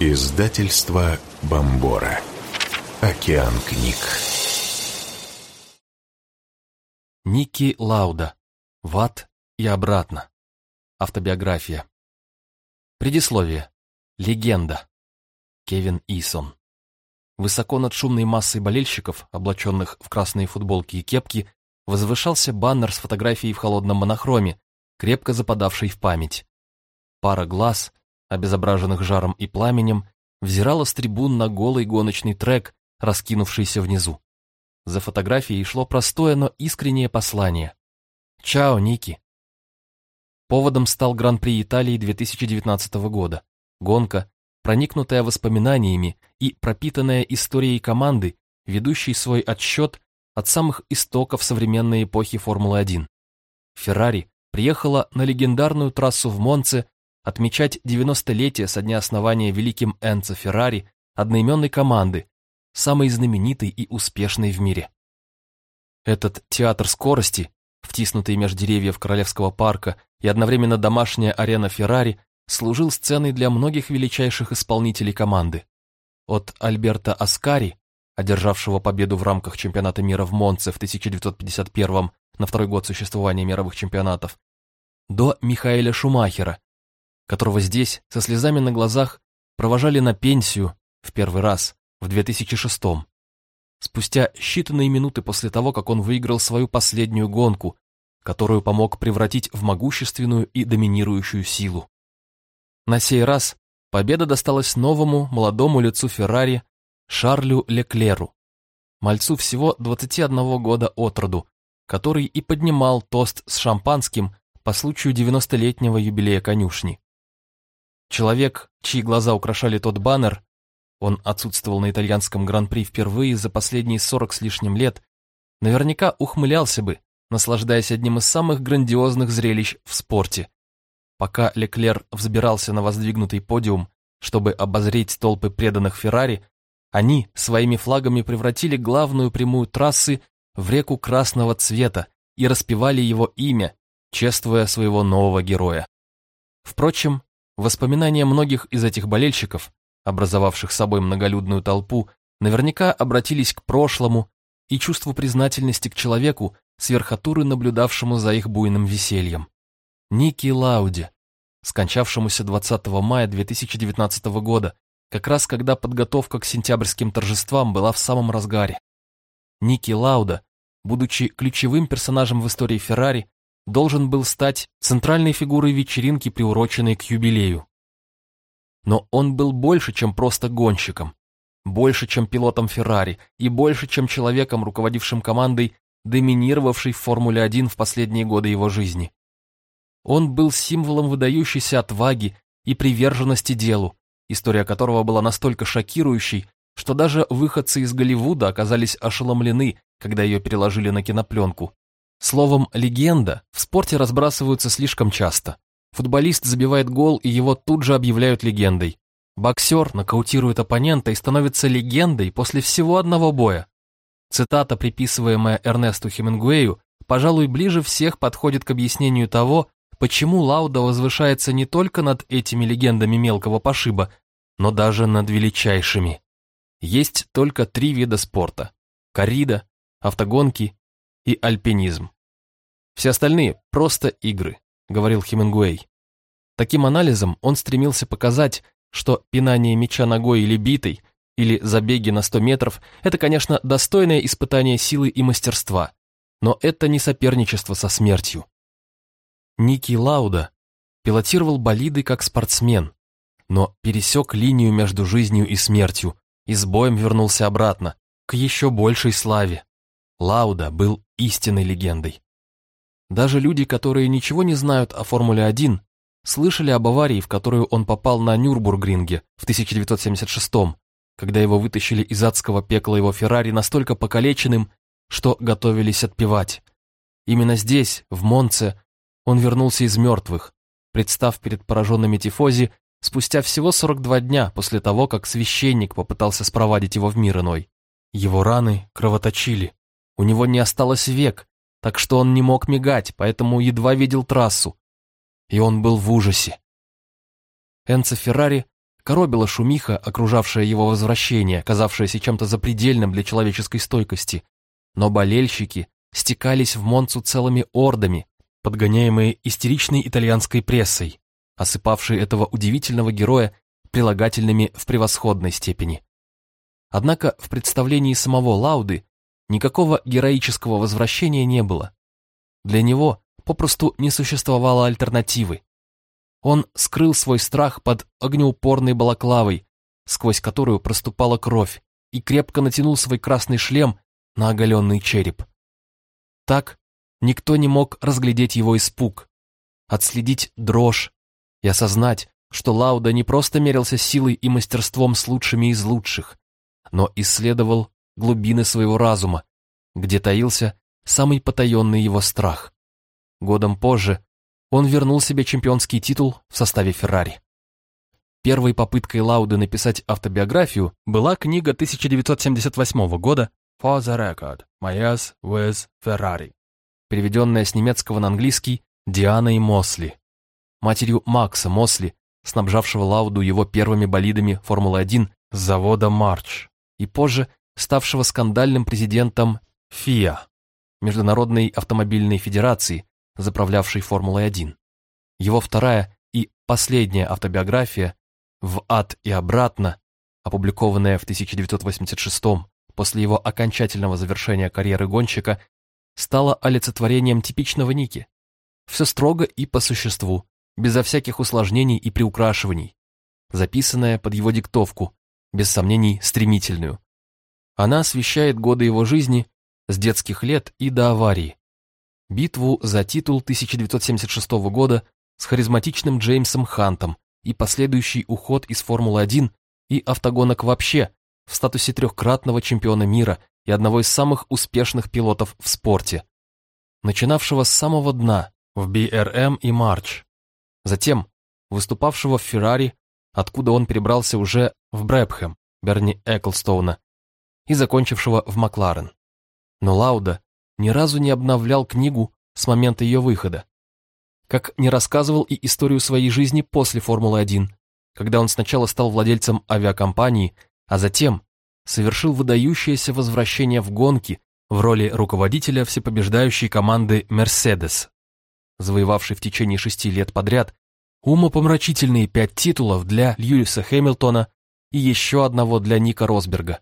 Издательство Бомбора. Океан книг. Ники Лауда. В ад и обратно. Автобиография. Предисловие. Легенда. Кевин Исон. Высоко над шумной массой болельщиков, облаченных в красные футболки и кепки, возвышался баннер с фотографией в холодном монохроме, крепко западавший в память. Пара глаз, обезображенных жаром и пламенем, взирала с трибун на голый гоночный трек, раскинувшийся внизу. За фотографией шло простое, но искреннее послание. «Чао, Ники!» Поводом стал Гран-при Италии 2019 года. Гонка, проникнутая воспоминаниями и пропитанная историей команды, ведущей свой отсчет от самых истоков современной эпохи Формулы-1. Феррари приехала на легендарную трассу в Монце отмечать 90-летие со дня основания великим Энцо Феррари одноименной команды, самой знаменитой и успешной в мире. Этот театр скорости, втиснутый между деревьев Королевского парка и одновременно домашняя арена Феррари, служил сценой для многих величайших исполнителей команды. От Альберта Аскари, одержавшего победу в рамках чемпионата мира в Монце в 1951 на второй год существования мировых чемпионатов, до Михаэля Шумахера, которого здесь, со слезами на глазах, провожали на пенсию в первый раз в 2006 -м. Спустя считанные минуты после того, как он выиграл свою последнюю гонку, которую помог превратить в могущественную и доминирующую силу. На сей раз победа досталась новому молодому лицу Феррари Шарлю Леклеру, мальцу всего 21 года от роду, который и поднимал тост с шампанским по случаю 90-летнего юбилея конюшни. Человек, чьи глаза украшали тот баннер, он отсутствовал на итальянском гран-при впервые за последние 40 с лишним лет, наверняка ухмылялся бы, наслаждаясь одним из самых грандиозных зрелищ в спорте. Пока Леклер взбирался на воздвигнутый подиум, чтобы обозреть толпы преданных Феррари, они своими флагами превратили главную прямую трассы в реку красного цвета и распевали его имя, чествуя своего нового героя. Впрочем, Воспоминания многих из этих болельщиков, образовавших собой многолюдную толпу, наверняка обратились к прошлому и чувству признательности к человеку, сверхотуры наблюдавшему за их буйным весельем. Ники Лауди, скончавшемуся 20 мая 2019 года, как раз когда подготовка к сентябрьским торжествам была в самом разгаре. Ники Лауда, будучи ключевым персонажем в истории Феррари, должен был стать центральной фигурой вечеринки, приуроченной к юбилею. Но он был больше, чем просто гонщиком, больше, чем пилотом Феррари и больше, чем человеком, руководившим командой, доминировавшей в Формуле-1 в последние годы его жизни. Он был символом выдающейся отваги и приверженности делу, история которого была настолько шокирующей, что даже выходцы из Голливуда оказались ошеломлены, когда ее переложили на кинопленку. Словом «легенда» в спорте разбрасываются слишком часто. Футболист забивает гол, и его тут же объявляют легендой. Боксер нокаутирует оппонента и становится легендой после всего одного боя. Цитата, приписываемая Эрнесту Хемингуэю, пожалуй, ближе всех подходит к объяснению того, почему Лауда возвышается не только над этими легендами мелкого пошиба, но даже над величайшими. Есть только три вида спорта – коррида, автогонки и альпинизм. Все остальные – просто игры, говорил Хемингуэй. Таким анализом он стремился показать, что пинание мяча ногой или битой, или забеги на 100 метров – это, конечно, достойное испытание силы и мастерства, но это не соперничество со смертью. Ники Лауда пилотировал болиды как спортсмен, но пересек линию между жизнью и смертью и с боем вернулся обратно, к еще большей славе. Лауда был истинной легендой. Даже люди, которые ничего не знают о Формуле-1, слышали об аварии, в которую он попал на Нюрбургринге в 1976 когда его вытащили из адского пекла его Феррари настолько покалеченным, что готовились отпевать. Именно здесь, в Монце, он вернулся из мертвых, представ перед пораженными тифози спустя всего 42 дня после того, как священник попытался спровадить его в мир иной. Его раны кровоточили, у него не осталось век, так что он не мог мигать, поэтому едва видел трассу. И он был в ужасе. Энцо Феррари коробила шумиха, окружавшая его возвращение, казавшаяся чем-то запредельным для человеческой стойкости. Но болельщики стекались в Монцу целыми ордами, подгоняемые истеричной итальянской прессой, осыпавшей этого удивительного героя прилагательными в превосходной степени. Однако в представлении самого Лауды никакого героического возвращения не было. Для него попросту не существовало альтернативы. Он скрыл свой страх под огнеупорной балаклавой, сквозь которую проступала кровь, и крепко натянул свой красный шлем на оголенный череп. Так никто не мог разглядеть его испуг, отследить дрожь и осознать, что Лауда не просто мерился силой и мастерством с лучшими из лучших, но исследовал глубины своего разума, где таился самый потаенный его страх. Годом позже он вернул себе чемпионский титул в составе Феррари. Первой попыткой Лауды написать автобиографию была книга 1978 года «For the Record, My Years with Ferrari», переведенная с немецкого на английский Дианой Мосли, матерью Макса Мосли, снабжавшего Лауду его первыми болидами Формулы-1 с завода Марч, и позже ставшего скандальным президентом ФИА, Международной автомобильной федерации, заправлявший Формулой-1. Его вторая и последняя автобиография «В ад и обратно», опубликованная в 1986 после его окончательного завершения карьеры гонщика, стала олицетворением типичного Ники. Все строго и по существу, безо всяких усложнений и приукрашиваний, записанная под его диктовку, без сомнений стремительную. Она освещает годы его жизни с детских лет и до аварии, битву за титул 1976 года с харизматичным Джеймсом Хантом и последующий уход из Формулы-1 и автогонок вообще в статусе трехкратного чемпиона мира и одного из самых успешных пилотов в спорте, начинавшего с самого дна в BRM и Марч, затем выступавшего в Феррари, откуда он перебрался уже в Брэбхэм, Берни Эклстоуна, и закончившего в Макларен. Но Лауда ни разу не обновлял книгу с момента ее выхода. Как не рассказывал и историю своей жизни после Формулы-1, когда он сначала стал владельцем авиакомпании, а затем совершил выдающееся возвращение в гонки в роли руководителя всепобеждающей команды «Мерседес», завоевавшей в течение шести лет подряд умопомрачительные пять титулов для Льюиса Хэмилтона и еще одного для Ника Росберга.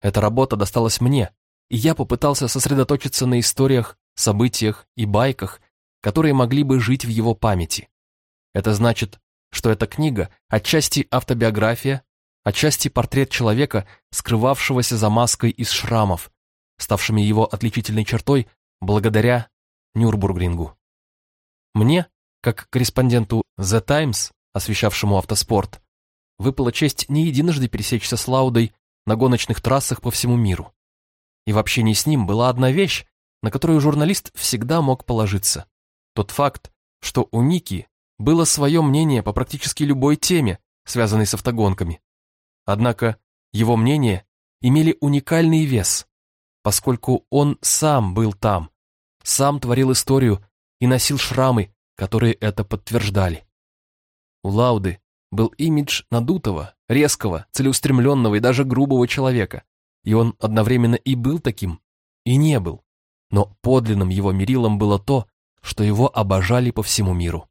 Эта работа досталась мне, и я попытался сосредоточиться на историях, событиях и байках, которые могли бы жить в его памяти. Это значит, что эта книга отчасти автобиография, отчасти портрет человека, скрывавшегося за маской из шрамов, ставшими его отличительной чертой благодаря Нюрбургрингу. Мне, как корреспонденту The Times, освещавшему автоспорт, выпала честь не единожды пересечься с Лаудой на гоночных трассах по всему миру. И в общении с ним была одна вещь, на которую журналист всегда мог положиться. Тот факт, что у Ники было свое мнение по практически любой теме, связанной с автогонками. Однако его мнения имели уникальный вес, поскольку он сам был там, сам творил историю и носил шрамы, которые это подтверждали. У Лауды был имидж надутого, резкого, целеустремленного и даже грубого человека, и он одновременно и был таким, и не был. Но подлинным его мерилом было то, что его обожали по всему миру.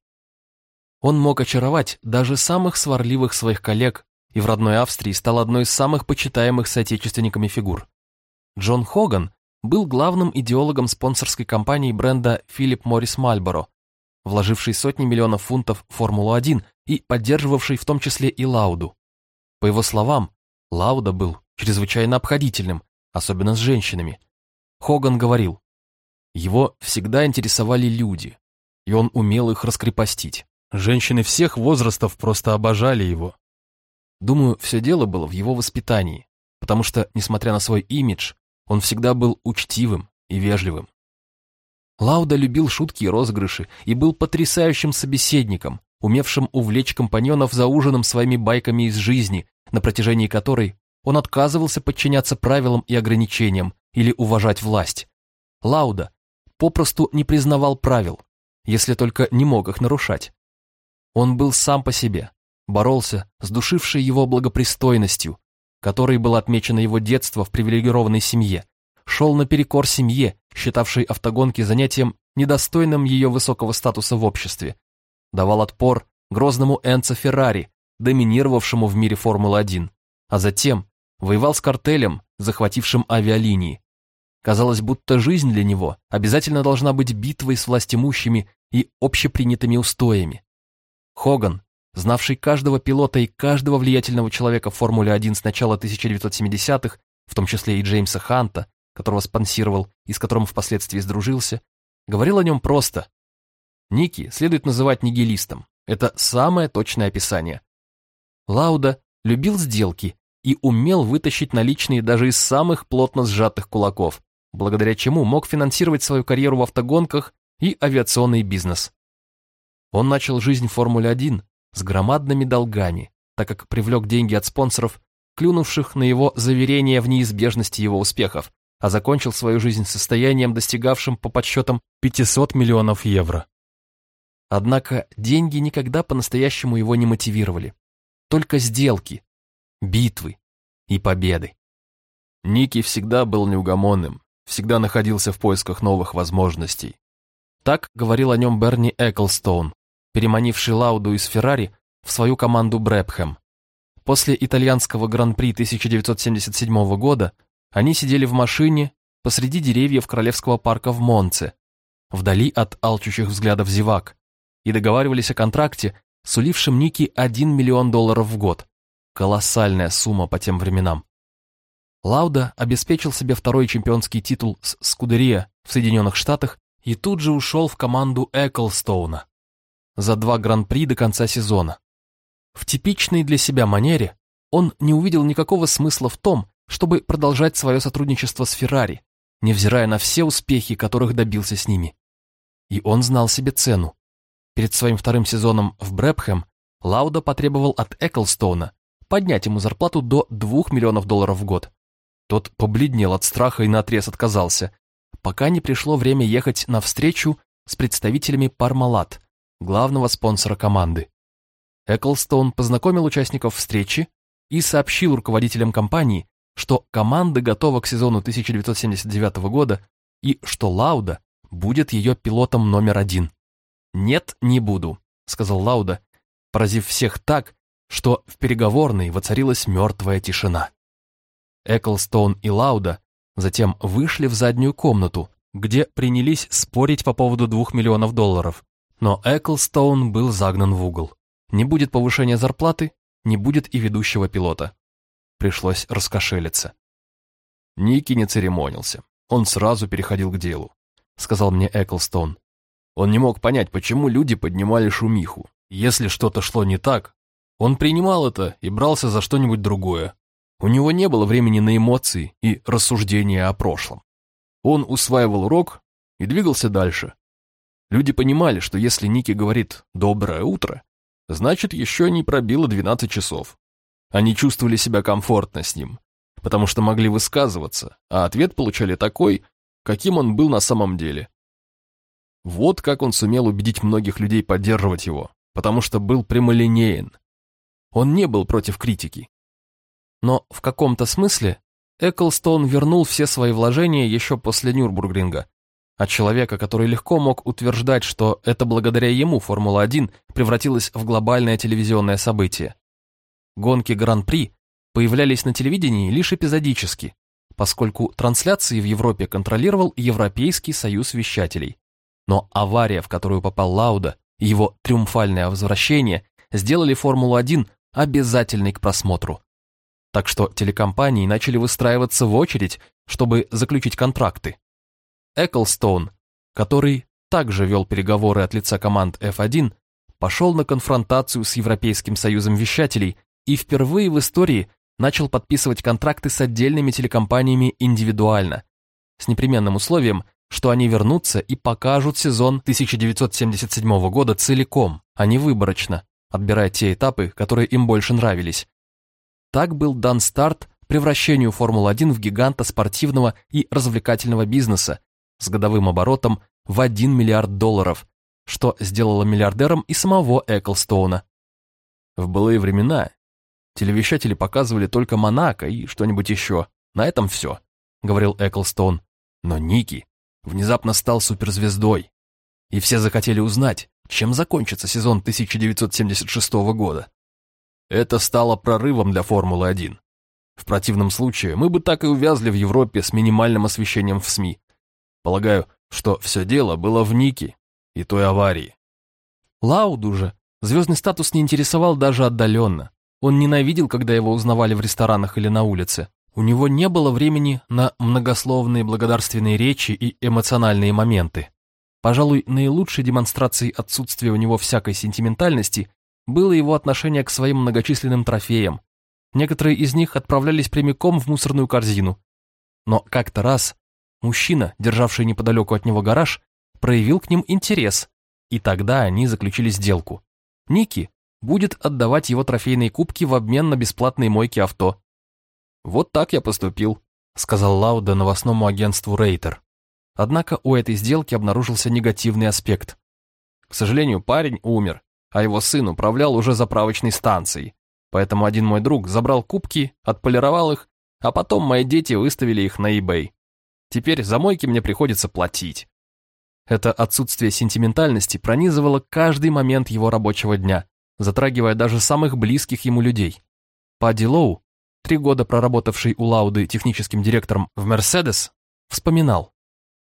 Он мог очаровать даже самых сварливых своих коллег и в родной Австрии стал одной из самых почитаемых соотечественниками фигур. Джон Хоган был главным идеологом спонсорской компании бренда Philip Morris Marlboro, вложивший сотни миллионов фунтов в Формулу-1 и поддерживавший в том числе и Лауду. По его словам, Лауда был чрезвычайно обходительным, особенно с женщинами. Хоган говорил, его всегда интересовали люди, и он умел их раскрепостить. Женщины всех возрастов просто обожали его. Думаю, все дело было в его воспитании, потому что, несмотря на свой имидж, он всегда был учтивым и вежливым. Лауда любил шутки и розыгрыши и был потрясающим собеседником, умевшим увлечь компаньонов за ужином своими байками из жизни, на протяжении которой он отказывался подчиняться правилам и ограничениям или уважать власть. Лауда попросту не признавал правил, если только не мог их нарушать. Он был сам по себе, боролся с душившей его благопристойностью, которой было отмечено его детство в привилегированной семье, шел наперекор семье, считавшей автогонки занятием, недостойным ее высокого статуса в обществе, давал отпор грозному Энцо Феррари, доминировавшему в мире Формулы-1, а затем воевал с картелем, захватившим авиалинии. Казалось, будто жизнь для него обязательно должна быть битвой с властимущими и общепринятыми устоями. Хоган, знавший каждого пилота и каждого влиятельного человека в Формуле-1 с начала 1970-х, в том числе и Джеймса Ханта, которого спонсировал и с которым впоследствии сдружился, говорил о нем просто. Ники следует называть нигилистом. Это самое точное описание. Лауда любил сделки и умел вытащить наличные даже из самых плотно сжатых кулаков, благодаря чему мог финансировать свою карьеру в автогонках и авиационный бизнес. Он начал жизнь в Формуле-1 с громадными долгами, так как привлек деньги от спонсоров, клюнувших на его заверение в неизбежности его успехов, а закончил свою жизнь состоянием, достигавшим по подсчетам 500 миллионов евро. Однако деньги никогда по-настоящему его не мотивировали. Только сделки, битвы и победы. Ники всегда был неугомонным, всегда находился в поисках новых возможностей. Так говорил о нем Берни Эклстоун, переманивший Лауду из Феррари в свою команду Брэпхэм. После итальянского гран-при 1977 года они сидели в машине посреди деревьев Королевского парка в Монце, вдали от алчущих взглядов зевак, и договаривались о контракте, сулившем Ники 1 миллион долларов в год. Колоссальная сумма по тем временам. Лауда обеспечил себе второй чемпионский титул с Скудерия в Соединенных Штатах и тут же ушел в команду Эклстоуна за два гран-при до конца сезона. В типичной для себя манере он не увидел никакого смысла в том, чтобы продолжать свое сотрудничество с Феррари, невзирая на все успехи, которых добился с ними. И он знал себе цену. Перед своим вторым сезоном в Брэпхэм Лауда потребовал от Эклстоуна поднять ему зарплату до 2 миллионов долларов в год. Тот побледнел от страха и наотрез отказался, пока не пришло время ехать на встречу с представителями Пармалат, главного спонсора команды. Эклстоун познакомил участников встречи и сообщил руководителям компании, что команда готова к сезону 1979 года и что Лауда будет ее пилотом номер один. «Нет, не буду», — сказал Лауда, поразив всех так, что в переговорной воцарилась мертвая тишина. Эклстоун и Лауда затем вышли в заднюю комнату, где принялись спорить по поводу двух миллионов долларов. Но Эклстоун был загнан в угол. Не будет повышения зарплаты, не будет и ведущего пилота. Пришлось раскошелиться. Ники не церемонился. Он сразу переходил к делу, сказал мне Эклстоун. Он не мог понять, почему люди поднимали шумиху. Если что-то шло не так, он принимал это и брался за что-нибудь другое, у него не было времени на эмоции и рассуждения о прошлом. Он усваивал урок и двигался дальше. Люди понимали, что если Ники говорит «доброе утро», значит, еще не пробило 12 часов. Они чувствовали себя комфортно с ним, потому что могли высказываться, а ответ получали такой, каким он был на самом деле. Вот как он сумел убедить многих людей поддерживать его, потому что был прямолинеен. Он не был против критики, но в каком-то смысле Эклстоун вернул все свои вложения еще после Нюрбургринга. От человека, который легко мог утверждать, что это благодаря ему Формула-1 превратилась в глобальное телевизионное событие. Гонки Гран-при появлялись на телевидении лишь эпизодически, поскольку трансляции в Европе контролировал Европейский союз вещателей. Но авария, в которую попал Лауда, и его триумфальное возвращение сделали Формулу-1 обязательной к просмотру так что телекомпании начали выстраиваться в очередь, чтобы заключить контракты. Эклстоун, который также вел переговоры от лица команд F1, пошел на конфронтацию с Европейским союзом вещателей и впервые в истории начал подписывать контракты с отдельными телекомпаниями индивидуально, с непременным условием, что они вернутся и покажут сезон 1977 года целиком, а не выборочно, отбирая те этапы, которые им больше нравились. Так был дан старт превращению Формулы-1 в гиганта спортивного и развлекательного бизнеса с годовым оборотом в 1 миллиард долларов, что сделало миллиардером и самого Эклстоуна. В былые времена телевещатели показывали только Монако и что-нибудь еще. На этом все, говорил Эклстон. Но Ники внезапно стал суперзвездой. И все захотели узнать, чем закончится сезон 1976 года. Это стало прорывом для Формулы-1. В противном случае мы бы так и увязли в Европе с минимальным освещением в СМИ. Полагаю, что все дело было в Нике и той аварии. Лауду же звездный статус не интересовал даже отдаленно. Он ненавидел, когда его узнавали в ресторанах или на улице. У него не было времени на многословные благодарственные речи и эмоциональные моменты. Пожалуй, наилучшей демонстрацией отсутствия у него всякой сентиментальности было его отношение к своим многочисленным трофеям. Некоторые из них отправлялись прямиком в мусорную корзину. Но как-то раз мужчина, державший неподалеку от него гараж, проявил к ним интерес, и тогда они заключили сделку. Ники будет отдавать его трофейные кубки в обмен на бесплатные мойки авто. «Вот так я поступил», — сказал Лауда новостному агентству Рейтер. Однако у этой сделки обнаружился негативный аспект. К сожалению, парень умер, а его сын управлял уже заправочной станцией. Поэтому один мой друг забрал кубки, отполировал их, а потом мои дети выставили их на eBay. Теперь за мойки мне приходится платить. Это отсутствие сентиментальности пронизывало каждый момент его рабочего дня, затрагивая даже самых близких ему людей. Падди Лоу, три года проработавший у Лауды техническим директором в «Мерседес», вспоминал.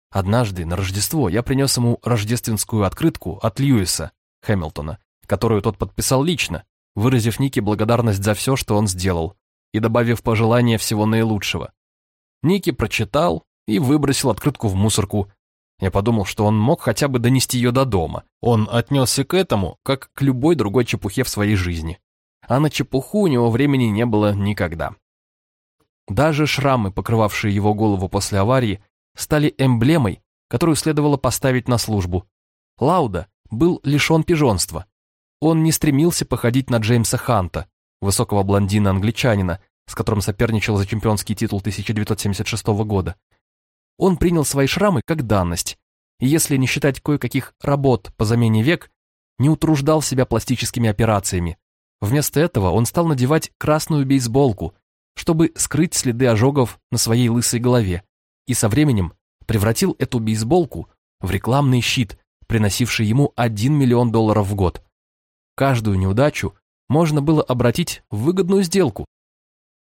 Однажды на Рождество я принес ему рождественскую открытку от Льюиса, Хэмилтона, которую тот подписал лично, выразив Нике благодарность за все, что он сделал, и добавив пожелание всего наилучшего. Ники прочитал и выбросил открытку в мусорку. Я подумал, что он мог хотя бы донести ее до дома. Он отнесся к этому, как к любой другой чепухе в своей жизни. А на чепуху у него времени не было никогда. Даже шрамы, покрывавшие его голову после аварии, стали эмблемой, которую следовало поставить на службу. Лауда был лишен пижонства. Он не стремился походить на Джеймса Ханта, высокого блондина-англичанина, с которым соперничал за чемпионский титул 1976 года. Он принял свои шрамы как данность, и если не считать кое-каких работ по замене век, не утруждал себя пластическими операциями. Вместо этого он стал надевать красную бейсболку, чтобы скрыть следы ожогов на своей лысой голове, и со временем превратил эту бейсболку в рекламный щит, приносивший ему 1 миллион долларов в год. Каждую неудачу можно было обратить в выгодную сделку.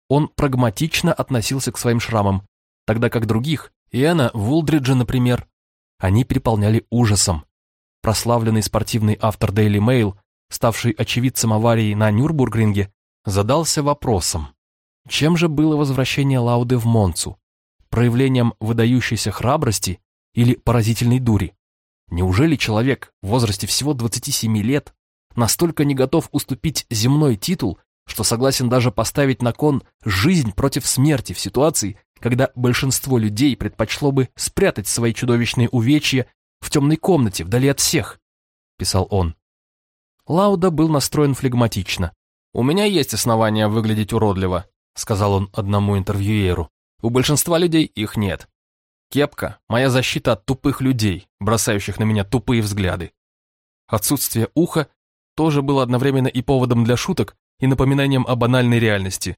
Он прагматично относился к своим шрамам, тогда как других, Иэна Вулдриджа, например, они переполняли ужасом. Прославленный спортивный автор Daily Mail, ставший очевидцем аварии на Нюрбургринге, задался вопросом, чем же было возвращение Лауды в Монцу? Проявлением выдающейся храбрости или поразительной дури? Неужели человек в возрасте всего 27 лет настолько не готов уступить земной титул, что согласен даже поставить на кон жизнь против смерти в ситуации, когда большинство людей предпочло бы спрятать свои чудовищные увечья в темной комнате вдали от всех, писал он. Лауда был настроен флегматично. «У меня есть основания выглядеть уродливо», сказал он одному интервьюеру. «У большинства людей их нет. Кепка – моя защита от тупых людей, бросающих на меня тупые взгляды. Отсутствие уха тоже было одновременно и поводом для шуток, и напоминанием о банальной реальности.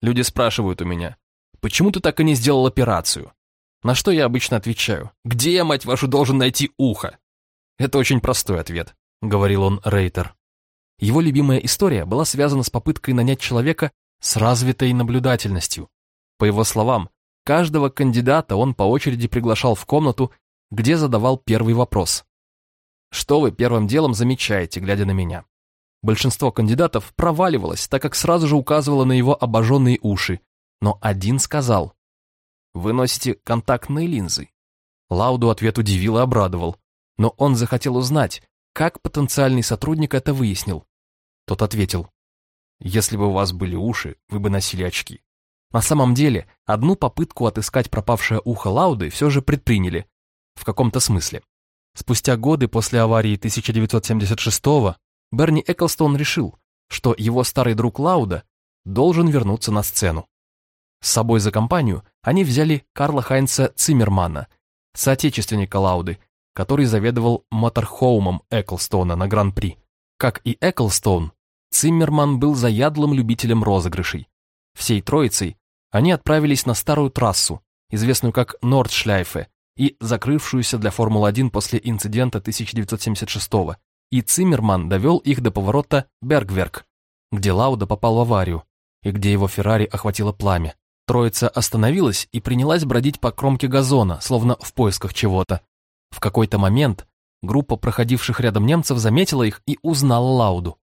Люди спрашивают у меня, почему ты так и не сделал операцию? На что я обычно отвечаю, где я, мать вашу, должен найти ухо? Это очень простой ответ, говорил он Рейтер. Его любимая история была связана с попыткой нанять человека с развитой наблюдательностью. По его словам, каждого кандидата он по очереди приглашал в комнату, где задавал первый вопрос. Что вы первым делом замечаете, глядя на меня? Большинство кандидатов проваливалось, так как сразу же указывало на его обожженные уши, но один сказал, «Вы носите контактные линзы». Лауду ответ удивил и обрадовал, но он захотел узнать, как потенциальный сотрудник это выяснил. Тот ответил, «Если бы у вас были уши, вы бы носили очки». На самом деле, одну попытку отыскать пропавшее ухо Лауды все же предприняли, в каком-то смысле. Спустя годы после аварии 1976-го Берни Эклстон решил, что его старый друг Лауда должен вернуться на сцену. С собой за компанию они взяли Карла Хайнца Циммермана, соотечественника Лауды, который заведовал моторхоумом Эклстона на Гран-при. Как и Эклстон, Циммерман был заядлым любителем розыгрышей. Всей троицей они отправились на старую трассу, известную как Нордшляйфе, и закрывшуюся для Формулы-1 после инцидента 1976 -го, и Циммерман довел их до поворота Бергверк, где Лауда попал в аварию, и где его Феррари охватило пламя. Троица остановилась и принялась бродить по кромке газона, словно в поисках чего-то. В какой-то момент группа проходивших рядом немцев заметила их и узнала Лауду.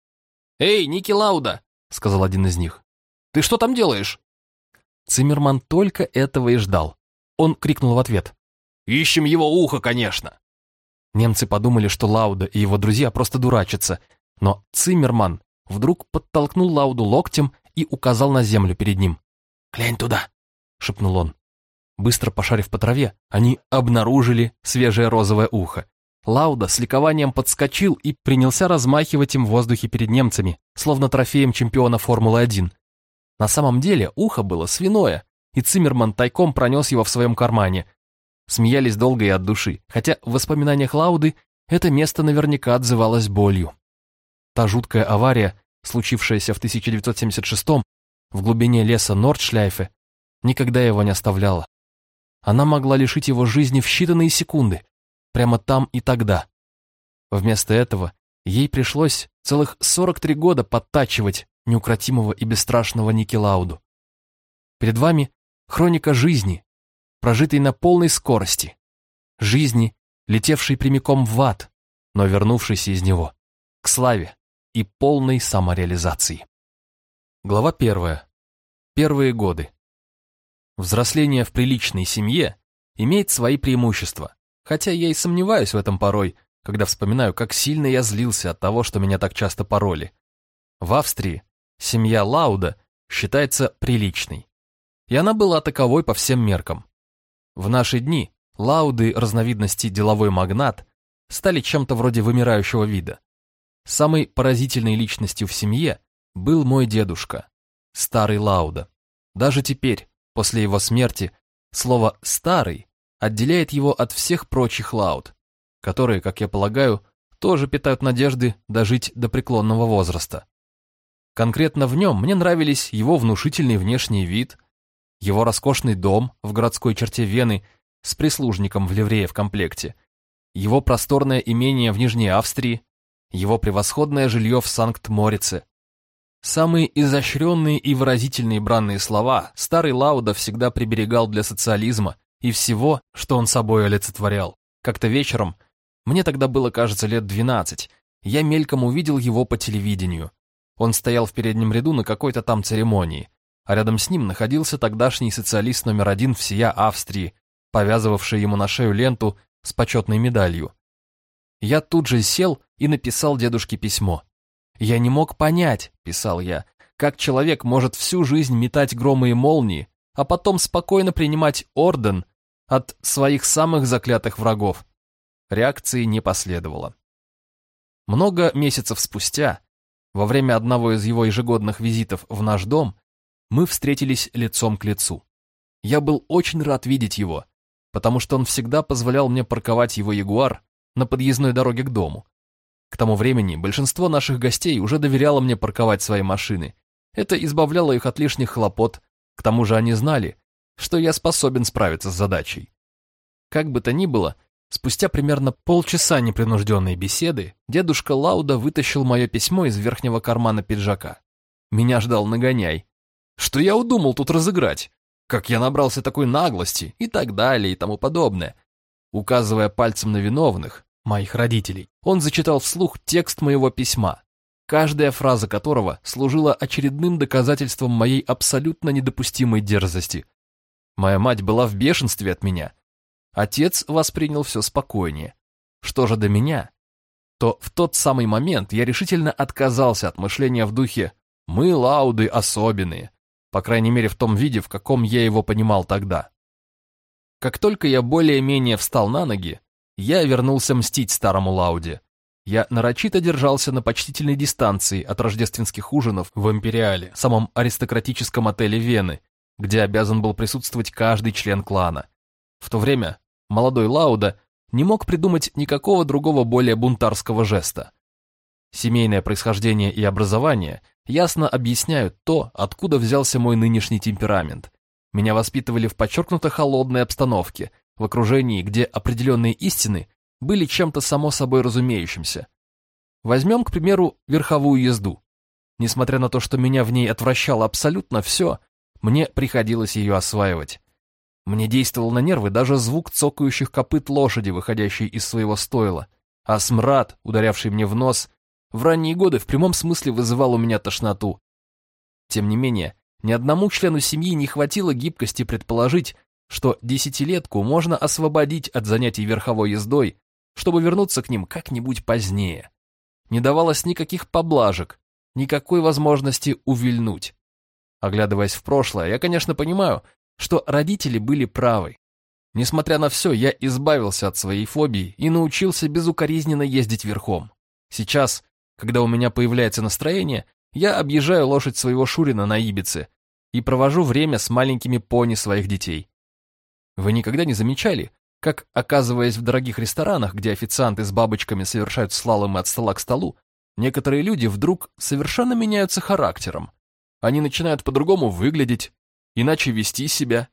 «Эй, Ники Лауда!» — сказал один из них. «Ты что там делаешь?» Циммерман только этого и ждал. Он крикнул в ответ. «Ищем его ухо, конечно!» Немцы подумали, что Лауда и его друзья просто дурачатся, но Циммерман вдруг подтолкнул Лауду локтем и указал на землю перед ним. «Глянь туда!» — шепнул он. Быстро пошарив по траве, они обнаружили свежее розовое ухо. Лауда с ликованием подскочил и принялся размахивать им в воздухе перед немцами, словно трофеем чемпиона Формулы-1. На самом деле ухо было свиное, и Циммерман тайком пронес его в своем кармане. Смеялись долго и от души, хотя в воспоминаниях Лауды это место наверняка отзывалось болью. Та жуткая авария, случившаяся в 1976 в глубине леса Нордшляйфе, никогда его не оставляла. Она могла лишить его жизни в считанные секунды, прямо там и тогда. Вместо этого ей пришлось целых 43 года подтачивать неукротимого и бесстрашного Ники Лауду. Перед вами хроника жизни, прожитой на полной скорости. Жизни, летевшей прямиком в ад, но вернувшейся из него, к славе и полной самореализации. Глава первая. Первые годы. Взросление в приличной семье имеет свои преимущества, хотя я и сомневаюсь в этом порой, когда вспоминаю, как сильно я злился от того, что меня так часто пороли. В Австрии семья Лауда считается приличной, и она была таковой по всем меркам. В наши дни Лауды разновидности деловой магнат стали чем-то вроде вымирающего вида. Самой поразительной личностью в семье был мой дедушка, старый Лауда. Даже теперь, после его смерти, слово «старый» отделяет его от всех прочих Лауд, которые, как я полагаю, тоже питают надежды дожить до преклонного возраста. Конкретно в нем мне нравились его внушительный внешний вид, его роскошный дом в городской черте Вены с прислужником в ливрее в комплекте, его просторное имение в Нижней Австрии, его превосходное жилье в Санкт-Морице. Самые изощренные и выразительные бранные слова старый Лауда всегда приберегал для социализма и всего, что он собой олицетворял. Как-то вечером, мне тогда было, кажется, лет двенадцать, я мельком увидел его по телевидению. Он стоял в переднем ряду на какой-то там церемонии, а рядом с ним находился тогдашний социалист номер один всея Австрии, повязывавший ему на шею ленту с почетной медалью. Я тут же сел и написал дедушке письмо. «Я не мог понять», — писал я, «как человек может всю жизнь метать громы и молнии, а потом спокойно принимать орден от своих самых заклятых врагов». Реакции не последовало. Много месяцев спустя, во время одного из его ежегодных визитов в наш дом, мы встретились лицом к лицу. Я был очень рад видеть его, потому что он всегда позволял мне парковать его ягуар на подъездной дороге к дому. К тому времени большинство наших гостей уже доверяло мне парковать свои машины. Это избавляло их от лишних хлопот, к тому же они знали, что я способен справиться с задачей. Как бы то ни было, спустя примерно полчаса непринужденной беседы, дедушка Лауда вытащил мое письмо из верхнего кармана пиджака. Меня ждал нагоняй. Что я удумал тут разыграть? Как я набрался такой наглости и так далее и тому подобное. Указывая пальцем на виновных, моих родителей, он зачитал вслух текст моего письма, каждая фраза которого служила очередным доказательством моей абсолютно недопустимой дерзости. Моя мать была в бешенстве от меня. Отец воспринял все спокойнее. Что же до меня? То в тот самый момент я решительно отказался от мышления в духе «мы, лауды, особенные», по крайней мере в том виде, в каком я его понимал тогда. Как только я более-менее встал на ноги, я вернулся мстить старому Лауде. Я нарочито держался на почтительной дистанции от рождественских ужинов в Империале, самом аристократическом отеле Вены, где обязан был присутствовать каждый член клана. В то время молодой Лауда не мог придумать никакого другого более бунтарского жеста. Семейное происхождение и образование ясно объясняют то, откуда взялся мой нынешний темперамент. Меня воспитывали в подчеркнуто холодной обстановке, в окружении, где определенные истины были чем-то само собой разумеющимся. Возьмем, к примеру, верховую езду. Несмотря на то, что меня в ней отвращало абсолютно все, мне приходилось ее осваивать. Мне действовал на нервы даже звук цокающих копыт лошади, выходящей из своего стойла, а смрад, ударявший мне в нос, в ранние годы в прямом смысле вызывал у меня тошноту. Тем не менее, ни одному члену семьи не хватило гибкости предположить, что десятилетку можно освободить от занятий верховой ездой, чтобы вернуться к ним как-нибудь позднее. Не давалось никаких поблажек, никакой возможности увильнуть. Оглядываясь в прошлое, я, конечно, понимаю, что родители были правы. Несмотря на все, я избавился от своей фобии и научился безукоризненно ездить верхом. Сейчас, когда у меня появляется настроение, я объезжаю лошадь своего Шурина на Ибице и провожу время с маленькими пони своих детей. Вы никогда не замечали, как, оказываясь в дорогих ресторанах, где официанты с бабочками совершают слаломы от стола к столу, некоторые люди вдруг совершенно меняются характером. Они начинают по-другому выглядеть, иначе вести себя,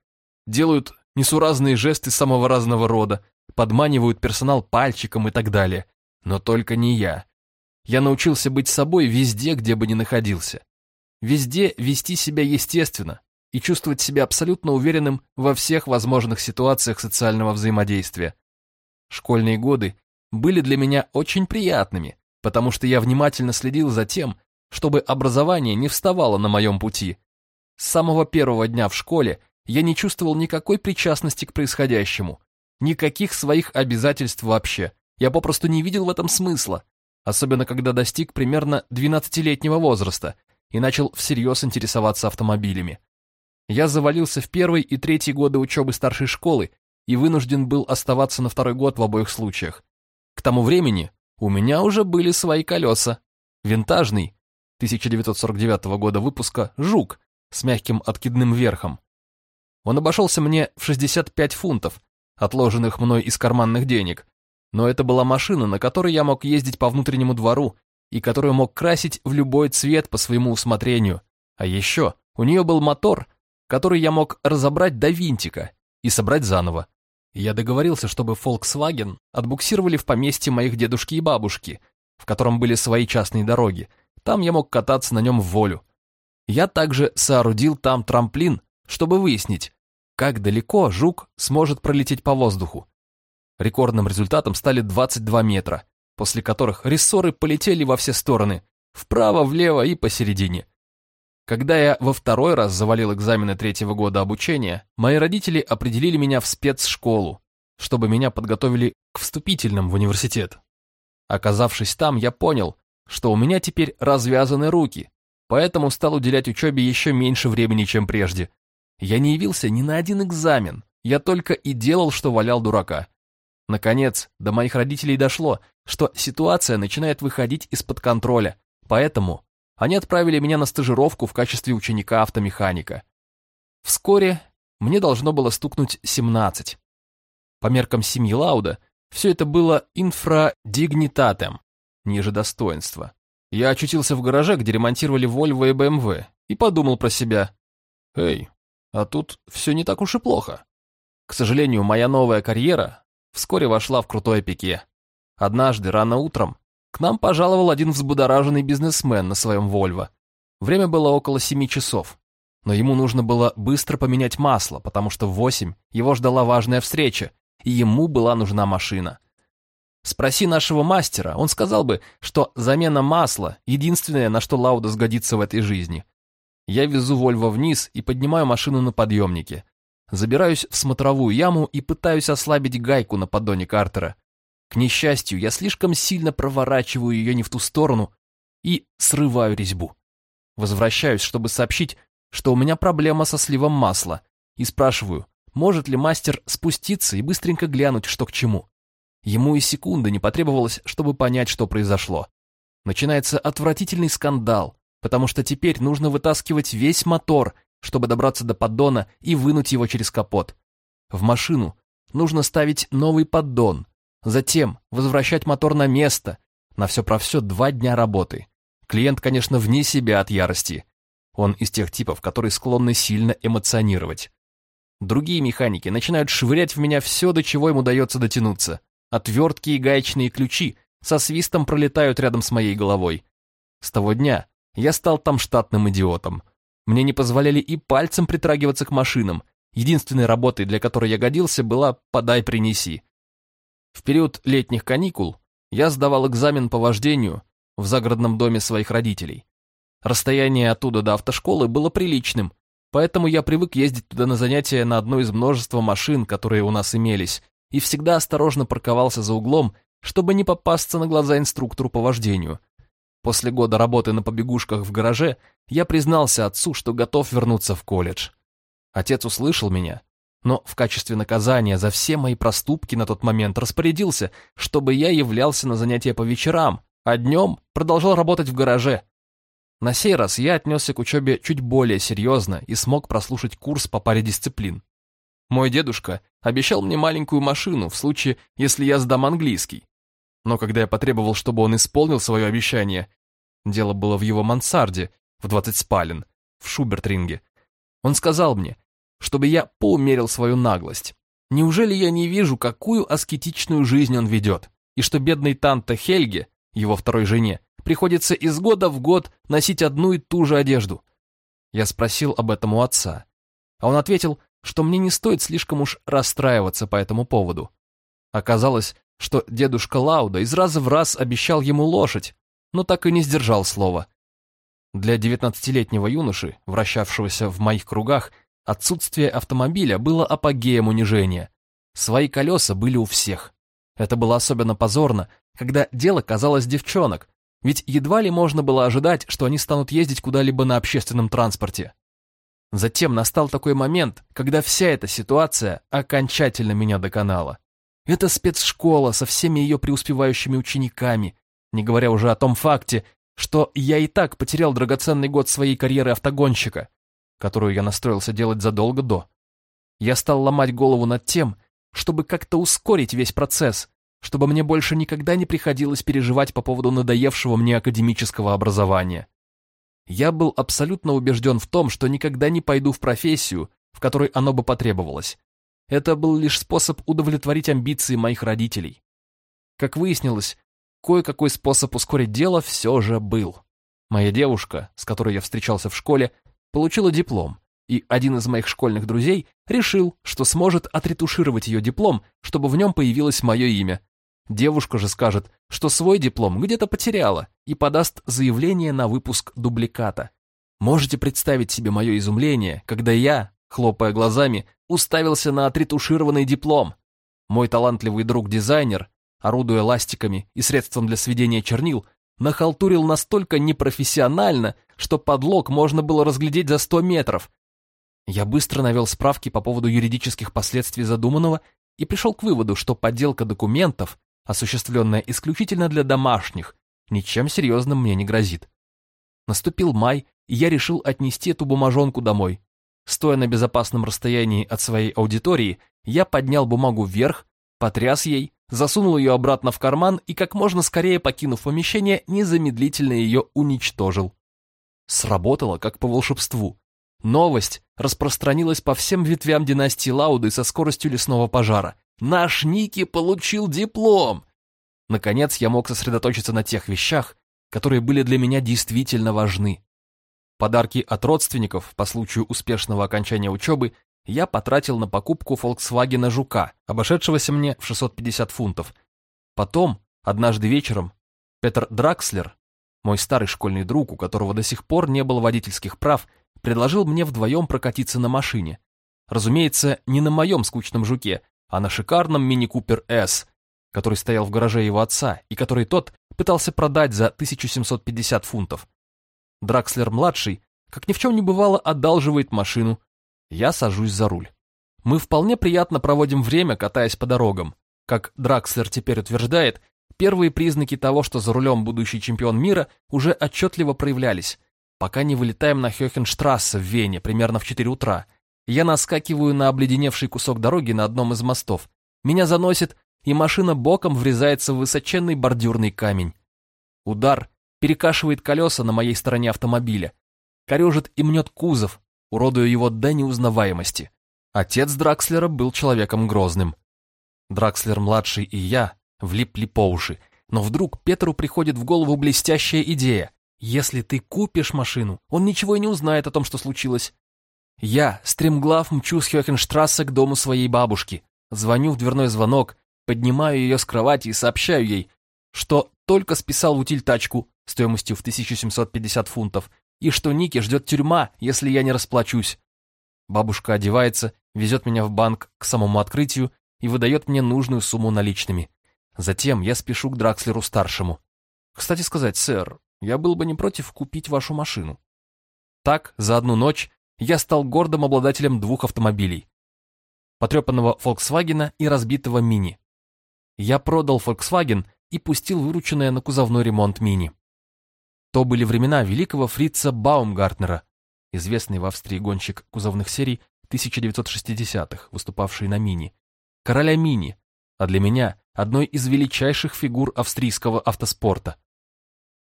делают несуразные жесты самого разного рода, подманивают персонал пальчиком и так далее. Но только не я. Я научился быть собой везде, где бы ни находился. Везде вести себя естественно и чувствовать себя абсолютно уверенным во всех возможных ситуациях социального взаимодействия. Школьные годы были для меня очень приятными, потому что я внимательно следил за тем, чтобы образование не вставало на моем пути. С самого первого дня в школе я не чувствовал никакой причастности к происходящему, никаких своих обязательств вообще. Я попросту не видел в этом смысла, особенно когда достиг примерно 12-летнего возраста и начал всерьез интересоваться автомобилями. Я завалился в первый и третий годы учебы старшей школы и вынужден был оставаться на второй год в обоих случаях. К тому времени у меня уже были свои колеса. Винтажный, 1949 года выпуска, «Жук» с мягким откидным верхом. Он обошелся мне в 65 фунтов, отложенных мной из карманных денег, но это была машина, на которой я мог ездить по внутреннему двору и которую мог красить в любой цвет по своему усмотрению. А еще у нее был мотор, который я мог разобрать до винтика и собрать заново. Я договорился, чтобы Volkswagen отбуксировали в поместье моих дедушки и бабушки, в котором были свои частные дороги. Там я мог кататься на нем в волю. Я также соорудил там трамплин, чтобы выяснить, как далеко жук сможет пролететь по воздуху. Рекордным результатом стали 22 метра, после которых рессоры полетели во все стороны, вправо, влево и посередине. Когда я во второй раз завалил экзамены третьего года обучения, мои родители определили меня в спецшколу, чтобы меня подготовили к вступительным в университет. Оказавшись там, я понял, что у меня теперь развязаны руки, поэтому стал уделять учебе еще меньше времени, чем прежде. Я не явился ни на один экзамен, я только и делал, что валял дурака. Наконец, до моих родителей дошло, что ситуация начинает выходить из-под контроля, поэтому они отправили меня на стажировку в качестве ученика-автомеханика. Вскоре мне должно было стукнуть 17. По меркам семьи Лауда, все это было инфрадигнитатем, ниже достоинства. Я очутился в гараже, где ремонтировали Volvo и BMW, и подумал про себя. Эй, а тут все не так уж и плохо. К сожалению, моя новая карьера вскоре вошла в крутое пике. Однажды, рано утром, к нам пожаловал один взбудораженный бизнесмен на своем Вольво. Время было около семи часов, но ему нужно было быстро поменять масло, потому что в восемь его ждала важная встреча, и ему была нужна машина. Спроси нашего мастера, он сказал бы, что замена масла – единственное, на что Лауда сгодится в этой жизни. Я везу Вольво вниз и поднимаю машину на подъемнике. Забираюсь в смотровую яму и пытаюсь ослабить гайку на поддоне Картера. К несчастью, я слишком сильно проворачиваю ее не в ту сторону и срываю резьбу. Возвращаюсь, чтобы сообщить, что у меня проблема со сливом масла, и спрашиваю, может ли мастер спуститься и быстренько глянуть, что к чему. Ему и секунды не потребовалось, чтобы понять, что произошло. Начинается отвратительный скандал, потому что теперь нужно вытаскивать весь мотор, чтобы добраться до поддона и вынуть его через капот. В машину нужно ставить новый поддон, затем возвращать мотор на место, На все про все два дня работы. Клиент, конечно, вне себя от ярости. Он из тех типов, которые склонны сильно эмоционировать. Другие механики начинают швырять в меня все, до чего им удается дотянуться. Отвертки и гаечные ключи со свистом пролетают рядом с моей головой. С того дня я стал там штатным идиотом. Мне не позволяли и пальцем притрагиваться к машинам. Единственной работой, для которой я годился, была «подай-принеси». В период летних каникул я сдавал экзамен по вождению в загородном доме своих родителей. Расстояние оттуда до автошколы было приличным, поэтому я привык ездить туда на занятия на одной из множества машин, которые у нас имелись, и всегда осторожно парковался за углом, чтобы не попасться на глаза инструктору по вождению. После года работы на побегушках в гараже я признался отцу, что готов вернуться в колледж. Отец услышал меня но в качестве наказания за все мои проступки на тот момент распорядился, чтобы я являлся на занятия по вечерам, а днем продолжал работать в гараже. На сей раз я отнесся к учебе чуть более серьезно и смог прослушать курс по паре дисциплин. Мой дедушка обещал мне маленькую машину в случае, если я сдам английский. Но когда я потребовал, чтобы он исполнил свое обещание, дело было в его мансарде, в 20 спален, в Шубертринге, он сказал мне, чтобы я поумерил свою наглость. Неужели я не вижу, какую аскетичную жизнь он ведет, и что бедной Танте Хельге, его второй жене, приходится из года в год носить одну и ту же одежду? Я спросил об этом у отца, а он ответил, что мне не стоит слишком уж расстраиваться по этому поводу. Оказалось, что дедушка Лауда из раза в раз обещал ему лошадь, но так и не сдержал слова. Для девятнадцатилетнего юноши, вращавшегося в моих кругах, Отсутствие автомобиля было апогеем унижения. Свои колеса были у всех. Это было особенно позорно, когда дело казалось девчонок, ведь едва ли можно было ожидать, что они станут ездить куда-либо на общественном транспорте. Затем настал такой момент, когда вся эта ситуация окончательно меня доконала. Это спецшкола со всеми ее преуспевающими учениками, не говоря уже о том факте, что я и так потерял драгоценный год своей карьеры автогонщика, которую я настроился делать задолго до. Я стал ломать голову над тем, чтобы как-то ускорить весь процесс, чтобы мне больше никогда не приходилось переживать по поводу надоевшего мне академического образования. Я был абсолютно убежден в том, что никогда не пойду в профессию, в которой оно бы потребовалось. Это был лишь способ удовлетворить амбиции моих родителей. Как выяснилось, кое-какой способ ускорить дело все же был. Моя девушка, с которой я встречался в школе, получила диплом, и один из моих школьных друзей решил, что сможет отретушировать ее диплом, чтобы в нем появилось мое имя. Девушка же скажет, что свой диплом где-то потеряла и подаст заявление на выпуск дубликата. Можете представить себе мое изумление, когда я, хлопая глазами, уставился на отретушированный диплом. Мой талантливый друг-дизайнер, орудуя ластиками и средством для сведения чернил, нахалтурил настолько непрофессионально, что подлог можно было разглядеть за сто метров. Я быстро навел справки по поводу юридических последствий задуманного и пришел к выводу, что подделка документов, осуществленная исключительно для домашних, ничем серьезным мне не грозит. Наступил май, и я решил отнести эту бумажонку домой. Стоя на безопасном расстоянии от своей аудитории, я поднял бумагу вверх, потряс ей, засунул ее обратно в карман и, как можно скорее покинув помещение, незамедлительно ее уничтожил. Сработало, как по волшебству. Новость распространилась по всем ветвям династии Лауды со скоростью лесного пожара. Наш Ники получил диплом! Наконец я мог сосредоточиться на тех вещах, которые были для меня действительно важны. Подарки от родственников по случаю успешного окончания учебы я потратил на покупку Volkswagen Жука, обошедшегося мне в 650 фунтов. Потом, однажды вечером, Петр Дракслер, мой старый школьный друг, у которого до сих пор не было водительских прав, предложил мне вдвоем прокатиться на машине. Разумеется, не на моем скучном Жуке, а на шикарном мини-купер S, который стоял в гараже его отца и который тот пытался продать за 1750 фунтов. Дракслер-младший, как ни в чем не бывало, одалживает машину, я сажусь за руль. Мы вполне приятно проводим время, катаясь по дорогам. Как Дракслер теперь утверждает, первые признаки того, что за рулем будущий чемпион мира, уже отчетливо проявлялись. Пока не вылетаем на Хёхенштрассе в Вене примерно в 4 утра. Я наскакиваю на обледеневший кусок дороги на одном из мостов. Меня заносит, и машина боком врезается в высоченный бордюрный камень. Удар перекашивает колеса на моей стороне автомобиля, корежит и мнет кузов, уродуя его до неузнаваемости. Отец Дракслера был человеком грозным. Дракслер-младший и я влипли по уши, но вдруг Петру приходит в голову блестящая идея. Если ты купишь машину, он ничего и не узнает о том, что случилось. Я, стремглав, мчу с Хёхенштрассе к дому своей бабушки. Звоню в дверной звонок, поднимаю ее с кровати и сообщаю ей, что только списал в утиль тачку стоимостью в 1750 фунтов, и что Ники ждет тюрьма, если я не расплачусь. Бабушка одевается, везет меня в банк к самому открытию и выдает мне нужную сумму наличными. Затем я спешу к Дракслеру-старшему. Кстати сказать, сэр, я был бы не против купить вашу машину. Так, за одну ночь я стал гордым обладателем двух автомобилей. Потрепанного Volkswagen и разбитого Мини. Я продал Volkswagen и пустил вырученное на кузовной ремонт Мини. То были времена великого фрица Баумгартнера, известный в Австрии гонщик кузовных серий 1960-х, выступавший на Мини, короля Мини, а для меня одной из величайших фигур австрийского автоспорта.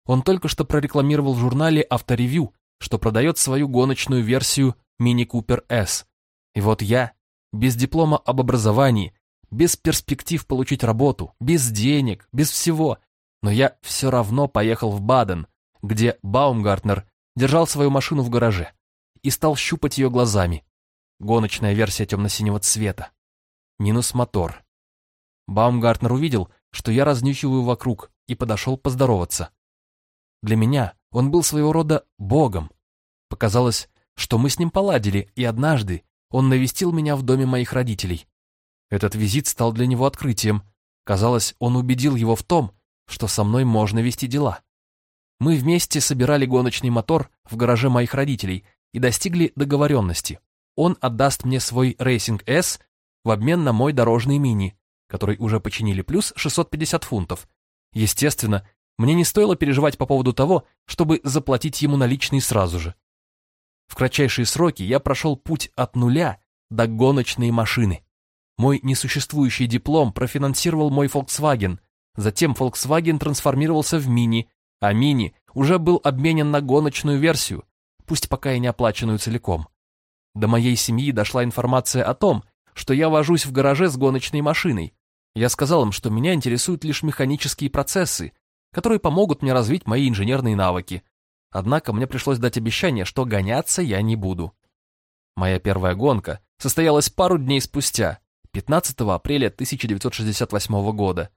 Он только что прорекламировал в журнале «Авторевью», что продает свою гоночную версию Mini Cooper S. И вот я, без диплома об образовании, без перспектив получить работу, без денег, без всего, но я все равно поехал в Баден, где Баумгартнер держал свою машину в гараже и стал щупать ее глазами. Гоночная версия темно-синего цвета. Минус мотор. Баумгартнер увидел, что я разнюхиваю вокруг, и подошел поздороваться. Для меня он был своего рода богом. Показалось, что мы с ним поладили, и однажды он навестил меня в доме моих родителей. Этот визит стал для него открытием. Казалось, он убедил его в том, что со мной можно вести дела. Мы вместе собирали гоночный мотор в гараже моих родителей и достигли договоренности. Он отдаст мне свой Racing S в обмен на мой дорожный мини, который уже починили, плюс 650 фунтов. Естественно, мне не стоило переживать по поводу того, чтобы заплатить ему наличные сразу же. В кратчайшие сроки я прошел путь от нуля до гоночной машины. Мой несуществующий диплом профинансировал мой Volkswagen, затем Volkswagen трансформировался в Мини, а Мини уже был обменен на гоночную версию, пусть пока и не оплаченную целиком. До моей семьи дошла информация о том, что я вожусь в гараже с гоночной машиной. Я сказал им, что меня интересуют лишь механические процессы, которые помогут мне развить мои инженерные навыки. Однако мне пришлось дать обещание, что гоняться я не буду. Моя первая гонка состоялась пару дней спустя, 15 апреля 1968 года.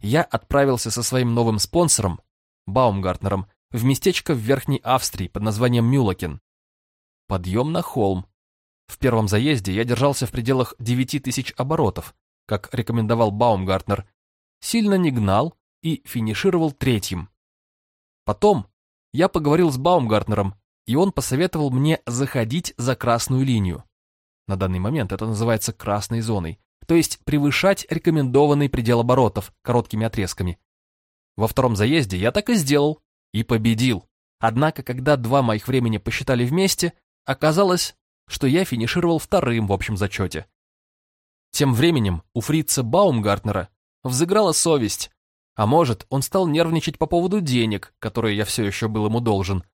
Я отправился со своим новым спонсором, Баумгартнером, в местечко в Верхней Австрии под названием Мюлокен. Подъем на холм. В первом заезде я держался в пределах 9000 оборотов, как рекомендовал Баумгартнер, сильно не гнал и финишировал третьим. Потом я поговорил с Баумгартнером, и он посоветовал мне заходить за красную линию. На данный момент это называется красной зоной, то есть превышать рекомендованный предел оборотов короткими отрезками. Во втором заезде я так и сделал, и победил. Однако, когда два моих времени посчитали вместе, оказалось, что я финишировал вторым в общем зачете. Тем временем у фрица Баумгартнера взыграла совесть, а может, он стал нервничать по поводу денег, которые я все еще был ему должен.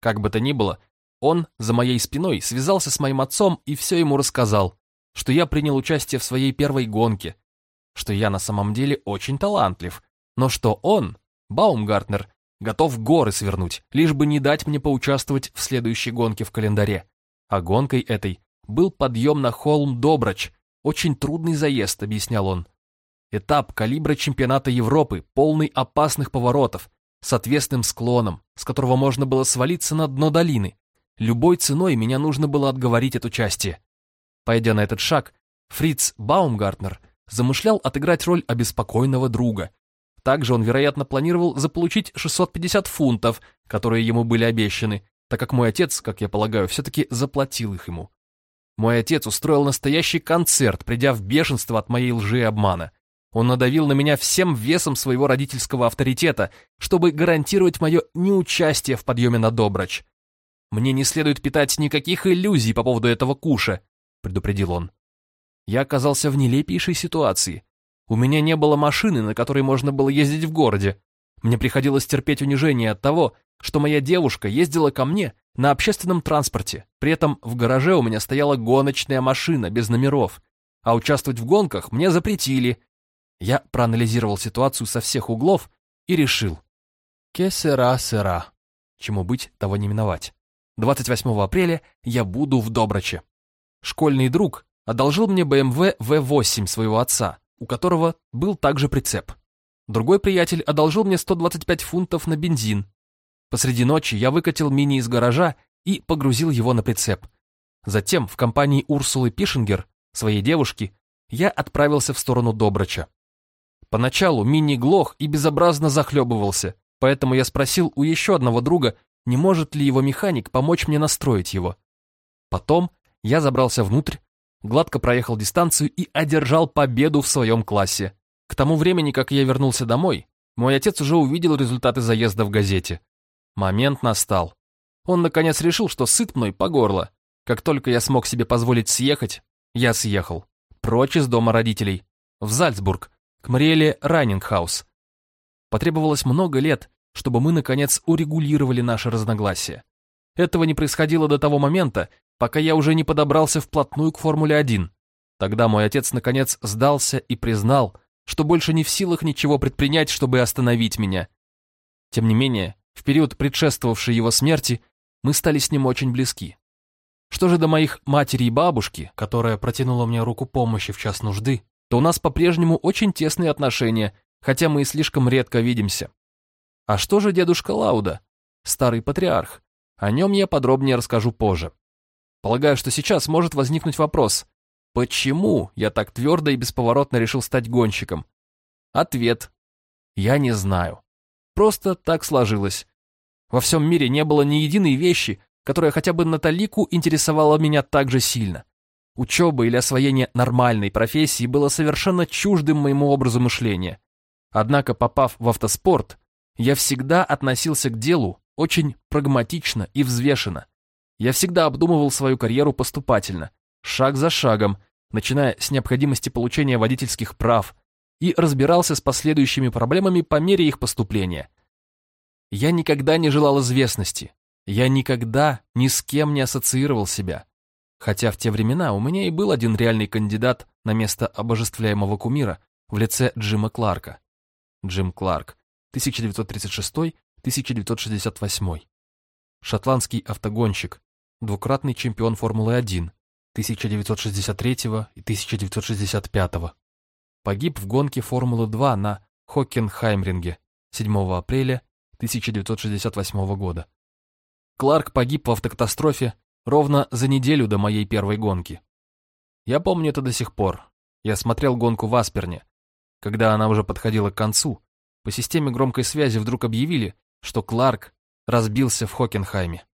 Как бы то ни было, он за моей спиной связался с моим отцом и все ему рассказал, что я принял участие в своей первой гонке, что я на самом деле очень талантлив, но что он, Баумгартнер, готов горы свернуть, лишь бы не дать мне поучаствовать в следующей гонке в календаре. А гонкой этой был подъем на холм Добрач, очень трудный заезд, объяснял он. Этап калибра чемпионата Европы, полный опасных поворотов, с отвесным склоном, с которого можно было свалиться на дно долины. Любой ценой меня нужно было отговорить от участия. Пойдя на этот шаг, Фриц Баумгартнер замышлял отыграть роль обеспокоенного друга. Также он, вероятно, планировал заполучить 650 фунтов, которые ему были обещаны, так как мой отец, как я полагаю, все-таки заплатил их ему. Мой отец устроил настоящий концерт, придя в бешенство от моей лжи и обмана. Он надавил на меня всем весом своего родительского авторитета, чтобы гарантировать мое неучастие в подъеме на Доброчь. «Мне не следует питать никаких иллюзий по поводу этого куша», — предупредил он. Я оказался в нелепейшей ситуации. У меня не было машины, на которой можно было ездить в городе. Мне приходилось терпеть унижение от того, что моя девушка ездила ко мне на общественном транспорте, при этом в гараже у меня стояла гоночная машина без номеров, а участвовать в гонках мне запретили. Я проанализировал ситуацию со всех углов и решил. Кесера-сера. Чему быть, того не миновать. 28 апреля я буду в Добраче. Школьный друг одолжил мне BMW V8 своего отца, у которого был также прицеп. Другой приятель одолжил мне 125 фунтов на бензин. Посреди ночи я выкатил мини из гаража и погрузил его на прицеп. Затем в компании Урсулы Пишингер, своей девушки, я отправился в сторону Добрача. Поначалу мини глох и безобразно захлебывался, поэтому я спросил у еще одного друга, не может ли его механик помочь мне настроить его. Потом я забрался внутрь, гладко проехал дистанцию и одержал победу в своем классе. К тому времени, как я вернулся домой, мой отец уже увидел результаты заезда в газете. Момент настал. Он наконец решил, что сыт мной по горло. Как только я смог себе позволить съехать, я съехал. Прочь из дома родителей. В Зальцбург, к Мариэле Райнингхаус. Потребовалось много лет, чтобы мы, наконец, урегулировали наши разногласия. Этого не происходило до того момента, пока я уже не подобрался вплотную к Формуле-1. Тогда мой отец, наконец, сдался и признал, что больше не в силах ничего предпринять, чтобы остановить меня. Тем не менее, в период, предшествовавший его смерти, мы стали с ним очень близки. Что же до моих матери и бабушки, которая протянула мне руку помощи в час нужды, то у нас по-прежнему очень тесные отношения, хотя мы и слишком редко видимся. А что же дедушка Лауда, старый патриарх? О нем я подробнее расскажу позже. Полагаю, что сейчас может возникнуть вопрос, Почему я так твердо и бесповоротно решил стать гонщиком? Ответ. Я не знаю. Просто так сложилось. Во всем мире не было ни единой вещи, которая хотя бы на талику интересовала меня так же сильно. Учеба или освоение нормальной профессии было совершенно чуждым моему образу мышления. Однако, попав в автоспорт, я всегда относился к делу очень прагматично и взвешенно. Я всегда обдумывал свою карьеру поступательно, шаг за шагом, начиная с необходимости получения водительских прав, и разбирался с последующими проблемами по мере их поступления. Я никогда не желал известности, я никогда ни с кем не ассоциировал себя. Хотя в те времена у меня и был один реальный кандидат на место обожествляемого кумира в лице Джима Кларка. Джим Кларк, 1936-1968. Шотландский автогонщик, двукратный чемпион Формулы-1, 1963 и 1965. Погиб в гонке Формулы-2 на Хоккенхаймринге 7 апреля 1968 года. Кларк погиб в автокатастрофе ровно за неделю до моей первой гонки. Я помню это до сих пор. Я смотрел гонку в Асперне. Когда она уже подходила к концу, по системе громкой связи вдруг объявили, что Кларк разбился в Хокенхайме.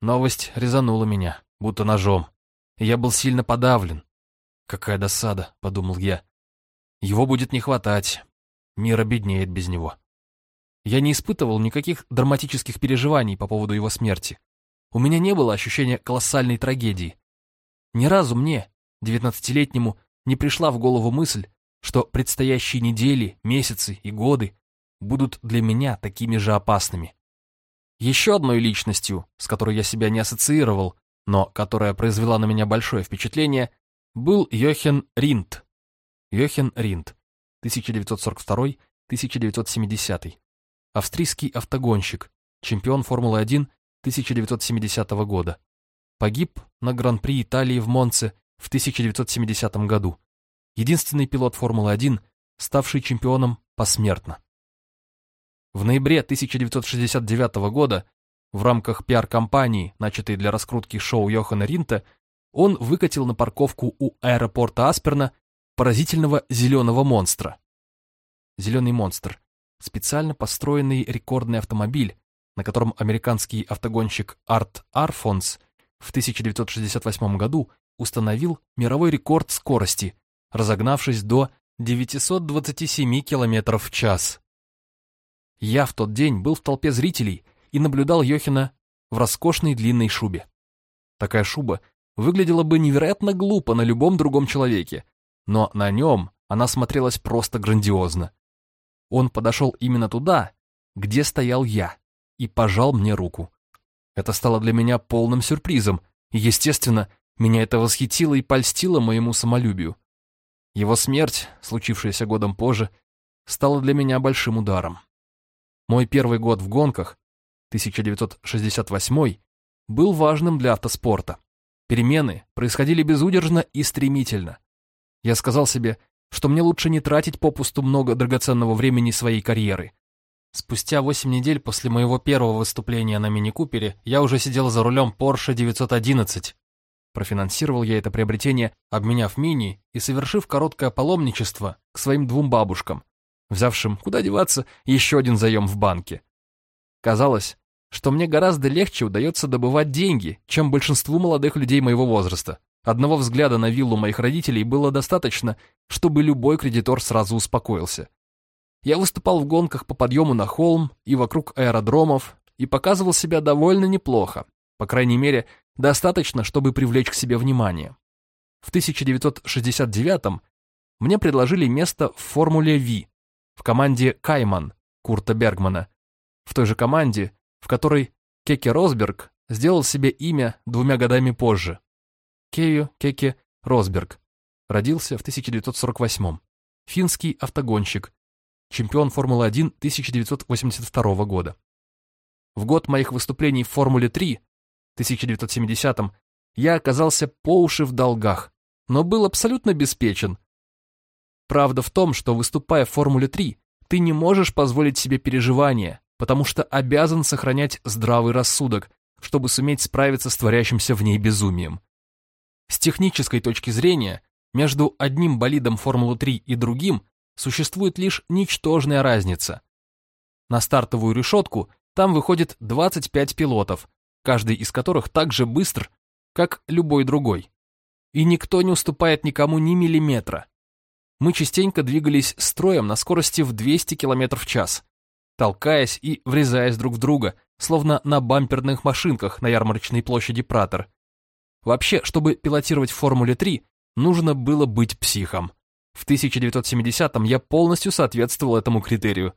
Новость резанула меня, будто ножом. Я был сильно подавлен. «Какая досада», — подумал я. «Его будет не хватать. Мир обеднеет без него». Я не испытывал никаких драматических переживаний по поводу его смерти. У меня не было ощущения колоссальной трагедии. Ни разу мне, девятнадцатилетнему, не пришла в голову мысль, что предстоящие недели, месяцы и годы будут для меня такими же опасными. Еще одной личностью, с которой я себя не ассоциировал, но которая произвела на меня большое впечатление, был Йохен Ринд. Йохен Ринд, 1942-1970. Австрийский автогонщик, чемпион Формулы-1 1970 года. Погиб на Гран-при Италии в Монце в 1970 году. Единственный пилот Формулы-1, ставший чемпионом посмертно. В ноябре 1969 года в рамках пиар-компании, начатой для раскрутки шоу Йохана Ринта, он выкатил на парковку у аэропорта Асперна поразительного зеленого монстра. Зеленый монстр – специально построенный рекордный автомобиль, на котором американский автогонщик Арт Арфонс в 1968 году установил мировой рекорд скорости, разогнавшись до 927 км в час. Я в тот день был в толпе зрителей – и наблюдал Йохина в роскошной длинной шубе. Такая шуба выглядела бы невероятно глупо на любом другом человеке, но на нем она смотрелась просто грандиозно. Он подошел именно туда, где стоял я, и пожал мне руку. Это стало для меня полным сюрпризом, и, естественно, меня это восхитило и польстило моему самолюбию. Его смерть, случившаяся годом позже, стала для меня большим ударом. Мой первый год в гонках, 1968, был важным для автоспорта. Перемены происходили безудержно и стремительно. Я сказал себе, что мне лучше не тратить попусту много драгоценного времени своей карьеры. Спустя 8 недель после моего первого выступления на мини-купере я уже сидел за рулем Porsche 911. Профинансировал я это приобретение, обменяв мини и совершив короткое паломничество к своим двум бабушкам, взявшим, куда деваться, еще один заем в банке. Казалось, что мне гораздо легче удается добывать деньги, чем большинству молодых людей моего возраста. Одного взгляда на виллу моих родителей было достаточно, чтобы любой кредитор сразу успокоился. Я выступал в гонках по подъему на холм и вокруг аэродромов и показывал себя довольно неплохо, по крайней мере, достаточно, чтобы привлечь к себе внимание. В 1969 мне предложили место в Формуле V в команде Кайман Курта Бергмана, в той же команде, в которой Кеке Росберг сделал себе имя двумя годами позже. Кею Кеке Росберг родился в 1948 Финский автогонщик, чемпион Формулы-1 1982 года. В год моих выступлений в Формуле-3, 1970 я оказался по уши в долгах, но был абсолютно обеспечен, Правда в том, что выступая в Формуле-3, ты не можешь позволить себе переживания, потому что обязан сохранять здравый рассудок, чтобы суметь справиться с творящимся в ней безумием. С технической точки зрения, между одним болидом Формулы-3 и другим существует лишь ничтожная разница. На стартовую решетку там выходит 25 пилотов, каждый из которых так же быстр, как любой другой. И никто не уступает никому ни миллиметра мы частенько двигались строем на скорости в 200 км в час, толкаясь и врезаясь друг в друга, словно на бамперных машинках на ярмарочной площади Пратер. Вообще, чтобы пилотировать в Формуле-3, нужно было быть психом. В 1970-м я полностью соответствовал этому критерию.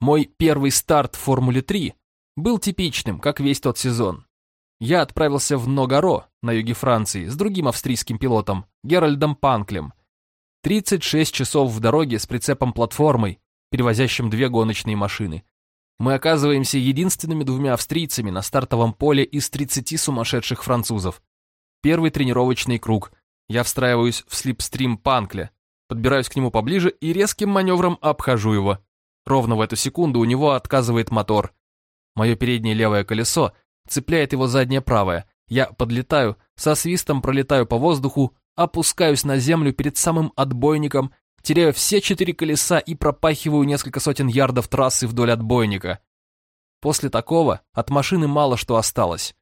Мой первый старт в Формуле-3 был типичным, как весь тот сезон. Я отправился в Ногаро, на юге Франции, с другим австрийским пилотом, Геральдом Панклем – 36 часов в дороге с прицепом-платформой, перевозящим две гоночные машины. Мы оказываемся единственными двумя австрийцами на стартовом поле из 30 сумасшедших французов. Первый тренировочный круг. Я встраиваюсь в слипстрим Панкля, подбираюсь к нему поближе и резким маневром обхожу его. Ровно в эту секунду у него отказывает мотор. Мое переднее левое колесо цепляет его заднее правое. Я подлетаю, со свистом пролетаю по воздуху, опускаюсь на землю перед самым отбойником, теряю все четыре колеса и пропахиваю несколько сотен ярдов трассы вдоль отбойника. После такого от машины мало что осталось.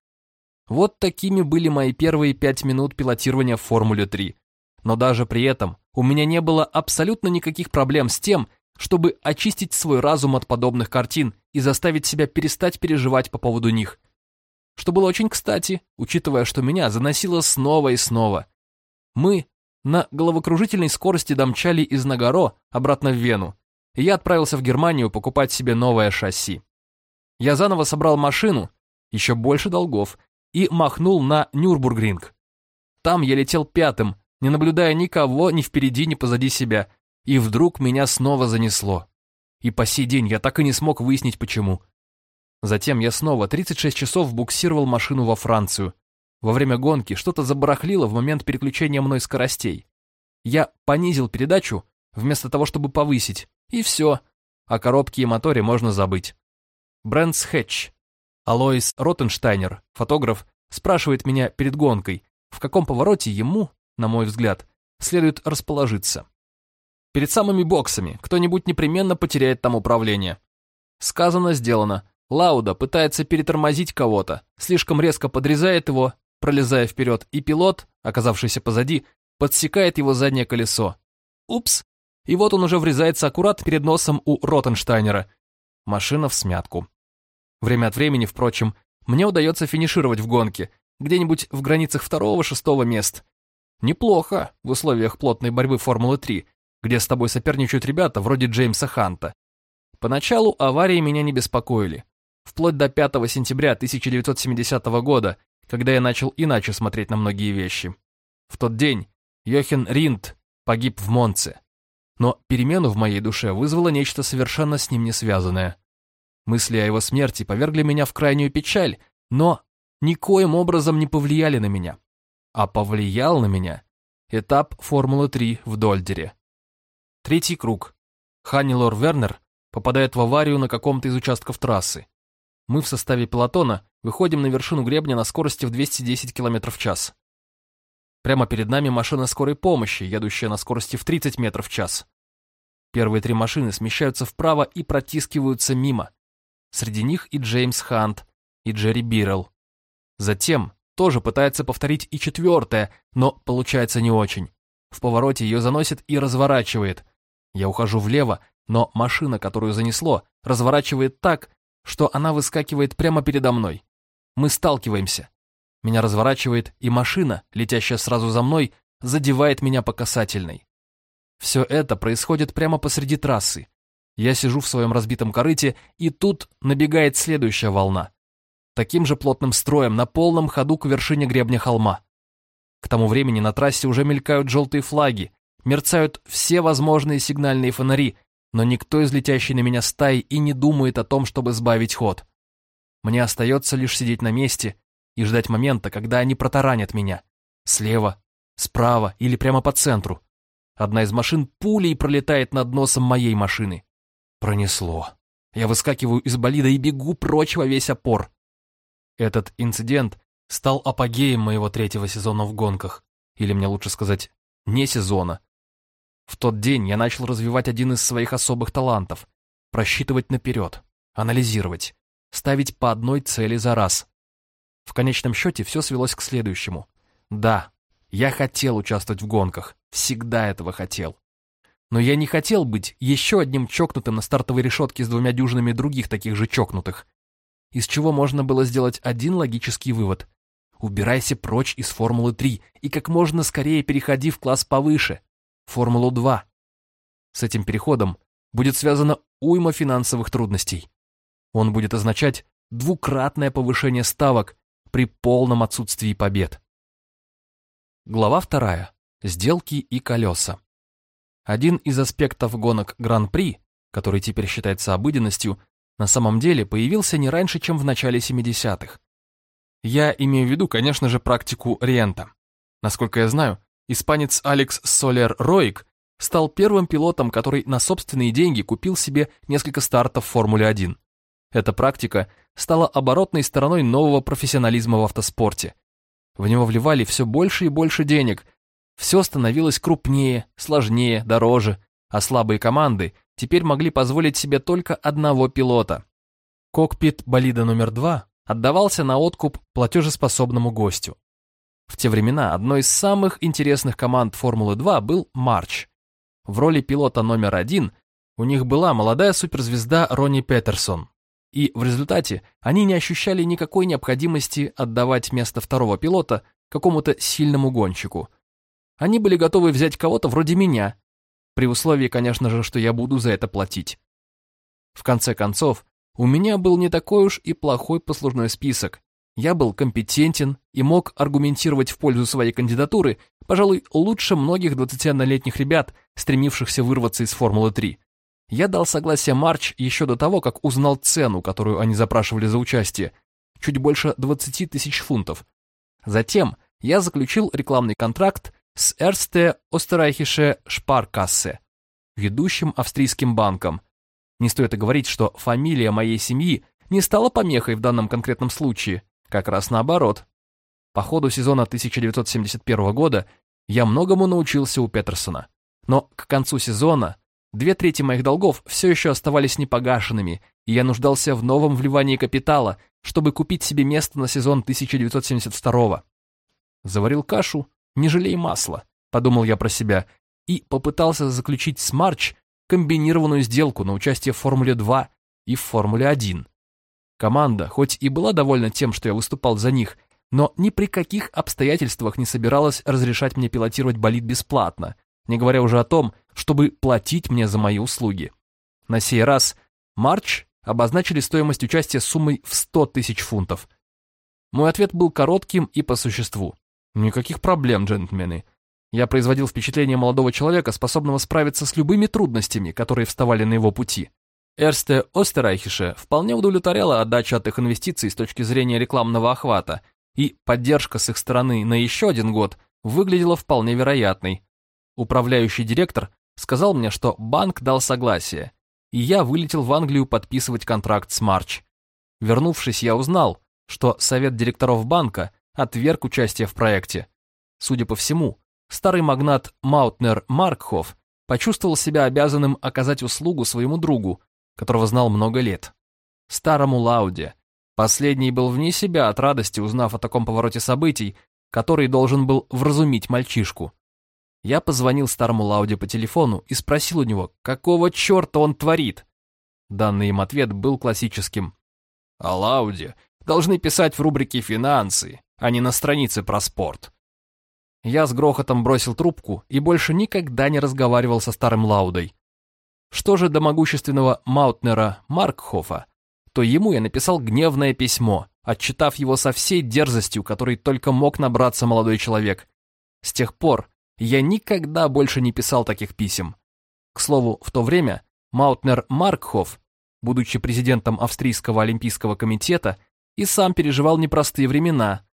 Вот такими были мои первые пять минут пилотирования в Формуле-3. Но даже при этом у меня не было абсолютно никаких проблем с тем, чтобы очистить свой разум от подобных картин и заставить себя перестать переживать по поводу них. Что было очень кстати, учитывая, что меня заносило снова и снова. Мы на головокружительной скорости домчали из Нагаро обратно в Вену, и я отправился в Германию покупать себе новое шасси. Я заново собрал машину, еще больше долгов, и махнул на Нюрбургринг. Там я летел пятым, не наблюдая никого ни впереди, ни позади себя, и вдруг меня снова занесло. И по сей день я так и не смог выяснить почему. Затем я снова 36 часов буксировал машину во Францию, во время гонки что-то забарахлило в момент переключения мной скоростей. Я понизил передачу, вместо того, чтобы повысить, и все. О коробке и моторе можно забыть. Брэнс Хэтч, Алоис Ротенштайнер, фотограф, спрашивает меня перед гонкой, в каком повороте ему, на мой взгляд, следует расположиться. Перед самыми боксами кто-нибудь непременно потеряет там управление. Сказано, сделано. Лауда пытается перетормозить кого-то, слишком резко подрезает его пролезая вперед, и пилот, оказавшийся позади, подсекает его заднее колесо. Упс! И вот он уже врезается аккурат перед носом у Ротенштайнера. Машина в смятку. Время от времени, впрочем, мне удается финишировать в гонке, где-нибудь в границах второго-шестого мест. Неплохо в условиях плотной борьбы Формулы-3, где с тобой соперничают ребята вроде Джеймса Ханта. Поначалу аварии меня не беспокоили. Вплоть до 5 сентября 1970 года, когда я начал иначе смотреть на многие вещи. В тот день Йохен Ринд погиб в Монце. Но перемену в моей душе вызвало нечто совершенно с ним не связанное. Мысли о его смерти повергли меня в крайнюю печаль, но никоим образом не повлияли на меня. А повлиял на меня этап Формулы-3 в Дольдере. Третий круг. Ханнилор Вернер попадает в аварию на каком-то из участков трассы. Мы в составе пелотона выходим на вершину гребня на скорости в 210 км в час. Прямо перед нами машина скорой помощи, едущая на скорости в 30 метров в час. Первые три машины смещаются вправо и протискиваются мимо. Среди них и Джеймс Хант, и Джерри Биррелл. Затем тоже пытается повторить и четвертая, но получается не очень. В повороте ее заносит и разворачивает. Я ухожу влево, но машина, которую занесло, разворачивает так, что она выскакивает прямо передо мной. Мы сталкиваемся. Меня разворачивает, и машина, летящая сразу за мной, задевает меня по касательной. Все это происходит прямо посреди трассы. Я сижу в своем разбитом корыте, и тут набегает следующая волна. Таким же плотным строем на полном ходу к вершине гребня холма. К тому времени на трассе уже мелькают желтые флаги, мерцают все возможные сигнальные фонари, но никто из летящей на меня стаи и не думает о том, чтобы сбавить ход. Мне остается лишь сидеть на месте и ждать момента, когда они протаранят меня. Слева, справа или прямо по центру. Одна из машин пулей пролетает над носом моей машины. Пронесло. Я выскакиваю из болида и бегу прочь во весь опор. Этот инцидент стал апогеем моего третьего сезона в гонках. Или мне лучше сказать, не сезона. В тот день я начал развивать один из своих особых талантов. Просчитывать наперед, анализировать, ставить по одной цели за раз. В конечном счете все свелось к следующему. Да, я хотел участвовать в гонках, всегда этого хотел. Но я не хотел быть еще одним чокнутым на стартовой решетке с двумя дюжинами других таких же чокнутых. Из чего можно было сделать один логический вывод. Убирайся прочь из Формулы-3 и как можно скорее переходи в класс повыше, Формулу-2. С этим переходом будет связана уйма финансовых трудностей. Он будет означать двукратное повышение ставок при полном отсутствии побед. Глава вторая. Сделки и колеса. Один из аспектов гонок Гран-при, который теперь считается обыденностью, на самом деле появился не раньше, чем в начале 70-х. Я имею в виду, конечно же, практику рента. Насколько я знаю, испанец Алекс Солер Роик стал первым пилотом, который на собственные деньги купил себе несколько стартов в Формуле-1. Эта практика стала оборотной стороной нового профессионализма в автоспорте. В него вливали все больше и больше денег, все становилось крупнее, сложнее, дороже, а слабые команды теперь могли позволить себе только одного пилота. Кокпит болида номер два отдавался на откуп платежеспособному гостю. В те времена одной из самых интересных команд Формулы-2 был Марч. В роли пилота номер один у них была молодая суперзвезда Ронни Петерсон. И в результате они не ощущали никакой необходимости отдавать место второго пилота какому-то сильному гонщику – они были готовы взять кого-то вроде меня, при условии, конечно же, что я буду за это платить. В конце концов, у меня был не такой уж и плохой послужной список. Я был компетентен и мог аргументировать в пользу своей кандидатуры, пожалуй, лучше многих 21-летних ребят, стремившихся вырваться из Формулы-3. Я дал согласие Марч еще до того, как узнал цену, которую они запрашивали за участие, чуть больше 20 тысяч фунтов. Затем я заключил рекламный контракт с Erste Österreichische Sparkasse, ведущим австрийским банком. Не стоит и говорить, что фамилия моей семьи не стала помехой в данном конкретном случае, как раз наоборот. По ходу сезона 1971 года я многому научился у Петерсона. Но к концу сезона две трети моих долгов все еще оставались непогашенными, и я нуждался в новом вливании капитала, чтобы купить себе место на сезон 1972 Заварил кашу, не жалей масла, подумал я про себя, и попытался заключить с Марч комбинированную сделку на участие в Формуле-2 и в Формуле-1. Команда, хоть и была довольна тем, что я выступал за них, но ни при каких обстоятельствах не собиралась разрешать мне пилотировать болид бесплатно, не говоря уже о том, чтобы платить мне за мои услуги. На сей раз Марч обозначили стоимость участия суммой в 100 тысяч фунтов. Мой ответ был коротким и по существу. Никаких проблем, джентльмены. Я производил впечатление молодого человека, способного справиться с любыми трудностями, которые вставали на его пути. Эрсте Остерайхише вполне удовлетворяла отдача от их инвестиций с точки зрения рекламного охвата, и поддержка с их стороны на еще один год выглядела вполне вероятной. Управляющий директор сказал мне, что банк дал согласие, и я вылетел в Англию подписывать контракт с Марч. Вернувшись, я узнал, что совет директоров банка отверг участие в проекте. Судя по всему, старый магнат Маутнер Маркхоф почувствовал себя обязанным оказать услугу своему другу, которого знал много лет. Старому Лауде. Последний был вне себя от радости, узнав о таком повороте событий, который должен был вразумить мальчишку. Я позвонил старому Лауде по телефону и спросил у него, какого черта он творит. Данный им ответ был классическим. «О Лауде должны писать в рубрике «Финансы», а не на странице про спорт». Я с грохотом бросил трубку и больше никогда не разговаривал со старым Лаудой. Что же до могущественного Маутнера Маркхофа, то ему я написал гневное письмо, отчитав его со всей дерзостью, которой только мог набраться молодой человек. С тех пор я никогда больше не писал таких писем. К слову, в то время Маутнер Маркхоф, будучи президентом Австрийского олимпийского комитета, и сам переживал непростые времена,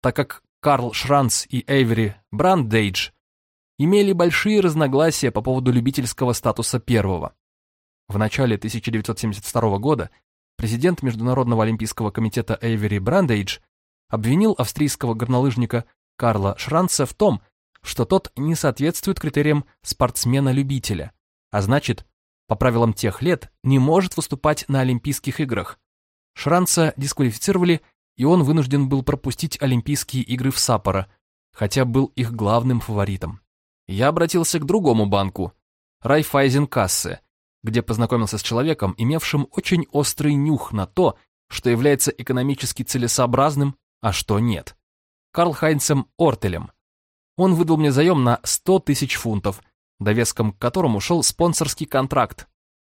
так как Карл Шранц и Эйвери Брандейдж имели большие разногласия по поводу любительского статуса первого. В начале 1972 года президент Международного олимпийского комитета Эйвери Брандейдж обвинил австрийского горнолыжника Карла Шранца в том, что тот не соответствует критериям спортсмена-любителя, а значит, по правилам тех лет, не может выступать на Олимпийских играх. Шранца дисквалифицировали, и он вынужден был пропустить Олимпийские игры в Саппоро, хотя был их главным фаворитом. Я обратился к другому банку, Райфайзенкассе, где познакомился с человеком, имевшим очень острый нюх на то, что является экономически целесообразным, а что нет. Карл Хайнцем Ортелем, он выдал мне заем на 100 тысяч фунтов, довеском к которому шел спонсорский контракт.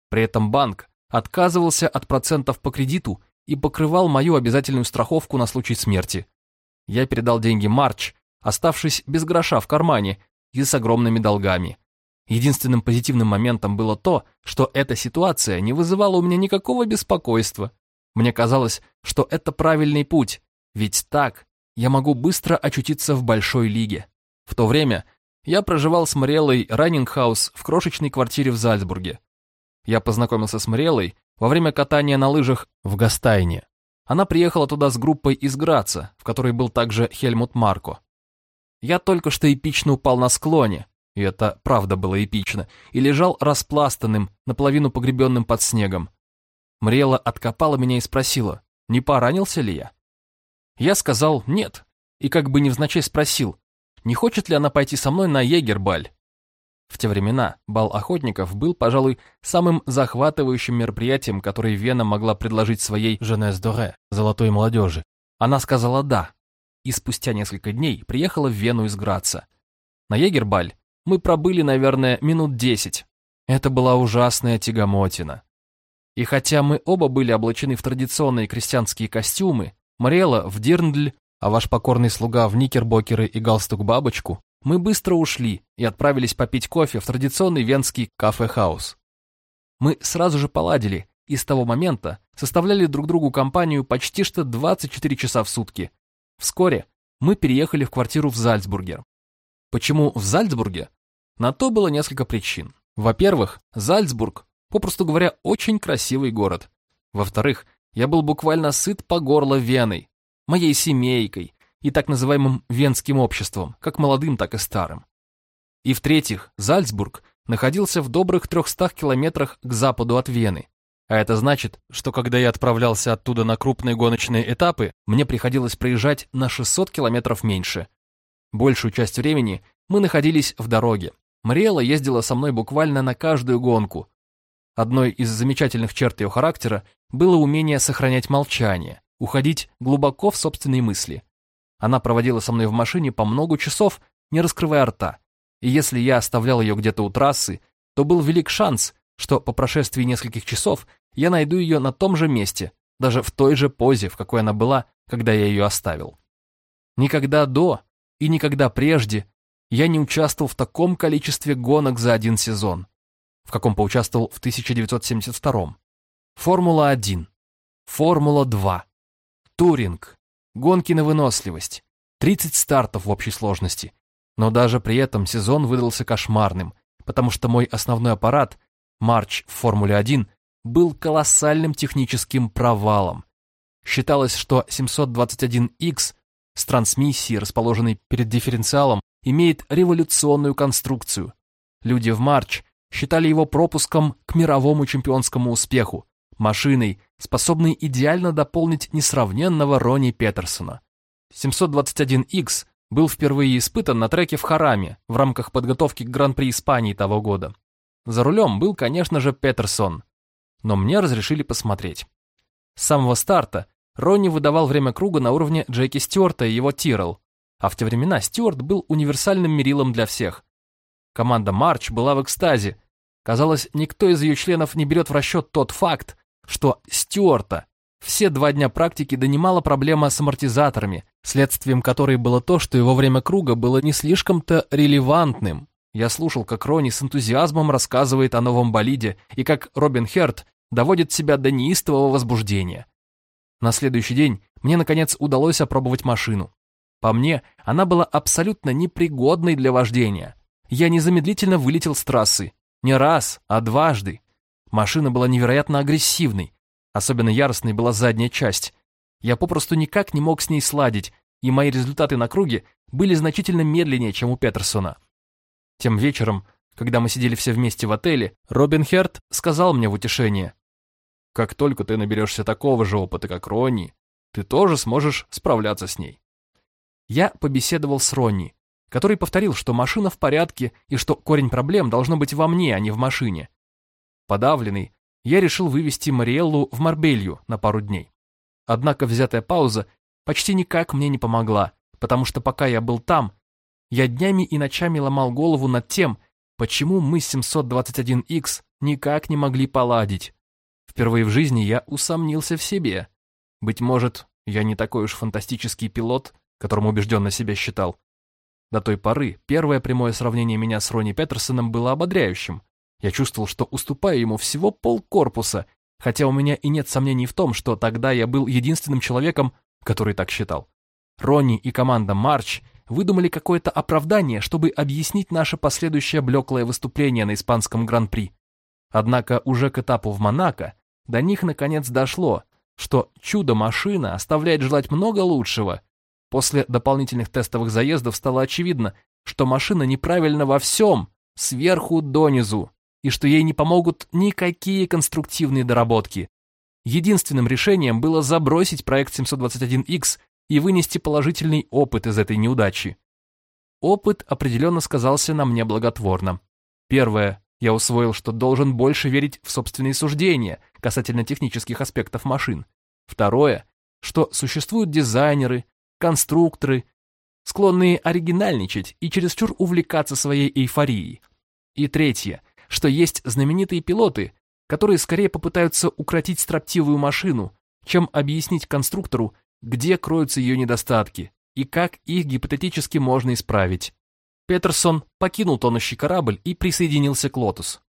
При этом банк отказывался от процентов по кредиту и покрывал мою обязательную страховку на случай смерти. Я передал деньги Марч, оставшись без гроша в кармане и с огромными долгами. Единственным позитивным моментом было то, что эта ситуация не вызывала у меня никакого беспокойства. Мне казалось, что это правильный путь, ведь так я могу быстро очутиться в большой лиге. В то время я проживал с Мариэллой Раннингхаус в крошечной квартире в Зальцбурге. Я познакомился с Мариэллой во время катания на лыжах в Гастайне. Она приехала туда с группой из Граца, в которой был также Хельмут Марко. Я только что эпично упал на склоне, и это правда было эпично, и лежал распластанным, наполовину погребенным под снегом. Мрела откопала меня и спросила, не поранился ли я. Я сказал «нет», и как бы невзначай спросил, не хочет ли она пойти со мной на егербаль. В те времена бал охотников был, пожалуй, самым захватывающим мероприятием, которое Вена могла предложить своей «Женес Доре» – золотой молодежи. Она сказала «да», и спустя несколько дней приехала в Вену из Граца. На егербаль мы пробыли, наверное, минут десять. Это была ужасная тягомотина. И хотя мы оба были облачены в традиционные крестьянские костюмы, Мариэла в дирндль, а ваш покорный слуга в никербокеры и галстук-бабочку, мы быстро ушли и отправились попить кофе в традиционный венский кафе-хаус. Мы сразу же поладили и с того момента составляли друг другу компанию почти что 24 часа в сутки. Вскоре мы переехали в квартиру в Зальцбурге. Почему в Зальцбурге? На то было несколько причин. Во-первых, Зальцбург, попросту говоря, очень красивый город. Во-вторых, я был буквально сыт по горло Веной, моей семейкой и так называемым венским обществом, как молодым, так и старым. И в-третьих, Зальцбург находился в добрых 300 километрах к западу от Вены. А это значит, что когда я отправлялся оттуда на крупные гоночные этапы, мне приходилось проезжать на 600 километров меньше. Большую часть времени мы находились в дороге. Мариэла ездила со мной буквально на каждую гонку. Одной из замечательных черт ее характера было умение сохранять молчание уходить глубоко в собственные мысли. Она проводила со мной в машине по много часов, не раскрывая рта. И если я оставлял ее где-то у трассы, то был велик шанс, что по прошествии нескольких часов я найду ее на том же месте, даже в той же позе, в какой она была, когда я ее оставил. Никогда до и никогда прежде я не участвовал в таком количестве гонок за один сезон, в каком поучаствовал в 1972 Формула-1, Формула-2, Туринг, гонки на выносливость, 30 стартов в общей сложности. Но даже при этом сезон выдался кошмарным, потому что мой основной аппарат, Марч в Формуле-1, был колоссальным техническим провалом. Считалось, что 721X с трансмиссией, расположенной перед дифференциалом, имеет революционную конструкцию. Люди в Марч считали его пропуском к мировому чемпионскому успеху, машиной, способной идеально дополнить несравненного Ронни Петерсона. 721X был впервые испытан на треке в Хараме в рамках подготовки к Гран-при Испании того года. За рулем был, конечно же, Петерсон, но мне разрешили посмотреть. С самого старта Ронни выдавал время круга на уровне Джеки Стюарта и его Тирл, а в те времена Стюарт был универсальным мерилом для всех. Команда Марч была в экстазе. Казалось, никто из ее членов не берет в расчет тот факт, что Стюарта все два дня практики донимала проблема с амортизаторами, следствием которой было то, что его время круга было не слишком-то релевантным. Я слушал, как Ронни с энтузиазмом рассказывает о новом болиде и как Робин Херт доводит себя до неистового возбуждения. На следующий день мне, наконец, удалось опробовать машину. По мне, она была абсолютно непригодной для вождения. Я незамедлительно вылетел с трассы. Не раз, а дважды. Машина была невероятно агрессивной. Особенно яростной была задняя часть. Я попросту никак не мог с ней сладить, и мои результаты на круге были значительно медленнее, чем у Петерсона. Тем вечером, когда мы сидели все вместе в отеле, Робин Херт сказал мне в утешение. «Как только ты наберешься такого же опыта, как Ронни, ты тоже сможешь справляться с ней». Я побеседовал с Ронни, который повторил, что машина в порядке и что корень проблем должно быть во мне, а не в машине. Подавленный, я решил вывести Мариэллу в Марбелью на пару дней. Однако взятая пауза почти никак мне не помогла, потому что пока я был там, я днями и ночами ломал голову над тем, почему мы с 721X никак не могли поладить. Впервые в жизни я усомнился в себе. Быть может, я не такой уж фантастический пилот, которым убежденно себя считал. До той поры первое прямое сравнение меня с Ронни Петерсоном было ободряющим. Я чувствовал, что уступаю ему всего полкорпуса, хотя у меня и нет сомнений в том, что тогда я был единственным человеком, который так считал. Ронни и команда Марч выдумали какое-то оправдание, чтобы объяснить наше последующее блеклое выступление на испанском гран-при. Однако уже к этапу в Монако до них наконец дошло, что чудо-машина оставляет желать много лучшего. После дополнительных тестовых заездов стало очевидно, что машина неправильна во всем, сверху донизу, и что ей не помогут никакие конструктивные доработки. Единственным решением было забросить проект 721X и вынести положительный опыт из этой неудачи. Опыт определенно сказался на мне благотворно. Первое, я усвоил, что должен больше верить в собственные суждения касательно технических аспектов машин. Второе, что существуют дизайнеры, конструкторы, склонные оригинальничать и чересчур увлекаться своей эйфорией. И третье, что есть знаменитые пилоты, которые скорее попытаются укротить строптивую машину, чем объяснить конструктору, где кроются ее недостатки и как их гипотетически можно исправить. Петерсон покинул тонущий корабль и присоединился к Лотус.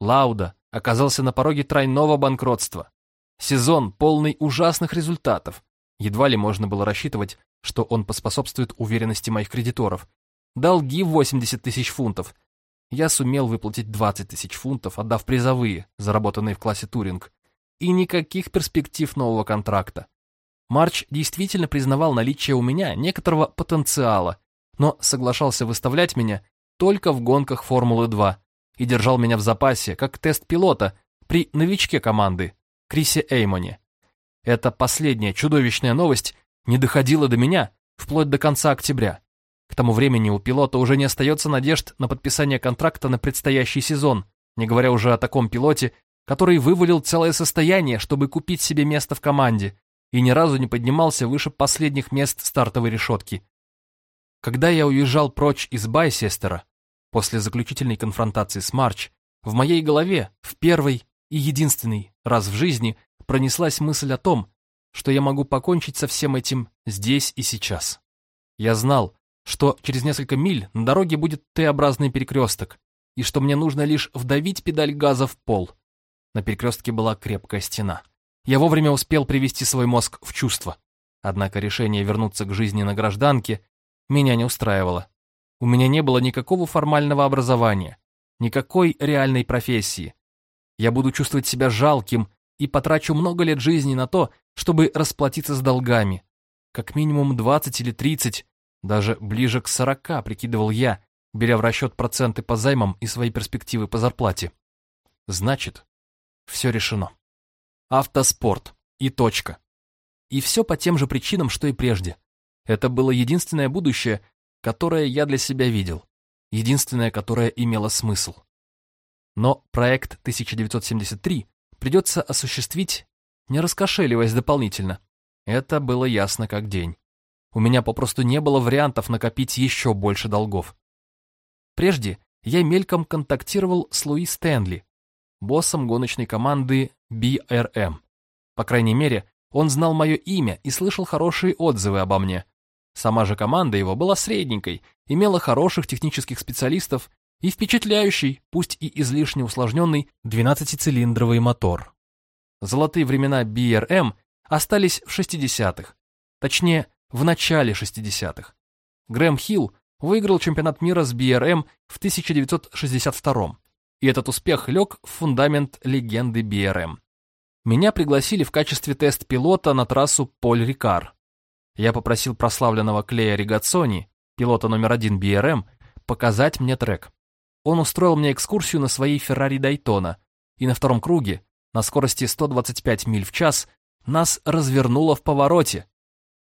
Лауда оказался на пороге тройного банкротства. Сезон, полный ужасных результатов. Едва ли можно было рассчитывать, что он поспособствует уверенности моих кредиторов. Долги 80 тысяч фунтов. Я сумел выплатить 20 тысяч фунтов, отдав призовые, заработанные в классе Туринг. И никаких перспектив нового контракта. Марч действительно признавал наличие у меня некоторого потенциала, но соглашался выставлять меня только в гонках Формулы-2 и держал меня в запасе как тест пилота при новичке команды, Крисе Эймоне. Эта последняя чудовищная новость не доходила до меня вплоть до конца октября. К тому времени у пилота уже не остается надежд на подписание контракта на предстоящий сезон, не говоря уже о таком пилоте, который вывалил целое состояние, чтобы купить себе место в команде, и ни разу не поднимался выше последних мест стартовой решетки. Когда я уезжал прочь из Байсестера, после заключительной конфронтации с Марч, В моей голове в первый и единственный раз в жизни пронеслась мысль о том, что я могу покончить со всем этим здесь и сейчас. Я знал, что через несколько миль на дороге будет Т-образный перекресток, и что мне нужно лишь вдавить педаль газа в пол. На перекрестке была крепкая стена. Я вовремя успел привести свой мозг в чувство. Однако решение вернуться к жизни на гражданке меня не устраивало. У меня не было никакого формального образования, никакой реальной профессии. Я буду чувствовать себя жалким и потрачу много лет жизни на то, чтобы расплатиться с долгами. Как минимум 20 или 30, даже ближе к 40, прикидывал я, беря в расчет проценты по займам и свои перспективы по зарплате. Значит, все решено. Автоспорт. И точка. И все по тем же причинам, что и прежде. Это было единственное будущее, которое я для себя видел. Единственное, которое имело смысл. Но проект 1973 придется осуществить, не раскошеливаясь дополнительно. Это было ясно как день. У меня попросту не было вариантов накопить еще больше долгов. Прежде я мельком контактировал с Луи Стэнли, боссом гоночной команды BRM. По крайней мере, он знал мое имя и слышал хорошие отзывы обо мне. Сама же команда его была средненькой, имела хороших технических специалистов и впечатляющий, пусть и излишне усложненный, 12-цилиндровый мотор. Золотые времена BRM остались в 60-х, точнее, в начале 60-х. Грэм Хилл выиграл чемпионат мира с BRM в 1962 и этот успех лег в фундамент легенды BRM. Меня пригласили в качестве тест-пилота на трассу Поль-Рикар. Я попросил прославленного Клея Ригацони, пилота номер один BRM, показать мне трек. Он устроил мне экскурсию на своей Феррари Дайтона, и на втором круге, на скорости 125 миль в час, нас развернуло в повороте.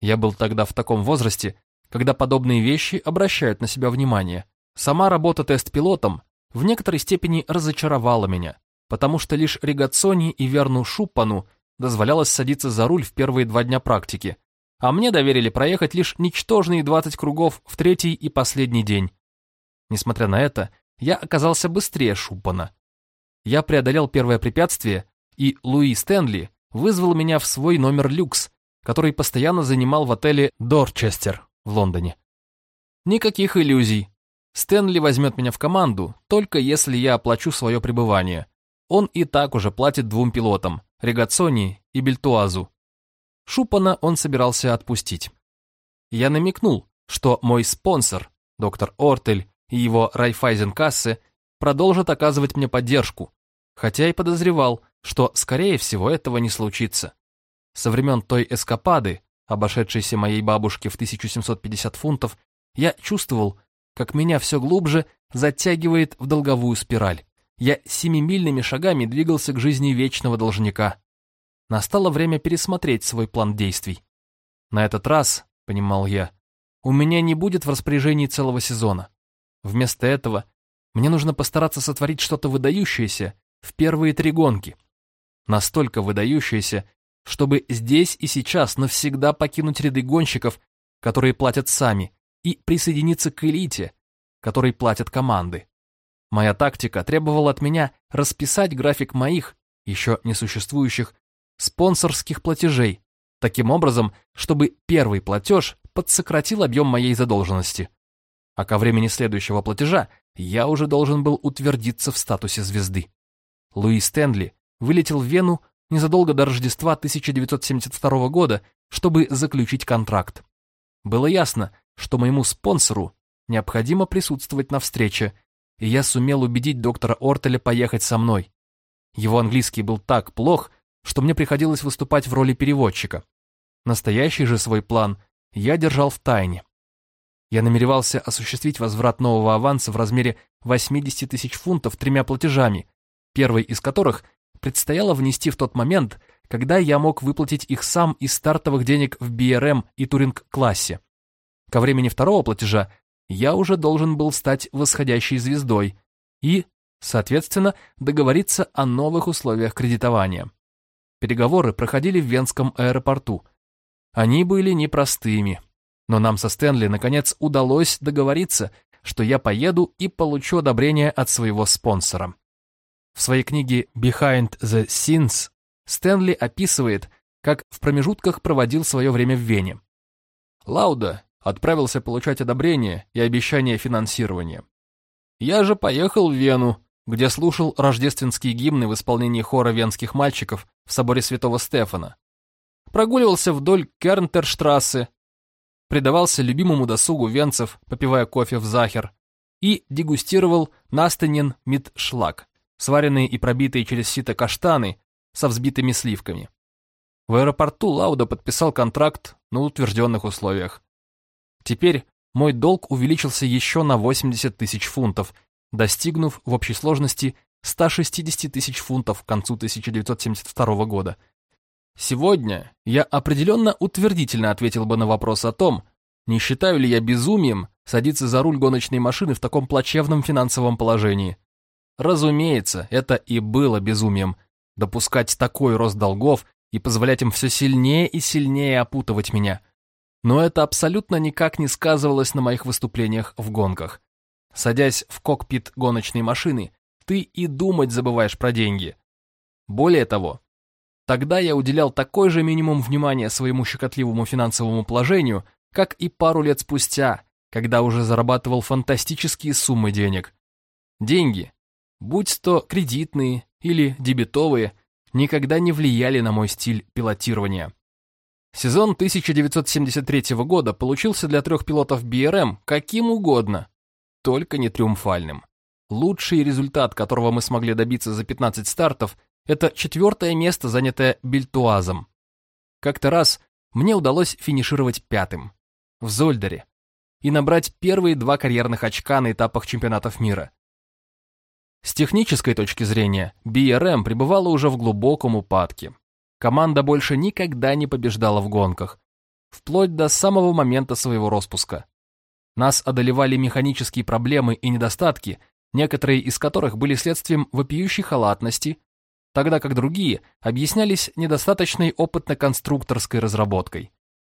Я был тогда в таком возрасте, когда подобные вещи обращают на себя внимание. Сама работа тест-пилотом в некоторой степени разочаровала меня, потому что лишь Ригацони и Верну Шуппану дозволялось садиться за руль в первые два дня практики, а мне доверили проехать лишь ничтожные 20 кругов в третий и последний день. Несмотря на это, я оказался быстрее Шуппана. Я преодолел первое препятствие, и Луи Стэнли вызвал меня в свой номер люкс, который постоянно занимал в отеле Дорчестер в Лондоне. Никаких иллюзий. Стэнли возьмет меня в команду, только если я оплачу свое пребывание. Он и так уже платит двум пилотам, Регацони и Бельтуазу. Шупана он собирался отпустить. Я намекнул, что мой спонсор, доктор Ортель и его Райфайзенкассе продолжат оказывать мне поддержку, хотя и подозревал, что, скорее всего, этого не случится. Со времен той эскапады, обошедшейся моей бабушке в 1750 фунтов, я чувствовал, как меня все глубже затягивает в долговую спираль. Я семимильными шагами двигался к жизни вечного должника. Настало время пересмотреть свой план действий. На этот раз, понимал я, у меня не будет в распоряжении целого сезона. Вместо этого мне нужно постараться сотворить что-то выдающееся в первые три гонки. Настолько выдающееся, чтобы здесь и сейчас навсегда покинуть ряды гонщиков, которые платят сами, и присоединиться к элите, которой платят команды. Моя тактика требовала от меня расписать график моих, еще не существующих, спонсорских платежей, таким образом, чтобы первый платеж подсократил объем моей задолженности. А ко времени следующего платежа я уже должен был утвердиться в статусе звезды. Луи Стэнли вылетел в Вену незадолго до Рождества 1972 года, чтобы заключить контракт. Было ясно, что моему спонсору необходимо присутствовать на встрече, и я сумел убедить доктора Ортеля поехать со мной. Его английский был так плох, что мне приходилось выступать в роли переводчика. Настоящий же свой план я держал в тайне. Я намеревался осуществить возврат нового аванса в размере 80 тысяч фунтов тремя платежами, первый из которых предстояло внести в тот момент, когда я мог выплатить их сам из стартовых денег в BRM и Туринг-классе. Ко времени второго платежа я уже должен был стать восходящей звездой и, соответственно, договориться о новых условиях кредитования. Переговоры проходили в Венском аэропорту. Они были непростыми, но нам со Стэнли наконец удалось договориться, что я поеду и получу одобрение от своего спонсора. В своей книге «Behind the Scenes» Стэнли описывает, как в промежутках проводил свое время в Вене. Лауда отправился получать одобрение и обещание финансирования. Я же поехал в Вену, где слушал рождественские гимны в исполнении хора венских мальчиков в соборе святого Стефана. Прогуливался вдоль Кернтерштрассе, предавался любимому досугу венцев, попивая кофе в Захер, и дегустировал Настенин Митшлаг, сваренные и пробитые через сито каштаны со взбитыми сливками. В аэропорту Лауда подписал контракт на утвержденных условиях. Теперь мой долг увеличился еще на 80 тысяч фунтов, достигнув в общей сложности 160 тысяч фунтов к концу 1972 года. Сегодня я определенно утвердительно ответил бы на вопрос о том, не считаю ли я безумием садиться за руль гоночной машины в таком плачевном финансовом положении. Разумеется, это и было безумием, допускать такой рост долгов и позволять им все сильнее и сильнее опутывать меня. Но это абсолютно никак не сказывалось на моих выступлениях в гонках. Садясь в кокпит гоночной машины, ты и думать забываешь про деньги. Более того, тогда я уделял такой же минимум внимания своему щекотливому финансовому положению, как и пару лет спустя, когда уже зарабатывал фантастические суммы денег. Деньги, будь то кредитные или дебетовые, никогда не влияли на мой стиль пилотирования. Сезон 1973 года получился для трех пилотов BRM каким угодно, только не триумфальным. Лучший результат, которого мы смогли добиться за 15 стартов, это четвертое место, занятое Бельтуазом. Как-то раз мне удалось финишировать пятым, в Зольдере, и набрать первые два карьерных очка на этапах чемпионатов мира. С технической точки зрения, BRM пребывала уже в глубоком упадке. Команда больше никогда не побеждала в гонках, вплоть до самого момента своего распуска. Нас одолевали механические проблемы и недостатки, некоторые из которых были следствием вопиющей халатности, тогда как другие объяснялись недостаточной опытно-конструкторской разработкой.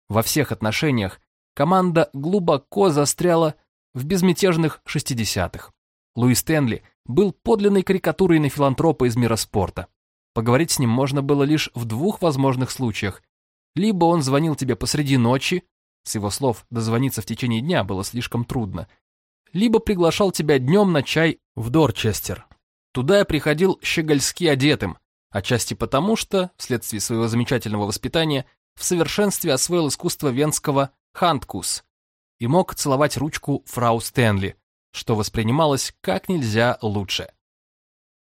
Во всех отношениях команда глубоко застряла в безмятежных 60-х. Луис Стэнли был подлинной карикатурой на филантропа из мира спорта. Поговорить с ним можно было лишь в двух возможных случаях. Либо он звонил тебе посреди ночи, с его слов дозвониться в течение дня было слишком трудно, либо приглашал тебя днем на чай в Дорчестер. Туда я приходил щегольски одетым, отчасти потому, что, вследствие своего замечательного воспитания, в совершенстве освоил искусство венского ханткус и мог целовать ручку фрау Стэнли, что воспринималось как нельзя лучше.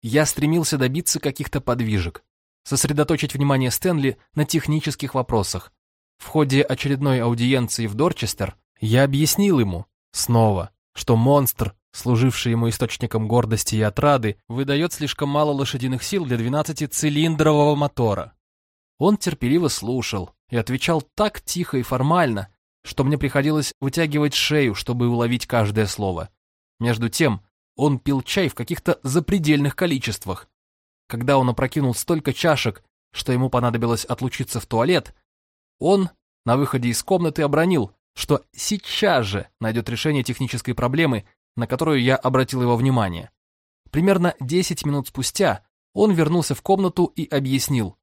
Я стремился добиться каких-то подвижек, сосредоточить внимание Стэнли на технических вопросах. В ходе очередной аудиенции в Дорчестер я объяснил ему, снова, что монстр, служивший ему источником гордости и отрады, выдает слишком мало лошадиных сил для 12-цилиндрового мотора. Он терпеливо слушал и отвечал так тихо и формально, что мне приходилось вытягивать шею, чтобы уловить каждое слово. Между тем, он пил чай в каких-то запредельных количествах. Когда он опрокинул столько чашек, что ему понадобилось отлучиться в туалет, он на выходе из комнаты обронил, что сейчас же найдет решение технической проблемы, на которую я обратил его внимание. Примерно 10 минут спустя он вернулся в комнату и объяснил.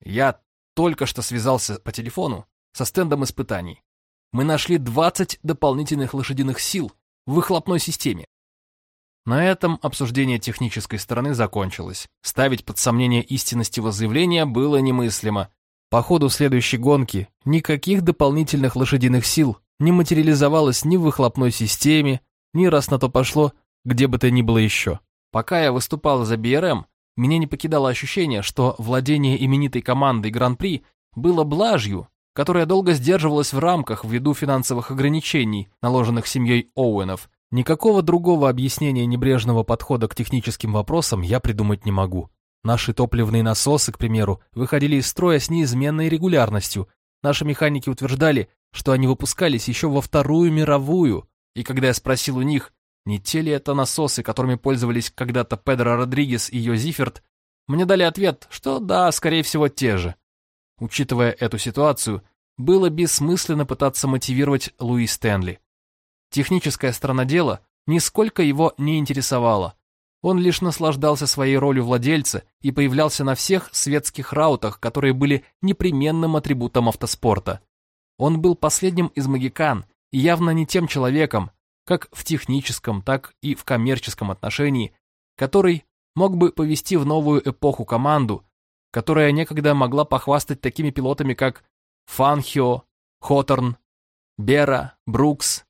Я только что связался по телефону со стендом испытаний. Мы нашли 20 дополнительных лошадиных сил в выхлопной системе. На этом обсуждение технической стороны закончилось. Ставить под сомнение истинность его заявления было немыслимо. По ходу следующей гонки никаких дополнительных лошадиных сил не материализовалось ни в выхлопной системе, ни, раз на то пошло, где бы то ни было еще. Пока я выступал за БРМ, меня не покидало ощущение, что владение именитой командой Гран-при было блажью, которая долго сдерживалась в рамках ввиду финансовых ограничений, наложенных семьей Оуэнов. Никакого другого объяснения небрежного подхода к техническим вопросам я придумать не могу. Наши топливные насосы, к примеру, выходили из строя с неизменной регулярностью. Наши механики утверждали, что они выпускались еще во Вторую мировую. И когда я спросил у них, не те ли это насосы, которыми пользовались когда-то Педро Родригес и Йозиферт, мне дали ответ, что да, скорее всего, те же. Учитывая эту ситуацию, было бессмысленно пытаться мотивировать Луи Стэнли. Техническая сторона дела нисколько его не интересовала. Он лишь наслаждался своей ролью владельца и появлялся на всех светских раутах, которые были непременным атрибутом автоспорта. Он был последним из магикан и явно не тем человеком, как в техническом, так и в коммерческом отношении, который мог бы повести в новую эпоху команду, которая некогда могла похвастать такими пилотами, как Фанхио, Хоторн, Бера, Брукс,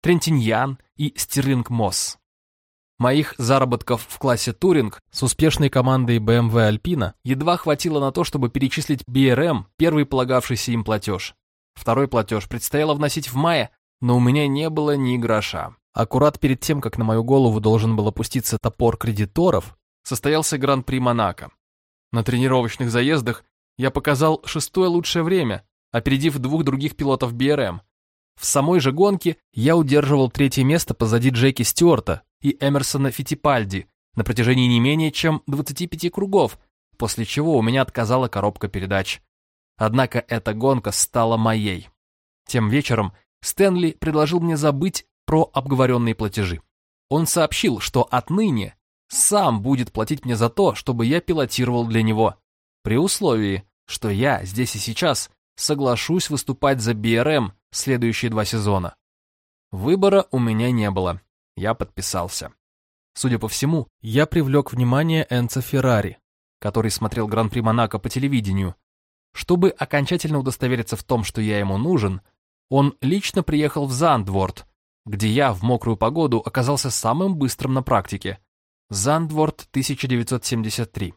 Трентиньян и Стирлинг Мосс. Моих заработков в классе Туринг с успешной командой BMW Альпина едва хватило на то, чтобы перечислить BRM первый полагавшийся им платеж. Второй платеж предстояло вносить в мае, но у меня не было ни гроша. Аккурат перед тем, как на мою голову должен был опуститься топор кредиторов, состоялся Гран-при Монако. На тренировочных заездах я показал шестое лучшее время, опередив двух других пилотов BRM. В самой же гонке я удерживал третье место позади Джеки Стюарта и Эмерсона Фитипальди на протяжении не менее чем 25 кругов, после чего у меня отказала коробка передач. Однако эта гонка стала моей. Тем вечером Стэнли предложил мне забыть про обговоренные платежи. Он сообщил, что отныне сам будет платить мне за то, чтобы я пилотировал для него, при условии, что я здесь и сейчас соглашусь выступать за BRM следующие два сезона. Выбора у меня не было, я подписался. Судя по всему, я привлек внимание Энца Феррари, который смотрел Гран-при Монако по телевидению. Чтобы окончательно удостовериться в том, что я ему нужен, он лично приехал в Зандворд, где я в мокрую погоду оказался самым быстрым на практике. Зандворд 1973.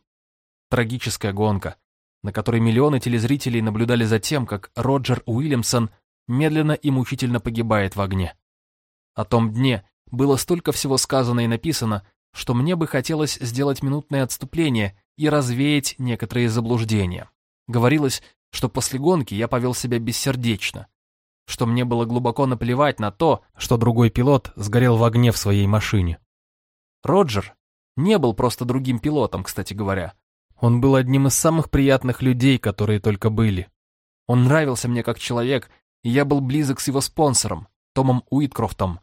Трагическая гонка, на которой миллионы телезрителей наблюдали за тем, как Роджер Уильямсон медленно и мучительно погибает в огне. О том дне было столько всего сказано и написано, что мне бы хотелось сделать минутное отступление и развеять некоторые заблуждения. Говорилось, что после гонки я повел себя бессердечно, что мне было глубоко наплевать на то, что другой пилот сгорел в огне в своей машине. Роджер не был просто другим пилотом, кстати говоря. Он был одним из самых приятных людей, которые только были. Он нравился мне как человек, и я был близок с его спонсором, Томом Уиткрофтом,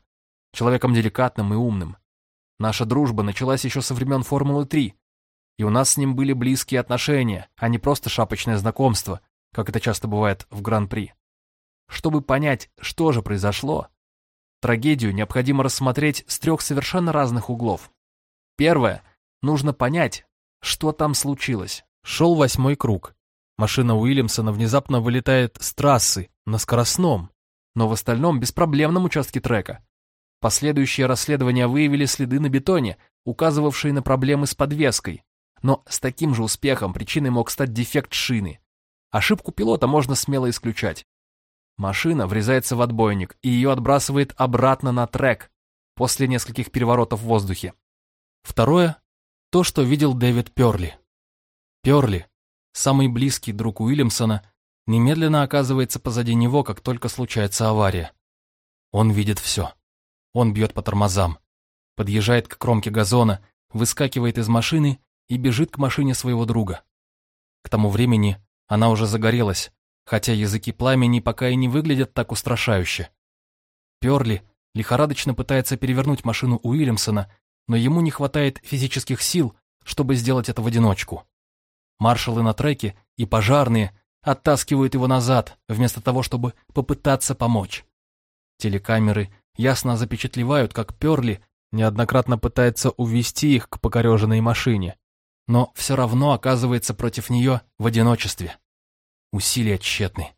человеком деликатным и умным. Наша дружба началась еще со времен Формулы-3, и у нас с ним были близкие отношения, а не просто шапочное знакомство, как это часто бывает в Гран-при. Чтобы понять, что же произошло, трагедию необходимо рассмотреть с трех совершенно разных углов. Первое. Нужно понять, что там случилось. Шел восьмой круг. Машина Уильямсона внезапно вылетает с трассы, на скоростном, но в остальном беспроблемном участке трека. Последующие расследования выявили следы на бетоне, указывавшие на проблемы с подвеской. Но с таким же успехом причиной мог стать дефект шины. Ошибку пилота можно смело исключать. Машина врезается в отбойник, и ее отбрасывает обратно на трек после нескольких переворотов в воздухе. Второе — то, что видел Дэвид Перли. Перли, самый близкий друг Уильямсона, немедленно оказывается позади него, как только случается авария. Он видит все. Он бьет по тормозам, подъезжает к кромке газона, выскакивает из машины и бежит к машине своего друга. К тому времени она уже загорелась, хотя языки пламени пока и не выглядят так устрашающе. Перли лихорадочно пытается перевернуть машину Уильямсона, но ему не хватает физических сил, чтобы сделать это в одиночку. Маршалы на треке и пожарные оттаскивают его назад, вместо того, чтобы попытаться помочь. Телекамеры ясно запечатлевают, как Перли неоднократно пытается увести их к покореженной машине, но все равно оказывается против нее в одиночестве. Усилия тщетны.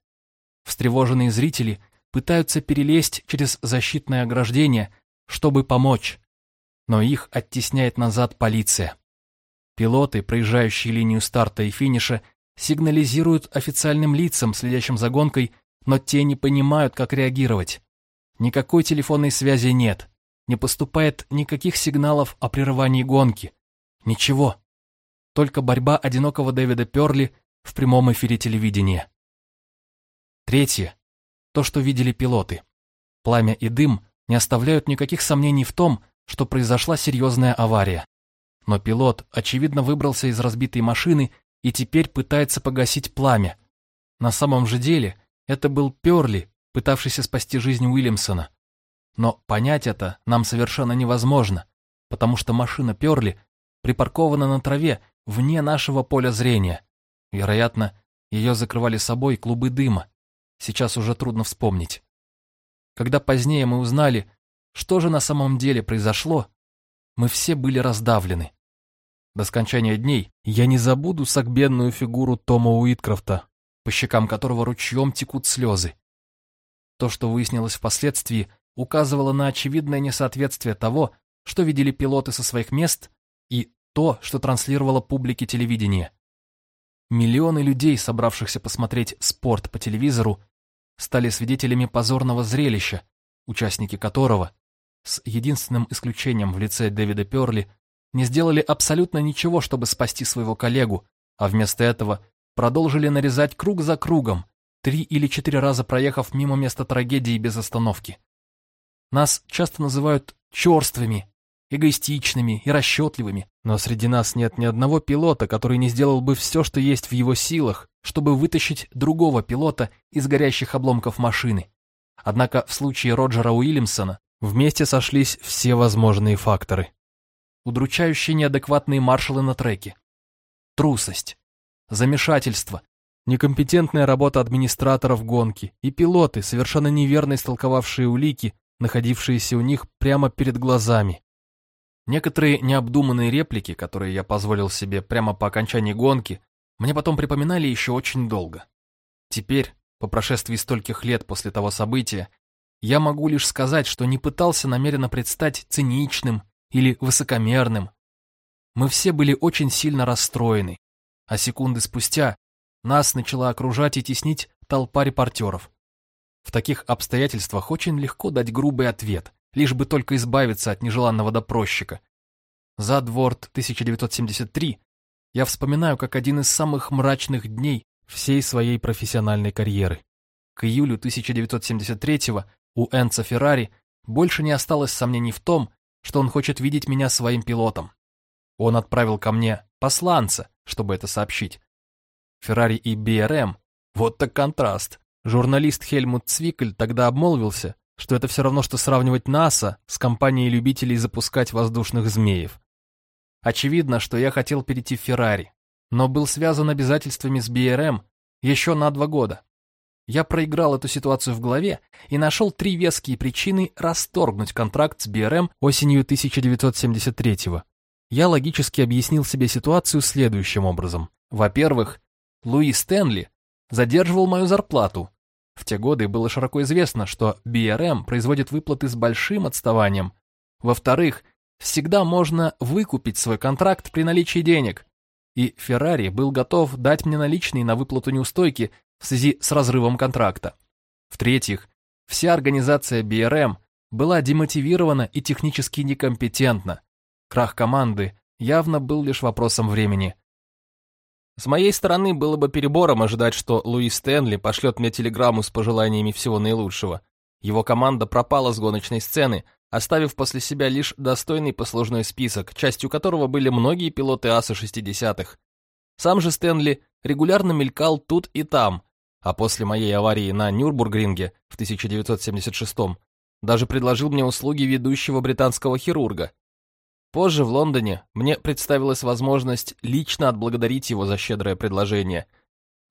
Встревоженные зрители пытаются перелезть через защитное ограждение, чтобы помочь, но их оттесняет назад полиция. Пилоты, проезжающие линию старта и финиша, сигнализируют официальным лицам, следящим за гонкой, но те не понимают, как реагировать. Никакой телефонной связи нет, не поступает никаких сигналов о прерывании гонки. Ничего. Только борьба одинокого Дэвида Перли в прямом эфире телевидения. Третье. То, что видели пилоты. Пламя и дым не оставляют никаких сомнений в том, что произошла серьезная авария. Но пилот, очевидно, выбрался из разбитой машины и теперь пытается погасить пламя. На самом же деле, это был Перли, пытавшийся спасти жизнь Уильямсона. Но понять это нам совершенно невозможно. потому что машина Перли припаркована на траве вне нашего поля зрения. Вероятно, ее закрывали собой клубы дыма. Сейчас уже трудно вспомнить. Когда позднее мы узнали, что же на самом деле произошло, мы все были раздавлены. До скончания дней я не забуду согбенную фигуру Тома Уиткрофта, по щекам которого ручьем текут слезы. То, что выяснилось впоследствии, указывало на очевидное несоответствие того, что видели пилоты со своих мест, и то, что транслировало публике телевидение. Миллионы людей, собравшихся посмотреть спорт по телевизору, стали свидетелями позорного зрелища, участники которого, с единственным исключением в лице Дэвида Перли, не сделали абсолютно ничего, чтобы спасти своего коллегу, а вместо этого продолжили нарезать круг за кругом, три или четыре раза проехав мимо места трагедии без остановки. Нас часто называют черствыми, эгоистичными и расчетливыми, но среди нас нет ни одного пилота, который не сделал бы все, что есть в его силах, чтобы вытащить другого пилота из горящих обломков машины. Однако в случае Роджера Уильямсона вместе сошлись все возможные факторы. Удручающие неадекватные маршалы на треке, трусость, замешательство, некомпетентная работа администраторов гонки и пилоты, совершенно неверно истолковавшие улики, находившиеся у них прямо перед глазами. Некоторые необдуманные реплики, которые я позволил себе прямо по окончании гонки, мне потом припоминали еще очень долго. Теперь, по прошествии стольких лет после того события, я могу лишь сказать, что не пытался намеренно предстать циничным или высокомерным. Мы все были очень сильно расстроены, а секунды спустя нас начала окружать и теснить толпа репортеров. В таких обстоятельствах очень легко дать грубый ответ, лишь бы только избавиться от нежеланного допросчика. Задворд 1973 я вспоминаю как один из самых мрачных дней всей своей профессиональной карьеры. К июлю 1973 у Энца Феррари больше не осталось сомнений в том, что он хочет видеть меня своим пилотом. Он отправил ко мне посланца, чтобы это сообщить. Феррари и БРМ – вот так контраст. Журналист Хельмут Цвикль тогда обмолвился, что это все равно, что сравнивать НАСА с компанией любителей запускать воздушных змеев. Очевидно, что я хотел перейти в Феррари, но был связан обязательствами с БРМ еще на два года. Я проиграл эту ситуацию в голове и нашел три веские причины расторгнуть контракт с БРМ осенью 1973 -го. Я логически объяснил себе ситуацию следующим образом. Во-первых, Луи Стэнли задерживал мою зарплату. В те годы было широко известно, что BRM производит выплаты с большим отставанием. Во-вторых, всегда можно выкупить свой контракт при наличии денег. И Феррари был готов дать мне наличные на выплату неустойки в связи с разрывом контракта. В-третьих, вся организация BRM была демотивирована и технически некомпетентна. Крах команды явно был лишь вопросом времени. С моей стороны было бы перебором ожидать, что Луи Стэнли пошлет мне телеграмму с пожеланиями всего наилучшего. Его команда пропала с гоночной сцены, оставив после себя лишь достойный послужной список, частью которого были многие пилоты аса 60-х. Сам же Стэнли регулярно мелькал тут и там, а после моей аварии на Нюрбургринге в 1976-м даже предложил мне услуги ведущего британского хирурга. Позже в Лондоне мне представилась возможность лично отблагодарить его за щедрое предложение.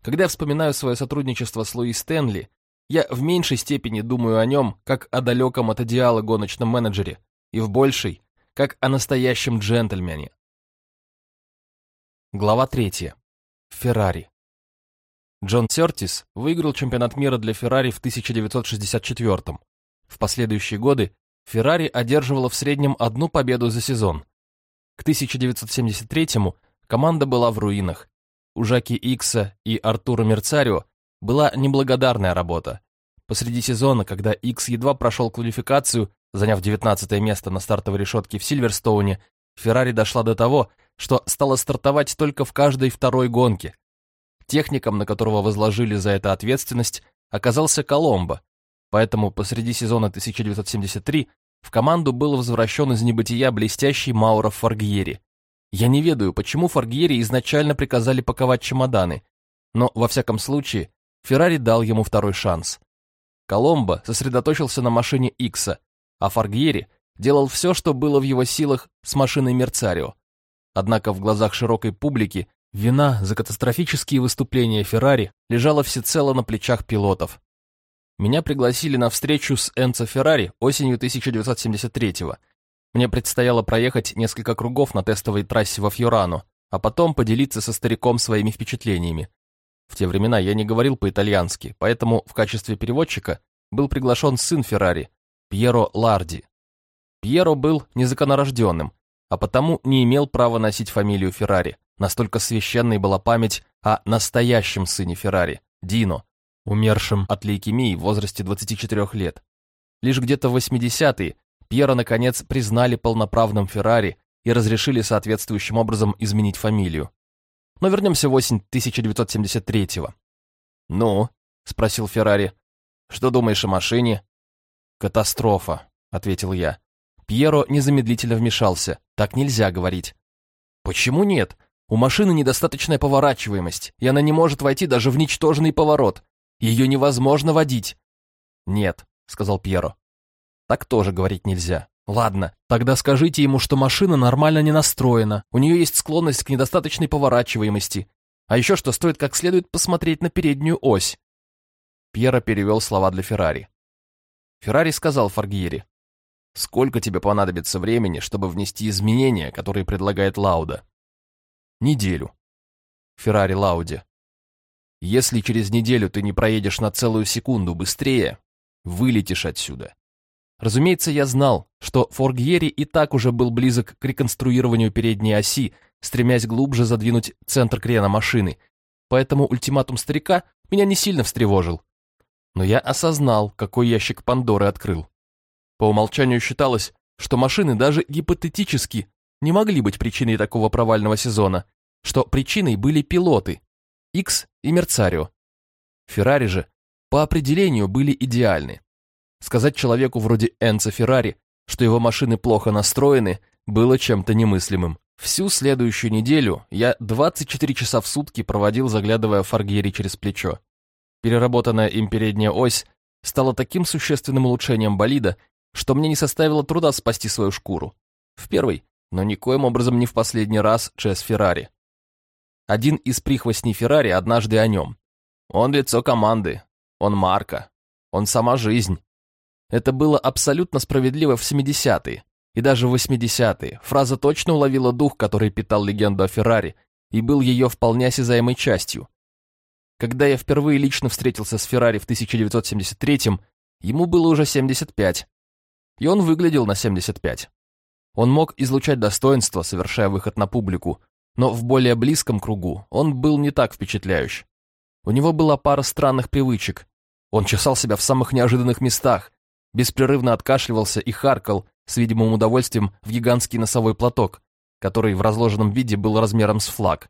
Когда я вспоминаю свое сотрудничество с Луи Стэнли, я в меньшей степени думаю о нем, как о далеком от идеала гоночном менеджере, и в большей, как о настоящем джентльмене. Глава третья. Феррари. Джон Сертис выиграл чемпионат мира для Феррари в 1964 -м. В последующие годы Феррари одерживала в среднем одну победу за сезон. К 1973-му команда была в руинах. У Жаки Икса и Артура Мерцарио была неблагодарная работа. Посреди сезона, когда Икс едва прошел квалификацию, заняв 19 место на стартовой решетке в Сильверстоуне, Феррари дошла до того, что стала стартовать только в каждой второй гонке. Техником, на которого возложили за это ответственность, оказался Коломбо, поэтому посреди сезона 1973 в команду был возвращен из небытия блестящий Мауро Фаргьери. Я не ведаю, почему Фаргьери изначально приказали паковать чемоданы, но, во всяком случае, Феррари дал ему второй шанс. Коломбо сосредоточился на машине Икса, а Фаргьери делал все, что было в его силах с машиной Мерцарио. Однако в глазах широкой публики вина за катастрофические выступления Феррари лежала всецело на плечах пилотов. Меня пригласили на встречу с Энцо Феррари осенью 1973-го. Мне предстояло проехать несколько кругов на тестовой трассе во Фьорану, а потом поделиться со стариком своими впечатлениями. В те времена я не говорил по-итальянски, поэтому в качестве переводчика был приглашен сын Феррари, Пьеро Ларди. Пьеро был незаконорожденным, а потому не имел права носить фамилию Феррари. Настолько священной была память о настоящем сыне Феррари, Дино, умершем от лейкемии в возрасте 24 лет. Лишь где-то в 80-е Пьера наконец признали полноправным Феррари и разрешили соответствующим образом изменить фамилию. Но вернемся в осень 1973-го. «Ну?» — спросил Феррари. «Что думаешь о машине?» «Катастрофа», — ответил я. Пьеро незамедлительно вмешался. Так нельзя говорить. «Почему нет? У машины недостаточная поворачиваемость, и она не может войти даже в ничтожный поворот. Ее невозможно водить». «Нет», — сказал Пьеро. «Так тоже говорить нельзя. Ладно, тогда скажите ему, что машина нормально не настроена, у нее есть склонность к недостаточной поворачиваемости, а еще что стоит как следует посмотреть на переднюю ось». Пьеро перевел слова для Феррари. Феррари сказал Фаргьери, Сколько тебе понадобится времени, чтобы внести изменения, которые предлагает Лауда? Неделю. Феррари Лауди. Если через неделю ты не проедешь на целую секунду быстрее, вылетишь отсюда. Разумеется, я знал, что Форгьери и так уже был близок к реконструированию передней оси, стремясь глубже задвинуть центр крена машины, поэтому ультиматум старика меня не сильно встревожил. Но я осознал, какой ящик Пандоры открыл. По умолчанию считалось, что машины даже гипотетически не могли быть причиной такого провального сезона, что причиной были пилоты, X и Мерцарио. Феррари же по определению были идеальны. Сказать человеку вроде Энца Феррари, что его машины плохо настроены, было чем-то немыслимым. Всю следующую неделю я 24 часа в сутки проводил, заглядывая Фаргьери через плечо. Переработанная им передняя ось стала таким существенным улучшением болида, что мне не составило труда спасти свою шкуру. В первый, но никоим образом не в последний раз Чес Феррари. Один из прихвостней Феррари однажды о нем. Он лицо команды, он марка, он сама жизнь. Это было абсолютно справедливо в 70-е и даже в 80-е. Фраза точно уловила дух, который питал легенду о Феррари, и был ее вполне осязаемой частью. Когда я впервые лично встретился с Феррари в 1973-м, ему было уже 75, и он выглядел на 75. Он мог излучать достоинство, совершая выход на публику, но в более близком кругу он был не так впечатляющий. У него была пара странных привычек. Он чесал себя в самых неожиданных местах, беспрерывно откашливался и харкал с видимым удовольствием в гигантский носовой платок, который в разложенном виде был размером с флаг.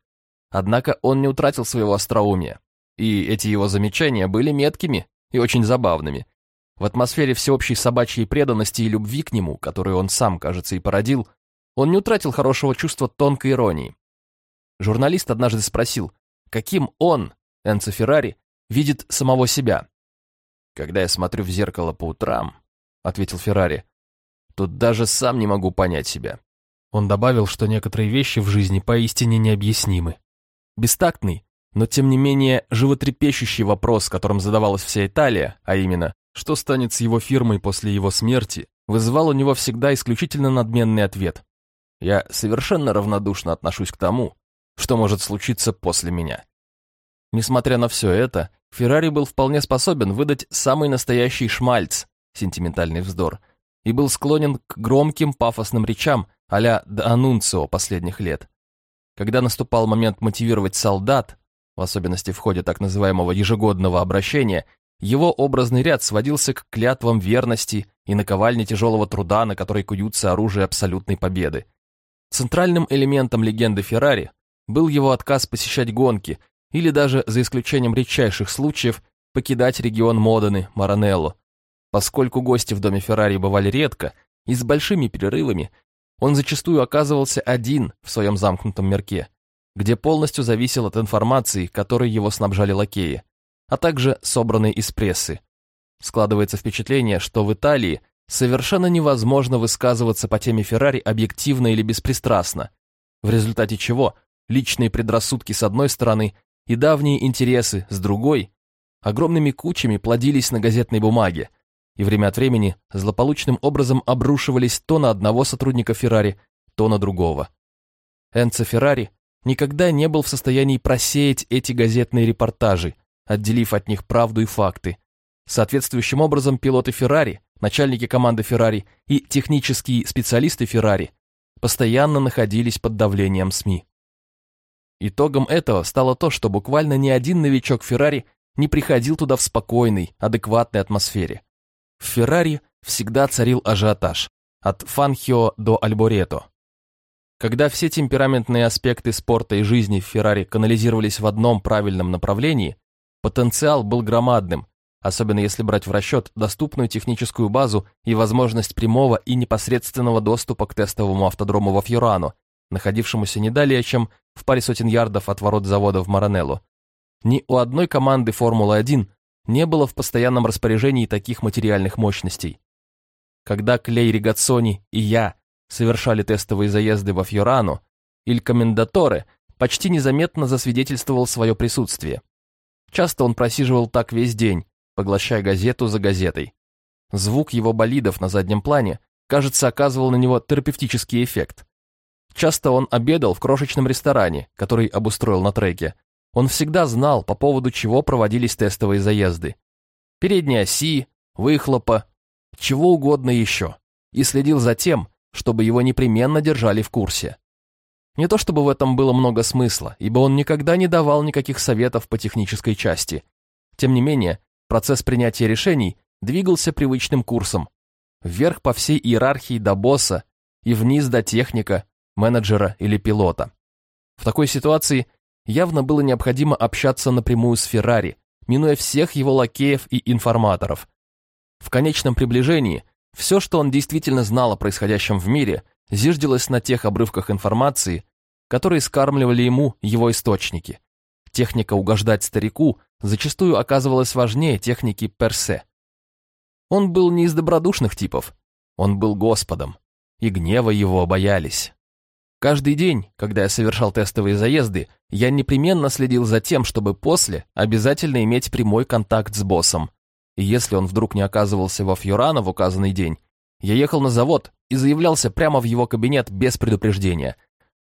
Однако он не утратил своего остроумия, и эти его замечания были меткими и очень забавными, в атмосфере всеобщей собачьей преданности и любви к нему, которую он сам, кажется, и породил, он не утратил хорошего чувства тонкой иронии. Журналист однажды спросил, каким он, Энцо Феррари, видит самого себя. «Когда я смотрю в зеркало по утрам», — ответил Феррари, «тут даже сам не могу понять себя». Он добавил, что некоторые вещи в жизни поистине необъяснимы. Бестактный, но тем не менее животрепещущий вопрос, которым задавалась вся Италия, а именно, что станет с его фирмой после его смерти, вызывал у него всегда исключительно надменный ответ. Я совершенно равнодушно отношусь к тому, что может случиться после меня. Несмотря на все это, Феррари был вполне способен выдать самый настоящий шмальц, сентиментальный вздор, и был склонен к громким пафосным речам а-ля Анунцио последних лет. Когда наступал момент мотивировать солдат, в особенности в ходе так называемого ежегодного обращения, его образный ряд сводился к клятвам верности и наковальне тяжелого труда, на которой куются оружие абсолютной победы. Центральным элементом легенды Феррари был его отказ посещать гонки или даже, за исключением редчайших случаев, покидать регион Модены, Маранелло. Поскольку гости в доме Феррари бывали редко и с большими перерывами, он зачастую оказывался один в своем замкнутом мирке, где полностью зависел от информации, которой его снабжали лакеи а также собранный из прессы. Складывается впечатление, что в Италии совершенно невозможно высказываться по теме Феррари объективно или беспристрастно, в результате чего личные предрассудки с одной стороны и давние интересы с другой огромными кучами плодились на газетной бумаге и время от времени злополучным образом обрушивались то на одного сотрудника Феррари, то на другого. Энцо Феррари никогда не был в состоянии просеять эти газетные репортажи, отделив от них правду и факты. Соответствующим образом пилоты Феррари, начальники команды Феррари и технические специалисты Феррари постоянно находились под давлением СМИ. Итогом этого стало то, что буквально ни один новичок Феррари не приходил туда в спокойной, адекватной атмосфере. В Феррари всегда царил ажиотаж, от Фанхио до Альборето. Когда все темпераментные аспекты спорта и жизни в Феррари канализировались в одном правильном направлении, потенциал был громадным, особенно если брать в расчет доступную техническую базу и возможность прямого и непосредственного доступа к тестовому автодрому во Фьюрану, находившемуся не далее, чем в паре сотен ярдов от ворот завода в Маранелло. Ни у одной команды Формулы-1 не было в постоянном распоряжении таких материальных мощностей. Когда Клей Ригацони и я совершали тестовые заезды во Фьорану, Иль Комендаторе почти незаметно засвидетельствовал свое присутствие. Часто он просиживал так весь день, поглощая газету за газетой. Звук его болидов на заднем плане, кажется, оказывал на него терапевтический эффект. Часто он обедал в крошечном ресторане, который обустроил на треке. Он всегда знал, по поводу чего проводились тестовые заезды. Передней оси, выхлопа, чего угодно еще. И следил за тем, чтобы его непременно держали в курсе. Не то чтобы в этом было много смысла, ибо он никогда не давал никаких советов по технической части. Тем не менее, процесс принятия решений двигался привычным курсом. Вверх по всей иерархии до босса и вниз до техника, менеджера или пилота. В такой ситуации явно было необходимо общаться напрямую с Феррари, минуя всех его лакеев и информаторов. В конечном приближении все, что он действительно знал о происходящем в мире, зиждилось на тех обрывках информации, которые скармливали ему его источники. Техника угождать старику зачастую оказывалась важнее техники персе. Он был не из добродушных типов, он был Господом, и гнева его боялись. Каждый день, когда я совершал тестовые заезды, я непременно следил за тем, чтобы после обязательно иметь прямой контакт с боссом, и если он вдруг не оказывался во Фьорано в указанный день, я ехал на завод и заявлялся прямо в его кабинет без предупреждения.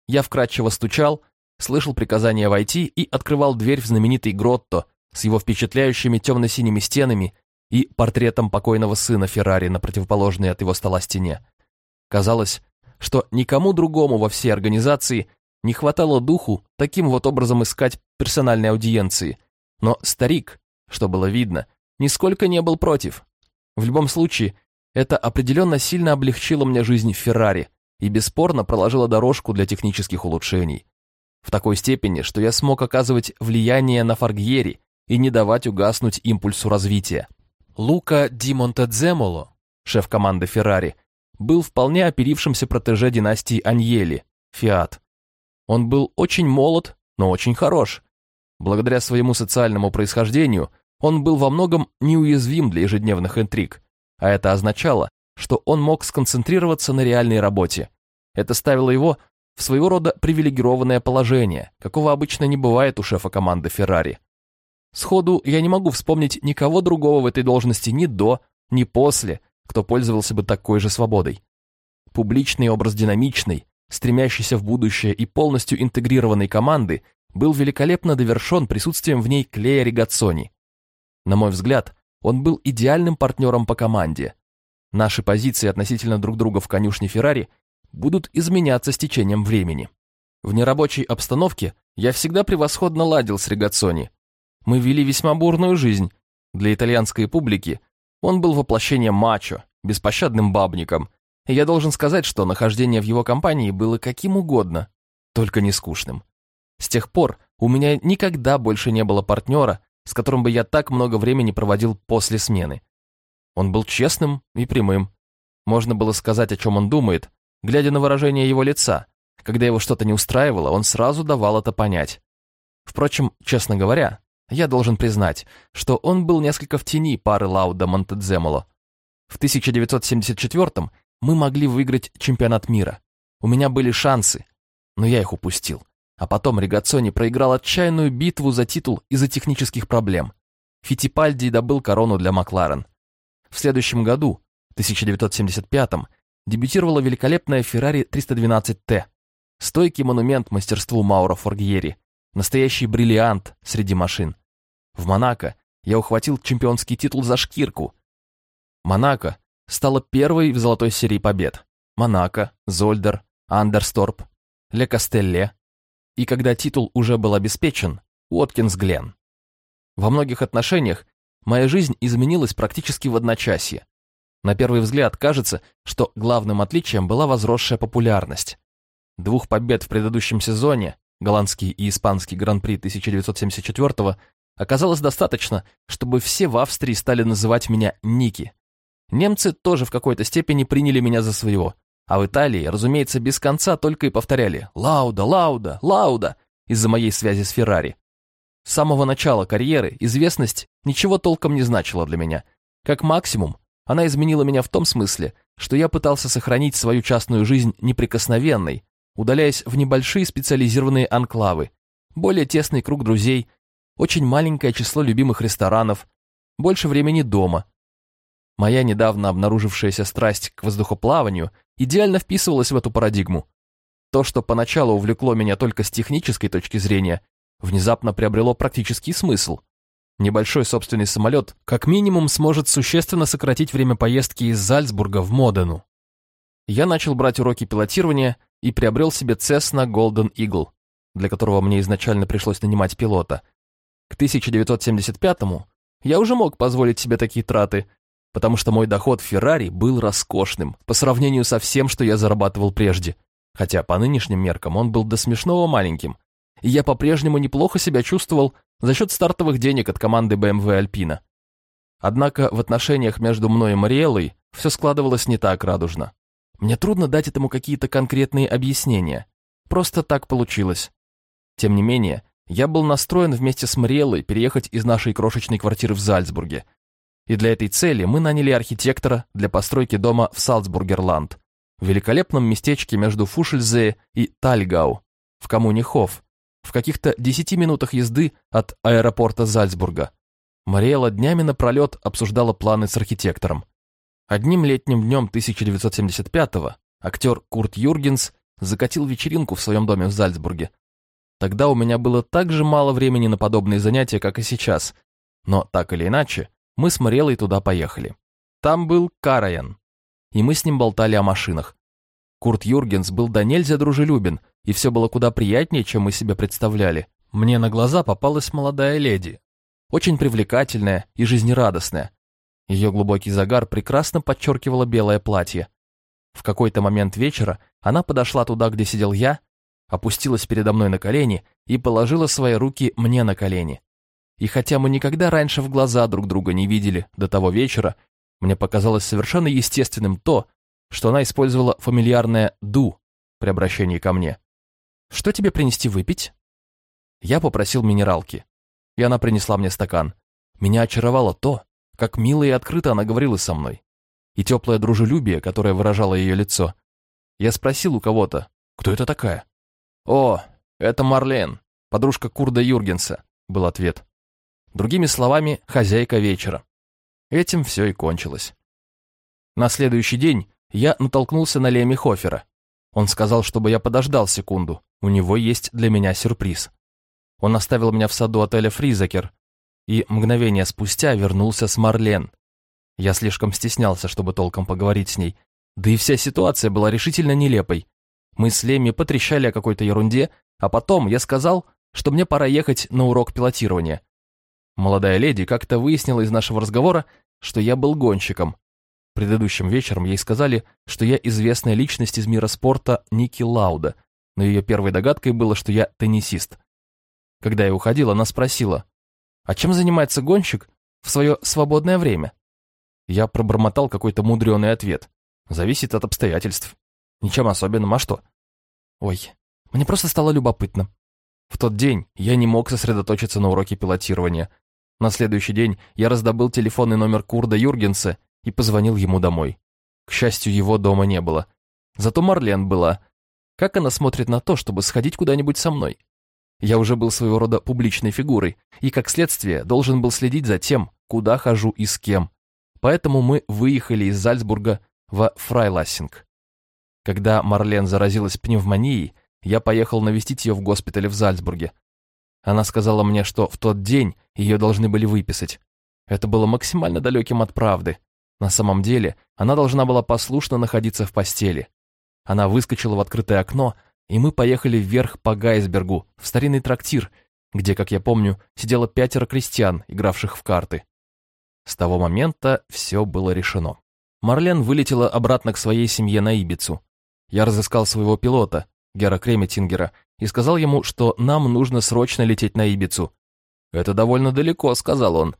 Я вкратчиво стучал, слышал приказание войти и открывал дверь в знаменитый гротто с его впечатляющими темно-синими стенами и портретом покойного сына Феррари на противоположной от его стола стене. Казалось, что никому другому во всей организации не хватало духу таким вот образом искать персональной аудиенции. Но старик, что было видно, нисколько не был против. В любом случае, это определенно сильно облегчило мне жизнь в Феррари и бесспорно проложило дорожку для технических улучшений. В такой степени, что я смог оказывать влияние на Фаргьери и не давать угаснуть импульсу развития. Лука Ди Монтедземоло, шеф команды Феррари, был вполне оперившимся протеже династии Аньели, Фиат. Он был очень молод, но очень хорош. Благодаря своему социальному происхождению – он был во многом неуязвим для ежедневных интриг, а это означало, что он мог сконцентрироваться на реальной работе. Это ставило его в своего рода привилегированное положение, какого обычно не бывает у шефа команды Феррари. Сходу я не могу вспомнить никого другого в этой должности ни до, ни после, кто пользовался бы такой же свободой. Публичный образ динамичной, стремящейся в будущее и полностью интегрированной команды был великолепно довершен присутствием в ней Клея Ригацони, на мой взгляд, он был идеальным партнером по команде. Наши позиции относительно друг друга в конюшне Феррари будут изменяться с течением времени. В нерабочей обстановке я всегда превосходно ладил с Регацони. Мы вели весьма бурную жизнь. Для итальянской публики он был воплощением мачо, беспощадным бабником. И я должен сказать, что нахождение в его компании было каким угодно, только не скучным. С тех пор у меня никогда больше не было партнера, с которым бы я так много времени проводил после смены. Он был честным и прямым. Можно было сказать, о чем он думает, глядя на выражение его лица. Когда его что-то не устраивало, он сразу давал это понять. Впрочем, честно говоря, я должен признать, что он был несколько в тени пары Лауда Монтедземоло. В 1974 мы могли выиграть чемпионат мира. У меня были шансы, но я их упустил. А потом Ригацони проиграл отчаянную битву за титул из-за технических проблем. Фитипальди добыл корону для Макларен. В следующем году, 1975-м, дебютировала великолепная Ferrari 312T. Стойкий монумент мастерству Мауро Форгьери. Настоящий бриллиант среди машин. В Монако я ухватил чемпионский титул за шкирку. Монако стала первой в золотой серии побед. Монако, Зольдер, Андерсторп, Ле Кастелле. И когда титул уже был обеспечен, Уоткинс Глен. Во многих отношениях моя жизнь изменилась практически в одночасье. На первый взгляд кажется, что главным отличием была возросшая популярность. Двух побед в предыдущем сезоне, голландский и испанский гран-при 1974 оказалось достаточно, чтобы все в Австрии стали называть меня Ники. Немцы тоже в какой-то степени приняли меня за своего, а в Италии, разумеется, без конца только и повторяли «Лауда, Лауда, Лауда» из-за моей связи с Феррари. С самого начала карьеры известность ничего толком не значила для меня. Как максимум, она изменила меня в том смысле, что я пытался сохранить свою частную жизнь неприкосновенной, удаляясь в небольшие специализированные анклавы, более тесный круг друзей, очень маленькое число любимых ресторанов, больше времени дома. Моя недавно обнаружившаяся страсть к воздухоплаванию идеально вписывалась в эту парадигму. То, что поначалу увлекло меня только с технической точки зрения, внезапно приобрело практический смысл – Небольшой собственный самолет как минимум сможет существенно сократить время поездки из Зальцбурга в Модену. Я начал брать уроки пилотирования и приобрел себе Cessna Golden Eagle, для которого мне изначально пришлось нанимать пилота. К 1975-му я уже мог позволить себе такие траты, потому что мой доход в Феррари был роскошным по сравнению со всем, что я зарабатывал прежде, хотя по нынешним меркам он был до смешного маленьким, и я по-прежнему неплохо себя чувствовал за счет стартовых денег от команды BMW Alpina. Однако в отношениях между мной и Мариэллой все складывалось не так радужно. Мне трудно дать этому какие-то конкретные объяснения. Просто так получилось. Тем не менее, я был настроен вместе с Мариэллой переехать из нашей крошечной квартиры в Зальцбурге. И для этой цели мы наняли архитектора для постройки дома в Салцбургерланд, в великолепном местечке между Фушельзе и Тальгау, в коммуне Хофф, в каких-то десяти минутах езды от аэропорта Зальцбурга. Мариэла днями напролет обсуждала планы с архитектором. Одним летним днем 1975-го актер Курт Юргенс закатил вечеринку в своем доме в Зальцбурге. Тогда у меня было так же мало времени на подобные занятия, как и сейчас, но так или иначе, мы с Мариэлой туда поехали. Там был Караян, и мы с ним болтали о машинах. Курт Юргенс был до нельзя дружелюбен, и все было куда приятнее, чем мы себе представляли. Мне на глаза попалась молодая леди, очень привлекательная и жизнерадостная. Ее глубокий загар прекрасно подчеркивало белое платье. В какой-то момент вечера она подошла туда, где сидел я, опустилась передо мной на колени и положила свои руки мне на колени. И хотя мы никогда раньше в глаза друг друга не видели до того вечера, мне показалось совершенно естественным то, что она использовала фамильярное «ду» при обращении ко мне. «Что тебе принести выпить?» Я попросил минералки, и она принесла мне стакан. Меня очаровало то, как мило и открыто она говорила со мной, и теплое дружелюбие, которое выражало ее лицо. Я спросил у кого-то, кто это такая? «О, это Марлен, подружка Курда Юргенса», был ответ. Другими словами, хозяйка вечера. Этим все и кончилось. На следующий день я натолкнулся на Леми Хофера. Он сказал, чтобы я подождал секунду, у него есть для меня сюрприз. Он оставил меня в саду отеля «Фризакер», и мгновение спустя вернулся с Марлен. Я слишком стеснялся, чтобы толком поговорить с ней, да и вся ситуация была решительно нелепой. Мы с Леми потрещали о какой-то ерунде, а потом я сказал, что мне пора ехать на урок пилотирования. Молодая леди как-то выяснила из нашего разговора, что я был гонщиком, Предыдущим вечером ей сказали, что я известная личность из мира спорта Ники Лауда, но ее первой догадкой было, что я теннисист. Когда я уходил, она спросила, а чем занимается гонщик в свое свободное время? Я пробормотал какой-то мудреный ответ. Зависит от обстоятельств. Ничем особенным, а что? Ой, мне просто стало любопытно. В тот день я не мог сосредоточиться на уроке пилотирования. На следующий день я раздобыл телефонный номер Курда Юргенса и позвонил ему домой. К счастью, его дома не было. Зато Марлен была. Как она смотрит на то, чтобы сходить куда-нибудь со мной? Я уже был своего рода публичной фигурой, и, как следствие, должен был следить за тем, куда хожу и с кем. Поэтому мы выехали из Зальцбурга в Фрайлассинг. Когда Марлен заразилась пневмонией, я поехал навестить ее в госпитале в Зальцбурге. Она сказала мне, что в тот день ее должны были выписать. Это было максимально далеким от правды. На самом деле, она должна была послушно находиться в постели. Она выскочила в открытое окно, и мы поехали вверх по Гайсбергу, в старинный трактир, где, как я помню, сидело пятеро крестьян, игравших в карты. С того момента все было решено. Марлен вылетела обратно к своей семье на Ибицу. Я разыскал своего пилота, Гера Креметингера, и сказал ему, что нам нужно срочно лететь на Ибицу. «Это довольно далеко», — сказал он.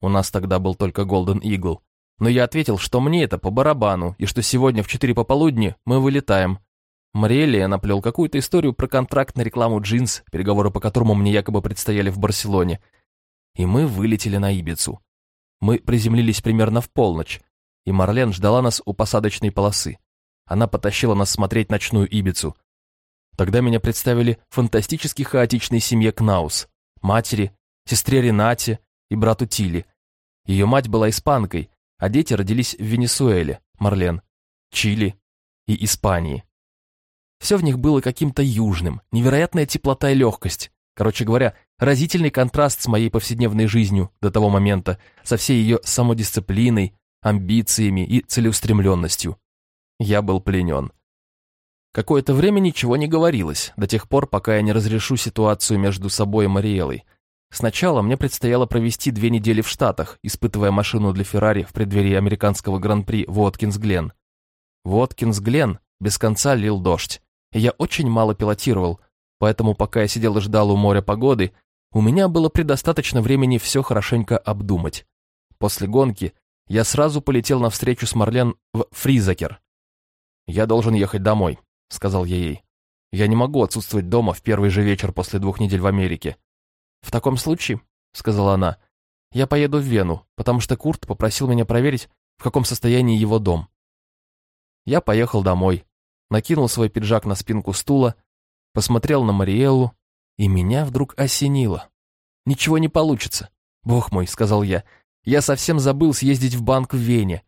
У нас тогда был только Golden Eagle. Но я ответил, что мне это по барабану, и что сегодня в четыре пополудни мы вылетаем. Мариэлия наплел какую-то историю про контракт на рекламу джинс, переговоры по которому мне якобы предстояли в Барселоне. И мы вылетели на Ибицу. Мы приземлились примерно в полночь, и Марлен ждала нас у посадочной полосы. Она потащила нас смотреть ночную Ибицу. Тогда меня представили фантастически хаотичной семье Кнаус, матери, сестре Ренате и брату Тилли. Ее мать была испанкой, а дети родились в Венесуэле, Марлен, Чили и Испании. Все в них было каким-то южным, невероятная теплота и легкость. Короче говоря, разительный контраст с моей повседневной жизнью до того момента, со всей ее самодисциплиной, амбициями и целеустремленностью. Я был пленен. Какое-то время ничего не говорилось, до тех пор, пока я не разрешу ситуацию между собой и Мариэлой. Сначала мне предстояло провести две недели в Штатах, испытывая машину для Феррари в преддверии американского гран-при Воткинс-Глен. Воткинс-Глен без конца лил дождь, и я очень мало пилотировал, поэтому пока я сидел и ждал у моря погоды, у меня было предостаточно времени все хорошенько обдумать. После гонки я сразу полетел на встречу с Марлен в Фризакер. «Я должен ехать домой», — сказал я ей. «Я не могу отсутствовать дома в первый же вечер после двух недель в Америке. «В таком случае», — сказала она, — «я поеду в Вену, потому что Курт попросил меня проверить, в каком состоянии его дом». Я поехал домой, накинул свой пиджак на спинку стула, посмотрел на Мариэллу, и меня вдруг осенило. «Ничего не получится. Бог мой», — сказал я, — «я совсем забыл съездить в банк в Вене».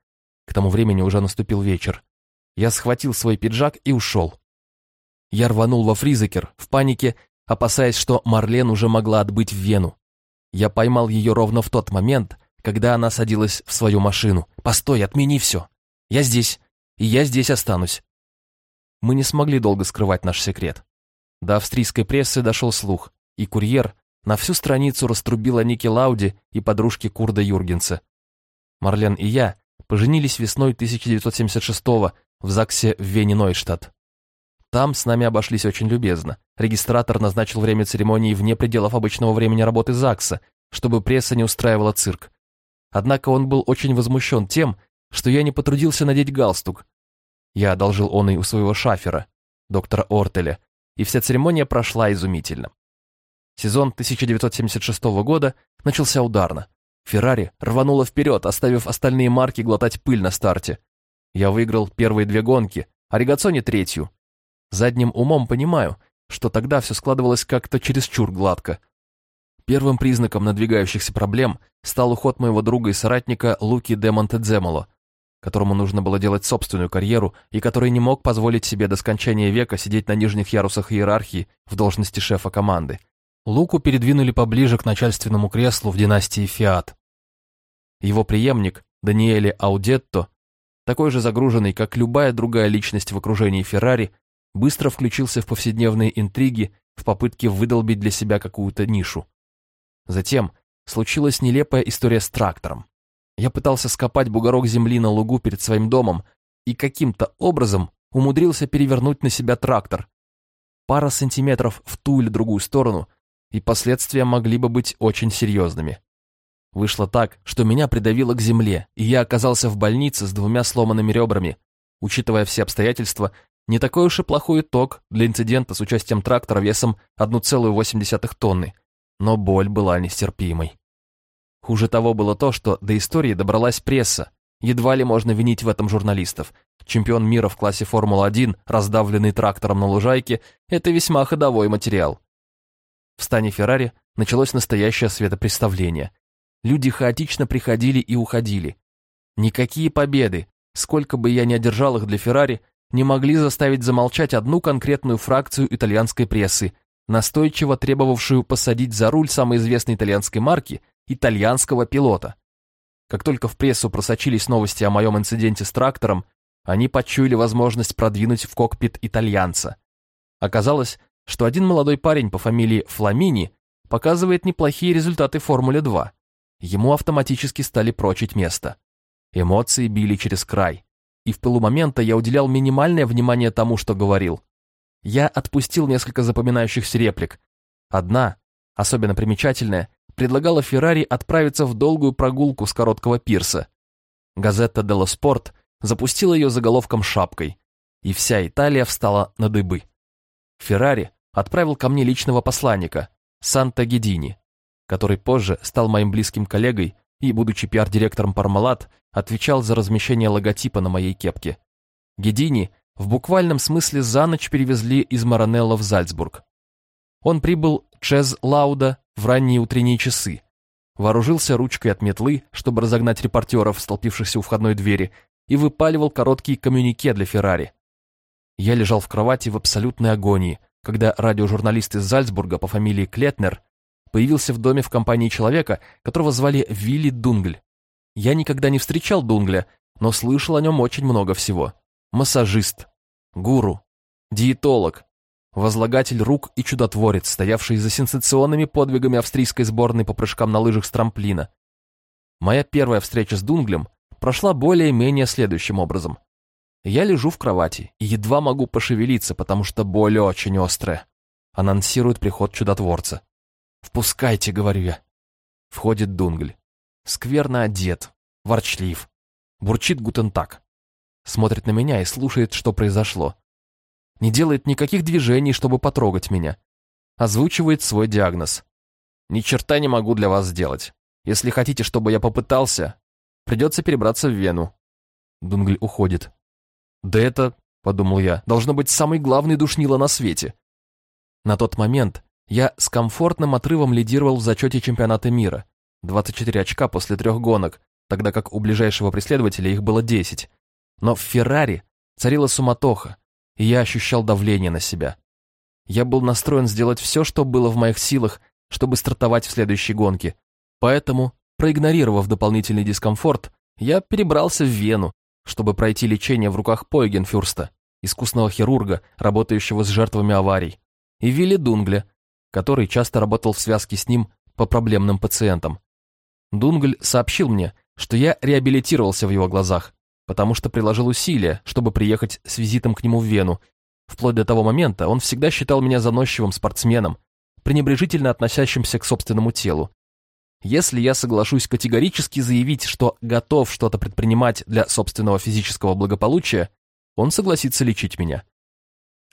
К тому времени уже наступил вечер. Я схватил свой пиджак и ушел. Я рванул во Фризекер, в панике опасаясь, что Марлен уже могла отбыть в Вену. Я поймал ее ровно в тот момент, когда она садилась в свою машину. «Постой, отмени все. Я здесь, и я здесь останусь». Мы не смогли долго скрывать наш секрет. До австрийской прессы дошел слух, и курьер на всю страницу раструбил о Нике Лауде и подружке Курда Юргенса. Марлен и я поженились весной 1976-го в ЗАГСе в Вене-Нойштадт. Там с нами обошлись очень любезно. Регистратор назначил время церемонии вне пределов обычного времени работы ЗАГСа, чтобы пресса не устраивала цирк. Однако он был очень возмущен тем, что я не потрудился надеть галстук. Я одолжил он и у своего шафера, доктора Ортеля, и вся церемония прошла изумительно. Сезон 1976 года начался ударно. Феррари рванула вперед, оставив остальные марки глотать пыль на старте. Я выиграл первые две гонки, а Ригацони третью, Задним умом понимаю, что тогда все складывалось как-то чересчур гладко. Первым признаком надвигающихся проблем стал уход моего друга и соратника Луки де Монтедземоло, которому нужно было делать собственную карьеру и который не мог позволить себе до скончания века сидеть на нижних ярусах иерархии в должности шефа команды. Луку передвинули поближе к начальственному креслу в династии Фиат. Его преемник, Даниэле Аудетто, такой же загруженный, как любая другая личность в окружении Феррари, быстро включился в повседневные интриги в попытке выдолбить для себя какую-то нишу. Затем случилась нелепая история с трактором. Я пытался скопать бугорок земли на лугу перед своим домом и каким-то образом умудрился перевернуть на себя трактор. Пара сантиметров в ту или другую сторону, и последствия могли бы быть очень серьезными. Вышло так, что меня придавило к земле, и я оказался в больнице с двумя сломанными ребрами. Учитывая все обстоятельства, не такой уж и плохой итог для инцидента с участием трактора весом 1,8 тонны, но боль была нестерпимой. Хуже того было то, что до истории добралась пресса, Едва ли можно винить в этом журналистов. Чемпион мира в классе Формула-1, раздавленный трактором на лужайке, это весьма ходовой материал. В стане Феррари началось настоящее светопреставление. Люди хаотично приходили и уходили. Никакие победы, сколько бы я ни одержал их для Феррари, не могли заставить замолчать одну конкретную фракцию итальянской прессы, настойчиво требовавшую посадить за руль самой известной итальянской марки итальянского пилота. Как только в прессу просочились новости о моем инциденте с трактором, они почуяли возможность продвинуть в кокпит итальянца. Оказалось, что один молодой парень по фамилии Фламини показывает неплохие результаты в Формуле-2. Ему автоматически стали прочить место. Эмоции били через край, и в пылу момента я уделял минимальное внимание тому, что говорил. Я отпустил несколько запоминающихся реплик. Одна, особенно примечательная, предлагала Феррари отправиться в долгую прогулку с короткого пирса. Газета «Дело Спорт» запустила ее заголовком шапкой, и вся Италия встала на дыбы. Феррари отправил ко мне личного посланника, Санта Гедини, который позже стал моим близким коллегой и, будучи пиар-директором Пармалат, отвечал за размещение логотипа на моей кепке. Гедини в буквальном смысле за ночь перевезли из Маранелло в Зальцбург. Он прибыл Чез Лауда в ранние утренние часы, вооружился ручкой от метлы, чтобы разогнать репортеров, столпившихся у входной двери, и выпаливал короткие коммюнике для Феррари. Я лежал в кровати в абсолютной агонии, когда радиожурналист из Зальцбурга по фамилии Клетнер появился в доме в компании человека, которого звали Вилли Дунгль. Я никогда не встречал Дунгля, но слышал о нем очень много всего. Массажист, гуру, диетолог, возлагатель рук и чудотворец, стоявший за сенсационными подвигами австрийской сборной по прыжкам на лыжах с трамплина. Моя первая встреча с Дунглем прошла более-менее следующим образом. Я лежу в кровати и едва могу пошевелиться, потому что боль очень острая. Анонсирует приход чудотворца. «Впускайте», — говорю я. Входит Дунгль. Скверно одет, ворчлив. Бурчит гутентак. Смотрит на меня и слушает, что произошло не делает никаких движений, чтобы потрогать меня. Озвучивает свой диагноз. «Ни черта не могу для вас сделать. Если хотите, чтобы я попытался, придется перебраться в Вену». Дунгль уходит. «Да это, — подумал я, — должно быть самый главный душнило на свете». На тот момент я с комфортным отрывом лидировал в зачете чемпионата мира. 24 очка после трех гонок, тогда как у ближайшего преследователя их было 10. Но в Феррари царила суматоха, и я ощущал давление на себя. Я был настроен сделать все, что было в моих силах, чтобы стартовать в следующей гонке. Поэтому, проигнорировав дополнительный дискомфорт, я перебрался в Вену, чтобы пройти лечение в руках Пойгенфюрста, искусного хирурга, работающего с жертвами аварий, и Вилли Дунгля, который часто работал в связке с ним по проблемным пациентам. Дунгль сообщил мне, что я реабилитировался в его глазах, потому что приложил усилия, чтобы приехать с визитом к нему в Вену. Вплоть до того момента он всегда считал меня заносчивым спортсменом, пренебрежительно относящимся к собственному телу. Если я соглашусь категорически заявить, что готов что-то предпринимать для собственного физического благополучия, он согласится лечить меня.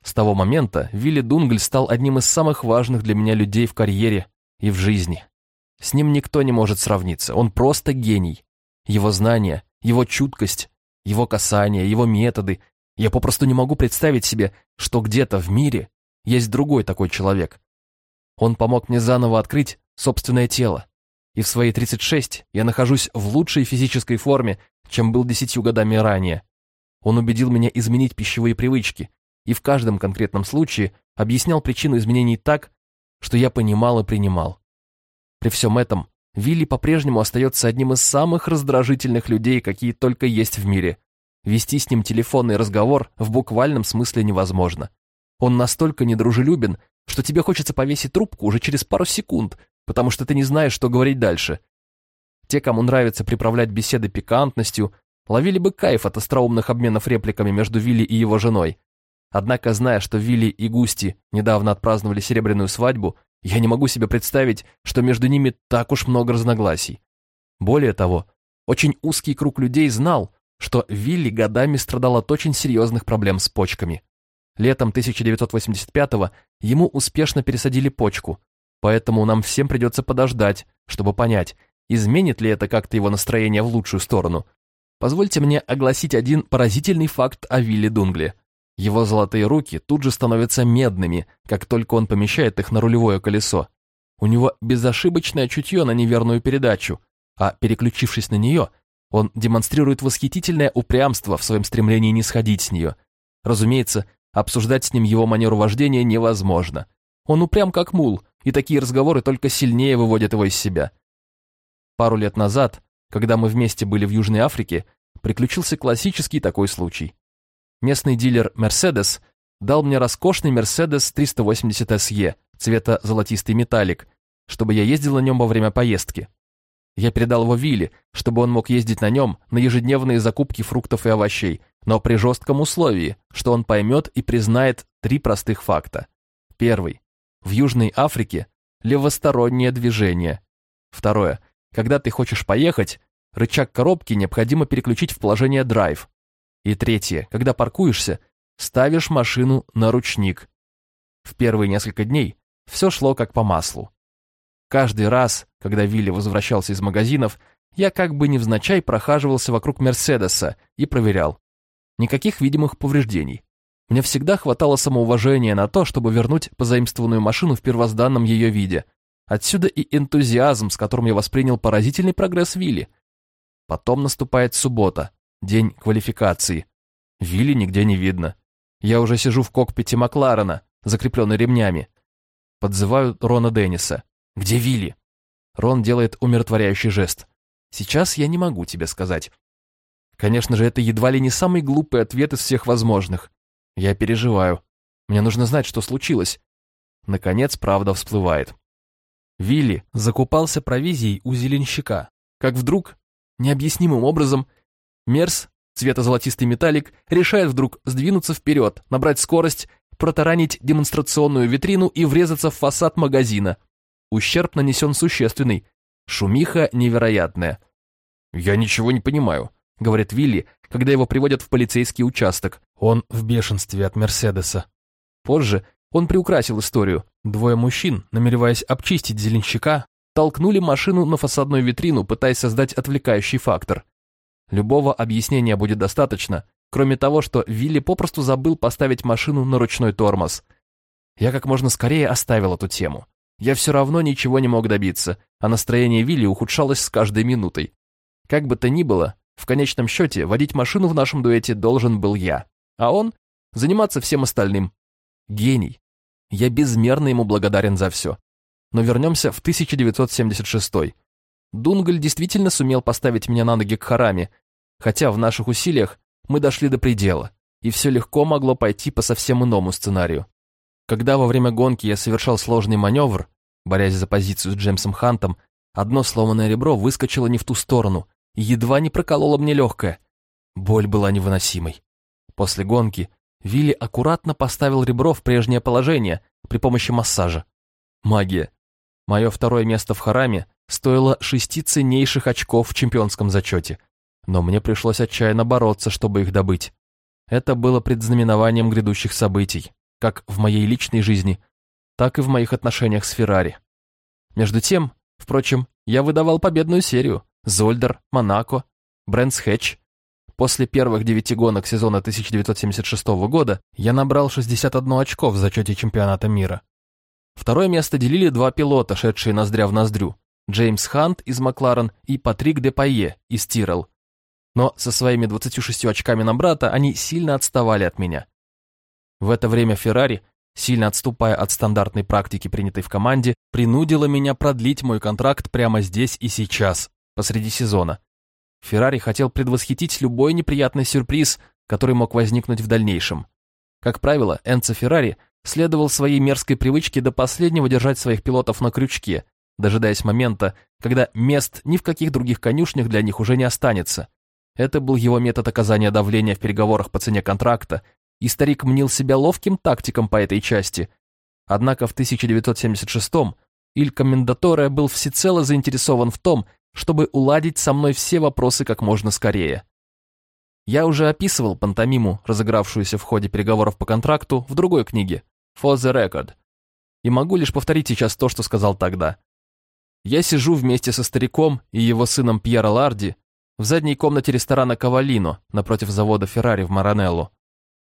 С того момента Вилли Дунгль стал одним из самых важных для меня людей в карьере и в жизни. С ним никто не может сравниться, он просто гений. Его знания, его чуткость, его касания, его методы. Я попросту не могу представить себе, что где-то в мире есть другой такой человек. Он помог мне заново открыть собственное тело. И в свои 36 я нахожусь в лучшей физической форме, чем был десятью годами ранее. Он убедил меня изменить пищевые привычки и в каждом конкретном случае объяснял причину изменений так, что я понимал и принимал. При всем этом Вилли по-прежнему остается одним из самых раздражительных людей, какие только есть в мире. Вести с ним телефонный разговор в буквальном смысле невозможно. Он настолько недружелюбен, что тебе хочется повесить трубку уже через пару секунд, потому что ты не знаешь, что говорить дальше. Те, кому нравится приправлять беседы пикантностью, ловили бы кайф от остроумных обменов репликами между Вилли и его женой. Однако, зная, что Вилли и Густи недавно отпраздновали серебряную свадьбу, я не могу себе представить, что между ними так уж много разногласий. Более того, очень узкий круг людей знал, что Вилли годами страдал от очень серьезных проблем с почками. Летом 1985-го ему успешно пересадили почку, поэтому нам всем придется подождать, чтобы понять, изменит ли это как-то его настроение в лучшую сторону. Позвольте мне огласить один поразительный факт о Вилли Дунгли. Его золотые руки тут же становятся медными, как только он помещает их на рулевое колесо. У него безошибочное чутье на неверную передачу, а переключившись на нее, он демонстрирует восхитительное упрямство в своем стремлении не сходить с нее. Разумеется, обсуждать с ним его манеру вождения невозможно. Он упрям как мул, и такие разговоры только сильнее выводят его из себя. Пару лет назад, когда мы вместе были в Южной Африке, приключился классический такой случай. Местный дилер Mercedes дал мне роскошный Mercedes 380 SE цвета золотистый металлик, чтобы я ездил на нем во время поездки. Я передал его Вилли, чтобы он мог ездить на нем на ежедневные закупки фруктов и овощей, но при жестком условии, что он поймет и признает три простых факта. Первый. В Южной Африке левостороннее движение. Второе. Когда ты хочешь поехать, рычаг коробки необходимо переключить в положение драйв. И третье. Когда паркуешься, ставишь машину на ручник. В первые несколько дней все шло как по маслу. Каждый раз, когда Вилли возвращался из магазинов, я как бы невзначай прохаживался вокруг Мерседеса и проверял. Никаких видимых повреждений. Мне всегда хватало самоуважения на то, чтобы вернуть позаимствованную машину в первозданном ее виде. Отсюда и энтузиазм, с которым я воспринял поразительный прогресс Вилли. Потом наступает суббота, день квалификации. Вилли нигде не видно. Я уже сижу в кокпите Макларена, закрепленный ремнями. Подзываю Рона Денниса. «Где Вилли?» Рон делает умиротворяющий жест. «Сейчас я не могу тебе сказать». Конечно же, это едва ли не самый глупый ответ из всех возможных. Я переживаю. Мне нужно знать, что случилось. Наконец, правда всплывает. Вилли закупался провизией у зеленщика, как вдруг, необъяснимым образом, Мерс, цвета золотистый металлик, решает вдруг сдвинуться вперед, набрать скорость, протаранить демонстрационную витрину и врезаться в фасад магазина. Ущерб нанесен существенный. Шумиха невероятная. «Я ничего не понимаю», — говорит Вилли, когда его приводят в полицейский участок. Он в бешенстве от Мерседеса. Позже он приукрасил историю. Двое мужчин, намереваясь обчистить зеленщика, толкнули машину на фасадную витрину, пытаясь создать отвлекающий фактор. Любого объяснения будет достаточно, кроме того, что Вилли попросту забыл поставить машину на ручной тормоз. Я как можно скорее оставил эту тему. Я все равно ничего не мог добиться, а настроение Вилли ухудшалось с каждой минутой. Как бы то ни было, в конечном счете водить машину в нашем дуэте должен был я, а он заниматься всем остальным. Гений. Я безмерно ему благодарен за все. Но вернемся в 1976 -й. Дунгаль действительно сумел поставить меня на ноги к Хараме, хотя в наших усилиях мы дошли до предела, и все легко могло пойти по совсем иному сценарию. Когда во время гонки я совершал сложный маневр, борясь за позицию с Джеймсом Хантом, одно сломанное ребро выскочило не в ту сторону и едва не прокололо мне легкое. Боль была невыносимой. После гонки Вилли аккуратно поставил ребро в прежнее положение при помощи массажа. Магия. Мое второе место в Хараме стоило шести ценнейших очков в чемпионском зачете, но мне пришлось отчаянно бороться, чтобы их добыть. Это было предзнаменованием грядущих событий, как в моей личной жизни, так и в моих отношениях с Феррари. Между тем, впрочем, я выдавал победную серию Зольдер, Монако, Брэнс Хэтч. После первых девяти гонок сезона 1976 года я набрал 61 очко в зачете чемпионата мира. Второе место делили два пилота, шедшие ноздря в ноздрю, Джеймс Хант из Макларен и Патрик де Пайе из Тирел. Но со своими 26 очками на брата они сильно отставали от меня. В это время Феррари, сильно отступая от стандартной практики, принятой в команде, принудила меня продлить мой контракт прямо здесь и сейчас, посреди сезона. Феррари хотел предвосхитить любой неприятный сюрприз, который мог возникнуть в дальнейшем. Как правило, Энцо Феррари следовал своей мерзкой привычке до последнего держать своих пилотов на крючке, дожидаясь момента, когда мест ни в каких других конюшнях для них уже не останется. Это был его метод оказания давления в переговорах по цене контракта, и старик мнил себя ловким тактиком по этой части. Однако в 1976-м Иль Комендаторе был всецело заинтересован в том, чтобы уладить со мной все вопросы как можно скорее. Я уже описывал пантомиму, разыгравшуюся в ходе переговоров по контракту, в другой книге «For the Record», и могу лишь повторить сейчас то, что сказал тогда. Я сижу вместе со стариком и его сыном Пьеро Ларди в задней комнате ресторана «Кавалино» напротив завода «Феррари» в Маранелло.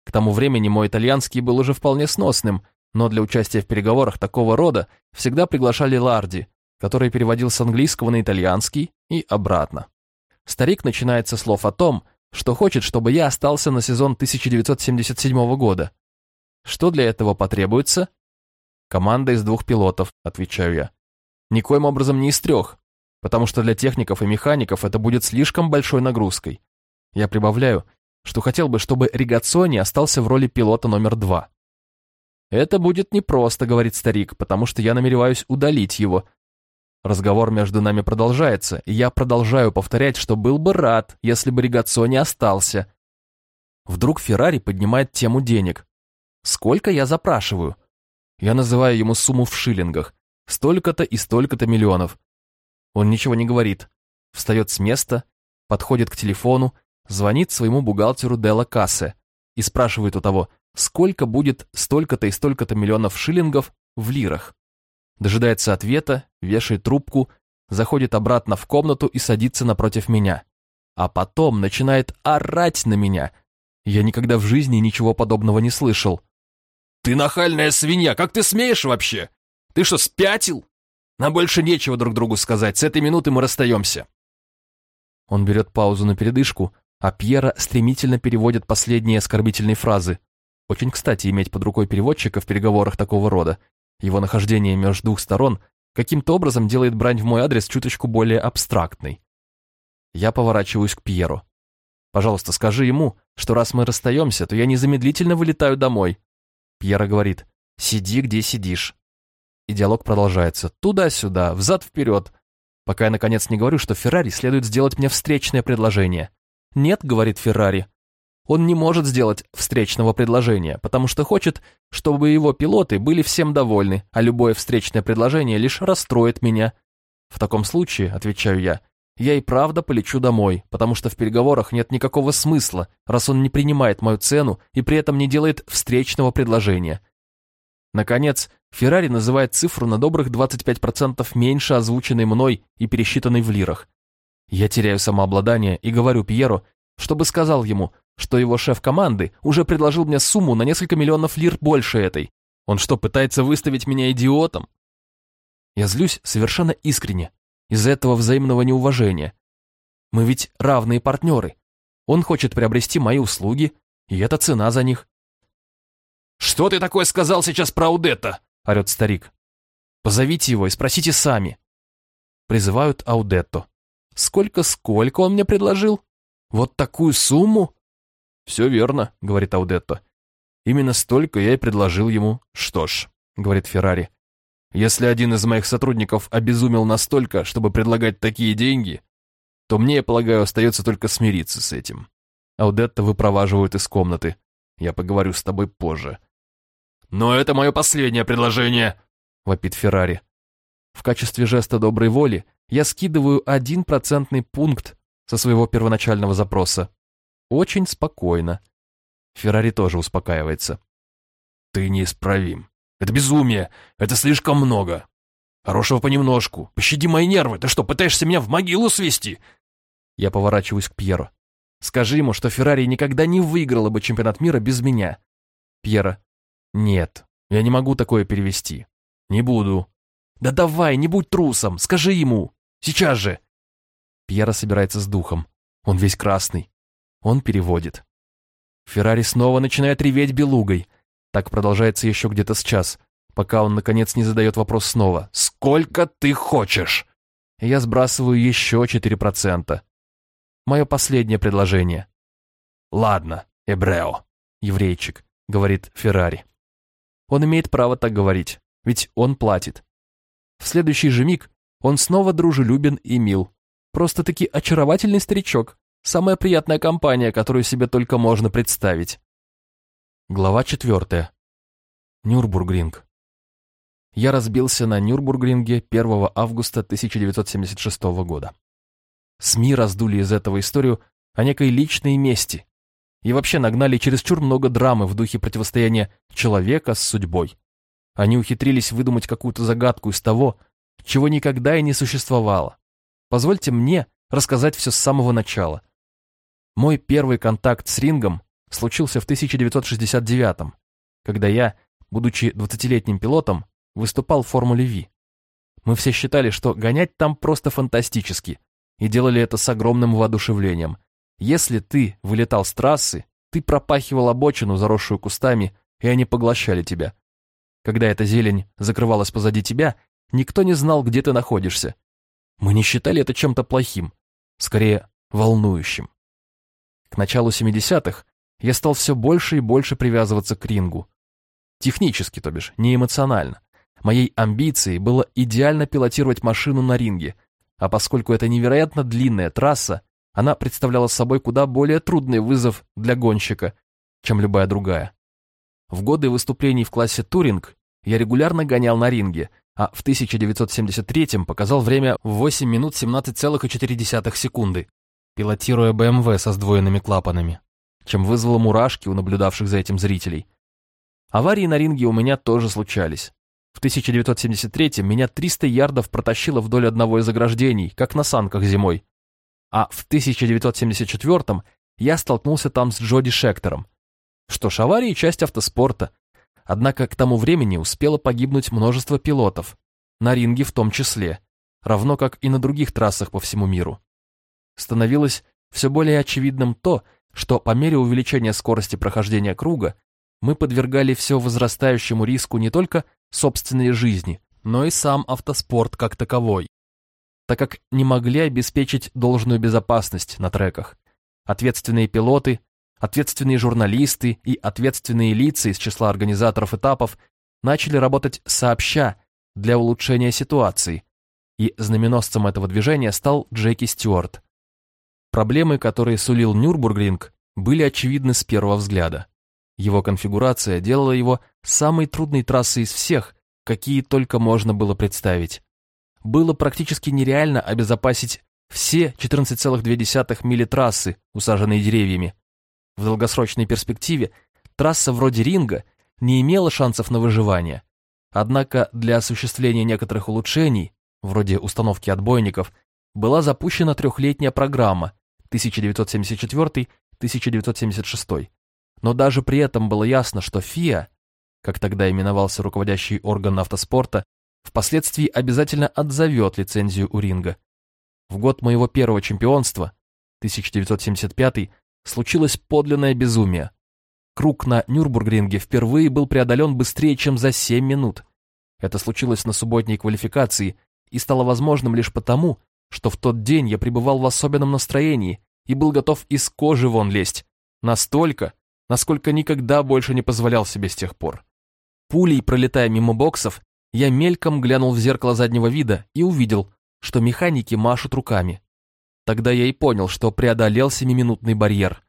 К тому времени мой итальянский был уже вполне сносным, но для участия в переговорах такого рода всегда приглашали Ларди, который переводил с английского на итальянский и обратно. Старик начинает со слов о том, что хочет, чтобы я остался на сезон 1977 года. Что для этого потребуется? Команда из двух пилотов, отвечаю я. Никоим образом не из трех, потому что для техников и механиков это будет слишком большой нагрузкой. Я прибавляю, что хотел бы, чтобы Ригацони остался в роли пилота номер два. «Это будет непросто», — говорит старик, «потому что я намереваюсь удалить его». Разговор между нами продолжается, и я продолжаю повторять, что был бы рад, если бы Ригацони остался. Вдруг Феррари поднимает тему денег. Сколько я запрашиваю? Я называю ему сумму в шиллингах. Столько-то и столько-то миллионов. Он ничего не говорит. Встает с места, подходит к телефону, звонит своему бухгалтеру Делла Кассе и спрашивает у того, сколько будет столько-то и столько-то миллионов шиллингов в лирах. Дожидается ответа, вешает трубку, заходит обратно в комнату и садится напротив меня. А потом начинает орать на меня. Я никогда в жизни ничего подобного не слышал. «Ты нахальная свинья, как ты смеешь вообще? Ты что, спятил? Нам больше нечего друг другу сказать, с этой минуты мы расстаемся». Он берет паузу на передышку, а Пьера стремительно переводит последние оскорбительные фразы. Очень кстати иметь под рукой переводчика в переговорах такого рода. Его нахождение между двух сторон каким-то образом делает брань в мой адрес чуточку более абстрактной. Я поворачиваюсь к Пьеру. «Пожалуйста, скажи ему, что раз мы расстаемся, то я незамедлительно вылетаю домой». Пьера говорит, «Сиди, где сидишь». И диалог продолжается, туда-сюда, взад-вперед, пока я наконец не говорю, что Феррари следует сделать мне встречное предложение. «Нет», — говорит Феррари, он не может сделать встречного предложения, потому что хочет, чтобы его пилоты были всем довольны, а любое встречное предложение лишь расстроит меня. В таком случае, отвечаю я, я и правда полечу домой, потому что в переговорах нет никакого смысла, раз он не принимает мою цену и при этом не делает встречного предложения. Наконец, Феррари называет цифру на добрых 25% меньше озвученной мной и пересчитанной в лирах. Я теряю самообладание и говорю Пьеру, чтобы сказал ему, что его шеф команды уже предложил мне сумму на несколько миллионов лир больше этой. Он что, пытается выставить меня идиотом? Я злюсь совершенно искренне, из-за этого взаимного неуважения. Мы ведь равные партнеры. Он хочет приобрести мои услуги, и это цена за них. «Что ты такое сказал сейчас про Аудетта?» – орет старик. «Позовите его и спросите сами». Призывают Аудетто. «Сколько-сколько он мне предложил? Вот такую сумму?» «Все верно», — говорит Аудетто. «Именно столько я и предложил ему. Что ж», — говорит Феррари, «если один из моих сотрудников обезумел настолько, чтобы предлагать такие деньги, то мне, я полагаю, остается только смириться с этим». Аудетто выпроваживают из комнаты. «Я поговорю с тобой позже». «Но это мое последнее предложение», — вопит Феррари. В качестве жеста доброй воли я скидываю один процентный пункт со своего первоначального запроса. Очень спокойно. Феррари тоже успокаивается. Ты неисправим. Это безумие. Это слишком много. Хорошего понемножку. Пощади мои нервы. Ты что, пытаешься меня в могилу свести? Я поворачиваюсь к Пьеру. Скажи ему, что Феррари никогда не выиграла бы чемпионат мира без меня. Пьера. Нет, я не могу такое перевести. Не буду. Да давай, не будь трусом, скажи ему. Сейчас же. Пьера собирается с духом. Он весь красный. Он переводит. Феррари снова начинает реветь белугой. Так продолжается еще где-то с час, пока он, наконец, не задает вопрос снова. «Сколько ты хочешь?» Я сбрасываю еще 4%. Мое последнее предложение. «Ладно, Эбрео», еврейчик, говорит Феррари. Он имеет право так говорить, ведь он платит. В следующий же миг он снова дружелюбен и мил. Просто-таки очаровательный старичок, Самая приятная компания, которую себе только можно представить. Глава четвертая. Нюрбургринг. Я разбился на Нюрбургринге 1 августа 1976 года. СМИ раздули из этого историю о некой личной мести и вообще нагнали чересчур много драмы в духе противостояния человека с судьбой. Они ухитрились выдумать какую-то загадку из того, чего никогда и не существовало. Позвольте мне рассказать все с самого начала. Мой первый контакт с рингом случился в 1969 когда я, будучи 20-летним пилотом, выступал в Формуле Ви. Мы все считали, что гонять там просто фантастически, и делали это с огромным воодушевлением. Если ты вылетал с трассы, ты пропахивал обочину, заросшую кустами, и они поглощали тебя. Когда эта зелень закрывалась позади тебя, никто не знал, где ты находишься. Мы не считали это чем-то плохим, скорее волнующим. К началу 70-х я стал все больше и больше привязываться к рингу. Технически, то бишь, не эмоционально. Моей амбицией было идеально пилотировать машину на ринге, а поскольку это невероятно длинная трасса, она представляла собой куда более трудный вызов для гонщика, чем любая другая. В годы выступлений в классе туринг я регулярно гонял на ринге, а в 1973 показал время в 8 минут 17,4 секунды, пилотируя BMW со сдвоенными клапанами, чем вызвало мурашки у наблюдавших за этим зрителей. Аварии на ринге у меня тоже случались. В 1973 меня 300 ярдов протащило вдоль одного из ограждений, как на санках зимой. А в 1974 я столкнулся там с Джоди Шектером. Что ж, аварии – часть автоспорта. Однако к тому времени успело погибнуть множество пилотов, на ринге в том числе, равно как и на других трассах по всему миру. Становилось все более очевидным то, что по мере увеличения скорости прохождения круга мы подвергали все возрастающему риску не только собственной жизни, но и сам автоспорт как таковой, так как не могли обеспечить должную безопасность на треках. Ответственные пилоты, ответственные журналисты и ответственные лица из числа организаторов этапов начали работать сообща для улучшения ситуации, и знаменосцем этого движения стал Джеки Стюарт. Проблемы, которые сулил Нюрбургринг, были очевидны с первого взгляда. Его конфигурация делала его самой трудной трассой из всех, какие только можно было представить. Было практически нереально обезопасить все 14,2 мили трассы, усаженные деревьями. В долгосрочной перспективе трасса вроде ринга не имела шансов на выживание. Однако для осуществления некоторых улучшений, вроде установки отбойников, была запущена трехлетняя программа 1974-1976 но даже при этом было ясно, что ФИА, как тогда именовался руководящий орган автоспорта, впоследствии обязательно отзовет лицензию у ринга. В год моего первого чемпионства, 1975 случилось подлинное безумие. Круг на Нюрбургринге впервые был преодолен быстрее, чем за 7 минут. Это случилось на субботней квалификации и стало возможным лишь потому, что в тот день я пребывал в особенном настроении и был готов из кожи вон лезть. Настолько, насколько никогда больше не позволял себе с тех пор. Пулей, пролетая мимо боксов, я мельком глянул в зеркало заднего вида и увидел, что механики машут руками. Тогда я и понял, что преодолел семиминутный барьер.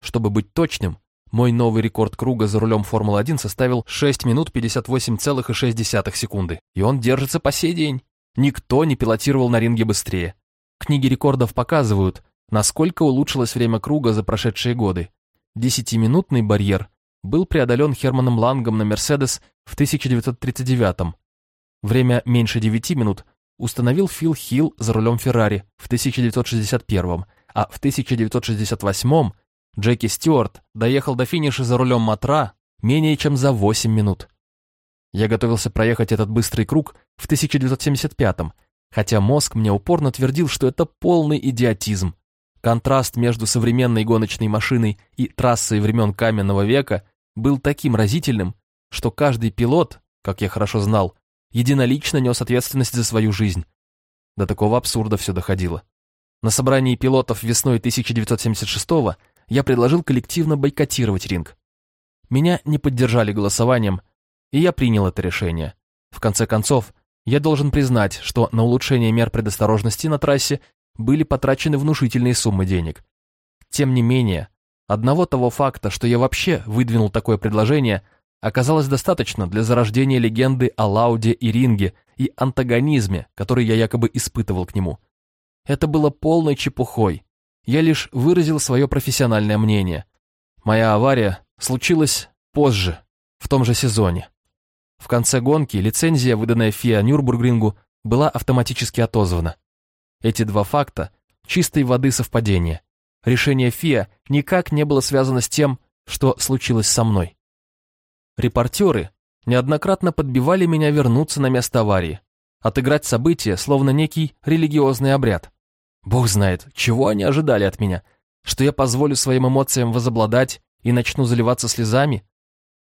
Чтобы быть точным, мой новый рекорд круга за рулем Формулы-1 составил 6 минут 58,6 секунды, и он держится по сей день. Никто не пилотировал на ринге быстрее. Книги рекордов показывают, насколько улучшилось время круга за прошедшие годы. Десятиминутный барьер был преодолен Херманом Лангом на «Мерседес» в 1939 Время меньше 9 минут установил Фил Хилл за рулем Феррари в 1961 а в 1968 Джеки Стюарт доехал до финиша за рулем Матра менее чем за 8 минут. Я готовился проехать этот быстрый круг в 1975 хотя мозг мне упорно твердил, что это полный идиотизм. Контраст между современной гоночной машиной и трассой времен каменного века был таким разительным, что каждый пилот, как я хорошо знал, единолично нес ответственность за свою жизнь. До такого абсурда все доходило. На собрании пилотов весной 1976-го я предложил коллективно бойкотировать ринг. Меня не поддержали голосованием, и я принял это решение. В конце концов, я должен признать, что на улучшение мер предосторожности на трассе были потрачены внушительные суммы денег. Тем не менее, одного того факта, что я вообще выдвинул такое предложение, оказалось достаточно для зарождения легенды о Лауде и Ринге и антагонизме, который я якобы испытывал к нему. Это было полной чепухой. Я лишь выразил свое профессиональное мнение. Моя авария случилась позже, в том же сезоне. В конце гонки лицензия, выданная ФИА Нюрбургрингу, была автоматически отозвана. Эти два факта чистой воды совпадение. Решение ФИА никак не было связано с тем, что случилось со мной. Репортеры неоднократно подбивали меня вернуться на место аварии, отыграть события, словно некий религиозный обряд. Бог знает, чего они ожидали от меня, что я позволю своим эмоциям возобладать и начну заливаться слезами,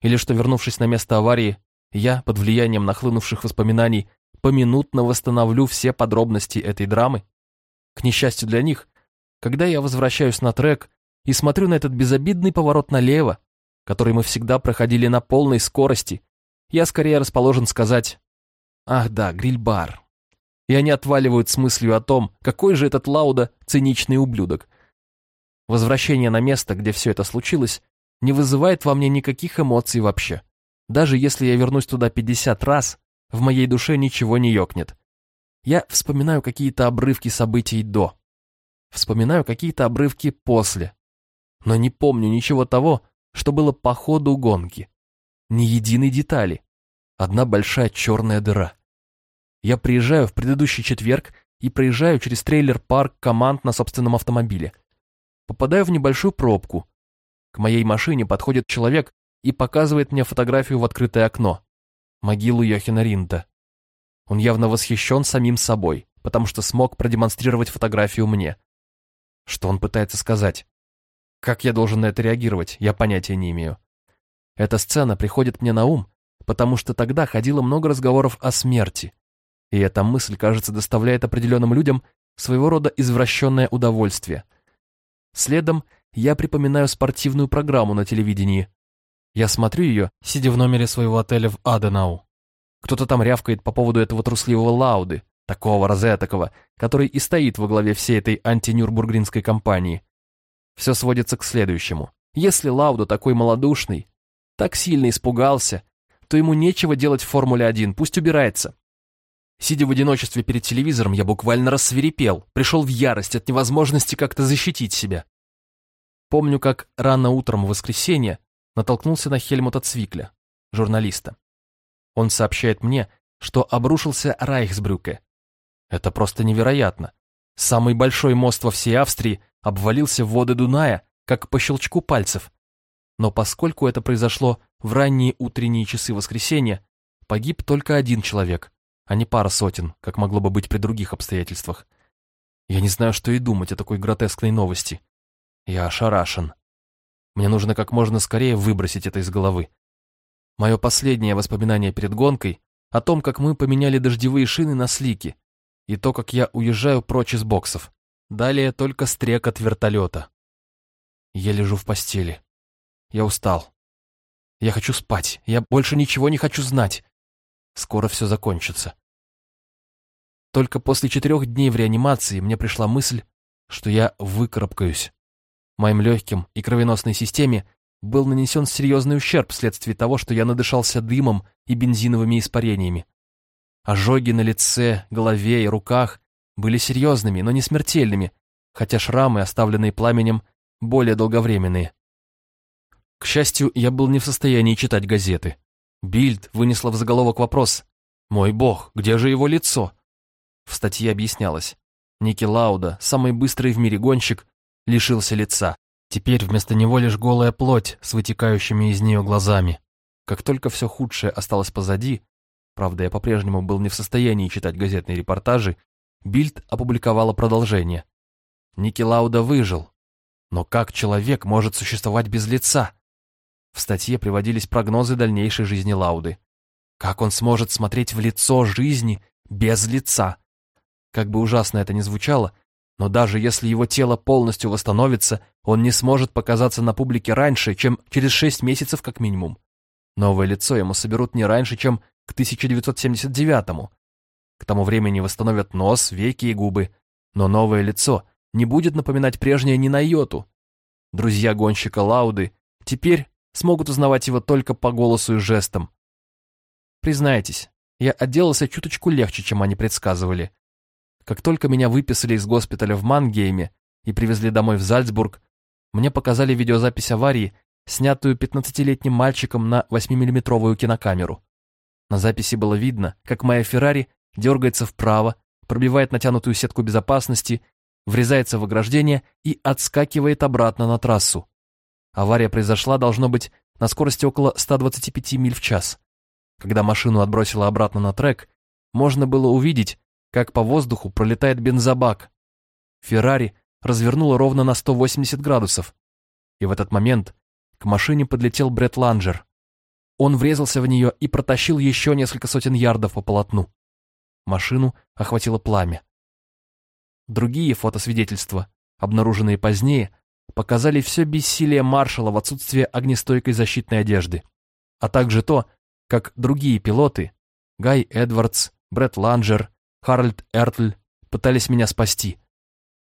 или что, вернувшись на место аварии, я, под влиянием нахлынувших воспоминаний, поминутно восстановлю все подробности этой драмы. К несчастью для них, когда я возвращаюсь на трек и смотрю на этот безобидный поворот налево, который мы всегда проходили на полной скорости, я скорее расположен сказать «Ах да, гриль-бар». И они отваливают с мыслью о том, какой же этот Лауда циничный ублюдок. Возвращение на место, где все это случилось, не вызывает во мне никаких эмоций вообще. Даже если я вернусь туда 50 раз, в моей душе ничего не ёкнет. Я вспоминаю какие-то обрывки событий до. Вспоминаю какие-то обрывки после. Но не помню ничего того, что было по ходу гонки. Ни единой детали. Одна большая черная дыра. Я приезжаю в предыдущий четверг и проезжаю через трейлер-парк команд на собственном автомобиле. Попадаю в небольшую пробку. К моей машине подходит человек и показывает мне фотографию в открытое окно. Могилу Йохина Ринта. Он явно восхищен самим собой, потому что смог продемонстрировать фотографию мне. Что он пытается сказать? Как я должен на это реагировать, я понятия не имею. Эта сцена приходит мне на ум, потому что тогда ходило много разговоров о смерти. И эта мысль, кажется, доставляет определенным людям своего рода извращенное удовольствие. Следом я припоминаю спортивную программу на телевидении, я смотрю ее, сидя в номере своего отеля в Аденау. Кто-то там рявкает по поводу этого трусливого Лауды, такого розетокого, который и стоит во главе всей этой антинюрбургринской кампании. Все сводится к следующему. Если Лауда такой малодушный, так сильно испугался, то ему нечего делать в Формуле-1, пусть убирается. Сидя в одиночестве перед телевизором, я буквально рассверепел, пришел в ярость от невозможности как-то защитить себя. Помню, как рано утром в воскресенье натолкнулся на Хельмута Цвикля, журналиста. Он сообщает мне, что обрушился Райхсбрюке. Это просто невероятно. Самый большой мост во всей Австрии обвалился в воды Дуная, как по щелчку пальцев. Но поскольку это произошло в ранние утренние часы воскресенья, погиб только один человек, а не пара сотен, как могло бы быть при других обстоятельствах. Я не знаю, что и думать о такой гротескной новости. Я ошарашен. Мне нужно как можно скорее выбросить это из головы. Мое последнее воспоминание перед гонкой о том, как мы поменяли дождевые шины на слики, и то, как я уезжаю прочь из боксов. Далее только стрек от вертолета. Я лежу в постели. Я устал. Я хочу спать. Я больше ничего не хочу знать. Скоро все закончится. Только после четырех дней в реанимации мне пришла мысль, что я выкарабкаюсь. Моим легким и кровеносной системе был нанесен серьезный ущерб вследствие того, что я надышался дымом и бензиновыми испарениями. Ожоги на лице, голове и руках были серьезными, но не смертельными, хотя шрамы, оставленные пламенем, более долговременные. К счастью, я был не в состоянии читать газеты. Бильд вынесла в заголовок вопрос «Мой бог, где же его лицо?» В статье объяснялось. Ники Лауда, самый быстрый в мире гонщик, лишился лица. Теперь вместо него лишь голая плоть с вытекающими из нее глазами. Как только все худшее осталось позади, правда, я по-прежнему был не в состоянии читать газетные репортажи, Бильд опубликовала продолжение. Ники Лауда выжил. Но как человек может существовать без лица? В статье приводились прогнозы дальнейшей жизни Лауды. Как он сможет смотреть в лицо жизни без лица? Как бы ужасно это ни звучало, но даже если его тело полностью восстановится, он не сможет показаться на публике раньше, чем через 6 месяцев как минимум. Новое лицо ему соберут не раньше, чем к 1979-му. К тому времени восстановят нос, веки и губы. Но новое лицо не будет напоминать прежнее ни на йоту. Друзья гонщика Лауды теперь смогут узнавать его только по голосу и жестам. Признайтесь, я отделался чуточку легче, чем они предсказывали. Как только меня выписали из госпиталя в Мангейме и привезли домой в Зальцбург, мне показали видеозапись аварии, снятую 15-летним мальчиком на 8-миллиметровую кинокамеру. На записи было видно, как моя Феррари дергается вправо, пробивает натянутую сетку безопасности врезается в ограждение и отскакивает обратно на трассу. Авария произошла, должно быть, на скорости около 125 миль в час. Когда машину отбросило обратно на трек, можно было увидеть, как по воздуху пролетает бензобак. Феррари развернула ровно на 180 градусов. И в этот момент к машине подлетел Бред Ланджер. Он врезался в нее и протащил еще несколько сотен ярдов по полотну. Машину охватило пламя. Другие фотосвидетельства, обнаруженные позднее, показали все бессилие маршала в отсутствие огнестойкой защитной одежды, а также то, как другие пилоты, Гай Эдвардс, Брэд Ланджер, Харальд Эртль, пытались меня спасти.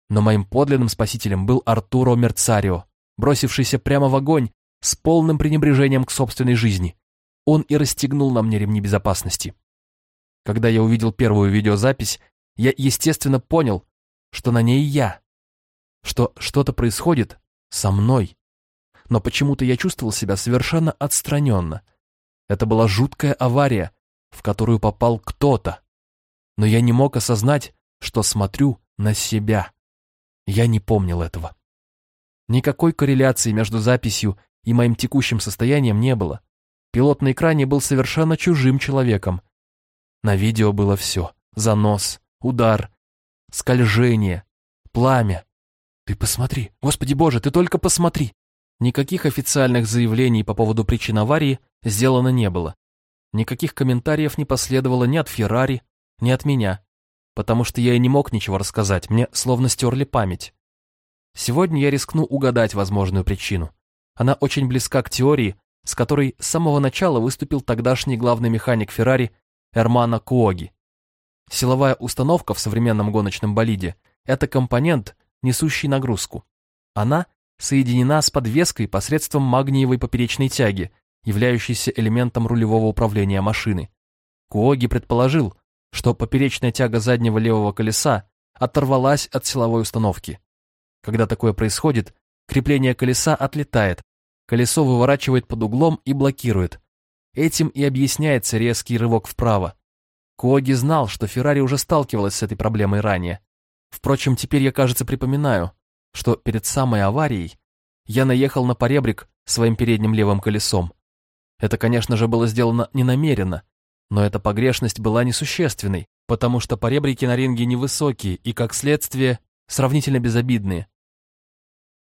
Но моим подлинным спасителем был Артуро Мерцарио, бросившийся прямо в огонь с полным пренебрежением к собственной жизни. Он и расстегнул на мне ремни безопасности. Когда я увидел первую видеозапись, я, естественно, понял, что на ней я, что что-то происходит со мной. Но почему-то я чувствовал себя совершенно отстраненно. Это была жуткая авария, в которую попал кто-то. Но я не мог осознать, что смотрю на себя. Я не помнил этого. Никакой корреляции между записью и моим текущим состоянием не было. Пилот на экране был совершенно чужим человеком. На видео было все. Занос, удар, скольжение, пламя. Ты посмотри, господи боже, ты только посмотри. Никаких официальных заявлений по поводу причин аварии сделано не было. Никаких комментариев не последовало ни от Феррари, ни от меня, потому что я и не мог ничего рассказать, мне словно стерли память. Сегодня я рискну угадать возможную причину. Она очень близка к теории, с которой с самого начала выступил тогдашний главный механик Феррари Эрмано Куоги. Силовая установка в современном гоночном болиде – это компонент, несущий нагрузку. Она соединена с подвеской посредством магниевой поперечной тяги, являющейся элементом рулевого управления машины. Куоги предположил, что поперечная тяга заднего левого колеса оторвалась от силовой установки. Когда такое происходит, крепление колеса отлетает, колесо выворачивает под углом и блокирует. Этим и объясняется резкий рывок вправо. Коги знал, что Феррари уже сталкивалась с этой проблемой ранее. Впрочем, теперь я, кажется, припоминаю, что перед самой аварией я наехал на поребрик своим передним левым колесом. Это, конечно же, было сделано ненамеренно, но эта погрешность была несущественной, потому что поребрики на ринге невысокие и, как следствие, сравнительно безобидные.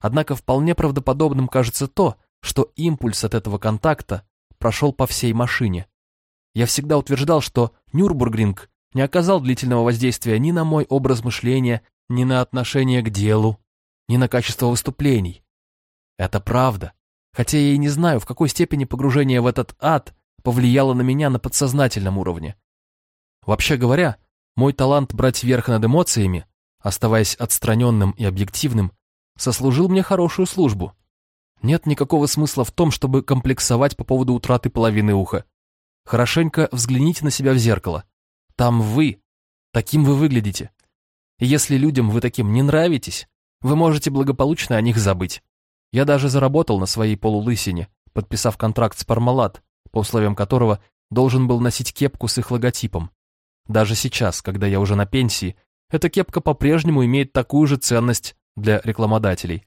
Однако вполне правдоподобным кажется то, что импульс от этого контакта прошел по всей машине. Я всегда утверждал, что Нюрбургринг не оказал длительного воздействия ни на мой образ мышления, ни на отношение к делу, ни на качество выступлений. Это правда, хотя я и не знаю, в какой степени погружение в этот ад повлияло на меня на подсознательном уровне. Вообще говоря, мой талант брать верх над эмоциями, оставаясь отстраненным и объективным, сослужил мне хорошую службу. Нет никакого смысла в том, чтобы комплексовать по поводу утраты половины уха. Хорошенько взгляните на себя в зеркало. Там вы. Таким вы выглядите. И если людям вы таким не нравитесь, вы можете благополучно о них забыть. Я даже заработал на своей полулысине, подписав контракт с Пармалат, по условиям которого должен был носить кепку с их логотипом. Даже сейчас, когда я уже на пенсии, эта кепка по-прежнему имеет такую же ценность для рекламодателей.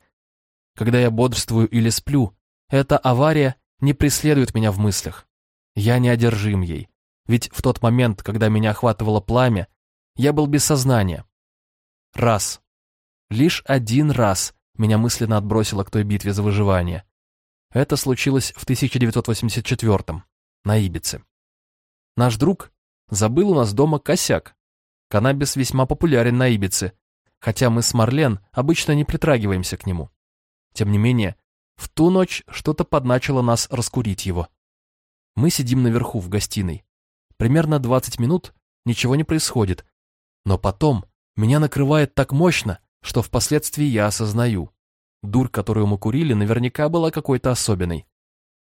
Когда я бодрствую или сплю, эта авария не преследует меня в мыслях. Я не одержим ей. Ведь в тот момент, когда меня охватывало пламя, я был без сознания. Раз. Лишь один раз меня мысленно отбросило к той битве за выживание. Это случилось в 1984-м, на Ибице. Наш друг забыл у нас дома косяк. Каннабис весьма популярен на Ибице, хотя мы с Марлен обычно не притрагиваемся к нему. Тем не менее, в ту ночь что-то подначило нас раскурить его. Мы сидим наверху в гостиной. Примерно 20 минут ничего не происходит. Но потом меня накрывает так мощно, что впоследствии я осознаю. Дурь, которую мы курили, наверняка была какой-то особенной.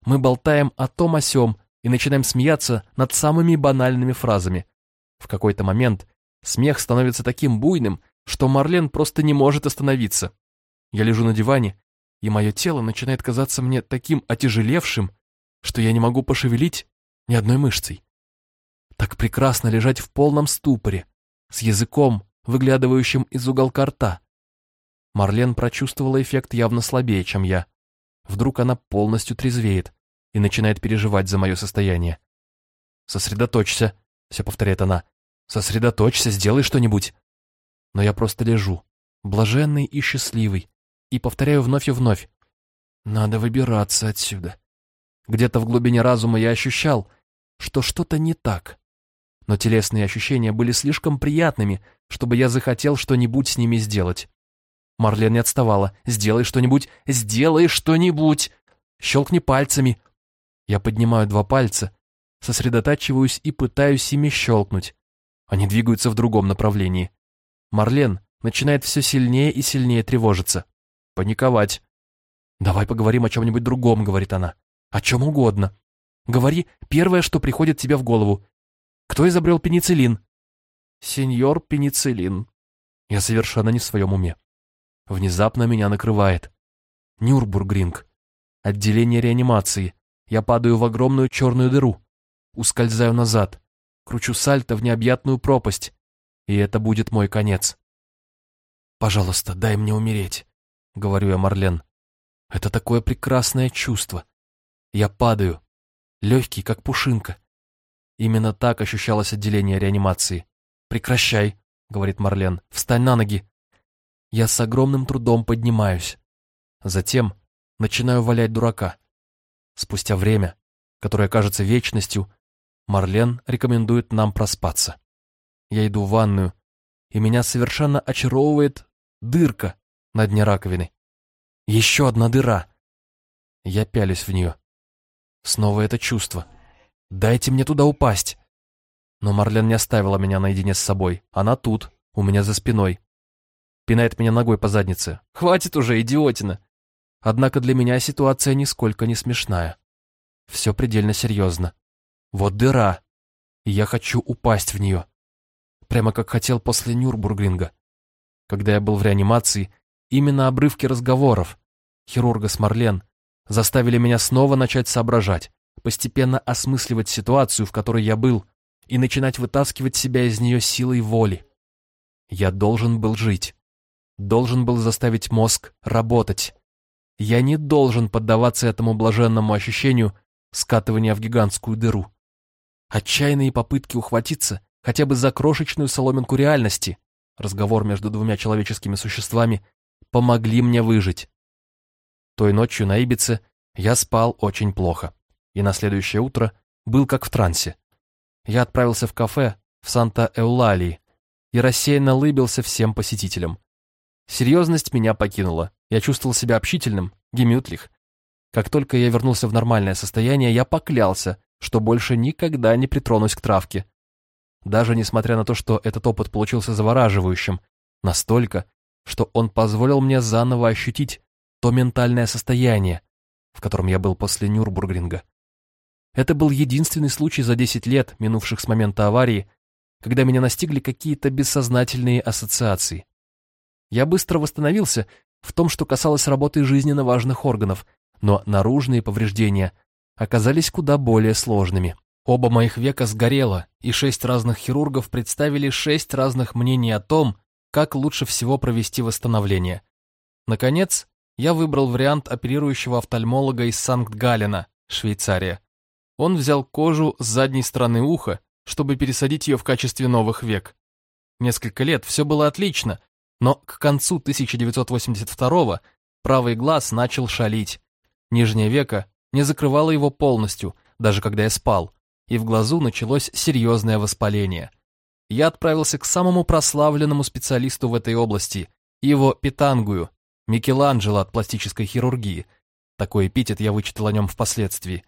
Мы болтаем о том о сём и начинаем смеяться над самыми банальными фразами. В какой-то момент смех становится таким буйным, что Марлен просто не может остановиться. Я лежу на диване, и мое тело начинает казаться мне таким отяжелевшим, что я не могу пошевелить ни одной мышцей. Так прекрасно лежать в полном ступоре, с языком, выглядывающим из уголка рта, Марлен прочувствовала эффект явно слабее, чем я. Вдруг она полностью трезвеет и начинает переживать за мое состояние. «Сосредоточься», — все повторяет она. «Сосредоточься, сделай что-нибудь». Но я просто лежу, блаженный и счастливый, и повторяю вновь и вновь. «Надо выбираться отсюда». Где-то в глубине разума я ощущал, что что-то не так. Но телесные ощущения были слишком приятными, чтобы я захотел что-нибудь с ними сделать. Марлен не отставала. «Сделай что-нибудь! Сделай что-нибудь!» «Щелкни пальцами!» Я поднимаю два пальца, сосредотачиваюсь и пытаюсь ими щелкнуть. Они двигаются в другом направлении. Марлен начинает все сильнее и сильнее тревожиться. Паниковать. «Давай поговорим о чем-нибудь другом», — говорит она. «О чем угодно. Говори первое, что приходит тебе в голову. Кто изобрел пенициллин?» «Сеньор пенициллин». Я совершенно не в своем уме. Внезапно меня накрывает. Нюрбургринг. Отделение реанимации. Я падаю в огромную черную дыру. Ускользаю назад. Кручу сальто в необъятную пропасть. И это будет мой конец. «Пожалуйста, дай мне умереть», — говорю я Марлен. «Это такое прекрасное чувство. Я падаю, легкий, как пушинка. Именно так ощущалось отделение реанимации. «Прекращай», — говорит Марлен, — «встань на ноги». Я с огромным трудом поднимаюсь. Затем начинаю валять дурака. Спустя время, которое кажется вечностью, Марлен рекомендует нам проспаться. Я иду в ванную, и меня совершенно очаровывает дырка на дне раковины. Еще одна дыра. Я пялюсь в нее. Снова это чувство. Дайте мне туда упасть. Но Марлен не оставила меня наедине с собой. Она тут, у меня за спиной. Пинает меня ногой по заднице. Хватит уже, идиотина. Однако для меня ситуация нисколько не смешная. Все предельно серьезно. Вот дыра, и я хочу упасть в нее. Прямо как хотел после Нюрбургринга. Когда я был в реанимации, именно обрывки разговоров хирурга с Марлен заставили меня снова начать соображать, постепенно осмысливать ситуацию, в которой я был, и начинать вытаскивать себя из нее силой воли. Я должен был жить. Должен был заставить мозг работать. Я не должен поддаваться этому блаженному ощущению скатывания в гигантскую дыру. Отчаянные попытки ухватиться хотя бы за крошечную соломинку реальности, разговор между двумя человеческими существами, помогли мне выжить. Той ночью на Ибице я спал очень плохо, и на следующее утро был как в трансе. Я отправился в кафе в Санта-Эулалии и рассеянно лыбился всем посетителям. Серьезность меня покинула, я чувствовал себя общительным, гемютлих. Как только я вернулся в нормальное состояние, я поклялся, что больше никогда не притронусь к травке. Даже несмотря на то, что этот опыт получился завораживающим, настолько, что он позволил мне заново ощутить то ментальное состояние, в котором я был после Нюрбургринга. Это был единственный случай за 10 лет, минувших с момента аварии, когда меня настигли какие-то бессознательные ассоциации. Я быстро восстановился в том, что касалось работы жизненно важных органов, но наружные повреждения оказались куда более сложными. Оба моих века сгорело, и шесть разных хирургов представили шесть разных мнений о том, как лучше всего провести восстановление. Наконец, я выбрал вариант оперирующего офтальмолога из Санкт-Галлена, Швейцария. Он взял кожу с задней стороны уха, чтобы пересадить ее в качестве новых век. Несколько лет все было отлично, но к концу 1982 правый глаз начал шалить. Нижнее веко не закрывало его полностью, даже когда я спал, и в глазу началось серьезное воспаление. Я отправился к самому прославленному специалисту в этой области, его Питангую, Микеланджело от пластической хирургии. Такой эпитет я вычитал о нем впоследствии.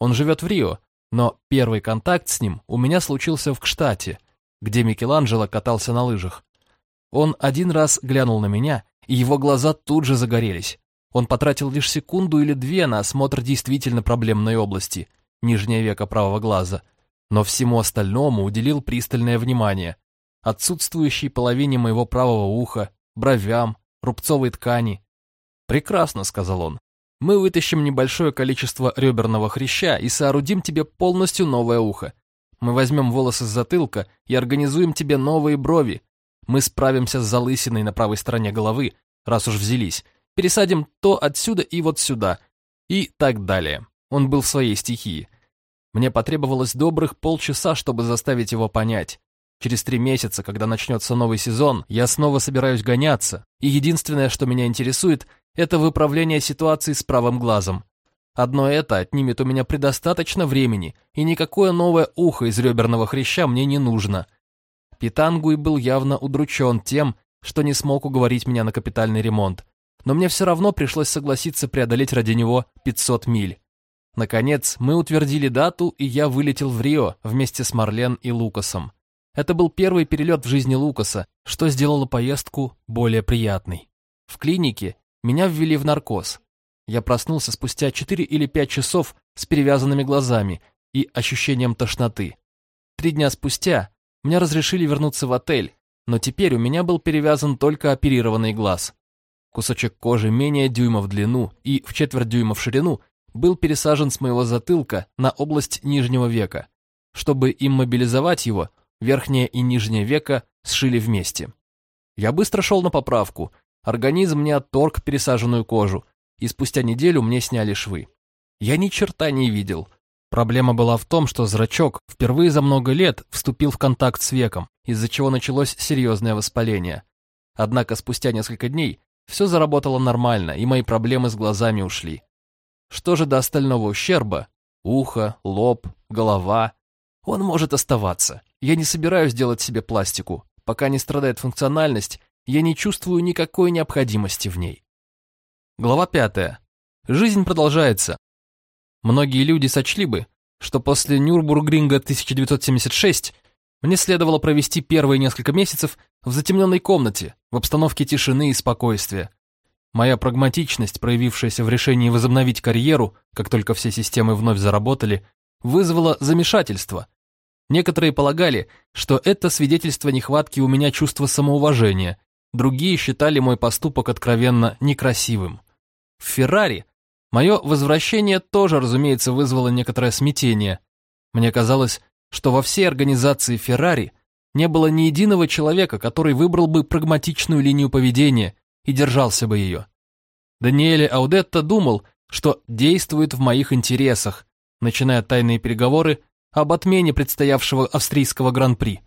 Он живет в Рио, но первый контакт с ним у меня случился в Кштате, где Микеланджело катался на лыжах. Он один раз глянул на меня, и его глаза тут же загорелись. Он потратил лишь секунду или две на осмотр действительно проблемной области, нижнее веко правого глаза, но всему остальному уделил пристальное внимание. Отсутствующей половине моего правого уха, бровям, рубцовой ткани. «Прекрасно», — сказал он. Мы вытащим небольшое количество реберного хряща и соорудим тебе полностью новое ухо. Мы возьмем волосы с затылка и организуем тебе новые брови. Мы справимся с залысиной на правой стороне головы, раз уж взялись. Пересадим то отсюда и вот сюда. И так далее. Он был в своей стихии. Мне потребовалось добрых полчаса, чтобы заставить его понять. Через три месяца, когда начнется новый сезон, я снова собираюсь гоняться, и единственное, что меня интересует, это выправление ситуации с правым глазом. Одно это отнимет у меня предостаточно времени, и никакое новое ухо из реберного хряща мне не нужно. Питангуй был явно удручен тем, что не смог уговорить меня на капитальный ремонт, но мне все равно пришлось согласиться преодолеть ради него 500 миль. Наконец, мы утвердили дату, и я вылетел в Рио вместе с Марлен и Лукасом. Это был первый перелет в жизни Лукаса, что сделало поездку более приятной. В клинике меня ввели в наркоз. Я проснулся спустя 4 или 5 часов с перевязанными глазами и ощущением тошноты. Три дня спустя мне разрешили вернуться в отель, но теперь у меня был перевязан только оперированный глаз. Кусочек кожи менее дюйма в длину и в четверть дюйма в ширину был пересажен с моего затылка на область нижнего века. Чтобы иммобилизовать его, верхнее и нижнее века сшили вместе. Я быстро шел на поправку, организм не отторг пересаженную кожу, и спустя неделю мне сняли швы. Я ни черта не видел. Проблема была в том, что зрачок впервые за много лет вступил в контакт с веком, из-за чего началось серьезное воспаление. Однако спустя несколько дней все заработало нормально, и мои проблемы с глазами ушли. Что же до остального ущерба? Ухо, лоб, голова. Он может оставаться. Я не собираюсь делать себе пластику. Пока не страдает функциональность, я не чувствую никакой необходимости в ней. Глава пятая. Жизнь продолжается. Многие люди сочли бы, что после Нюрбургринга 1976 мне следовало провести первые несколько месяцев в затемненной комнате, в обстановке тишины и спокойствия. Моя прагматичность, проявившаяся в решении возобновить карьеру, как только все системы вновь заработали, вызвала замешательство. Некоторые полагали, что это свидетельство нехватки у меня чувства самоуважения, другие считали мой поступок откровенно некрасивым. В Феррари мое возвращение тоже, разумеется, вызвало некоторое смятение. Мне казалось, что во всей организации Феррари не было ни единого человека, который выбрал бы прагматичную линию поведения и держался бы ее. Даниэле Аудетто думал, что действует в моих интересах, начиная тайные переговоры об отмене предстоявшего австрийского гран-при.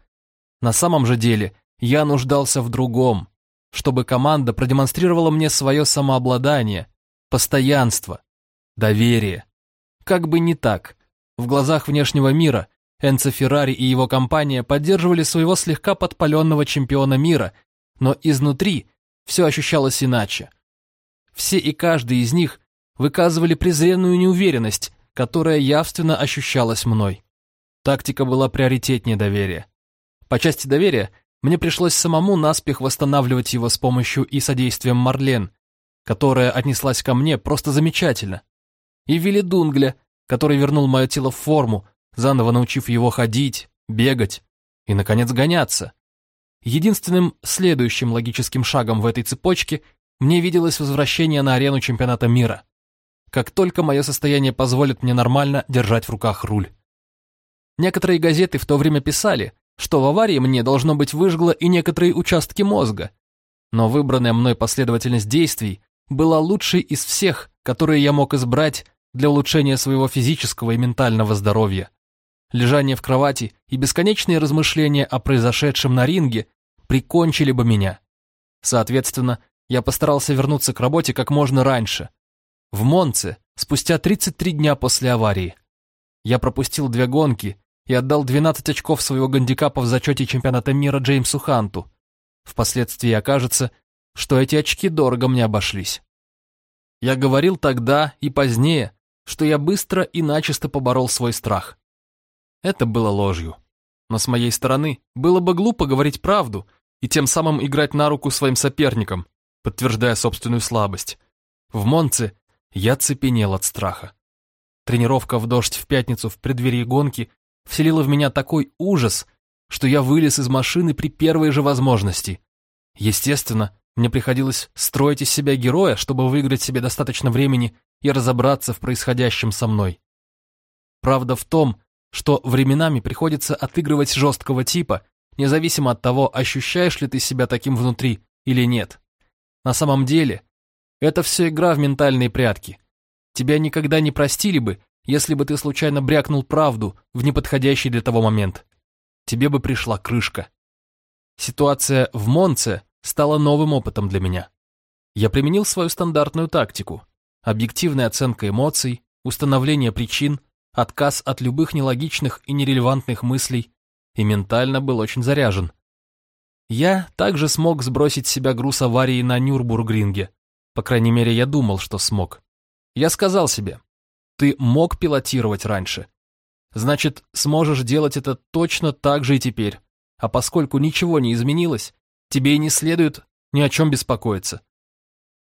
На самом же деле я нуждался в другом, чтобы команда продемонстрировала мне свое самообладание, постоянство, доверие. Как бы не так, в глазах внешнего мира Энцо Феррари и его компания поддерживали своего слегка подпаленного чемпиона мира, но изнутри все ощущалось иначе. Все и каждый из них выказывали презренную неуверенность, которая явственно ощущалась мной. Тактика была приоритетнее доверия. По части доверия мне пришлось самому наспех восстанавливать его с помощью и содействием Марлен, которая отнеслась ко мне просто замечательно. И Вилли Дунгля, который вернул мое тело в форму, заново научив его ходить, бегать и, наконец, гоняться. Единственным следующим логическим шагом в этой цепочке мне виделось возвращение на арену чемпионата мира. Как только мое состояние позволит мне нормально держать в руках руль. Некоторые газеты в то время писали, что в аварии мне должно быть выжгло и некоторые участки мозга. Но выбранная мной последовательность действий была лучшей из всех, которые я мог избрать для улучшения своего физического и ментального здоровья лежание в кровати и бесконечные размышления о произошедшем на ринге прикончили бы меня. Соответственно, я постарался вернуться к работе как можно раньше. В Монце, спустя 33 дня после аварии. Я пропустил две гонки и отдал 12 очков своего гандикапа в зачете чемпионата мира Джеймсу Ханту. Впоследствии окажется, что эти очки дорого мне обошлись. Я говорил тогда и позднее, что я быстро и начисто поборол свой страх. Это было ложью. Но с моей стороны было бы глупо говорить правду и тем самым играть на руку своим соперникам, подтверждая собственную слабость. В Монце я цепенел от страха. Тренировка в дождь в пятницу в преддверии гонки вселила в меня такой ужас, что я вылез из машины при первой же возможности. Естественно, мне приходилось строить из себя героя, чтобы выиграть себе достаточно времени и разобраться в происходящем со мной. Правда в том, что временами приходится отыгрывать жесткого типа, независимо от того, ощущаешь ли ты себя таким внутри или нет. На самом деле, это все игра в ментальные прятки. Тебя никогда не простили бы, если бы ты случайно брякнул правду в неподходящий для того момент. Тебе бы пришла крышка. Ситуация в Монце стала новым опытом для меня. Я применил свою стандартную тактику. Объективная оценка эмоций, установление причин, отказ от любых нелогичных и нерелевантных мыслей, и ментально был очень заряжен. Я также смог сбросить с себя груз аварии на Нюрбургринге. По крайней мере, я думал, что смог. Я сказал себе, ты мог пилотировать раньше. Значит, сможешь делать это точно так же и теперь. А поскольку ничего не изменилось, тебе и не следует ни о чем беспокоиться.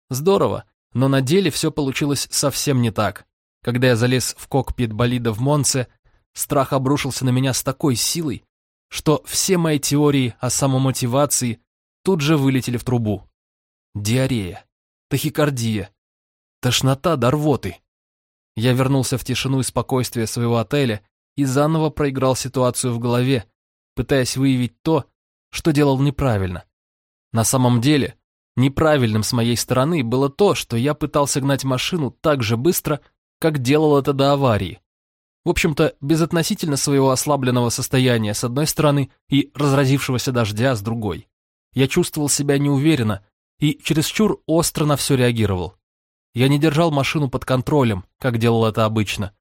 Здорово, но на деле все получилось совсем не так. Когда я залез в кокпит болида в Монце, страх обрушился на меня с такой силой, что все мои теории о самомотивации тут же вылетели в трубу. Диарея, тахикардия, тошнота до рвоты. Я вернулся в тишину и спокойствие своего отеля и заново проиграл ситуацию в голове, пытаясь выявить то, что делал неправильно. На самом деле, неправильным с моей стороны было то, что я пытался гнать машину так же быстро, как делал это до аварии. В общем-то, безотносительно своего ослабленного состояния с одной стороны и разразившегося дождя с другой. Я чувствовал себя неуверенно и чересчур остро на все реагировал. Я не держал машину под контролем, как делал это обычно.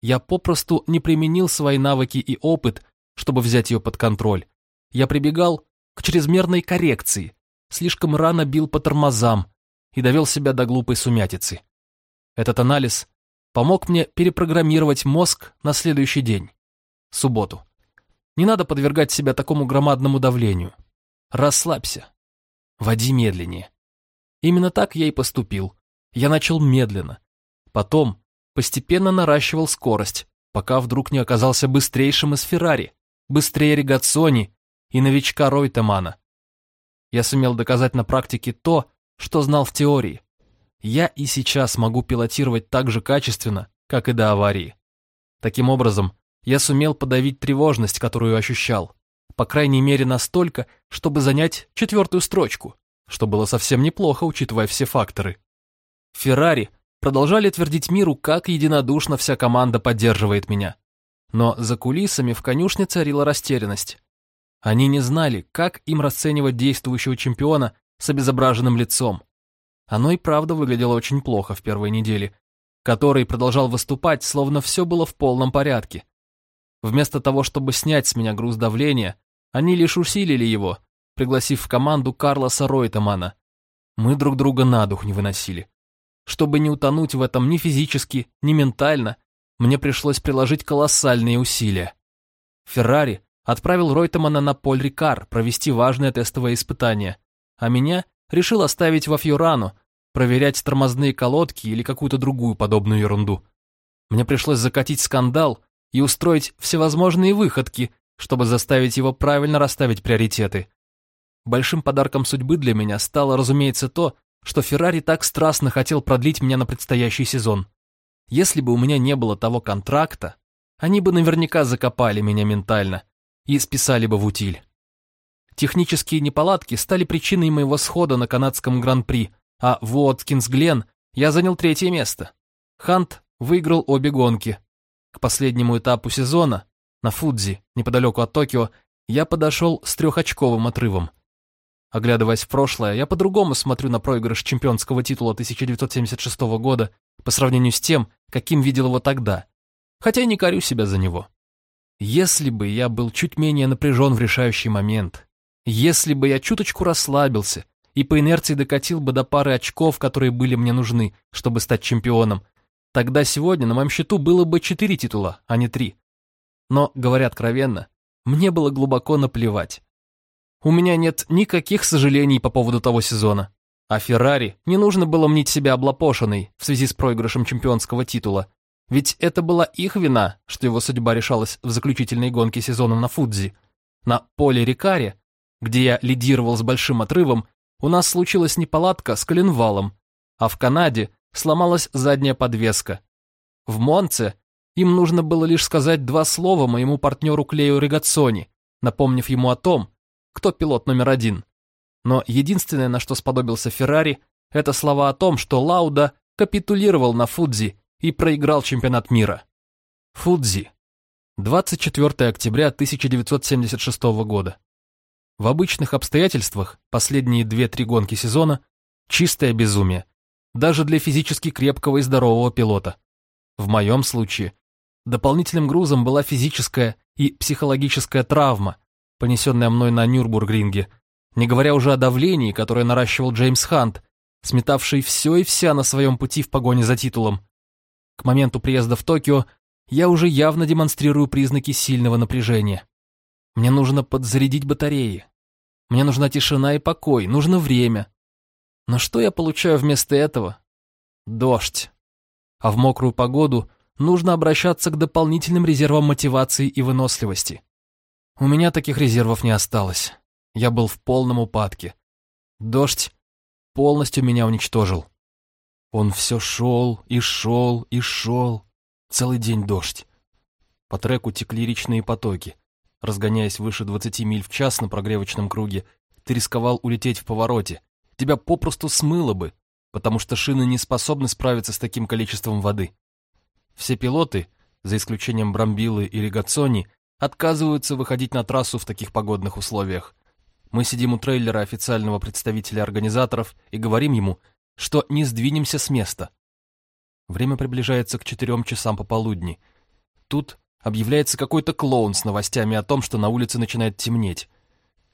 Я попросту не применил свои навыки и опыт, чтобы взять ее под контроль. Я прибегал к чрезмерной коррекции, слишком рано бил по тормозам и довел себя до глупой сумятицы. Этот анализ помог мне перепрограммировать мозг на следующий день, субботу. Не надо подвергать себя такому громадному давлению. Расслабься. Води медленнее. Именно так я и поступил. Я начал медленно. Потом постепенно наращивал скорость, пока вдруг не оказался быстрейшим из Феррари, быстрее Ригацони и новичка Ройтемана. Я сумел доказать на практике то, что знал в теории. Я и сейчас могу пилотировать так же качественно, как и до аварии. Таким образом, я сумел подавить тревожность, которую ощущал, по крайней мере настолько, чтобы занять четвертую строчку, что было совсем неплохо, учитывая все факторы. Феррари продолжали твердить миру, как единодушно вся команда поддерживает меня. Но за кулисами в конюшне царила растерянность. Они не знали, как им расценивать действующего чемпиона с обезображенным лицом. Оно и правда выглядело очень плохо в первой неделе, который продолжал выступать, словно все было в полном порядке. Вместо того, чтобы снять с меня груз давления, они лишь усилили его, пригласив в команду Карлоса Ройтемана. Мы друг друга на дух не выносили. Чтобы не утонуть в этом ни физически, ни ментально, мне пришлось приложить колоссальные усилия. Феррари отправил Ройтемана на Поль Рикар провести важное тестовое испытание, а меня решил оставить во Фьюрану, проверять тормозные колодки или какую-то другую подобную ерунду. Мне пришлось закатить скандал и устроить всевозможные выходки, чтобы заставить его правильно расставить приоритеты. Большим подарком судьбы для меня стало, разумеется, то, что Феррари так страстно хотел продлить меня на предстоящий сезон. Если бы у меня не было того контракта, они бы наверняка закопали меня ментально и списали бы в утиль. Технические неполадки стали причиной моего схода на канадском гран-при, а в Уоткинс-Глен я занял третье место. Хант выиграл обе гонки. К последнему этапу сезона, на Фудзи, неподалеку от Токио, я подошел с трехочковым отрывом. Оглядываясь в прошлое, я по-другому смотрю на проигрыш чемпионского титула 1976 года по сравнению с тем, каким видел его тогда. Хотя и не корю себя за него. Если бы я был чуть менее напряжен в решающий момент, если бы я чуточку расслабился и по инерции докатил бы до пары очков, которые были мне нужны, чтобы стать чемпионом, тогда сегодня на моем счету было бы четыре титула, а не три. Но, говоря откровенно, мне было глубоко наплевать. У меня нет никаких сожалений по поводу того сезона. А Феррари не нужно было мнить себя облапошенной в связи с проигрышем чемпионского титула. Ведь это была их вина, что его судьба решалась в заключительной гонке сезона на Фудзи. На поле Рикаре, где я лидировал с большим отрывом, у нас случилась неполадка с коленвалом, а в Канаде сломалась задняя подвеска. В Монце им нужно было лишь сказать два слова моему партнеру Клею Регацони, напомнив ему о том, кто пилот номер один. Но единственное, на что сподобился Феррари, это слова о том, что Лауда капитулировал на Фудзи и проиграл чемпионат мира. Фудзи. 24 октября 1976 года. В обычных обстоятельствах последние 2-3 гонки сезона – чистое безумие, даже для физически крепкого и здорового пилота. В моем случае дополнительным грузом была физическая и психологическая травма, понесенная мной на Нюрбургринге, не говоря уже о давлении, которое наращивал Джеймс Хант, сметавший все и вся на своем пути в погоне за титулом. К моменту приезда в Токио я уже явно демонстрирую признаки сильного напряжения. Мне нужно подзарядить батареи. Мне нужна тишина и покой, нужно время. Но что я получаю вместо этого? Дождь. А в мокрую погоду нужно обращаться к дополнительным резервам мотивации и выносливости. У меня таких резервов не осталось. Я был в полном упадке. Дождь полностью меня уничтожил. Он все шел и шел и шел. Целый день дождь. По треку текли речные потоки. Разгоняясь выше 20 миль в час на прогревочном круге, ты рисковал улететь в повороте. Тебя попросту смыло бы, потому что шины не способны справиться с таким количеством воды. Все пилоты, за исключением Брамбилы и Ригацони, отказываются выходить на трассу в таких погодных условиях. Мы сидим у трейлера официального представителя организаторов и говорим ему, что не сдвинемся с места. Время приближается к четырем часам пополудни. Тут объявляется какой-то клоун с новостями о том, что на улице начинает темнеть.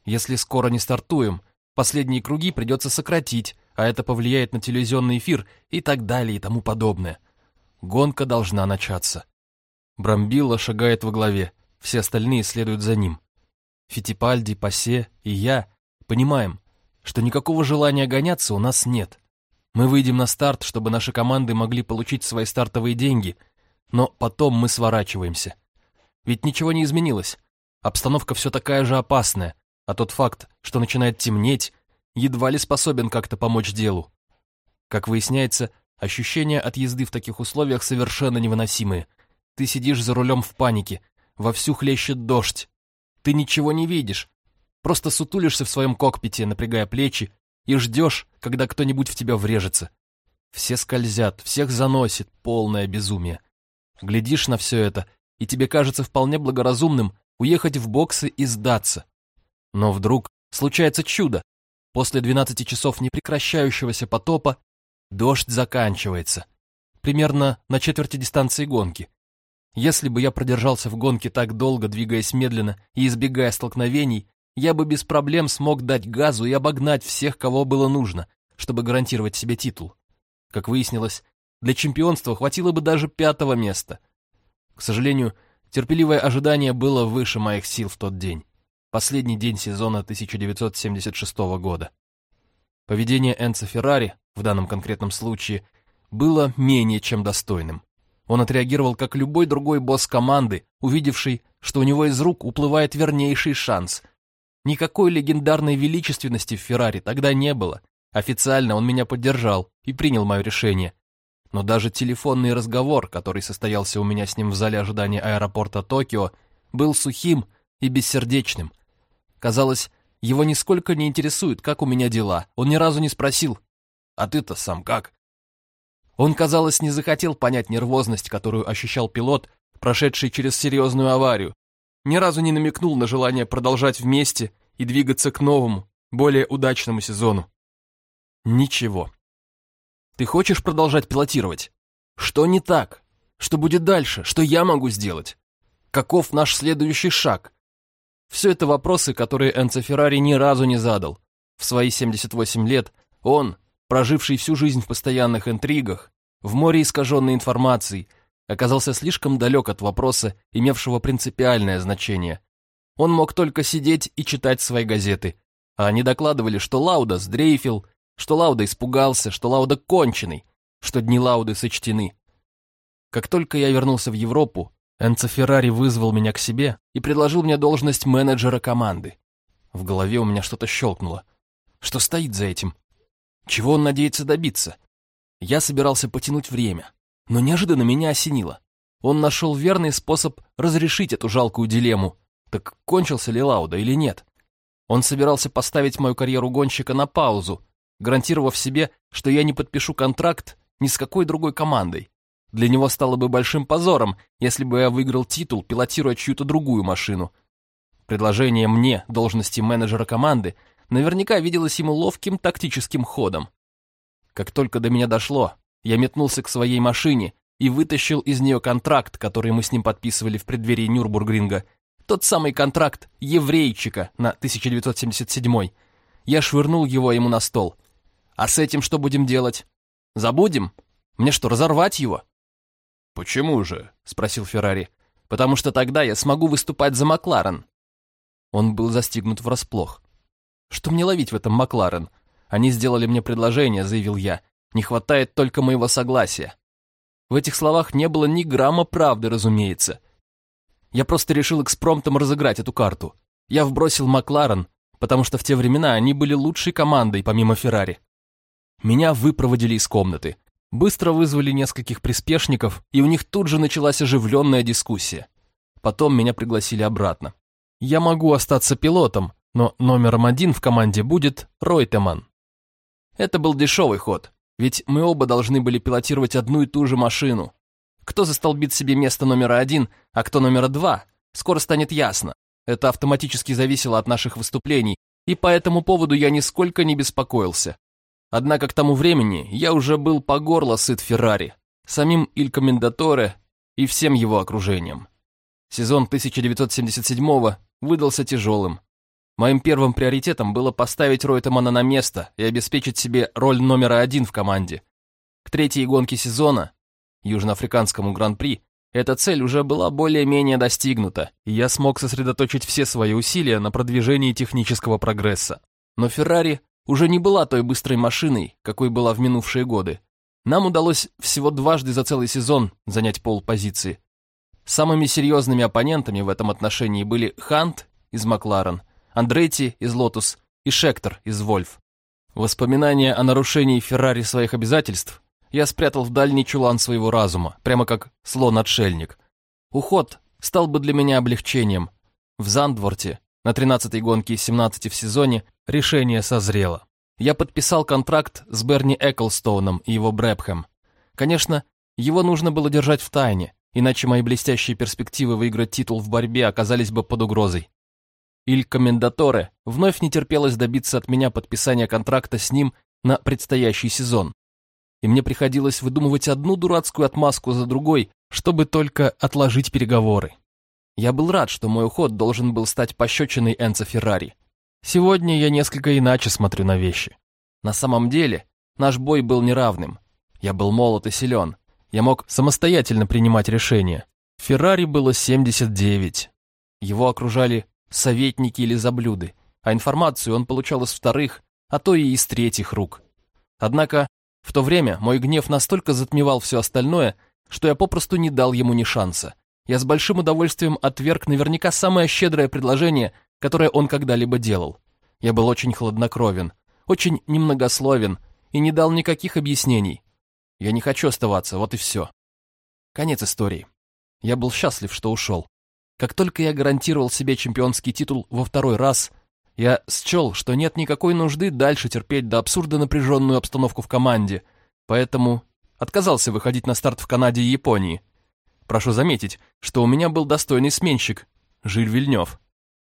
Если скоро не стартуем, последние круги придется сократить, а это повлияет на телевизионный эфир и так далее и тому подобное. Гонка должна начаться. Брамбилла шагает во главе, все остальные следуют за ним. Фитипальди, Пасе и я понимаем, что никакого желания гоняться у нас нет. Мы выйдем на старт, чтобы наши команды могли получить свои стартовые деньги, но потом мы сворачиваемся. Ведь ничего не изменилось. Обстановка все такая же опасная, а тот факт, что начинает темнеть, едва ли способен как-то помочь делу. Как выясняется, ощущения от езды в таких условиях совершенно невыносимые. Ты сидишь за рулем в панике, вовсю хлещет дождь. Ты ничего не видишь, просто сутулишься в своем кокпите, напрягая плечи и ждешь, когда кто-нибудь в тебя врежется. Все скользят, всех заносит, полное безумие. Глядишь на все это, и тебе кажется вполне благоразумным уехать в боксы и сдаться. Но вдруг случается чудо. После 12 часов непрекращающегося потопа дождь заканчивается. Примерно на четверти дистанции гонки. Если бы я продержался в гонке так долго, двигаясь медленно и избегая столкновений, я бы без проблем смог дать газу и обогнать всех, кого было нужно, чтобы гарантировать себе титул. Как выяснилось, для чемпионства хватило бы даже пятого места. К сожалению, терпеливое ожидание было выше моих сил в тот день. Последний день сезона 1976 года. Поведение Энца Феррари, в данном конкретном случае, было менее чем достойным. Он отреагировал как любой другой босс команды, увидевший, что у него из рук уплывает вернейший шанс Никакой легендарной величественности в Феррари тогда не было. Официально он меня поддержал и принял мое решение. Но даже телефонный разговор, который состоялся у меня с ним в зале ожидания аэропорта Токио, был сухим и бессердечным. Казалось, его нисколько не интересует, как у меня дела. Он ни разу не спросил, «А ты-то сам как?» Он, казалось, не захотел понять нервозность, которую ощущал пилот, прошедший через серьезную аварию, ни разу не намекнул на желание продолжать вместе и двигаться к новому, более удачному сезону. Ничего. Ты хочешь продолжать пилотировать? Что не так? Что будет дальше? Что я могу сделать? Каков наш следующий шаг? Все это вопросы, которые Энцо Феррари ни разу не задал. В свои 78 лет он, проживший всю жизнь в постоянных интригах, в море искаженной информации, оказался слишком далек от вопроса, имевшего принципиальное значение. Он мог только сидеть и читать свои газеты, а они докладывали, что Лауда сдрейфил, что Лауда испугался, что Лауда конченый, что дни Лауды сочтены. Как только я вернулся в Европу, Энцо Феррари вызвал меня к себе и предложил мне должность менеджера команды. В голове у меня что-то щелкнуло. Что стоит за этим? Чего он надеется добиться? Я собирался потянуть время, но неожиданно меня осенило. Он нашел верный способ разрешить эту жалкую дилемму. Так кончился ли Лауда или нет? Он собирался поставить мою карьеру гонщика на паузу, гарантировав себе, что я не подпишу контракт ни с какой другой командой. Для него стало бы большим позором, если бы я выиграл титул, пилотируя чью-то другую машину. Предложение мне должности менеджера команды наверняка виделось ему ловким тактическим ходом. Как только до меня дошло, я метнулся к своей машине и вытащил из нее контракт, который мы с ним подписывали в преддверии Нюрбургринга. Тот самый контракт еврейчика на 1977 Я швырнул его ему на стол. А с этим что будем делать? Забудем? Мне что, разорвать его? «Почему же?» — спросил Феррари. «Потому что тогда я смогу выступать за Макларен». Он был застигнут врасплох. «Что мне ловить в этом Макларен? Они сделали мне предложение», — заявил я. «Не хватает только моего согласия». В этих словах не было ни грамма правды, разумеется. Я просто решил экспромтом разыграть эту карту. Я вбросил Макларен, потому что в те времена они были лучшей командой, помимо Феррари. Меня выпроводили из комнаты. Быстро вызвали нескольких приспешников, и у них тут же началась оживленная дискуссия. Потом меня пригласили обратно. Я могу остаться пилотом, но номером один в команде будет Ройтеман. Это был дешевый ход, ведь мы оба должны были пилотировать одну и ту же машину. Кто застолбит себе место номера один, а кто номера два, скоро станет ясно. Это автоматически зависело от наших выступлений, и по этому поводу я нисколько не беспокоился. Однако к тому времени я уже был по горло сыт Феррари, самим Иль Комендаторе и всем его окружением. Сезон 1977 выдался тяжелым. Моим первым приоритетом было поставить Ройтемана на место и обеспечить себе роль номера один в команде. К третьей гонке сезона, южноафриканскому гран-при, эта цель уже была более-менее достигнута, и я смог сосредоточить все свои усилия на продвижении технического прогресса. Но Феррари уже не была той быстрой машиной, какой была в минувшие годы. Нам удалось всего дважды за целый сезон занять полпозиции. Самыми серьезными оппонентами в этом отношении были Хант из Макларен, Андретти из Лотус и Шектер из Вольф. Воспоминания о нарушении Феррари своих обязательств я спрятал в дальний чулан своего разума, прямо как слон-отшельник. Уход стал бы для меня облегчением. В Зандворте, на 13-й гонке из 17 в сезоне, Решение созрело. Я подписал контракт с Берни Эклстоуном и его Брэбхэм. Конечно, его нужно было держать в тайне, иначе мои блестящие перспективы выиграть титул в борьбе оказались бы под угрозой. Иль Комендаторе вновь не терпелось добиться от меня подписания контракта с ним на предстоящий сезон. И мне приходилось выдумывать одну дурацкую отмазку за другой, чтобы только отложить переговоры. Я был рад, что мой уход должен был стать пощечиной Энцо Феррари. Сегодня я несколько иначе смотрю на вещи. На самом деле, наш бой был неравным. Я был молод и силен. Я мог самостоятельно принимать решения. Феррари было 79. Его окружали советники или заблюды, а информацию он получал из вторых, а то и из третьих рук. Однако, в то время мой гнев настолько затмевал все остальное, что я попросту не дал ему ни шанса. Я с большим удовольствием отверг наверняка самое щедрое предложение, которое он когда-либо делал. Я был очень хладнокровен, очень немногословен и не дал никаких объяснений. Я не хочу оставаться, вот и все. Конец истории. Я был счастлив, что ушел. Как только я гарантировал себе чемпионский титул во второй раз, я счел, что нет никакой нужды дальше терпеть до абсурда напряженную обстановку в команде, поэтому отказался выходить на старт в Канаде и Японии. Прошу заметить, что у меня был достойный сменщик, Жиль Вильнев.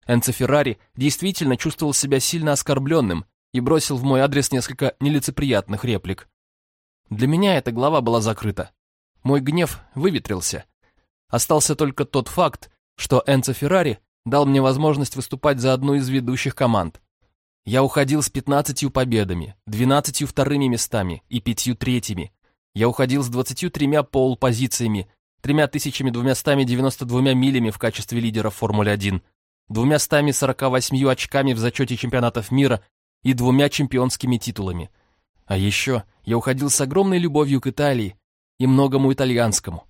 Энцо Феррари действительно чувствовал себя сильно оскорбленным и бросил в мой адрес несколько нелицеприятных реплик. Для меня эта глава была закрыта. Мой гнев выветрился. Остался только тот факт, что Энцо Феррари дал мне возможность выступать за одну из ведущих команд. Я уходил с 15 победами, 12 вторыми местами и 5 третьими. Я уходил с 23 пол-позициями, 3292 милями в качестве лидера Формулы-1, двумя стами сорока восьмью очками в зачете чемпионатов мира и двумя чемпионскими титулами. А еще я уходил с огромной любовью к Италии и многому итальянскому.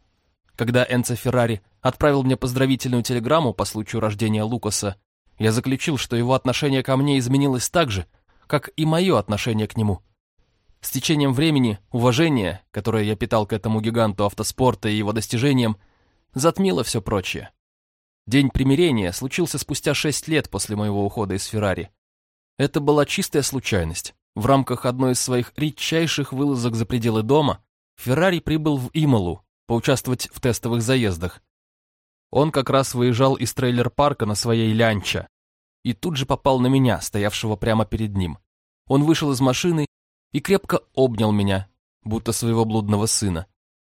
Когда Энцо Феррари отправил мне поздравительную телеграмму по случаю рождения Лукаса, я заключил, что его отношение ко мне изменилось так же, как и мое отношение к нему. С течением времени уважение, которое я питал к этому гиганту автоспорта и его достижениям, затмило все прочее. День примирения случился спустя шесть лет после моего ухода из Феррари, Это была чистая случайность. В рамках одной из своих редчайших вылазок за пределы дома Феррари прибыл в Ималу поучаствовать в тестовых заездах. Он как раз выезжал из трейлер-парка на своей лянча и тут же попал на меня, стоявшего прямо перед ним. Он вышел из машины и крепко обнял меня, будто своего блудного сына.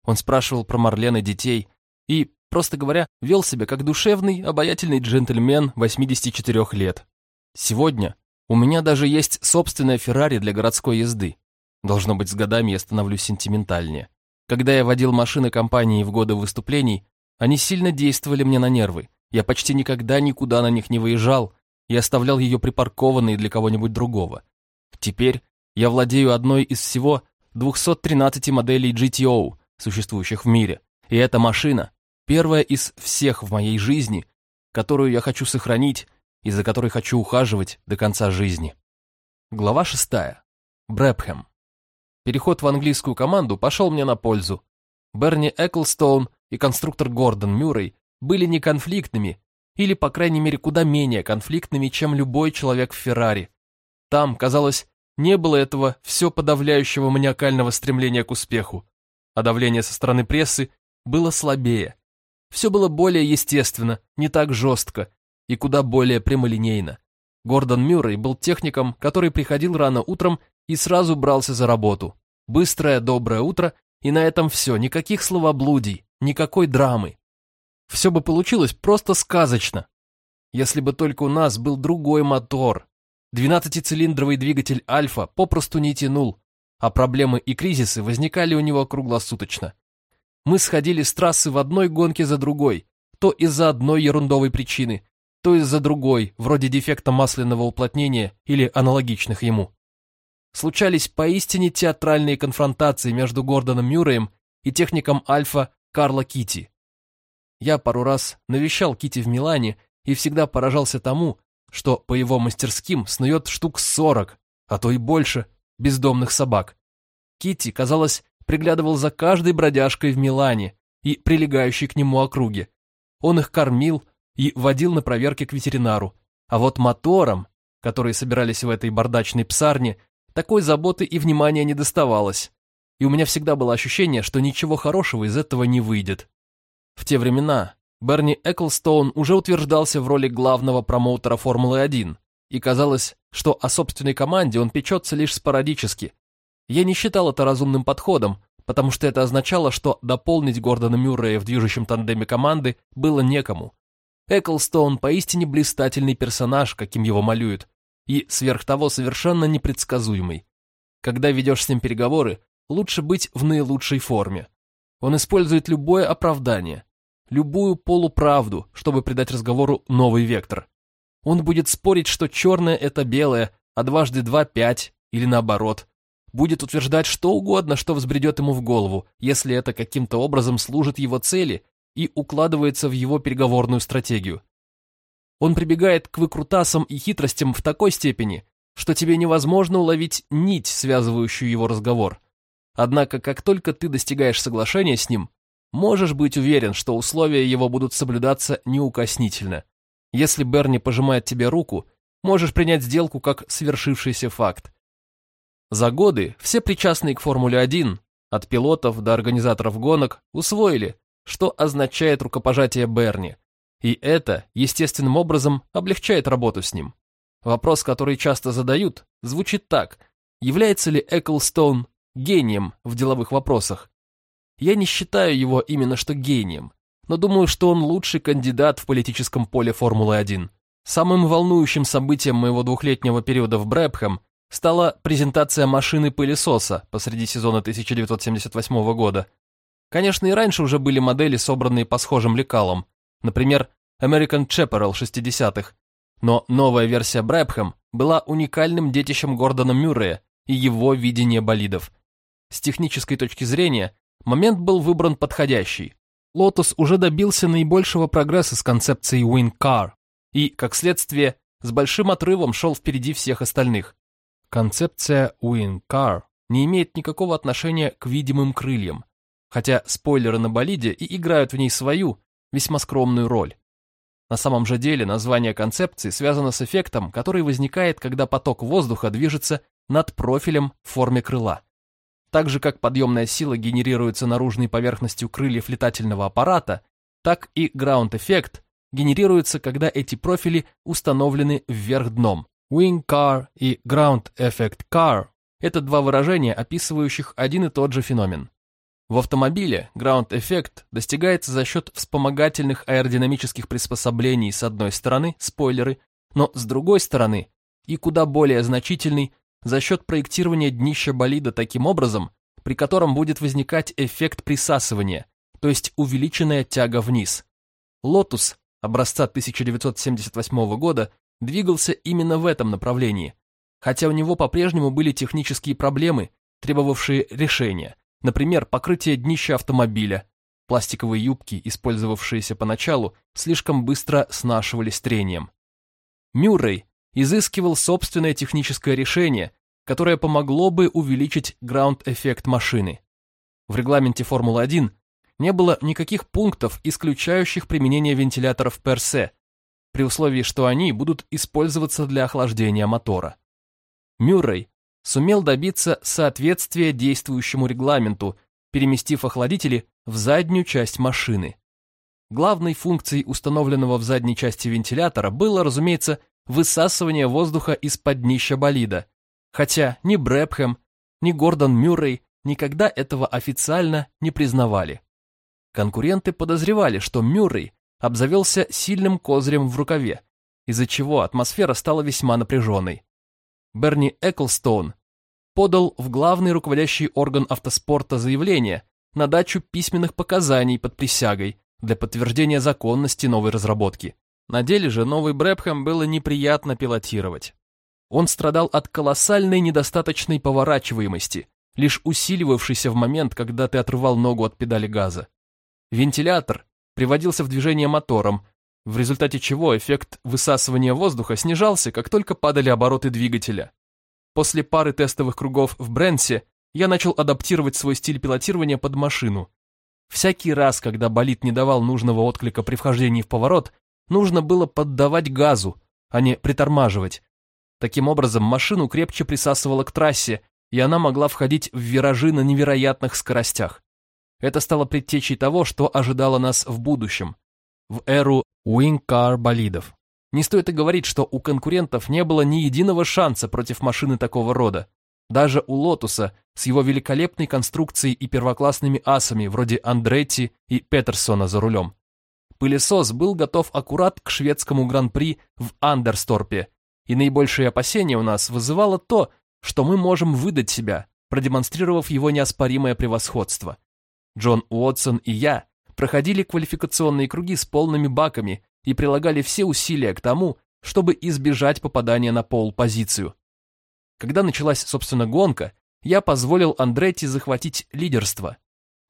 Он спрашивал про Марлен и детей и, просто говоря, вел себя как душевный, обаятельный джентльмен 84 лет. Сегодня у меня даже есть собственная Феррари для городской езды. Должно быть, с годами я становлюсь сентиментальнее. Когда я водил машины компании в годы выступлений, они сильно действовали мне на нервы. Я почти никогда никуда на них не выезжал и оставлял ее припаркованной для кого-нибудь другого. Теперь я владею одной из всего 213 моделей GTO, существующих в мире, и эта машина – первая из всех в моей жизни, которую я хочу сохранить и за которой хочу ухаживать до конца жизни. Глава шестая. Брэпхэм. Переход в английскую команду пошел мне на пользу. Берни Эклстоун и конструктор Гордон Мюррей были не конфликтными, или, по крайней мере, куда менее конфликтными, чем любой человек в Феррари. Там, казалось, не было этого все подавляющего маниакального стремления к успеху, а давление со стороны прессы было слабее. Все было более естественно, не так жестко, и куда более прямолинейно. Гордон Мюррей был техником, который приходил рано утром и сразу брался за работу. Быстрое, доброе утро, и на этом все, никаких словоблудий, никакой драмы. Все бы получилось просто сказочно. Если бы только у нас был другой мотор. Двенадцатицилиндровый двигатель «Альфа» попросту не тянул, а проблемы и кризисы возникали у него круглосуточно. Мы сходили с трассы в одной гонке за другой, то из-за одной ерундовой причины, то из-за другой, вроде дефекта масляного уплотнения или аналогичных ему. Случались поистине театральные конфронтации между Гордоном Мюрреем и техником Альфа Карла Кити. Я пару раз навещал Кити в Милане и всегда поражался тому, что по его мастерским снует штук сорок, а то и больше, бездомных собак. Кити, казалось, приглядывал за каждой бродяжкой в Милане и прилегающей к нему округе. Он их кормил, и водил на проверки к ветеринару. А вот моторам, которые собирались в этой бардачной псарне, такой заботы и внимания не доставалось. И у меня всегда было ощущение, что ничего хорошего из этого не выйдет. В те времена Берни Эклстоун уже утверждался в роли главного промоутера Формулы-1, и казалось, что о собственной команде он печется лишь спорадически. Я не считал это разумным подходом, потому что это означало, что дополнить Гордона Мюррея в движущем тандеме команды было некому. Эклстоун поистине блистательный персонаж, каким его малюют, и сверх того совершенно непредсказуемый. Когда ведешь с ним переговоры, лучше быть в наилучшей форме. Он использует любое оправдание, любую полуправду, чтобы придать разговору новый вектор. Он будет спорить, что черное – это белое, а дважды два – пять, или наоборот. Будет утверждать что угодно, что взбредет ему в голову, если это каким-то образом служит его цели и укладывается в его переговорную стратегию. Он прибегает к выкрутасам и хитростям в такой степени, что тебе невозможно уловить нить, связывающую его разговор. Однако, как только ты достигаешь соглашения с ним, можешь быть уверен, что условия его будут соблюдаться неукоснительно. Если Берни пожимает тебе руку, можешь принять сделку как свершившийся факт. За годы все причастные к Формуле-1, от пилотов до организаторов гонок, усвоили, что означает рукопожатие Берни, и это, естественным образом, облегчает работу с ним. Вопрос, который часто задают, звучит так. Является ли Эклстоун гением в деловых вопросах? Я не считаю его именно что гением, но думаю, что он лучший кандидат в политическом поле Формулы-1. Самым волнующим событием моего двухлетнего периода в Брэпхэм стала презентация машины-пылесоса посреди сезона 1978 года, Конечно, и раньше уже были модели, собранные по схожим лекалам, например, American Chaparral 60-х, но новая версия Брэбхэм была уникальным детищем Гордона Мюррея и его видения болидов. С технической точки зрения, момент был выбран подходящий. Lotus уже добился наибольшего прогресса с концепцией Win Car и, как следствие, с большим отрывом шел впереди всех остальных. Концепция Win Car не имеет никакого отношения к видимым крыльям хотя спойлеры на болиде и играют в ней свою, весьма скромную роль. На самом же деле название концепции связано с эффектом, который возникает, когда поток воздуха движется над профилем в форме крыла. Так же, как подъемная сила генерируется наружной поверхностью крыльев летательного аппарата, так и ground-эффект генерируется, когда эти профили установлены вверх дном. Wing car и ground effect car – это два выражения, описывающих один и тот же феномен. В автомобиле ground-эффект достигается за счет вспомогательных аэродинамических приспособлений с одной стороны, спойлеры, но с другой стороны, и куда более значительный, за счет проектирования днища болида таким образом, при котором будет возникать эффект присасывания, то есть увеличенная тяга вниз. Lotus образца 1978 года двигался именно в этом направлении, хотя у него по-прежнему были технические проблемы, требовавшие решения, например, покрытие днища автомобиля, пластиковые юбки, использовавшиеся поначалу, слишком быстро снашивались трением. Мюррей изыскивал собственное техническое решение, которое помогло бы увеличить граунд-эффект машины. В регламенте Формулы-1 не было никаких пунктов, исключающих применение вентиляторов персе, при условии, что они будут использоваться для охлаждения мотора. Мюррей сумел добиться соответствия действующему регламенту, переместив охладители в заднюю часть машины. Главной функцией установленного в задней части вентилятора было, разумеется, высасывание воздуха из-под днища болида, хотя ни Брэпхэм, ни Гордон Мюррей никогда этого официально не признавали. Конкуренты подозревали, что Мюррей обзавелся сильным козырем в рукаве, из-за чего атмосфера стала весьма напряженной. Берни Эклстоун подал в главный руководящий орган автоспорта заявление на дачу письменных показаний под присягой для подтверждения законности новой разработки. На деле же новый Брэпхэм было неприятно пилотировать. Он страдал от колоссальной недостаточной поворачиваемости, лишь усиливавшейся в момент, когда ты отрывал ногу от педали газа. Вентилятор приводился в движение мотором, в результате чего эффект высасывания воздуха снижался, как только падали обороты двигателя. После пары тестовых кругов в Бренсе я начал адаптировать свой стиль пилотирования под машину. Всякий раз, когда болид не давал нужного отклика при вхождении в поворот, нужно было поддавать газу, а не притормаживать. Таким образом, машину крепче присасывало к трассе, и она могла входить в виражи на невероятных скоростях. Это стало предтечей того, что ожидало нас в будущем, в эру Wing-Car болидов. Не стоит и говорить, что у конкурентов не было ни единого шанса против машины такого рода. Даже у Лотуса с его великолепной конструкцией и первоклассными асами вроде Андретти и Петерсона за рулем. Пылесос был готов аккурат к шведскому гран-при в Андерсторпе, и наибольшее опасение у нас вызывало то, что мы можем выдать себя, продемонстрировав его неоспоримое превосходство. Джон Уотсон и я проходили квалификационные круги с полными баками и прилагали все усилия к тому, чтобы избежать попадания на пол-позицию. Когда началась, собственно, гонка, я позволил Андретти захватить лидерство,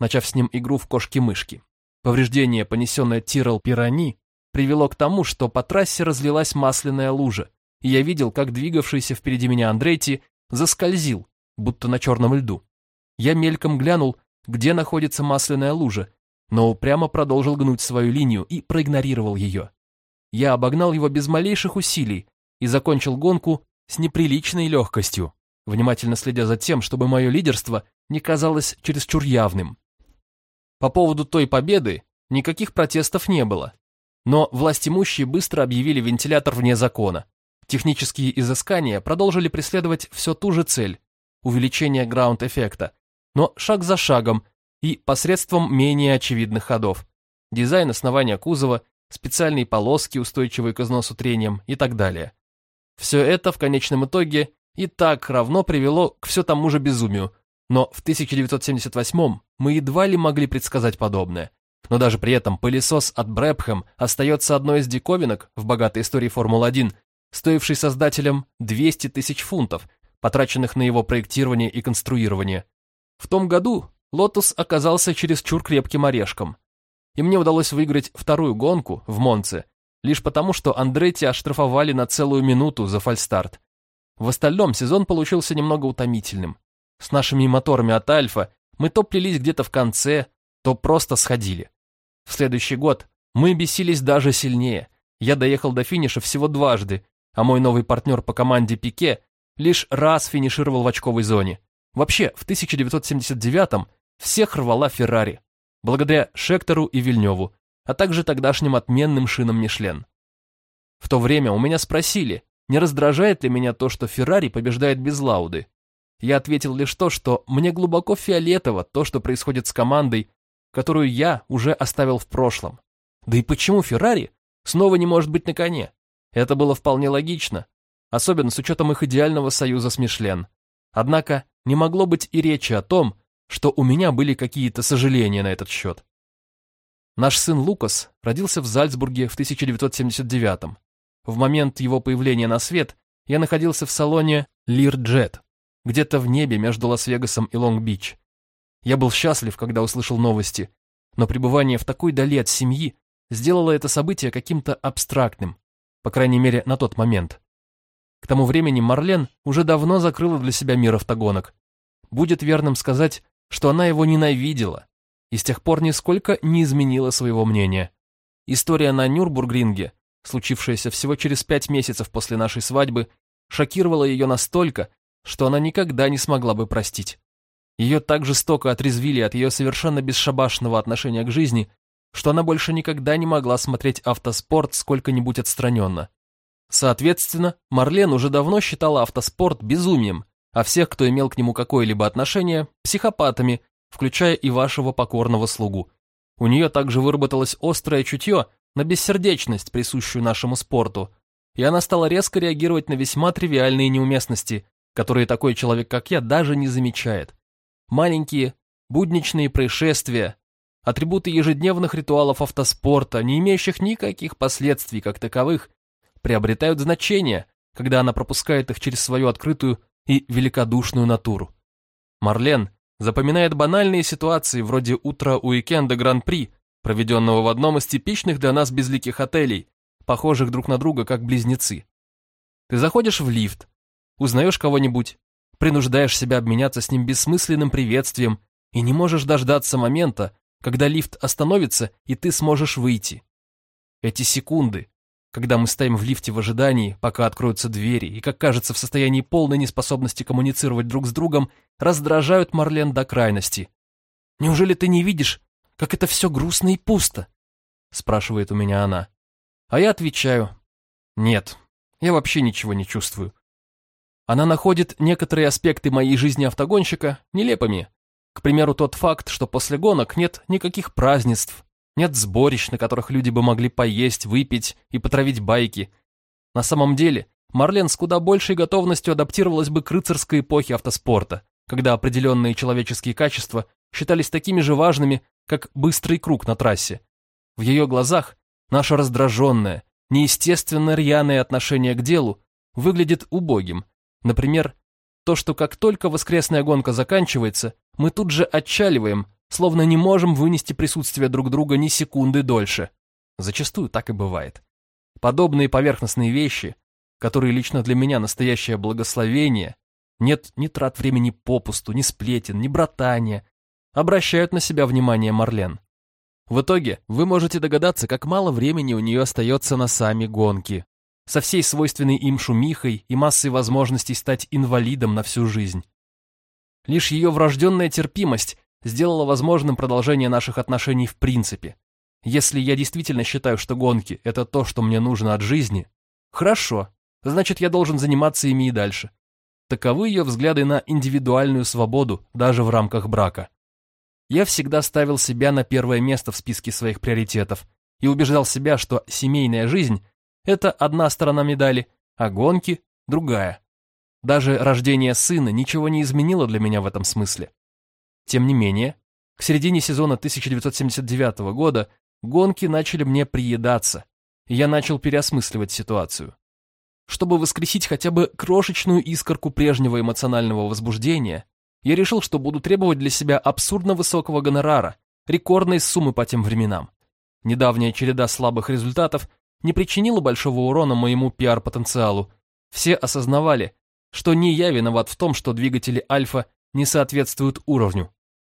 начав с ним игру в кошки-мышки. Повреждение, понесенное Тирол Пирани, привело к тому, что по трассе разлилась масляная лужа, и я видел, как двигавшийся впереди меня Андретти заскользил, будто на черном льду. Я мельком глянул, где находится масляная лужа, но упрямо продолжил гнуть свою линию и проигнорировал ее. Я обогнал его без малейших усилий и закончил гонку с неприличной легкостью, внимательно следя за тем, чтобы мое лидерство не казалось чересчур явным. По поводу той победы никаких протестов не было, но властимущие быстро объявили вентилятор вне закона. Технические изыскания продолжили преследовать все ту же цель – увеличение граунд-эффекта, но шаг за шагом и посредством менее очевидных ходов. Дизайн основания кузова, специальные полоски, устойчивые к износу трением и так далее. Все это в конечном итоге и так равно привело к все тому же безумию, но в 1978 мы едва ли могли предсказать подобное. Но даже при этом пылесос от Брэбхэм остается одной из диковинок в богатой истории Формулы-1, стоивший создателям 200 тысяч фунтов, потраченных на его проектирование и конструирование. В том году Лотус оказался чересчур крепким орешком. И мне удалось выиграть вторую гонку в Монце, лишь потому, что Андретти оштрафовали на целую минуту за фальстарт. В остальном сезон получился немного утомительным. С нашими моторами от Альфа мы то плелись где-то в конце, то просто сходили. В следующий год мы бесились даже сильнее, Я доехал до финиша всего дважды, а мой новый партнер по команде Пике лишь раз финишировал в очковой зоне. Вообще, в 1979-м всех рвала Феррари, благодаря Шектору и Вильневу, а также тогдашним отменным шинам Мишлен. В то время у меня спросили, не раздражает ли меня то, что Феррари побеждает без Лауды. Я ответил лишь то, что мне глубоко фиолетово то, что происходит с командой, которую я уже оставил в прошлом. Да и почему Феррари снова не может быть на коне? Это было вполне логично, особенно с учетом их идеального союза с Мишлен. Однако не могло быть и речи о том, что у меня были какие-то сожаления на этот счет. Наш сын Лукас родился в Зальцбурге в 1979 -м. В момент его появления на свет я находился в салоне Learjet, где-то в небе между Лас-Вегасом и Лонг-Бич. Я был счастлив, когда услышал новости, но пребывание в такой дали от семьи сделало это событие каким-то абстрактным, по крайней мере, на тот момент. К тому времени Марлен уже давно закрыла для себя мир автогонок. Будет верным сказать, что она его ненавидела и с тех пор нисколько не изменила своего мнения. История на Нюрбургринге, случившаяся всего через пять месяцев после нашей свадьбы, шокировала ее настолько, что она никогда не смогла бы простить. Ее так жестоко отрезвили от ее совершенно бесшабашного отношения к жизни, что она больше никогда не могла смотреть автоспорт сколько-нибудь отстраненно. Соответственно, Марлен уже давно считала автоспорт безумием, а всех, кто имел к нему какое-либо отношение, психопатами, включая и вашего покорного слугу. У нее также выработалось острое чутье на бессердечность, присущую нашему спорту, и она стала резко реагировать на весьма тривиальные неуместности, которые такой человек, как я, даже не замечает. Маленькие, будничные происшествия, атрибуты ежедневных ритуалов автоспорта, не имеющих никаких последствий как таковых, приобретают значение, когда она пропускает их через свою открытую и великодушную натуру. Марлен запоминает банальные ситуации вроде утра уикенда Гран-при, проведенного в одном из типичных для нас безликих отелей, похожих друг на друга как близнецы. Ты заходишь в лифт, узнаешь кого-нибудь, принуждаешь себя обменяться с ним бессмысленным приветствием и не можешь дождаться момента, когда лифт остановится и ты сможешь выйти. Эти секунды, когда мы стоим в лифте в ожидании, пока откроются двери, и, как кажется, в состоянии полной неспособности коммуницировать друг с другом, раздражают Марлен до крайности. «Неужели ты не видишь, как это все грустно и пусто?» спрашивает у меня она. А я отвечаю, «Нет, я вообще ничего не чувствую. Она находит некоторые аспекты моей жизни автогонщика нелепыми. К примеру, тот факт, что после гонок нет никаких празднеств, нет сборищ, на которых люди бы могли поесть, выпить и потравить байки. На самом деле, Марлен с куда большей готовностью адаптировалась бы к рыцарской эпохе автоспорта, когда определенные человеческие качества считались такими же важными, как быстрый круг на трассе. В ее глазах наше раздраженное, неестественно рьяное отношение к делу выглядит убогим, Например, то, что как только воскресная гонка заканчивается, мы тут же отчаливаем, словно не можем вынести присутствие друг друга ни секунды дольше. Зачастую так и бывает. Подобные поверхностные вещи, которые лично для меня настоящее благословение, нет ни трат времени попусту, ни сплетен, ни братания, обращают на себя внимание Марлен. В итоге вы можете догадаться, как мало времени у нее остается на сами гонки со всей свойственной им шумихой и массой возможностей стать инвалидом на всю жизнь. Лишь ее врожденная терпимость сделала возможным продолжение наших отношений в принципе. Если я действительно считаю, что гонки – это то, что мне нужно от жизни, хорошо, значит, я должен заниматься ими и дальше. Таковы ее взгляды на индивидуальную свободу даже в рамках брака. Я всегда ставил себя на первое место в списке своих приоритетов и убеждал себя, что семейная жизнь это одна сторона медали, а гонки – другая. Даже рождение сына ничего не изменило для меня в этом смысле. Тем не менее, к середине сезона 1979 года гонки начали мне приедаться, и я начал переосмысливать ситуацию. Чтобы воскресить хотя бы крошечную искорку прежнего эмоционального возбуждения, я решил, что буду требовать для себя абсурдно высокого гонорара, рекордной суммы по тем временам. Недавняя череда слабых результатов не причинила большого урона моему пиар-потенциалу. Все осознавали, что не я виноват в том, что двигатели Альфа не соответствуют уровню.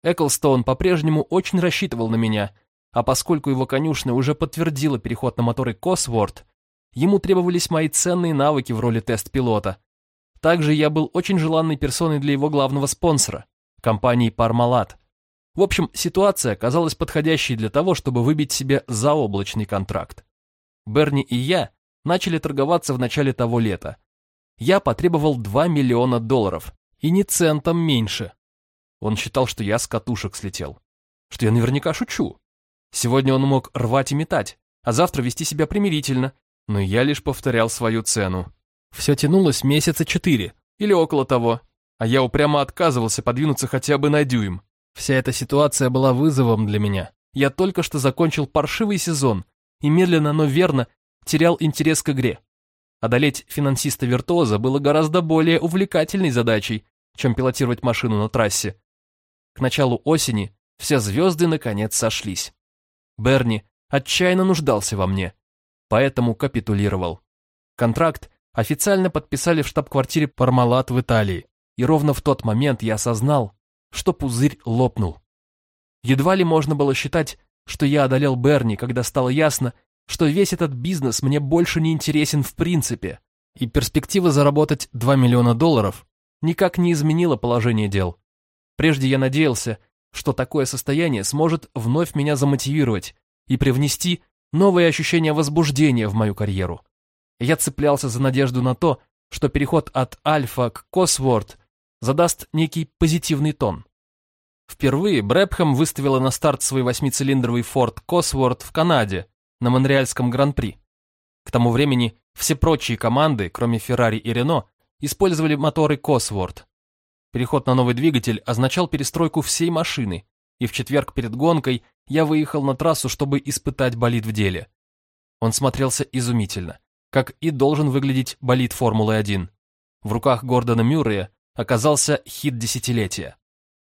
Эклстоун по-прежнему очень рассчитывал на меня, а поскольку его конюшня уже подтвердила переход на моторы Косворд, ему требовались мои ценные навыки в роли тест-пилота. Также я был очень желанной персоной для его главного спонсора, компании Parmalat. В общем, ситуация оказалась подходящей для того, чтобы выбить себе заоблачный контракт. Берни и я начали торговаться в начале того лета. Я потребовал 2 миллиона долларов, и ни центом меньше. Он считал, что я с катушек слетел. Что я наверняка шучу. Сегодня он мог рвать и метать, а завтра вести себя примирительно, но я лишь повторял свою цену. Все тянулось месяца четыре, или около того, а я упрямо отказывался подвинуться хотя бы на дюйм. Вся эта ситуация была вызовом для меня. Я только что закончил паршивый сезон и медленно, но верно терял интерес к игре. Одолеть финансиста-виртуоза было гораздо более увлекательной задачей, чем пилотировать машину на трассе. К началу осени все звезды наконец сошлись. Берни отчаянно нуждался во мне, поэтому капитулировал. Контракт официально подписали в штаб-квартире Пармалат в Италии, и ровно в тот момент я осознал, что пузырь лопнул. Едва ли можно было считать, что я одолел Берни, когда стало ясно, что весь этот бизнес мне больше не интересен в принципе, и перспектива заработать 2 миллиона долларов никак не изменила положение дел. Прежде я надеялся, что такое состояние сможет вновь меня замотивировать и привнести новые ощущения возбуждения в мою карьеру. Я цеплялся за надежду на то, что переход от Альфа к Косворд задаст некий позитивный тон. Впервые Брэбхэм выставила на старт свой восьмицилиндровый Ford Cosworth в Канаде на Монреальском Гран-при. К тому времени все прочие команды, кроме Ferrari и Renault, использовали моторы Cosworth. Переход на новый двигатель означал перестройку всей машины, и в четверг перед гонкой я выехал на трассу, чтобы испытать болид в деле. Он смотрелся изумительно, как и должен выглядеть болид Формулы-1. В руках Гордона Мюррея оказался хит десятилетия.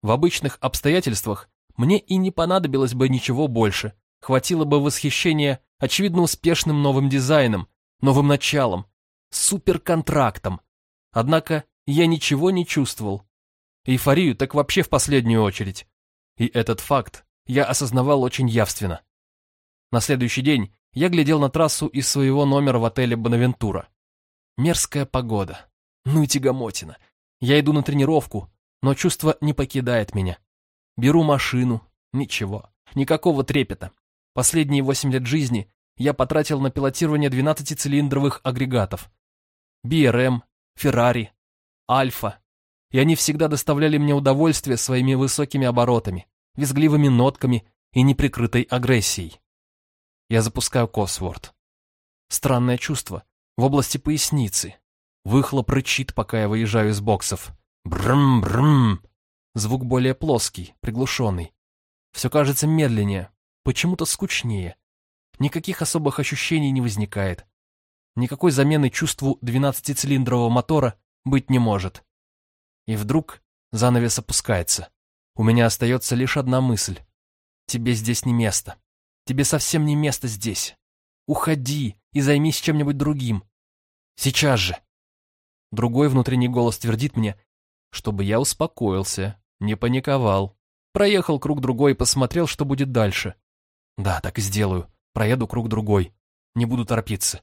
В обычных обстоятельствах мне и не понадобилось бы ничего больше. Хватило бы восхищения очевидно успешным новым дизайном, новым началом, суперконтрактом. Однако я ничего не чувствовал. Эйфорию так вообще в последнюю очередь. И этот факт я осознавал очень явственно. На следующий день я глядел на трассу из своего номера в отеле «Бонавентура». Мерзкая погода. Ну и тягомотина. Я иду на тренировку, но чувство не покидает меня. Беру машину. Ничего. Никакого трепета. Последние восемь лет жизни я потратил на пилотирование 12-цилиндровых агрегатов. BRM, Ferrari, Альфа. И они всегда доставляли мне удовольствие своими высокими оборотами, визгливыми нотками и неприкрытой агрессией. Я запускаю Косворд. Странное чувство. В области поясницы, Выхлоп рычит, пока я выезжаю из боксов. Брм-брм. Звук более плоский, приглушенный. Все кажется медленнее, почему-то скучнее. Никаких особых ощущений не возникает. Никакой замены чувству 12-цилиндрового мотора быть не может. И вдруг занавес опускается. У меня остается лишь одна мысль. Тебе здесь не место. Тебе совсем не место здесь. Уходи и займись чем-нибудь другим. Сейчас же. Другой внутренний голос твердит мне, чтобы я успокоился, не паниковал. Проехал круг другой и посмотрел, что будет дальше. Да, так и сделаю. Проеду круг другой. Не буду торопиться.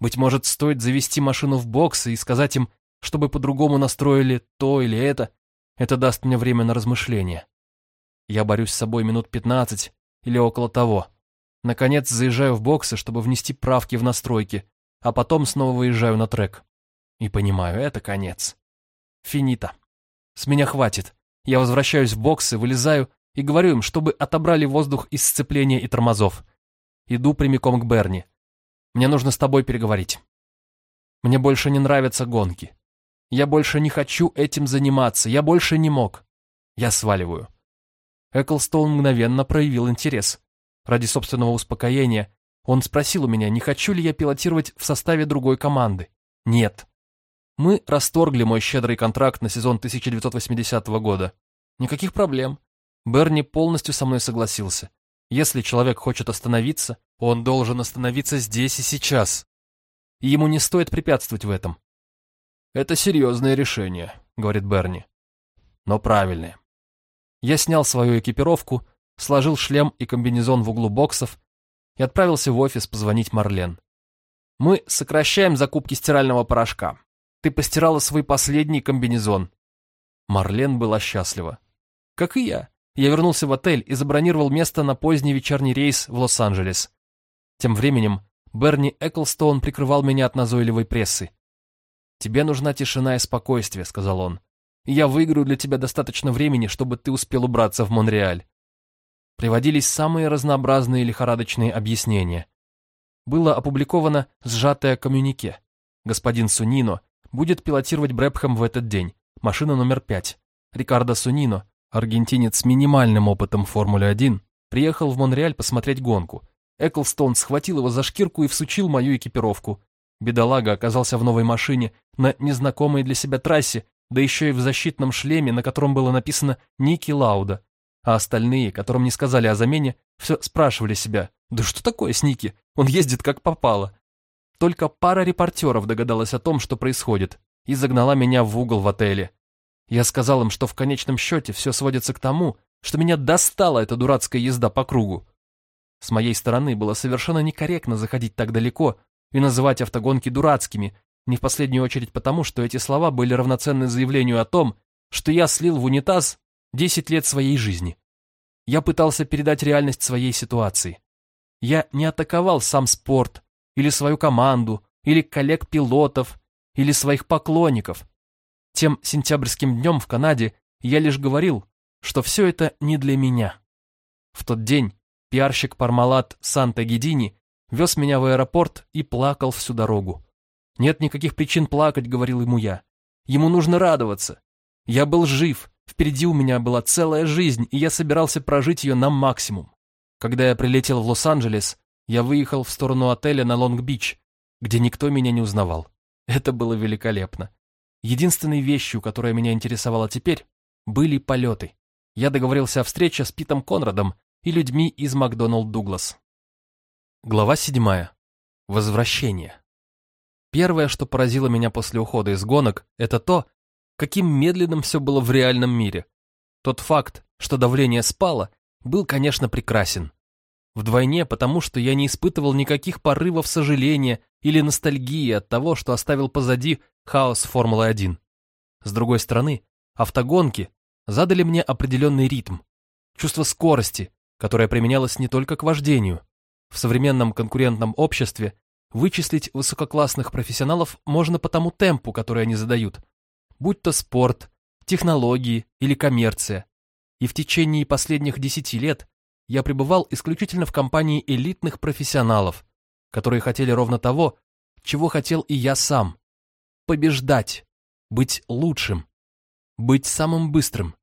Быть может, стоит завести машину в бокс и сказать им, чтобы по-другому настроили то или это. Это даст мне время на размышления. Я борюсь с собой минут пятнадцать или около того. Наконец заезжаю в боксы, чтобы внести правки в настройки, а потом снова выезжаю на трек. И понимаю, это конец. Финита. С меня хватит. Я возвращаюсь в боксы, вылезаю и говорю им, чтобы отобрали воздух из сцепления и тормозов. Иду прямиком к Берни. Мне нужно с тобой переговорить. Мне больше не нравятся гонки. Я больше не хочу этим заниматься, я больше не мог. Я сваливаю. Эклстоун мгновенно проявил интерес. Ради собственного успокоения он спросил у меня, не хочу ли я пилотировать в составе другой команды. Нет. Мы расторгли мой щедрый контракт на сезон 1980 года. Никаких проблем. Берни полностью со мной согласился. Если человек хочет остановиться, он должен остановиться здесь и сейчас. И ему не стоит препятствовать в этом. «Это серьезное решение», — говорит Берни. «Но правильное». Я снял свою экипировку, сложил шлем и комбинезон в углу боксов и отправился в офис позвонить Марлен. Мы сокращаем закупки стирального порошка. Ты постирала свой последний комбинезон. Марлен была счастлива. Как и я. Я вернулся в отель и забронировал место на поздний вечерний рейс в Лос-Анджелес. Тем временем Берни Эклстоун прикрывал меня от назойливой прессы. «Тебе нужна тишина и спокойствие», — сказал он. «Я выиграю для тебя достаточно времени, чтобы ты успел убраться в Монреаль». Приводились самые разнообразные лихорадочные объяснения. Было опубликовано сжатое коммюнике. Господин Сунино будет пилотировать Брэпхэм в этот день. Машина номер пять. Рикардо Сунино, аргентинец с минимальным опытом Формулы-1, приехал в Монреаль посмотреть гонку. Эклстон схватил его за шкирку и всучил мою экипировку. Бедолага оказался в новой машине, на незнакомой для себя трассе, да еще и в защитном шлеме, на котором было написано «Ники Лауда». А остальные, которым не сказали о замене, все спрашивали себя, да что такое с Ники? Он ездит как попало. Только пара репортеров догадалась о том, что происходит, и загнала меня в угол в отеле. Я сказал им, что в конечном счете все сводится к тому, что меня достала эта дурацкая езда по кругу. С моей стороны было совершенно некорректно заходить так далеко и называть автогонки дурацкими, не в последнюю очередь потому, что эти слова были равноценны заявлению о том, что я слил в унитаз 10 лет своей жизни. Я пытался передать реальность своей ситуации. Я не атаковал сам спорт, или свою команду, или коллег-пилотов, или своих поклонников. Тем сентябрьским днем в Канаде я лишь говорил, что все это не для меня. В тот день пиарщик Пармалат Санта-Гедини вез меня в аэропорт и плакал всю дорогу. «Нет никаких причин плакать», — говорил ему я. «Ему нужно радоваться. Я был жив, впереди у меня была целая жизнь, и я собирался прожить ее на максимум. Когда я прилетел в Лос-Анджелес, я выехал в сторону отеля на Лонг-Бич, где никто меня не узнавал. Это было великолепно. Единственной вещью, которая меня интересовала теперь, были полеты. Я договорился о встрече с Питом Конрадом и людьми из Макдоналд Дуглас. Глава седьмая. Возвращение. Первое, что поразило меня после ухода из гонок, это то, каким медленным все было в реальном мире. Тот факт, что давление спало, был, конечно, прекрасен. Вдвойне, потому что я не испытывал никаких порывов сожаления или ностальгии от того, что оставил позади хаос Формулы-1. С другой стороны, автогонки задали мне определенный ритм, чувство скорости, которое применялось не только к вождению. В современном конкурентном обществе вычислить высококлассных профессионалов можно по тому темпу, который они задают, будь то спорт, технологии или коммерция. И в течение последних десяти лет я пребывал исключительно в компании элитных профессионалов, которые хотели ровно того, чего хотел и я сам. Побеждать, быть лучшим, быть самым быстрым.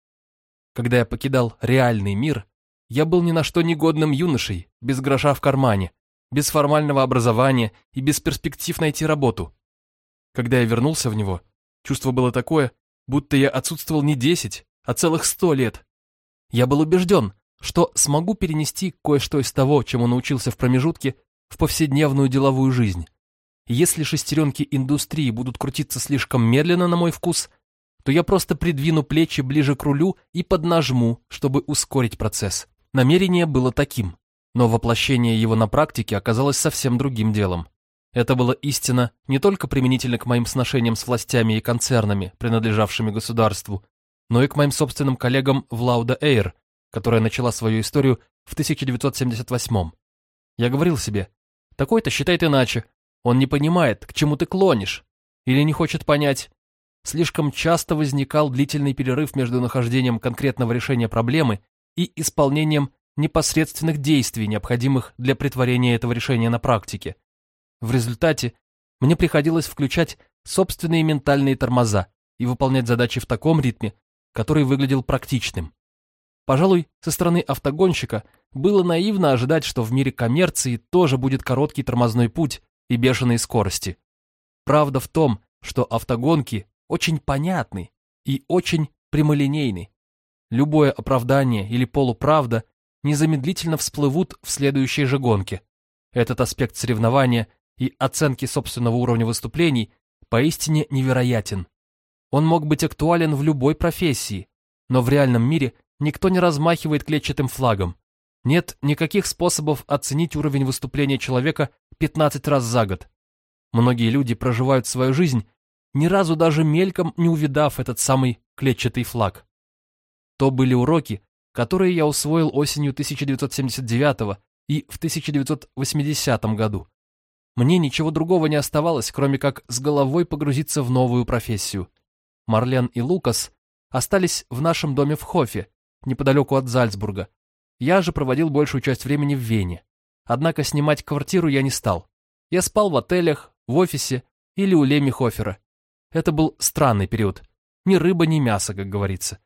Когда я покидал реальный мир, я был ни на что негодным юношей, без гроша в кармане, без формального образования и без перспектив найти работу. Когда я вернулся в него, чувство было такое, будто я отсутствовал не десять, а целых сто лет. Я был убежден, что смогу перенести кое-что из того, чему научился в промежутке, в повседневную деловую жизнь. Если шестеренки индустрии будут крутиться слишком медленно на мой вкус, то я просто придвину плечи ближе к рулю и поднажму, чтобы ускорить процесс. Намерение было таким, но воплощение его на практике оказалось совсем другим делом. Это было истина не только применительно к моим сношениям с властями и концернами, принадлежавшими государству, но и к моим собственным коллегам в Лауда Эйр, которая начала свою историю в 1978 Я говорил себе, такой-то считает иначе, он не понимает, к чему ты клонишь, или не хочет понять. Слишком часто возникал длительный перерыв между нахождением конкретного решения проблемы и исполнением непосредственных действий, необходимых для притворения этого решения на практике. В результате мне приходилось включать собственные ментальные тормоза и выполнять задачи в таком ритме, который выглядел практичным. Пожалуй, со стороны автогонщика было наивно ожидать, что в мире коммерции тоже будет короткий тормозной путь и бешеные скорости. Правда в том, что автогонки очень понятны и очень прямолинейны. Любое оправдание или полуправда незамедлительно всплывут в следующей же гонке. Этот аспект соревнования и оценки собственного уровня выступлений поистине невероятен. Он мог быть актуален в любой профессии, но в реальном мире никто не размахивает клетчатым флагом. Нет никаких способов оценить уровень выступления человека 15 раз за год. Многие люди проживают свою жизнь, ни разу даже мельком не увидав этот самый клетчатый флаг. То были уроки, которые я усвоил осенью 1979 и в 1980 году. Мне ничего другого не оставалось, кроме как с головой погрузиться в новую профессию. Марлен и Лукас остались в нашем доме в Хофе, неподалеку от Зальцбурга. Я же проводил большую часть времени в Вене. Однако снимать квартиру я не стал. Я спал в отелях, в офисе или у Леми Хофера. Это был странный период. Ни рыба, ни мясо, как говорится.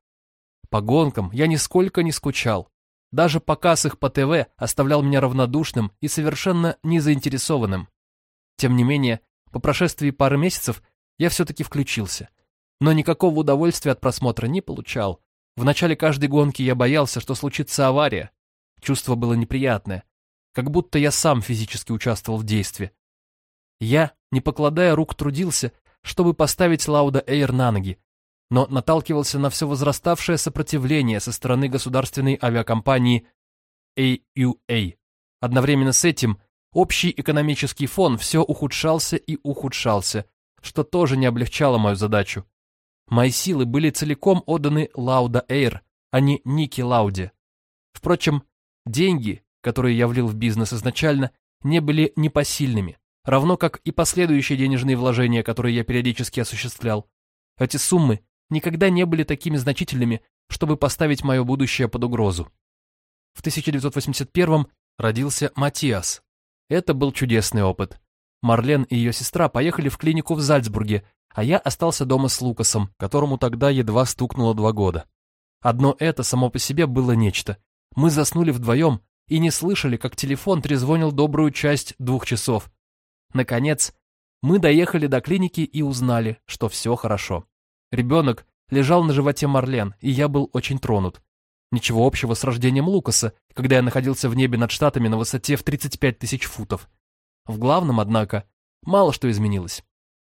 По гонкам я нисколько не скучал. Даже показ их по ТВ оставлял меня равнодушным и совершенно незаинтересованным. Тем не менее, по прошествии пары месяцев я все-таки включился. Но никакого удовольствия от просмотра не получал. В начале каждой гонки я боялся, что случится авария. Чувство было неприятное, как будто я сам физически участвовал в действии. Я, не покладая рук, трудился, чтобы поставить Лауда Эйр на ноги, но наталкивался на все возраставшее сопротивление со стороны государственной авиакомпании AUA. Одновременно с этим общий экономический фон все ухудшался и ухудшался, что тоже не облегчало мою задачу. Мои силы были целиком отданы Лауда Эйр, а не Ники Лауде. Впрочем, деньги, которые я влил в бизнес изначально, не были непосильными, равно как и последующие денежные вложения, которые я периодически осуществлял. Эти суммы никогда не были такими значительными, чтобы поставить мое будущее под угрозу. В 1981 родился Матиас. Это был чудесный опыт. Марлен и ее сестра поехали в клинику в Зальцбурге, а я остался дома с Лукасом, которому тогда едва стукнуло два года. Одно это само по себе было нечто. Мы заснули вдвоем и не слышали, как телефон трезвонил добрую часть двух часов. Наконец, мы доехали до клиники и узнали, что все хорошо. Ребенок лежал на животе Марлен, и я был очень тронут. Ничего общего с рождением Лукаса, когда я находился в небе над Штатами на высоте в 35 тысяч футов. В главном, однако, мало что изменилось.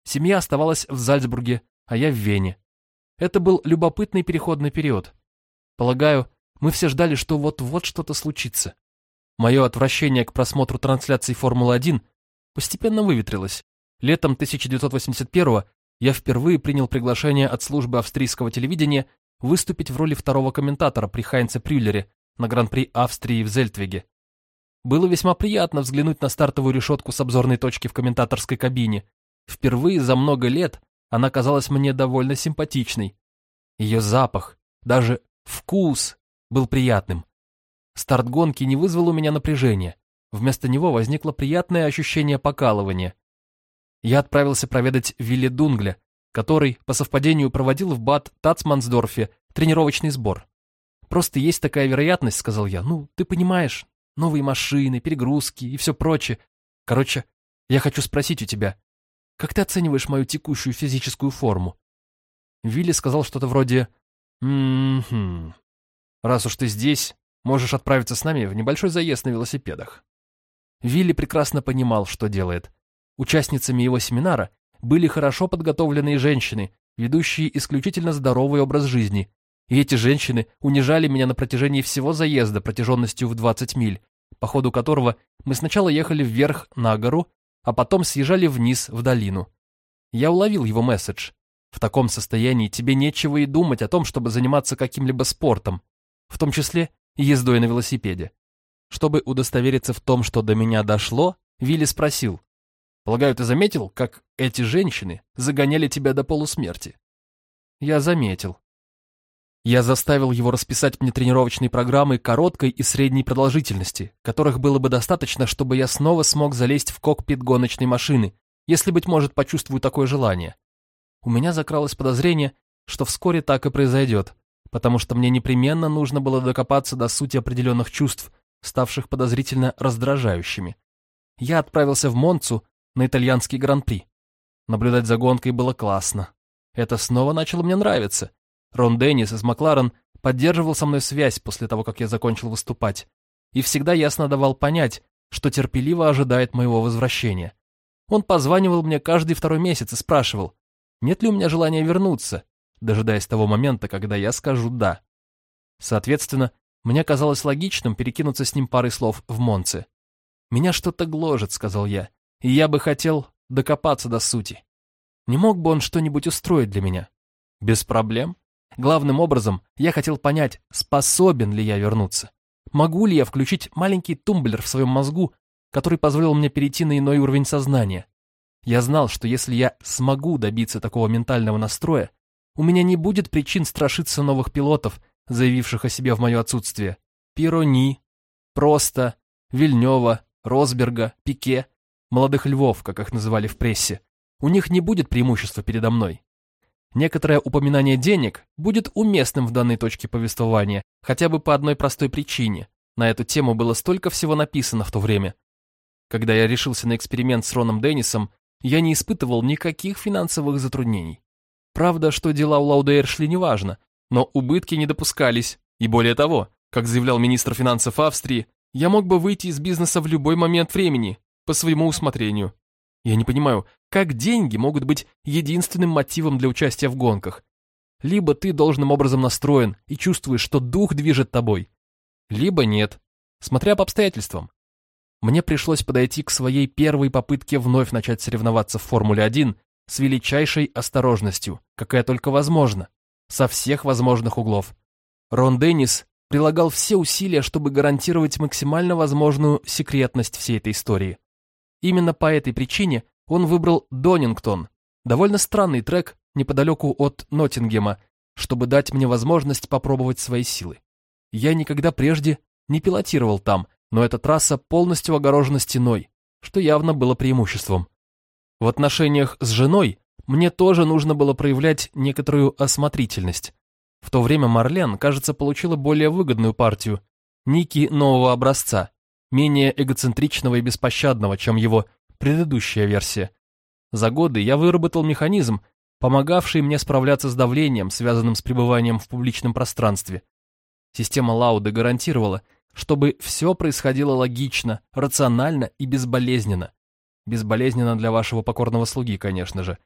Семья оставалась в Зальцбурге, а я в Вене. Это был любопытный переходный период. Полагаю, мы все ждали, что вот-вот что-то случится. Мое отвращение к просмотру трансляций Формулы-1 постепенно выветрилось. Летом 1981 я впервые принял приглашение от службы австрийского телевидения выступить в роли второго комментатора при Хайнце Прюллере на Гран-при Австрии в Зельтвеге. Было весьма приятно взглянуть на стартовую решетку с обзорной точки в комментаторской кабине, Впервые за много лет она казалась мне довольно симпатичной. Ее запах, даже вкус был приятным. Старт гонки не вызвал у меня напряжения. Вместо него возникло приятное ощущение покалывания. Я отправился проведать Вилли Дунгля, который, по совпадению, проводил в Бад Тацмансдорфе тренировочный сбор. «Просто есть такая вероятность», — сказал я. «Ну, ты понимаешь, новые машины, перегрузки и все прочее. Короче, я хочу спросить у тебя, как ты оцениваешь мою текущую физическую форму?» Вилли сказал что-то вроде «М-м-м, раз уж ты здесь, можешь отправиться с нами в небольшой заезд на велосипедах». Вилли прекрасно понимал, что делает. Участницами его семинара были хорошо подготовленные женщины, ведущие исключительно здоровый образ жизни, и эти женщины унижали меня на протяжении всего заезда протяженностью в 20 миль, по ходу которого мы сначала ехали вверх на гору, а потом съезжали вниз в долину. Я уловил его месседж. В таком состоянии тебе нечего и думать о том, чтобы заниматься каким-либо спортом, в том числе и ездой на велосипеде. Чтобы удостовериться в том, что до меня дошло, Вилли спросил. «Полагаю, ты заметил, как эти женщины загоняли тебя до полусмерти?» Я заметил. Я заставил его расписать мне тренировочные программы короткой и средней продолжительности, которых было бы достаточно, чтобы я снова смог залезть в кокпит гоночной машины, если, быть может, почувствую такое желание. У меня закралось подозрение, что вскоре так и произойдет, потому что мне непременно нужно было докопаться до сути определенных чувств, ставших подозрительно раздражающими. Я отправился в Монцу на итальянский гран-при. Наблюдать за гонкой было классно. Это снова начало мне нравиться, Рон Деннис из Макларен поддерживал со мной связь после того, как я закончил выступать, и всегда ясно давал понять, что терпеливо ожидает моего возвращения. Он позванивал мне каждый второй месяц и спрашивал, нет ли у меня желания вернуться, дожидаясь того момента, когда я скажу «да». Соответственно, мне казалось логичным перекинуться с ним парой слов в Монце. «Меня что-то гложет», — сказал я, — «и я бы хотел докопаться до сути. Не мог бы он что-нибудь устроить для меня? Без проблем. Главным образом, я хотел понять, способен ли я вернуться. Могу ли я включить маленький тумблер в своем мозгу, который позволил мне перейти на иной уровень сознания? Я знал, что если я смогу добиться такого ментального настроя, у меня не будет причин страшиться новых пилотов, заявивших о себе в мое отсутствие. Пирони, Просто, Вильнева, Росберга, Пике, молодых львов, как их называли в прессе. У них не будет преимущества передо мной. Некоторое упоминание денег будет уместным в данной точке повествования, хотя бы по одной простой причине. На эту тему было столько всего написано в то время. Когда я решился на эксперимент с Роном Деннисом, я не испытывал никаких финансовых затруднений. Правда, что дела у Лаудейр шли неважно, но убытки не допускались, и более того, как заявлял министр финансов Австрии, я мог бы выйти из бизнеса в любой момент времени, по своему усмотрению. Я не понимаю, как деньги могут быть единственным мотивом для участия в гонках? Либо ты должным образом настроен и чувствуешь, что дух движет тобой, либо нет, смотря по обстоятельствам. Мне пришлось подойти к своей первой попытке вновь начать соревноваться в Формуле-1 с величайшей осторожностью, какая только возможна, со всех возможных углов. Рон Деннис прилагал все усилия, чтобы гарантировать максимально возможную секретность всей этой истории. Именно по этой причине он выбрал Донингтон, довольно странный трек неподалеку от Ноттингема, чтобы дать мне возможность попробовать свои силы. Я никогда прежде не пилотировал там, но эта трасса полностью огорожена стеной, что явно было преимуществом. В отношениях с женой мне тоже нужно было проявлять некоторую осмотрительность. В то время Марлен, кажется, получила более выгодную партию, Ники нового образца, менее эгоцентричного и беспощадного, чем его предыдущая версия. За годы я выработал механизм, помогавший мне справляться с давлением, связанным с пребыванием в публичном пространстве. Система Лауды гарантировала, чтобы все происходило логично, рационально и безболезненно. Безболезненно для вашего покорного слуги, конечно же.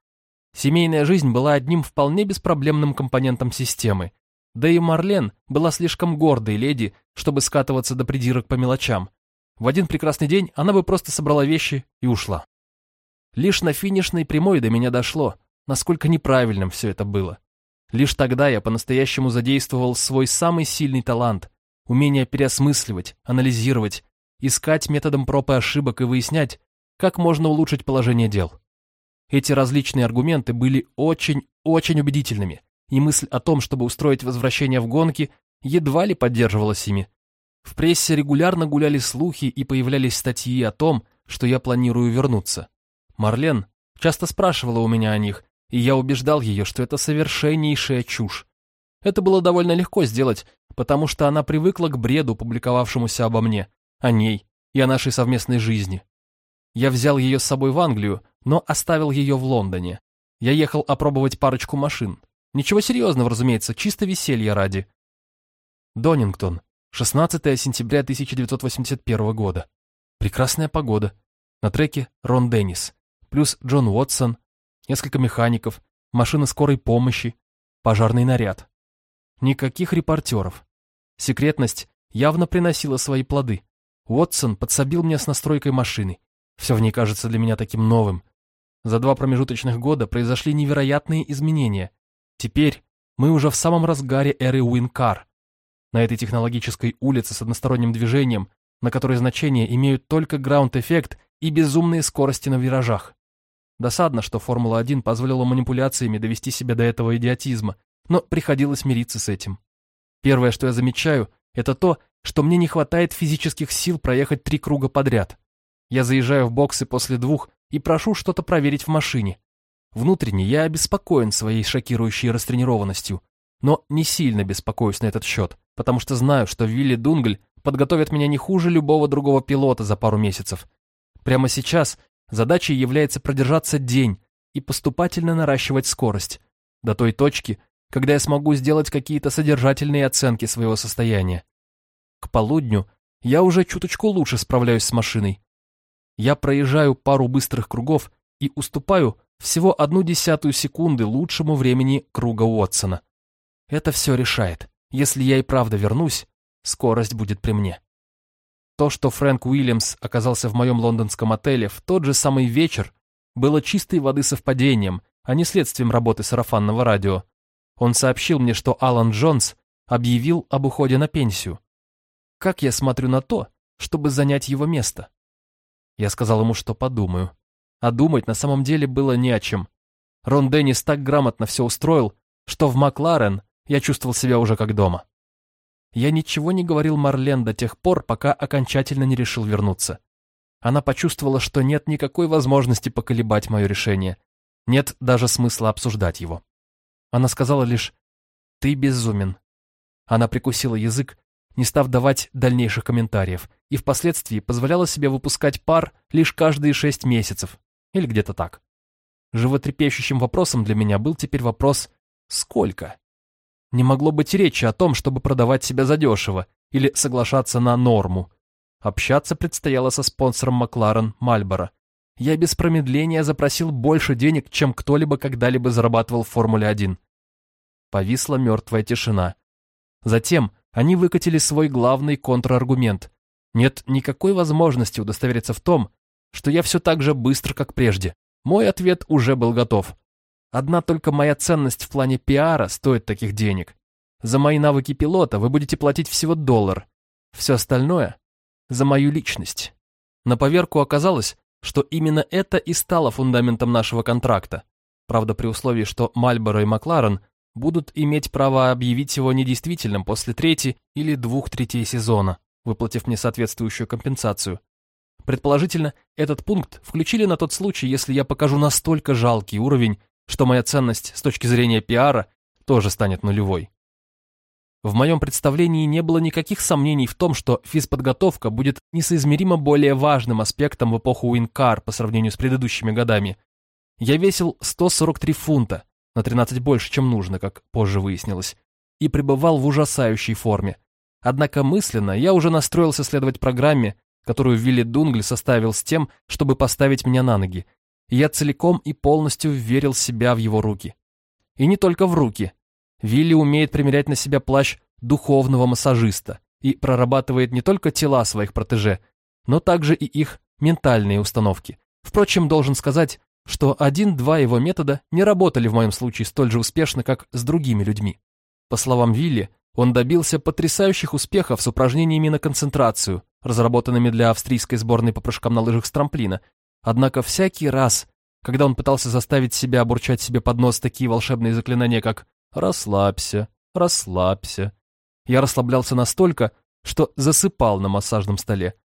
Семейная жизнь была одним вполне беспроблемным компонентом системы. Да и Марлен была слишком гордой леди, чтобы скатываться до придирок по мелочам. В один прекрасный день она бы просто собрала вещи и ушла. Лишь на финишной прямой до меня дошло, насколько неправильным все это было. Лишь тогда я по-настоящему задействовал свой самый сильный талант, умение переосмысливать, анализировать, искать методом проб и ошибок и выяснять, как можно улучшить положение дел. Эти различные аргументы были очень-очень убедительными, и мысль о том, чтобы устроить возвращение в гонки, едва ли поддерживалась ими. В прессе регулярно гуляли слухи и появлялись статьи о том, что я планирую вернуться. Марлен часто спрашивала у меня о них, и я убеждал ее, что это совершеннейшая чушь. Это было довольно легко сделать, потому что она привыкла к бреду, публиковавшемуся обо мне, о ней и о нашей совместной жизни. Я взял ее с собой в Англию, но оставил ее в Лондоне. Я ехал опробовать парочку машин. Ничего серьезного, разумеется, чисто веселье ради. Донингтон, 16 сентября 1981 года. Прекрасная погода. На треке Рон Деннис, плюс Джон Уотсон, несколько механиков, машина скорой помощи, пожарный наряд. Никаких репортеров. Секретность явно приносила свои плоды. Уотсон подсобил мне с настройкой машины. Все в ней кажется для меня таким новым. За два промежуточных года произошли невероятные изменения. Теперь мы уже в самом разгаре эры Уинкар. На этой технологической улице с односторонним движением, на которой значения имеют только граунд-эффект и безумные скорости на виражах. Досадно, что Формула-1 позволила манипуляциями довести себя до этого идиотизма, но приходилось мириться с этим. Первое, что я замечаю, это то, что мне не хватает физических сил проехать три круга подряд. Я заезжаю в боксы после двух и прошу что-то проверить в машине. Внутренне я обеспокоен своей шокирующей растренированностью, но не сильно беспокоюсь на этот счет, потому что знаю, что Вилли Дунгль подготовит меня не хуже любого другого пилота за пару месяцев. Прямо сейчас задачей является продержаться день и поступательно наращивать скорость, до той точки, когда я смогу сделать какие-то содержательные оценки своего состояния. К полудню я уже чуточку лучше справляюсь с машиной, я проезжаю пару быстрых кругов и уступаю всего одну десятую секунды лучшему времени круга Уотсона. Это все решает. Если я и правда вернусь, скорость будет при мне. То, что Фрэнк Уильямс оказался в моем лондонском отеле в тот же самый вечер, было чистой воды совпадением, а не следствием работы сарафанного радио. Он сообщил мне, что Алан Джонс объявил об уходе на пенсию. Как я смотрю на то, чтобы занять его место? Я сказал ему, что подумаю. А думать на самом деле было не о чем. Рон Деннис так грамотно все устроил, что в Макларен я чувствовал себя уже как дома. Я ничего не говорил Марлен до тех пор, пока окончательно не решил вернуться. Она почувствовала, что нет никакой возможности поколебать мое решение. Нет даже смысла обсуждать его. Она сказала лишь «Ты безумен». Она прикусила язык, не став давать дальнейших комментариев, и впоследствии позволяла себе выпускать пар лишь каждые шесть месяцев, или где-то так. Животрепещущим вопросом для меня был теперь вопрос «Сколько?». Не могло быть речи о том, чтобы продавать себя задешево или соглашаться на норму. Общаться предстояло со спонсором Макларен Мальборо. Я без промедления запросил больше денег, чем кто-либо когда-либо зарабатывал в Формуле-1. Повисла мертвая тишина. Затем они выкатили свой главный контраргумент. Нет никакой возможности удостовериться в том, что я все так же быстро, как прежде. Мой ответ уже был готов. Одна только моя ценность в плане пиара стоит таких денег. За мои навыки пилота вы будете платить всего доллар. Все остальное — за мою личность. На поверку оказалось, что именно это и стало фундаментом нашего контракта. Правда, при условии, что Мальборо и Макларен будут иметь право объявить его недействительным после трети или двух третей сезона, выплатив мне соответствующую компенсацию. Предположительно, этот пункт включили на тот случай, если я покажу настолько жалкий уровень, что моя ценность с точки зрения пиара тоже станет нулевой. В моем представлении не было никаких сомнений в том, что физподготовка будет несоизмеримо более важным аспектом в эпоху Уинкар по сравнению с предыдущими годами. Я весил 143 фунта, на 13 больше, чем нужно, как позже выяснилось, и пребывал в ужасающей форме. Однако мысленно я уже настроился следовать программе, которую Вилли Дунгли составил с тем, чтобы поставить меня на ноги. Я целиком и полностью верил себя в его руки. И не только в руки. Вилли умеет примерять на себя плащ духовного массажиста и прорабатывает не только тела своих протеже, но также и их ментальные установки. Впрочем, должен сказать, что один-два его метода не работали в моем случае столь же успешно, как с другими людьми. По словам Вилли, он добился потрясающих успехов с упражнениями на концентрацию, разработанными для австрийской сборной по прыжкам на лыжах с трамплина. Однако всякий раз, когда он пытался заставить себя обурчать себе под нос такие волшебные заклинания, как «расслабься», «расслабься», я расслаблялся настолько, что засыпал на массажном столе.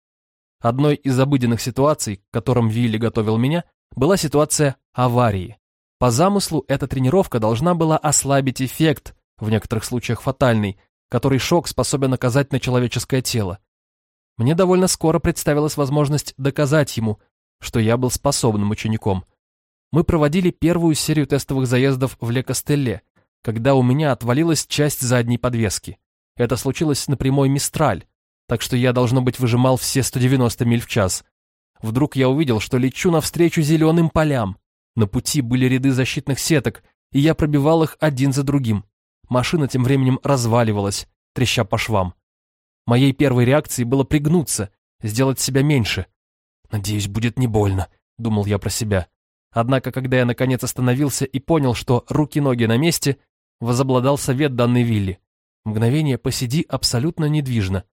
Одной из обыденных ситуаций, к которым Вилли готовил меня, была ситуация аварии. По замыслу, эта тренировка должна была ослабить эффект, в некоторых случаях фатальный, который шок способен оказать на человеческое тело. Мне довольно скоро представилась возможность доказать ему, что я был способным учеником. Мы проводили первую серию тестовых заездов в Ле-Костелле, когда у меня отвалилась часть задней подвески. Это случилось на прямой Мистраль, так что я, должно быть, выжимал все 190 миль в час. Вдруг я увидел, что лечу навстречу зеленым полям. На пути были ряды защитных сеток, и я пробивал их один за другим. Машина тем временем разваливалась, треща по швам. Моей первой реакцией было пригнуться, сделать себя меньше. «Надеюсь, будет не больно», — думал я про себя. Однако, когда я наконец остановился и понял, что руки-ноги на месте, возобладал совет данный Вилли. Мгновение посиди абсолютно недвижно.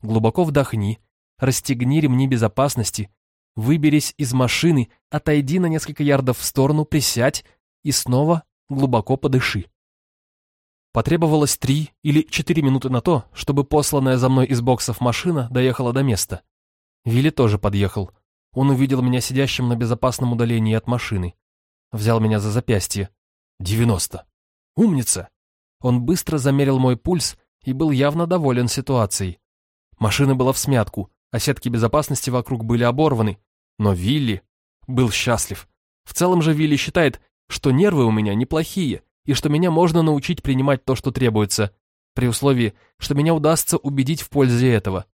Глубоко вдохни, расстегни ремни безопасности, выберись из машины, отойди на несколько ярдов в сторону, присядь и снова глубоко подыши. Потребовалось три или четыре минуты на то, чтобы посланная за мной из боксов машина доехала до места. Вилли тоже подъехал. Он увидел меня сидящим на безопасном удалении от машины. Взял меня за запястье. Девяносто. Умница! Он быстро замерил мой пульс и был явно доволен ситуацией. Машина была в смятку, а сетки безопасности вокруг были оборваны. Но Вилли был счастлив. В целом же Вилли считает, что нервы у меня неплохие, и что меня можно научить принимать то, что требуется, при условии, что меня удастся убедить в пользе этого.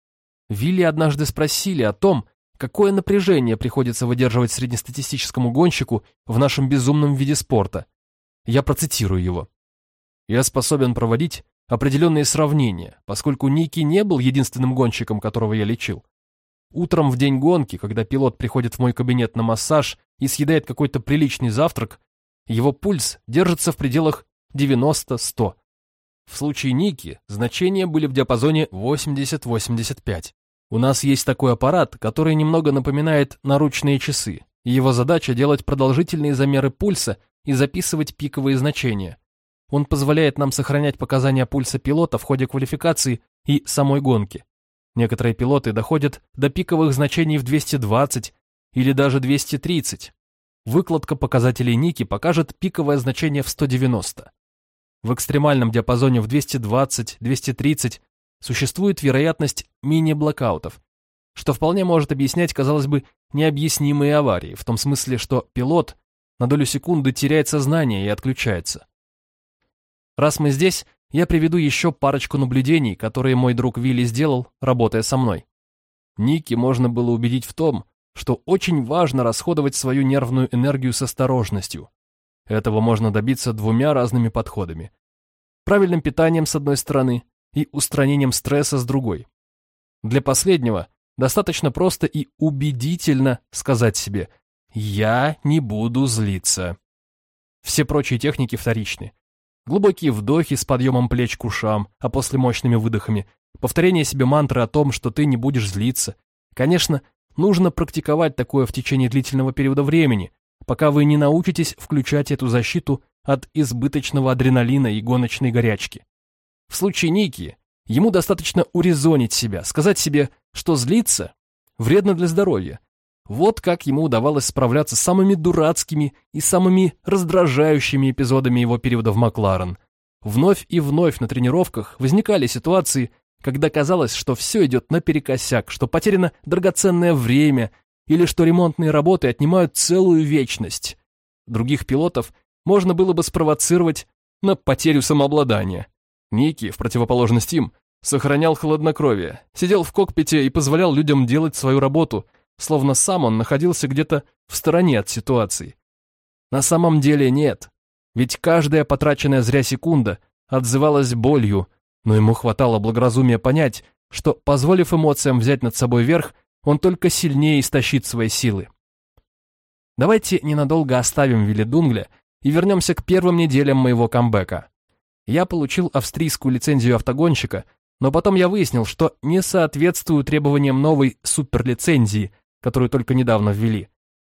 Вилли однажды спросили о том, какое напряжение приходится выдерживать среднестатистическому гонщику в нашем безумном виде спорта. Я процитирую его. «Я способен проводить определенные сравнения, поскольку Ники не был единственным гонщиком, которого я лечил. Утром в день гонки, когда пилот приходит в мой кабинет на массаж и съедает какой-то приличный завтрак, его пульс держится в пределах 90-100. В случае Ники значения были в диапазоне 80-85. У нас есть такой аппарат, который немного напоминает наручные часы. Его задача делать продолжительные замеры пульса и записывать пиковые значения. Он позволяет нам сохранять показания пульса пилота в ходе квалификации и самой гонки. Некоторые пилоты доходят до пиковых значений в 220 или даже 230. Выкладка показателей Ники покажет пиковое значение в 190. В экстремальном диапазоне в 220-230 существует вероятность мини-блокаутов, что вполне может объяснять, казалось бы, необъяснимые аварии, в том смысле, что пилот на долю секунды теряет сознание и отключается. Раз мы здесь, я приведу еще парочку наблюдений, которые мой друг Вилли сделал, работая со мной. Ники можно было убедить в том, что очень важно расходовать свою нервную энергию с осторожностью. Этого можно добиться двумя разными подходами. Правильным питанием с одной стороны и устранением стресса с другой. Для последнего достаточно просто и убедительно сказать себе «я не буду злиться». Все прочие техники вторичны. Глубокие вдохи с подъемом плеч к ушам, а после мощными выдохами, повторение себе мантры о том, что ты не будешь злиться. Конечно, нужно практиковать такое в течение длительного периода времени, пока вы не научитесь включать эту защиту от избыточного адреналина и гоночной горячки. В случае Ники, ему достаточно урезонить себя, сказать себе, что злиться вредно для здоровья. Вот как ему удавалось справляться с самыми дурацкими и самыми раздражающими эпизодами его периода в Макларен. Вновь и вновь на тренировках возникали ситуации, когда казалось, что все идет наперекосяк, что потеряно драгоценное время или что ремонтные работы отнимают целую вечность. Других пилотов можно было бы спровоцировать на потерю самообладания. Ники, в противоположность им, сохранял хладнокровие, сидел в кокпите и позволял людям делать свою работу, словно сам он находился где-то в стороне от ситуации. На самом деле нет, ведь каждая потраченная зря секунда отзывалась болью, но ему хватало благоразумия понять, что, позволив эмоциям взять над собой верх, он только сильнее истощит свои силы. Давайте ненадолго оставим Виллидунгля и вернемся к первым неделям моего камбэка. Я получил австрийскую лицензию автогонщика, но потом я выяснил, что не соответствую требованиям новой суперлицензии, которую только недавно ввели.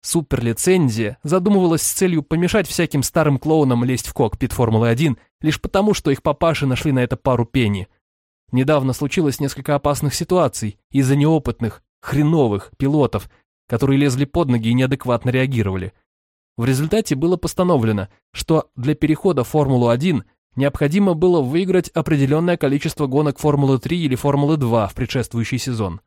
Суперлицензия задумывалась с целью помешать всяким старым клоунам лезть в кокпит Формулы-1 лишь потому, что их папаши нашли на это пару пени. Недавно случилось несколько опасных ситуаций из-за неопытных, хреновых пилотов, которые лезли под ноги и неадекватно реагировали. В результате было постановлено, что для перехода в Формулу-1 необходимо было выиграть определенное количество гонок Формулы-3 или Формулы-2 в предшествующий сезон.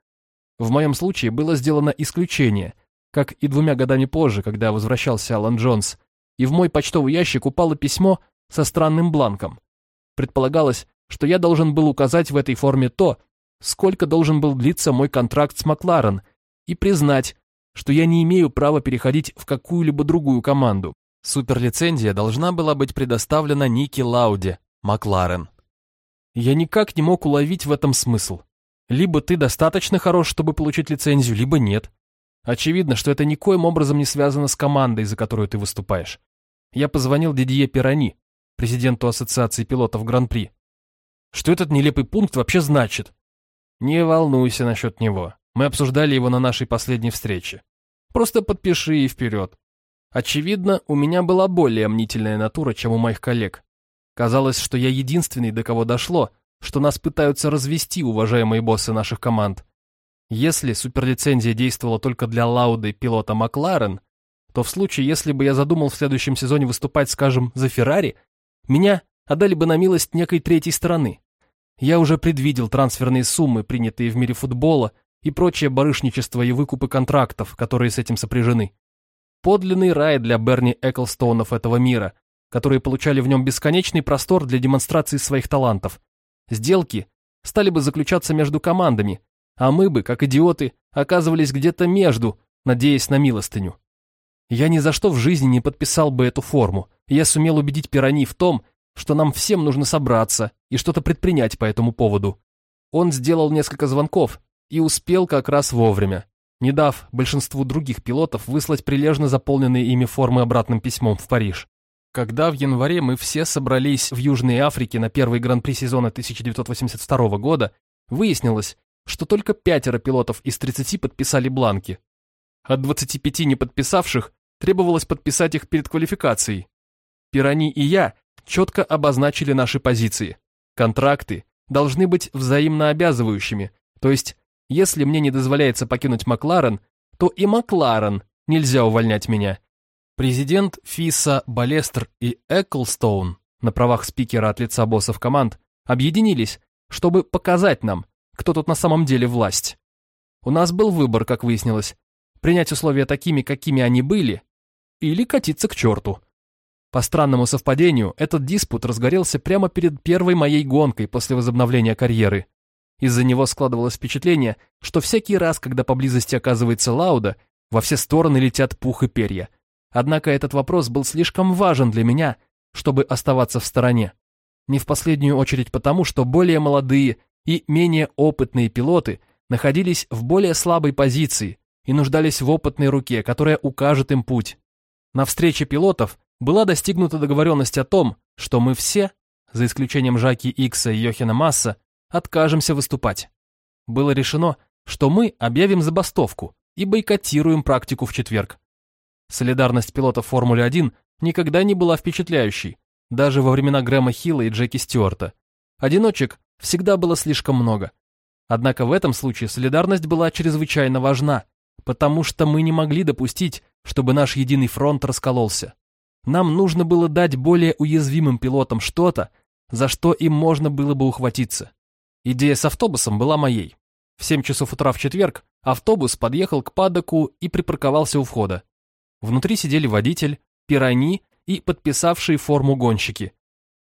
В моем случае было сделано исключение, как и двумя годами позже, когда возвращался Алан Джонс, и в мой почтовый ящик упало письмо со странным бланком. Предполагалось, что я должен был указать в этой форме то, сколько должен был длиться мой контракт с Макларен, и признать, что я не имею права переходить в какую-либо другую команду. Суперлицензия должна была быть предоставлена Ники Лауде, Макларен. Я никак не мог уловить в этом смысл. Либо ты достаточно хорош, чтобы получить лицензию, либо нет. Очевидно, что это никоим образом не связано с командой, за которую ты выступаешь. Я позвонил Дидье Пирани, президенту Ассоциации пилотов Гран-при. Что этот нелепый пункт вообще значит? Не волнуйся насчет него. Мы обсуждали его на нашей последней встрече. Просто подпиши и вперед. Очевидно, у меня была более мнительная натура, чем у моих коллег. Казалось, что я единственный, до кого дошло, что нас пытаются развести уважаемые боссы наших команд. Если суперлицензия действовала только для Лауды пилота Макларен, то в случае, если бы я задумал в следующем сезоне выступать, скажем, за Феррари, меня отдали бы на милость некой третьей стороны. Я уже предвидел трансферные суммы, принятые в мире футбола, и прочее барышничество и выкупы контрактов, которые с этим сопряжены. Подлинный рай для Берни Эклстоунов этого мира, которые получали в нем бесконечный простор для демонстрации своих талантов. Сделки стали бы заключаться между командами, а мы бы, как идиоты, оказывались где-то между, надеясь на милостыню. Я ни за что в жизни не подписал бы эту форму, я сумел убедить Пирани в том, что нам всем нужно собраться и что-то предпринять по этому поводу. Он сделал несколько звонков, и успел как раз вовремя, не дав большинству других пилотов выслать прилежно заполненные ими формы обратным письмом в Париж. Когда в январе мы все собрались в Южной Африке на первый гран-при сезона 1982 года, выяснилось, что только пятеро пилотов из 30 подписали бланки. От 25 не подписавших требовалось подписать их перед квалификацией. Пирани и я четко обозначили наши позиции. Контракты должны быть взаимно обязывающими, то есть, если мне не дозволяется покинуть Макларен, то и Макларен нельзя увольнять меня. Президент ФИСа Балестер и Эклстоун на правах спикера от лица боссов команд объединились, чтобы показать нам, кто тут на самом деле власть. У нас был выбор, как выяснилось, принять условия такими, какими они были, или катиться к черту. По странному совпадению, этот диспут разгорелся прямо перед первой моей гонкой после возобновления карьеры. Из-за него складывалось впечатление, что всякий раз, когда поблизости оказывается Лауда, во все стороны летят пух и перья – Однако этот вопрос был слишком важен для меня, чтобы оставаться в стороне. Не в последнюю очередь потому, что более молодые и менее опытные пилоты находились в более слабой позиции и нуждались в опытной руке, которая укажет им путь. На встрече пилотов была достигнута договоренность о том, что мы все, за исключением Жаки Икса и Йохина Масса, откажемся выступать. Было решено, что мы объявим забастовку и бойкотируем практику в четверг. Солидарность пилотов Формулы-1 никогда не была впечатляющей, даже во времена Грэма Хилла и Джеки Стюарта. Одиночек всегда было слишком много. Однако в этом случае солидарность была чрезвычайно важна, потому что мы не могли допустить, чтобы наш единый фронт раскололся. Нам нужно было дать более уязвимым пилотам что-то, за что им можно было бы ухватиться. Идея с автобусом была моей. В 7 часов утра в четверг автобус подъехал к падоку и припарковался у входа. Внутри сидели водитель, пирани и подписавшие форму гонщики.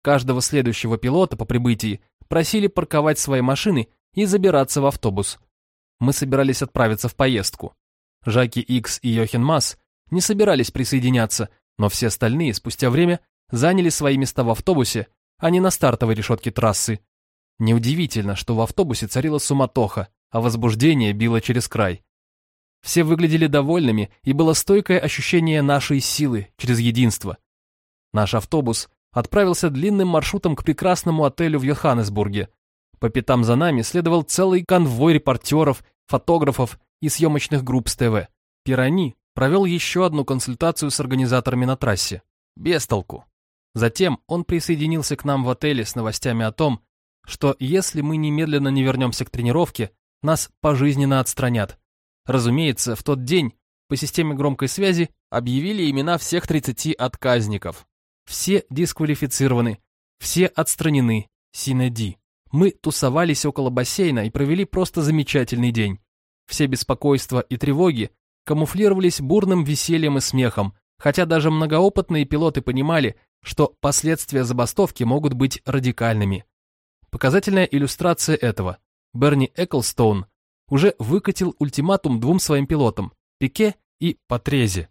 Каждого следующего пилота по прибытии просили парковать свои машины и забираться в автобус. Мы собирались отправиться в поездку. Жаки Икс и Йохен Масс не собирались присоединяться, но все остальные спустя время заняли свои места в автобусе, а не на стартовой решетке трассы. Неудивительно, что в автобусе царила суматоха, а возбуждение било через край. Все выглядели довольными, и было стойкое ощущение нашей силы через единство. Наш автобус отправился длинным маршрутом к прекрасному отелю в Йоханнесбурге. По пятам за нами следовал целый конвой репортеров, фотографов и съемочных групп с ТВ. Пирани провел еще одну консультацию с организаторами на трассе. Без толку. Затем он присоединился к нам в отеле с новостями о том, что если мы немедленно не вернемся к тренировке, нас пожизненно отстранят. Разумеется, в тот день по системе громкой связи объявили имена всех 30 отказников. Все дисквалифицированы, все отстранены, синеди. Мы тусовались около бассейна и провели просто замечательный день. Все беспокойства и тревоги камуфлировались бурным весельем и смехом, хотя даже многоопытные пилоты понимали, что последствия забастовки могут быть радикальными. Показательная иллюстрация этого. Берни Эклстоун уже выкатил ультиматум двум своим пилотам – Пике и Патрезе.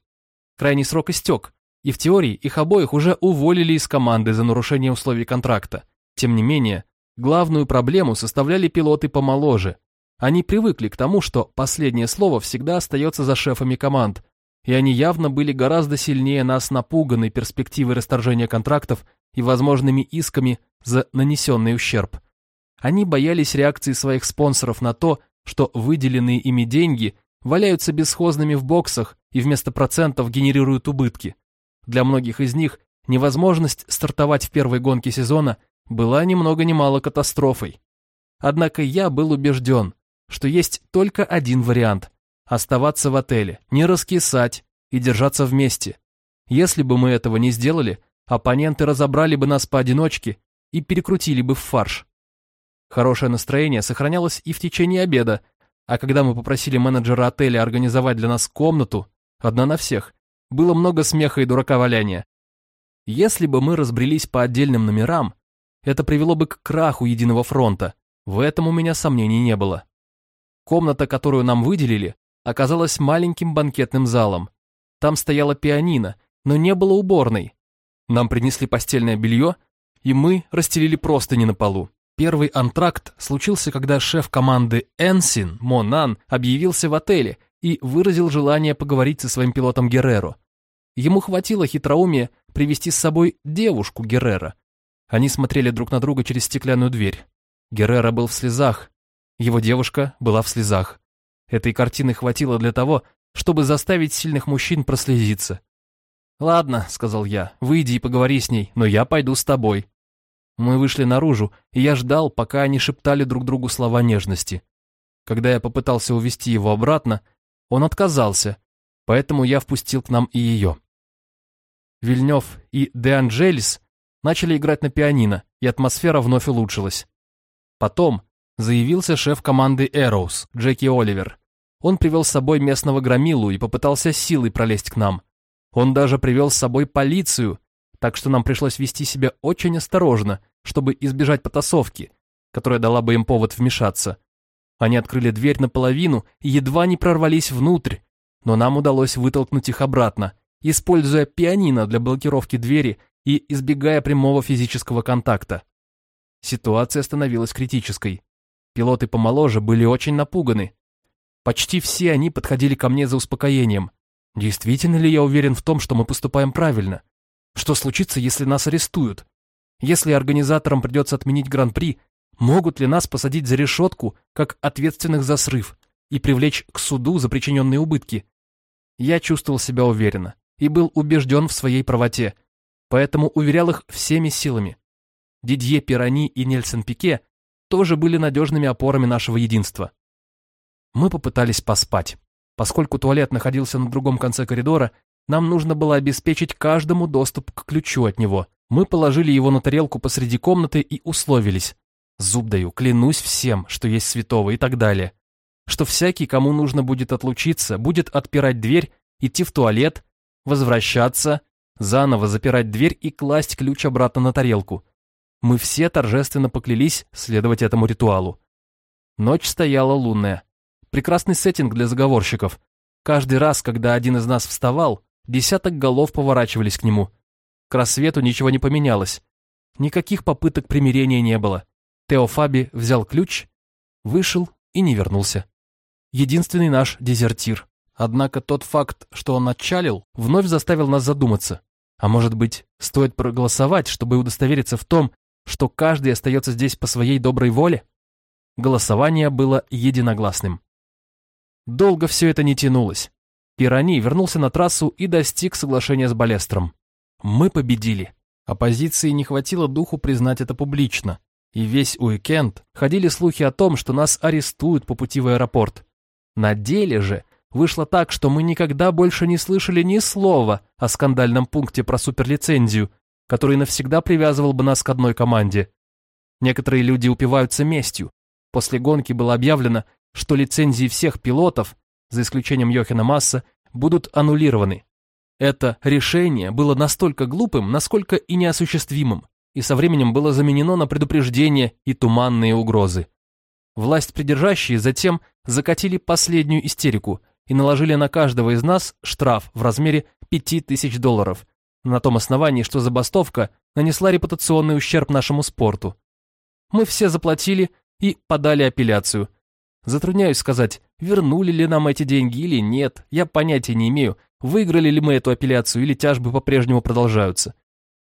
Крайний срок истек, и в теории их обоих уже уволили из команды за нарушение условий контракта. Тем не менее, главную проблему составляли пилоты помоложе. Они привыкли к тому, что последнее слово всегда остается за шефами команд, и они явно были гораздо сильнее нас напуганы перспективой расторжения контрактов и возможными исками за нанесенный ущерб. Они боялись реакции своих спонсоров на то, что выделенные ими деньги валяются бесхозными в боксах и вместо процентов генерируют убытки. Для многих из них невозможность стартовать в первой гонке сезона была ни много ни мало катастрофой. Однако я был убежден, что есть только один вариант – оставаться в отеле, не раскисать и держаться вместе. Если бы мы этого не сделали, оппоненты разобрали бы нас поодиночке и перекрутили бы в фарш. Хорошее настроение сохранялось и в течение обеда, а когда мы попросили менеджера отеля организовать для нас комнату, одна на всех, было много смеха и дураковаляния. Если бы мы разбрелись по отдельным номерам, это привело бы к краху единого фронта, в этом у меня сомнений не было. Комната, которую нам выделили, оказалась маленьким банкетным залом. Там стояла пианино, но не было уборной. Нам принесли постельное белье, и мы расстелили простыни на полу. Первый антракт случился, когда шеф команды Энсин, Монан, объявился в отеле и выразил желание поговорить со своим пилотом Герреро. Ему хватило хитроумия привести с собой девушку Геррера. Они смотрели друг на друга через стеклянную дверь. Геррера был в слезах, его девушка была в слезах. Этой картины хватило для того, чтобы заставить сильных мужчин прослезиться. «Ладно», — сказал я, — «выйди и поговори с ней, но я пойду с тобой». Мы вышли наружу, и я ждал, пока они шептали друг другу слова нежности. Когда я попытался увести его обратно, он отказался, поэтому я впустил к нам и ее. Вильнев и Де Анджелис начали играть на пианино, и атмосфера вновь улучшилась. Потом заявился шеф команды Эроуз, Джеки Оливер. Он привел с собой местного громилу и попытался силой пролезть к нам. Он даже привел с собой полицию, так что нам пришлось вести себя очень осторожно, чтобы избежать потасовки, которая дала бы им повод вмешаться. Они открыли дверь наполовину и едва не прорвались внутрь, но нам удалось вытолкнуть их обратно, используя пианино для блокировки двери и избегая прямого физического контакта. Ситуация становилась критической. Пилоты помоложе были очень напуганы. Почти все они подходили ко мне за успокоением. Действительно ли я уверен в том, что мы поступаем правильно? Что случится, если нас арестуют? Если организаторам придется отменить гран-при, могут ли нас посадить за решетку, как ответственных за срыв, и привлечь к суду за причиненные убытки? Я чувствовал себя уверенно и был убежден в своей правоте, поэтому уверял их всеми силами. Дидье Пирани и Нельсон Пике тоже были надежными опорами нашего единства. Мы попытались поспать. Поскольку туалет находился на другом конце коридора, нам нужно было обеспечить каждому доступ к ключу от него. Мы положили его на тарелку посреди комнаты и условились. Зуб даю, клянусь всем, что есть святого и так далее. Что всякий, кому нужно будет отлучиться, будет отпирать дверь, идти в туалет, возвращаться, заново запирать дверь и класть ключ обратно на тарелку. Мы все торжественно поклялись следовать этому ритуалу. Ночь стояла лунная. Прекрасный сеттинг для заговорщиков. Каждый раз, когда один из нас вставал, Десяток голов поворачивались к нему. К рассвету ничего не поменялось. Никаких попыток примирения не было. Теофаби взял ключ, вышел и не вернулся. Единственный наш дезертир. Однако тот факт, что он отчалил, вновь заставил нас задуматься. А может быть, стоит проголосовать, чтобы удостовериться в том, что каждый остается здесь по своей доброй воле? Голосование было единогласным. Долго все это не тянулось. Пирани вернулся на трассу и достиг соглашения с Балестром. Мы победили. Оппозиции не хватило духу признать это публично. И весь уикенд ходили слухи о том, что нас арестуют по пути в аэропорт. На деле же вышло так, что мы никогда больше не слышали ни слова о скандальном пункте про суперлицензию, который навсегда привязывал бы нас к одной команде. Некоторые люди упиваются местью. После гонки было объявлено, что лицензии всех пилотов, за исключением Йохана Масса, будут аннулированы. Это решение было настолько глупым, насколько и неосуществимым, и со временем было заменено на предупреждение и туманные угрозы. Власть придержащие затем закатили последнюю истерику и наложили на каждого из нас штраф в размере 5000 долларов, на том основании, что забастовка нанесла репутационный ущерб нашему спорту. Мы все заплатили и подали апелляцию, Затрудняюсь сказать, вернули ли нам эти деньги или нет, я понятия не имею, выиграли ли мы эту апелляцию или тяжбы по-прежнему продолжаются.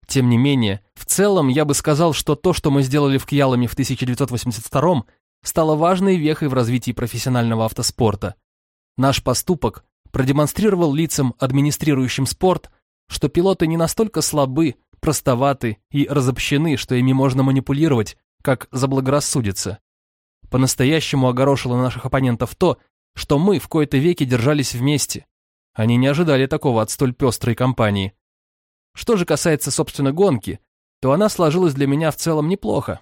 Тем не менее, в целом я бы сказал, что то, что мы сделали в Кьяламе в 1982 стало важной вехой в развитии профессионального автоспорта. Наш поступок продемонстрировал лицам, администрирующим спорт, что пилоты не настолько слабы, простоваты и разобщены, что ими можно манипулировать, как заблагорассудится. По-настоящему огорошило наших оппонентов то, что мы в кои-то веки держались вместе. Они не ожидали такого от столь пестрой компании. Что же касается, собственно, гонки, то она сложилась для меня в целом неплохо.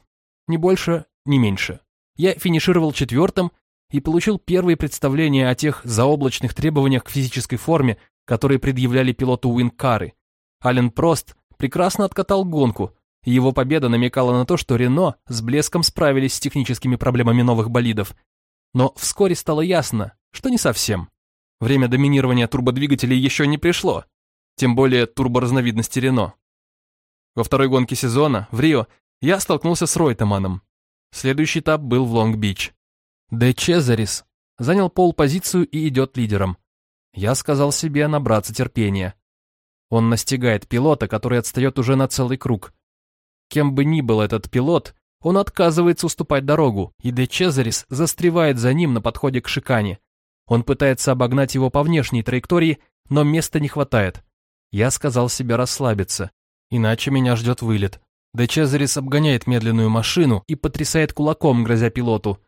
Ни больше, ни меньше. Я финишировал четвертым и получил первые представления о тех заоблачных требованиях к физической форме, которые предъявляли пилоту Уинкары. Ален Прост прекрасно откатал гонку, его победа намекала на то, что Рено с блеском справились с техническими проблемами новых болидов. Но вскоре стало ясно, что не совсем. Время доминирования турбодвигателей еще не пришло, тем более турборазновидности Рено. Во второй гонке сезона, в Рио, я столкнулся с Ройтеманом. Следующий этап был в Лонг-Бич. Де Чезарис занял пол-позицию и идет лидером. Я сказал себе набраться терпения. Он настигает пилота, который отстает уже на целый круг. Кем бы ни был этот пилот, он отказывается уступать дорогу, и Де Чезарис застревает за ним на подходе к шикане. Он пытается обогнать его по внешней траектории, но места не хватает. Я сказал себе расслабиться, иначе меня ждет вылет. Де Чезарис обгоняет медленную машину и потрясает кулаком, грозя пилоту.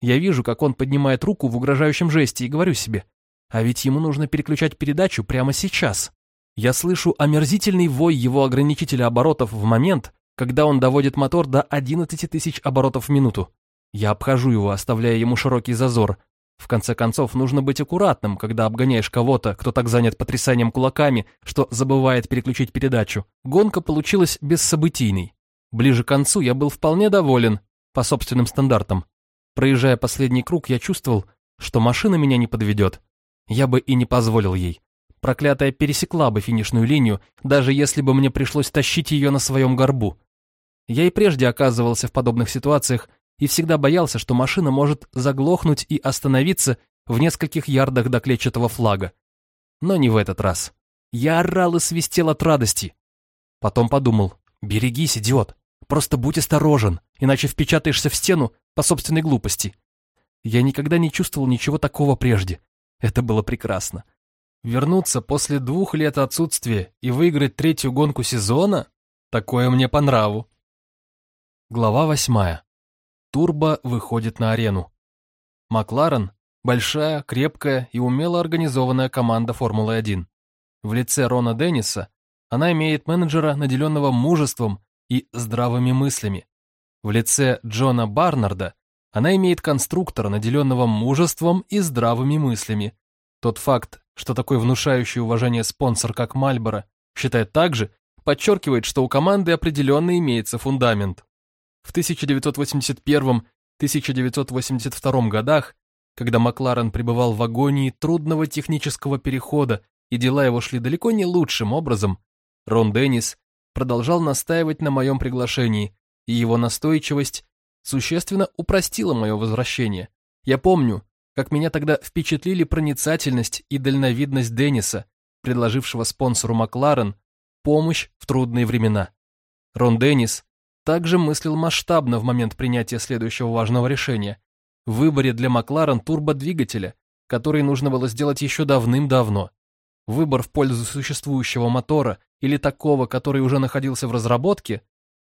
Я вижу, как он поднимает руку в угрожающем жесте и говорю себе, а ведь ему нужно переключать передачу прямо сейчас. Я слышу омерзительный вой его ограничителя оборотов в момент, когда он доводит мотор до 11 тысяч оборотов в минуту. Я обхожу его, оставляя ему широкий зазор. В конце концов, нужно быть аккуратным, когда обгоняешь кого-то, кто так занят потрясанием кулаками, что забывает переключить передачу. Гонка получилась бессобытийной. Ближе к концу я был вполне доволен, по собственным стандартам. Проезжая последний круг, я чувствовал, что машина меня не подведет. Я бы и не позволил ей. Проклятая пересекла бы финишную линию, даже если бы мне пришлось тащить ее на своем горбу. Я и прежде оказывался в подобных ситуациях и всегда боялся, что машина может заглохнуть и остановиться в нескольких ярдах до клетчатого флага. Но не в этот раз. Я орал и свистел от радости. Потом подумал, берегись, идиот, просто будь осторожен, иначе впечатаешься в стену по собственной глупости. Я никогда не чувствовал ничего такого прежде. Это было прекрасно. Вернуться после двух лет отсутствия и выиграть третью гонку сезона? Такое мне по нраву. Глава восьмая. Турбо выходит на арену. Макларен – большая, крепкая и умело организованная команда Формулы-1. В лице Рона Денниса она имеет менеджера, наделенного мужеством и здравыми мыслями. В лице Джона Барнарда она имеет конструктора, наделенного мужеством и здравыми мыслями. Тот факт, что такой внушающий уважение спонсор, как Мальборо, считает также, подчеркивает, что у команды определенно имеется фундамент. В 1981-1982 годах, когда Макларен пребывал в агонии трудного технического перехода и дела его шли далеко не лучшим образом, Рон Деннис продолжал настаивать на моем приглашении, и его настойчивость существенно упростила мое возвращение. Я помню, как меня тогда впечатлили проницательность и дальновидность Денниса, предложившего спонсору Макларен помощь в трудные времена. Рон Деннис также мыслил масштабно в момент принятия следующего важного решения – выборе для Макларен турбодвигателя, который нужно было сделать еще давным-давно. Выбор в пользу существующего мотора или такого, который уже находился в разработке,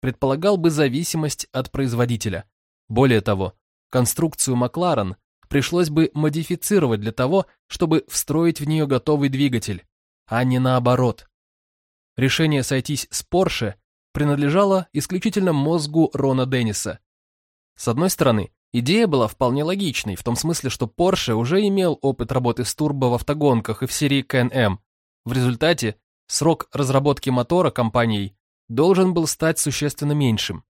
предполагал бы зависимость от производителя. Более того, конструкцию Макларен пришлось бы модифицировать для того, чтобы встроить в нее готовый двигатель, а не наоборот. Решение сойтись с Porsche принадлежало исключительно мозгу Рона Денниса. С одной стороны, идея была вполне логичной, в том смысле, что Porsche уже имел опыт работы с турбо в автогонках и в серии Can-Am. В результате срок разработки мотора компанией должен был стать существенно меньшим.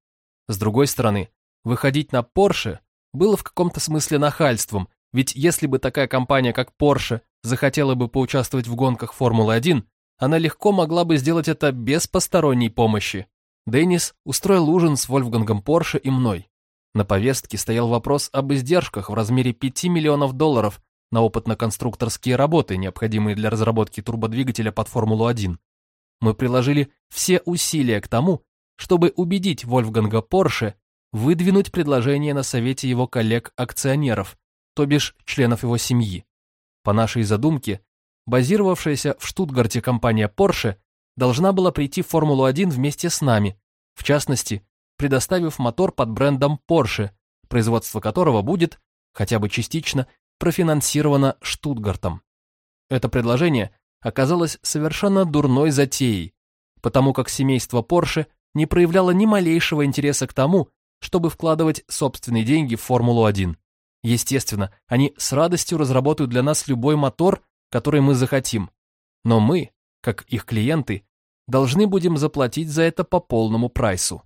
С другой стороны, выходить на Porsche было в каком-то смысле нахальством, ведь если бы такая компания, как Porsche, захотела бы поучаствовать в гонках Формулы-1, она легко могла бы сделать это без посторонней помощи. Деннис устроил ужин с Вольфгангом Порше и мной. На повестке стоял вопрос об издержках в размере 5 миллионов долларов на опытно-конструкторские работы, необходимые для разработки турбодвигателя под Формулу-1. Мы приложили все усилия к тому, чтобы убедить Вольфганга Порше выдвинуть предложение на совете его коллег-акционеров, то бишь членов его семьи. По нашей задумке, базировавшаяся в Штутгарте компания Porsche должна была прийти в Формулу-1 вместе с нами, в частности, предоставив мотор под брендом Porsche, производство которого будет, хотя бы частично, профинансировано Штутгартом. Это предложение оказалось совершенно дурной затеей, потому как семейство Porsche не проявляло ни малейшего интереса к тому, чтобы вкладывать собственные деньги в Формулу-1. Естественно, они с радостью разработают для нас любой мотор, который мы захотим. Но мы, как их клиенты, должны будем заплатить за это по полному прайсу.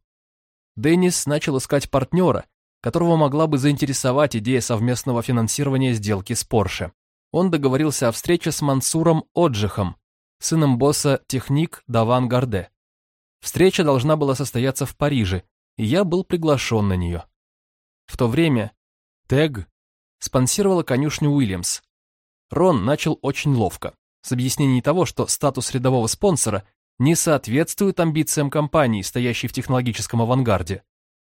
Деннис начал искать партнера, которого могла бы заинтересовать идея совместного финансирования сделки с Porsche. Он договорился о встрече с Мансуром Оджихом, сыном босса техник Даван Гарде. Встреча должна была состояться в Париже, и я был приглашен на нее. В то время Тег спонсировала конюшню Уильямс. Рон начал очень ловко, с объяснений того, что статус рядового спонсора не соответствует амбициям компании, стоящей в технологическом авангарде.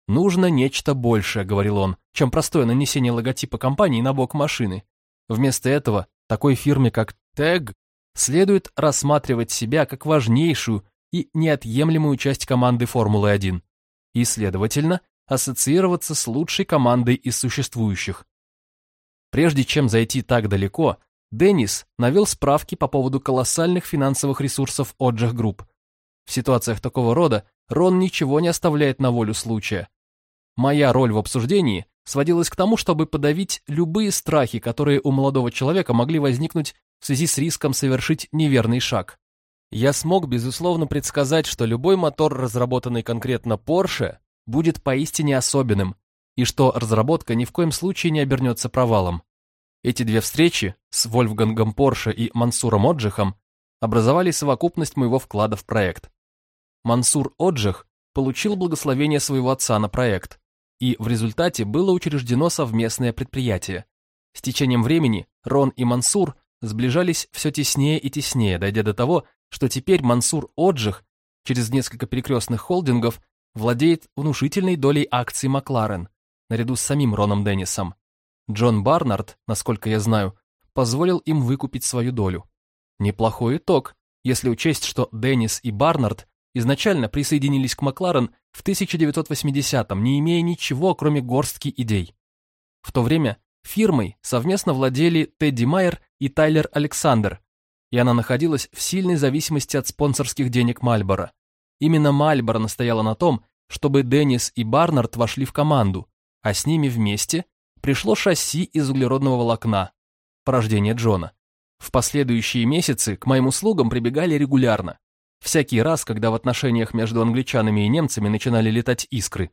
«Нужно нечто большее», — говорил он, чем простое нанесение логотипа компании на бок машины. Вместо этого такой фирме, как Tag, следует рассматривать себя как важнейшую и неотъемлемую часть команды Формулы-1 и, следовательно, ассоциироваться с лучшей командой из существующих. Прежде чем зайти так далеко, Деннис навел справки по поводу колоссальных финансовых ресурсов Оджех Group. В ситуациях такого рода Рон ничего не оставляет на волю случая. Моя роль в обсуждении сводилась к тому, чтобы подавить любые страхи, которые у молодого человека могли возникнуть в связи с риском совершить неверный шаг. Я смог, безусловно, предсказать, что любой мотор, разработанный конкретно Porsche, будет поистине особенным, и что разработка ни в коем случае не обернется провалом. Эти две встречи с Вольфгангом Порше и Мансуром Оджихом образовали совокупность моего вклада в проект. Мансур Оджих получил благословение своего отца на проект, и в результате было учреждено совместное предприятие. С течением времени Рон и Мансур сближались все теснее и теснее, дойдя до того, что теперь Мансур Оджих через несколько перекрестных холдингов владеет внушительной долей акций Макларен, наряду с самим Роном Деннисом. Джон Барнард, насколько я знаю, позволил им выкупить свою долю. Неплохой итог, если учесть, что Деннис и Барнард изначально присоединились к Макларен в 1980-м, не имея ничего, кроме горстки идей. В то время фирмой совместно владели Тедди Майер и Тайлер Александр, и она находилась в сильной зависимости от спонсорских денег Мальборо. Именно Мальборо настояла на том, чтобы Деннис и Барнард вошли в команду, а с ними вместе пришло шасси из углеродного волокна, порождение Джона. В последующие месяцы к моим услугам прибегали регулярно. Всякий раз, когда в отношениях между англичанами и немцами начинали летать искры.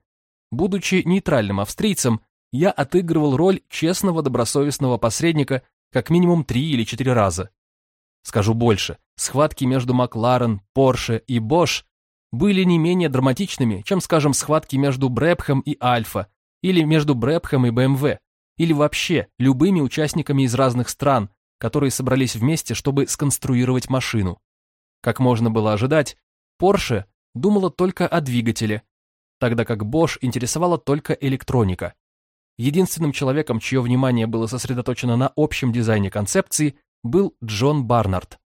Будучи нейтральным австрийцем, я отыгрывал роль честного добросовестного посредника как минимум три или четыре раза. Скажу больше, схватки между Макларен, Порше и Бош были не менее драматичными, чем, скажем, схватки между Брэпхэм и Альфа, или между Брэпхэм и БМВ, или вообще любыми участниками из разных стран, которые собрались вместе, чтобы сконструировать машину. Как можно было ожидать, Porsche думала только о двигателе, тогда как Bosch интересовала только электроника. Единственным человеком, чье внимание было сосредоточено на общем дизайне концепции, был Джон Барнард.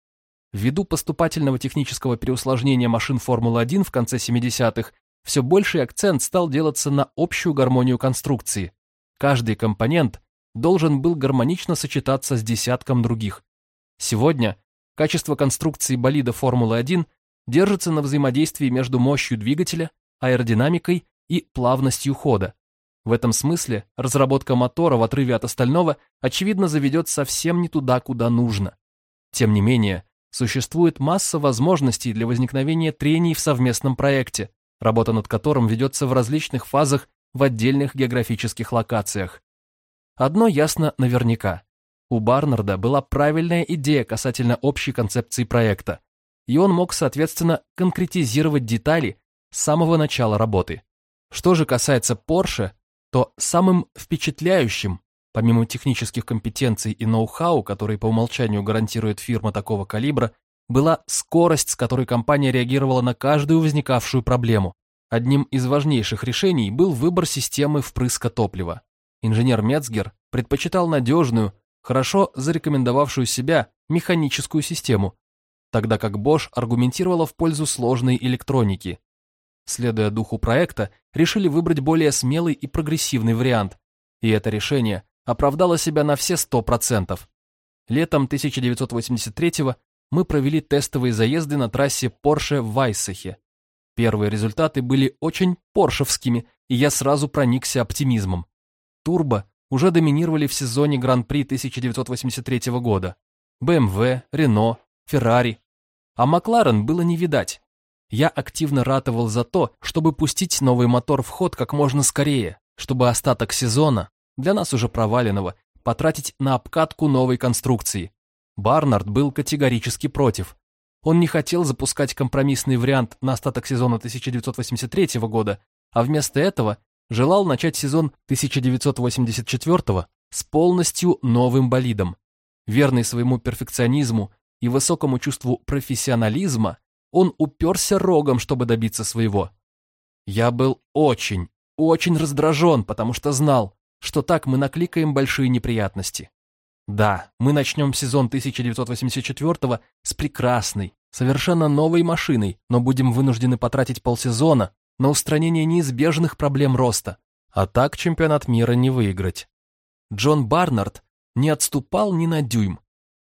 Ввиду поступательного технического переусложнения машин Формулы-1 в конце 70-х, все больший акцент стал делаться на общую гармонию конструкции. Каждый компонент должен был гармонично сочетаться с десятком других. Сегодня качество конструкции болида Формулы-1 держится на взаимодействии между мощью двигателя, аэродинамикой и плавностью хода. В этом смысле разработка мотора в отрыве от остального очевидно заведет совсем не туда, куда нужно. Тем не менее, существует масса возможностей для возникновения трений в совместном проекте, работа над которым ведется в различных фазах в отдельных географических локациях. Одно ясно наверняка. У Барнарда была правильная идея касательно общей концепции проекта, и он мог, соответственно, конкретизировать детали с самого начала работы. Что же касается Porsche, то самым впечатляющим, помимо технических компетенций и ноу-хау, которые по умолчанию гарантирует фирма такого калибра, была скорость, с которой компания реагировала на каждую возникавшую проблему. Одним из важнейших решений был выбор системы впрыска топлива. Инженер Мецгер предпочитал надежную, хорошо зарекомендовавшую себя механическую систему, тогда как Bosch аргументировала в пользу сложной электроники, Следуя духу проекта, решили выбрать более смелый и прогрессивный вариант, и это решение оправдало себя на все 100%. Летом 1983 мы провели тестовые заезды на трассе Porsche в Вайсахе. Первые результаты были очень поршевскими, и я сразу проникся оптимизмом. Турбо уже доминировали в сезоне Гран-при 1983 года. BMW, Renault, Ferrari. А Макларен было не видать я активно ратовал за то, чтобы пустить новый мотор в ход как можно скорее, чтобы остаток сезона, для нас уже проваленного, потратить на обкатку новой конструкции. Барнард был категорически против. Он не хотел запускать компромиссный вариант на остаток сезона 1983 года, а вместо этого желал начать сезон 1984 с полностью новым болидом. Верный своему перфекционизму и высокому чувству профессионализма, он уперся рогом, чтобы добиться своего. Я был очень, очень раздражен, потому что знал, что так мы накликаем большие неприятности. Да, мы начнем сезон 1984 с прекрасной, совершенно новой машиной, но будем вынуждены потратить полсезона на устранение неизбежных проблем роста. А так чемпионат мира не выиграть. Джон Барнард не отступал ни на дюйм,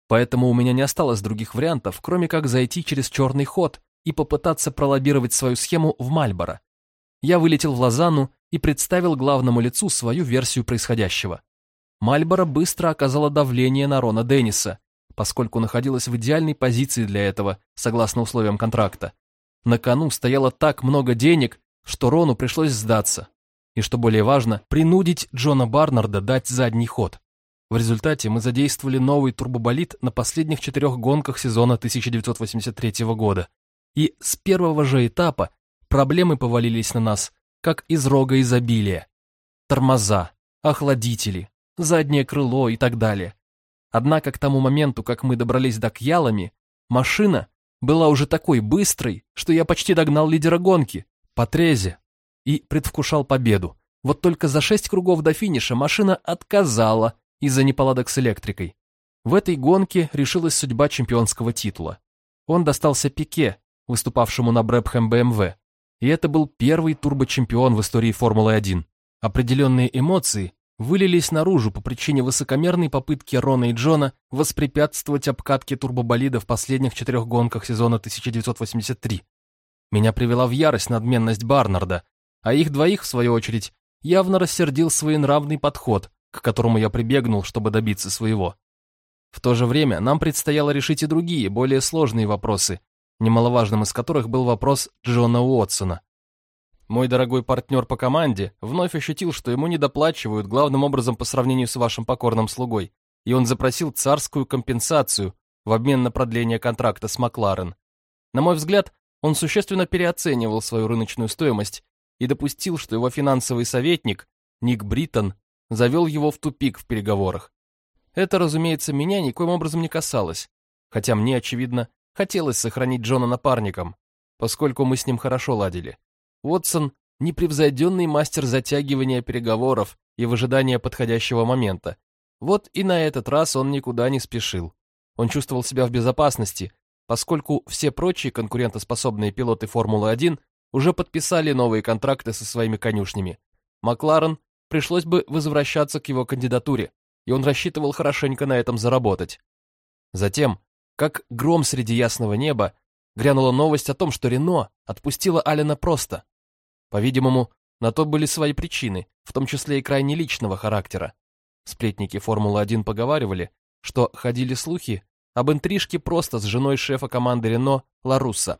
поэтому у меня не осталось других вариантов, кроме как зайти через черный ход и попытаться пролоббировать свою схему в Мальборо. Я вылетел в Лозанну и представил главному лицу свою версию происходящего. Мальборо быстро оказала давление на Рона Денниса, поскольку находилась в идеальной позиции для этого, согласно условиям контракта. На кону стояло так много денег, что Рону пришлось сдаться. И что более важно, принудить Джона Барнарда дать задний ход. В результате мы задействовали новый турбоболид на последних четырех гонках сезона 1983 года. И с первого же этапа проблемы повалились на нас, как из рога изобилия. Тормоза, охладители, заднее крыло и так далее. Однако к тому моменту, как мы добрались до Кьялами, машина была уже такой быстрой, что я почти догнал лидера гонки, Патрезе, и предвкушал победу. Вот только за шесть кругов до финиша машина отказала из-за неполадок с электрикой. В этой гонке решилась судьба чемпионского титула. Он достался Пике, выступавшему на Брэбхэм БМВ, и это был первый турбочемпион в истории Формулы-1. Определенные эмоции вылились наружу по причине высокомерной попытки Рона и Джона воспрепятствовать обкатке турбоболида в последних четырех гонках сезона 1983. Меня привела в ярость надменность Барнарда, а их двоих, в свою очередь, явно рассердил своенравный подход, к которому я прибегнул, чтобы добиться своего. В то же время нам предстояло решить и другие, более сложные вопросы, немаловажным из которых был вопрос Джона Уотсона. Мой дорогой партнер по команде вновь ощутил, что ему недоплачивают главным образом по сравнению с вашим покорным слугой, и он запросил царскую компенсацию в обмен на продление контракта с Макларен. На мой взгляд, он существенно переоценивал свою рыночную стоимость и допустил, что его финансовый советник, Ник Бриттон, завел его в тупик в переговорах. Это, разумеется, меня никоим образом не касалось, хотя мне, очевидно, хотелось сохранить Джона напарником, поскольку мы с ним хорошо ладили. Уотсон – непревзойденный мастер затягивания переговоров и выжидания подходящего момента. Вот и на этот раз он никуда не спешил. Он чувствовал себя в безопасности, поскольку все прочие конкурентоспособные пилоты Формулы-1 уже подписали новые контракты со своими конюшнями. Макларен пришлось бы возвращаться к его кандидатуре, и он рассчитывал хорошенько на этом заработать. Затем, как гром среди ясного неба, грянула новость о том, что Рено отпустила Алина просто. По-видимому, на то были свои причины, в том числе и крайне личного характера. Сплетники Формулы-1 поговаривали, что ходили слухи об интрижке просто с женой шефа команды Рено Ларусса.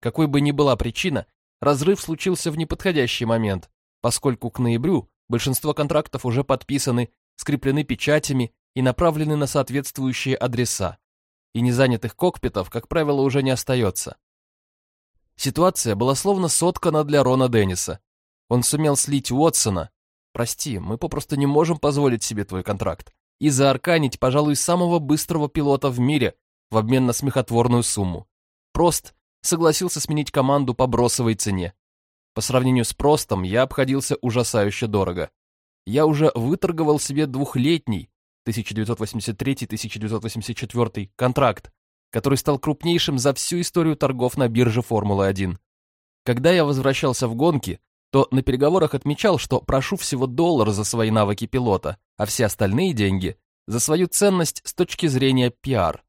Какой бы ни была причина, разрыв случился в неподходящий момент, поскольку к ноябрю большинство контрактов уже подписаны, скреплены печатями и направлены на соответствующие адреса и незанятых кокпитов, как правило, уже не остается. Ситуация была словно соткана для Рона Денниса. Он сумел слить Уотсона. «Прости, мы попросту не можем позволить себе твой контракт» и заарканить, пожалуй, самого быстрого пилота в мире в обмен на смехотворную сумму. Прост согласился сменить команду по бросовой цене. По сравнению с Простом я обходился ужасающе дорого. Я уже выторговал себе двухлетний, 1983-1984 контракт, который стал крупнейшим за всю историю торгов на бирже Формулы-1. Когда я возвращался в гонки, то на переговорах отмечал, что прошу всего доллар за свои навыки пилота, а все остальные деньги за свою ценность с точки зрения пиар.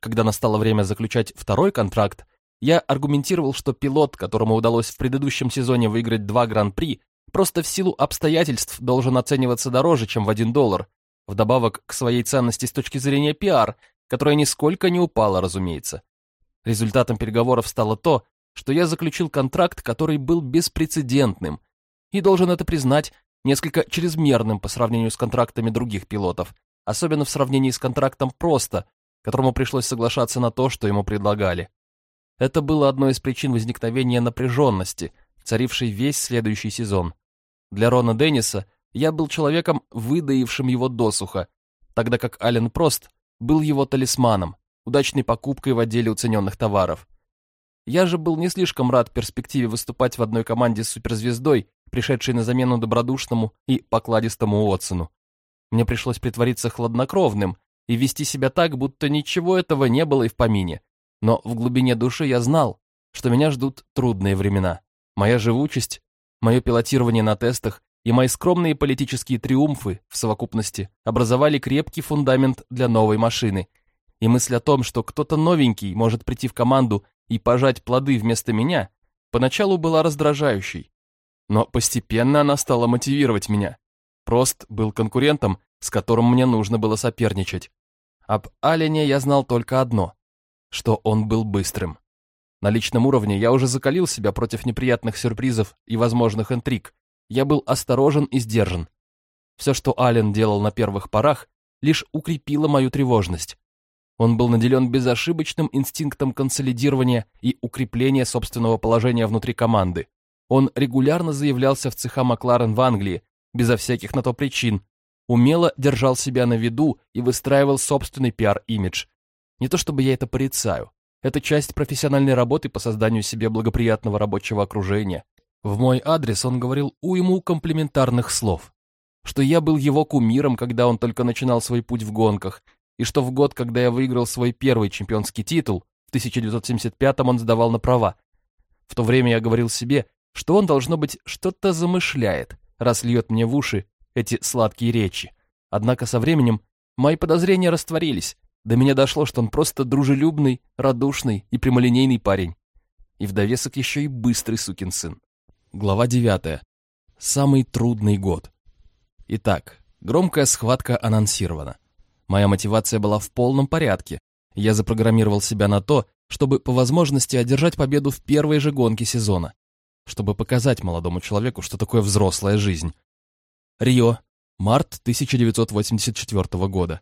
Когда настало время заключать второй контракт, я аргументировал, что пилот, которому удалось в предыдущем сезоне выиграть два гран-при, просто в силу обстоятельств должен оцениваться дороже, чем в один доллар, вдобавок к своей ценности с точки зрения пиар, которая нисколько не упала, разумеется. Результатом переговоров стало то, что я заключил контракт, который был беспрецедентным, и должен это признать, несколько чрезмерным по сравнению с контрактами других пилотов, особенно в сравнении с контрактом просто, которому пришлось соглашаться на то, что ему предлагали. Это было одной из причин возникновения напряженности, царившей весь следующий сезон. Для Рона Денниса я был человеком, выдаившим его досуха, тогда как Ален Прост был его талисманом, удачной покупкой в отделе уцененных товаров. Я же был не слишком рад перспективе выступать в одной команде с суперзвездой, пришедшей на замену добродушному и покладистому Уотсону. Мне пришлось притвориться хладнокровным и вести себя так, будто ничего этого не было и в помине. Но в глубине души я знал, что меня ждут трудные времена. Моя живучесть, мое пилотирование на тестах и мои скромные политические триумфы в совокупности образовали крепкий фундамент для новой машины. И мысль о том, что кто-то новенький может прийти в команду и пожать плоды вместо меня, поначалу была раздражающей. Но постепенно она стала мотивировать меня. Прост был конкурентом, с которым мне нужно было соперничать. Об Алене я знал только одно, что он был быстрым. На личном уровне я уже закалил себя против неприятных сюрпризов и возможных интриг. Я был осторожен и сдержан. Все, что Ален делал на первых порах, лишь укрепило мою тревожность. Он был наделен безошибочным инстинктом консолидирования и укрепления собственного положения внутри команды. Он регулярно заявлялся в цеха Макларен в Англии, безо всяких на то причин, умело держал себя на виду и выстраивал собственный пиар-имидж. Не то чтобы я это порицаю. Это часть профессиональной работы по созданию себе благоприятного рабочего окружения. В мой адрес он говорил уйму комплиментарных слов. Что я был его кумиром, когда он только начинал свой путь в гонках, и что в год, когда я выиграл свой первый чемпионский титул, в 1975-м он сдавал на права. В то время я говорил себе, что он, должно быть, что-то замышляет, раз льет мне в уши эти сладкие речи. Однако со временем мои подозрения растворились. До меня дошло, что он просто дружелюбный, радушный и прямолинейный парень. И в довесок еще и быстрый сукин сын. Глава девятая. Самый трудный год. Итак, громкая схватка анонсирована. Моя мотивация была в полном порядке. Я запрограммировал себя на то, чтобы по возможности одержать победу в первой же гонке сезона. Чтобы показать молодому человеку, что такое взрослая жизнь. Рио. Март 1984 года.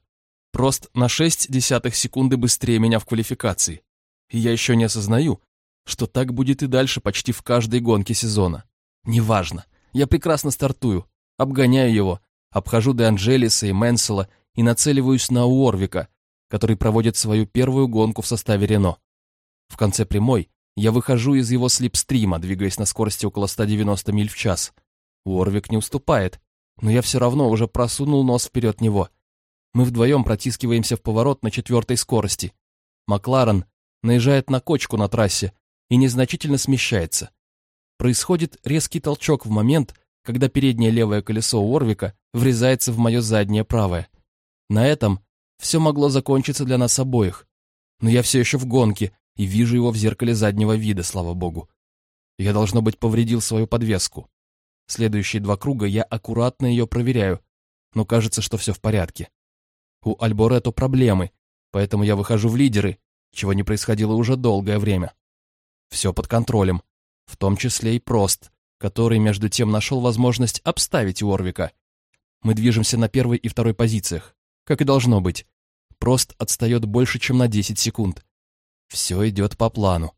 Просто на 6 десятых секунды быстрее меня в квалификации. И я еще не осознаю, что так будет и дальше почти в каждой гонке сезона. Неважно. Я прекрасно стартую, обгоняю его, обхожу Де Анджелиса и Менсела и нацеливаюсь на Уорвика, который проводит свою первую гонку в составе Рено. В конце прямой я выхожу из его слипстрима, двигаясь на скорости около 190 миль в час. Уорвик не уступает, но я все равно уже просунул нос вперед него. Мы вдвоем протискиваемся в поворот на четвертой скорости. Макларен наезжает на кочку на трассе и незначительно смещается. Происходит резкий толчок в момент, когда переднее левое колесо Уорвика врезается в мое заднее правое. На этом все могло закончиться для нас обоих. Но я все еще в гонке и вижу его в зеркале заднего вида, слава богу. Я, должно быть, повредил свою подвеску. Следующие два круга я аккуратно ее проверяю, но кажется, что все в порядке. У Альборетто проблемы, поэтому я выхожу в лидеры, чего не происходило уже долгое время. Все под контролем, в том числе и Прост, который между тем нашел возможность обставить Уорвика. Мы движемся на первой и второй позициях, как и должно быть. Прост отстает больше, чем на 10 секунд. Все идет по плану.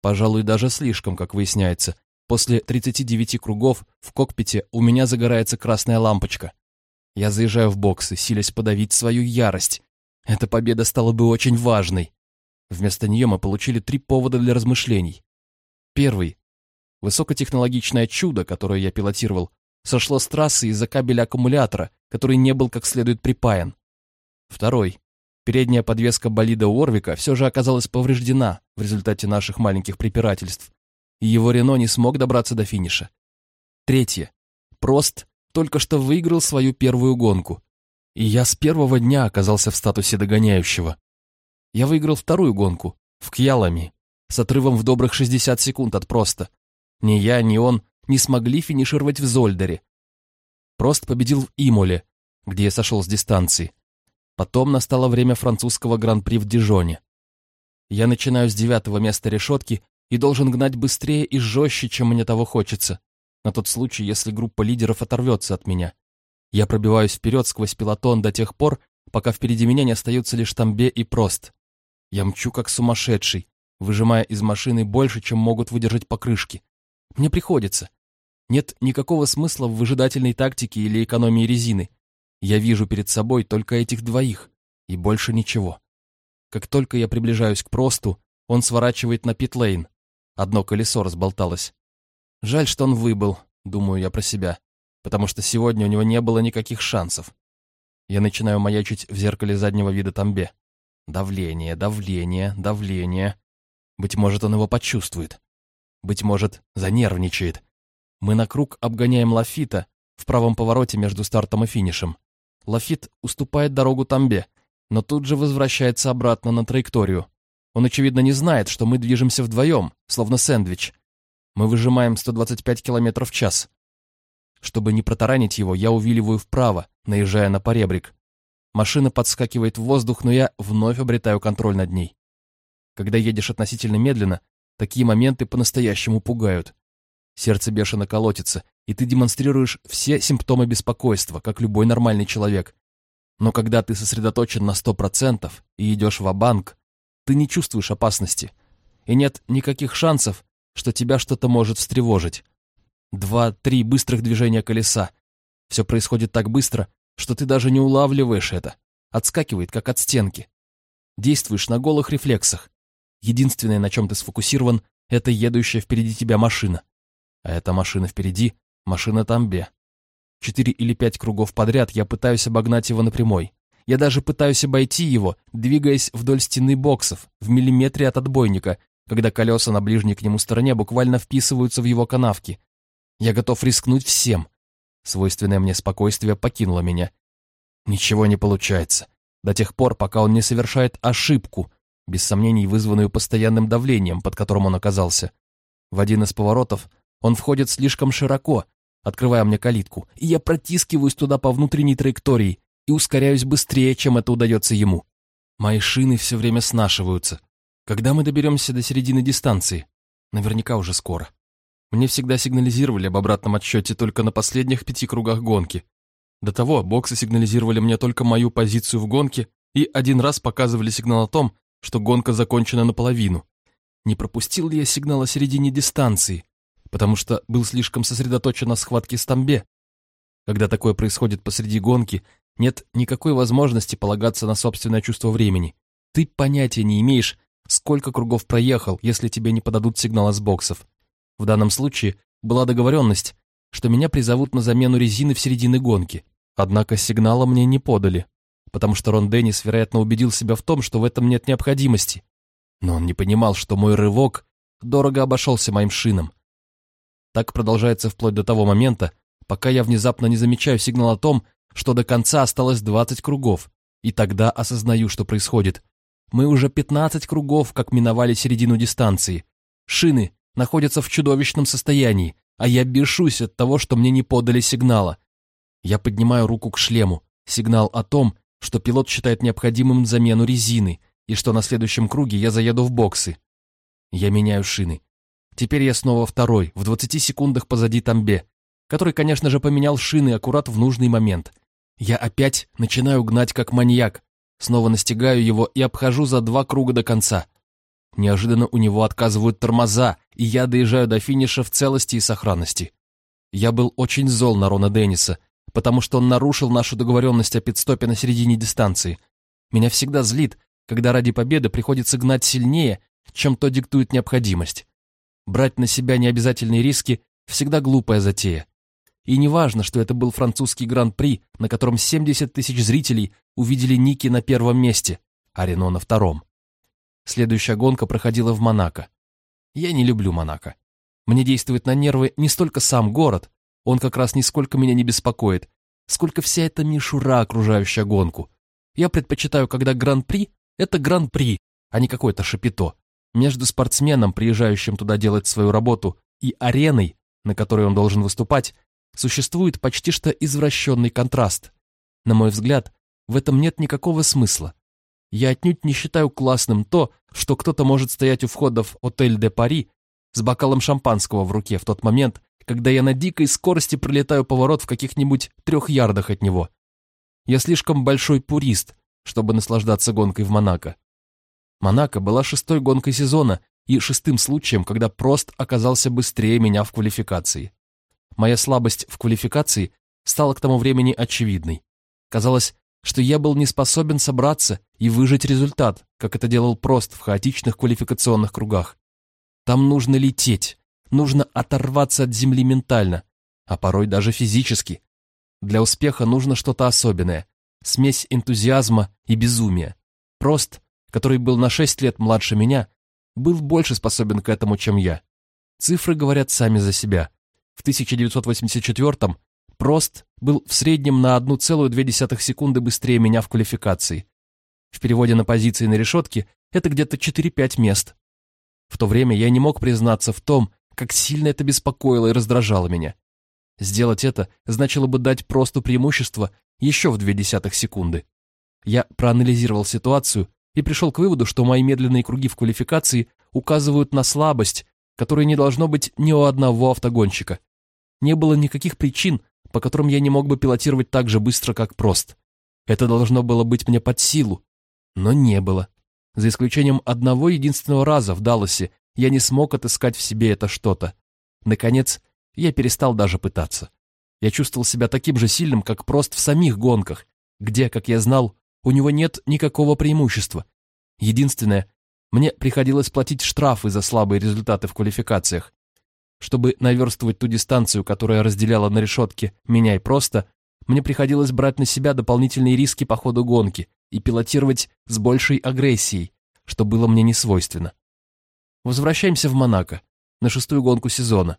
Пожалуй, даже слишком, как выясняется, После 39 кругов в кокпите у меня загорается красная лампочка. Я заезжаю в боксы, силясь подавить свою ярость. Эта победа стала бы очень важной. Вместо нее мы получили три повода для размышлений. Первый. Высокотехнологичное чудо, которое я пилотировал, сошло с трассы из-за кабеля аккумулятора, который не был как следует припаян. Второй. Передняя подвеска болида Уорвика все же оказалась повреждена в результате наших маленьких препирательств и его Рено не смог добраться до финиша. Третье. Прост только что выиграл свою первую гонку, и я с первого дня оказался в статусе догоняющего. Я выиграл вторую гонку, в Кьялами, с отрывом в добрых 60 секунд от Проста. Ни я, ни он не смогли финишировать в Зольдере. Прост победил в Имоле, где я сошел с дистанции. Потом настало время французского гран-при в Дижоне. Я начинаю с девятого места решетки и должен гнать быстрее и жестче, чем мне того хочется, на тот случай, если группа лидеров оторвется от меня. Я пробиваюсь вперед сквозь пилотон до тех пор, пока впереди меня не остаются лишь Тамбе и Прост. Я мчу как сумасшедший, выжимая из машины больше, чем могут выдержать покрышки. Мне приходится. Нет никакого смысла в выжидательной тактике или экономии резины. Я вижу перед собой только этих двоих, и больше ничего. Как только я приближаюсь к просту, он сворачивает на питлейн. Одно колесо разболталось. Жаль, что он выбыл, думаю я про себя, потому что сегодня у него не было никаких шансов. Я начинаю маячить в зеркале заднего вида Тамбе. Давление, давление, давление. Быть может, он его почувствует. Быть может, занервничает. Мы на круг обгоняем Лафита в правом повороте между стартом и финишем. Лафит уступает дорогу Тамбе, но тут же возвращается обратно на траекторию. Он, очевидно, не знает, что мы движемся вдвоем, словно сэндвич. Мы выжимаем 125 км в час. Чтобы не протаранить его, я увиливаю вправо, наезжая на поребрик. Машина подскакивает в воздух, но я вновь обретаю контроль над ней. Когда едешь относительно медленно, такие моменты по-настоящему пугают. Сердце бешено колотится, и ты демонстрируешь все симптомы беспокойства, как любой нормальный человек. Но когда ты сосредоточен на сто процентов и идешь в банк ты не чувствуешь опасности, и нет никаких шансов, что тебя что-то может встревожить. Два-три быстрых движения колеса. Все происходит так быстро, что ты даже не улавливаешь это. Отскакивает, как от стенки. Действуешь на голых рефлексах. Единственное, на чем ты сфокусирован, это едущая впереди тебя машина. А эта машина впереди — машина Тамбе. Четыре или пять кругов подряд я пытаюсь обогнать его напрямой. Я даже пытаюсь обойти его, двигаясь вдоль стены боксов, в миллиметре от отбойника, когда колеса на ближней к нему стороне буквально вписываются в его канавки. Я готов рискнуть всем. Свойственное мне спокойствие покинуло меня. Ничего не получается. До тех пор, пока он не совершает ошибку, без сомнений вызванную постоянным давлением, под которым он оказался. В один из поворотов он входит слишком широко, открывая мне калитку, и я протискиваюсь туда по внутренней траектории и ускоряюсь быстрее, чем это удается ему. Мои шины все время снашиваются. Когда мы доберемся до середины дистанции? Наверняка уже скоро. Мне всегда сигнализировали об обратном отсчете только на последних пяти кругах гонки. До того боксы сигнализировали мне только мою позицию в гонке и один раз показывали сигнал о том, что гонка закончена наполовину. Не пропустил ли я сигнал о середине дистанции, потому что был слишком сосредоточен на схватке с Тамбе. Когда такое происходит посреди гонки, нет никакой возможности полагаться на собственное чувство времени. Ты понятия не имеешь, сколько кругов проехал, если тебе не подадут сигнала с боксов. В данном случае была договоренность, что меня призовут на замену резины в середине гонки. Однако сигнала мне не подали, потому что Рон Деннис, вероятно, убедил себя в том, что в этом нет необходимости. Но он не понимал, что мой рывок дорого обошелся моим шинам. Так продолжается вплоть до того момента, пока я внезапно не замечаю сигнал о том, что до конца осталось 20 кругов, и тогда осознаю, что происходит. Мы уже 15 кругов, как миновали середину дистанции. Шины находятся в чудовищном состоянии, а я бешусь от того, что мне не подали сигнала. Я поднимаю руку к шлему, сигнал о том, что пилот считает необходимым замену резины, и что на следующем круге я заеду в боксы. Я меняю шины. Теперь я снова второй, в 20 секундах позади Тамбе, который, конечно же, поменял шины аккурат в нужный момент. Я опять начинаю гнать как маньяк, снова настигаю его и обхожу за два круга до конца. Неожиданно у него отказывают тормоза, и я доезжаю до финиша в целости и сохранности. Я был очень зол на Рона Денниса, потому что он нарушил нашу договоренность о пидстопе на середине дистанции. Меня всегда злит, когда ради победы приходится гнать сильнее, чем то диктует необходимость. Брать на себя необязательные риски – всегда глупая затея. И не важно, что это был французский гран-при, на котором 70 тысяч зрителей увидели Ники на первом месте, а Рено на втором. Следующая гонка проходила в Монако. Я не люблю Монако. Мне действует на нервы не столько сам город, он как раз нисколько меня не беспокоит, сколько вся эта мишура, окружающая гонку. Я предпочитаю, когда гран-при – это гран-при, а не какое-то шапито. Между спортсменом, приезжающим туда делать свою работу, и ареной, на которой он должен выступать, существует почти что извращенный контраст. На мой взгляд, в этом нет никакого смысла. Я отнюдь не считаю классным то, что кто-то может стоять у входа в отель де Пари с бокалом шампанского в руке в тот момент, когда я на дикой скорости пролетаю поворот в каких-нибудь трех ярдах от него. Я слишком большой пурист, чтобы наслаждаться гонкой в Монако. Монако была шестой гонкой сезона и шестым случаем, когда Прост оказался быстрее меня в квалификации. Моя слабость в квалификации стала к тому времени очевидной. Казалось, что я был не способен собраться и выжать результат, как это делал Прост в хаотичных квалификационных кругах. Там нужно лететь, нужно оторваться от земли ментально, а порой даже физически. Для успеха нужно что-то особенное, смесь энтузиазма и безумия. Прост, который был на 6 лет младше меня, был больше способен к этому, чем я. Цифры говорят сами за себя. В 1984-м Прост был в среднем на 1,2 секунды быстрее меня в квалификации. В переводе на позиции на решетке это где-то 4-5 мест. В то время я не мог признаться в том, как сильно это беспокоило и раздражало меня. Сделать это значило бы дать Просту преимущество еще в 0,2 секунды. Я проанализировал ситуацию и пришел к выводу, что мои медленные круги в квалификации указывают на слабость, которой не должно быть ни у одного автогонщика. Не было никаких причин, по которым я не мог бы пилотировать так же быстро, как Прост. Это должно было быть мне под силу, но не было. За исключением одного единственного раза в Далласе я не смог отыскать в себе это что-то. Наконец, я перестал даже пытаться. Я чувствовал себя таким же сильным, как Прост в самих гонках, где, как я знал, у него нет никакого преимущества. Единственное, мне приходилось платить штрафы за слабые результаты в квалификациях. Чтобы наверстывать ту дистанцию, которая разделяла на решетке меня и просто, мне приходилось брать на себя дополнительные риски по ходу гонки и пилотировать с большей агрессией, что было мне не свойственно. Возвращаемся в Монако, на шестую гонку сезона.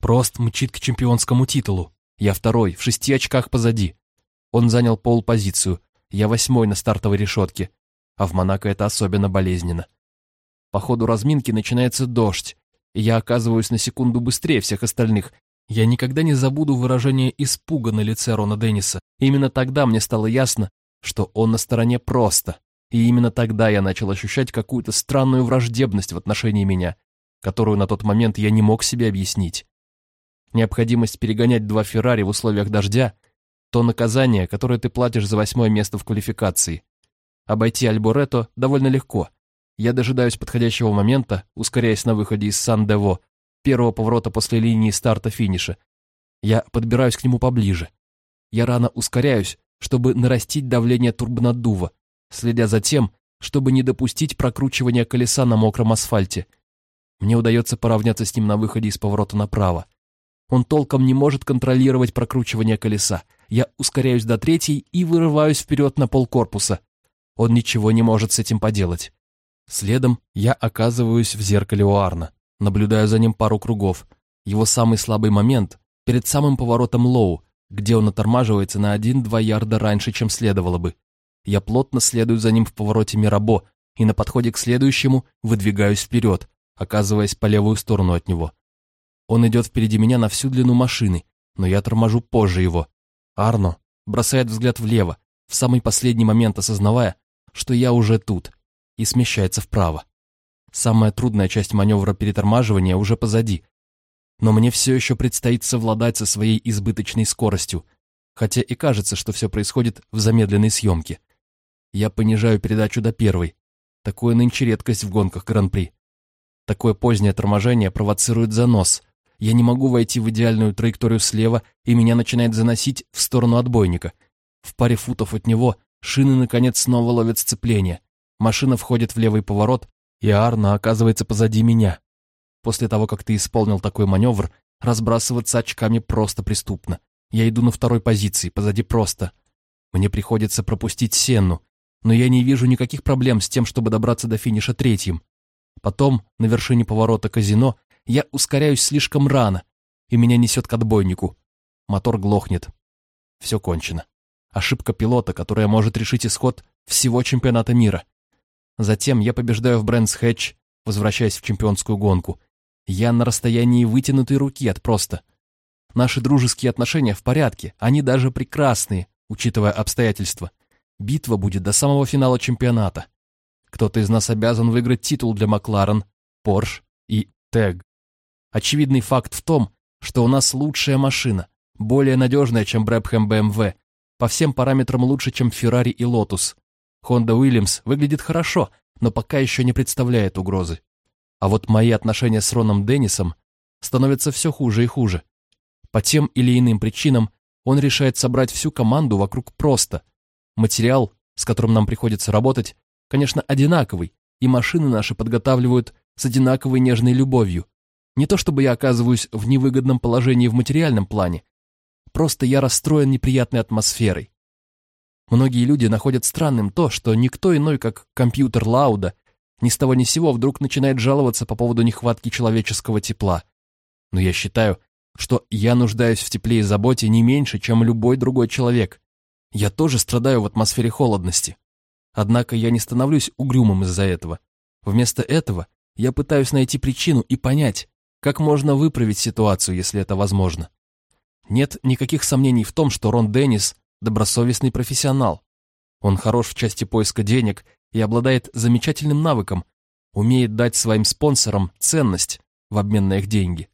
Прост мчит к чемпионскому титулу. Я второй, в шести очках позади. Он занял пол-позицию, я восьмой на стартовой решетке, а в Монако это особенно болезненно. По ходу разминки начинается дождь, я оказываюсь на секунду быстрее всех остальных. Я никогда не забуду выражение испуга на лице Рона Денниса. Именно тогда мне стало ясно, что он на стороне просто. И именно тогда я начал ощущать какую-то странную враждебность в отношении меня, которую на тот момент я не мог себе объяснить. Необходимость перегонять два Феррари в условиях дождя – то наказание, которое ты платишь за восьмое место в квалификации. Обойти Альборетто довольно легко – я дожидаюсь подходящего момента, ускоряясь на выходе из Сан-Дево, первого поворота после линии старта-финиша. Я подбираюсь к нему поближе. Я рано ускоряюсь, чтобы нарастить давление турбонаддува, следя за тем, чтобы не допустить прокручивания колеса на мокром асфальте. Мне удается поравняться с ним на выходе из поворота направо. Он толком не может контролировать прокручивание колеса. Я ускоряюсь до третьей и вырываюсь вперед на полкорпуса. Он ничего не может с этим поделать. Следом я оказываюсь в зеркале у Арна, наблюдаю за ним пару кругов. Его самый слабый момент перед самым поворотом Лоу, где он отормаживается на 1-2 ярда раньше, чем следовало бы. Я плотно следую за ним в повороте Мирабо и на подходе к следующему выдвигаюсь вперед, оказываясь по левую сторону от него. Он идет впереди меня на всю длину машины, но я торможу позже его. Арно бросает взгляд влево, в самый последний момент осознавая, что я уже тут, и смещается вправо. Самая трудная часть маневра перетормаживания уже позади. Но мне все еще предстоит совладать со своей избыточной скоростью, хотя и кажется, что все происходит в замедленной съемке. Я понижаю передачу до первой. Такое нынче редкость в гонках Гран-при. Такое позднее торможение провоцирует занос. Я не могу войти в идеальную траекторию слева, и меня начинает заносить в сторону отбойника. В паре футов от него шины, наконец, снова ловят сцепление. Машина входит в левый поворот, и Арна оказывается позади меня. После того, как ты исполнил такой маневр, разбрасываться очками просто преступно. Я иду на второй позиции, позади просто. Мне приходится пропустить Сенну, но я не вижу никаких проблем с тем, чтобы добраться до финиша третьим. Потом, на вершине поворота казино, я ускоряюсь слишком рано, и меня несет к отбойнику. Мотор глохнет. Все кончено. Ошибка пилота, которая может решить исход всего чемпионата мира. Затем я побеждаю в Брэнс Хэтч, возвращаясь в чемпионскую гонку. Я на расстоянии вытянутой руки от Проста. Наши дружеские отношения в порядке, они даже прекрасные, учитывая обстоятельства. Битва будет до самого финала чемпионата. Кто-то из нас обязан выиграть титул для Макларен, Порш и Тег. Очевидный факт в том, что у нас лучшая машина, более надежная, чем Брэбхэм БМВ, по всем параметрам лучше, чем Феррари и Лотус. Хонда Уильямс выглядит хорошо, но пока еще не представляет угрозы. А вот мои отношения с Роном Деннисом становятся все хуже и хуже. По тем или иным причинам он решает собрать всю команду вокруг просто. Материал, с которым нам приходится работать, конечно, одинаковый, и машины наши подготавливают с одинаковой нежной любовью. Не то чтобы я оказываюсь в невыгодном положении в материальном плане, просто я расстроен неприятной атмосферой. Многие люди находят странным то, что никто иной, как компьютер Лауда, ни с того ни сего вдруг начинает жаловаться по поводу нехватки человеческого тепла. Но я считаю, что я нуждаюсь в тепле и заботе не меньше, чем любой другой человек. Я тоже страдаю в атмосфере холодности. Однако я не становлюсь угрюмым из-за этого. Вместо этого я пытаюсь найти причину и понять, как можно выправить ситуацию, если это возможно. Нет никаких сомнений в том, что Рон Деннис – добросовестный профессионал. Он хорош в части поиска денег и обладает замечательным навыком, умеет дать своим спонсорам ценность в обмен на их деньги.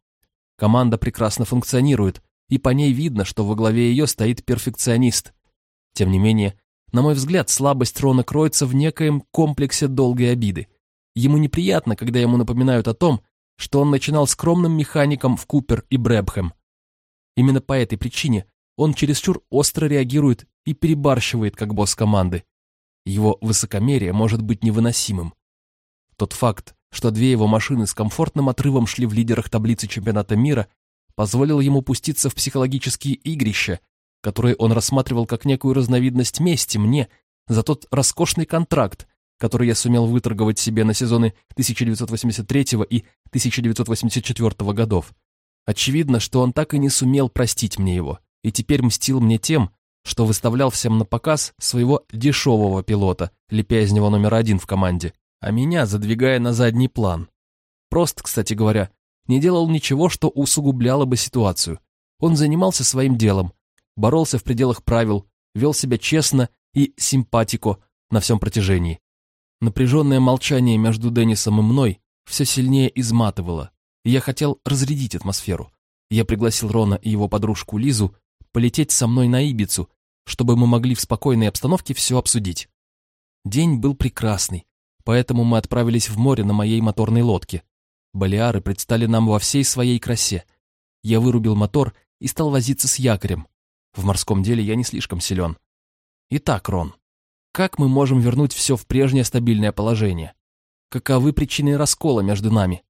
Команда прекрасно функционирует, и по ней видно, что во главе ее стоит перфекционист. Тем не менее, на мой взгляд, слабость Рона кроется в некоем комплексе долгой обиды. Ему неприятно, когда ему напоминают о том, что он начинал скромным механиком в Купер и Брэбхэм. Именно по этой причине он чересчур остро реагирует и перебарщивает как босс команды. Его высокомерие может быть невыносимым. Тот факт, что две его машины с комфортным отрывом шли в лидерах таблицы чемпионата мира, позволил ему пуститься в психологические игрища, которые он рассматривал как некую разновидность мести мне за тот роскошный контракт, который я сумел выторговать себе на сезоны 1983 и 1984 годов. Очевидно, что он так и не сумел простить мне его, и теперь мстил мне тем, что выставлял всем на показ своего дешевого пилота, лепя из него номер один в команде, а меня задвигая на задний план. Прост, кстати говоря, не делал ничего, что усугубляло бы ситуацию. Он занимался своим делом, боролся в пределах правил, вел себя честно и симпатико на всем протяжении. Напряженное молчание между Деннисом и мной все сильнее изматывало, и я хотел разрядить атмосферу. Я пригласил Рона и его подружку Лизу полететь со мной на Ибицу, чтобы мы могли в спокойной обстановке все обсудить. День был прекрасный, поэтому мы отправились в море на моей моторной лодке. Балиары предстали нам во всей своей красе. Я вырубил мотор и стал возиться с якорем. В морском деле я не слишком силен. Итак, Рон, как мы можем вернуть все в прежнее стабильное положение? Каковы причины раскола между нами?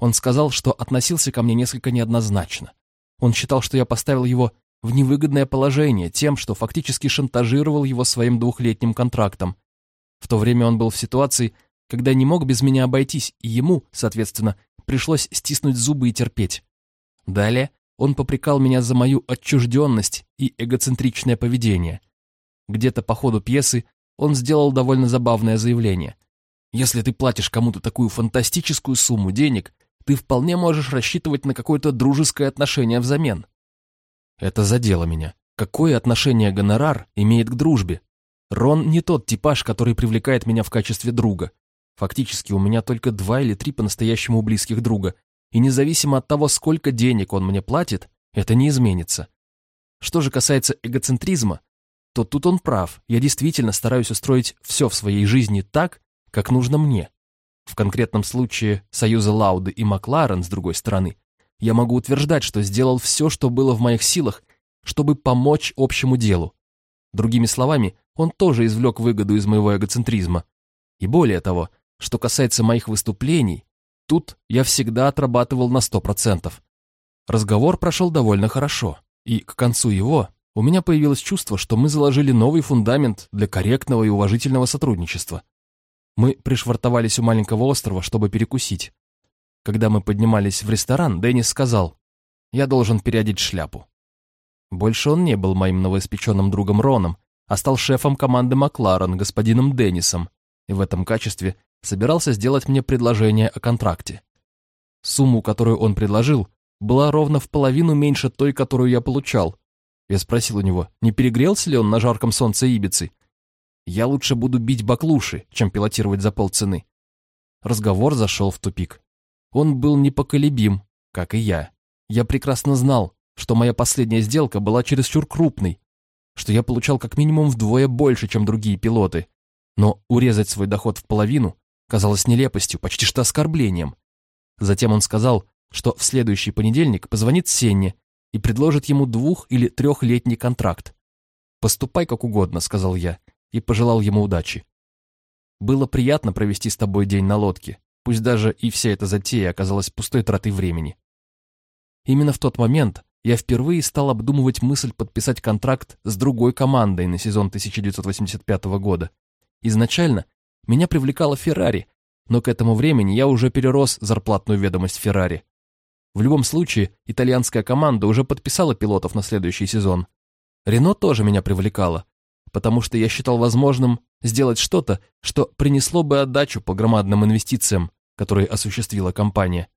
Он сказал, что относился ко мне несколько неоднозначно. Он считал, что я поставил его в невыгодное положение тем, что фактически шантажировал его своим двухлетним контрактом. В то время он был в ситуации, когда не мог без меня обойтись, и ему, соответственно, пришлось стиснуть зубы и терпеть. Далее он попрекал меня за мою отчужденность и эгоцентричное поведение. Где-то по ходу пьесы он сделал довольно забавное заявление. «Если ты платишь кому-то такую фантастическую сумму денег, ты вполне можешь рассчитывать на какое-то дружеское отношение взамен». Это задело меня. Какое отношение гонорар имеет к дружбе? Рон не тот типаж, который привлекает меня в качестве друга. Фактически у меня только два или три по-настоящему близких друга, и независимо от того, сколько денег он мне платит, это не изменится. Что же касается эгоцентризма, то тут он прав, я действительно стараюсь устроить все в своей жизни так, как нужно мне. В конкретном случае союза Лауды и Макларен, с другой стороны, я могу утверждать, что сделал все, что было в моих силах, чтобы помочь общему делу. Другими словами, он тоже извлек выгоду из моего эгоцентризма. И более того, что касается моих выступлений, Тут я всегда отрабатывал на сто процентов. Разговор прошел довольно хорошо, и к концу его у меня появилось чувство, что мы заложили новый фундамент для корректного и уважительного сотрудничества. Мы пришвартовались у маленького острова, чтобы перекусить. Когда мы поднимались в ресторан, Деннис сказал, «Я должен переодеть шляпу». Больше он не был моим новоиспеченным другом Роном, а стал шефом команды Макларен, господином Деннисом, и в этом качестве собирался сделать мне предложение о контракте. Сумму, которую он предложил, была ровно в половину меньше той, которую я получал. Я спросил у него, не перегрелся ли он на жарком солнце Ибицы. Я лучше буду бить баклуши, чем пилотировать за полцены. Разговор зашел в тупик. Он был непоколебим, как и я. Я прекрасно знал, что моя последняя сделка была чересчур крупной, что я получал как минимум вдвое больше, чем другие пилоты. Но урезать свой доход в половину казалось нелепостью, почти что оскорблением. Затем он сказал, что в следующий понедельник позвонит Сенне и предложит ему двух- или трехлетний контракт. «Поступай как угодно», — сказал я, и пожелал ему удачи. «Было приятно провести с тобой день на лодке, пусть даже и вся эта затея оказалась пустой тратой времени». Именно в тот момент я впервые стал обдумывать мысль подписать контракт с другой командой на сезон 1985 года. Изначально меня привлекала Феррари, но к этому времени я уже перерос зарплатную ведомость Феррари. В любом случае, итальянская команда уже подписала пилотов на следующий сезон. Рено тоже меня привлекало, потому что я считал возможным сделать что-то, что принесло бы отдачу по громадным инвестициям, которые осуществила компания.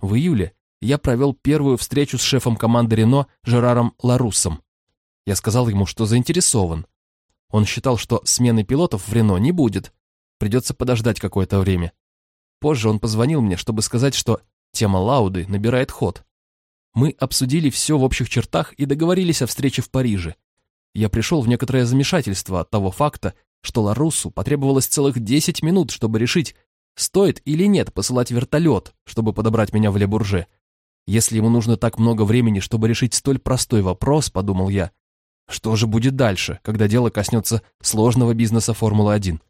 В июле я провел первую встречу с шефом команды Рено Жераром Ларуссом. Я сказал ему, что заинтересован. Он считал, что смены пилотов в Рено не будет, придется подождать какое-то время. Позже он позвонил мне, чтобы сказать, что тема Лауды набирает ход. Мы обсудили все в общих чертах и договорились о встрече в Париже. Я пришел в некоторое замешательство от того факта, что Ларусу потребовалось целых 10 минут, чтобы решить, стоит или нет посылать вертолет, чтобы подобрать меня в Лебурже. Если ему нужно так много времени, чтобы решить столь простой вопрос, подумал я, что же будет дальше, когда дело коснется сложного бизнеса Формулы-1?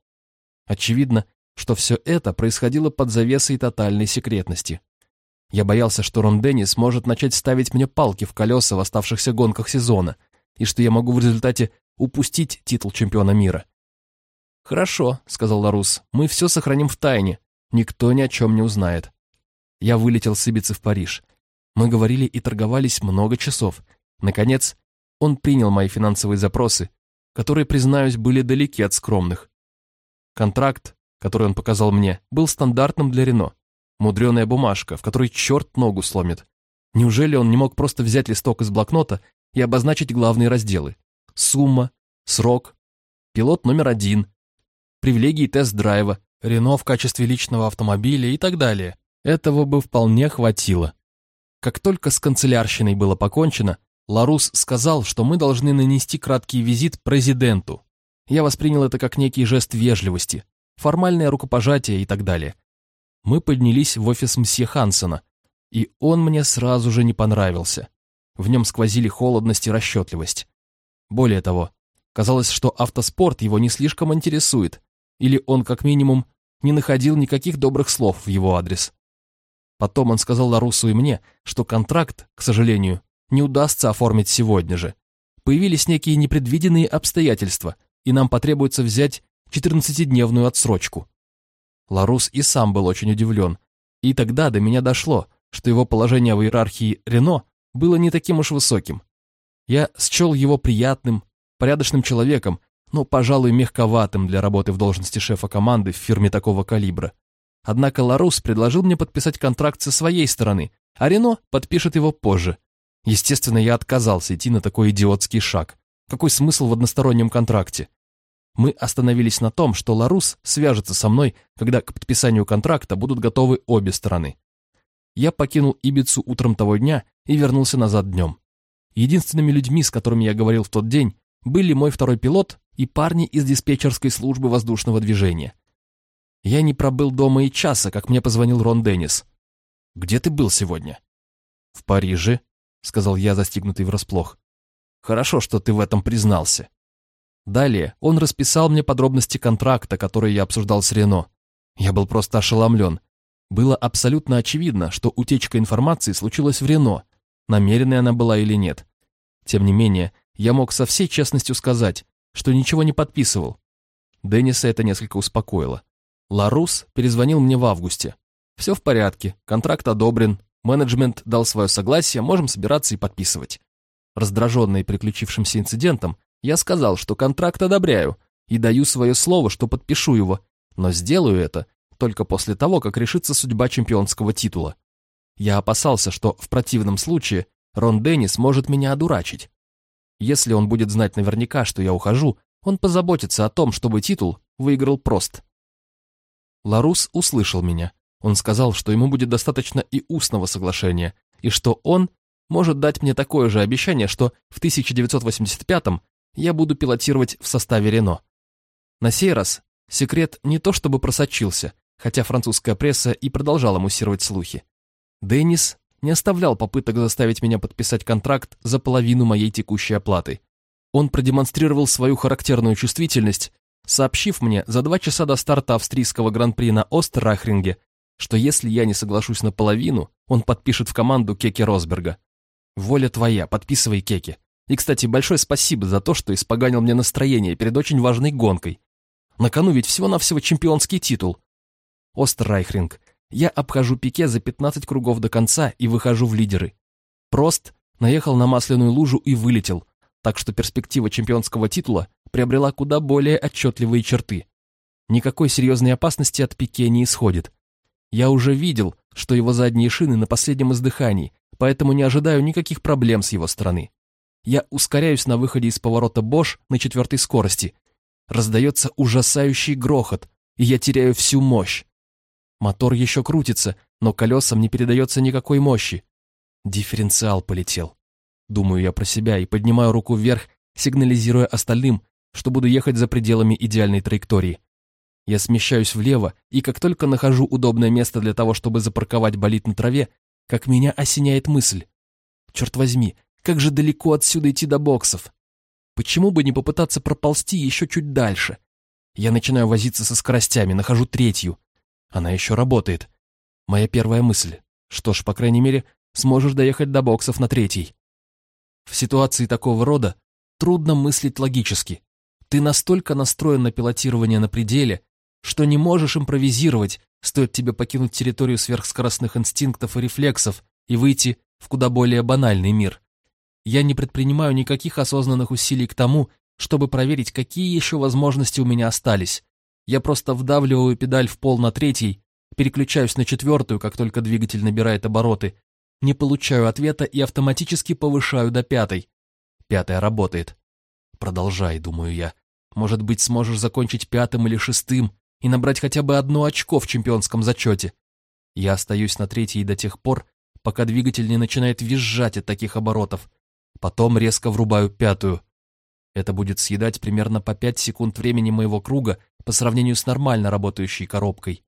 Очевидно, что все это происходило под завесой тотальной секретности. Я боялся, что Рон Деннис может начать ставить мне палки в колеса в оставшихся гонках сезона, и что я могу в результате упустить титул чемпиона мира. «Хорошо», — сказал Ларус, — «мы все сохраним в тайне. Никто ни о чем не узнает». Я вылетел с Ибицы в Париж. Мы говорили и торговались много часов. Наконец, он принял мои финансовые запросы, которые, признаюсь, были далеки от скромных. Контракт, который он показал мне, был стандартным для Рено. Мудреная бумажка, в которой черт ногу сломит. Неужели он не мог просто взять листок из блокнота и обозначить главные разделы? Сумма, срок, пилот номер один, привилегии тест-драйва, Рено в качестве личного автомобиля и так далее. Этого бы вполне хватило. Как только с канцелярщиной было покончено, Ларус сказал, что мы должны нанести краткий визит президенту. Я воспринял это как некий жест вежливости, формальное рукопожатие и так далее. Мы поднялись в офис мсье Хансена, и он мне сразу же не понравился. В нем сквозили холодность и расчетливость. Более того, казалось, что автоспорт его не слишком интересует, или он, как минимум, не находил никаких добрых слов в его адрес. Потом он сказал Ларусу и мне, что контракт, к сожалению, не удастся оформить сегодня же. Появились некие непредвиденные обстоятельства, и нам потребуется взять 14-дневную отсрочку. Ларус и сам был очень удивлен. И тогда до меня дошло, что его положение в иерархии Рено было не таким уж высоким. Я счел его приятным, порядочным человеком, но, пожалуй, мягковатым для работы в должности шефа команды в фирме такого калибра. Однако Ларус предложил мне подписать контракт со своей стороны, а Рено подпишет его позже. Естественно, я отказался идти на такой идиотский шаг. Какой смысл в одностороннем контракте? Мы остановились на том, что Ларус свяжется со мной, когда к подписанию контракта будут готовы обе стороны. Я покинул Ибицу утром того дня и вернулся назад днем. Единственными людьми, с которыми я говорил в тот день, были мой второй пилот и парни из диспетчерской службы воздушного движения. Я не пробыл дома и часа, как мне позвонил Рон Деннис. «Где ты был сегодня?» «В Париже», — сказал я, застигнутый врасплох. «Хорошо, что ты в этом признался. Далее он расписал мне подробности контракта, который я обсуждал с Рено. Я был просто ошеломлен. Было абсолютно очевидно, что утечка информации случилась в Рено, намеренная она была или нет. Тем не менее, я мог со всей честностью сказать, что ничего не подписывал. Денниса это несколько успокоило. Ларус перезвонил мне в августе. Все в порядке, контракт одобрен, менеджмент дал свое согласие, можем собираться и подписывать. Раздраженный приключившимся инцидентом, я сказал, что контракт одобряю и даю свое слово, что подпишу его, но сделаю это только после того, как решится судьба чемпионского титула. Я опасался, что в противном случае Рон Деннис может меня одурачить. Если он будет знать наверняка, что я ухожу, он позаботится о том, чтобы титул выиграл Прост. Ларус услышал меня. Он сказал, что ему будет достаточно и устного соглашения, и что он может дать мне такое же обещание, что в 1985-м я буду пилотировать в составе Рено. На сей раз секрет не то чтобы просочился, хотя французская пресса и продолжала муссировать слухи. Деннис не оставлял попыток заставить меня подписать контракт за половину моей текущей оплаты. Он продемонстрировал свою характерную чувствительность, сообщив мне за два часа до старта австрийского гран-при на Остерахринге, что если я не соглашусь на половину, он подпишет в команду Кеки Росберга. Воля твоя, подписывай Кеки. И, кстати, большое спасибо за то, что испоганил мне настроение перед очень важной гонкой. На кону ведь всего-навсего чемпионский титул. Остеррайхринг. Я обхожу пике за 15 кругов до конца и выхожу в лидеры. Прост наехал на масляную лужу и вылетел, так что перспектива чемпионского титула приобрела куда более отчетливые черты. Никакой серьезной опасности от Пике не исходит. Я уже видел, что его задние шины на последнем издыхании, поэтому не ожидаю никаких проблем с его стороны. Я ускоряюсь на выходе из поворота Бош на четвертой скорости. Раздается ужасающий грохот, и я теряю всю мощь. Мотор еще крутится, но колесам не передается никакой мощи. Дифференциал полетел. Думаю я про себя и поднимаю руку вверх, сигнализируя остальным, что буду ехать за пределами идеальной траектории. Я смещаюсь влево, и как только нахожу удобное место для того, чтобы запарковать болид на траве, как меня осеняет мысль. Черт возьми, как же далеко отсюда идти до боксов? Почему бы не попытаться проползти еще чуть дальше? Я начинаю возиться со скоростями, нахожу третью. Она еще работает. Моя первая мысль. Что ж, по крайней мере, сможешь доехать до боксов на третий. В ситуации такого рода трудно мыслить логически. Ты настолько настроен на пилотирование на пределе, что не можешь импровизировать, стоит тебе покинуть территорию сверхскоростных инстинктов и рефлексов и выйти в куда более банальный мир. Я не предпринимаю никаких осознанных усилий к тому, чтобы проверить, какие еще возможности у меня остались. Я просто вдавливаю педаль в пол на третий, переключаюсь на четвертую, как только двигатель набирает обороты, не получаю ответа и автоматически повышаю до пятой. Пятая работает. Продолжай, думаю я. Может быть, сможешь закончить пятым или шестым и набрать хотя бы одно очко в чемпионском зачете. Я остаюсь на третьей до тех пор, пока двигатель не начинает визжать от таких оборотов. Потом резко врубаю пятую. Это будет съедать примерно по пять секунд времени моего круга по сравнению с нормально работающей коробкой.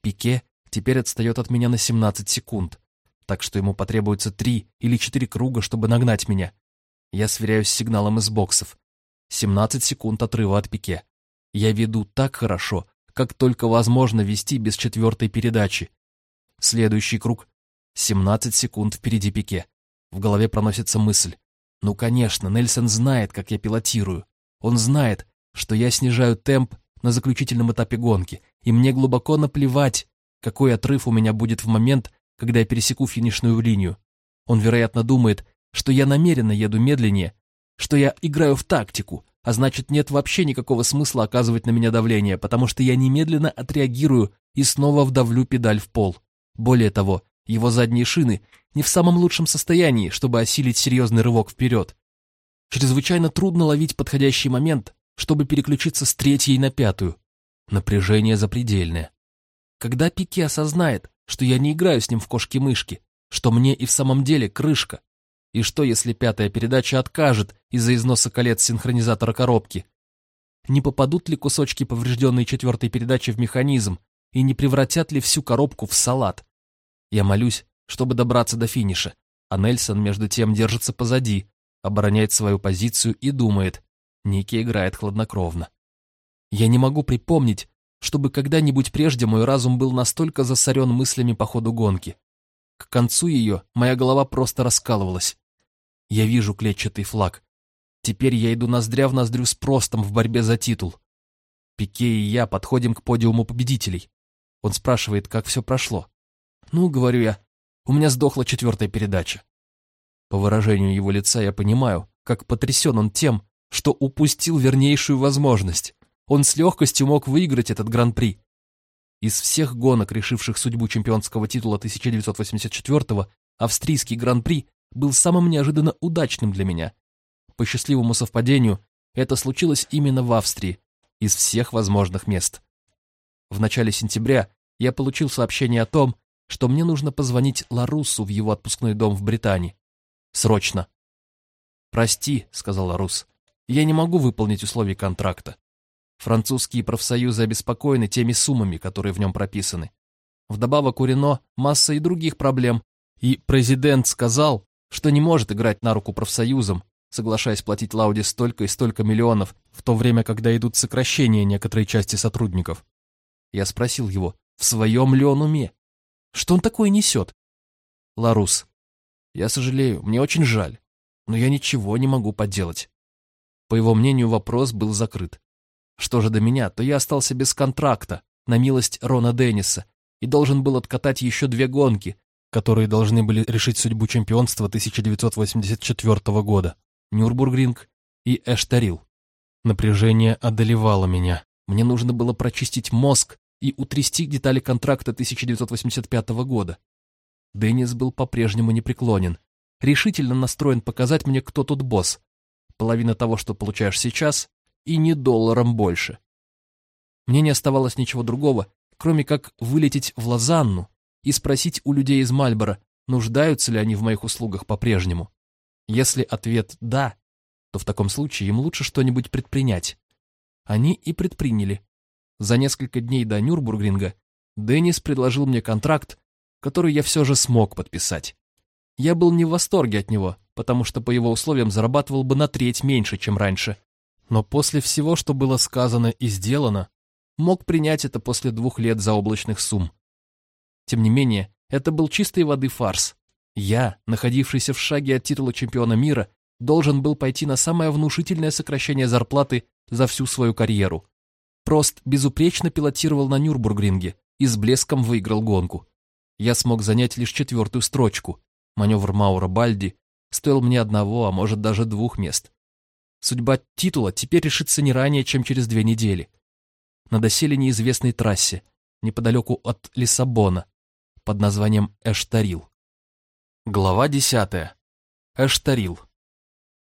Пике теперь отстает от меня на 17 секунд так что ему потребуется три или четыре круга, чтобы нагнать меня. Я сверяюсь с сигналом из боксов. 17 секунд отрыва от пике. Я веду так хорошо, как только возможно вести без четвертой передачи. Следующий круг. 17 секунд впереди пике. В голове проносится мысль. Ну, конечно, Нельсон знает, как я пилотирую. Он знает, что я снижаю темп на заключительном этапе гонки, и мне глубоко наплевать, какой отрыв у меня будет в момент, когда я пересеку финишную линию. Он, вероятно, думает, что я намеренно еду медленнее, что я играю в тактику, а значит, нет вообще никакого смысла оказывать на меня давление, потому что я немедленно отреагирую и снова вдавлю педаль в пол. Более того, его задние шины не в самом лучшем состоянии, чтобы осилить серьезный рывок вперед. Чрезвычайно трудно ловить подходящий момент, чтобы переключиться с третьей на пятую. Напряжение запредельное. Когда Пике осознает, что я не играю с ним в кошки-мышки, что мне и в самом деле крышка. И что, если пятая передача откажет из-за износа колец синхронизатора коробки? Не попадут ли кусочки поврежденной четвертой передачи в механизм и не превратят ли всю коробку в салат? Я молюсь, чтобы добраться до финиша, а Нельсон между тем держится позади, обороняет свою позицию и думает, Ники играет хладнокровно. Я не могу припомнить, чтобы когда-нибудь прежде мой разум был настолько засорен мыслями по ходу гонки. К концу ее моя голова просто раскалывалась. Я вижу клетчатый флаг. Теперь я иду ноздря в ноздрю с Простом в борьбе за титул. Пике и я подходим к подиуму победителей. Он спрашивает, как все прошло. Ну, говорю я, у меня сдохла четвертая передача. По выражению его лица я понимаю, как потрясен он тем, что упустил вернейшую возможность он с легкостью мог выиграть этот гран-при. Из всех гонок, решивших судьбу чемпионского титула 1984-го, австрийский гран-при был самым неожиданно удачным для меня. По счастливому совпадению, это случилось именно в Австрии, из всех возможных мест. В начале сентября я получил сообщение о том, что мне нужно позвонить Ларуссу в его отпускной дом в Британии. Срочно. «Прости», — сказал Ларус, — «я не могу выполнить условия контракта. Французские профсоюзы обеспокоены теми суммами, которые в нем прописаны. Вдобавок у Рено масса и других проблем, И президент сказал, что не может играть на руку профсоюзам, соглашаясь платить Лауде столько и столько миллионов, в то время, когда идут сокращения некоторой части сотрудников. Я спросил его, в своем ли он уме? Что он такое несет? Ларус, я сожалею, мне очень жаль, но я ничего не могу поделать. По его мнению, вопрос был закрыт. Что же до меня, то я остался без контракта, на милость Рона Денниса, и должен был откатать еще две гонки, которые должны были решить судьбу чемпионства 1984 года. Нюрбургринг и Эштарил. Напряжение одолевало меня. Мне нужно было прочистить мозг и утрясти детали контракта 1985 года. Деннис был по-прежнему непреклонен, решительно настроен показать мне, кто тут босс. Половина того, что получаешь сейчас, и не долларом больше. Мне не оставалось ничего другого, кроме как вылететь в Лозанну и спросить у людей из Мальборо, нуждаются ли они в моих услугах по-прежнему. Если ответ «да», то в таком случае им лучше что-нибудь предпринять. Они и предприняли. За несколько дней до Нюрбургринга Деннис предложил мне контракт, который я все же смог подписать. Я был не в восторге от него, потому что по его условиям зарабатывал бы на треть меньше, чем раньше. Но после всего, что было сказано и сделано, мог принять это после двух лет заоблачных сумм. Тем не менее, это был чистой воды фарс. Я, находившийся в шаге от титула чемпиона мира, должен был пойти на самое внушительное сокращение зарплаты за всю свою карьеру. Прост безупречно пилотировал на Нюрбургринге и с блеском выиграл гонку. Я смог занять лишь четвертую строчку. Маневр Маура Бальди стоил мне одного, а может даже двух мест. Судьба титула теперь решится не ранее, чем через две недели. На доселе неизвестной трассе, неподалеку от Лиссабона, под названием Эштарил. Глава десятая. Эштарил.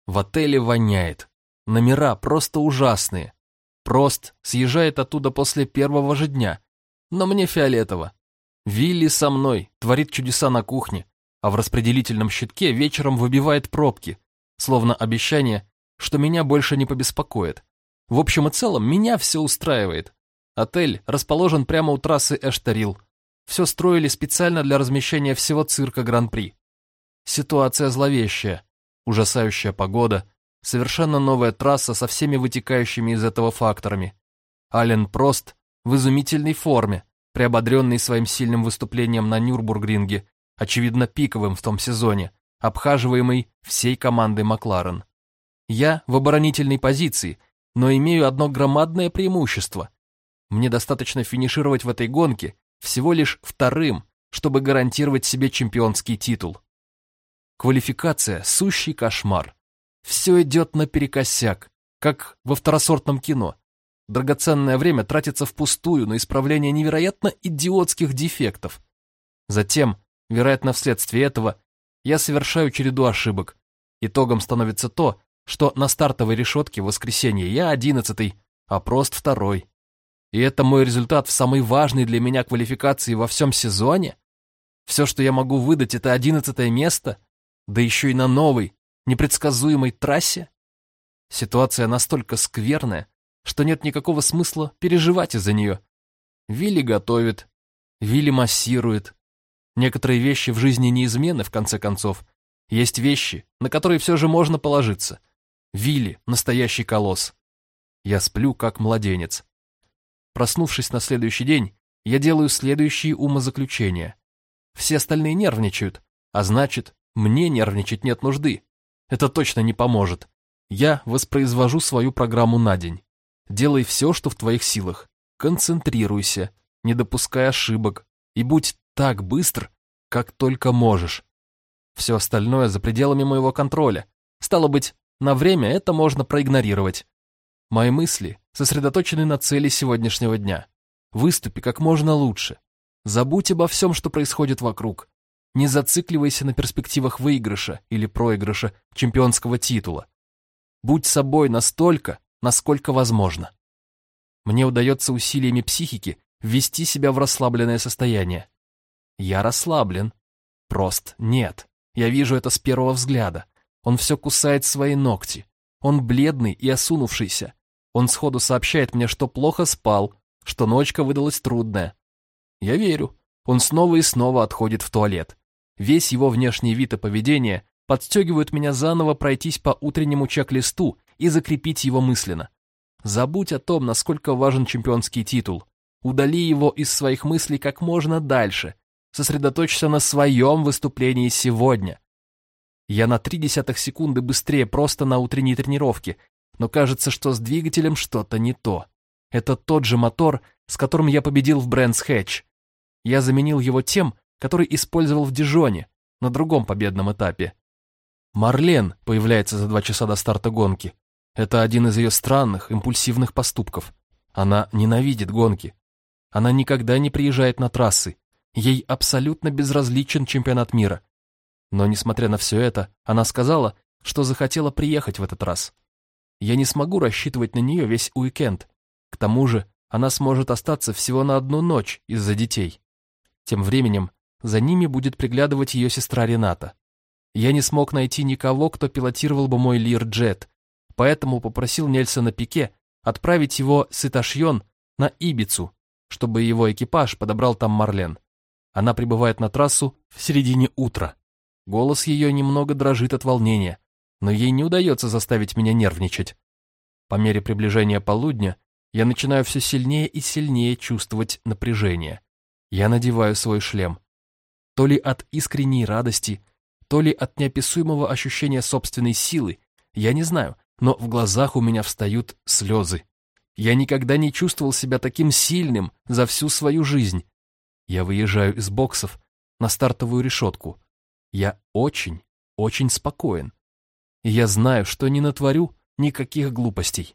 В отеле воняет. Номера просто ужасные. Прост съезжает оттуда после первого же дня. Но мне фиолетово. Вилли со мной, творит чудеса на кухне, а в распределительном щитке вечером выбивает пробки, словно обещание, что меня больше не побеспокоит. В общем и целом, меня все устраивает. Отель расположен прямо у трассы Эштарил. Все строили специально для размещения всего цирка Гран-при. Ситуация зловещая, ужасающая погода, совершенно новая трасса со всеми вытекающими из этого факторами. Ален Прост в изумительной форме, приободренный своим сильным выступлением на Нюрбургринге, очевидно пиковым в том сезоне, обхаживаемый всей командой Макларен. Я в оборонительной позиции, но имею одно громадное преимущество. Мне достаточно финишировать в этой гонке всего лишь вторым, чтобы гарантировать себе чемпионский титул. Квалификация – сущий кошмар. Все идет наперекосяк, как во второсортном кино. Драгоценное время тратится впустую на исправление невероятно идиотских дефектов. Затем, вероятно, вследствие этого, я совершаю череду ошибок. Итогом становится то, что на стартовой решетке в воскресенье я одиннадцатый, а Прост второй. И это мой результат в самой важной для меня квалификации во всем сезоне? Все, что я могу выдать, это одиннадцатое место, да еще и на новой, непредсказуемой трассе? Ситуация настолько скверная, что нет никакого смысла переживать из-за нее. Вилли готовит, Вилли массирует. Некоторые вещи в жизни неизменны, в конце концов. Есть вещи, на которые все же можно положиться. Вилли — настоящий колосс. Я сплю, как младенец. Проснувшись на следующий день, я делаю следующие умозаключения. Все остальные нервничают, а значит, мне нервничать нет нужды. Это точно не поможет. Я воспроизвожу свою программу на день. Делай все, что в твоих силах. Концентрируйся, не допускай ошибок, и будь так быстр, как только можешь. Все остальное за пределами моего контроля. Стало быть, на время это можно проигнорировать. Мои мысли сосредоточены на цели сегодняшнего дня. Выступи как можно лучше. Забудь обо всем, что происходит вокруг. Не зацикливайся на перспективах выигрыша или проигрыша чемпионского титула. Будь собой настолько, насколько возможно. Мне удается усилиями психики ввести себя в расслабленное состояние. Я расслаблен. Прост нет. Я вижу это с первого взгляда. Он все кусает свои ногти. Он бледный и осунувшийся. Он сходу сообщает мне, что плохо спал, что ночка выдалась трудная. Я верю. Он снова и снова отходит в туалет. весь его внешний вид и поведение подстегивают меня заново пройтись по утреннему чек-листу и закрепить его мысленно. Забудь о том, насколько важен чемпионский титул. Удали его из своих мыслей как можно дальше. Сосредоточься на своем выступлении сегодня. Я на три десятых секунды быстрее просто на утренней тренировке, но кажется, что с двигателем что-то не то. Это тот же мотор, с которым я победил в Брэнс Хэтч. Я заменил его тем, который использовал в Дижоне, на другом победном этапе. Марлен появляется за два часа до старта гонки. Это один из ее странных, импульсивных поступков. Она ненавидит гонки. Она никогда не приезжает на трассы. Ей абсолютно безразличен чемпионат мира. Но, несмотря на все это, она сказала, что захотела приехать в этот раз. Я не смогу рассчитывать на нее весь уикенд. К тому же, она сможет остаться всего на одну ночь из-за детей. Тем временем, за ними будет приглядывать ее сестра Рената. Я не смог найти никого, кто пилотировал бы мой Лир-джет, поэтому попросил Нельсона Пике отправить его с Иташьон на Ибицу, чтобы его экипаж подобрал там Марлен. Она прибывает на трассу в середине утра. Голос ее немного дрожит от волнения, но ей не удается заставить меня нервничать. По мере приближения полудня я начинаю все сильнее и сильнее чувствовать напряжение. Я надеваю свой шлем. То ли от искренней радости, то ли от неописуемого ощущения собственной силы, я не знаю, но в глазах у меня встают слезы. Я никогда не чувствовал себя таким сильным за всю свою жизнь. Я выезжаю из боксов на стартовую решетку. Я очень, очень спокоен. И я знаю, что не натворю никаких глупостей.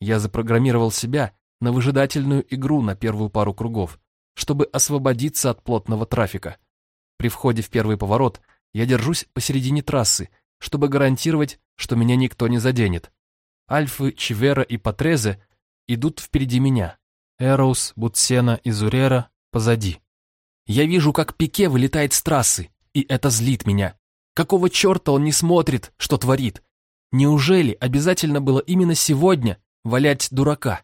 Я запрограммировал себя на выжидательную игру на первую пару кругов, чтобы освободиться от плотного трафика. При входе в первый поворот я держусь посередине трассы, чтобы гарантировать, что меня никто не заденет. Альфы, Чивера и Патрезе идут впереди меня. Эроус, Бутсена и Зурера позади. Я вижу, как Пике вылетает с трассы, и это злит меня. Какого черта он не смотрит, что творит? Неужели обязательно было именно сегодня валять дурака?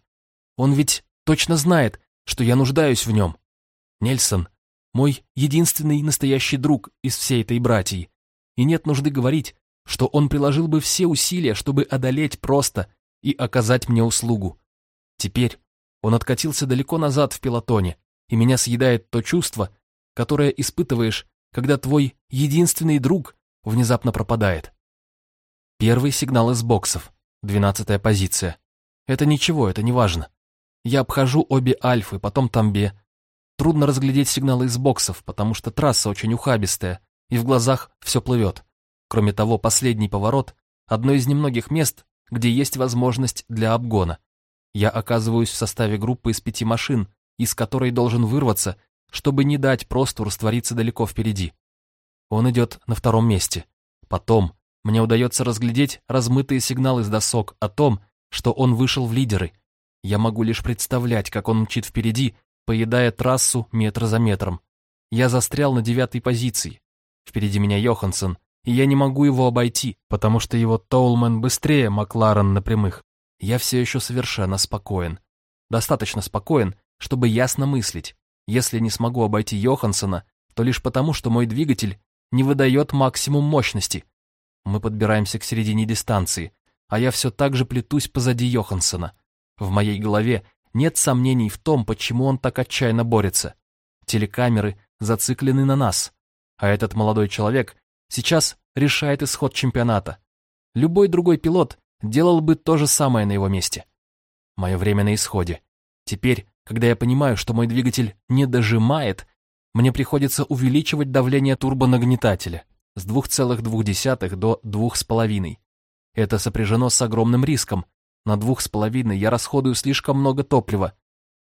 Он ведь точно знает, что я нуждаюсь в нем. Нельсон — мой единственный настоящий друг из всей этой братьи. И нет нужды говорить, что он приложил бы все усилия, чтобы одолеть просто и оказать мне услугу. Теперь он откатился далеко назад в пилотоне, и меня съедает то чувство, которое испытываешь, когда твой единственный друг внезапно пропадает. Первый сигнал из боксов, двенадцатая позиция. Это ничего, это не важно. Я обхожу обе альфы, потом тамбе. Трудно разглядеть сигналы из боксов, потому что трасса очень ухабистая, и в глазах все плывет. Кроме того, последний поворот – одно из немногих мест, где есть возможность для обгона. Я оказываюсь в составе группы из пяти машин, из которой должен вырваться, чтобы не дать просто раствориться далеко впереди. Он идет на втором месте. Потом мне удается разглядеть размытые сигналы с досок о том, что он вышел в лидеры. Я могу лишь представлять, как он мчит впереди, поедая трассу метр за метром. Я застрял на девятой позиции. Впереди меня Йоханссон, и я не могу его обойти, потому что его Тоулман быстрее Макларен на прямых. Я все еще совершенно спокоен. Достаточно спокоен, чтобы ясно мыслить. Если не смогу обойти Йоханссона, то лишь потому, что мой двигатель не выдает максимум мощности. Мы подбираемся к середине дистанции, а я все так же плетусь позади Йоханссона. В моей голове нет сомнений в том, почему он так отчаянно борется. Телекамеры зациклены на нас, а этот молодой человек сейчас решает исход чемпионата. Любой другой пилот делал бы то же самое на его месте. Мое время на исходе. Теперь, когда я понимаю, что мой двигатель не дожимает, мне приходится увеличивать давление турбонагнетателя с 2,2 до 2,5. Это сопряжено с огромным риском. На 2,5 я расходую слишком много топлива.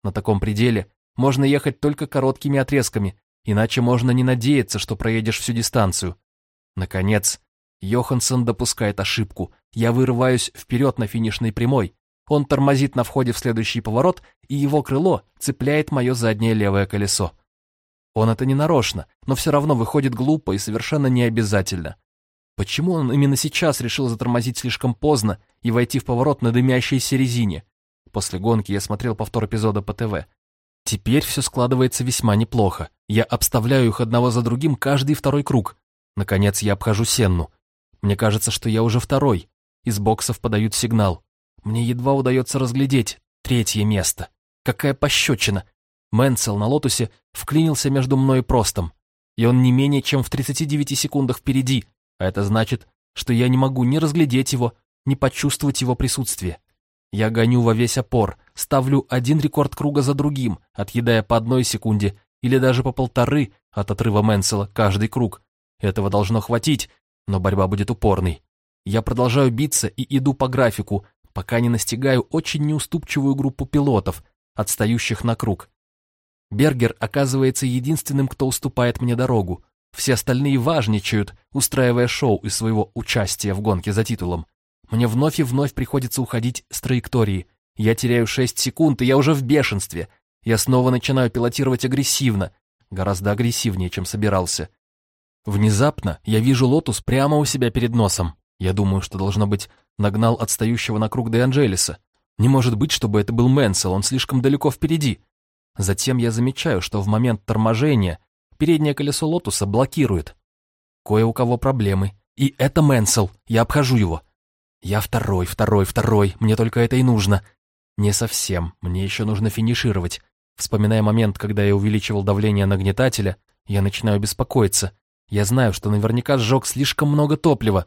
На таком пределе можно ехать только короткими отрезками, иначе можно не надеяться, что проедешь всю дистанцию. Наконец, Йоханссон допускает ошибку. Я вырываюсь вперед на финишной прямой. Он тормозит на входе в следующий поворот, и его крыло цепляет мое заднее левое колесо. Он это не нарочно, но все равно выходит глупо и совершенно необязательно. Почему он именно сейчас решил затормозить слишком поздно и войти в поворот на дымящейся резине? После гонки я смотрел повтор эпизода по ТВ. Теперь все складывается весьма неплохо. Я обставляю их одного за другим каждый второй круг. Наконец я обхожу Сенну. Мне кажется, что я уже второй. Из боксов подают сигнал. Мне едва удается разглядеть третье место. Какая пощечина! Мэнсел на лотусе вклинился между мной и Простом. И он не менее чем в 39 секундах впереди, а это значит, что я не могу ни разглядеть его, ни почувствовать его присутствие. Я гоню во весь опор, ставлю один рекорд круга за другим, отъедая по одной секунде или даже по полторы от отрыва Мэнсела каждый круг. Этого должно хватить, но борьба будет упорной. Я продолжаю биться и иду по графику, пока не настигаю очень неуступчивую группу пилотов, отстающих на круг. Бергер оказывается единственным, кто уступает мне дорогу. Все остальные важничают, устраивая шоу из своего участия в гонке за титулом. Мне вновь и вновь приходится уходить с траектории. Я теряю 6 секунд, и я уже в бешенстве. Я снова начинаю пилотировать агрессивно, гораздо агрессивнее, чем собирался. Внезапно я вижу лотус прямо у себя перед носом. Я думаю, что, должно быть, нагнал отстающего на круг Де Анджелеса. Не может быть, чтобы это был Мэнсел, он слишком далеко впереди. Затем я замечаю, что в момент торможения переднее колесо лотуса блокирует. Кое у кого проблемы. И это Мэнсел, я обхожу его. Я второй, второй, второй, мне только это и нужно. Не совсем, мне еще нужно финишировать. Вспоминая момент, когда я увеличивал давление нагнетателя, я начинаю беспокоиться. Я знаю, что наверняка сжег слишком много топлива.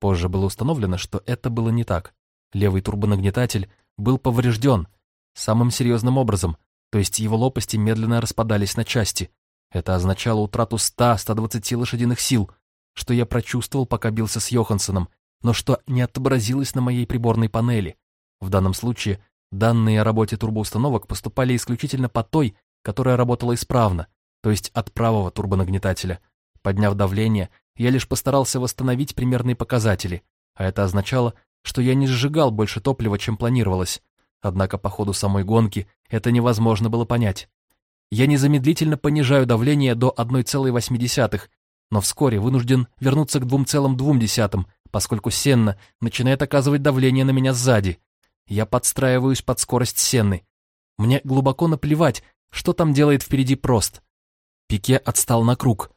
Позже было установлено, что это было не так. Левый турбонагнетатель был поврежден самым серьезным образом, то есть его лопасти медленно распадались на части. Это означало утрату 100-120 лошадиных сил, что я прочувствовал, пока бился с Йоханссоном, но что не отобразилось на моей приборной панели. В данном случае данные о работе турбоустановок поступали исключительно по той, которая работала исправно, то есть от правого турбонагнетателя. Подняв давление, я лишь постарался восстановить примерные показатели, а это означало, что я не сжигал больше топлива, чем планировалось. Однако по ходу самой гонки это невозможно было понять. Я незамедлительно понижаю давление до 1,8, но вскоре вынужден вернуться к 2,2, поскольку Сенна начинает оказывать давление на меня сзади. Я подстраиваюсь под скорость Сенны. Мне глубоко наплевать, что там делает впереди Прост. Пике отстал на круг,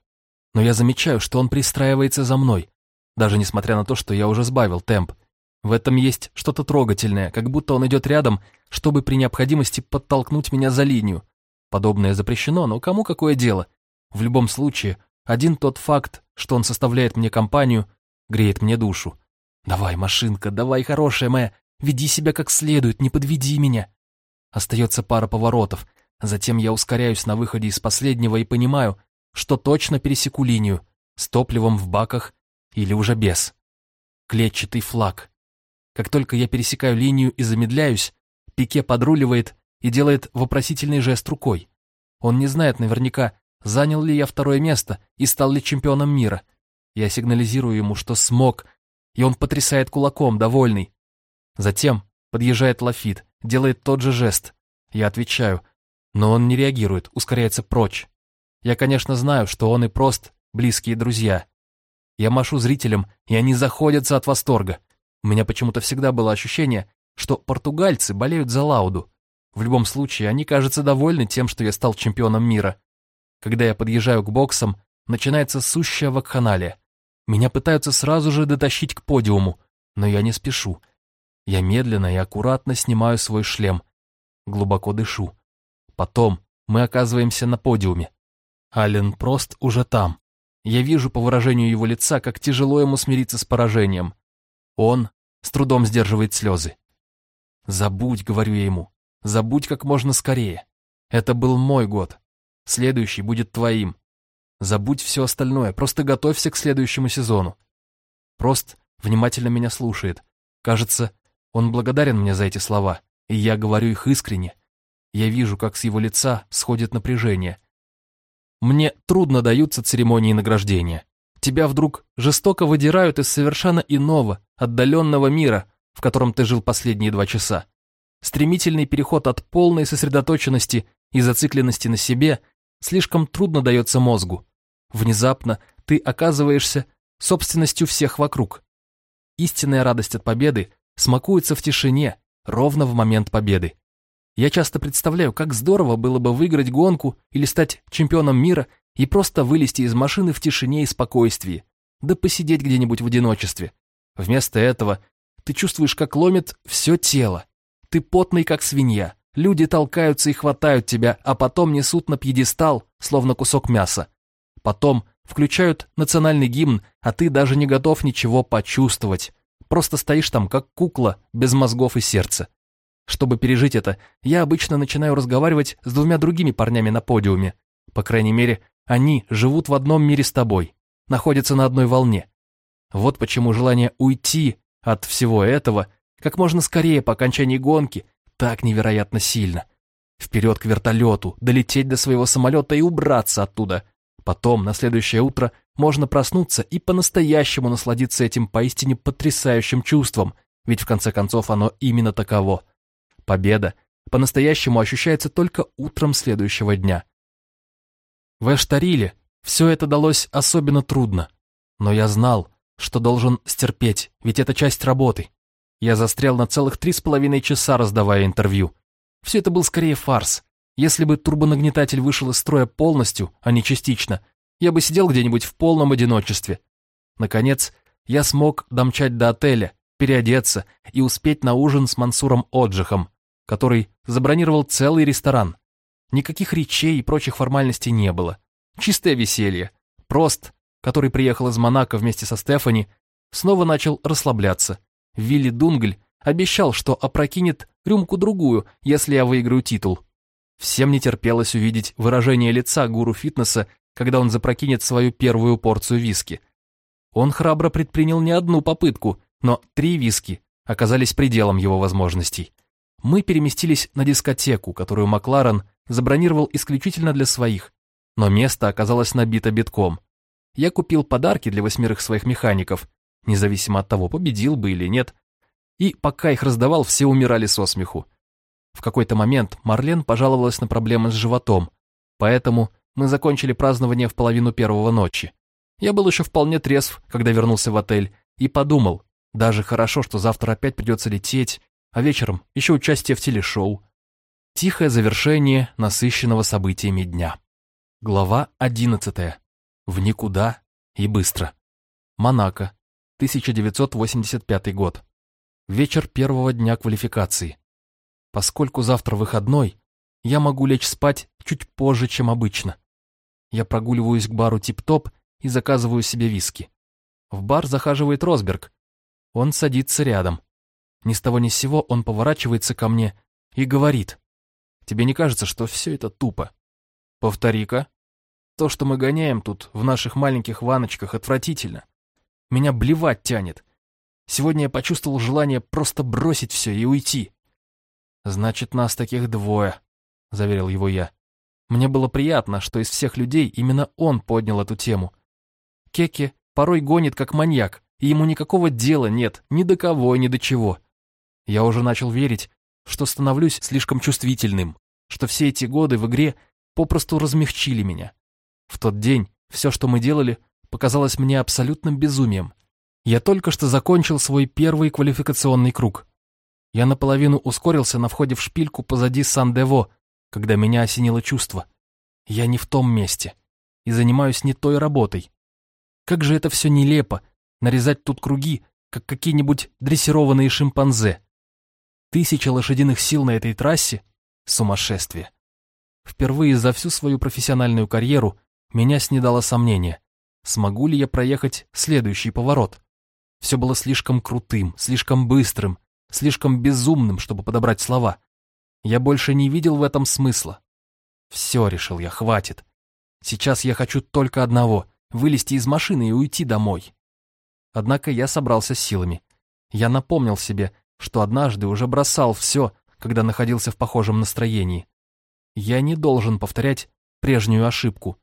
но я замечаю, что он пристраивается за мной, даже несмотря на то, что я уже сбавил темп. В этом есть что-то трогательное, как будто он идет рядом, чтобы при необходимости подтолкнуть меня за линию. Подобное запрещено, но кому какое дело? В любом случае, один тот факт, что он составляет мне компанию, греет мне душу. Давай, машинка, давай, хорошая моя, веди себя как следует, не подведи меня. Остается пара поворотов, затем я ускоряюсь на выходе из последнего и понимаю, что точно пересеку линию, с топливом в баках или уже без. Клетчатый флаг. Как только я пересекаю линию и замедляюсь, Пике подруливает и делает вопросительный жест рукой. Он не знает наверняка, занял ли я второе место и стал ли чемпионом мира. Я сигнализирую ему, что смог, и он потрясает кулаком, довольный. Затем подъезжает Лафит, делает тот же жест. Я отвечаю, но он не реагирует, ускоряется прочь. Я, конечно, знаю, что он и Прост близкие друзья. Я машу зрителям, и они заходятся от восторга. У меня почему-то всегда было ощущение, что португальцы болеют за Лауду. В любом случае, они, кажется, довольны тем, что я стал чемпионом мира. Когда я подъезжаю к боксам, начинается сущая вакханалия. Меня пытаются сразу же дотащить к подиуму, но я не спешу. Я медленно и аккуратно снимаю свой шлем. Глубоко дышу. Потом мы оказываемся на подиуме. Ален Прост уже там. Я вижу по выражению его лица, как тяжело ему смириться с поражением. Он с трудом сдерживает слезы. «Забудь», — говорю я ему, — «забудь как можно скорее. Это был мой год. Следующий будет твоим. Забудь все остальное, просто готовься к следующему сезону. Прост внимательно меня слушает. Кажется, он благодарен мне за эти слова, и я говорю их искренне. Я вижу, как с его лица сходит напряжение. Мне трудно даются церемонии награждения. Тебя вдруг жестоко выдирают из совершенно иного, отдаленного мира, в котором ты жил последние два часа. Стремительный переход от полной сосредоточенности и зацикленности на себе слишком трудно дается мозгу. Внезапно ты оказываешься собственностью всех вокруг. Истинная радость от победы смакуется в тишине, ровно в момент победы. Я часто представляю, как здорово было бы выиграть гонку или стать чемпионом мира и просто вылезти из машины в тишине и спокойствии, да посидеть где-нибудь в одиночестве. Вместо этого ты чувствуешь, как ломит все тело. Ты потный, как свинья. Люди толкаются и хватают тебя, а потом несут на пьедестал, словно кусок мяса. Потом включают национальный гимн, а ты даже не готов ничего почувствовать. Просто стоишь там, как кукла, без мозгов и сердца. Чтобы пережить это, я обычно начинаю разговаривать с двумя другими парнями на подиуме. По крайней мере, они живут в одном мире с тобой, находятся на одной волне. Вот почему желание уйти от всего этого как можно скорее по окончании гонки так невероятно сильно. Вперед к вертолету, долететь до своего самолета и убраться оттуда. Потом, на следующее утро, можно проснуться и по-настоящему насладиться этим поистине потрясающим чувством, ведь в конце концов оно именно таково – Победа по-настоящему ощущается только утром следующего дня. В Эштариле все это далось особенно трудно, но я знал, что должен стерпеть, ведь это часть работы. Я застрял на целых три с половиной часа, раздавая интервью. Все это был скорее фарс. Если бы турбонагнетатель вышел из строя полностью, а не частично, я бы сидел где-нибудь в полном одиночестве. Наконец, я смог домчать до отеля, переодеться и успеть на ужин с Мансуром Оджихом, который забронировал целый ресторан. Никаких речей и прочих формальностей не было. Чистое веселье. Прост, который приехал из Монако вместе со Стефани, снова начал расслабляться. Вилли Дунгль обещал, что опрокинет рюмку-другую, если я выиграю титул. Всем не терпелось увидеть выражение лица гуру фитнеса, когда он запрокинет свою первую порцию виски. Он храбро предпринял не одну попытку, но три виски оказались пределом его возможностей мы переместились на дискотеку, которую Макларен забронировал исключительно для своих, но место оказалось набито битком. Я купил подарки для восьмерых своих механиков, независимо от того, победил бы или нет, и пока их раздавал, все умирали со смеху. В какой-то момент Марлен пожаловалась на проблемы с животом, поэтому мы закончили празднование в половину первого ночи. Я был еще вполне трезв, когда вернулся в отель, и подумал, даже хорошо, что завтра опять придется лететь, а вечером еще участие в телешоу. Тихое завершение насыщенного событиями дня. Глава 11. В никуда и быстро. Монако, 1985 год. Вечер первого дня квалификации. Поскольку завтра выходной, я могу лечь спать чуть позже, чем обычно. Я прогуливаюсь к бару Тип-Топ и заказываю себе виски. В бар захаживает Росберг. Он садится рядом. Ни с того ни с сего он поворачивается ко мне и говорит. «Тебе не кажется, что все это тупо?» «Повтори-ка. То, что мы гоняем тут, в наших маленьких ваночках, отвратительно. Меня блевать тянет. Сегодня я почувствовал желание просто бросить все и уйти». «Значит, нас таких двое», — заверил его я. Мне было приятно, что из всех людей именно он поднял эту тему. Кеки порой гонит как маньяк, и ему никакого дела нет ни до кого, ни до чего. Я уже начал верить, что становлюсь слишком чувствительным, что все эти годы в игре попросту размягчили меня. В тот день все, что мы делали, показалось мне абсолютным безумием. Я только что закончил свой первый квалификационный круг. Я наполовину ускорился на входе в шпильку позади Сан-Дево, когда меня осенило чувство. Я не в том месте и занимаюсь не той работой. Как же это все нелепо, нарезать тут круги, как какие-нибудь дрессированные шимпанзе. Тысяча лошадиных сил на этой трассе — сумасшествие. Впервые за всю свою профессиональную карьеру меня снедало сомнение, смогу ли я проехать следующий поворот. Все было слишком крутым, слишком быстрым, слишком безумным, чтобы подобрать слова. Я больше не видел в этом смысла. Все, решил я, хватит. Сейчас я хочу только одного — вылезти из машины и уйти домой. Однако я собрался силами. Я напомнил себе, что однажды уже бросал все, когда находился в похожем настроении. Я не должен повторять прежнюю ошибку.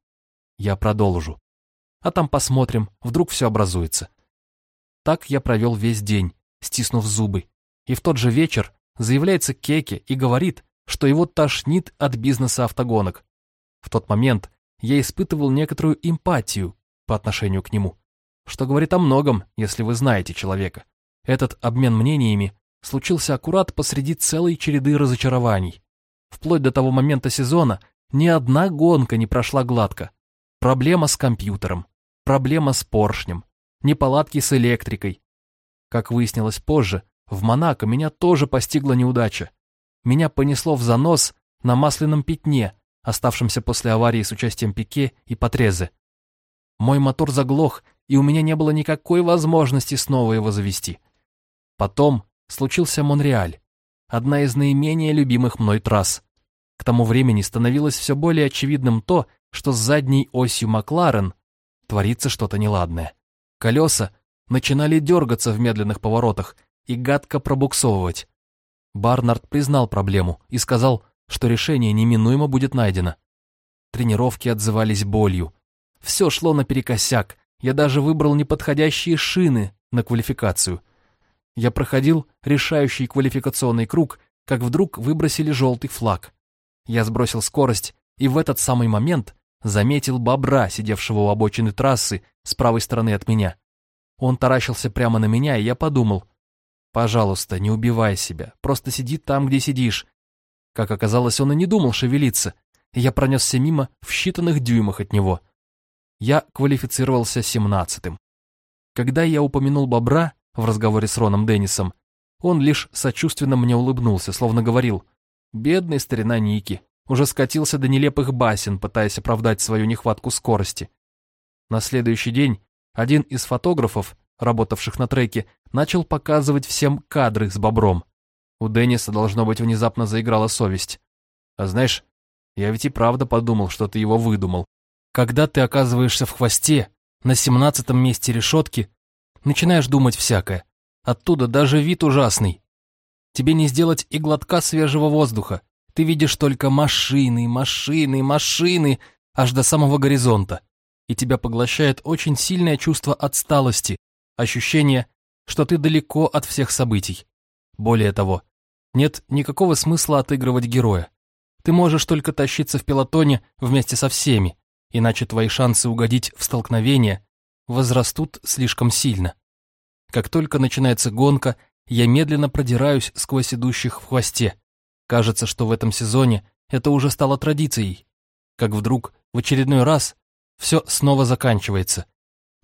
Я продолжу. А там посмотрим, вдруг все образуется. Так я провел весь день, стиснув зубы. И в тот же вечер заявляется Кеке и говорит, что его тошнит от бизнеса автогонок. В тот момент я испытывал некоторую эмпатию по отношению к нему, что говорит о многом, если вы знаете человека. Этот обмен мнениями случился аккурат посреди целой череды разочарований. Вплоть до того момента сезона ни одна гонка не прошла гладко. Проблема с компьютером, проблема с поршнем, неполадки с электрикой. Как выяснилось позже, в Монако меня тоже постигла неудача. Меня понесло в занос на масляном пятне, оставшемся после аварии с участием Пике и Патрезе. Мой мотор заглох, и у меня не было никакой возможности снова его завести. Потом случился Монреаль, одна из наименее любимых мной трасс. К тому времени становилось все более очевидным то, что с задней осью Макларен творится что-то неладное. Колеса начинали дергаться в медленных поворотах и гадко пробуксовывать. Барнард признал проблему и сказал, что решение неминуемо будет найдено. Тренировки отзывались болью. Все шло наперекосяк, я даже выбрал неподходящие шины на квалификацию. Я проходил решающий квалификационный круг, как вдруг выбросили желтый флаг. Я сбросил скорость и в этот самый момент заметил бобра, сидевшего у обочины трассы с правой стороны от меня. Он таращился прямо на меня, и я подумал, «Пожалуйста, не убивай себя, просто сиди там, где сидишь». Как оказалось, он и не думал шевелиться, и я пронесся мимо в считанных дюймах от него. Я квалифицировался семнадцатым. Когда я упомянул бобра в разговоре с Роном Деннисом, он лишь сочувственно мне улыбнулся, словно говорил, «Бедный старина Ники, уже скатился до нелепых басен, пытаясь оправдать свою нехватку скорости. На следующий день один из фотографов, работавших на треке, начал показывать всем кадры с бобром. У Денниса, должно быть, внезапно заиграла совесть. А знаешь, я ведь и правда подумал, что ты его выдумал. Когда ты оказываешься в хвосте, на семнадцатом месте решетки, начинаешь думать всякое. Оттуда даже вид ужасный. Тебе не сделать и глотка свежего воздуха. Ты видишь только машины, машины, машины, аж до самого горизонта и тебя поглощает очень сильное чувство отсталости, ощущение, что ты далеко от всех событий. Более того, нет никакого смысла отыгрывать героя. Ты можешь только тащиться в пелотоне вместе со всеми, иначе твои шансы угодить в столкновение возрастут слишком сильно. Как только начинается гонка, я медленно продираюсь сквозь идущих в хвосте. Кажется, что в этом сезоне это уже стало традицией. Как вдруг, в очередной раз, все снова заканчивается.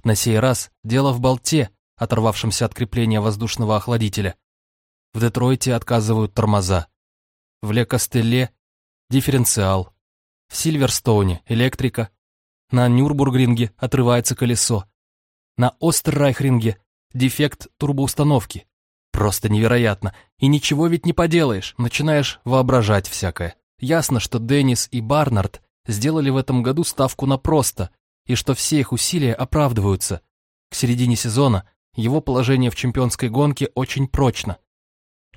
На сей раз дело в болте, оторвавшемся от крепления воздушного охладителя. В Детройте отказывают тормоза. В Ле-Костелле – дифференциал. В Сильверстоуне – электрика. На Нюрбургринге отрывается колесо. На Остеррайхринге – дефект турбоустановки. Просто невероятно. И ничего ведь не поделаешь, начинаешь воображать всякое. Ясно, что Деннис и Барнард сделали в этом году ставку на просто, и что все их усилия оправдываются. К середине сезона его положение в чемпионской гонке очень прочно.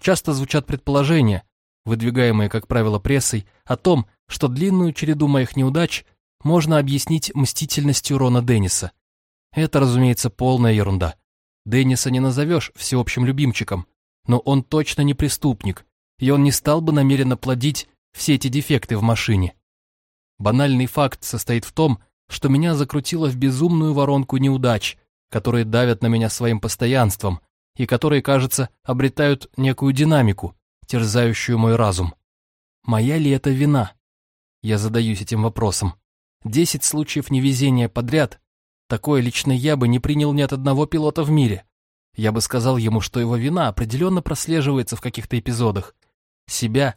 Часто звучат предположения, выдвигаемые, как правило, прессой, о том, что длинную череду моих неудач можно объяснить мстительностью Рона Денниса. Это, разумеется, полная ерунда. Денниса не назовешь всеобщим любимчиком, но он точно не преступник, и он не стал бы намеренно плодить все эти дефекты в машине. Банальный факт состоит в том, что меня закрутило в безумную воронку неудач, которые давят на меня своим постоянством и которые, кажется, обретают некую динамику, терзающую мой разум. Моя ли это вина? Я задаюсь этим вопросом. Десять случаев невезения подряд, такое лично я бы не принял ни от одного пилота в мире. Я бы сказал ему, что его вина определенно прослеживается в каких-то эпизодах. Себя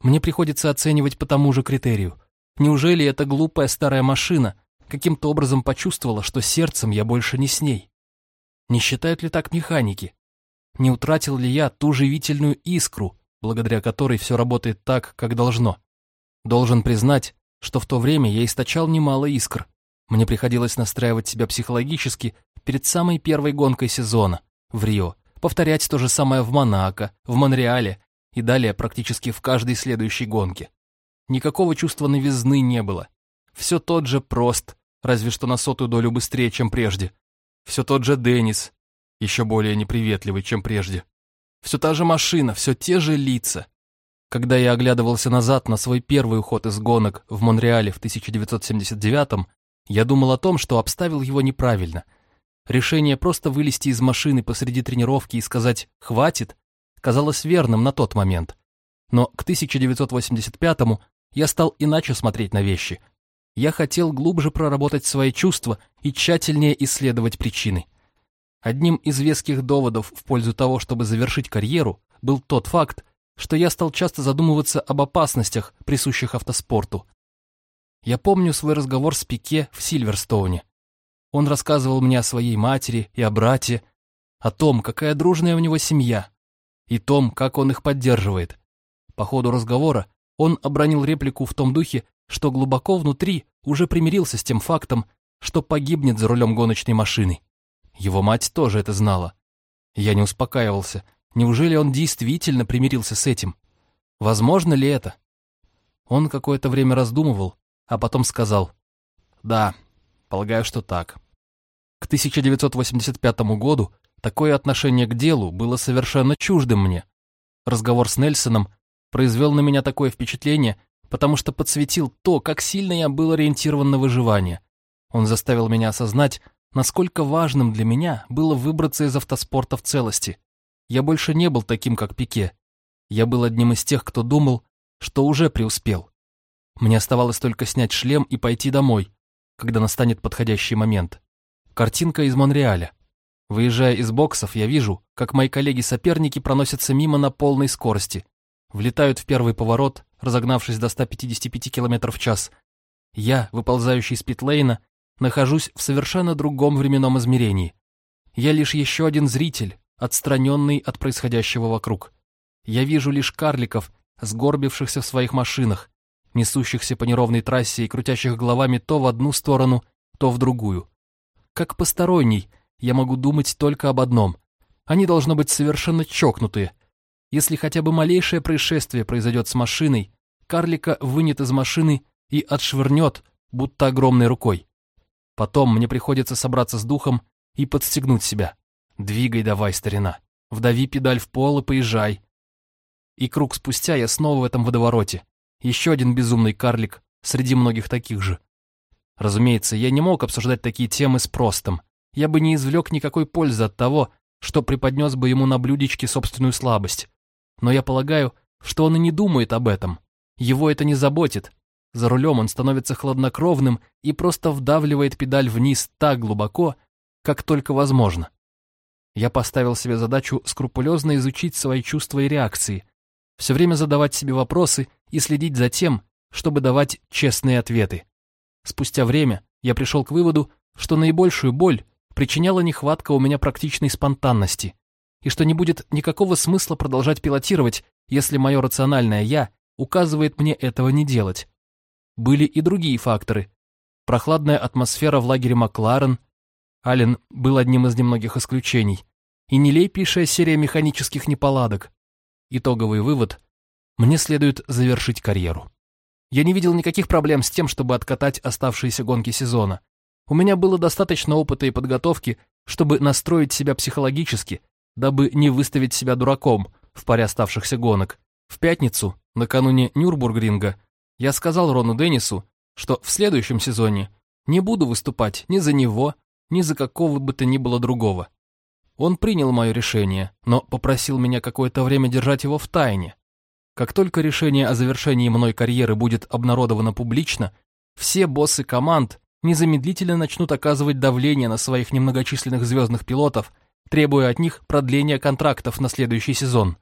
мне приходится оценивать по тому же критерию – Неужели эта глупая старая машина каким-то образом почувствовала, что сердцем я больше не с ней? Не считают ли так механики? Не утратил ли я ту живительную искру, благодаря которой все работает так, как должно? Должен признать, что в то время я источал немало искр. Мне приходилось настраивать себя психологически перед самой первой гонкой сезона в Рио, повторять то же самое в Монако, в Монреале и далее практически в каждой следующей гонке. Никакого чувства новизны не было. Все тот же Прост, разве что на сотую долю быстрее, чем прежде. Все тот же Деннис, еще более неприветливый, чем прежде. Все та же машина, все те же лица. Когда я оглядывался назад на свой первый уход из гонок в Монреале в 1979-м, я думал о том, что обставил его неправильно. Решение просто вылезти из машины посреди тренировки и сказать «хватит» казалось верным на тот момент. Но к 1985-му я стал иначе смотреть на вещи. Я хотел глубже проработать свои чувства и тщательнее исследовать причины. Одним из веских доводов в пользу того, чтобы завершить карьеру, был тот факт, что я стал часто задумываться об опасностях, присущих автоспорту. Я помню свой разговор с Пике в Сильверстоуне. Он рассказывал мне о своей матери и о брате, о том, какая дружная у него семья, и том, как он их поддерживает. По ходу разговора он обронил реплику в том духе, что глубоко внутри уже примирился с тем фактом, что погибнет за рулем гоночной машины. Его мать тоже это знала. Я не успокаивался. Неужели он действительно примирился с этим? Возможно ли это? Он какое-то время раздумывал, а потом сказал «Да, полагаю, что так». К 1985 году такое отношение к делу было совершенно чуждым мне. Разговор с Нельсоном произвел на меня такое впечатление, потому что подсветил то, как сильно я был ориентирован на выживание. Он заставил меня осознать, насколько важным для меня было выбраться из автоспорта в целости. Я больше не был таким, как Пике. Я был одним из тех, кто думал, что уже преуспел. Мне оставалось только снять шлем и пойти домой, когда настанет подходящий момент. Картинка из Монреаля. Выезжая из боксов, я вижу, как мои коллеги-соперники проносятся мимо на полной скорости влетают в первый поворот, разогнавшись до 155 км в час. Я, выползающий из питлейна, нахожусь в совершенно другом временном измерении. Я лишь еще один зритель, отстраненный от происходящего вокруг. Я вижу лишь карликов, сгорбившихся в своих машинах, несущихся по неровной трассе и крутящих головами то в одну сторону, то в другую. Как посторонний, я могу думать только об одном. Они должны быть совершенно чокнутые — если хотя бы малейшее происшествие произойдет с машиной, карлика вынет из машины и отшвырнет, будто огромной рукой. Потом мне приходится собраться с духом и подстегнуть себя. Двигай давай, старина. Вдави педаль в пол и поезжай. И круг спустя я снова в этом водовороте. Еще один безумный карлик среди многих таких же. Разумеется, я не мог обсуждать такие темы с Простом. Я бы не извлек никакой пользы от того, что преподнес бы ему на блюдечке собственную слабость. Но я полагаю, что он и не думает об этом. Его это не заботит. За рулем он становится хладнокровным и просто вдавливает педаль вниз так глубоко, как только возможно. Я поставил себе задачу скрупулезно изучить свои чувства и реакции, все время задавать себе вопросы и следить за тем, чтобы давать честные ответы. Спустя время я пришел к выводу, что наибольшую боль причиняла нехватка у меня практичной спонтанности и что не будет никакого смысла продолжать пилотировать, если мое рациональное «я» указывает мне этого не делать. Были и другие факторы. Прохладная атмосфера в лагере Макларен, Аллен был одним из немногих исключений, и нелепейшая серия механических неполадок. Итоговый вывод – мне следует завершить карьеру. Я не видел никаких проблем с тем, чтобы откатать оставшиеся гонки сезона. У меня было достаточно опыта и подготовки, чтобы настроить себя психологически, дабы не выставить себя дураком в паре оставшихся гонок. В пятницу, накануне Нюрбургринга, я сказал Рону Деннису, что в следующем сезоне не буду выступать ни за него, ни за какого бы то ни было другого. Он принял мое решение, но попросил меня какое-то время держать его в тайне. Как только решение о завершении мной карьеры будет обнародовано публично, все боссы команд незамедлительно начнут оказывать давление на своих немногочисленных звездных пилотов – требуя от них продления контрактов на следующий сезон.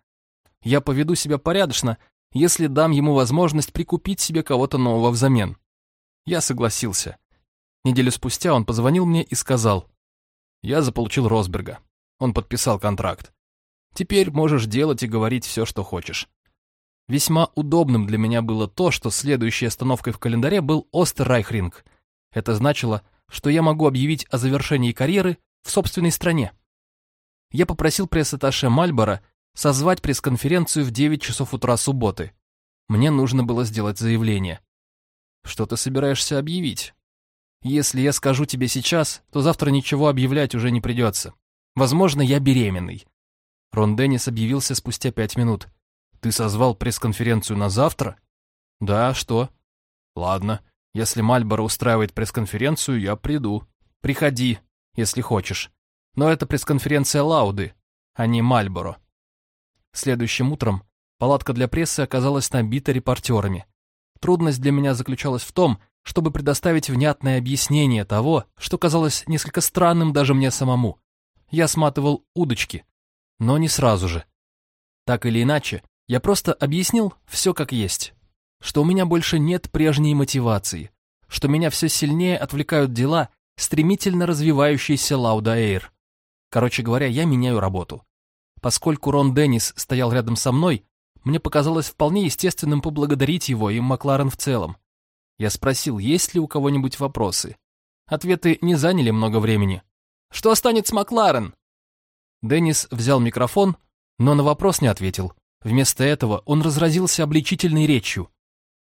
Я поведу себя порядочно, если дам ему возможность прикупить себе кого-то нового взамен. Я согласился. Неделю спустя он позвонил мне и сказал, «Я заполучил Росберга. Он подписал контракт. Теперь можешь делать и говорить все, что хочешь». Весьма удобным для меня было то, что следующей остановкой в календаре был Остеррайхринг. Это значило, что я могу объявить о завершении карьеры в собственной стране я попросил пресс-атташе Мальборо созвать пресс-конференцию в 9 часов утра субботы. Мне нужно было сделать заявление. Что ты собираешься объявить? Если я скажу тебе сейчас, то завтра ничего объявлять уже не придется. Возможно, я беременный. Рон Деннис объявился спустя пять минут. Ты созвал пресс-конференцию на завтра? Да, что? Ладно, если Мальборо устраивает пресс-конференцию, я приду. Приходи, если хочешь. Но это пресс-конференция Лауды, а не Мальборо. Следующим утром, Палатка для прессы оказалась набита репортерами. Трудность для меня заключалась в том, чтобы предоставить внятное объяснение того, что казалось несколько странным даже мне самому. Я сматывал удочки, но не сразу же. Так или иначе, я просто объяснил все как есть, что у меня больше нет прежней мотивации, что меня все сильнее отвлекают дела, стремительно развивающиеся Лауда Эйр. Короче говоря, я меняю работу. Поскольку Рон Деннис стоял рядом со мной, мне показалось вполне естественным поблагодарить его и Макларен в целом. Я спросил, есть ли у кого-нибудь вопросы. Ответы не заняли много времени. «Что станет с Макларен?» Деннис взял микрофон, но на вопрос не ответил. Вместо этого он разразился обличительной речью.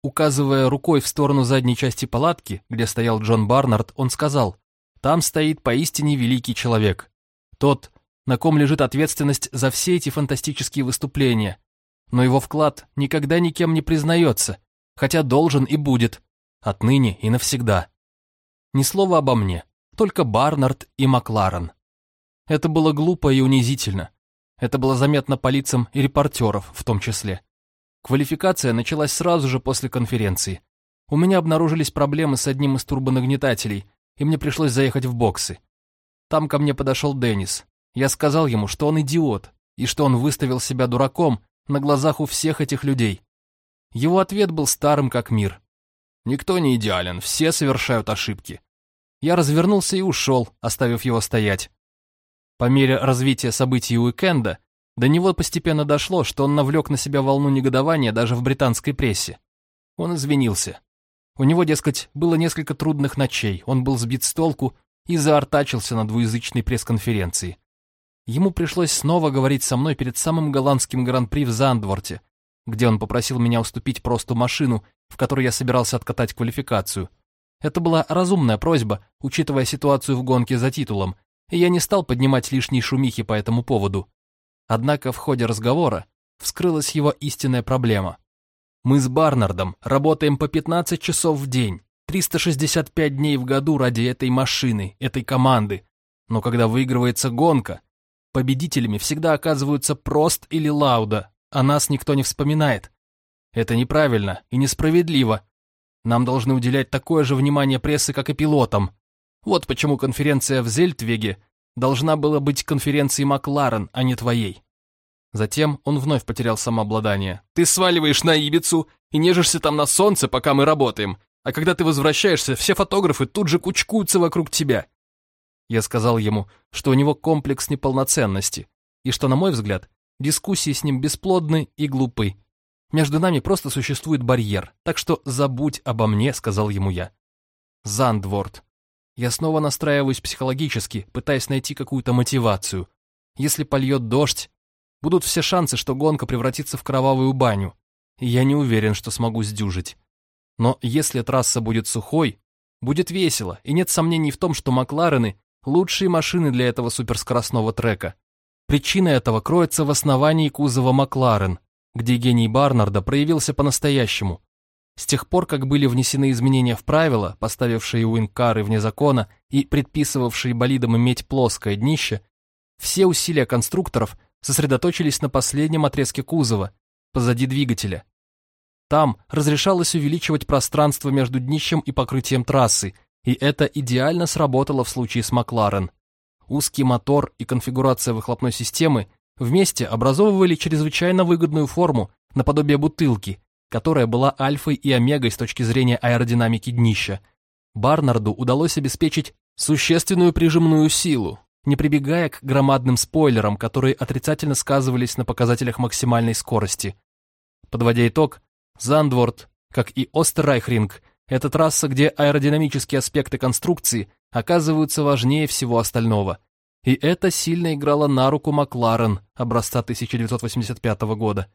Указывая рукой в сторону задней части палатки, где стоял Джон Барнард, он сказал, «Там стоит поистине великий человек. Тот, на ком лежит ответственность за все эти фантастические выступления. Но его вклад никогда никем не признается, хотя должен и будет. Отныне и навсегда. Ни слова обо мне, только Барнард и Макларен. Это было глупо и унизительно. Это было заметно по лицам и репортеров в том числе. Квалификация началась сразу же после конференции. У меня обнаружились проблемы с одним из турбонагнетателей, и мне пришлось заехать в боксы. Там ко мне подошел Деннис. Я сказал ему, что он идиот, и что он выставил себя дураком на глазах у всех этих людей. Его ответ был старым как мир. Никто не идеален, все совершают ошибки. Я развернулся и ушел, оставив его стоять. По мере развития событий уикенда, до него постепенно дошло, что он навлек на себя волну негодования даже в британской прессе. Он извинился. У него, дескать, было несколько трудных ночей, он был сбит с толку и заортачился на двуязычной пресс-конференции. Ему пришлось снова говорить со мной перед самым голландским гран-при в Зандворте, где он попросил меня уступить просто машину, в которой я собирался откатать квалификацию. Это была разумная просьба, учитывая ситуацию в гонке за титулом, и я не стал поднимать лишние шумихи по этому поводу. Однако в ходе разговора вскрылась его истинная проблема. Мы с Барнардом работаем по 15 часов в день, 365 дней в году ради этой машины, этой команды. Но когда выигрывается гонка, победителями всегда оказываются Прост или Лауда, а нас никто не вспоминает. Это неправильно и несправедливо. Нам должны уделять такое же внимание прессы, как и пилотам. Вот почему конференция в Зельтвеге должна была быть конференцией Макларен, а не твоей. Затем он вновь потерял самообладание. «Ты сваливаешь на Ибицу и нежишься там на солнце, пока мы работаем, а когда ты возвращаешься, все фотографы тут же кучкуются вокруг тебя». Я сказал ему, что у него комплекс неполноценности, и что, на мой взгляд, Дискуссии с ним бесплодны и глупы. Между нами просто существует барьер, так что забудь обо мне, сказал ему я. Зандворд. Я снова настраиваюсь психологически, пытаясь найти какую-то мотивацию. Если польет дождь, будут все шансы, что гонка превратится в кровавую баню. И я не уверен, что смогу сдюжить. Но если трасса будет сухой, будет весело, и нет сомнений в том, что Макларены – лучшие машины для этого суперскоростного трека. Причина этого кроется в основании кузова Макларен, где гений Барнарда проявился по-настоящему. С тех пор, как были внесены изменения в правила, поставившие уинкары вне закона и предписывавшие болидам иметь плоское днище, все усилия конструкторов сосредоточились на последнем отрезке кузова, позади двигателя. Там разрешалось увеличивать пространство между днищем и покрытием трассы, и это идеально сработало в случае с Макларен узкий мотор и конфигурация выхлопной системы вместе образовывали чрезвычайно выгодную форму наподобие бутылки, которая была альфой и омегой с точки зрения аэродинамики днища. Барнарду удалось обеспечить существенную прижимную силу, не прибегая к громадным спойлерам, которые отрицательно сказывались на показателях максимальной скорости. Подводя итог, Зандворд, как и Остеррайхринг, это трасса, где аэродинамические аспекты конструкции оказываются важнее всего остального. И это сильно играло на руку Макларен образца 1985 года.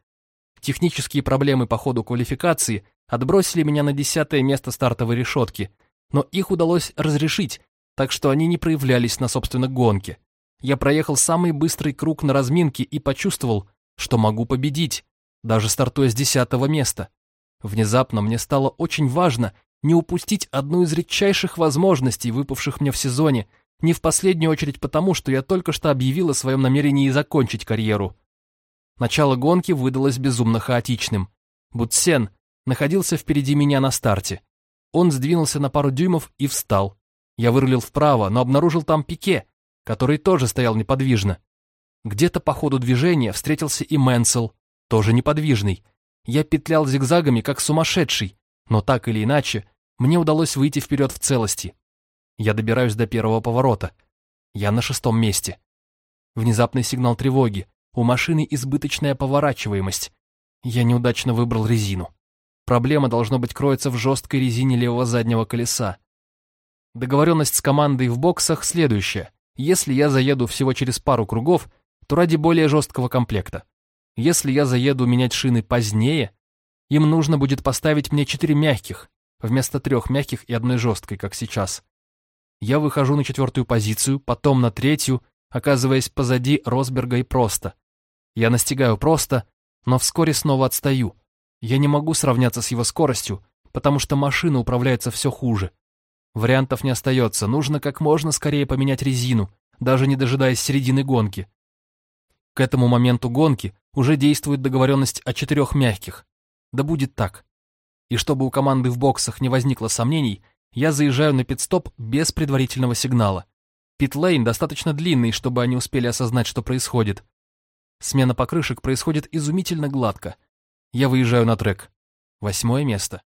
Технические проблемы по ходу квалификации отбросили меня на десятое место стартовой решетки, но их удалось разрешить, так что они не проявлялись на собственной гонке. Я проехал самый быстрый круг на разминке и почувствовал, что могу победить, даже стартуя с десятого места. Внезапно мне стало очень важно не упустить одну из редчайших возможностей, выпавших мне в сезоне, не в последнюю очередь потому, что я только что объявил о своем намерении закончить карьеру. Начало гонки выдалось безумно хаотичным. Бутсен находился впереди меня на старте. Он сдвинулся на пару дюймов и встал. Я вырулил вправо, но обнаружил там Пике, который тоже стоял неподвижно. Где-то по ходу движения встретился и Мэнсел, тоже неподвижный. Я петлял зигзагами, как сумасшедший, но так или иначе, мне удалось выйти вперед в целости. Я добираюсь до первого поворота. Я на шестом месте. Внезапный сигнал тревоги. У машины избыточная поворачиваемость. Я неудачно выбрал резину. Проблема, должно быть, кроется в жесткой резине левого заднего колеса. Договоренность с командой в боксах следующая. Если я заеду всего через пару кругов, то ради более жесткого комплекта. Если я заеду менять шины позднее, им нужно будет поставить мне четыре мягких, вместо трех мягких и одной жесткой, как сейчас. Я выхожу на четвертую позицию, потом на третью, оказываясь позади Росберга и Просто. Я настигаю Просто, но вскоре снова отстаю. Я не могу сравняться с его скоростью, потому что машина управляется все хуже. Вариантов не остается, нужно как можно скорее поменять резину, даже не дожидаясь середины гонки. К этому моменту гонки уже действует договоренность о четырех мягких. Да будет так. И чтобы у команды в боксах не возникло сомнений, я заезжаю на пит-стоп без предварительного сигнала. Пит-лейн достаточно длинный, чтобы они успели осознать, что происходит. Смена покрышек происходит изумительно гладко. Я выезжаю на трек. Восьмое место.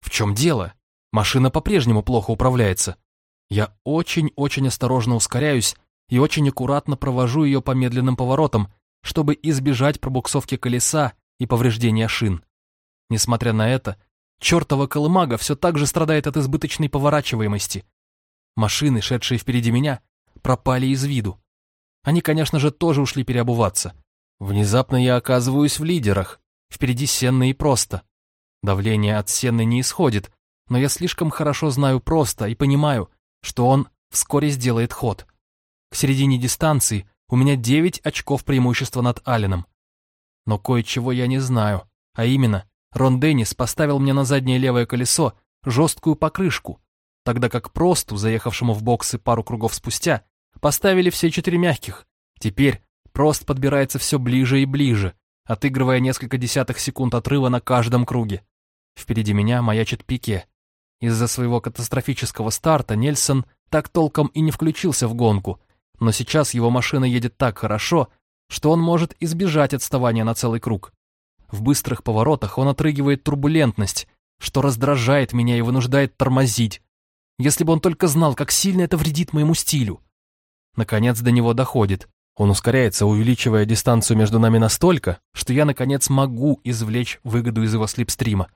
В чем дело? Машина по-прежнему плохо управляется. Я очень-очень осторожно ускоряюсь и очень аккуратно провожу ее по медленным поворотам, чтобы избежать пробуксовки колеса и повреждения шин. Несмотря на это, чертова колымага все так же страдает от избыточной поворачиваемости. Машины, шедшие впереди меня, пропали из виду. Они, конечно же, тоже ушли переобуваться. Внезапно я оказываюсь в лидерах. Впереди Сенны и Просто. Давление от Сенны не исходит, но я слишком хорошо знаю Просто и понимаю, что он вскоре сделает ход. К середине дистанции у меня 9 очков преимущества над Алленом. Но кое-чего я не знаю, а именно, Рон Деннис поставил мне на заднее левое колесо жесткую покрышку, тогда как Просту, заехавшему в боксы пару кругов спустя, поставили все четыре мягких. Теперь Прост подбирается все ближе и ближе, отыгрывая несколько десятых секунд отрыва на каждом круге. Впереди меня маячит Пике. Из-за своего катастрофического старта Нельсон так толком и не включился в гонку, но сейчас его машина едет так хорошо, что он может избежать отставания на целый круг. В быстрых поворотах он отрыгивает турбулентность, что раздражает меня и вынуждает тормозить. Если бы он только знал, как сильно это вредит моему стилю. Наконец до него доходит. Он ускоряется, увеличивая дистанцию между нами настолько, что я, наконец, могу извлечь выгоду из его слепстрима.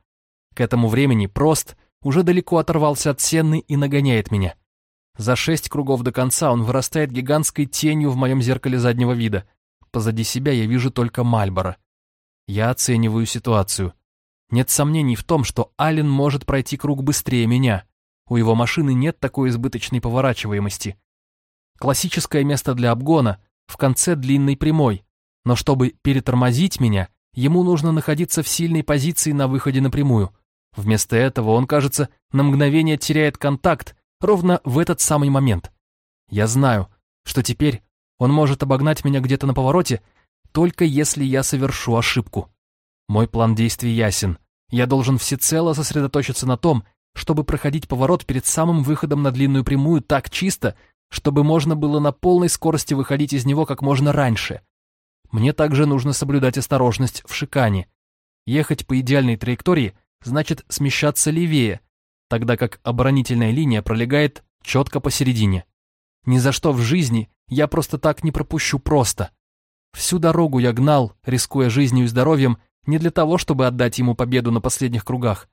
К этому времени Прост уже далеко оторвался от Сенны и нагоняет меня. За шесть кругов до конца он вырастает гигантской тенью в моем зеркале заднего вида. Позади себя я вижу только Мальборо. Я оцениваю ситуацию. Нет сомнений в том, что Аллен может пройти круг быстрее меня. У его машины нет такой избыточной поворачиваемости. Классическое место для обгона в конце длинной прямой, но чтобы перетормозить меня, ему нужно находиться в сильной позиции на выходе на прямую. Вместо этого он, кажется, на мгновение теряет контакт ровно в этот самый момент. Я знаю, что теперь он может обогнать меня где-то на повороте, только если я совершу ошибку. Мой план действий ясен. Я должен всецело сосредоточиться на том, чтобы проходить поворот перед самым выходом на длинную прямую так чисто, чтобы можно было на полной скорости выходить из него как можно раньше. Мне также нужно соблюдать осторожность в шикане. Ехать по идеальной траектории значит смещаться левее, тогда как оборонительная линия пролегает четко посередине. Ни за что в жизни я просто так не пропущу просто. Всю дорогу я гнал, рискуя жизнью и здоровьем, не для того, чтобы отдать ему победу на последних кругах.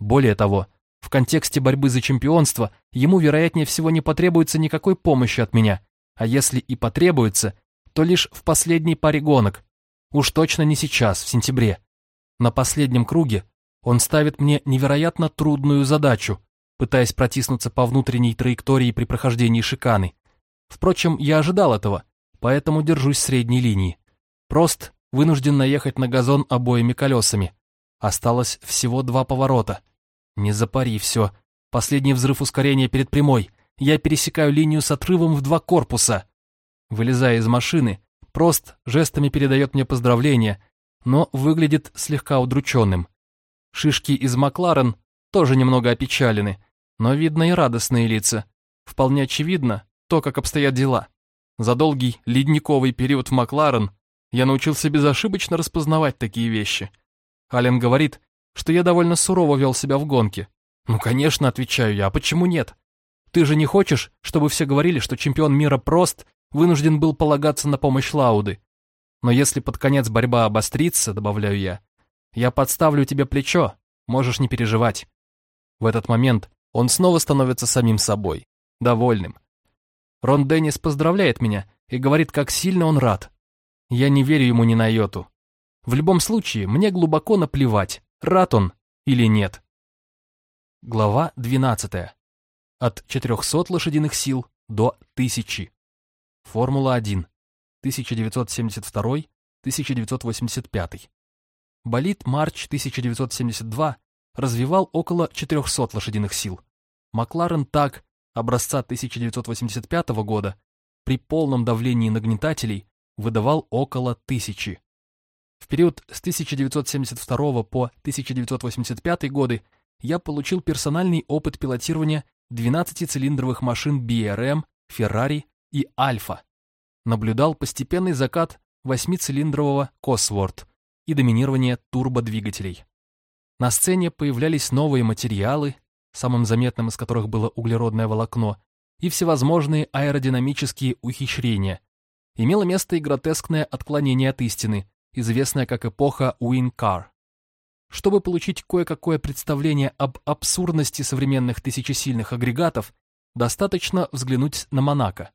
Более того, в контексте борьбы за чемпионство ему, вероятнее всего, не потребуется никакой помощи от меня, а если и потребуется, то лишь в последней паре гонок. Уж точно не сейчас, в сентябре. На последнем круге он ставит мне невероятно трудную задачу, пытаясь протиснуться по внутренней траектории при прохождении шиканы. Впрочем, я ожидал этого, поэтому держусь средней линии. Прост вынужден наехать на газон обоими колесами. Осталось всего два поворота. Не запари все. Последний взрыв ускорения перед прямой. Я пересекаю линию с отрывом в два корпуса. Вылезая из машины, Прост жестами передает мне поздравления, но выглядит слегка удрученным. Шишки из Макларен тоже немного опечалены, но видно и радостные лица. Вполне очевидно то, как обстоят дела. За долгий ледниковый период в Макларен я научился безошибочно распознавать такие вещи. Ален говорит, что я довольно сурово вел себя в гонке. Ну, конечно, отвечаю я, а почему нет? Ты же не хочешь, чтобы все говорили, что чемпион мира прост вынужден был полагаться на помощь Лауды. Но если под конец борьба обострится, добавляю я, я подставлю тебе плечо, можешь не переживать. В этот момент он снова становится самим собой, довольным. Рон Деннис поздравляет меня и говорит, как сильно он рад. Я не верю ему ни на йоту. В любом случае, мне глубоко наплевать, рад он или нет. Глава 12. От 400 лошадиных сил до 1000. Формула-1. 1972-1985. Болид Марч 1972 развивал около 400 лошадиных сил. Макларен так, образца 1985 года, при полном давлении нагнетателей выдавал около тысячи. В период с 1972 по 1985 годы я получил персональный опыт пилотирования 12-цилиндровых машин BRM, Ferrari и Альфа. Наблюдал постепенный закат восьмицилиндрового Cosworth и доминирование турбодвигателей. На сцене появлялись новые материалы, самым заметным из которых было углеродное волокно, и всевозможные аэродинамические ухищрения. Имело место и гротескное отклонение от истины, известное как эпоха Уин-Кар. Чтобы получить кое-какое представление об абсурдности современных тысячесильных агрегатов, достаточно взглянуть на Монако.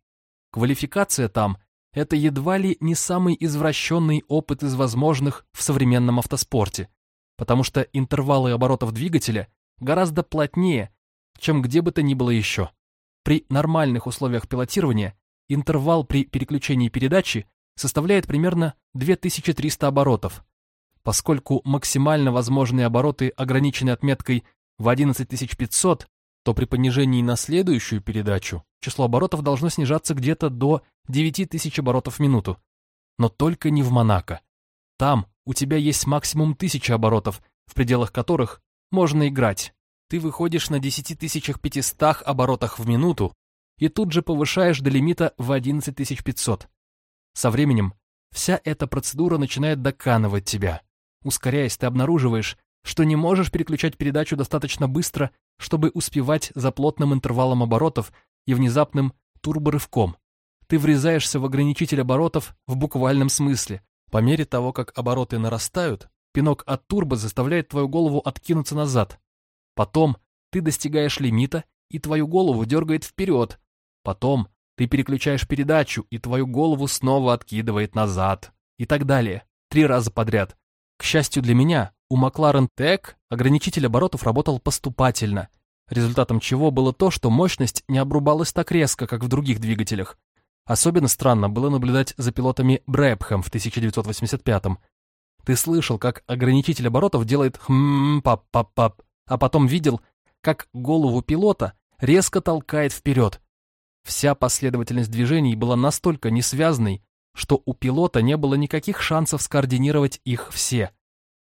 Квалификация там – это едва ли не самый извращенный опыт из возможных в современном автоспорте, потому что интервалы оборотов двигателя гораздо плотнее, чем где бы то ни было еще. При нормальных условиях пилотирования интервал при переключении передачи составляет примерно 2300 оборотов. Поскольку максимально возможные обороты ограничены отметкой в 11500, то при понижении на следующую передачу число оборотов должно снижаться где-то до 9000 оборотов в минуту. Но только не в Монако. Там у тебя есть максимум 1000 оборотов, в пределах которых можно играть. Ты выходишь на 10500 оборотах в минуту и тут же повышаешь до лимита в 11500. Со временем вся эта процедура начинает доканывать тебя. Ускоряясь, ты обнаруживаешь, что не можешь переключать передачу достаточно быстро, чтобы успевать за плотным интервалом оборотов и внезапным турборывком. Ты врезаешься в ограничитель оборотов в буквальном смысле. По мере того, как обороты нарастают, пинок от турбо заставляет твою голову откинуться назад. Потом ты достигаешь лимита, и твою голову дергает вперед. Потом ты переключаешь передачу, и твою голову снова откидывает назад. И так далее. Три раза подряд. К счастью для меня, у McLaren Tech ограничитель оборотов работал поступательно, результатом чего было то, что мощность не обрубалась так резко, как в других двигателях. Особенно странно было наблюдать за пилотами Брэбхэм в 1985-м. Ты слышал, как ограничитель оборотов делает хм-пап-пап-пап, а потом видел, как голову пилота резко толкает вперед. Вся последовательность движений была настолько несвязной, что у пилота не было никаких шансов скоординировать их все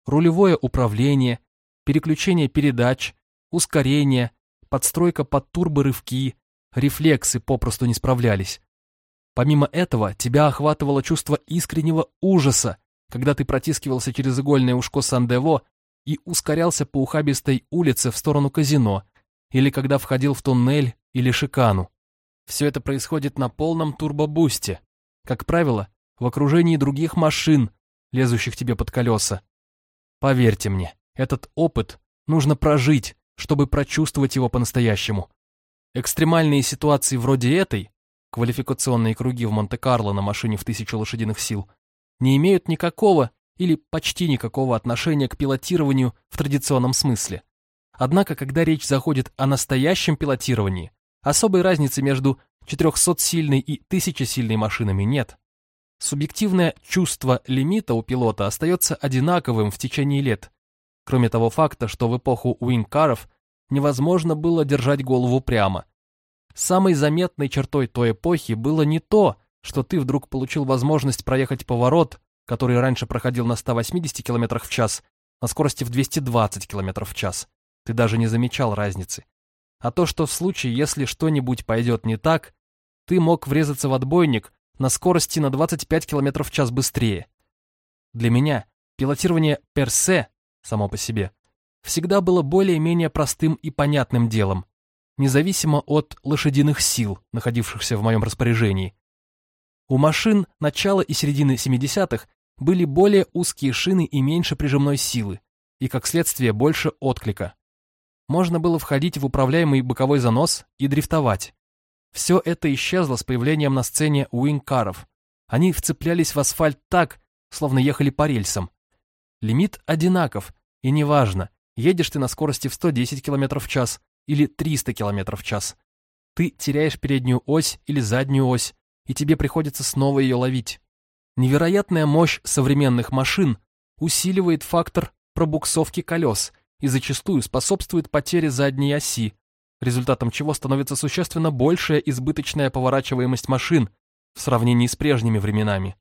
рулевое управление, переключение передач, ускорение, подстройка под турборывки, рефлексы попросту не справлялись. Помимо этого, тебя охватывало чувство искреннего ужаса, когда ты протискивался через игольное ушко Сан-Дево и ускорялся по ухабистой улице в сторону казино, или когда входил в туннель или шикану. Все это происходит на полном турбобусте, как правило, в окружении других машин, лезущих тебе под колеса. Поверьте мне, этот опыт нужно прожить, чтобы прочувствовать его по-настоящему. Экстремальные ситуации вроде этой, квалификационные круги в Монте-Карло на машине в тысячу лошадиных сил, не имеют никакого или почти никакого отношения к пилотированию в традиционном смысле. Однако, когда речь заходит о настоящем пилотировании, особой разницы между 400-сильной и 1000-сильной машинами нет. Субъективное чувство лимита у пилота остается одинаковым в течение лет, кроме того факта, что в эпоху уинкаров невозможно было держать голову прямо. Самой заметной чертой той эпохи было не то, что ты вдруг получил возможность проехать поворот, который раньше проходил на 180 км в час, на скорости в 220 км в час. Ты даже не замечал разницы. А то, что в случае, если что-нибудь пойдет не так, ты мог врезаться в отбойник на скорости на 25 км в час быстрее. Для меня пилотирование персе, само по себе, всегда было более-менее простым и понятным делом, независимо от лошадиных сил, находившихся в моем распоряжении. У машин начала и середины 70-х были более узкие шины и меньше прижимной силы, и, как следствие, больше отклика. Можно было входить в управляемый боковой занос и дрифтовать. Все это исчезло с появлением на сцене уинкаров. Они вцеплялись в асфальт так, словно ехали по рельсам. Лимит одинаков, и неважно, едешь ты на скорости в 110 км в час или 300 км в час. Ты теряешь переднюю ось или заднюю ось, и тебе приходится снова ее ловить. Невероятная мощь современных машин усиливает фактор пробуксовки колес и зачастую способствует потере задней оси, результатом чего становится существенно большая избыточная поворачиваемость машин в сравнении с прежними временами.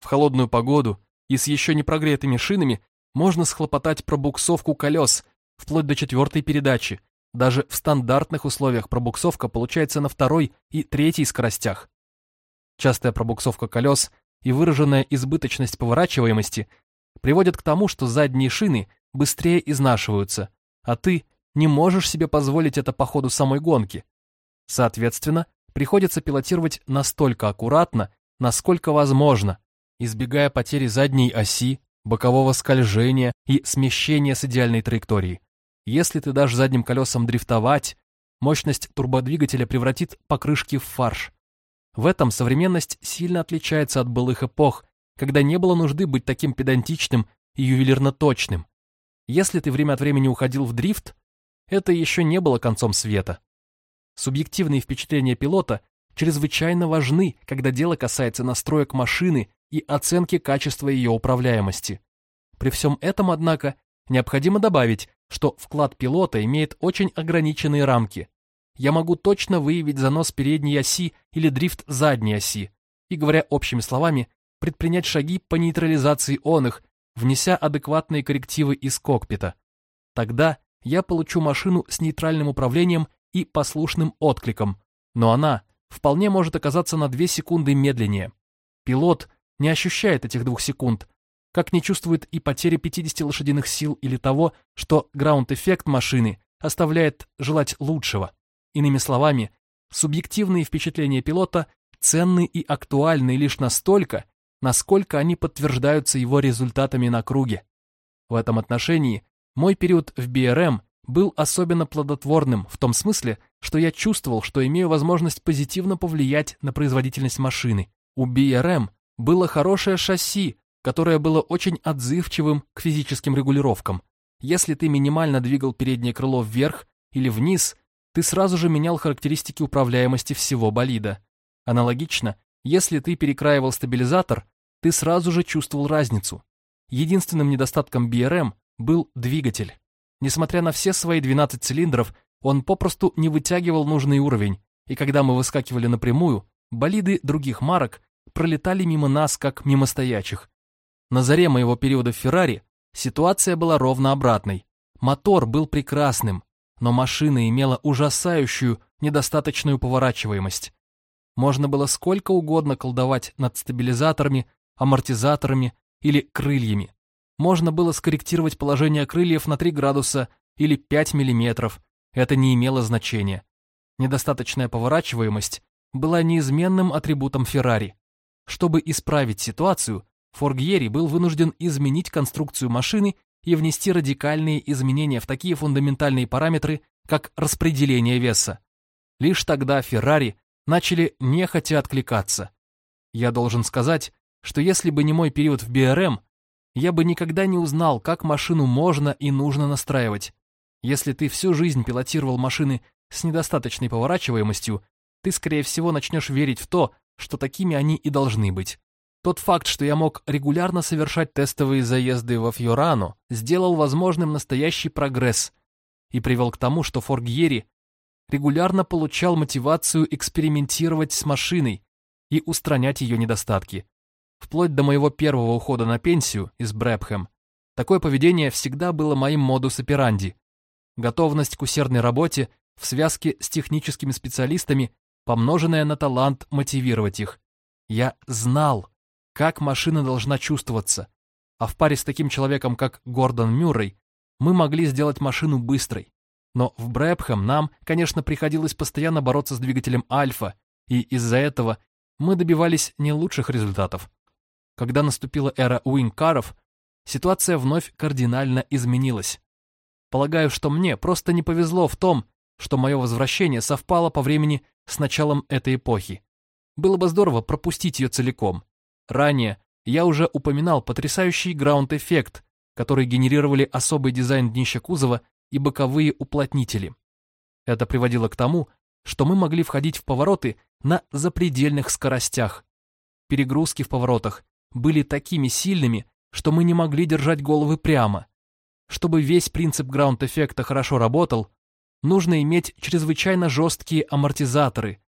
В холодную погоду и с еще не прогретыми шинами можно схлопотать пробуксовку колес вплоть до четвертой передачи. Даже в стандартных условиях пробуксовка получается на второй и третьей скоростях. Частая пробуксовка колес и выраженная избыточность поворачиваемости приводят к тому, что задние шины быстрее изнашиваются, а ты не можешь себе позволить это по ходу самой гонки. Соответственно, приходится пилотировать настолько аккуратно, насколько возможно, избегая потери задней оси, бокового скольжения и смещения с идеальной траектории. Если ты дашь задним колесам дрифтовать, мощность турбодвигателя превратит покрышки в фарш. В этом современность сильно отличается от былых эпох, когда не было нужды быть таким педантичным и ювелирно точным. Если ты время от времени уходил в дрифт, это еще не было концом света. Субъективные впечатления пилота чрезвычайно важны, когда дело касается настроек машины и оценки качества ее управляемости. При всем этом, однако, необходимо добавить, что вклад пилота имеет очень ограниченные рамки. Я могу точно выявить занос передней оси или дрифт задней оси, и, говоря общими словами, предпринять шаги по нейтрализации он их, внеся адекватные коррективы из кокпита. Тогда я получу машину с нейтральным управлением и послушным откликом, но она вполне может оказаться на 2 секунды медленнее. Пилот не ощущает этих двух секунд, как не чувствует и потери 50 лошадиных сил или того, что граунд-эффект машины оставляет желать лучшего. Иными словами, субъективные впечатления пилота ценны и актуальны лишь настолько, насколько они подтверждаются его результатами на круге. В этом отношении мой период в BRM был особенно плодотворным в том смысле, что я чувствовал, что имею возможность позитивно повлиять на производительность машины. У BRM было хорошее шасси, которое было очень отзывчивым к физическим регулировкам. Если ты минимально двигал переднее крыло вверх или вниз, ты сразу же менял характеристики управляемости всего болида. Аналогично, если ты перекраивал стабилизатор, ты сразу же чувствовал разницу. Единственным недостатком BRM был двигатель. Несмотря на все свои 12 цилиндров, он попросту не вытягивал нужный уровень, и когда мы выскакивали напрямую, болиды других марок пролетали мимо нас, как мимо стоячих. На заре моего периода в Феррари ситуация была ровно обратной. Мотор был прекрасным, но машина имела ужасающую, недостаточную поворачиваемость. Можно было сколько угодно колдовать над стабилизаторами, амортизаторами или крыльями. Можно было скорректировать положение крыльев на 3 градуса или 5 миллиметров. Это не имело значения. Недостаточная поворачиваемость была неизменным атрибутом Феррари. Чтобы исправить ситуацию, Форгьери был вынужден изменить конструкцию машины и внести радикальные изменения в такие фундаментальные параметры, как распределение веса. Лишь тогда Феррари начали нехотя откликаться. Я должен сказать, что если бы не мой период в BRM, я бы никогда не узнал, как машину можно и нужно настраивать. Если ты всю жизнь пилотировал машины с недостаточной поворачиваемостью, ты, скорее всего, начнешь верить в то, что такими они и должны быть. Тот факт, что я мог регулярно совершать тестовые заезды во Фьорану, сделал возможным настоящий прогресс и привел к тому, что Форгьери регулярно получал мотивацию экспериментировать с машиной, и устранять ее недостатки. Вплоть до моего первого ухода на пенсию из Брэпхэм, такое поведение всегда было моим модус операнди. Готовность к усердной работе в связке с техническими специалистами, помноженная на талант мотивировать их. Я знал, как машина должна чувствоваться, а в паре с таким человеком, как Гордон Мюррей, мы могли сделать машину быстрой. Но в Брэпхэм нам, конечно, приходилось постоянно бороться с двигателем Альфа, и из-за этого мы добивались не лучших результатов. Когда наступила эра уинкаров, ситуация вновь кардинально изменилась. Полагаю, что мне просто не повезло в том, что мое возвращение совпало по времени с началом этой эпохи. Было бы здорово пропустить ее целиком. Ранее я уже упоминал потрясающий граунд-эффект, который генерировали особый дизайн днища кузова и боковые уплотнители. Это приводило к тому, что мы могли входить в повороты на запредельных скоростях. Перегрузки в поворотах были такими сильными, что мы не могли держать головы прямо. Чтобы весь принцип граунд-эффекта хорошо работал, нужно иметь чрезвычайно жесткие амортизаторы,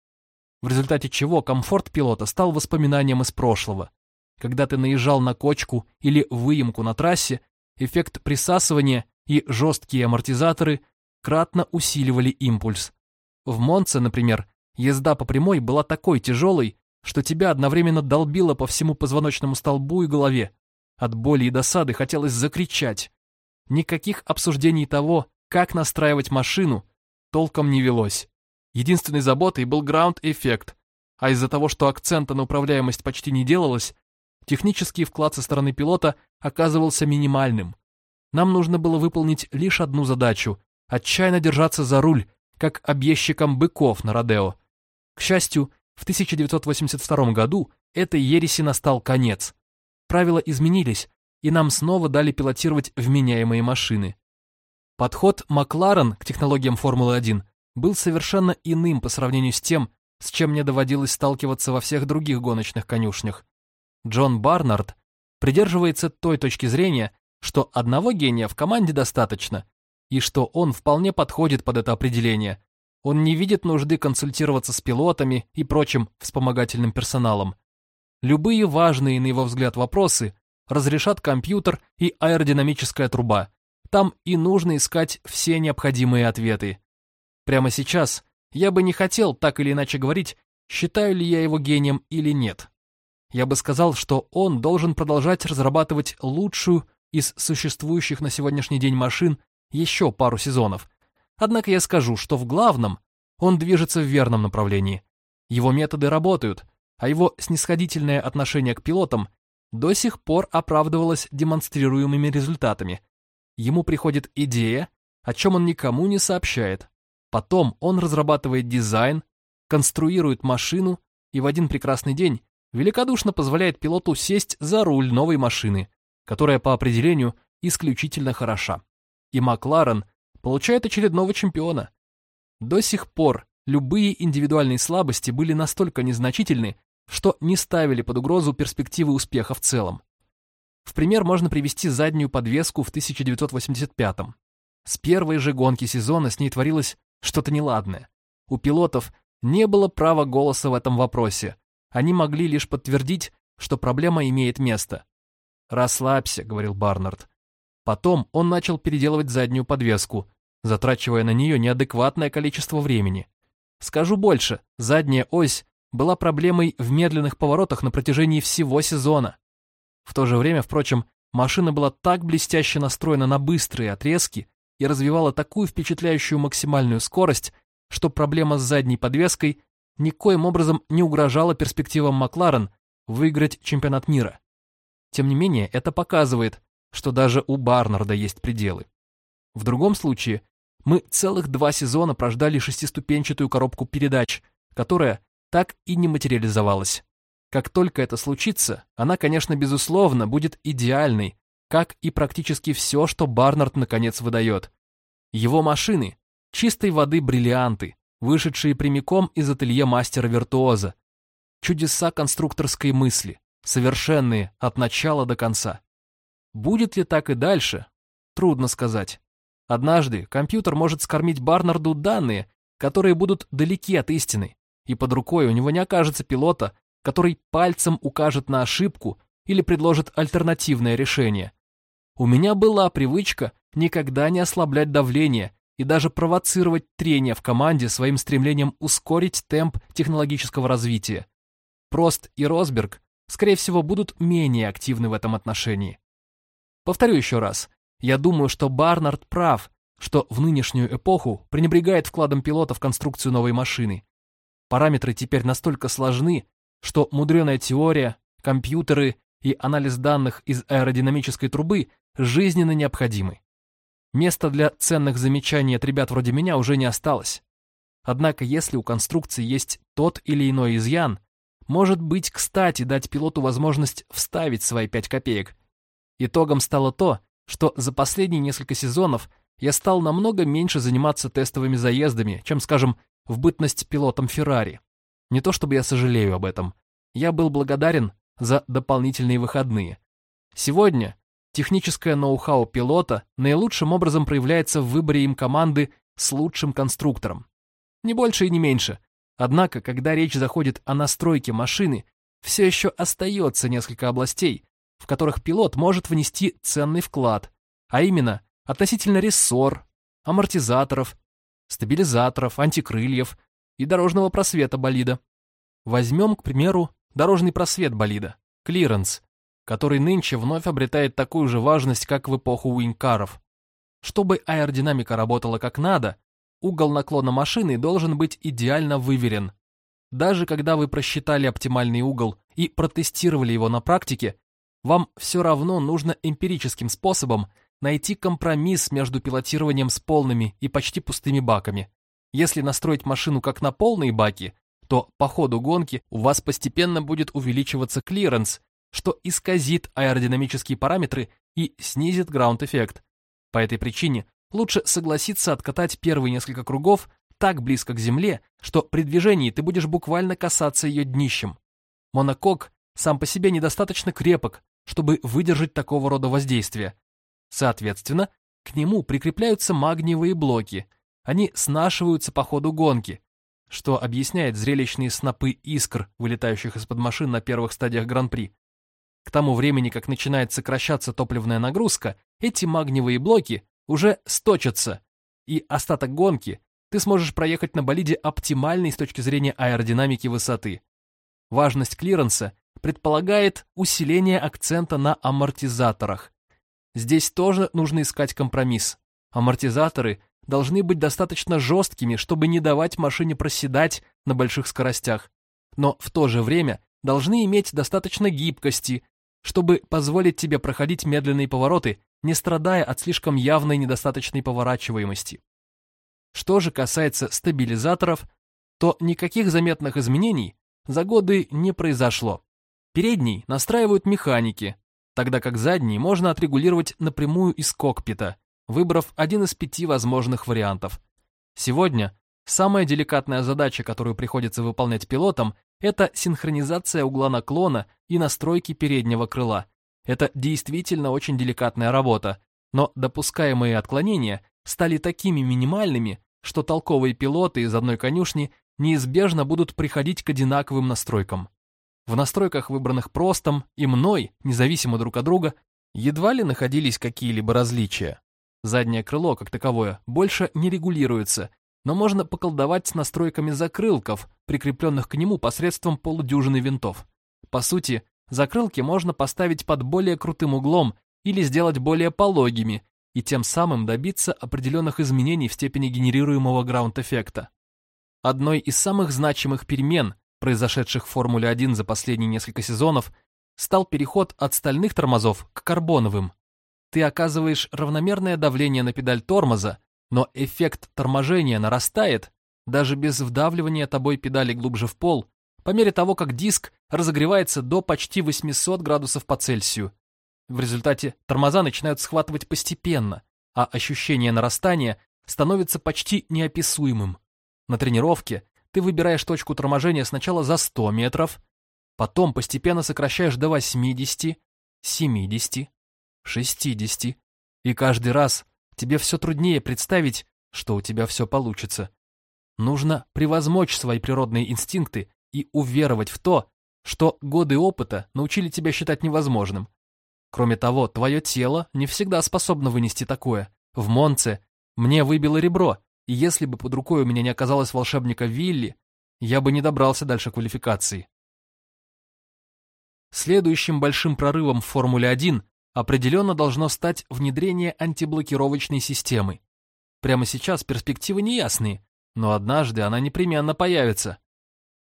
в результате чего комфорт пилота стал воспоминанием из прошлого. Когда ты наезжал на кочку или выемку на трассе, эффект присасывания и жесткие амортизаторы кратно усиливали импульс. В Монце, например, езда по прямой была такой тяжелой, что тебя одновременно долбило по всему позвоночному столбу и голове. От боли и досады хотелось закричать. Никаких обсуждений того, как настраивать машину, толком не велось. Единственной заботой был граунд-эффект, а из-за того, что акцента на управляемость почти не делалось, технический вклад со стороны пилота оказывался минимальным. Нам нужно было выполнить лишь одну задачу – отчаянно держаться за руль, как объездчикам быков на Родео. К счастью, в 1982 году этой ереси настал конец. Правила изменились, и нам снова дали пилотировать вменяемые машины. Подход Макларен к технологиям Формулы-1 был совершенно иным по сравнению с тем, с чем мне доводилось сталкиваться во всех других гоночных конюшнях. Джон Барнард придерживается той точки зрения, что одного гения в команде достаточно, и что он вполне подходит под это определение. Он не видит нужды консультироваться с пилотами и прочим вспомогательным персоналом. Любые важные, на его взгляд, вопросы разрешат компьютер и аэродинамическая труба. Там и нужно искать все необходимые ответы. Прямо сейчас я бы не хотел так или иначе говорить, считаю ли я его гением или нет. Я бы сказал, что он должен продолжать разрабатывать лучшую из существующих на сегодняшний день машин еще пару сезонов. Однако я скажу, что в главном он движется в верном направлении. Его методы работают, а его снисходительное отношение к пилотам до сих пор оправдывалось демонстрируемыми результатами. Ему приходит идея, о чем он никому не сообщает. Потом он разрабатывает дизайн, конструирует машину и в один прекрасный день великодушно позволяет пилоту сесть за руль новой машины, которая по определению исключительно хороша. И Макларен получает очередного чемпиона. До сих пор любые индивидуальные слабости были настолько незначительны, что не ставили под угрозу перспективы успеха в целом. В пример можно привести заднюю подвеску в 1985 -м. С первой же гонки сезона с ней творилось что-то неладное. У пилотов не было права голоса в этом вопросе. Они могли лишь подтвердить, что проблема имеет место. «Расслабься», — говорил Барнард. Потом он начал переделывать заднюю подвеску, затрачивая на нее неадекватное количество времени. Скажу больше, задняя ось была проблемой в медленных поворотах на протяжении всего сезона. В то же время, впрочем, машина была так блестяще настроена на быстрые отрезки и развивала такую впечатляющую максимальную скорость, что проблема с задней подвеской никоим образом не угрожала перспективам Макларен выиграть чемпионат мира. Тем не менее, это показывает, что даже у Барнарда есть пределы. В другом случае, мы целых два сезона прождали шестиступенчатую коробку передач, которая так и не материализовалась. Как только это случится, она, конечно, безусловно, будет идеальной, как и практически все, что Барнард наконец выдает. Его машины – чистой воды бриллианты, вышедшие прямиком из ателье мастера-виртуоза. Чудеса конструкторской мысли, совершенные от начала до конца. Будет ли так и дальше? Трудно сказать. Однажды компьютер может скормить Барнарду данные, которые будут далеки от истины, и под рукой у него не окажется пилота, который пальцем укажет на ошибку или предложит альтернативное решение. У меня была привычка никогда не ослаблять давление и даже провоцировать трение в команде своим стремлением ускорить темп технологического развития. Прост и Росберг, скорее всего, будут менее активны в этом отношении. Повторю еще раз, я думаю, что Барнард прав, что в нынешнюю эпоху пренебрегает вкладом пилота в конструкцию новой машины. Параметры теперь настолько сложны, что мудреная теория, компьютеры и анализ данных из аэродинамической трубы жизненно необходимы. Места для ценных замечаний от ребят вроде меня уже не осталось. Однако, если у конструкции есть тот или иной изъян, может быть, кстати, дать пилоту возможность вставить свои пять копеек. Итогом стало то, что за последние несколько сезонов я стал намного меньше заниматься тестовыми заездами, чем, скажем, в бытность пилотом Феррари. Не то чтобы я сожалею об этом. Я был благодарен за дополнительные выходные. Сегодня техническое ноу-хау пилота наилучшим образом проявляется в выборе им команды с лучшим конструктором. Не больше и не меньше. Однако, когда речь заходит о настройке машины, все еще остается несколько областей, в которых пилот может внести ценный вклад, а именно относительно рессор, амортизаторов, стабилизаторов, антикрыльев и дорожного просвета болида. Возьмем, к примеру, дорожный просвет болида, клиренс, который нынче вновь обретает такую же важность, как в эпоху wing-car ов. Чтобы аэродинамика работала как надо, угол наклона машины должен быть идеально выверен. Даже когда вы просчитали оптимальный угол и протестировали его на практике, вам все равно нужно эмпирическим способом найти компромисс между пилотированием с полными и почти пустыми баками. Если настроить машину как на полные баки, то по ходу гонки у вас постепенно будет увеличиваться клиренс, что исказит аэродинамические параметры и снизит граунд-эффект. По этой причине лучше согласиться откатать первые несколько кругов так близко к земле, что при движении ты будешь буквально касаться ее днищем. Монокок сам по себе недостаточно крепок, чтобы выдержать такого рода воздействие. Соответственно, к нему прикрепляются магниевые блоки. Они снашиваются по ходу гонки, что объясняет зрелищные снопы искр, вылетающих из-под машин на первых стадиях Гран-при. К тому времени, как начинает сокращаться топливная нагрузка, эти магниевые блоки уже сточатся, и остаток гонки ты сможешь проехать на болиде оптимальной с точки зрения аэродинамики высоты. Важность клиренса предполагает усиление акцента на амортизаторах. Здесь тоже нужно искать компромисс. Амортизаторы должны быть достаточно жесткими, чтобы не давать машине проседать на больших скоростях, но в то же время должны иметь достаточно гибкости, чтобы позволить тебе проходить медленные повороты, не страдая от слишком явной недостаточной поворачиваемости. Что же касается стабилизаторов, то никаких заметных изменений за годы не произошло. Передний настраивают механики, тогда как задний можно отрегулировать напрямую из кокпита, выбрав один из пяти возможных вариантов. Сегодня самая деликатная задача, которую приходится выполнять пилотам, это синхронизация угла наклона и настройки переднего крыла. Это действительно очень деликатная работа, но допускаемые отклонения стали такими минимальными, что толковые пилоты из одной конюшни неизбежно будут приходить к одинаковым настройкам. В настройках, выбранных Простом и мной, независимо друг от друга, едва ли находились какие-либо различия. Заднее крыло, как таковое, больше не регулируется, но можно поколдовать с настройками закрылков, прикрепленных к нему посредством полудюжины винтов. По сути, закрылки можно поставить под более крутым углом или сделать более пологими, и тем самым добиться определенных изменений в степени генерируемого граунд-эффекта. Одной из самых значимых перемен, произошедших в Формуле-1 за последние несколько сезонов, стал переход от стальных тормозов к карбоновым. Ты оказываешь равномерное давление на педаль тормоза, но эффект торможения нарастает даже без вдавливания тобой педали глубже в пол, по мере того, как диск разогревается до почти 800 градусов по Цельсию. В результате тормоза начинают схватывать постепенно, а ощущение нарастания становится почти неописуемым. На тренировке ты выбираешь точку торможения сначала за 100 метров, потом постепенно сокращаешь до 80, 70, 60, и каждый раз тебе все труднее представить, что у тебя все получится. Нужно превозмочь свои природные инстинкты и уверовать в то, что годы опыта научили тебя считать невозможным. Кроме того, твое тело не всегда способно вынести такое. В Монце мне выбило ребро, и если бы под рукой у меня не оказалось волшебника Вилли, я бы не добрался дальше квалификации. Следующим большим прорывом в Формуле-1 определенно должно стать внедрение антиблокировочной системы. Прямо сейчас перспективы неясные, но однажды она непременно появится.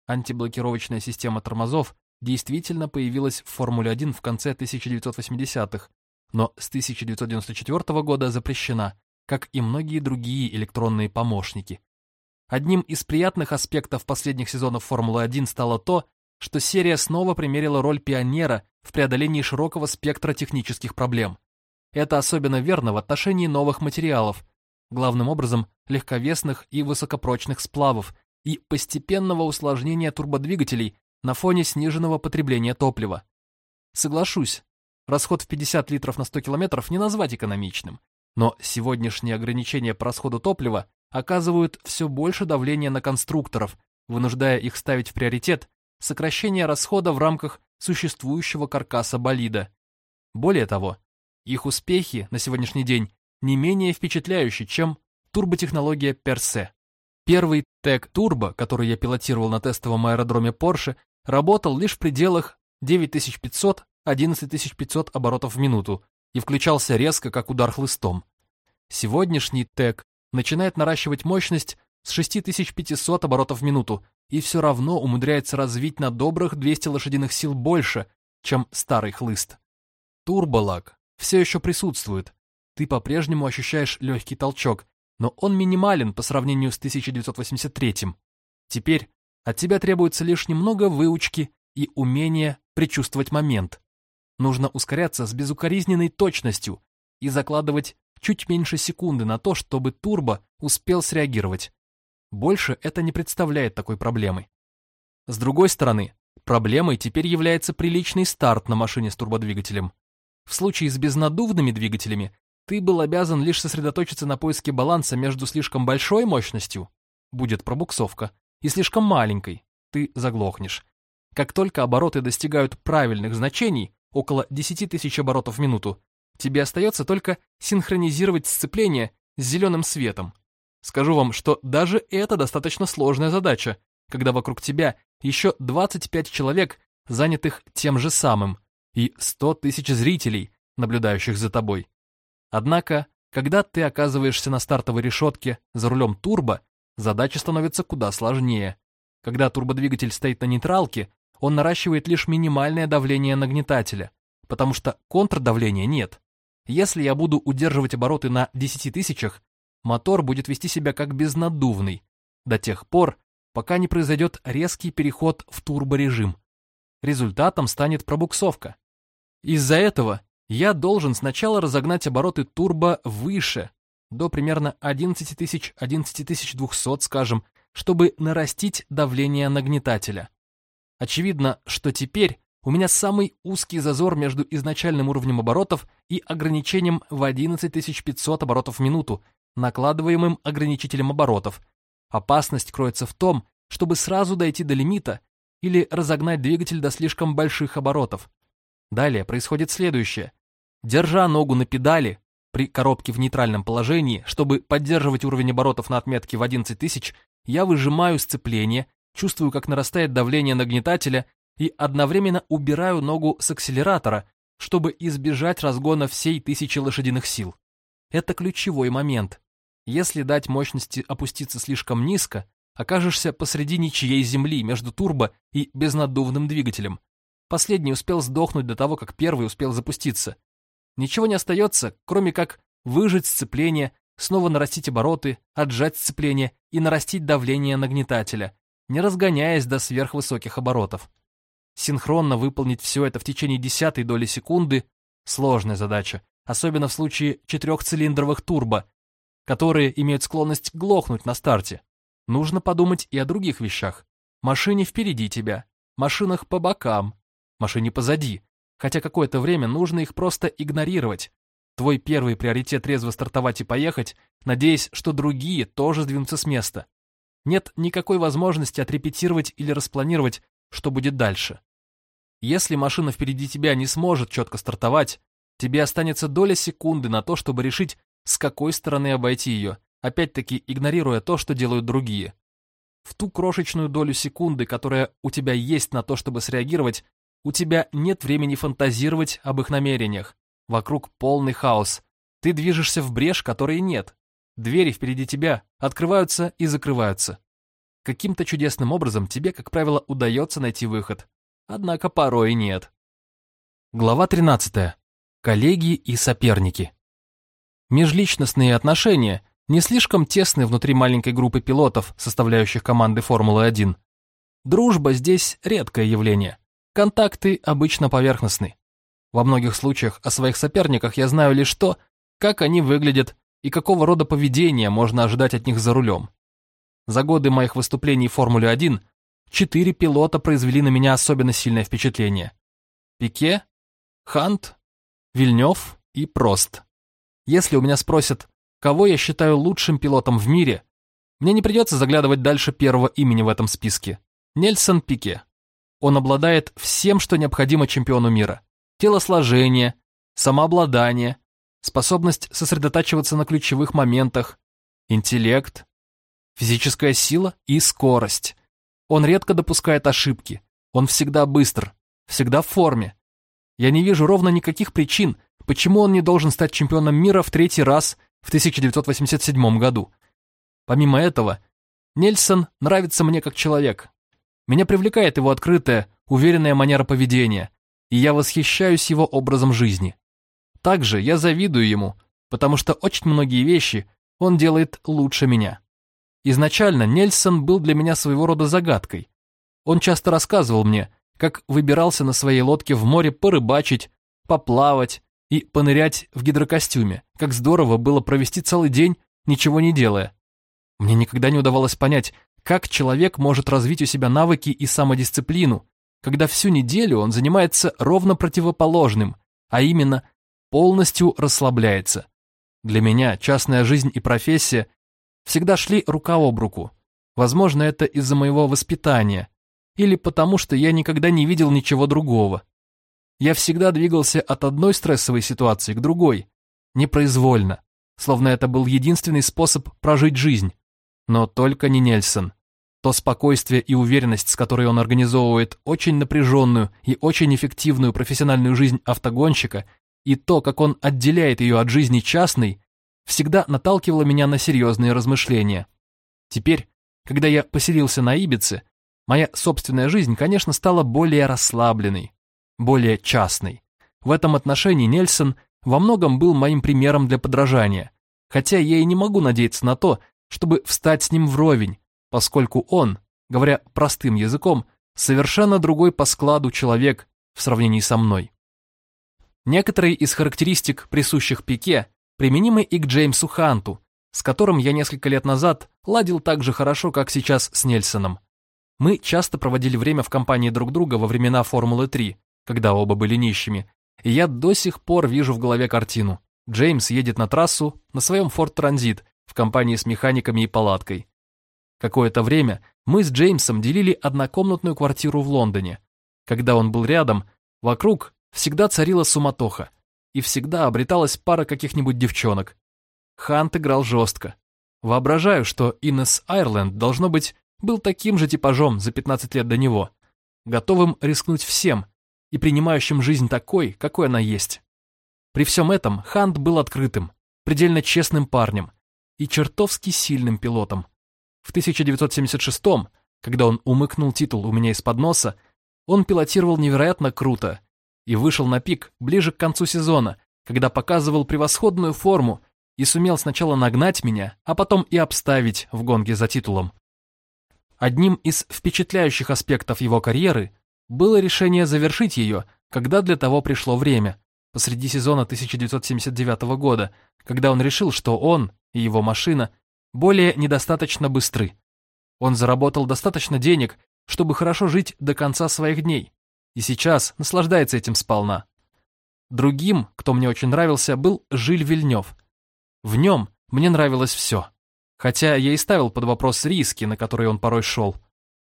Антиблокировочная система тормозов действительно появилась в Формуле-1 в конце 1980-х, но с 1994 года запрещена, как и многие другие электронные помощники. Одним из приятных аспектов последних сезонов Формулы-1 стало то, что серия снова примерила роль пионера в преодолении широкого спектра технических проблем. Это особенно верно в отношении новых материалов, главным образом легковесных и высокопрочных сплавов, и постепенного усложнения турбодвигателей на фоне сниженного потребления топлива. Соглашусь, расход в 50 литров на 100 километров не назвать экономичным, но сегодняшние ограничения по расходу топлива оказывают все больше давления на конструкторов, вынуждая их ставить в приоритет сокращение расхода в рамках существующего каркаса болида. Более того, их успехи на сегодняшний день не менее впечатляющие, чем турботехнология персе. Первый TEC Turbo, который я пилотировал на тестовом аэродроме Porsche, работал лишь в пределах 9500-11500 оборотов в минуту и включался резко, как удар хлыстом. Сегодняшний TEC начинает наращивать мощность с 6500 оборотов в минуту и все равно умудряется развить на добрых 200 лошадиных сил больше, чем старый хлыст. Турболак все еще присутствует. Ты по-прежнему ощущаешь легкий толчок, но он минимален по сравнению с 1983 -м. Теперь от тебя требуется лишь немного выучки и умения предчувствовать момент. Нужно ускоряться с безукоризненной точностью и закладывать чуть меньше секунды на то, чтобы турбо успел среагировать. Больше это не представляет такой проблемы. С другой стороны, проблемой теперь является приличный старт на машине с турбодвигателем. В случае с безнадувными двигателями ты был обязан лишь сосредоточиться на поиске баланса между слишком большой мощностью, будет пробуксовка, и слишком маленькой, ты заглохнешь. Как только обороты достигают правильных значений, около 10 тысяч оборотов в минуту, тебе остается только синхронизировать сцепление с зеленым светом. Скажу вам, что даже это достаточно сложная задача, когда вокруг тебя еще 25 человек, занятых тем же самым, и 100 тысяч зрителей, наблюдающих за тобой. Однако, когда ты оказываешься на стартовой решетке за рулем турбо, задача становится куда сложнее. Когда турбодвигатель стоит на нейтралке, он наращивает лишь минимальное давление нагнетателя, потому что контрдавления нет. Если я буду удерживать обороты на 10 тысячах, мотор будет вести себя как безнадувный, до тех пор, пока не произойдет резкий переход в турборежим. Результатом станет пробуксовка. Из-за этого я должен сначала разогнать обороты турбо выше, до примерно 11000, 11200, скажем, чтобы нарастить давление нагнетателя. Очевидно, что теперь у меня самый узкий зазор между изначальным уровнем оборотов и ограничением в 11500 оборотов в минуту, накладываемым ограничителем оборотов. Опасность кроется в том, чтобы сразу дойти до лимита или разогнать двигатель до слишком больших оборотов. Далее происходит следующее. Держа ногу на педали, при коробке в нейтральном положении, чтобы поддерживать уровень оборотов на отметке в 11 тысяч, я выжимаю сцепление, чувствую, как нарастает давление нагнетателя и одновременно убираю ногу с акселератора, чтобы избежать разгона всей тысячи лошадиных сил. Это ключевой момент. Если дать мощности опуститься слишком низко, окажешься посреди ничьей земли между турбо и безнаддувным двигателем. Последний успел сдохнуть до того, как первый успел запуститься. Ничего не остается, кроме как выжать сцепление, снова нарастить обороты, отжать сцепление и нарастить давление нагнетателя, не разгоняясь до сверхвысоких оборотов. Синхронно выполнить все это в течение десятой доли секунды – сложная задача, особенно в случае четырехцилиндровых турбо, которые имеют склонность глохнуть на старте. Нужно подумать и о других вещах. Машине впереди тебя, машинах по бокам, машине позади, хотя какое-то время нужно их просто игнорировать. Твой первый приоритет резво стартовать и поехать, надеясь, что другие тоже сдвинутся с места. Нет никакой возможности отрепетировать или распланировать, что будет дальше. Если машина впереди тебя не сможет четко стартовать, тебе останется доля секунды на то, чтобы решить, с какой стороны обойти ее, опять-таки игнорируя то, что делают другие. В ту крошечную долю секунды, которая у тебя есть на то, чтобы среагировать, у тебя нет времени фантазировать об их намерениях. Вокруг полный хаос. Ты движешься в брешь, которой нет. Двери впереди тебя открываются и закрываются. Каким-то чудесным образом тебе, как правило, удается найти выход. Однако порой нет. Глава 13. Коллеги и соперники. Межличностные отношения не слишком тесны внутри маленькой группы пилотов, составляющих команды Формулы-1. Дружба здесь редкое явление. Контакты обычно поверхностны. Во многих случаях о своих соперниках я знаю лишь то, как они выглядят и какого рода поведения можно ожидать от них за рулем. За годы моих выступлений в Формуле-1 четыре пилота произвели на меня особенно сильное впечатление. Пике, Хант, Вильнев и Прост. Если у меня спросят, кого я считаю лучшим пилотом в мире, мне не придется заглядывать дальше первого имени в этом списке. Нельсон Пике. Он обладает всем, что необходимо чемпиону мира. Телосложение, самообладание, способность сосредотачиваться на ключевых моментах, интеллект, физическая сила и скорость. Он редко допускает ошибки. Он всегда быстр, всегда в форме. Я не вижу ровно никаких причин, почему он не должен стать чемпионом мира в третий раз в 1987 году. Помимо этого, Нельсон нравится мне как человек. Меня привлекает его открытая, уверенная манера поведения, и я восхищаюсь его образом жизни. Также я завидую ему, потому что очень многие вещи он делает лучше меня. Изначально Нельсон был для меня своего рода загадкой. Он часто рассказывал мне, как выбирался на своей лодке в море порыбачить, поплавать, и понырять в гидрокостюме. Как здорово было провести целый день, ничего не делая. Мне никогда не удавалось понять, как человек может развить у себя навыки и самодисциплину, когда всю неделю он занимается ровно противоположным, а именно полностью расслабляется. Для меня частная жизнь и профессия всегда шли рука об руку. Возможно, это из-за моего воспитания, или потому что я никогда не видел ничего другого. Я всегда двигался от одной стрессовой ситуации к другой, непроизвольно, словно это был единственный способ прожить жизнь. Но только не Нельсон. То спокойствие и уверенность, с которой он организовывает очень напряженную и очень эффективную профессиональную жизнь автогонщика, и то, как он отделяет ее от жизни частной, всегда наталкивало меня на серьезные размышления. Теперь, когда я поселился на Ибице, моя собственная жизнь, конечно, стала более расслабленной, более частный. В этом отношении Нельсон во многом был моим примером для подражания, хотя я и не могу надеяться на то, чтобы встать с ним вровень, поскольку он, говоря простым языком, совершенно другой по складу человек в сравнении со мной. Некоторые из характеристик, присущих Пике, применимы и к Джеймсу Ханту, с которым я несколько лет назад ладил так же хорошо, как сейчас с Нельсоном. Мы часто проводили время в компании друг друга во времена Формулы-3, когда оба были нищими, и я до сих пор вижу в голове картину. Джеймс едет на трассу на своем Ford Transit в компании с механиками и палаткой. Какое-то время мы с Джеймсом делили однокомнатную квартиру в Лондоне. Когда он был рядом, вокруг всегда царила суматоха, и всегда обреталась пара каких-нибудь девчонок. Хант играл жестко. Воображаю, что Иннес Айрленд, должно быть, был таким же типажом за 15 лет до него, готовым рискнуть всем, и принимающим жизнь такой, какой она есть. При всем этом Хант был открытым, предельно честным парнем и чертовски сильным пилотом. В 1976-м, когда он умыкнул титул у меня из-под носа, он пилотировал невероятно круто и вышел на пик ближе к концу сезона, когда показывал превосходную форму и сумел сначала нагнать меня, а потом и обставить в гонке за титулом. Одним из впечатляющих аспектов его карьеры было решение завершить ее, когда для того пришло время, посреди сезона 1979 года, когда он решил, что он и его машина более недостаточно быстры. Он заработал достаточно денег, чтобы хорошо жить до конца своих дней, и сейчас наслаждается этим сполна. Другим, кто мне очень нравился, был Жиль Вильнев. В нем мне нравилось все, хотя я и ставил под вопрос риски, на которые он порой шел.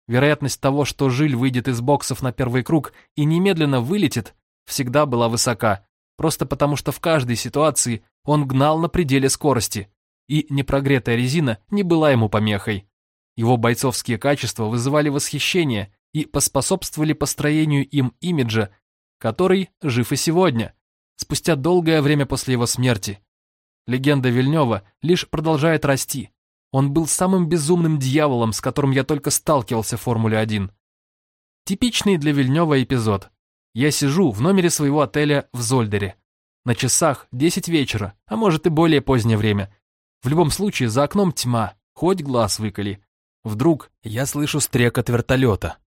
Вероятность того, что Жиль выйдет из боксов на первый круг и немедленно вылетит, всегда была высока, просто потому что в каждой ситуации он гнал на пределе скорости, и непрогретая резина не была ему помехой. Его бойцовские качества вызывали восхищение и поспособствовали построению им имиджа, который жив и сегодня, спустя долгое время после его смерти. Легенда Вильнева лишь продолжает расти. Он был самым безумным дьяволом, с которым я только сталкивался в Формуле-1. Типичный для Вильнева эпизод. Я сижу в номере своего отеля в Зольдере. На часах 10 вечера, а может и более позднее время. В любом случае, за окном тьма, хоть глаз выколи. Вдруг я слышу стрекот вертолета.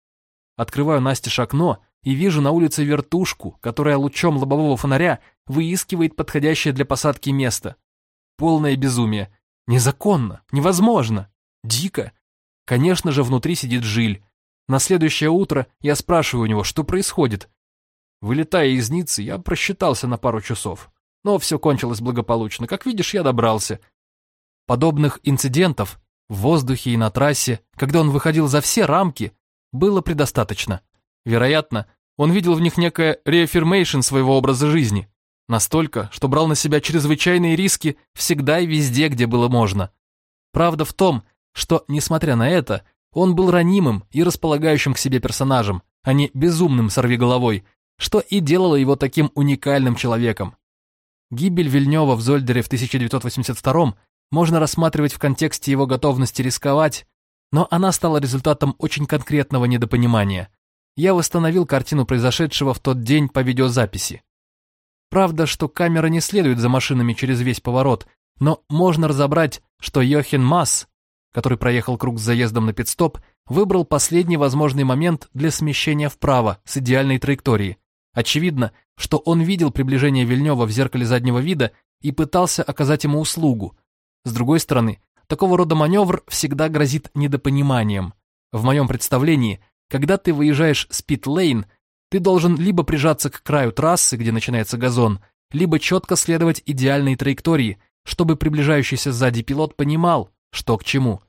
Открываю настежь окно и вижу на улице вертушку, которая лучом лобового фонаря выискивает подходящее для посадки место. Полное безумие. Незаконно, невозможно, дико. Конечно же, внутри сидит Жиль. На следующее утро я спрашиваю у него, что происходит. Вылетая из Ниццы, я просчитался на пару часов. Но все кончилось благополучно. Как видишь, я добрался. Подобных инцидентов в воздухе и на трассе, когда он выходил за все рамки, было предостаточно. Вероятно, он видел в них некое реафирмейшн своего образа жизни. Настолько, что брал на себя чрезвычайные риски всегда и везде, где было можно. Правда в том, что, несмотря на это, он был ранимым и располагающим к себе персонажем, а не безумным сорвиголовой, что и делало его таким уникальным человеком. Гибель Вильнева в Зольдере в 1982 можно рассматривать в контексте его готовности рисковать, но она стала результатом очень конкретного недопонимания. Я восстановил картину произошедшего в тот день по видеозаписи. Правда, что камера не следует за машинами через весь поворот, но можно разобрать, что Йохин Масс, который проехал круг с заездом на пидстоп, выбрал последний возможный момент для смещения вправо с идеальной траектории. Очевидно, что он видел приближение Вильнева в зеркале заднего вида и пытался оказать ему услугу. С другой стороны, такого рода маневр всегда грозит недопониманием. В моем представлении, когда ты выезжаешь с пит-лейн, ты должен либо прижаться к краю трассы, где начинается газон, либо четко следовать идеальной траектории, чтобы приближающийся сзади пилот понимал, что к чему.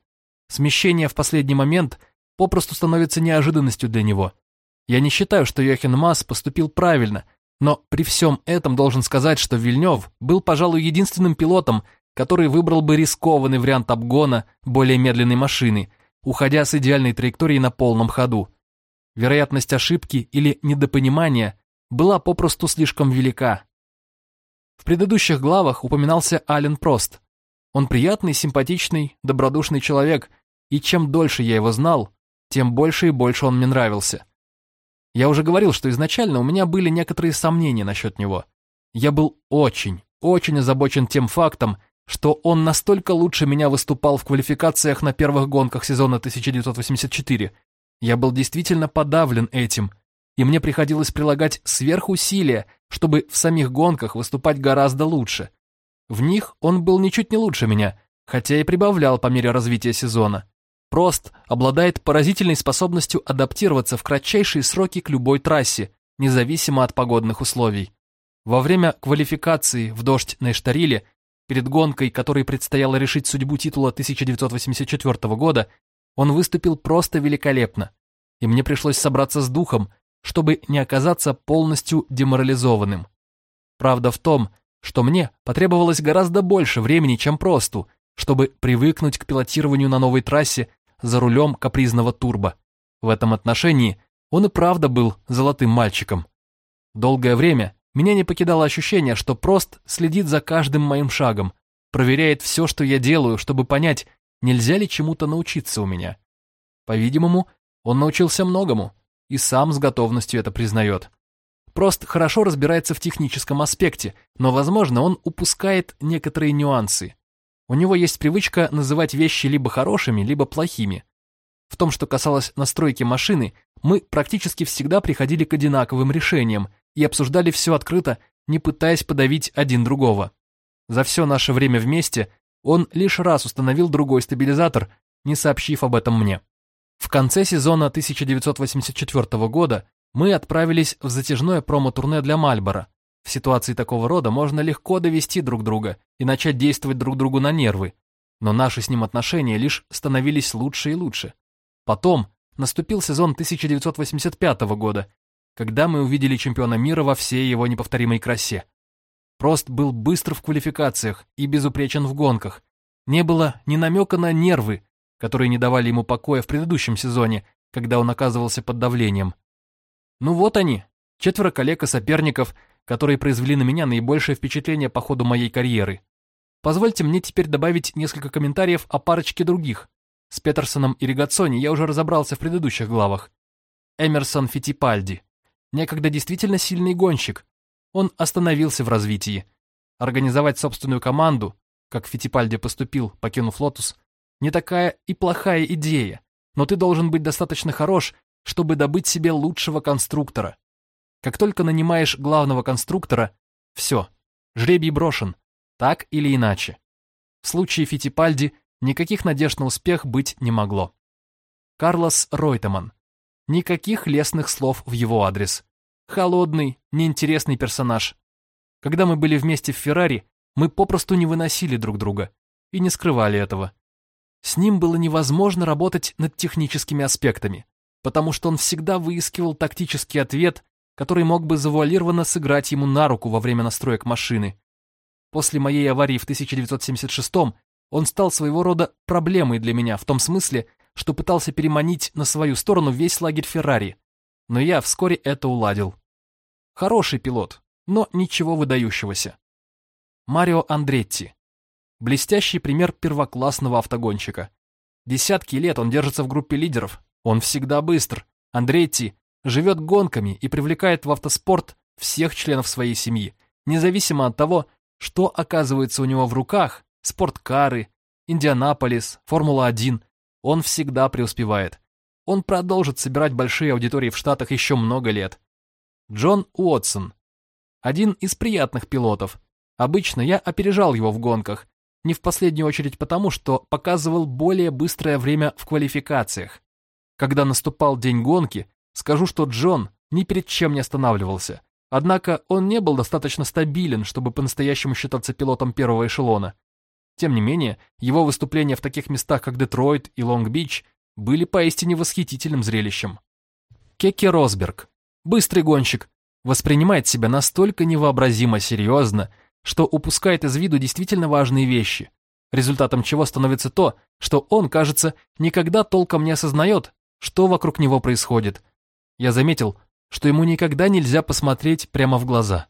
Смещение в последний момент попросту становится неожиданностью для него. Я не считаю, что Йохин Масс поступил правильно, но при всем этом должен сказать, что Вильнев был, пожалуй, единственным пилотом, который выбрал бы рискованный вариант обгона более медленной машины, уходя с идеальной траекторией на полном ходу. Вероятность ошибки или недопонимания была попросту слишком велика. В предыдущих главах упоминался Ален Прост. Он приятный, симпатичный, добродушный человек, и чем дольше я его знал, тем больше и больше он мне нравился. Я уже говорил, что изначально у меня были некоторые сомнения насчет него. Я был очень, очень озабочен тем фактом, что он настолько лучше меня выступал в квалификациях на первых гонках сезона 1984, я был действительно подавлен этим, и мне приходилось прилагать сверхусилия, чтобы в самих гонках выступать гораздо лучше. В них он был ничуть не лучше меня, хотя и прибавлял по мере развития сезона. Прост обладает поразительной способностью адаптироваться в кратчайшие сроки к любой трассе, независимо от погодных условий. Во время квалификации в дождь на Эштариле, перед гонкой, которой предстояло решить судьбу титула 1984 года, он выступил просто великолепно, и мне пришлось собраться с духом, чтобы не оказаться полностью деморализованным. Правда в том, что мне потребовалось гораздо больше времени, чем просто, чтобы привыкнуть к пилотированию на новой трассе за рулем капризного турбо. В этом отношении он и правда был золотым мальчиком. Долгое время меня не покидало ощущение, что Прост следит за каждым моим шагом, проверяет все, что я делаю, чтобы понять, Нельзя ли чему-то научиться у меня? По-видимому, он научился многому и сам с готовностью это признает. Просто хорошо разбирается в техническом аспекте, но, возможно, он упускает некоторые нюансы. У него есть привычка называть вещи либо хорошими, либо плохими. В том, что касалось настройки машины, мы практически всегда приходили к одинаковым решениям и обсуждали все открыто, не пытаясь подавить один другого. За все наше время вместе он лишь раз установил другой стабилизатор, не сообщив об этом мне. В конце сезона 1984 года мы отправились в затяжное промо-турне для Мальбора. В ситуации такого рода можно легко довести друг друга и начать действовать друг другу на нервы, но наши с ним отношения лишь становились лучше и лучше. Потом, наступил сезон 1985 года, когда мы увидели чемпиона мира во всей его неповторимой красе. Прост был быстр в квалификациях и безупречен в гонках. Не было ни намека на нервы, которые не давали ему покоя в предыдущем сезоне, когда он оказывался под давлением. Ну вот они, четверо коллег и соперников, которые произвели на меня наибольшее впечатление по ходу моей карьеры. Позвольте мне теперь добавить несколько комментариев о парочке других. С Петерсоном и Ригацони я уже разобрался в предыдущих главах. Эмерсон Фитипальди. Некогда действительно сильный гонщик. Он остановился в развитии. Организовать собственную команду, как Фитипальди поступил, покинув Лотус, не такая и плохая идея, но ты должен быть достаточно хорош, чтобы добыть себе лучшего конструктора. Как только нанимаешь главного конструктора, все, жребий брошен, так или иначе. В случае Фитипальди никаких надежд на успех быть не могло. Карлос Ройтеман. Никаких лестных слов в его адрес. Холодный, неинтересный персонаж. Когда мы были вместе в Феррари, мы попросту не выносили друг друга и не скрывали этого. С ним было невозможно работать над техническими аспектами, потому что он всегда выискивал тактический ответ, который мог бы завуалированно сыграть ему на руку во время настроек машины. После моей аварии в 1976 он стал своего рода проблемой для меня в том смысле, что пытался переманить на свою сторону весь лагерь Феррари, но я вскоре это уладил. Хороший пилот, но ничего выдающегося. Марио Андретти. Блестящий пример первоклассного автогонщика. Десятки лет он держится в группе лидеров, он всегда быстр. Андретти живет гонками и привлекает в автоспорт всех членов своей семьи, независимо от того, что оказывается у него в руках, спорткары, Индианаполис, Формула-1, он всегда преуспевает. Он продолжит собирать большие аудитории в Штатах еще много лет. Джон Уотсон. Один из приятных пилотов. Обычно я опережал его в гонках, не в последнюю очередь потому, что показывал более быстрое время в квалификациях. Когда наступал день гонки, скажу, что Джон ни перед чем не останавливался. Однако он не был достаточно стабилен, чтобы по-настоящему считаться пилотом первого эшелона. Тем не менее, его выступления в таких местах, как Детройт и Лонг-Бич, были поистине восхитительным зрелищем. Кеки Росберг, быстрый гонщик, воспринимает себя настолько невообразимо серьезно, что упускает из виду действительно важные вещи, результатом чего становится то, что он, кажется, никогда толком не осознает, что вокруг него происходит. Я заметил, что ему никогда нельзя посмотреть прямо в глаза.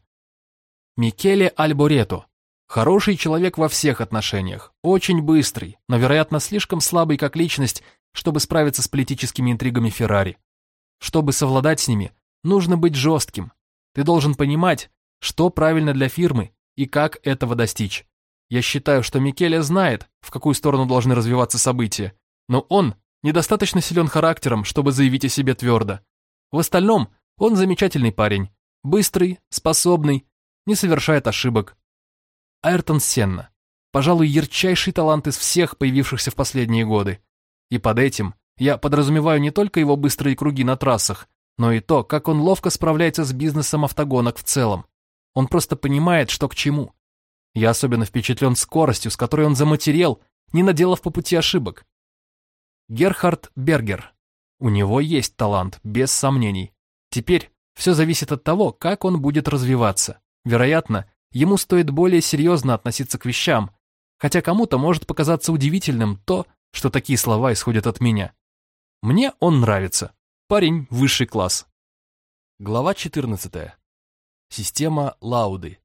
Микеле Альборето. Хороший человек во всех отношениях, очень быстрый, но, вероятно, слишком слабый как личность, чтобы справиться с политическими интригами Феррари. Чтобы совладать с ними, нужно быть жестким. Ты должен понимать, что правильно для фирмы и как этого достичь. Я считаю, что Микеле знает, в какую сторону должны развиваться события, но он недостаточно силен характером, чтобы заявить о себе твердо. В остальном, он замечательный парень, быстрый, способный, не совершает ошибок. Айртон Сенна, пожалуй, ярчайший талант из всех появившихся в последние годы. И под этим я подразумеваю не только его быстрые круги на трассах, но и то, как он ловко справляется с бизнесом автогонок в целом. Он просто понимает, что к чему. Я особенно впечатлен скоростью, с которой он заматерел, не наделав по пути ошибок. Герхард Бергер. У него есть талант, без сомнений. Теперь все зависит от того, как он будет развиваться. Вероятно, ему стоит более серьезно относиться к вещам, хотя кому-то может показаться удивительным то, что такие слова исходят от меня. Мне он нравится. Парень высший класс. Глава 14. Система Лауды.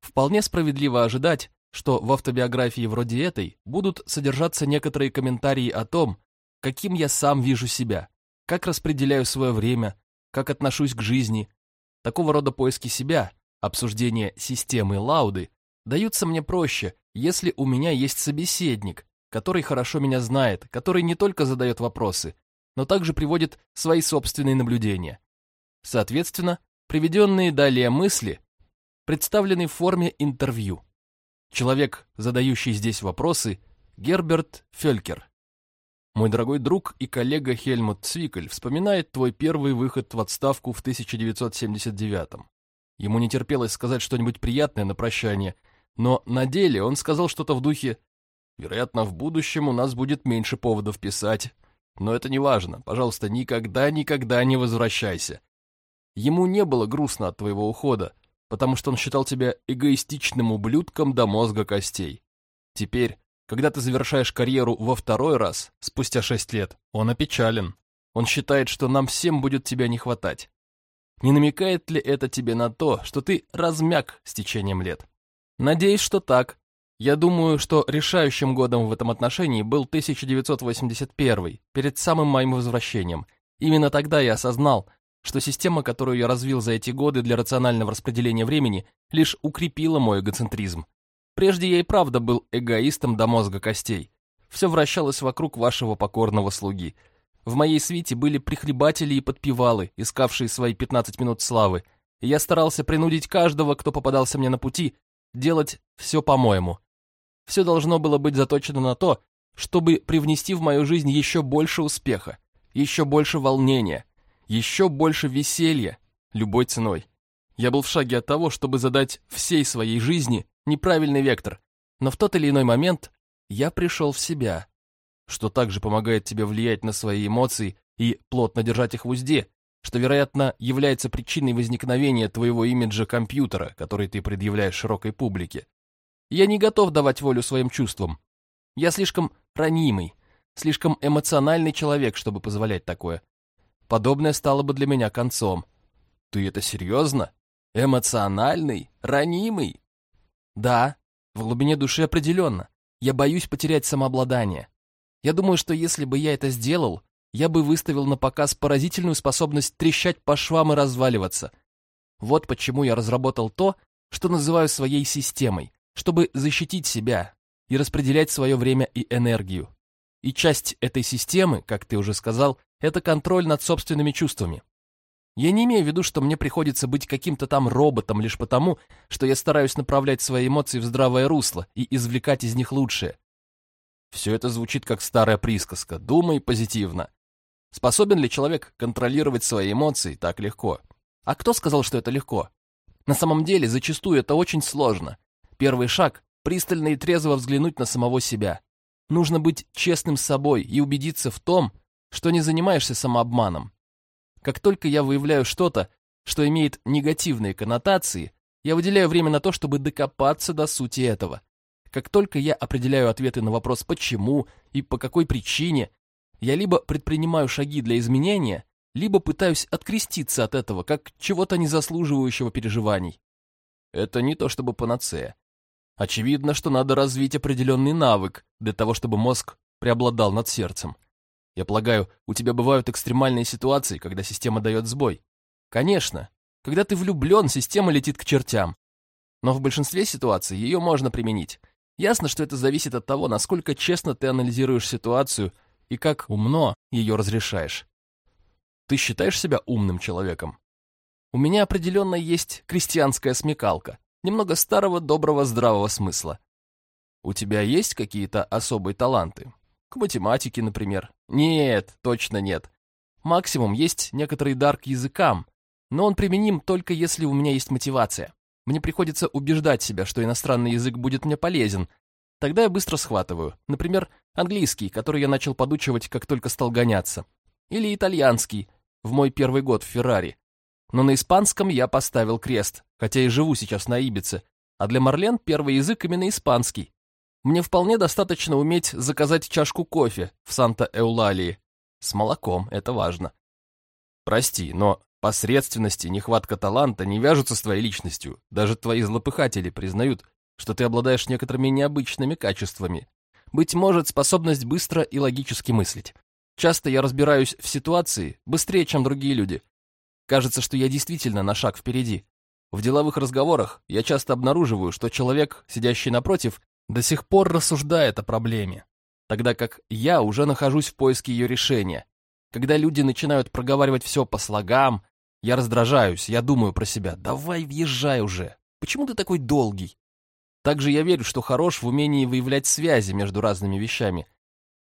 Вполне справедливо ожидать, что в автобиографии вроде этой будут содержаться некоторые комментарии о том, каким я сам вижу себя, как распределяю свое время, как отношусь к жизни. Такого рода поиски себя, обсуждение системы Лауды, даются мне проще, если у меня есть собеседник, который хорошо меня знает, который не только задает вопросы, но также приводит свои собственные наблюдения. Соответственно, Приведенные далее мысли представлены в форме интервью. Человек, задающий здесь вопросы, Герберт Фелькер. Мой дорогой друг и коллега Хельмут Цвикель вспоминает твой первый выход в отставку в 1979-м. Ему не терпелось сказать что-нибудь приятное на прощание, но на деле он сказал что-то в духе «Вероятно, в будущем у нас будет меньше поводов писать. Но это не важно. Пожалуйста, никогда-никогда не возвращайся. Ему не было грустно от твоего ухода, потому что он считал тебя эгоистичным ублюдком до мозга костей. Теперь, когда ты завершаешь карьеру во второй раз, спустя шесть лет, он опечален. Он считает, что нам всем будет тебя не хватать. Не намекает ли это тебе на то, что ты размяк с течением лет? Надеюсь, что так. Я думаю, что решающим годом в этом отношении был 1981, перед самым моим возвращением. Именно тогда я осознал, что система, которую я развил за эти годы для рационального распределения времени, лишь укрепила мой эгоцентризм. Прежде я и правда был эгоистом до мозга костей. Все вращалось вокруг вашего покорного слуги. В моей свите были прихлебатели и подпевалы, искавшие свои 15 минут славы, я старался принудить каждого, кто попадался мне на пути, делать все по-моему. Все должно было быть заточено на то, чтобы привнести в мою жизнь еще больше успеха, еще больше волнения, еще больше веселья, любой ценой. Я был в шаге от того, чтобы задать всей своей жизни неправильный вектор, но в тот или иной момент я пришел в себя, что также помогает тебе влиять на свои эмоции и плотно держать их в узде, что, вероятно, является причиной возникновения твоего имиджа компьютера, который ты предъявляешь широкой публике. Я не готов давать волю своим чувствам. Я слишком ранимый, слишком эмоциональный человек, чтобы позволять такое. Подобное стало бы для меня концом. Ты это серьезно? Эмоциональный? Ранимый? Да, в глубине души определенно. Я боюсь потерять самообладание. Я думаю, что если бы я это сделал, я бы выставил на показ поразительную способность трещать по швам и разваливаться. Вот почему я разработал то, что называю своей системой, чтобы защитить себя и распределять свое время и энергию. И часть этой системы, как ты уже сказал, это контроль над собственными чувствами. Я не имею в виду, что мне приходится быть каким-то там роботом лишь потому, что я стараюсь направлять свои эмоции в здравое русло и извлекать из них лучшее. Все это звучит как старая присказка «думай позитивно». Способен ли человек контролировать свои эмоции так легко? А кто сказал, что это легко? На самом деле, зачастую это очень сложно. Первый шаг – пристально и трезво взглянуть на самого себя. Нужно быть честным с собой и убедиться в том, что не занимаешься самообманом. Как только я выявляю что-то, что имеет негативные коннотации, я выделяю время на то, чтобы докопаться до сути этого. Как только я определяю ответы на вопрос «почему» и «по какой причине», я либо предпринимаю шаги для изменения, либо пытаюсь откреститься от этого, как чего-то незаслуживающего переживаний. Это не то чтобы панацея. Очевидно, что надо развить определенный навык для того, чтобы мозг преобладал над сердцем. Я полагаю, у тебя бывают экстремальные ситуации, когда система дает сбой. Конечно, когда ты влюблен, система летит к чертям. Но в большинстве ситуаций ее можно применить. Ясно, что это зависит от того, насколько честно ты анализируешь ситуацию и как умно ее разрешаешь. Ты считаешь себя умным человеком? У меня определенно есть крестьянская смекалка, немного старого, доброго, здравого смысла. У тебя есть какие-то особые таланты? К математике, например. Нет, точно нет. Максимум есть некоторый дар к языкам, но он применим только если у меня есть мотивация. Мне приходится убеждать себя, что иностранный язык будет мне полезен. Тогда я быстро схватываю. Например, английский, который я начал подучивать, как только стал гоняться. Или итальянский, в мой первый год в Феррари. Но на испанском я поставил крест, хотя и живу сейчас на Ибице. А для Марлен первый язык именно испанский. Мне вполне достаточно уметь заказать чашку кофе в Санта-Эулалии. С молоком, это важно. Прости, но посредственность и нехватка таланта не вяжутся с твоей личностью. Даже твои злопыхатели признают, что ты обладаешь некоторыми необычными качествами. Быть может, способность быстро и логически мыслить. Часто я разбираюсь в ситуации быстрее, чем другие люди. Кажется, что я действительно на шаг впереди. В деловых разговорах я часто обнаруживаю, что человек, сидящий напротив, до сих пор рассуждает о проблеме, тогда как я уже нахожусь в поиске ее решения. Когда люди начинают проговаривать все по слогам, я раздражаюсь, я думаю про себя, давай въезжай уже, почему ты такой долгий? Также я верю, что хорош в умении выявлять связи между разными вещами.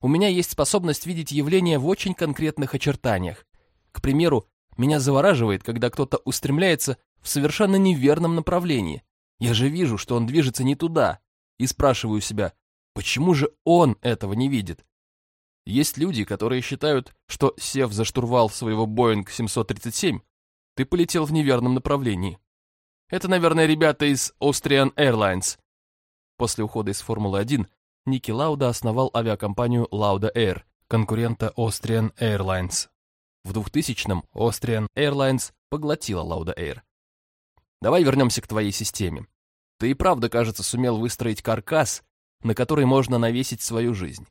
У меня есть способность видеть явления в очень конкретных очертаниях. К примеру, меня завораживает, когда кто-то устремляется в совершенно неверном направлении. Я же вижу, что он движется не туда, и спрашиваю себя, почему же он этого не видит? Есть люди, которые считают, что, сев за штурвал своего Boeing 737, ты полетел в неверном направлении. Это, наверное, ребята из Austrian Airlines. После ухода из Формулы-1 Ники Лауда основал авиакомпанию Lauda Air, конкурента Austrian Airlines. В 2000-м Austrian Airlines поглотила Lauda Air. Давай вернемся к твоей системе. Ты и правда, кажется, сумел выстроить каркас, на который можно навесить свою жизнь.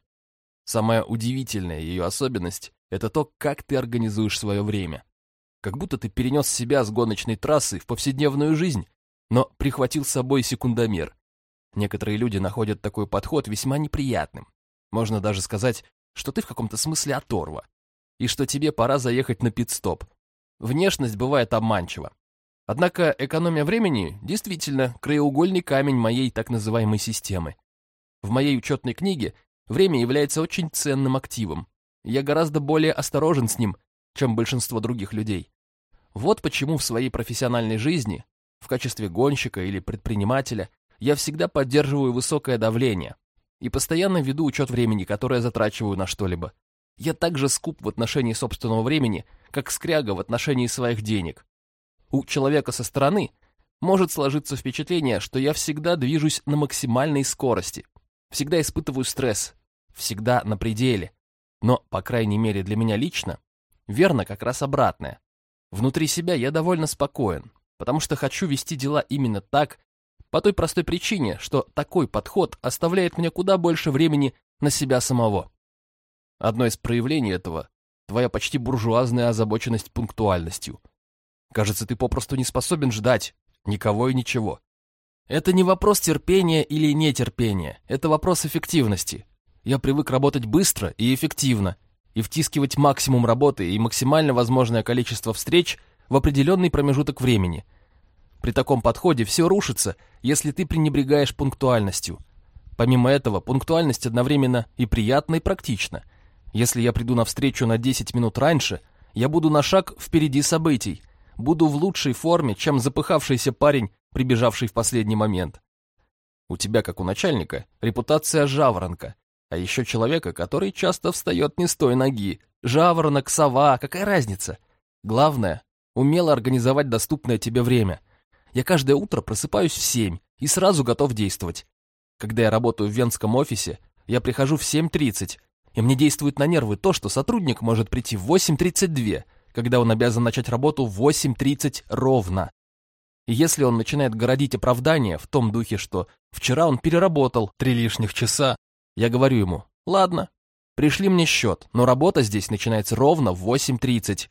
Самая удивительная ее особенность — это то, как ты организуешь свое время. Как будто ты перенес себя с гоночной трассы в повседневную жизнь, но прихватил с собой секундомер. Некоторые люди находят такой подход весьма неприятным. Можно даже сказать, что ты в каком-то смысле оторва, и что тебе пора заехать на пит-стоп. Внешность бывает обманчива. Однако экономия времени действительно краеугольный камень моей так называемой системы. В моей учетной книге время является очень ценным активом. Я гораздо более осторожен с ним, чем большинство других людей. Вот почему в своей профессиональной жизни, в качестве гонщика или предпринимателя, я всегда поддерживаю высокое давление и постоянно веду учет времени, которое затрачиваю на что-либо. Я также скуп в отношении собственного времени, как скряга в отношении своих денег. У человека со стороны может сложиться впечатление, что я всегда движусь на максимальной скорости, всегда испытываю стресс, всегда на пределе. Но, по крайней мере для меня лично, верно как раз обратное. Внутри себя я довольно спокоен, потому что хочу вести дела именно так, по той простой причине, что такой подход оставляет мне куда больше времени на себя самого. Одно из проявлений этого – твоя почти буржуазная озабоченность пунктуальностью – Кажется, ты попросту не способен ждать никого и ничего. Это не вопрос терпения или нетерпения, это вопрос эффективности. Я привык работать быстро и эффективно, и втискивать максимум работы и максимально возможное количество встреч в определенный промежуток времени. При таком подходе все рушится, если ты пренебрегаешь пунктуальностью. Помимо этого, пунктуальность одновременно и приятна, и практична. Если я приду на встречу на 10 минут раньше, я буду на шаг впереди событий, буду в лучшей форме, чем запыхавшийся парень, прибежавший в последний момент. У тебя, как у начальника, репутация жаворонка, а еще человека, который часто встает не с той ноги. Жаворонок, сова, какая разница? Главное, умело организовать доступное тебе время. Я каждое утро просыпаюсь в семь и сразу готов действовать. Когда я работаю в венском офисе, я прихожу в 7.30, и мне действует на нервы то, что сотрудник может прийти в 8.32, когда он обязан начать работу в 8.30 ровно. И если он начинает городить оправдание в том духе, что вчера он переработал три лишних часа, я говорю ему, ладно, пришли мне счет, но работа здесь начинается ровно в 8.30.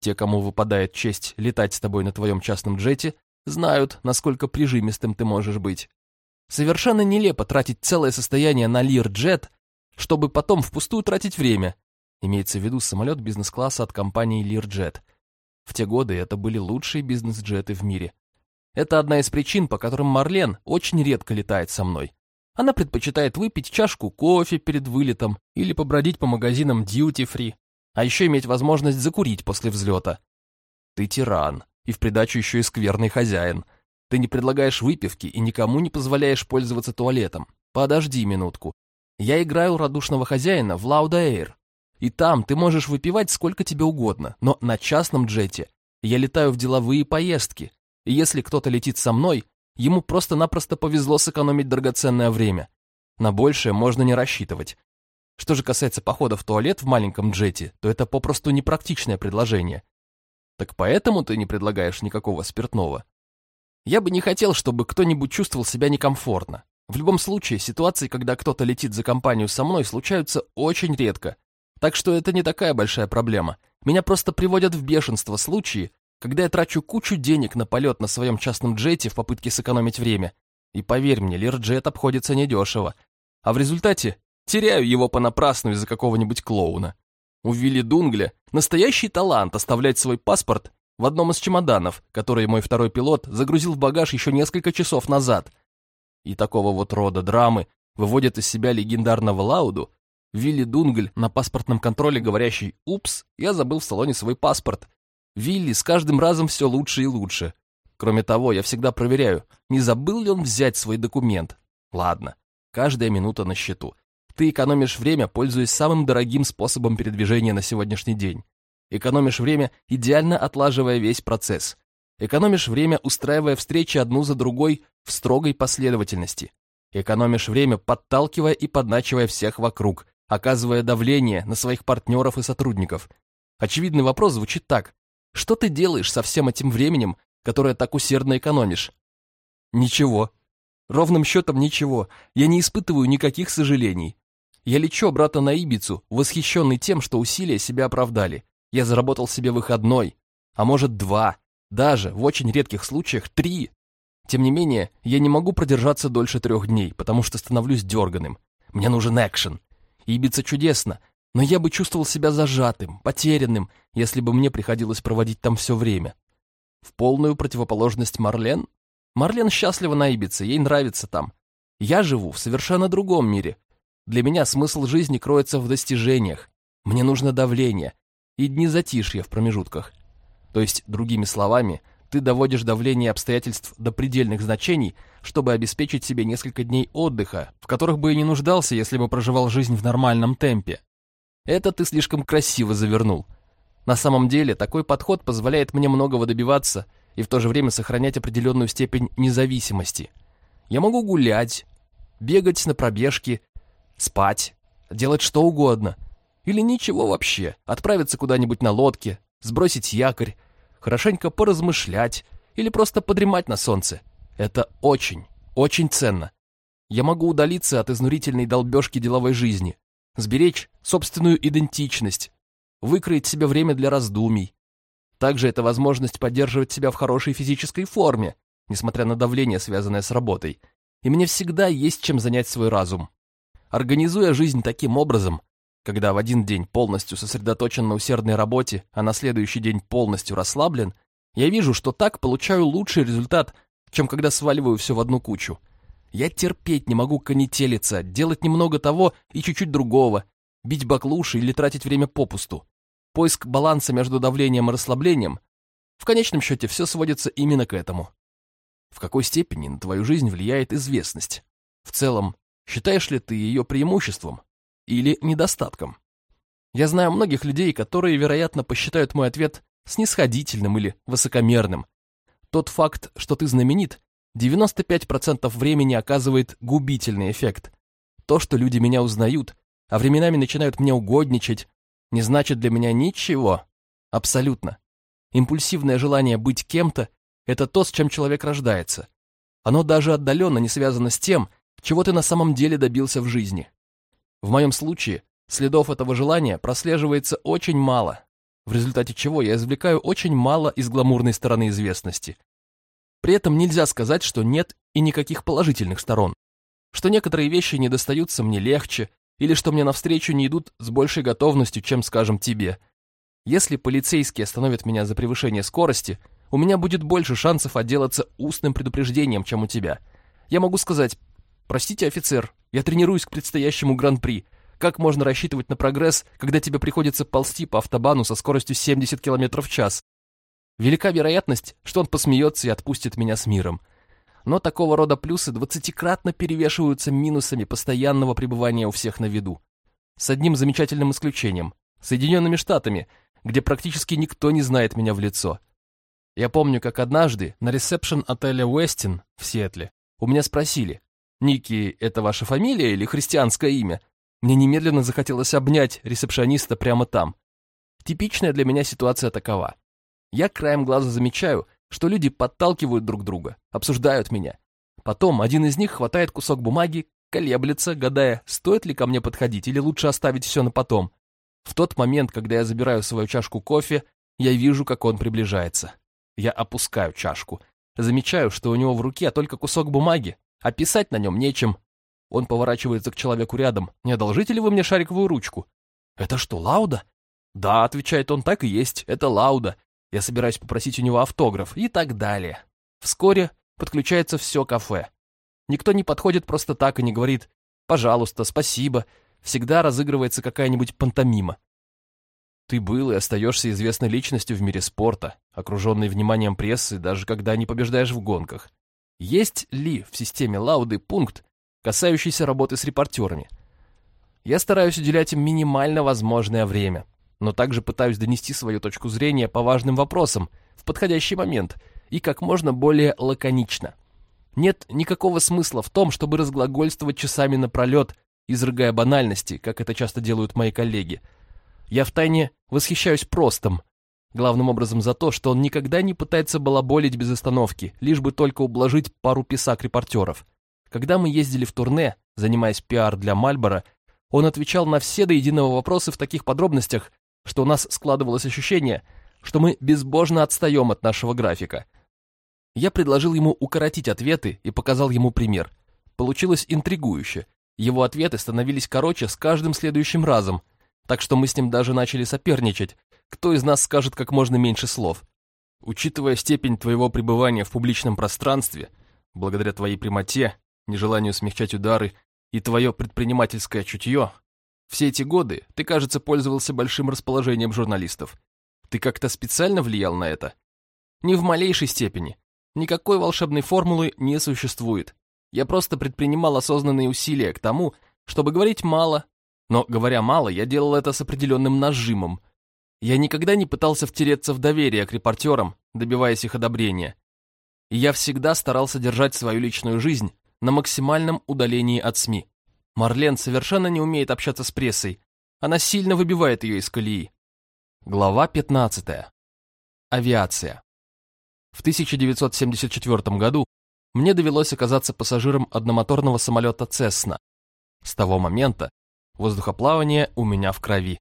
Те, кому выпадает честь летать с тобой на твоем частном джете, знают, насколько прижимистым ты можешь быть. Совершенно нелепо тратить целое состояние на лир-джет, чтобы потом впустую тратить время, Имеется в виду самолет бизнес-класса от компании Learjet. В те годы это были лучшие бизнес-джеты в мире. Это одна из причин, по которым Марлен очень редко летает со мной. Она предпочитает выпить чашку кофе перед вылетом или побродить по магазинам duty-free, а еще иметь возможность закурить после взлета. Ты тиран, и в придачу еще и скверный хозяин. Ты не предлагаешь выпивки и никому не позволяешь пользоваться туалетом. Подожди минутку. Я играю радушного хозяина в Lauda Air, и там ты можешь выпивать сколько тебе угодно, но на частном джете я летаю в деловые поездки, и если кто-то летит со мной, ему просто-напросто повезло сэкономить драгоценное время. На большее можно не рассчитывать. Что же касается похода в туалет в маленьком джете, то это попросту непрактичное предложение. Так поэтому ты не предлагаешь никакого спиртного? Я бы не хотел, чтобы кто-нибудь чувствовал себя некомфортно. В любом случае, ситуации, когда кто-то летит за компанию со мной, случаются очень редко, так что это не такая большая проблема. Меня просто приводят в бешенство случаи, когда я трачу кучу денег на полет на своем частном джете в попытке сэкономить время. И поверь мне, Лирджет обходится недешево. А в результате теряю его понапрасну из-за какого-нибудь клоуна. У Вилли Дунгля настоящий талант оставлять свой паспорт в одном из чемоданов, который мой второй пилот загрузил в багаж еще несколько часов назад. И такого вот рода драмы выводят из себя легендарного Лауду Вилли Дунгль на паспортном контроле, говорящий «Упс, я забыл в салоне свой паспорт». Вилли с каждым разом все лучше и лучше. Кроме того, я всегда проверяю, не забыл ли он взять свой документ. Ладно, каждая минута на счету. Ты экономишь время, пользуясь самым дорогим способом передвижения на сегодняшний день. Экономишь время, идеально отлаживая весь процесс. Экономишь время, устраивая встречи одну за другой в строгой последовательности. Экономишь время, подталкивая и подначивая всех вокруг, оказывая давление на своих партнеров и сотрудников. Очевидный вопрос звучит так. Что ты делаешь со всем этим временем, которое так усердно экономишь? Ничего. Ровным счетом ничего. Я не испытываю никаких сожалений. Я лечу обратно на Ибицу, восхищенный тем, что усилия себя оправдали. Я заработал себе выходной, а может два, даже в очень редких случаях три. Тем не менее, я не могу продержаться дольше трех дней, потому что становлюсь дерганым. Мне нужен экшен. Ибица чудесно, но я бы чувствовал себя зажатым, потерянным, если бы мне приходилось проводить там все время. В полную противоположность Марлен? Марлен счастлива на Ибице, ей нравится там. Я живу в совершенно другом мире. Для меня смысл жизни кроется в достижениях. Мне нужно давление и дни затишья в промежутках. То есть, другими словами, ты доводишь давление обстоятельств до предельных значений, чтобы обеспечить себе несколько дней отдыха, в которых бы и не нуждался, если бы проживал жизнь в нормальном темпе. Это ты слишком красиво завернул. На самом деле, такой подход позволяет мне многого добиваться и в то же время сохранять определенную степень независимости. Я могу гулять, бегать на пробежки, спать, делать что угодно. Или ничего вообще, отправиться куда-нибудь на лодке, сбросить якорь, хорошенько поразмышлять или просто подремать на солнце. Это очень, очень ценно. Я могу удалиться от изнурительной долбежки деловой жизни, сберечь собственную идентичность, выкроить себе время для раздумий. Также это возможность поддерживать себя в хорошей физической форме, несмотря на давление, связанное с работой. И мне всегда есть чем занять свой разум. Организуя жизнь таким образом, когда в один день полностью сосредоточен на усердной работе, а на следующий день полностью расслаблен, я вижу, что так получаю лучший результат, чем когда сваливаю все в одну кучу. Я терпеть не могу конетелиться, делать немного того и чуть-чуть другого, бить баклуши или тратить время попусту. Поиск баланса между давлением и расслаблением в конечном счете все сводится именно к этому. В какой степени на твою жизнь влияет известность? В целом, считаешь ли ты ее преимуществом? Или недостатком. Я знаю многих людей, которые, вероятно, посчитают мой ответ снисходительным или высокомерным. Тот факт, что ты знаменит, 95% времени оказывает губительный эффект. То, что люди меня узнают, а временами начинают мне угодничать, не значит для меня ничего. Абсолютно. Импульсивное желание быть кем-то – это то, с чем человек рождается. Оно даже отдаленно не связано с тем, чего ты на самом деле добился в жизни. В моем случае следов этого желания прослеживается очень мало, в результате чего я извлекаю очень мало из гламурной стороны известности. При этом нельзя сказать, что нет и никаких положительных сторон, что некоторые вещи не достаются мне легче, или что мне навстречу не идут с большей готовностью, чем, скажем, тебе. Если полицейские остановят меня за превышение скорости, у меня будет больше шансов отделаться устным предупреждением, чем у тебя. Я могу сказать «Простите, офицер, я тренируюсь к предстоящему гран-при. Как можно рассчитывать на прогресс, когда тебе приходится ползти по автобану со скоростью 70 км в час? Велика вероятность, что он посмеется и отпустит меня с миром. Но такого рода плюсы двадцатикратно перевешиваются минусами постоянного пребывания у всех на виду. С одним замечательным исключением – Соединенными Штатами, где практически никто не знает меня в лицо. Я помню, как однажды на ресепшн отеля Уэстин в Сиэтле у меня спросили, Ники — это ваша фамилия или христианское имя? Мне немедленно захотелось обнять ресепшониста прямо там. Типичная для меня ситуация такова. Я краем глаза замечаю, что люди подталкивают друг друга, обсуждают меня. Потом один из них хватает кусок бумаги, колеблется, гадая, стоит ли ко мне подходить или лучше оставить все на потом. В тот момент, когда я забираю свою чашку кофе, я вижу, как он приближается. Я опускаю чашку. Замечаю, что у него в руке только кусок бумаги, а писать на нем нечем. Он поворачивается к человеку рядом. «Не одолжите ли вы мне шариковую ручку?» «Это что, Лауда?» «Да», — отвечает он, — «так и есть, это Лауда. Я собираюсь попросить у него автограф» и так далее. Вскоре подключается все кафе. Никто не подходит просто так и не говорит «пожалуйста», «спасибо». Всегда разыгрывается какая-нибудь пантомима. Ты был и остаешься известной личностью в мире спорта, окруженной вниманием прессы, даже когда не побеждаешь в гонках. Есть ли в системе Лауды пункт, касающийся работы с репортерами? Я стараюсь уделять им минимально возможное время, но также пытаюсь донести свою точку зрения по важным вопросам в подходящий момент и как можно более лаконично. Нет никакого смысла в том, чтобы разглагольствовать часами напролет, изрыгая банальности, как это часто делают мои коллеги. Я втайне восхищаюсь Простом, главным образом за то, что он никогда не пытается балаболить без остановки, лишь бы только ублажить пару писак репортеров. Когда мы ездили в турне, занимаясь пиар для Мальбора, он отвечал на все до единого вопросы в таких подробностях, что у нас складывалось ощущение, что мы безбожно отстаем от нашего графика – я предложил ему укоротить ответы и показал ему пример. Получилось интригующе. Его ответы становились короче с каждым следующим разом, так что мы с ним даже начали соперничать, кто из нас скажет как можно меньше слов. Учитывая степень твоего пребывания в публичном пространстве, благодаря твоей прямоте, нежеланию смягчать удары и твое предпринимательское чутье, все эти годы ты, кажется, пользовался большим расположением журналистов. Ты как-то специально влиял на это? Не в малейшей степени. Никакой волшебной формулы не существует. Я просто предпринимал осознанные усилия к тому, чтобы говорить мало. Но, говоря мало, я делал это с определенным нажимом. Я никогда не пытался втереться в доверие к репортерам, добиваясь их одобрения. И я всегда старался держать свою личную жизнь на максимальном удалении от СМИ. Марлен совершенно не умеет общаться с прессой. Она сильно выбивает ее из колеи. Глава 15. Авиация. В 1974 году мне довелось оказаться пассажиром одномоторного самолета «Цесна». С того момента воздухоплавание у меня в крови.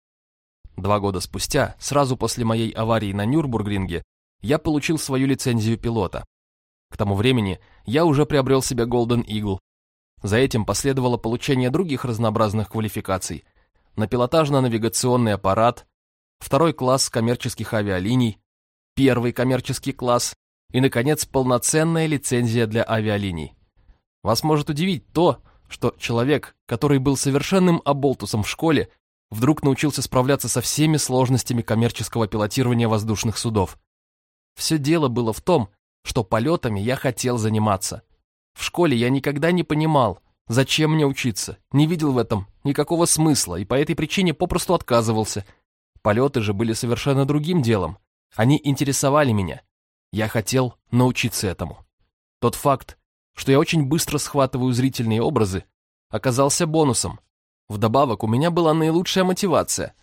Два года спустя, сразу после моей аварии на Нюрбургринге, я получил свою лицензию пилота. К тому времени я уже приобрел себе Golden Eagle. За этим последовало получение других разнообразных квалификаций. На пилотажно-навигационный аппарат, второй класс коммерческих авиалиний, первый коммерческий класс и, наконец, полноценная лицензия для авиалиний. Вас может удивить то, что человек, который был совершенным оболтусом в школе, вдруг научился справляться со всеми сложностями коммерческого пилотирования воздушных судов. Все дело было в том, что полетами я хотел заниматься. В школе я никогда не понимал, зачем мне учиться, не видел в этом никакого смысла и по этой причине попросту отказывался. Полеты же были совершенно другим делом. Они интересовали меня, я хотел научиться этому. Тот факт, что я очень быстро схватываю зрительные образы, оказался бонусом. Вдобавок, у меня была наилучшая мотивация.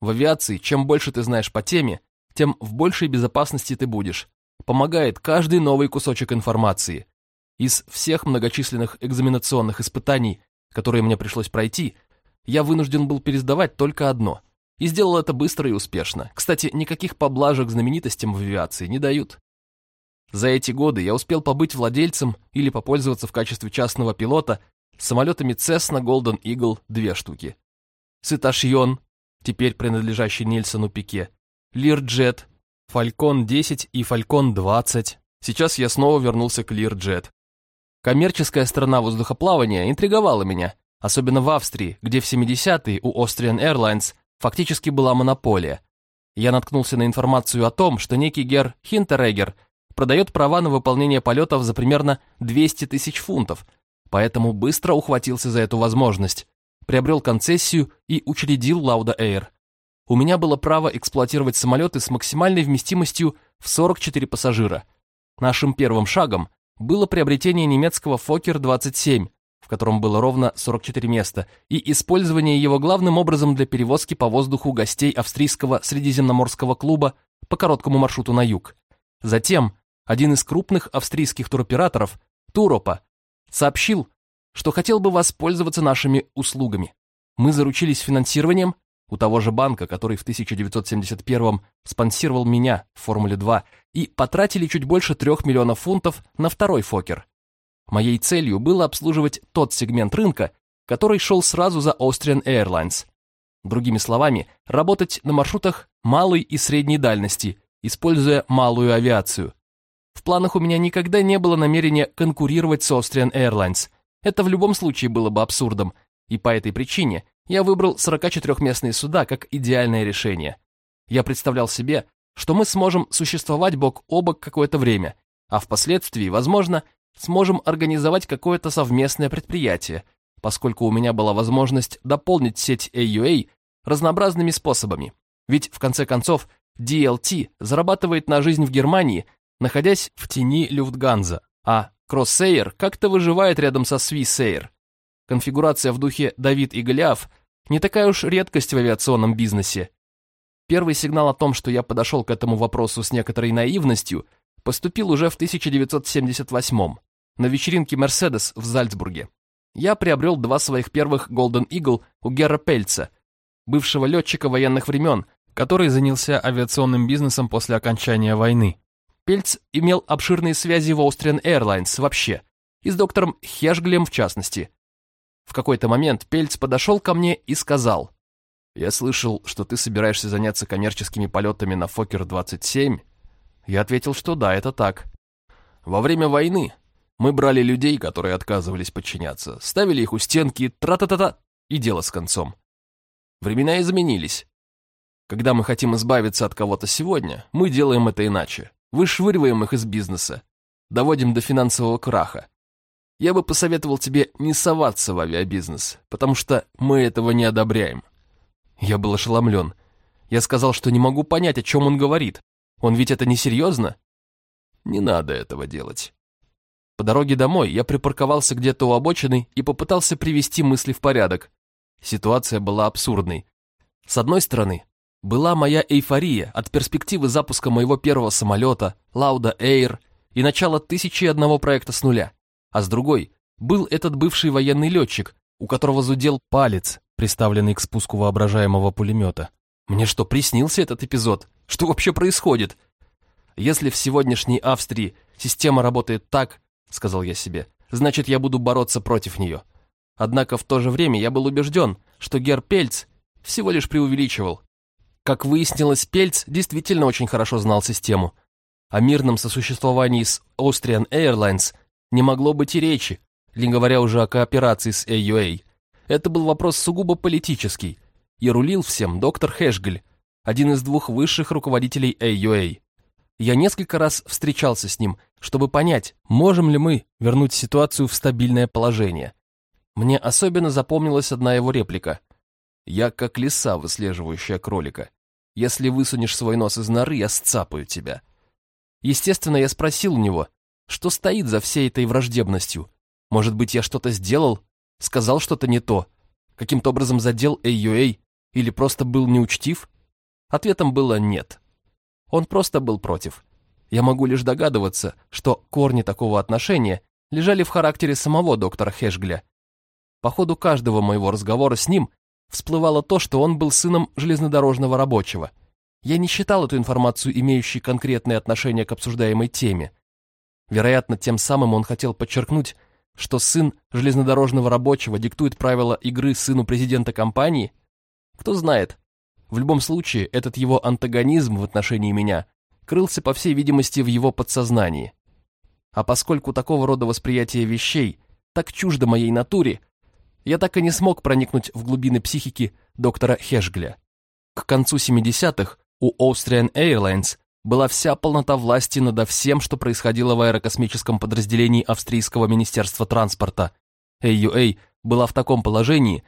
В авиации, чем больше ты знаешь по теме, тем в большей безопасности ты будешь. Помогает каждый новый кусочек информации. Из всех многочисленных экзаменационных испытаний, которые мне пришлось пройти, я вынужден был пересдавать только одно. И сделал это быстро и успешно. Кстати, никаких поблажек знаменитостям в авиации не дают. За эти годы я успел побыть владельцем или попользоваться в качестве частного пилота самолетами Cessna Golden Eagle две штуки. Циташьон, теперь принадлежащий Нельсону Пике, Лирджет, Фалькон 10 и Фалькон 20. Сейчас я снова вернулся к Лирджет. Коммерческая сторона воздухоплавания интриговала меня, особенно в Австрии, где в 70-е у Austrian Airlines фактически была монополия. Я наткнулся на информацию о том, что некий Гер Хинтерегер продает права на выполнение полетов за примерно 200 тысяч фунтов, поэтому быстро ухватился за эту возможность, приобрел концессию и учредил Лауда Air. У меня было право эксплуатировать самолеты с максимальной вместимостью в 44 пассажира. Нашим первым шагом было приобретение немецкого Фокер-27, в котором было ровно 44 места, и использование его главным образом для перевозки по воздуху гостей австрийского средиземноморского клуба по короткому маршруту на юг. Затем один из крупных австрийских туроператоров, Туропа, сообщил, что хотел бы воспользоваться нашими услугами. Мы заручились финансированием у того же банка, который в 1971 спонсировал меня в Формуле-2, и потратили чуть больше трех миллионов фунтов на второй Фокер. Моей целью было обслуживать тот сегмент рынка, который шел сразу за Austrian Airlines. Другими словами, работать на маршрутах малой и средней дальности, используя малую авиацию, в планах у меня никогда не было намерения конкурировать с Austrian Airlines. Это в любом случае было бы абсурдом, и по этой причине я выбрал 44-местные суда как идеальное решение. Я представлял себе, что мы сможем существовать бок о бок какое-то время, а впоследствии, возможно, сможем организовать какое-то совместное предприятие, поскольку у меня была возможность дополнить сеть AUA разнообразными способами. Ведь, в конце концов, DLT зарабатывает на жизнь в Германии, находясь в тени Люфтганза, а Кроссейер как-то выживает рядом со Свиссейер. Конфигурация в духе Давид и Голиаф не такая уж редкость в авиационном бизнесе. Первый сигнал о том, что я подошел к этому вопросу с некоторой наивностью, поступил уже в 1978 на вечеринке Mercedes в Зальцбурге. Я приобрел два своих первых Golden Eagle у Герра Пельца, бывшего летчика военных времен, который занялся авиационным бизнесом после окончания войны. Пельц имел обширные связи в Austrian Airlines вообще, и с доктором Хешглем в частности. В какой-то момент Пельц подошел ко мне и сказал, «Я слышал, что ты собираешься заняться коммерческими полетами на Фокер-27». Я ответил, что да, это так. Во время войны мы брали людей, которые отказывались подчиняться, ставили их у стенки, тра-та-та-та, и дело с концом. Времена изменились. Когда мы хотим избавиться от кого-то сегодня, мы делаем это иначе. Вышвыриваем их из бизнеса. Доводим до финансового краха. Я бы посоветовал тебе не соваться в авиабизнес, потому что мы этого не одобряем. Я был ошеломлен. Я сказал, что не могу понять, о чем он говорит. Он ведь это несерьезно? Не надо этого делать. По дороге домой я припарковался где-то у обочины и попытался привести мысли в порядок. Ситуация была абсурдной. С одной стороны, была моя эйфория от перспективы запуска моего первого самолета, Lauda Air, и начала тысячи одного проекта с нуля. А с другой, был этот бывший военный летчик, у которого зудел палец, приставленный к спуску воображаемого пулемета. Мне что, приснился этот эпизод? Что вообще происходит? Если в сегодняшней Австрии система работает так, сказал я себе, значит, я буду бороться против нее. Однако в то же время я был убежден, что Гер Пельц всего лишь преувеличивал. Как выяснилось, Пельц действительно очень хорошо знал систему. О мирном сосуществовании с Austrian Airlines не могло быть и речи, не говоря уже о кооперации с AUA. Это был вопрос сугубо политический, и рулил всем доктор Хэшгль, один из двух высших руководителей AUA. Я несколько раз встречался с ним, чтобы понять, можем ли мы вернуть ситуацию в стабильное положение. Мне особенно запомнилась одна его реплика. «Я как лиса, выслеживающая кролика. Если высунешь свой нос из норы, я сцапаю тебя». Естественно, я спросил у него, что стоит за всей этой враждебностью. Может быть, я что-то сделал, сказал что-то не то, каким-то образом задел AUA или просто был неучтив? Ответом было «нет». Он просто был против. Я могу лишь догадываться, что корни такого отношения лежали в характере самого доктора Хешгля, по ходу каждого моего разговора с ним всплывало то, что он был сыном железнодорожного рабочего. Я не считал эту информацию имеющей конкретное отношение к обсуждаемой теме. Вероятно, тем самым он хотел подчеркнуть, что сын железнодорожного рабочего диктует правила игры сыну президента компании? Кто знает. В любом случае, этот его антагонизм в отношении меня крылся, по всей видимости, в его подсознании. А поскольку такого рода восприятие вещей так чуждо моей натуре, я так и не смог проникнуть в глубины психики доктора Хешгля. К концу 70-х у Austrian Airlines была вся полнота власти над всем, что происходило в аэрокосмическом подразделении Австрийского министерства транспорта. AUA была в таком положении,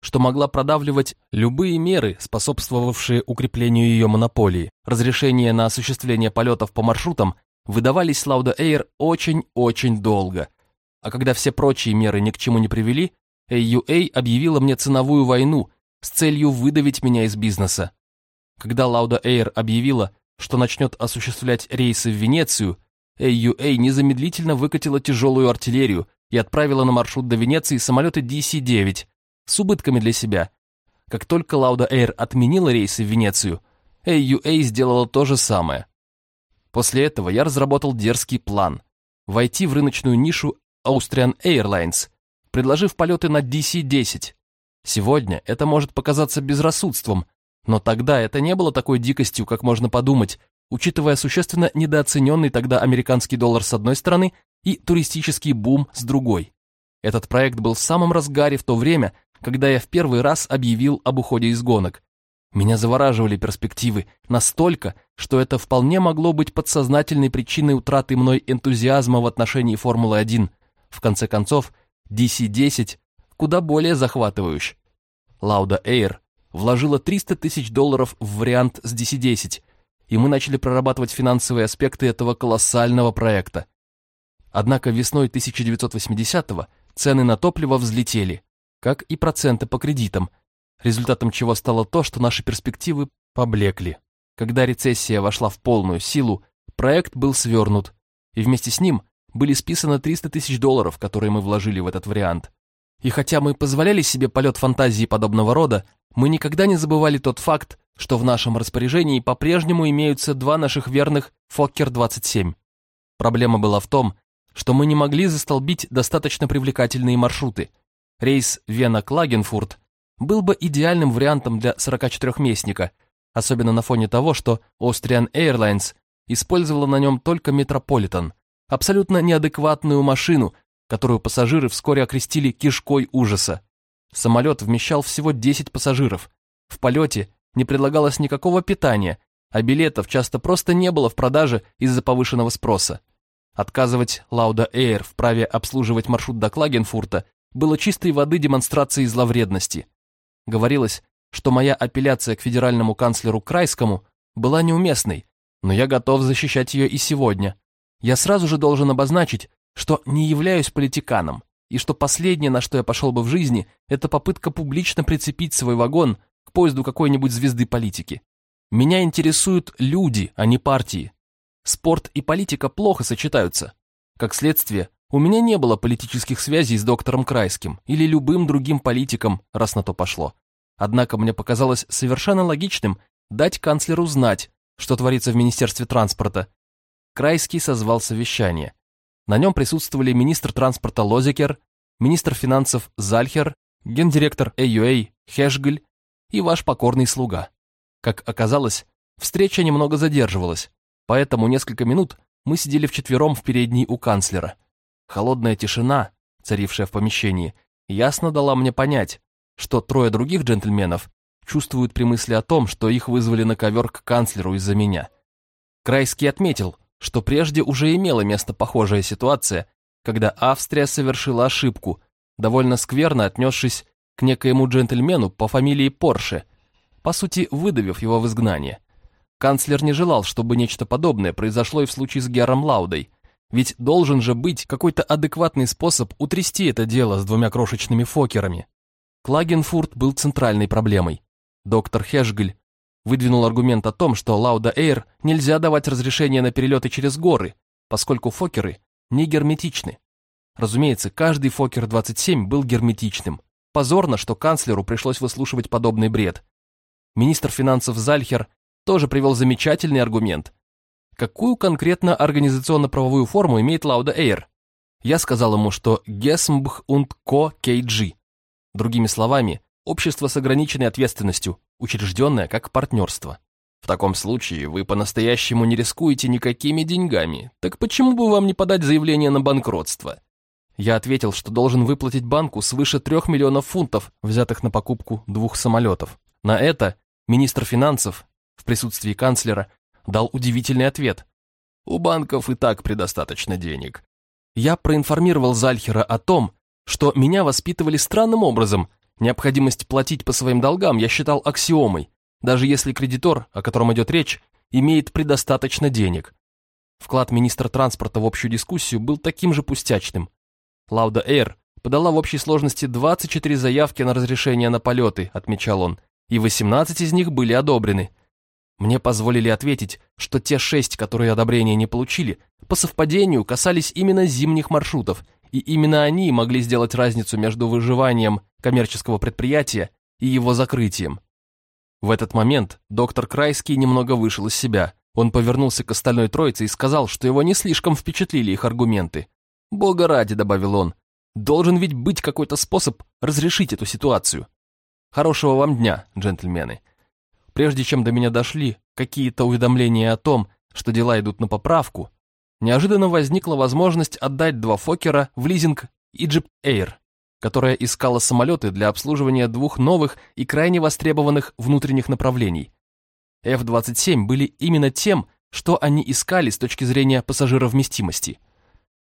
что могла продавливать любые меры, способствовавшие укреплению ее монополии. Разрешения на осуществление полетов по маршрутам выдавались Lauda Air очень-очень долго, а когда все прочие меры ни к чему не привели, AUA объявила мне ценовую войну с целью выдавить меня из бизнеса. Когда Lauda Air объявила, что начнет осуществлять рейсы в Венецию, AUA незамедлительно выкатила тяжелую артиллерию и отправила на маршрут до Венеции самолеты DC-9 с убытками для себя. Как только Lauda Air отменила рейсы в Венецию, AUA сделала то же самое. После этого я разработал дерзкий план – войти в рыночную нишу Austrian Airlines – предложив полеты на DC-10. Сегодня это может показаться безрассудством, но тогда это не было такой дикостью, как можно подумать, учитывая существенно недооцененный тогда американский доллар с одной стороны и туристический бум с другой. Этот проект был в самом разгаре в то время, когда я в первый раз объявил об уходе из гонок. Меня завораживали перспективы настолько, что это вполне могло быть подсознательной причиной утраты мной энтузиазма в отношении Формулы-1. В конце концов, DC-10 куда более захватывающий. Лауда Эйр вложила 300 тысяч долларов в вариант с DC-10, и мы начали прорабатывать финансовые аспекты этого колоссального проекта. Однако весной 1980-го цены на топливо взлетели, как и проценты по кредитам, результатом чего стало то, что наши перспективы поблекли. Когда рецессия вошла в полную силу, проект был свернут, и вместе с ним были списаны 300 тысяч долларов, которые мы вложили в этот вариант. И хотя мы позволяли себе полет фантазии подобного рода, мы никогда не забывали тот факт, что в нашем распоряжении по-прежнему имеются два наших верных Фоккер-27. Проблема была в том, что мы не могли застолбить достаточно привлекательные маршруты. Рейс Вена-Клагенфурт был бы идеальным вариантом для 44-местника, особенно на фоне того, что Austrian Airlines использовала на нем только Метрополитен, абсолютно неадекватную машину, которую пассажиры вскоре окрестили кишкой ужаса. Самолет вмещал всего 10 пассажиров. В полете не предлагалось никакого питания, а билетов часто просто не было в продаже из-за повышенного спроса. Отказывать Лауда Эйр в праве обслуживать маршрут до Клагенфурта было чистой воды демонстрацией зловредности. Говорилось, что моя апелляция к федеральному канцлеру Крайскому была неуместной, но я готов защищать ее и сегодня. Я сразу же должен обозначить, что не являюсь политиканом, и что последнее, на что я пошел бы в жизни, это попытка публично прицепить свой вагон к поезду какой-нибудь звезды политики. Меня интересуют люди, а не партии. Спорт и политика плохо сочетаются. Как следствие, у меня не было политических связей с доктором Крайским или любым другим политиком, раз на то пошло. Однако мне показалось совершенно логичным дать канцлеру знать, что творится в Министерстве транспорта. Крайский созвал совещание. На нем присутствовали министр транспорта Лозикер, министр финансов Зальхер, гендиректор AUA Хешгль и ваш покорный слуга. Как оказалось, встреча немного задерживалась, поэтому несколько минут мы сидели вчетвером в передней у канцлера. Холодная тишина, царившая в помещении, ясно дала мне понять, что трое других джентльменов чувствуют при мысли о том, что их вызвали на ковер к канцлеру из-за меня. Крайский отметил, что прежде уже имела место похожая ситуация, когда Австрия совершила ошибку, довольно скверно отнесшись к некоему джентльмену по фамилии Порше, по сути выдавив его в изгнание. Канцлер не желал, чтобы нечто подобное произошло и в случае с Гером Лаудой, ведь должен же быть какой-то адекватный способ утрясти это дело с двумя крошечными фокерами. Клагенфурт был центральной проблемой. Доктор Хешгль выдвинул аргумент о том, что Лауда Эйр нельзя давать разрешение на перелеты через горы, поскольку фокеры не герметичны. Разумеется, каждый Фокер-27 был герметичным. Позорно, что канцлеру пришлось выслушивать подобный бред. Министр финансов Зальхер тоже привел замечательный аргумент. Какую конкретно организационно-правовую форму имеет Лауда Эйр? Я сказал ему, что Гесмбх und Co. KG. Другими словами, общество с ограниченной ответственностью, учрежденное как партнерство. В таком случае вы по-настоящему не рискуете никакими деньгами, так почему бы вам не подать заявление на банкротство? Я ответил, что должен выплатить банку свыше трех миллионов фунтов, взятых на покупку двух самолетов. На это министр финансов, в присутствии канцлера, дал удивительный ответ. У банков и так предостаточно денег. Я проинформировал Зальхера о том, что меня воспитывали странным образом, Необходимость платить по своим долгам я считал аксиомой, даже если кредитор, о котором идет речь, имеет предостаточно денег. Вклад министра транспорта в общую дискуссию был таким же пустячным. Лауда Эйр подала в общей сложности 24 заявки на разрешение на полеты, отмечал он, и 18 из них были одобрены. Мне позволили ответить, что те шесть, которые одобрения не получили, по совпадению касались именно зимних маршрутов, и именно они могли сделать разницу между выживанием коммерческого предприятия и его закрытием. В этот момент доктор Крайский немного вышел из себя. Он повернулся к остальной троице и сказал, что его не слишком впечатлили их аргументы. «Бога ради», — добавил он, — «должен ведь быть какой-то способ разрешить эту ситуацию. Хорошего вам дня, джентльмены». Прежде чем до меня дошли какие-то уведомления о том, что дела идут на поправку, неожиданно возникла возможность отдать два Фокера в лизинг Egypt Air, которая искала самолеты для обслуживания двух новых и крайне востребованных внутренних направлений. F-27 были именно тем, что они искали с точки зрения пассажировместимости.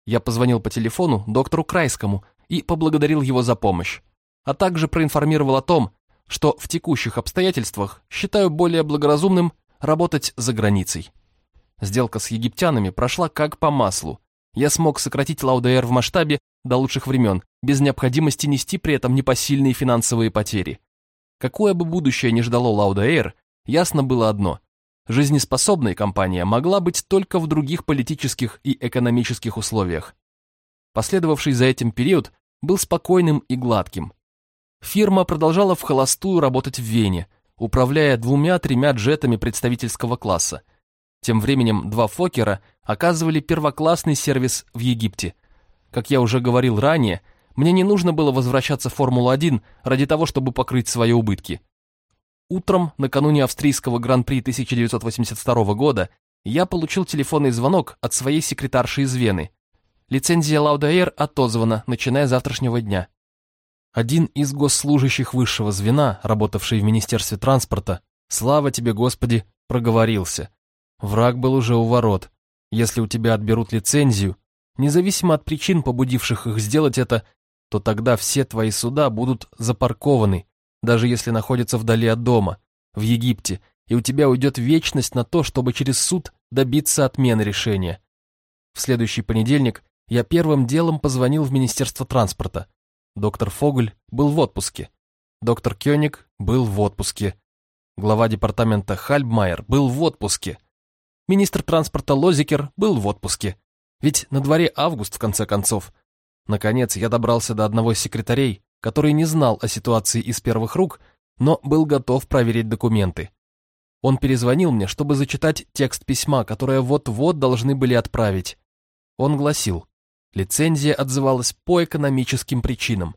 Я позвонил по телефону доктору Крайскому и поблагодарил его за помощь. а также проинформировал о том, что в текущих обстоятельствах считаю более благоразумным работать за границей. Сделка с египтянами прошла как по маслу. Я смог сократить Лаудеэр в масштабе до лучших времен, без необходимости нести при этом непосильные финансовые потери. Какое бы будущее ни ждало Лаудеэр, ясно было одно. Жизнеспособная компания могла быть только в других политических и экономических условиях. Последовавший за этим период был спокойным и гладким. Фирма продолжала в холостую работать в Вене, управляя двумя-тремя джетами представительского класса. Тем временем два Фокера оказывали первоклассный сервис в Египте. Как я уже говорил ранее, мне не нужно было возвращаться в Формулу-1 ради того, чтобы покрыть свои убытки. Утром, накануне австрийского Гран-при 1982 года, я получил телефонный звонок от своей секретарши из Вены. Лицензия Лаудаэр отозвана, начиная с завтрашнего дня. Один из госслужащих высшего звена, работавший в Министерстве транспорта, слава тебе, Господи, проговорился. Враг был уже у ворот. Если у тебя отберут лицензию, независимо от причин, побудивших их сделать это, то тогда все твои суда будут запаркованы, даже если находятся вдали от дома, в Египте, и у тебя уйдет вечность на то, чтобы через суд добиться отмены решения. В следующий понедельник я первым делом позвонил в Министерство транспорта. Доктор Фогль был в отпуске. Доктор Кёник был в отпуске. Глава департамента Хальбмайер был в отпуске. Министр транспорта Лозикер был в отпуске. Ведь на дворе август, в конце концов. Наконец, я добрался до одного из секретарей, который не знал о ситуации из первых рук, но был готов проверить документы. Он перезвонил мне, чтобы зачитать текст письма, которое вот-вот должны были отправить. Он гласил, лицензия отзывалась по экономическим причинам.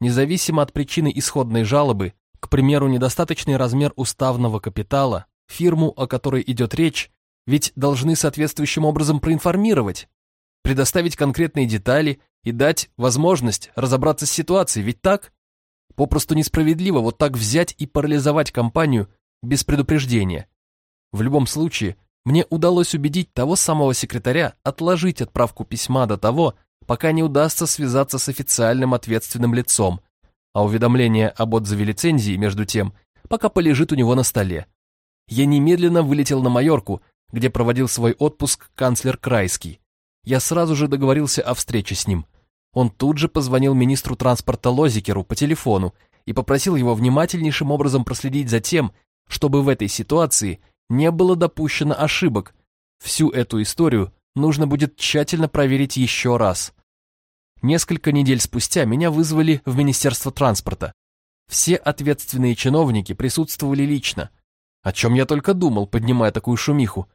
Независимо от причины исходной жалобы, к примеру, недостаточный размер уставного капитала, фирму, о которой идет речь, ведь должны соответствующим образом проинформировать, предоставить конкретные детали и дать возможность разобраться с ситуацией, ведь так? Попросту несправедливо вот так взять и парализовать компанию без предупреждения. В любом случае, мне удалось убедить того самого секретаря отложить отправку письма до того, пока не удастся связаться с официальным ответственным лицом, а уведомление об отзыве лицензии, между тем, пока полежит у него на столе. Я немедленно вылетел на Майорку, где проводил свой отпуск канцлер Крайский. Я сразу же договорился о встрече с ним. Он тут же позвонил министру транспорта Лозикеру по телефону и попросил его внимательнейшим образом проследить за тем, чтобы в этой ситуации не было допущено ошибок. Всю эту историю нужно будет тщательно проверить еще раз. Несколько недель спустя меня вызвали в Министерство транспорта. Все ответственные чиновники присутствовали лично. О чем я только думал, поднимая такую шумиху.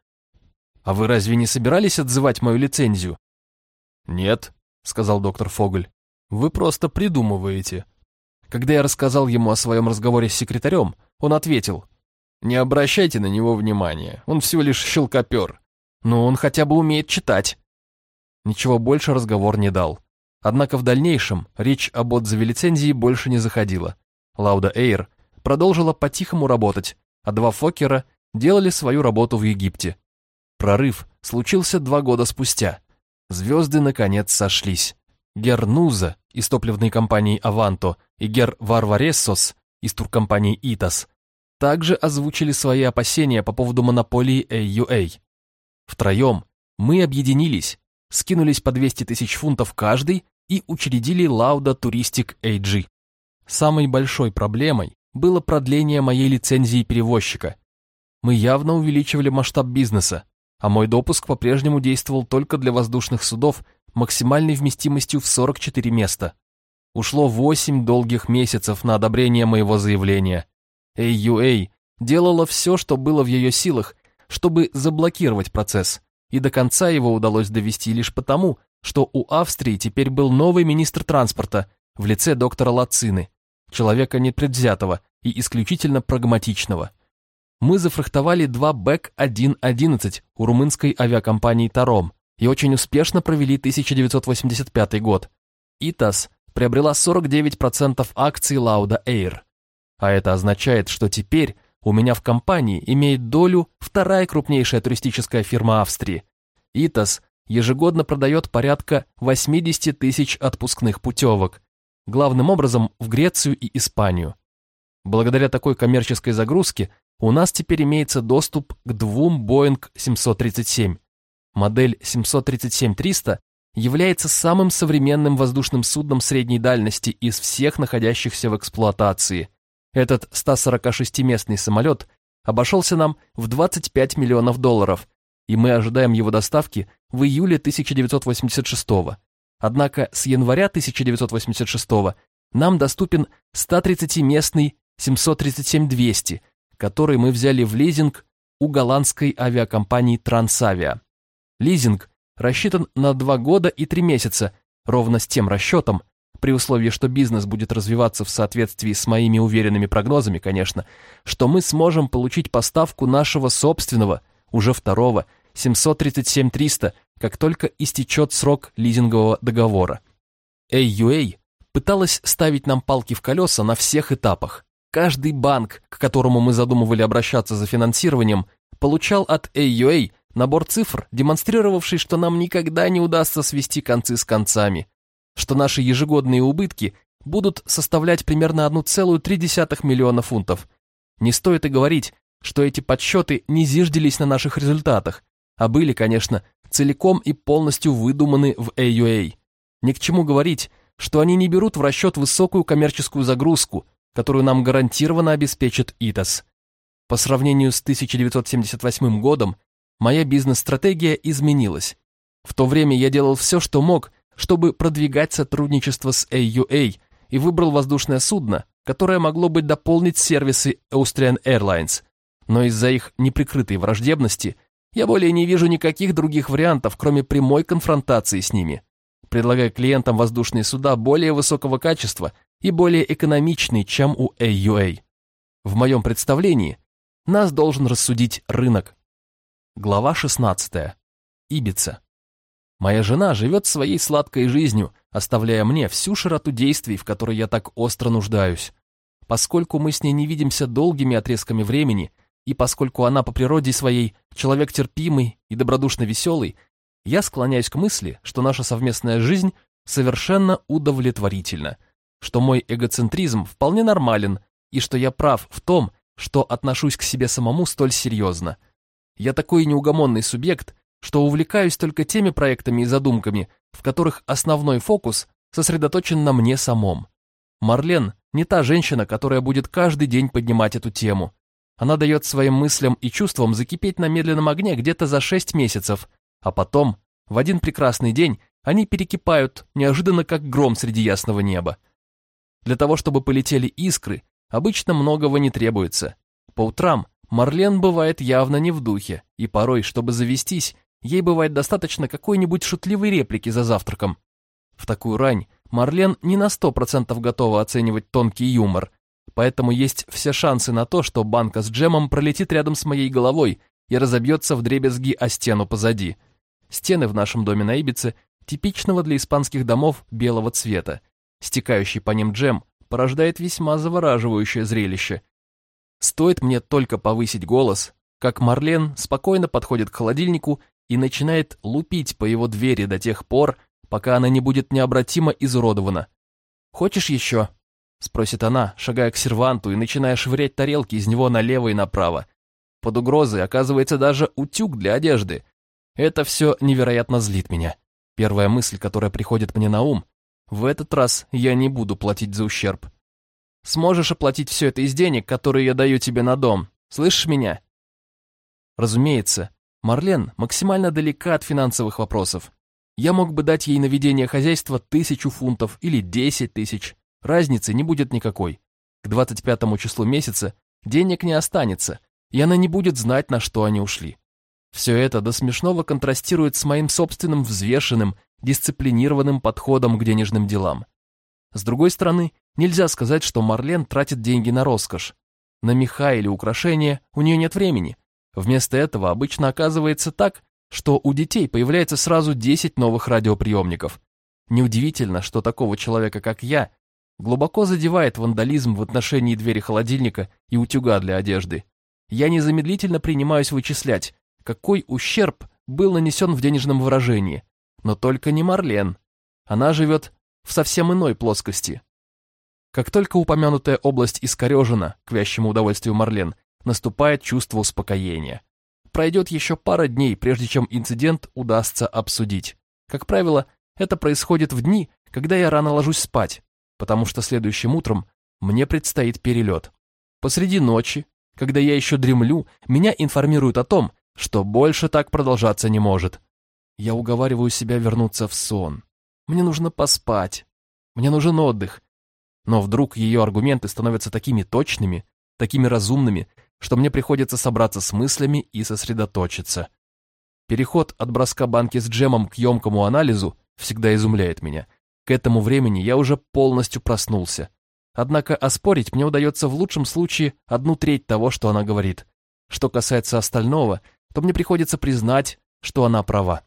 «А вы разве не собирались отзывать мою лицензию?» «Нет», — сказал доктор Фогль. «Вы просто придумываете». Когда я рассказал ему о своем разговоре с секретарем, он ответил, «Не обращайте на него внимания, он всего лишь щелкопер. Но он хотя бы умеет читать». Ничего больше разговор не дал. Однако в дальнейшем речь об отзыве лицензии больше не заходила. Лауда Эйр продолжила по-тихому работать, а два Фокера делали свою работу в Египте. Прорыв случился два года спустя. Звезды наконец сошлись. Гер Нуза из топливной компании «Аванто» и Гер Варварессос из туркомпании «Итас» также озвучили свои опасения по поводу монополии AUA. Втроем мы объединились, скинулись по 200 тысяч фунтов каждый и учредили Lauda Touristic AG. Самой большой проблемой было продление моей лицензии перевозчика. Мы явно увеличивали масштаб бизнеса, а мой допуск по-прежнему действовал только для воздушных судов максимальной вместимостью в 44 места. Ушло 8 долгих месяцев на одобрение моего заявления. AUA делала все, что было в ее силах, чтобы заблокировать процесс, и до конца его удалось довести лишь потому, что у Австрии теперь был новый министр транспорта в лице доктора Лацины, человека непредвзятого и исключительно прагматичного мы зафрахтовали два БЭК-111 у румынской авиакомпании «Таром» и очень успешно провели 1985 год. ИТАС приобрела 49% акций Lauda Air. А это означает, что теперь у меня в компании имеет долю вторая крупнейшая туристическая фирма Австрии. ИТАС ежегодно продает порядка 80 тысяч отпускных путевок. главным образом в Грецию и Испанию. Благодаря такой коммерческой загрузке у нас теперь имеется доступ к двум Boeing 737. Модель 737-300 является самым современным воздушным судном средней дальности из всех находящихся в эксплуатации. Этот 146-местный самолет обошелся нам в 25 миллионов долларов, и мы ожидаем его доставки в июле 1986 года. Однако с января 1986 нам доступен 130-местный 737-200, который мы взяли в лизинг у голландской авиакомпании Трансавиа. Лизинг рассчитан на 2 года и 3 месяца, ровно с тем расчетом, при условии, что бизнес будет развиваться в соответствии с моими уверенными прогнозами, конечно, что мы сможем получить поставку нашего собственного, уже второго, 737-300, как только истечет срок лизингового договора. AUA пыталась ставить нам палки в колеса на всех этапах. Каждый банк, к которому мы задумывали обращаться за финансированием, получал от AUA набор цифр, демонстрировавший, что нам никогда не удастся свести концы с концами, что наши ежегодные убытки будут составлять примерно 1,3 миллиона фунтов. Не стоит и говорить, что эти подсчеты не зиждились на наших результатах, а были, конечно, целиком и полностью выдуманы в AUA. Ни к чему говорить, что они не берут в расчет высокую коммерческую загрузку, которую нам гарантированно обеспечит ИТАС. По сравнению с 1978 годом, моя бизнес-стратегия изменилась. В то время я делал все, что мог, чтобы продвигать сотрудничество с AUA и выбрал воздушное судно, которое могло бы дополнить сервисы Austrian Airlines, но из-за их неприкрытой враждебности – я более не вижу никаких других вариантов, кроме прямой конфронтации с ними, предлагая клиентам воздушные суда более высокого качества и более экономичные, чем у AUA. В моем представлении нас должен рассудить рынок. Глава 16. Ибица. Моя жена живет своей сладкой жизнью, оставляя мне всю широту действий, в которой я так остро нуждаюсь. Поскольку мы с ней не видимся долгими отрезками времени, и поскольку она по природе своей человек терпимый и добродушно веселый, я склоняюсь к мысли, что наша совместная жизнь совершенно удовлетворительна, что мой эгоцентризм вполне нормален и что я прав в том, что отношусь к себе самому столь серьезно. Я такой неугомонный субъект, что увлекаюсь только теми проектами и задумками, в которых основной фокус сосредоточен на мне самом. Марлен не та женщина, которая будет каждый день поднимать эту тему. Она дает своим мыслям и чувствам закипеть на медленном огне где-то за шесть месяцев, а потом, в один прекрасный день, они перекипают, неожиданно как гром среди ясного неба. Для того, чтобы полетели искры, обычно многого не требуется. По утрам Марлен бывает явно не в духе, и порой, чтобы завестись, ей бывает достаточно какой-нибудь шутливой реплики за завтраком. В такую рань Марлен не на сто процентов готова оценивать тонкий юмор, поэтому есть все шансы на то, что банка с джемом пролетит рядом с моей головой и разобьется в дребезги о стену позади. Стены в нашем доме на Ибице типичного для испанских домов белого цвета. Стекающий по ним джем порождает весьма завораживающее зрелище. Стоит мне только повысить голос, как Марлен спокойно подходит к холодильнику и начинает лупить по его двери до тех пор, пока она не будет необратимо изуродована. «Хочешь еще?» — спросит она, шагая к серванту и начиная швырять тарелки из него налево и направо. Под угрозой оказывается даже утюг для одежды. Это все невероятно злит меня. Первая мысль, которая приходит мне на ум, в этот раз я не буду платить за ущерб. Сможешь оплатить все это из денег, которые я даю тебе на дом. Слышишь меня? Разумеется, Марлен максимально далека от финансовых вопросов. Я мог бы дать ей на ведение хозяйства тысячу фунтов или десять тысяч, разницы не будет никакой. К 25 числу месяца денег не останется, и она не будет знать, на что они ушли. Все это до смешного контрастирует с моим собственным взвешенным, дисциплинированным подходом к денежным делам. С другой стороны, нельзя сказать, что Марлен тратит деньги на роскошь. На меха или украшения у нее нет времени. Вместо этого обычно оказывается так, что у детей появляется сразу 10 новых радиоприемников. Неудивительно, что такого человека, как я, глубоко задевает вандализм в отношении двери холодильника и утюга для одежды. Я незамедлительно принимаюсь вычислять, какой ущерб был нанесен в денежном выражении. Но только не Марлен. Она живет в совсем иной плоскости. Как только упомянутая область искорежена, к вящему удовольствию Марлен, наступает чувство успокоения. Пройдет еще пара дней, прежде чем инцидент удастся обсудить. Как правило, это происходит в дни, когда я рано ложусь спать, потому что следующим утром мне предстоит перелет. Посреди ночи, когда я еще дремлю, меня информируют о том, что больше так продолжаться не может. Я уговариваю себя вернуться в сон. Мне нужно поспать. Мне нужен отдых. Но вдруг ее аргументы становятся такими точными, такими разумными, что мне приходится собраться с мыслями и сосредоточиться. Переход от броска банки с джемом к емкому анализу всегда изумляет меня. К этому времени я уже полностью проснулся. Однако оспорить мне удается в лучшем случае одну треть того, что она говорит. Что касается остального, то мне приходится признать, что она права.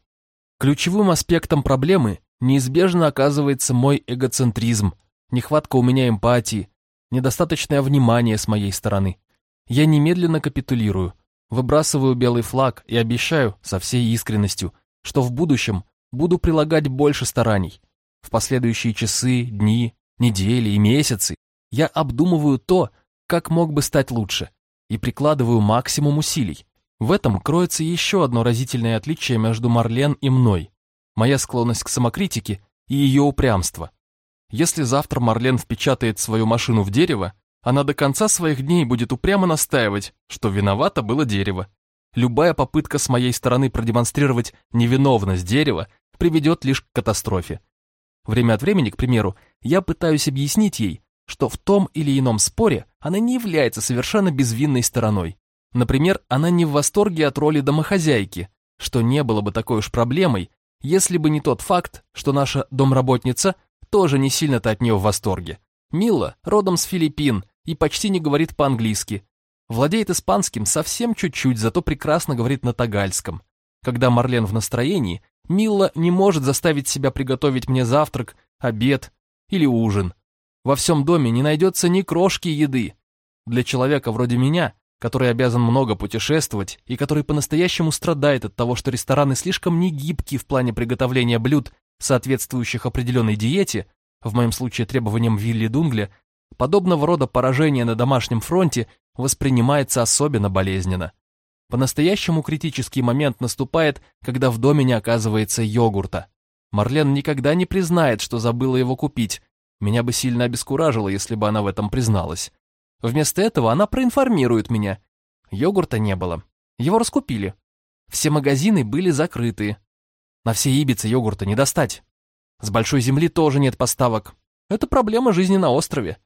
Ключевым аспектом проблемы неизбежно оказывается мой эгоцентризм, нехватка у меня эмпатии, недостаточное внимание с моей стороны. Я немедленно капитулирую, выбрасываю белый флаг и обещаю со всей искренностью, что в будущем буду прилагать больше стараний. В последующие часы, дни, недели и месяцы я обдумываю то, как мог бы стать лучше, и прикладываю максимум усилий. В этом кроется еще одно разительное отличие между Марлен и мной. Моя склонность к самокритике и ее упрямство. Если завтра Марлен впечатает свою машину в дерево, она до конца своих дней будет упрямо настаивать, что виновато было дерево. Любая попытка с моей стороны продемонстрировать невиновность дерева приведет лишь к катастрофе. Время от времени, к примеру, я пытаюсь объяснить ей, что в том или ином споре она не является совершенно безвинной стороной. Например, она не в восторге от роли домохозяйки, что не было бы такой уж проблемой, если бы не тот факт, что наша домработница тоже не сильно-то от нее в восторге. Мила родом с Филиппин и почти не говорит по-английски. Владеет испанским совсем чуть-чуть, зато прекрасно говорит на тагальском. Когда Марлен в настроении, Мила не может заставить себя приготовить мне завтрак, обед или ужин. Во всем доме не найдется ни крошки еды. Для человека вроде меня, который обязан много путешествовать и который по-настоящему страдает от того, что рестораны слишком негибки в плане приготовления блюд, соответствующих определенной диете, в моем случае требованиям Вилли Дунгля, подобного рода поражение на домашнем фронте воспринимается особенно болезненно. По-настоящему критический момент наступает, когда в доме не оказывается йогурта. Марлен никогда не признает, что забыла его купить. Меня бы сильно обескуражило, если бы она в этом призналась. Вместо этого она проинформирует меня. Йогурта не было. Его раскупили. Все магазины были закрыты. На всей Ибице йогурта не достать. С большой земли тоже нет поставок. Это проблема жизни на острове.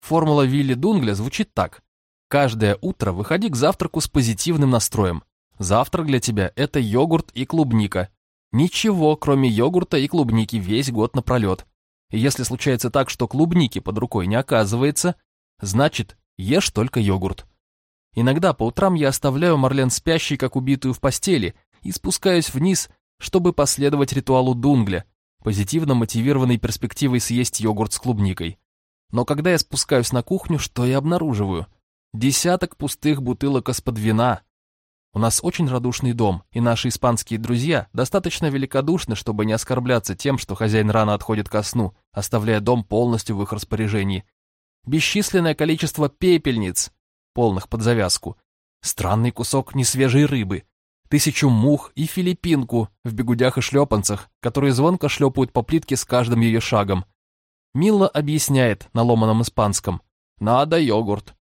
Формула Вилли Дунгля звучит так. Каждое утро выходи к завтраку с позитивным настроем. Завтрак для тебя – это йогурт и клубника. Ничего, кроме йогурта и клубники, весь год напролет. И если случается так, что клубники под рукой не оказывается, значит, ешь только йогурт. Иногда по утрам я оставляю Марлен спящей, как убитую в постели, и спускаюсь вниз, чтобы последовать ритуалу Дунгля, позитивно мотивированной перспективой съесть йогурт с клубникой. Но когда я спускаюсь на кухню, что я обнаруживаю? Десяток пустых бутылок из-под вина. У нас очень радушный дом, и наши испанские друзья достаточно великодушны, чтобы не оскорбляться тем, что хозяин рано отходит ко сну, оставляя дом полностью в их распоряжении. Бесчисленное количество пепельниц, полных под завязку, странный кусок несвежей рыбы, тысячу мух и филиппинку в бегудях и шлепанцах, которые звонко шлепают по плитке с каждым ее шагом. Мила объясняет на ломаном испанском. «Надо йогурт».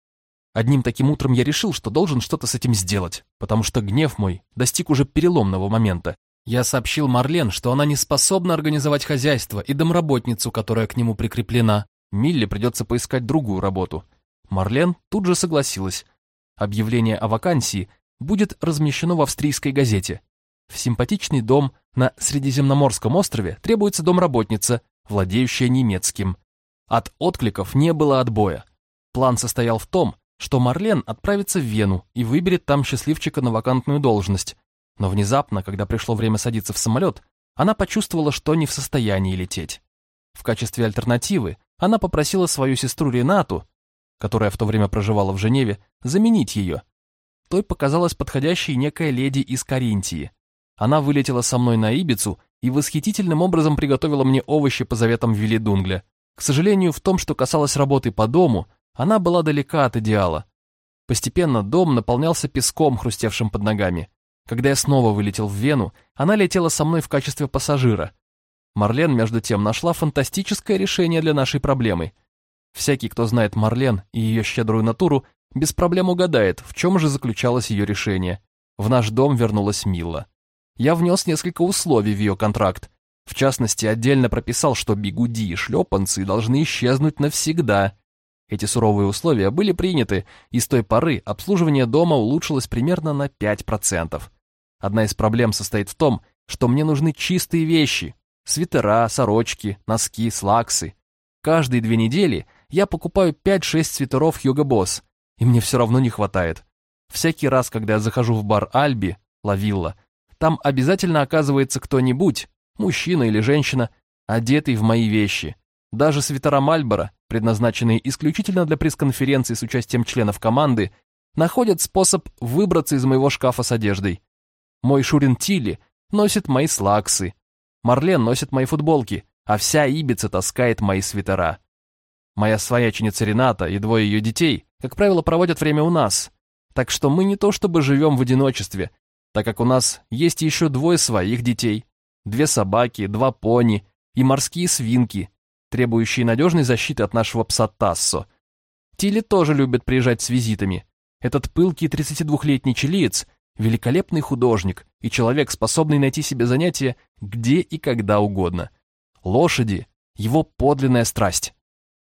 Одним таким утром я решил, что должен что-то с этим сделать, потому что гнев мой достиг уже переломного момента. Я сообщил Марлен, что она не способна организовать хозяйство и домработницу, которая к нему прикреплена. Милле придется поискать другую работу. Марлен тут же согласилась. Объявление о вакансии будет размещено в австрийской газете. В симпатичный дом на Средиземноморском острове требуется домработница, владеющая немецким. От откликов не было отбоя. План состоял в том, что Марлен отправится в Вену и выберет там счастливчика на вакантную должность. Но внезапно, когда пришло время садиться в самолет, она почувствовала, что не в состоянии лететь. В качестве альтернативы она попросила свою сестру Ренату, которая в то время проживала в Женеве, заменить ее той показалась подходящей некая леди из Каринтии. Она вылетела со мной на Ибицу и восхитительным образом приготовила мне овощи по заветам Вилли. К сожалению, в том, что касалось работы по дому, она была далека от идеала. Постепенно дом наполнялся песком, хрустевшим под ногами. Когда я снова вылетел в Вену, она летела со мной в качестве пассажира. Марлен, между тем, нашла фантастическое решение для нашей проблемы. Всякий, кто знает Марлен и ее щедрую натуру, без проблем угадает, в чем же заключалось ее решение. В наш дом вернулась Мила. Я внес несколько условий в ее контракт. В частности, отдельно прописал, что бигуди и шлепанцы должны исчезнуть навсегда. Эти суровые условия были приняты, и с той поры обслуживание дома улучшилось примерно на 5%. Одна из проблем состоит в том, что мне нужны чистые вещи. Свитера, сорочки, носки, слаксы. Каждые две недели я покупаю 5-6 свитеров Йога Босс, и мне все равно не хватает. Всякий раз, когда я захожу в бар Альби, Лавилла, там обязательно оказывается кто-нибудь, мужчина или женщина, одетый в мои вещи. Даже свитера Мальбора, предназначенные исключительно для пресс-конференций с участием членов команды, находят способ выбраться из моего шкафа с одеждой. Мой Шурин Тилли носит мои слаксы, Марлен носит мои футболки, а вся Ибица таскает мои свитера. Моя свояченица Рената и двое ее детей, как правило, проводят время у нас, так что мы не то чтобы живем в одиночестве, так как у нас есть еще двое своих детей, две собаки, два пони и морские свинки, требующие надежной защиты от нашего пса Тассо. Тилли тоже любит приезжать с визитами. Этот пылкий 32-летний чилиец – великолепный художник и человек, способный найти себе занятие где и когда угодно. Лошади – его подлинная страсть.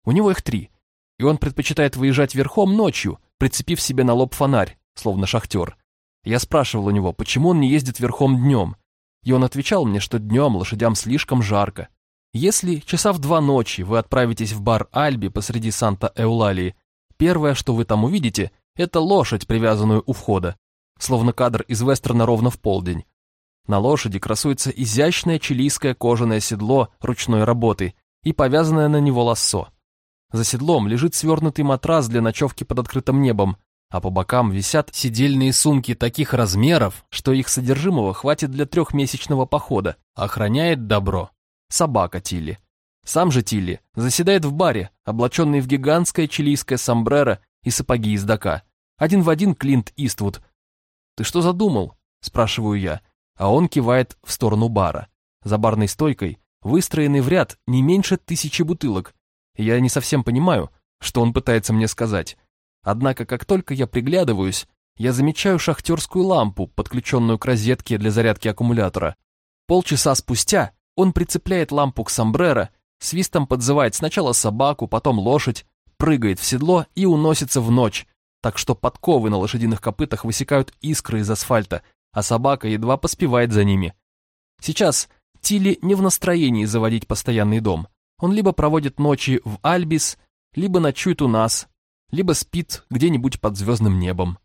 У него их три, и он предпочитает выезжать верхом ночью, прицепив себе на лоб фонарь, словно шахтер. Я спрашивал у него, почему он не ездит верхом днем, и он отвечал мне, что днем лошадям слишком жарко. Если часа в два ночи вы отправитесь в бар Альби посреди Санта-Эулалии, первое, что вы там увидите, это лошадь, привязанную у входа, словно кадр из вестерна ровно в полдень. На лошади красуется изящное чилийское кожаное седло ручной работы и повязанное на него лассо. За седлом лежит свернутый матрас для ночевки под открытым небом, а по бокам висят сидельные сумки таких размеров, что их содержимого хватит для трехмесячного похода. Охраняет добро. Собака Тилли. Сам же Тилли заседает в баре, облаченный в гигантское чилийское сомбреро и сапоги из дака. Один в один Клинт Иствуд. «Ты что задумал?» – спрашиваю я, а он кивает в сторону бара. За барной стойкой выстроены в ряд не меньше тысячи бутылок, я не совсем понимаю, что он пытается мне сказать. Однако, как только я приглядываюсь, я замечаю шахтерскую лампу, подключенную к розетке для зарядки аккумулятора. Полчаса спустя он прицепляет лампу к сомбреро, свистом подзывает сначала собаку, потом лошадь, прыгает в седло и уносится в ночь, так что подковы на лошадиных копытах высекают искры из асфальта, а собака едва поспевает за ними. Сейчас Тилли не в настроении заводить постоянный дом. Он либо проводит ночи в Альбис, либо ночует у нас, либо спит где-нибудь под звездным небом.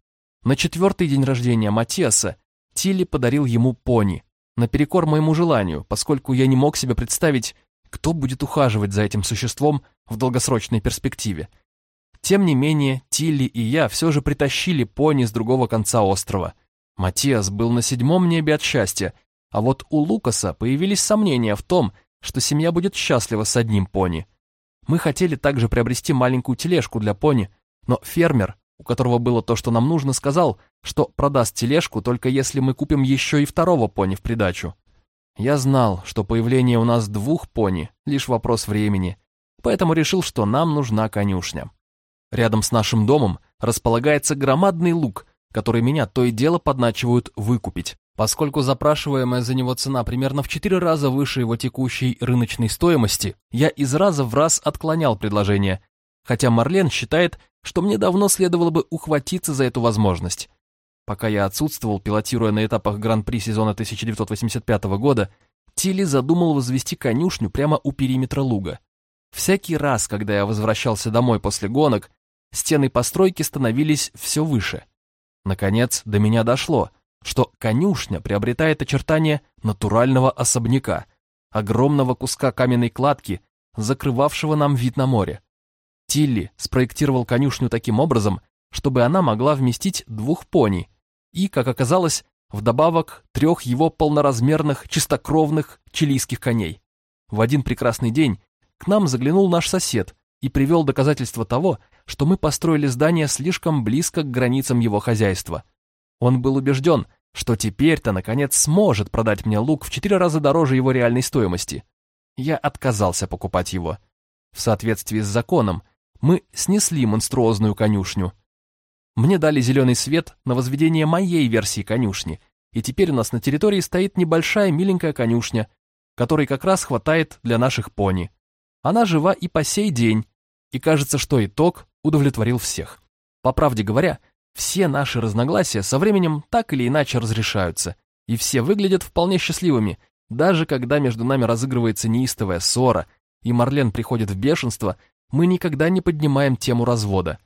На четвертый день рождения Матиаса Тилли подарил ему пони, наперекор моему желанию, поскольку я не мог себе представить, кто будет ухаживать за этим существом в долгосрочной перспективе. Тем не менее, Тилли и я все же притащили пони с другого конца острова. Матиас был на седьмом небе от счастья, а вот у Лукаса появились сомнения в том, что семья будет счастлива с одним пони. Мы хотели также приобрести маленькую тележку для пони, но фермер, у которого было то, что нам нужно, сказал, что продаст тележку только если мы купим еще и второго пони в придачу. Я знал, что появление у нас двух пони – лишь вопрос времени, поэтому решил, что нам нужна конюшня. Рядом с нашим домом располагается громадный луг, который меня то и дело подначивают выкупить. Поскольку запрашиваемая за него цена примерно в 4 раза выше его текущей рыночной стоимости, я из раза в раз отклонял предложение, хотя Марлен считает, что мне давно следовало бы ухватиться за эту возможность. Пока я отсутствовал, пилотируя на этапах Гран-при сезона 1985 года, Тилли задумал возвести конюшню прямо у периметра луга. Всякий раз, когда я возвращался домой после гонок, стены постройки становились все выше. Наконец, до меня дошло – что конюшня приобретает очертания натурального особняка, огромного куска каменной кладки, закрывавшего нам вид на море. Тилли спроектировал конюшню таким образом, чтобы она могла вместить двух пони и, как оказалось, вдобавок трех его полноразмерных чистокровных чилийских коней. В один прекрасный день к нам заглянул наш сосед и привел доказательства того, что мы построили здание слишком близко к границам его хозяйства. Он был убежден, что теперь-то, наконец, сможет продать мне лук в четыре раза дороже его реальной стоимости. Я отказался покупать его. В соответствии с законом, мы снесли монструозную конюшню. Мне дали зеленый свет на возведение моей версии конюшни, и теперь у нас на территории стоит небольшая миленькая конюшня, которой как раз хватает для наших пони. Она жива и по сей день, и кажется, что итог удовлетворил всех. По правде говоря, все наши разногласия со временем так или иначе разрешаются, и все выглядят вполне счастливыми, даже когда между нами разыгрывается неистовая ссора, и Марлен приходит в бешенство, мы никогда не поднимаем тему развода.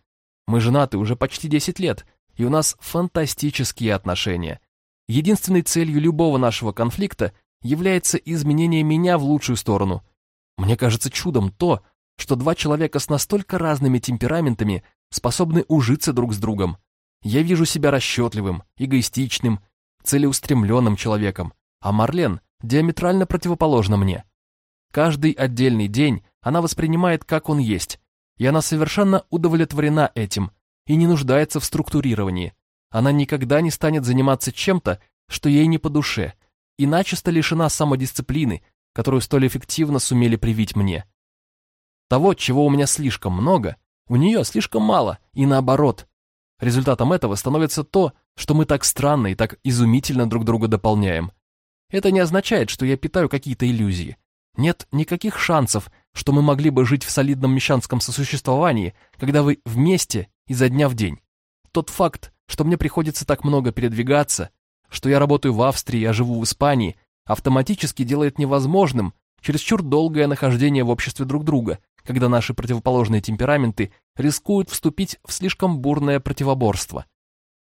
Мы женаты уже почти 10 лет, и у нас фантастические отношения. Единственной целью любого нашего конфликта является изменение меня в лучшую сторону. Мне кажется чудом то, что два человека с настолько разными темпераментами способны ужиться друг с другом. Я вижу себя расчетливым, эгоистичным, целеустремленным человеком, а Марлен диаметрально противоположна мне. Каждый отдельный день она воспринимает, как он есть, и она совершенно удовлетворена этим и не нуждается в структурировании. Она никогда не станет заниматься чем-то, что ей не по душе, и начисто лишена самодисциплины, которую столь эффективно сумели привить мне. Того, чего у меня слишком много, у нее слишком мало, и наоборот. Результатом этого становится то, что мы так странно и так изумительно друг друга дополняем. Это не означает, что я питаю какие-то иллюзии. Нет никаких шансов, что мы могли бы жить в солидном мещанском сосуществовании, когда вы вместе изо дня в день. Тот факт, что мне приходится так много передвигаться, что я работаю в Австрии, а живу в Испании, автоматически делает невозможным чересчур долгое нахождение в обществе друг друга, когда наши противоположные темпераменты рискуют вступить в слишком бурное противоборство.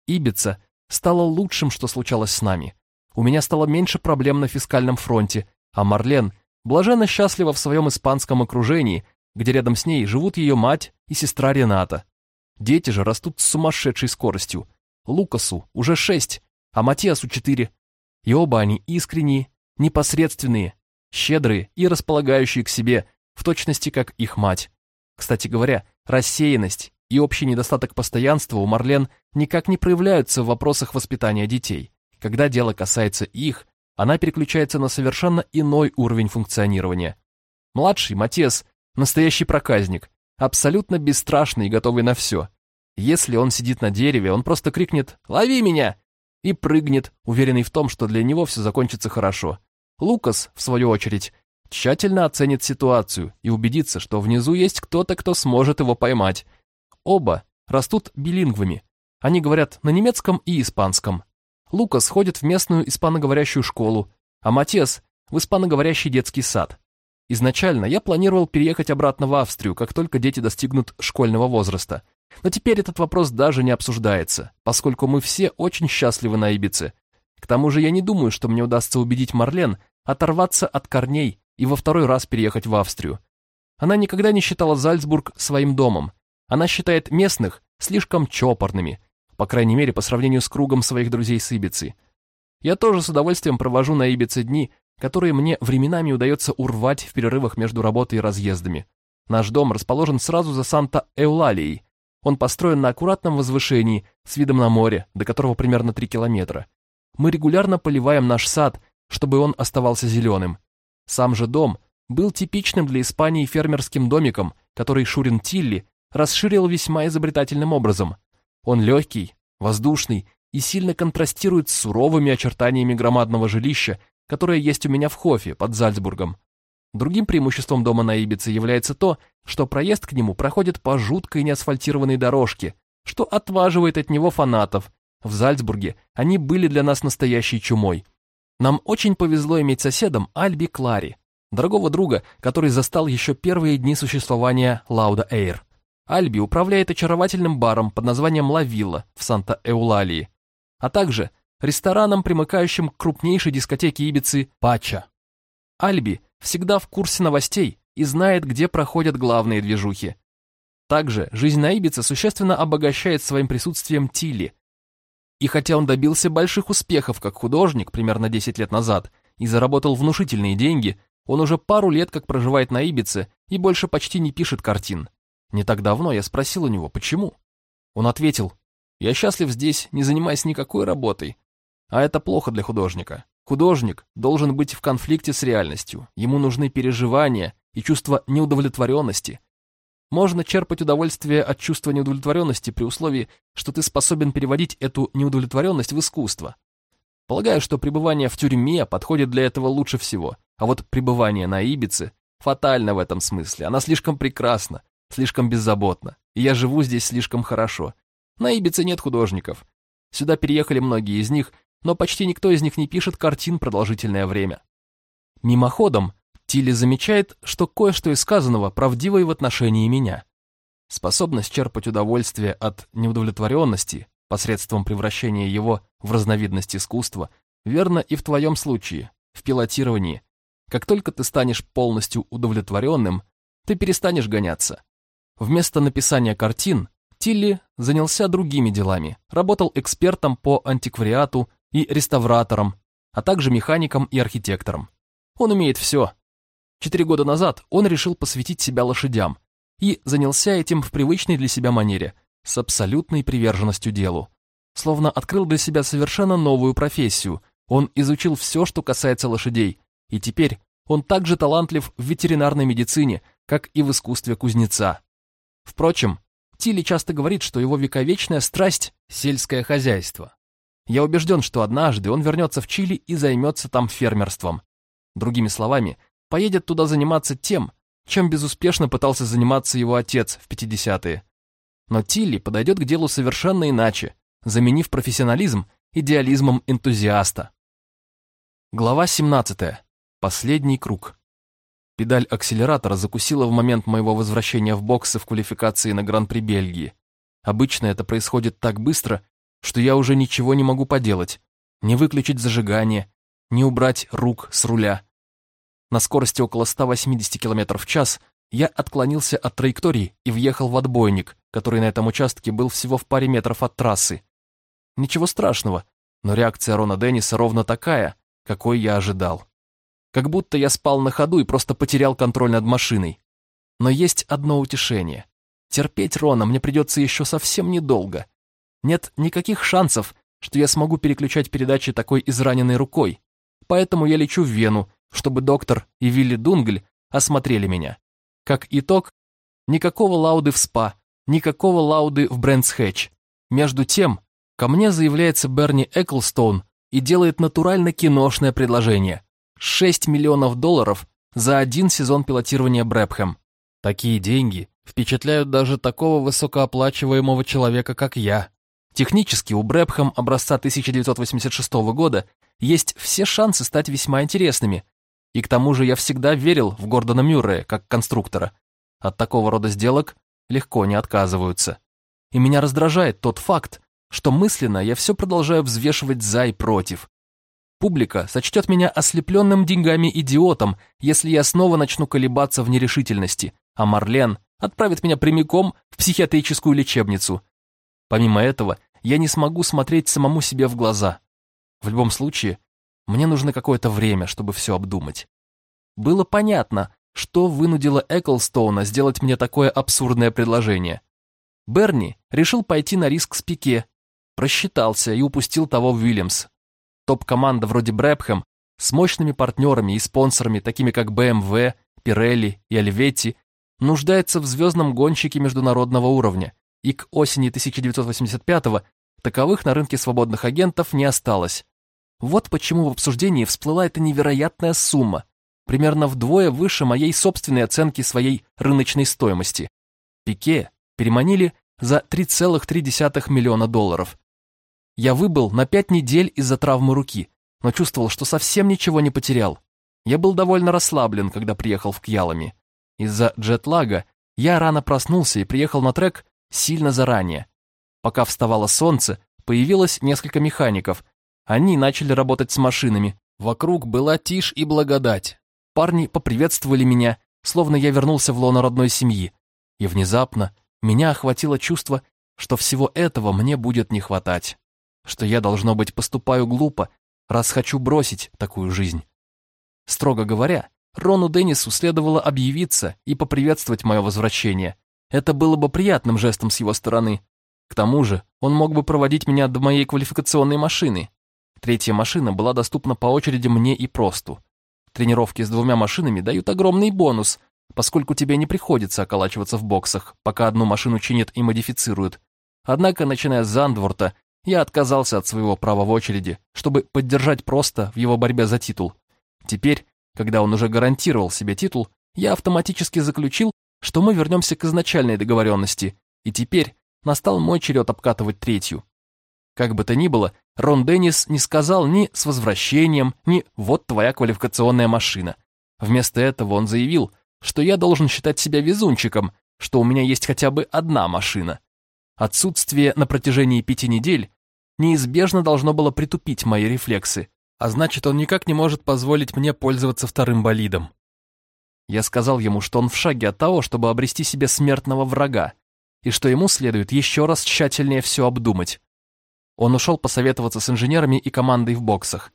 Ибица стала лучшим, что случалось с нами. У меня стало меньше проблем на фискальном фронте, а Марлен – блаженно счастлива в своем испанском окружении, где рядом с ней живут ее мать и сестра Рената. Дети же растут с сумасшедшей скоростью. Лукасу уже шесть, а Матиасу четыре. И оба они искренние, непосредственные, щедрые и располагающие к себе, в точности как их мать. Кстати говоря, рассеянность и общий недостаток постоянства у Марлен никак не проявляются в вопросах воспитания детей. Когда дело касается их, она переключается на совершенно иной уровень функционирования. Младший, Матес, настоящий проказник, абсолютно бесстрашный и готовый на все. Если он сидит на дереве, он просто крикнет «Лови меня!» и прыгнет, уверенный в том, что для него все закончится хорошо. Лукас, в свою очередь, тщательно оценит ситуацию и убедится, что внизу есть кто-то, кто сможет его поймать. Оба растут билингвами. Они говорят на немецком и испанском. Лукас ходит в местную испаноговорящую школу, а Матес – в испаноговорящий детский сад. Изначально я планировал переехать обратно в Австрию, как только дети достигнут школьного возраста. Но теперь этот вопрос даже не обсуждается, поскольку мы все очень счастливы на Ибице. К тому же я не думаю, что мне удастся убедить Марлен оторваться от корней и во второй раз переехать в Австрию. Она никогда не считала Зальцбург своим домом. Она считает местных слишком чопорными, по крайней мере, по сравнению с кругом своих друзей с Ибицы. Я тоже с удовольствием провожу на Ибице дни, которые мне временами удается урвать в перерывах между работой и разъездами. Наш дом расположен сразу за Санта-Эулалией. Он построен на аккуратном возвышении с видом на море, до которого примерно 3 километра. Мы регулярно поливаем наш сад, чтобы он оставался зеленым. Сам же дом был типичным для Испании фермерским домиком, который Шурин Тилли расширил весьма изобретательным образом. Он легкий, воздушный и сильно контрастирует с суровыми очертаниями громадного жилища, которое есть у меня в Хофе под Зальцбургом. Другим преимуществом дома на Ибице является то, что проезд к нему проходит по жуткой неасфальтированной дорожке, что отваживает от него фанатов. В Зальцбурге они были для нас настоящей чумой. Нам очень повезло иметь соседом Альби Клари, дорогого друга, который застал еще первые дни существования Лауда Эйр. Альби управляет очаровательным баром под названием «Ла Вилла» в Санта-Эулалии, а также рестораном, примыкающим к крупнейшей дискотеке Ибицы «Пача». Альби всегда в курсе новостей и знает, где проходят главные движухи. Также жизнь на Ибице существенно обогащает своим присутствием Тилли. И хотя он добился больших успехов как художник примерно 10 лет назад и заработал внушительные деньги, Он уже пару лет как проживает на Ибице и больше почти не пишет картин. Не так давно я спросил у него, почему. Он ответил, я счастлив здесь, не занимаясь никакой работой. А это плохо для художника. Художник должен быть в конфликте с реальностью. Ему нужны переживания и чувство неудовлетворенности. Можно черпать удовольствие от чувства неудовлетворенности при условии, что ты способен переводить эту неудовлетворенность в искусство. Полагаю, что пребывание в тюрьме подходит для этого лучше всего, а вот пребывание на Ибице фатально в этом смысле. Она слишком прекрасна, слишком беззаботна, и я живу здесь слишком хорошо. На Ибице нет художников. Сюда переехали многие из них, но почти никто из них не пишет картин продолжительное время. Мимоходом Тилли замечает, что кое-что из сказанного правдиво и в отношении меня. Способность черпать удовольствие от неудовлетворенности посредством превращения его в разновидность искусства верно и в твоем случае, в пилотировании. Как только ты станешь полностью удовлетворенным, ты перестанешь гоняться. Вместо написания картин Тилли занялся другими делами, работал экспертом по антиквариату и реставратором, а также механиком и архитектором. Он умеет все. Четыре года назад он решил посвятить себя лошадям и занялся этим в привычной для себя манере, с абсолютной приверженностью делу. Словно открыл для себя совершенно новую профессию. Он изучил все, что касается лошадей, и теперь он также талантлив в ветеринарной медицине, как и в искусстве кузнеца. Впрочем, Тилли часто говорит, что его вековечная страсть – сельское хозяйство. Я убежден, что однажды он вернется в Чили и займется там фермерством. Другими словами, поедет туда заниматься тем, чем безуспешно пытался заниматься его отец в 50-е. Но Тилли подойдет к делу совершенно иначе, заменив профессионализм идеализмом энтузиаста. Глава 17. Последний круг. Педаль акселератора закусила в момент моего возвращения в боксы в квалификации на Гран-при Бельгии. Обычно это происходит так быстро, что я уже ничего не могу поделать. Не выключить зажигание, не убрать рук с руля. На скорости около 180 км в час я отклонился от траектории и въехал в отбойник, который на этом участке был всего в паре метров от трассы. Ничего страшного, но реакция Рона Денниса ровно такая, какой я ожидал. Как будто я спал на ходу и просто потерял контроль над машиной. Но есть одно утешение. Терпеть Рона мне придется еще совсем недолго. Нет никаких шансов, что я смогу переключать передачи такой израненной рукой. Поэтому я лечу в Вену, чтобы доктор и Вилли Дунгль осмотрели меня. Как итог, никакого лауды в СПА, никакого лауды в Брэндс Хэтч. Между тем, ко мне заявляется Берни Эклстоун и делает натурально киношное предложение. 6 миллионов долларов за один сезон пилотирования Брэпхэм. Такие деньги впечатляют даже такого высокооплачиваемого человека, как я. Технически у Брэпхэм образца 1986 года есть все шансы стать весьма интересными. И к тому же я всегда верил в Гордона Мюррея как конструктора. От такого рода сделок легко не отказываются. И меня раздражает тот факт, что мысленно я все продолжаю взвешивать за и против. Публика сочтет меня ослепленным деньгами идиотом, если я снова начну колебаться в нерешительности, а Марлен отправит меня прямиком в психиатрическую лечебницу. Помимо этого, я не смогу смотреть самому себе в глаза. В любом случае, мне нужно какое-то время, чтобы все обдумать. Было понятно, что вынудило Эклстоуна сделать мне такое абсурдное предложение. Берни решил пойти на риск с Пике, просчитался и упустил того в Уильямс, Топ-команда вроде Брэпхэм с мощными партнерами и спонсорами, такими как BMW, Pirelli и Olivetti, нуждается в звездном гонщике международного уровня, и к осени 1985-го таковых на рынке свободных агентов не осталось. Вот почему в обсуждении всплыла эта невероятная сумма, примерно вдвое выше моей собственной оценки своей рыночной стоимости. Пике переманили за 3,3 миллиона долларов, я выбыл на пять недель из-за травмы руки, но чувствовал, что совсем ничего не потерял. Я был довольно расслаблен, когда приехал в Кьялами. Из-за джетлага я рано проснулся и приехал на трек сильно заранее. Пока вставало солнце, появилось несколько механиков. Они начали работать с машинами. Вокруг была тишь и благодать. Парни поприветствовали меня, словно я вернулся в лоно родной семьи. И внезапно меня охватило чувство, что всего этого мне будет не хватать что я, должно быть, поступаю глупо, раз хочу бросить такую жизнь. Строго говоря, Рону Деннису следовало объявиться и поприветствовать мое возвращение. Это было бы приятным жестом с его стороны. К тому же он мог бы проводить меня до моей квалификационной машины. Третья машина была доступна по очереди мне и Просту. Тренировки с двумя машинами дают огромный бонус, поскольку тебе не приходится околачиваться в боксах, пока одну машину чинят и модифицируют. Однако, начиная с Зандворта, я отказался от своего права в очереди, чтобы поддержать Проста в его борьбе за титул. Теперь, когда он уже гарантировал себе титул, я автоматически заключил, что мы вернемся к изначальной договоренности, и теперь настал мой черед обкатывать третью. Как бы то ни было, Рон Деннис не сказал ни «с возвращением», ни «вот твоя квалификационная машина». Вместо этого он заявил, что я должен считать себя везунчиком, что у меня есть хотя бы одна машина. Отсутствие на протяжении пяти недель неизбежно должно было притупить мои рефлексы, а значит, он никак не может позволить мне пользоваться вторым болидом. Я сказал ему, что он в шаге от того, чтобы обрести себе смертного врага, и что ему следует еще раз тщательнее все обдумать. Он ушел посоветоваться с инженерами и командой в боксах.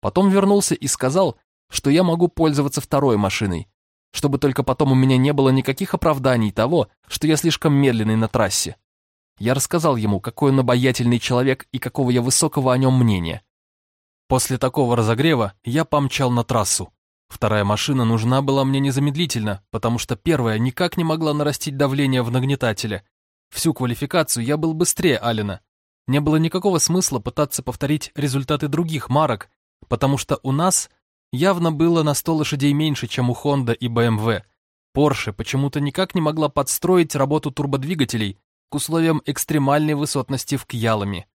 Потом вернулся и сказал, что я могу пользоваться второй машиной, чтобы только потом у меня не было никаких оправданий того, что я слишком медленный на трассе. Я рассказал ему, какой он обаятельный человек и какого я высокого о нем мнения. После такого разогрева я помчал на трассу. Вторая машина нужна была мне незамедлительно, потому что первая никак не могла нарастить давление в нагнетателе. Всю квалификацию я был быстрее Алина. Не было никакого смысла пытаться повторить результаты других марок, потому что у нас явно было на 100 лошадей меньше, чем у Honda и BMW. Porsche почему-то никак не могла подстроить работу турбодвигателей к условиям экстремальной высотности в Кьялами.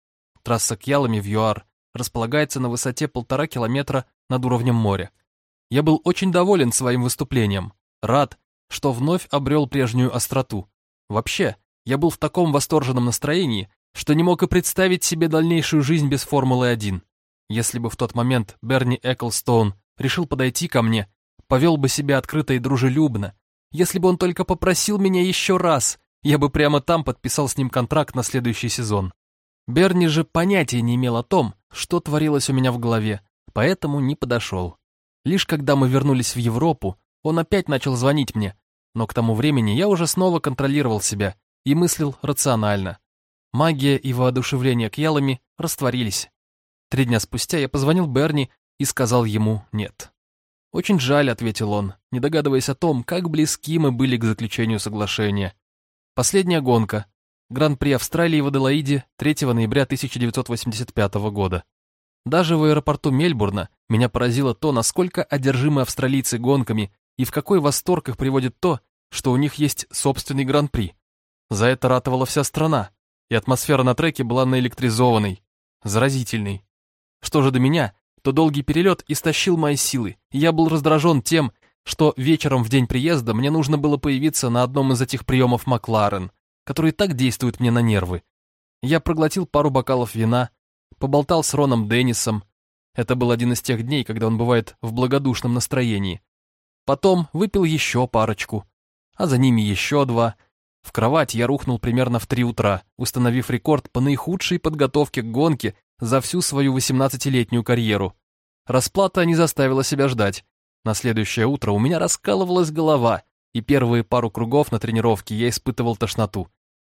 Трасса Кьялами в ЮАР располагается на высоте полтора километра над уровнем моря. Я был очень доволен своим выступлением, рад, что вновь обрел прежнюю остроту. Вообще, я был в таком восторженном настроении, что не мог и представить себе дальнейшую жизнь без Формулы-1. Если бы в тот момент Берни Эклстоун решил подойти ко мне, повел бы себя открыто и дружелюбно, если бы он только попросил меня еще раз, я бы прямо там подписал с ним контракт на следующий сезон. Берни же понятия не имел о том, что творилось у меня в голове, поэтому не подошел. Лишь когда мы вернулись в Европу, он опять начал звонить мне, но к тому времени я уже снова контролировал себя и мыслил рационально. Магия и воодушевление Кьялами растворились. Три дня спустя я позвонил Берни и сказал ему «нет». «Очень жаль», — ответил он, не догадываясь о том, как близки мы были к заключению соглашения. Последняя гонка. Гран-при Австралии в Аделаиде 3 ноября 1985 года. Даже в аэропорту Мельбурна меня поразило то, насколько одержимы австралийцы гонками и в какой восторг их приводит то, что у них есть собственный гран-при. За это ратовала вся страна, и атмосфера на треке была наэлектризованной, заразительной. Что же до меня, то долгий перелет истощил мои силы, и я был раздражен тем, что вечером в день приезда мне нужно было появиться на одном из этих приемов Макларен, которые так действуют мне на нервы. Я проглотил пару бокалов вина, поболтал с Роном Деннисом. Это был один из тех дней, когда он бывает в благодушном настроении. Потом выпил еще парочку, а за ними еще два. В кровать я рухнул примерно в три утра, установив рекорд по наихудшей подготовке к гонке за всю свою 18-летнюю карьеру. Расплата не заставила себя ждать. На следующее утро у меня раскалывалась голова, и первые пару кругов на тренировке я испытывал тошноту.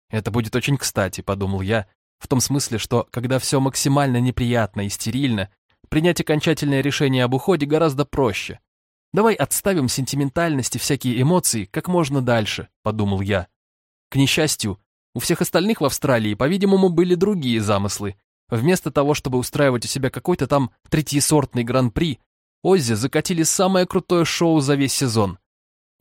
Это будет очень кстати, подумал я, в том смысле, что когда все максимально неприятно и стерильно, принять окончательное решение об уходе гораздо проще. Давай отставим сентиментальность и всякие эмоции как можно дальше, подумал я. К несчастью, у всех остальных в Австралии, по-видимому, были другие замыслы. Вместо того, чтобы устраивать у себя какой-то там третьесортный гран-при, Оззи закатили самое крутое шоу за весь сезон.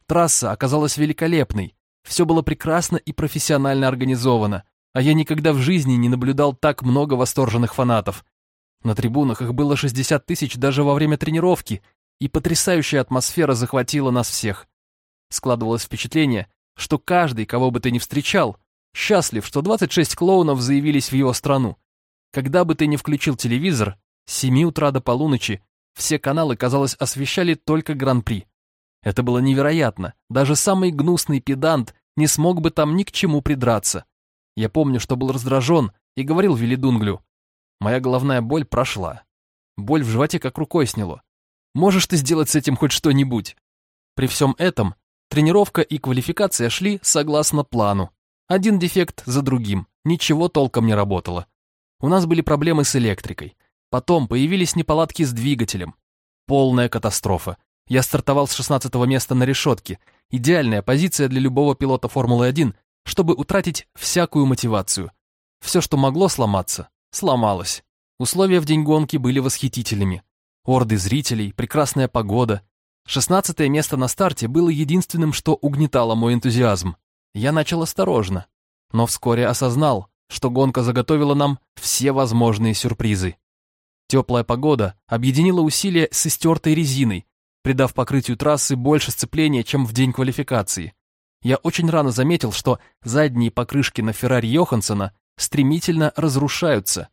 Трасса оказалась великолепной, все было прекрасно и профессионально организовано, а я никогда в жизни не наблюдал так много восторженных фанатов. На трибунах их было 60 тысяч даже во время тренировки, и потрясающая атмосфера захватила нас всех. Складывалось впечатление, что каждый, кого бы ты ни встречал, счастлив, что 26 клоунов заявились в его страну. Когда бы ты ни включил телевизор, с 7 утра до полуночи все каналы, казалось, освещали только Гран-при. Это было невероятно. Даже самый гнусный педант не смог бы там ни к чему придраться. Я помню, что был раздражен и говорил Велидунглю. Моя головная боль прошла. Боль в животе как рукой сняло. Можешь ты сделать с этим хоть что-нибудь? При всем этом тренировка и квалификация шли согласно плану. Один дефект за другим, ничего толком не работало. У нас были проблемы с электрикой. Потом появились неполадки с двигателем. Полная катастрофа. Я стартовал с 16 места на решетке. Идеальная позиция для любого пилота Формулы-1, чтобы утратить всякую мотивацию. Все, что могло сломаться, сломалось. Условия в день гонки были восхитительными. Орды зрителей, прекрасная погода. Шестнадцатое место на старте было единственным, что угнетало мой энтузиазм. Я начал осторожно, но вскоре осознал, что гонка заготовила нам все возможные сюрпризы. Теплая погода объединила усилия с истертой резиной, придав покрытию трассы больше сцепления, чем в день квалификации. Я очень рано заметил, что задние покрышки на Феррари Йоханссона стремительно разрушаются,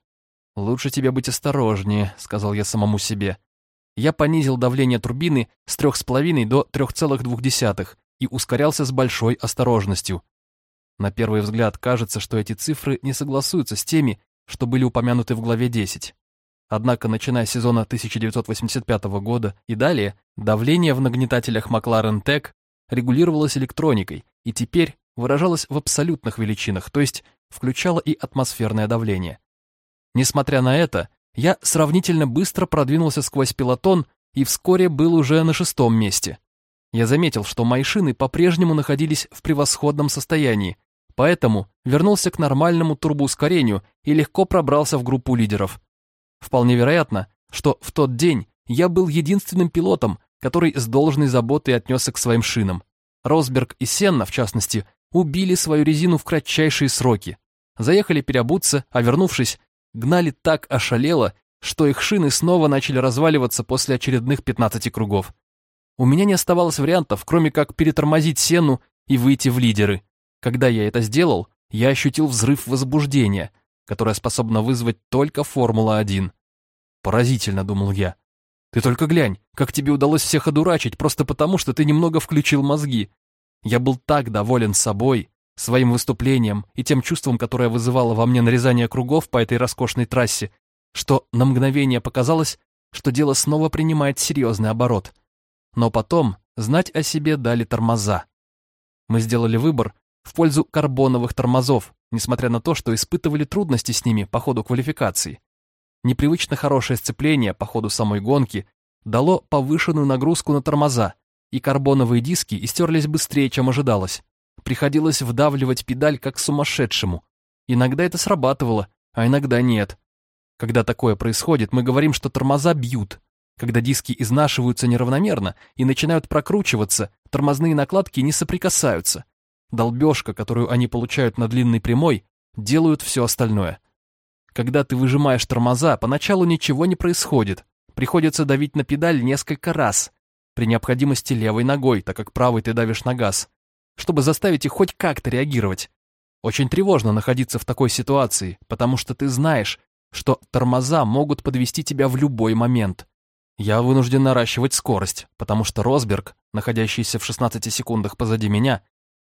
«Лучше тебе быть осторожнее», — сказал я самому себе. Я понизил давление турбины с 3,5 до 3,2 и ускорялся с большой осторожностью. На первый взгляд кажется, что эти цифры не согласуются с теми, что были упомянуты в главе 10. Однако, начиная с сезона 1985 года и далее, давление в нагнетателях McLaren Tech регулировалось электроникой и теперь выражалось в абсолютных величинах, то есть включало и атмосферное давление. Несмотря на это, я сравнительно быстро продвинулся сквозь пилотон и вскоре был уже на шестом месте. Я заметил, что мои шины по-прежнему находились в превосходном состоянии, поэтому вернулся к нормальному турбоускорению и легко пробрался в группу лидеров. Вполне вероятно, что в тот день я был единственным пилотом, который с должной заботой отнесся к своим шинам. Росберг и Сенна, в частности, убили свою резину в кратчайшие сроки. Заехали переобуться, а вернувшись, гнали так ошалело, что их шины снова начали разваливаться после очередных 15 кругов. У меня не оставалось вариантов, кроме как перетормозить сену и выйти в лидеры. Когда я это сделал, я ощутил взрыв возбуждения, которое способно вызвать только Формула-1. Поразительно, думал я. Ты только глянь, как тебе удалось всех одурачить, просто потому, что ты немного включил мозги. Я был так доволен собой, своим выступлением и тем чувством, которое вызывало во мне нарезание кругов по этой роскошной трассе, что на мгновение показалось, что дело снова принимает серьезный оборот. Но потом знать о себе дали тормоза. Мы сделали выбор в пользу карбоновых тормозов, несмотря на то, что испытывали трудности с ними по ходу квалификации. Непривычно хорошее сцепление по ходу самой гонки дало повышенную нагрузку на тормоза, и карбоновые диски истерлись быстрее, чем ожидалось. Приходилось вдавливать педаль как сумасшедшему. Иногда это срабатывало, а иногда нет. Когда такое происходит, мы говорим, что тормоза бьют. Когда диски изнашиваются неравномерно и начинают прокручиваться, тормозные накладки не соприкасаются. Долбежка, которую они получают на длинной прямой, делают все остальное. Когда ты выжимаешь тормоза, поначалу ничего не происходит. Приходится давить на педаль несколько раз. При необходимости левой ногой, так как правой ты давишь на газ чтобы заставить их хоть как-то реагировать. Очень тревожно находиться в такой ситуации, потому что ты знаешь, что тормоза могут подвести тебя в любой момент. Я вынужден наращивать скорость, потому что Росберг, находящийся в 16 секундах позади меня,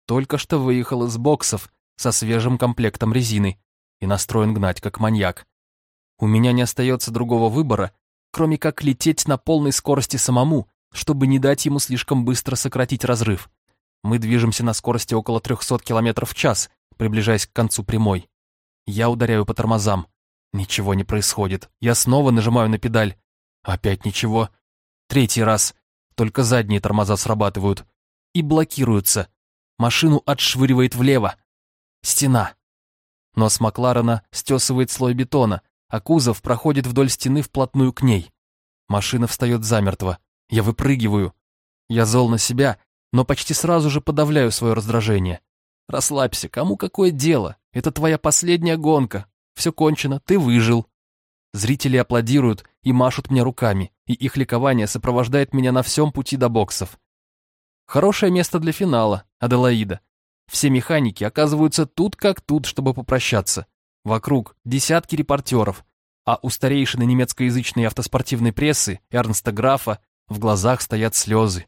только что выехал из боксов со свежим комплектом резины и настроен гнать как маньяк. У меня не остается другого выбора, кроме как лететь на полной скорости самому, чтобы не дать ему слишком быстро сократить разрыв. Мы движемся на скорости около 300 км в час, приближаясь к концу прямой. Я ударяю по тормозам. Ничего не происходит. Я снова нажимаю на педаль. Опять ничего. Третий раз. Только задние тормоза срабатывают. И блокируются. Машину отшвыривает влево. Стена. Нос Макларена стесывает слой бетона, а кузов проходит вдоль стены вплотную к ней. Машина встает замертво. Я выпрыгиваю. Я зол на себя но почти сразу же подавляю свое раздражение. Расслабься, кому какое дело? Это твоя последняя гонка. Все кончено, ты выжил. Зрители аплодируют и машут мне руками, и их ликование сопровождает меня на всем пути до боксов. Хорошее место для финала, Аделаида. Все механики оказываются тут как тут, чтобы попрощаться. Вокруг десятки репортеров, а у старейшины немецкоязычной автоспортивной прессы Эрнста Графа в глазах стоят слезы.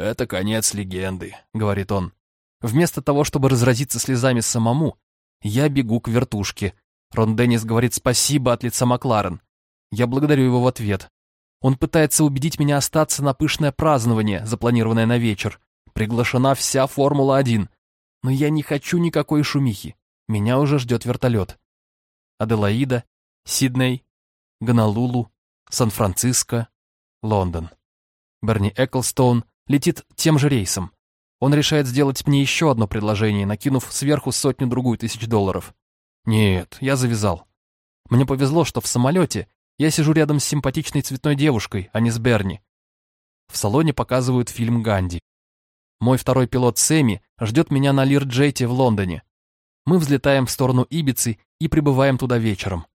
«Это конец легенды», — говорит он. Вместо того, чтобы разразиться слезами самому, я бегу к вертушке. Рон Деннис говорит спасибо от лица Макларен. Я благодарю его в ответ. Он пытается убедить меня остаться на пышное празднование, запланированное на вечер. Приглашена вся Формула-1. Но я не хочу никакой шумихи. Меня уже ждет вертолет. Аделаида, Сидней, Гонолулу, Сан-Франциско, Лондон. Берни Эклстоун летит тем же рейсом. Он решает сделать мне еще одно предложение, накинув сверху сотню-другую тысяч долларов. Нет, я завязал. Мне повезло, что в самолете я сижу рядом с симпатичной цветной девушкой, а не с Берни. В салоне показывают фильм «Ганди». Мой второй пилот Сэмми ждет меня на Лирджете в Лондоне. Мы взлетаем в сторону Ибицы и прибываем туда вечером.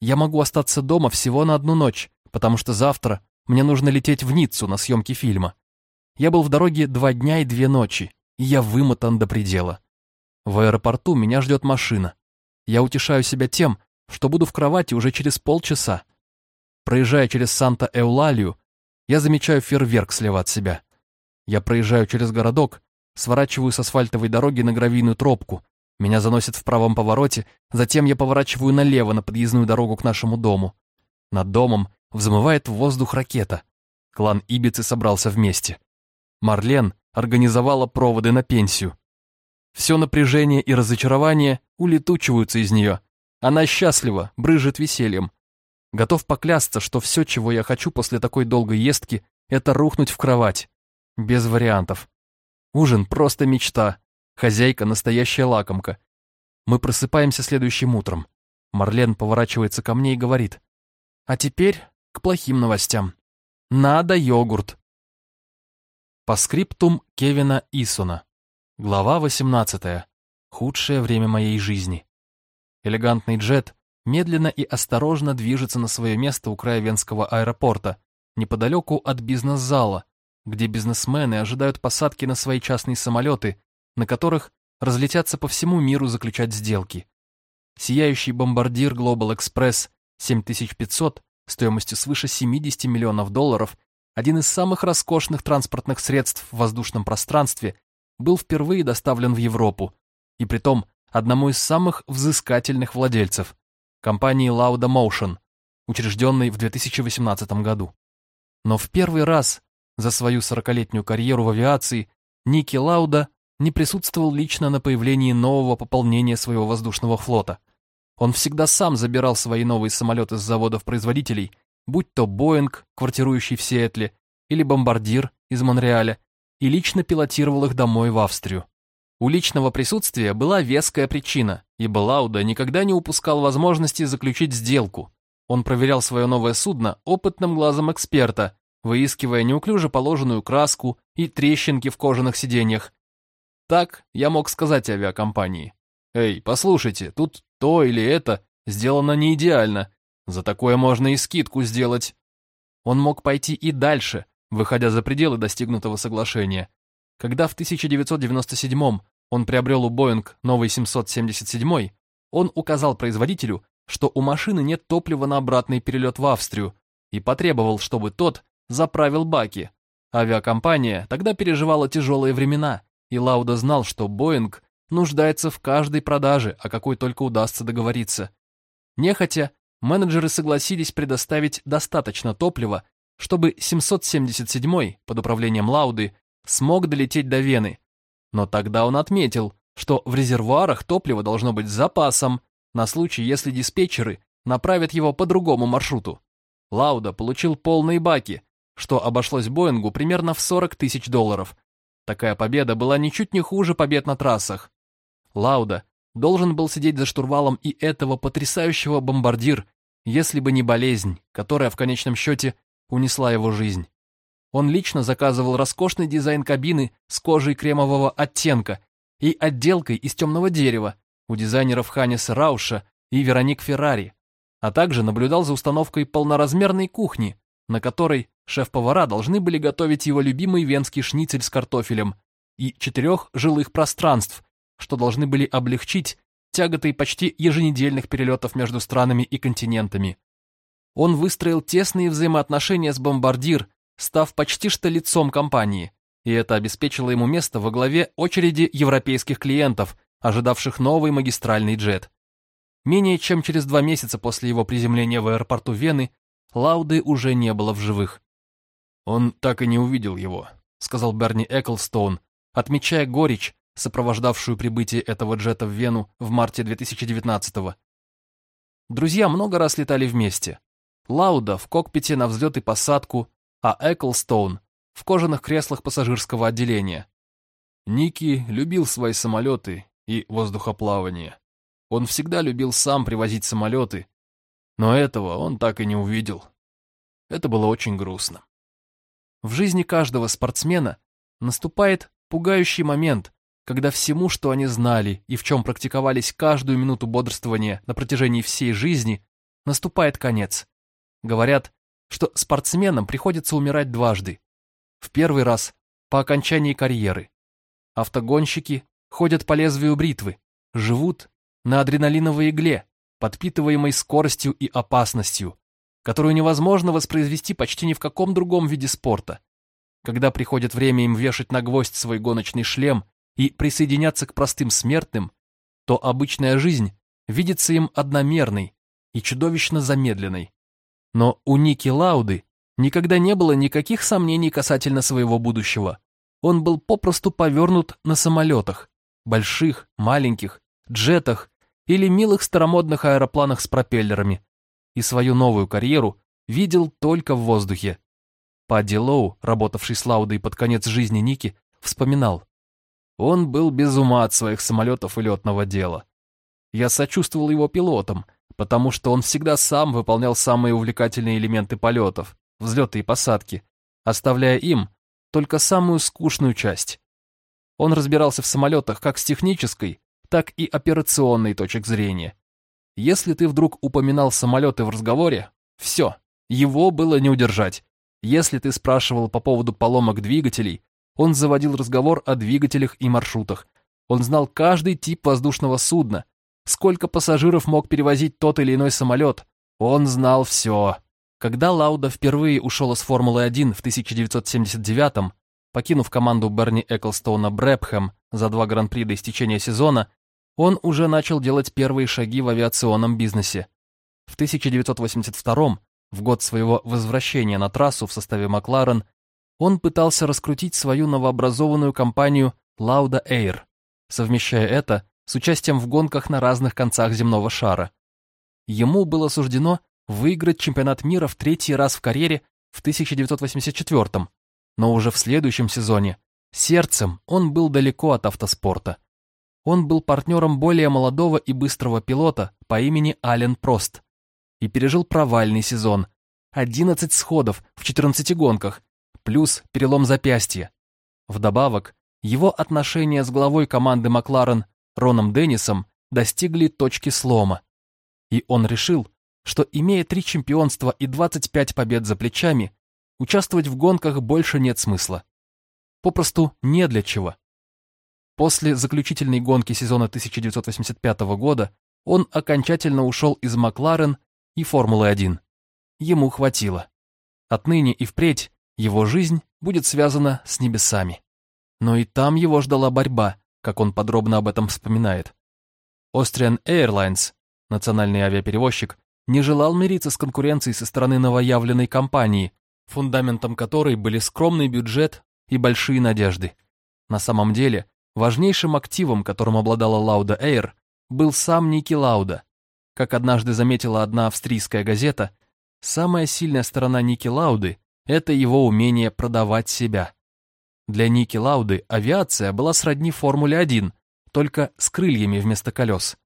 Я могу остаться дома всего на одну ночь, потому что завтра мне нужно лететь в Ниццу на съемки фильма. Я был в дороге два дня и две ночи, и я вымотан до предела. В аэропорту меня ждет машина. Я утешаю себя тем, что буду в кровати уже через полчаса. Проезжая через Санта-Эулалию, я замечаю фейерверк слева от себя. Я проезжаю через городок, сворачиваю с асфальтовой дороги на гравийную тропку. Меня заносит в правом повороте, затем я поворачиваю налево на подъездную дорогу к нашему дому. Над домом взмывает в воздух ракета. Клан Ибицы собрался вместе. Марлен организовала проводы на пенсию. Все напряжение и разочарование улетучиваются из нее. Она счастлива, брыжет весельем. Готов поклясться, что все, чего я хочу после такой долгой ездки, это рухнуть в кровать. Без вариантов. Ужин просто мечта. Хозяйка настоящая лакомка. Мы просыпаемся следующим утром. Марлен поворачивается ко мне и говорит. А теперь к плохим новостям. Надо йогурт. По скриптум Кевина Исона. Глава 18. Худшее время моей жизни. Элегантный джет медленно и осторожно движется на свое место у края Венского аэропорта, неподалеку от бизнес-зала, где бизнесмены ожидают посадки на свои частные самолеты, на которых разлетятся по всему миру заключать сделки. Сияющий бомбардир Global Express 7500 стоимостью свыше 70 миллионов долларов, один из самых роскошных транспортных средств в воздушном пространстве, был впервые доставлен в Европу, и притом одному из самых взыскательных владельцев компании Lauda Motion, учрежденной в 2018 году. Но в первый раз за свою сорокалетнюю карьеру в авиации Ники Лауда не присутствовал лично на появлении нового пополнения своего воздушного флота. Он всегда сам забирал свои новые самолеты с заводов-производителей, будь то Боинг, квартирующий в Сиэтле, или Бомбардир из Монреаля, и лично пилотировал их домой в Австрию. У личного присутствия была веская причина, ибо Лауда никогда не упускал возможности заключить сделку. Он проверял свое новое судно опытным глазом эксперта, выискивая неуклюже положенную краску и трещинки в кожаных сиденьях. Так я мог сказать авиакомпании. «Эй, послушайте, тут то или это сделано не идеально. За такое можно и скидку сделать». Он мог пойти и дальше, выходя за пределы достигнутого соглашения. Когда в 1997 он приобрел у Боинг новый 777, он указал производителю, что у машины нет топлива на обратный перелет в Австрию, и потребовал, чтобы тот заправил баки. Авиакомпания тогда переживала тяжелые времена, и Лауда знал, что Боинг нуждается в каждой продаже, о какой только удастся договориться. Нехотя, менеджеры согласились предоставить достаточно топлива, чтобы 777 под управлением Лауды смог долететь до Вены. Но тогда он отметил, что в резервуарах топливо должно быть с запасом, на случай, если диспетчеры направят его по другому маршруту. Лауда получил полные баки, что обошлось Боингу примерно в 40 тысяч долларов. Такая победа была ничуть не хуже побед на трассах. Лауда должен был сидеть за штурвалом и этого потрясающего бомбардир, если бы не болезнь, которая в конечном счете унесла его жизнь. Он лично заказывал роскошный дизайн кабины с кожей кремового оттенка и отделкой из темного дерева у дизайнеров Ханниса Рауша и Вероник Феррари, а также наблюдал за установкой полноразмерной кухни, на которой шеф-повара должны были готовить его любимый венский шницель с картофелем и четырех жилых пространств, что должны были облегчить тяготой почти еженедельных перелетов между странами и континентами. Он выстроил тесные взаимоотношения с «Бомбардир», став почти что лицом компании, и это обеспечило ему место во главе очереди европейских клиентов, ожидавших новый магистральный джет. Менее чем через два месяца после его приземления в аэропорту Вены Лауды уже не было в живых. «Он так и не увидел его», — сказал Берни Эклстоун, отмечая горечь, сопровождавшую прибытие этого джета в Вену в марте 2019-го. Друзья много раз летали вместе. Лауда в кокпите на взлет и посадку, а Эклстоун в кожаных креслах пассажирского отделения. Ники любил свои самолеты и воздухоплавание. Он всегда любил сам привозить самолеты, но этого он так и не увидел. Это было очень грустно. В жизни каждого спортсмена наступает пугающий момент, когда всему, что они знали и в чем практиковались каждую минуту бодрствования на протяжении всей жизни, наступает конец. Говорят, что спортсменам приходится умирать дважды. В первый раз по окончании карьеры. Автогонщики ходят по лезвию бритвы, живут на адреналиновой игле, подпитываемой скоростью и опасностью, которую невозможно воспроизвести почти ни в каком другом виде спорта. Когда приходит время им вешать на гвоздь свой гоночный шлем и присоединяться к простым смертным, то обычная жизнь видится им одномерной и чудовищно замедленной. Но у Ники Лауды никогда не было никаких сомнений касательно своего будущего. Он был попросту повернут на самолетах, больших, маленьких, джетах или милых старомодных аэропланах с пропеллерами, и свою новую карьеру видел только в воздухе. Падди Лоу, работавший с Лаудой под конец жизни Ники, вспоминал. Он был без ума от своих самолетов и летного дела. Я сочувствовал его пилотам, потому что он всегда сам выполнял самые увлекательные элементы полетов, взлеты и посадки, оставляя им только самую скучную часть. Он разбирался в самолетах как с технической, так и операционной точек зрения. Если ты вдруг упоминал самолеты в разговоре, все, его было не удержать. Если ты спрашивал по поводу поломок двигателей, он заводил разговор о двигателях и маршрутах. Он знал каждый тип воздушного судна, сколько пассажиров мог перевозить тот или иной самолет. Он знал все. Когда Лауда впервые ушел из Формулы-1 в 1979-м, покинув команду Берни Эклстоуна Брэпхэм за два гран-при до истечения сезона, он уже начал делать первые шаги в авиационном бизнесе. В 1982 в год своего возвращения на трассу в составе Макларен, он пытался раскрутить свою новообразованную компанию Lauda Air, совмещая это с участием в гонках на разных концах земного шара. Ему было суждено выиграть чемпионат мира в третий раз в карьере в 1984 но уже в следующем сезоне сердцем он был далеко от автоспорта. Он был партнером более молодого и быстрого пилота по имени Ален Прост и пережил провальный сезон. 11 сходов в 14 гонках, плюс перелом запястья. Вдобавок, его отношения с главой команды Макларен Роном Деннисом достигли точки слома. И он решил, что, имея три чемпионства и 25 побед за плечами, участвовать в гонках больше нет смысла. Попросту не для чего. После заключительной гонки сезона 1985 года он окончательно ушел из Макларен и Формулы-1. Ему хватило. Отныне и впредь его жизнь будет связана с небесами. Но и там его ждала борьба, как он подробно об этом вспоминает. Austrian Airlines, национальный авиаперевозчик, не желал мириться с конкуренцией со стороны новоявленной компании, фундаментом которой были скромный бюджет и большие надежды. На самом деле, Важнейшим активом, которым обладала Лауда Эйр, был сам Ники Лауда. Как однажды заметила одна австрийская газета, самая сильная сторона Ники Лауды – это его умение продавать себя. Для Ники Лауды авиация была сродни Формуле-1, только с крыльями вместо колес.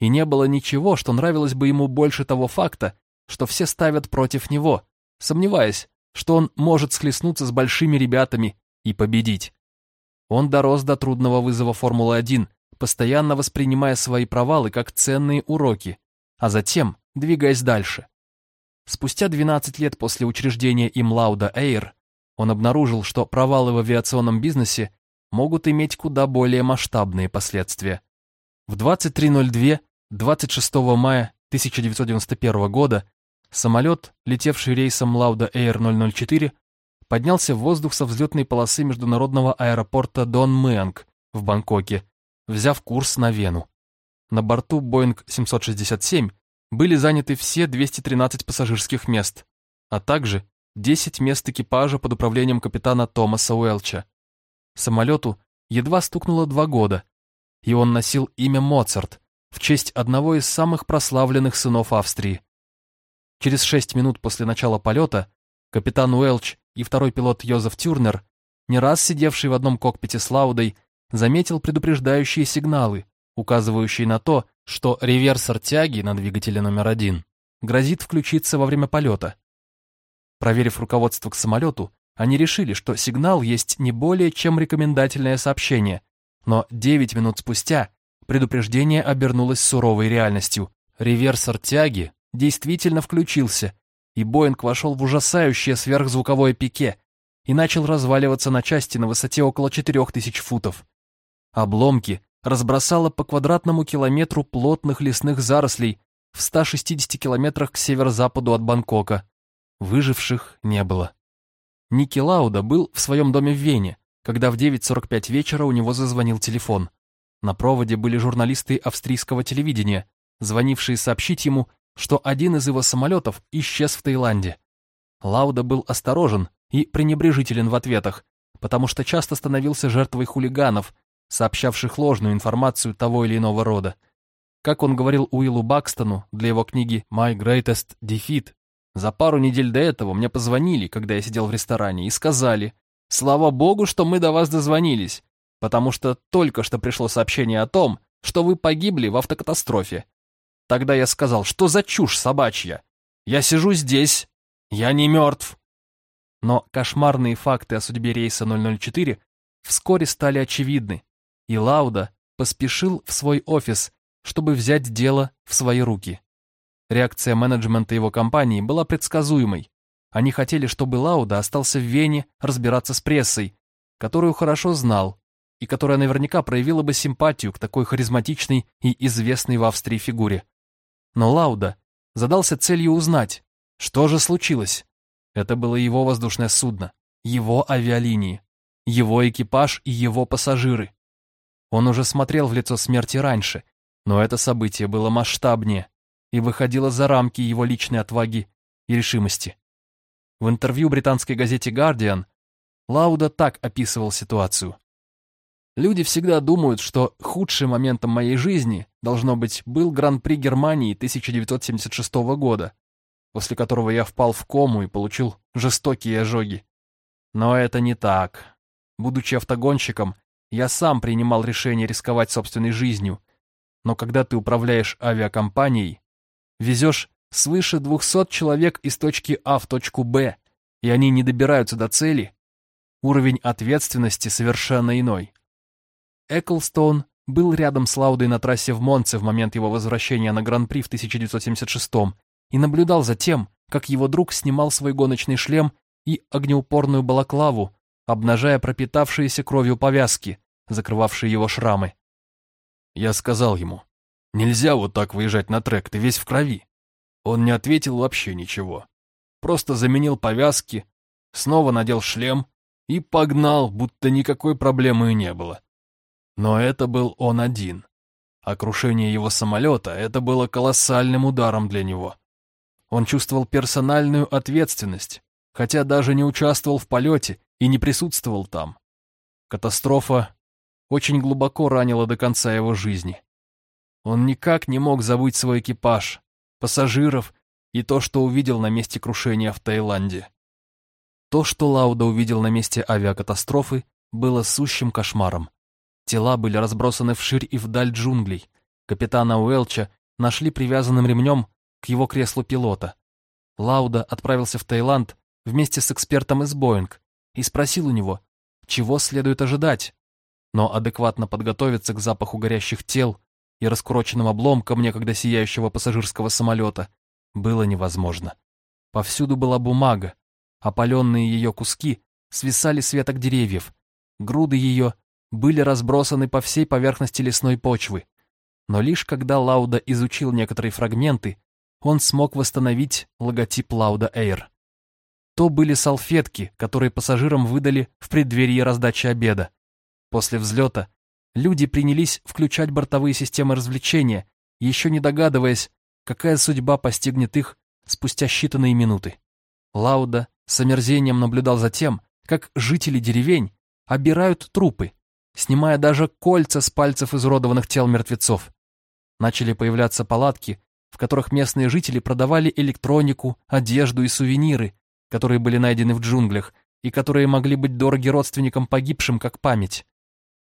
И не было ничего, что нравилось бы ему больше того факта, что все ставят против него, сомневаясь, что он может схлестнуться с большими ребятами и победить. Он дорос до трудного вызова Формулы-1, постоянно воспринимая свои провалы как ценные уроки, а затем двигаясь дальше. Спустя 12 лет после учреждения им Лауда Air он обнаружил, что провалы в авиационном бизнесе могут иметь куда более масштабные последствия. В 23.02 26 мая 1991 года самолет, летевший рейсом Лауда Air 004, поднялся в воздух со взлетной полосы международного аэропорта Дон Мэнг в Бангкоке, взяв курс на Вену. На борту Boeing 767 были заняты все 213 пассажирских мест, а также 10 мест экипажа под управлением капитана Томаса Уэлча. Самолету едва стукнуло два года, и он носил имя Моцарт в честь одного из самых прославленных сынов Австрии. Через шесть минут после начала полета капитан Уэлч и второй пилот Йозеф Тюрнер, не раз сидевший в одном кокпите с Лаудой, заметил предупреждающие сигналы, указывающие на то, что реверсор тяги на двигателе номер один грозит включиться во время полета. Проверив руководство к самолету, они решили, что сигнал есть не более чем рекомендательное сообщение, но 9 минут спустя предупреждение обернулось суровой реальностью. Реверсор тяги действительно включился, и Боинг вошел в ужасающее сверхзвуковое пике и начал разваливаться на части на высоте около 4000 футов. Обломки разбросало по квадратному километру плотных лесных зарослей в 160 километрах к северо-западу от Бангкока. Выживших не было. Ники Лауда был в своем доме в Вене, когда в 9.45 вечера у него зазвонил телефон. На проводе были журналисты австрийского телевидения, звонившие сообщить ему, что один из его самолетов исчез в Таиланде. Лауда был осторожен и пренебрежителен в ответах, потому что часто становился жертвой хулиганов, сообщавших ложную информацию того или иного рода. Как он говорил Уиллу Бакстону для его книги «My Greatest Defeat», за пару недель до этого мне позвонили, когда я сидел в ресторане, и сказали, «Слава богу, что мы до вас дозвонились, потому что только что пришло сообщение о том, что вы погибли в автокатастрофе». Тогда я сказал, что за чушь собачья? Я сижу здесь, я не мертв. Но кошмарные факты о судьбе рейса 004 вскоре стали очевидны, и Лауда поспешил в свой офис, чтобы взять дело в свои руки. Реакция менеджмента его компании была предсказуемой. Они хотели, чтобы Лауда остался в Вене разбираться с прессой, которую хорошо знал, и которая наверняка проявила бы симпатию к такой харизматичной и известной в Австрии фигуре. Но Лауда задался целью узнать, что же случилось. Это было его воздушное судно, его авиалинии, его экипаж и его пассажиры. Он уже смотрел в лицо смерти раньше, но это событие было масштабнее и выходила за рамки его личной отваги и решимости. В интервью британской газете «Гардиан» Лауда так описывал ситуацию. «Люди всегда думают, что худшим моментом моей жизни, должно быть, был Гран-при Германии 1976 года, после которого я впал в кому и получил жестокие ожоги. Но это не так. Будучи автогонщиком, я сам принимал решение рисковать собственной жизнью, но когда ты управляешь авиакомпанией, везешь свыше 200 человек из точки А в точку Б, и они не добираются до цели, уровень ответственности совершенно иной. Эклстоун был рядом с Лаудой на трассе в Монце в момент его возвращения на Гран-при в 1976 и наблюдал за тем, как его друг снимал свой гоночный шлем и огнеупорную балаклаву, обнажая пропитавшиеся кровью повязки, закрывавшие его шрамы. Я сказал ему, Нельзя вот так выезжать на трек, ты весь в крови. Он не ответил вообще ничего. Просто заменил повязки, снова надел шлем и погнал, будто никакой проблемы и не было. Но это был он один. А крушение его самолета — это было колоссальным ударом для него. Он чувствовал персональную ответственность, хотя даже не участвовал в полете и не присутствовал там. Катастрофа очень глубоко ранила до конца его жизни. Он никак не мог забыть свой экипаж, пассажиров и то, что увидел на месте крушения в Таиланде. То, что Лауда увидел на месте авиакатастрофы, было сущим кошмаром. Тела были разбросаны вширь и вдаль джунглей. Капитана Уэлча нашли привязанным ремнем к его креслу пилота. Лауда отправился в Таиланд вместе с экспертом из Боинг и спросил у него, чего следует ожидать. Но адекватно подготовиться к запаху горящих тел и раскуроченным обломком некогда сияющего пассажирского самолета было невозможно. Повсюду была бумага, опаленные ее куски свисали с веток деревьев, груды ее были разбросаны по всей поверхности лесной почвы. Но лишь когда Лауда изучил некоторые фрагменты, он смог восстановить логотип Лауда Эйр. То были салфетки, которые пассажирам выдали в преддверии раздачи обеда. После взлета люди принялись включать бортовые системы развлечения, еще не догадываясь, какая судьба постигнет их спустя считанные минуты. Лауда с омерзением наблюдал за тем, как жители деревень обирают трупы, снимая даже кольца с пальцев изуродованных тел мертвецов. Начали появляться палатки, в которых местные жители продавали электронику, одежду и сувениры, которые были найдены в джунглях и которые могли быть дороги родственникам погибшим как память.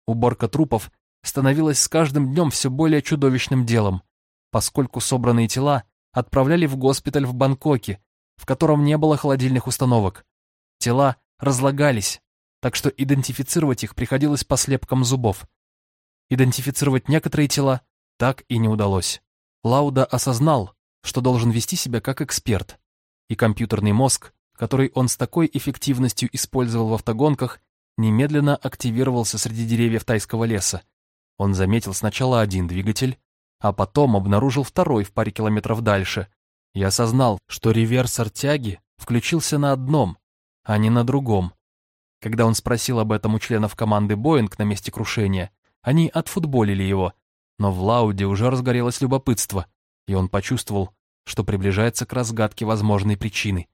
Уборка трупов становилась с каждым днем все более чудовищным делом, поскольку собранные тела отправляли в госпиталь в Бангкоке, в котором не было холодильных установок. Тела разлагались, так что идентифицировать их приходилось по слепкам зубов. Идентифицировать некоторые тела так и не удалось. Лауда осознал, что должен вести себя как эксперт, и компьютерный мозг, который он с такой эффективностью использовал в автогонках, немедленно активировался среди деревьев тайского леса. Он заметил сначала один двигатель, а потом обнаружил второй в паре километров дальше и осознал, что реверсор тяги включился на одном, а не на другом. Когда он спросил об этом у членов команды «Боинг» на месте крушения, они отфутболили его, но в Лауде уже разгорелось любопытство, и он почувствовал, что приближается к разгадке возможной причины.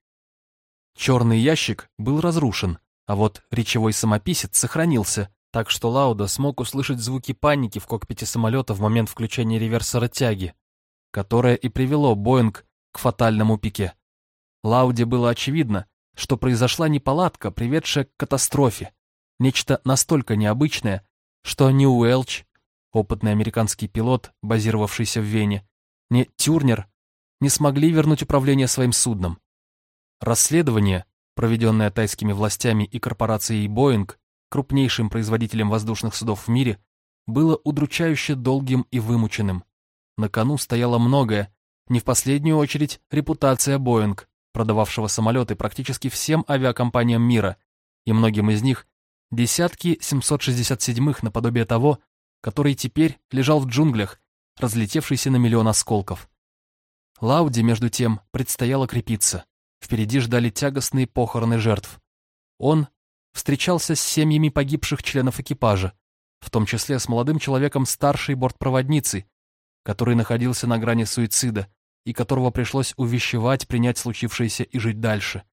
Черный ящик был разрушен, а вот речевой самописец сохранился, так что Лауда смог услышать звуки паники в кокпите самолета в момент включения реверсора тяги, которое и привело Боинг к фатальному пике. Лауде было очевидно, что произошла неполадка, приведшая к катастрофе, нечто настолько необычное, что ни Уэлч, опытный американский пилот, базировавшийся в Вене, ни Тюрнер не смогли вернуть управление своим судном. Расследование, проведенное тайскими властями и корпорацией Боинг, крупнейшим производителем воздушных судов в мире, было удручающе долгим и вымученным. На кону стояло многое, не в последнюю очередь репутация Боинг, продававшего самолеты практически всем авиакомпаниям мира, и многим из них десятки 767-х наподобие того, который теперь лежал в джунглях, разлетевшийся на миллион осколков. Лауди, между тем, предстояло крепиться. Впереди ждали тягостные похороны жертв. Он встречался с семьями погибших членов экипажа, в том числе с молодым человеком старшей бортпроводницы, который находился на грани суицида и которого пришлось увещевать принять случившееся и жить дальше.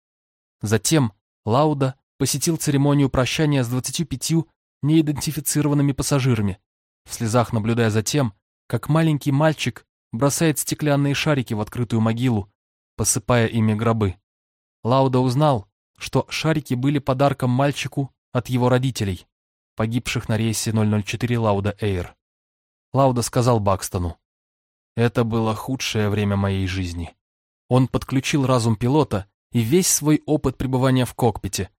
Затем Лауда посетил церемонию прощания с 25 неидентифицированными пассажирами, в слезах наблюдая за тем, как маленький мальчик бросает стеклянные шарики в открытую могилу, посыпая ими гробы. Лауда узнал, что шарики были подарком мальчику от его родителей, погибших на рейсе 004 Лауда Эйр. Лауда сказал Бакстону, «Это было худшее время моей жизни». Он подключил разум пилота и весь свой опыт пребывания в кокпите,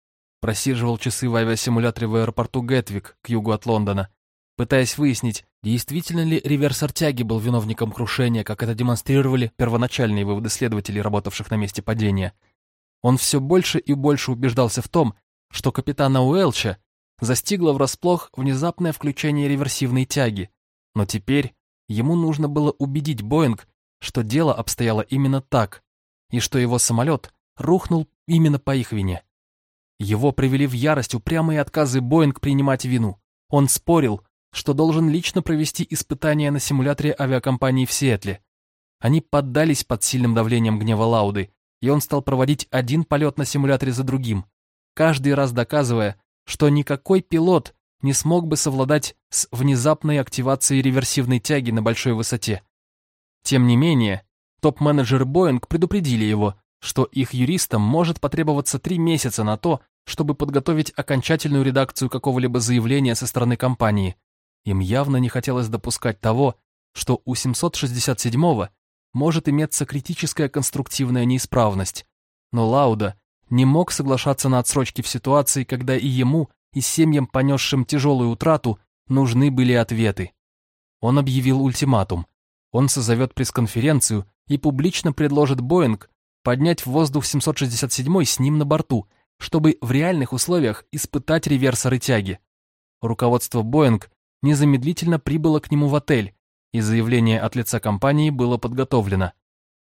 просиживал часы в авиасимуляторе в аэропорту Гетвик к югу от Лондона, пытаясь выяснить, действительно ли реверсор тяги был виновником крушения, как это демонстрировали первоначальные выводы следователей, работавших на месте падения. Он все больше и больше убеждался в том, что капитана Уэлча застигло врасплох внезапное включение реверсивной тяги, но теперь ему нужно было убедить Боинг, что дело обстояло именно так, и что его самолет рухнул именно по их вине. Его привели в ярость упрямые отказы Боинг принимать вину. Он спорил, что должен лично провести испытания на симуляторе авиакомпании в Сиэтле. Они поддались под сильным давлением гнева Лауды, и он стал проводить один полет на симуляторе за другим, каждый раз доказывая, что никакой пилот не смог бы совладать с внезапной активацией реверсивной тяги на большой высоте. Тем не менее, топ-менеджеры Боинг предупредили его, что их юристам может потребоваться три месяца на то, чтобы подготовить окончательную редакцию какого-либо заявления со стороны компании, им явно не хотелось допускать того, что у 767-го может иметься критическая конструктивная неисправность. Но Лауда не мог соглашаться на отсрочки в ситуации, когда и ему, и семьям, понесшим тяжелую утрату, нужны были ответы. Он объявил ультиматум. Он созовет пресс-конференцию и публично предложит Боинг поднять в воздух 767 с ним на борту, чтобы в реальных условиях испытать реверсоры тяги. Руководство Боинг незамедлительно прибыло к нему в отель, и заявление от лица компании было подготовлено.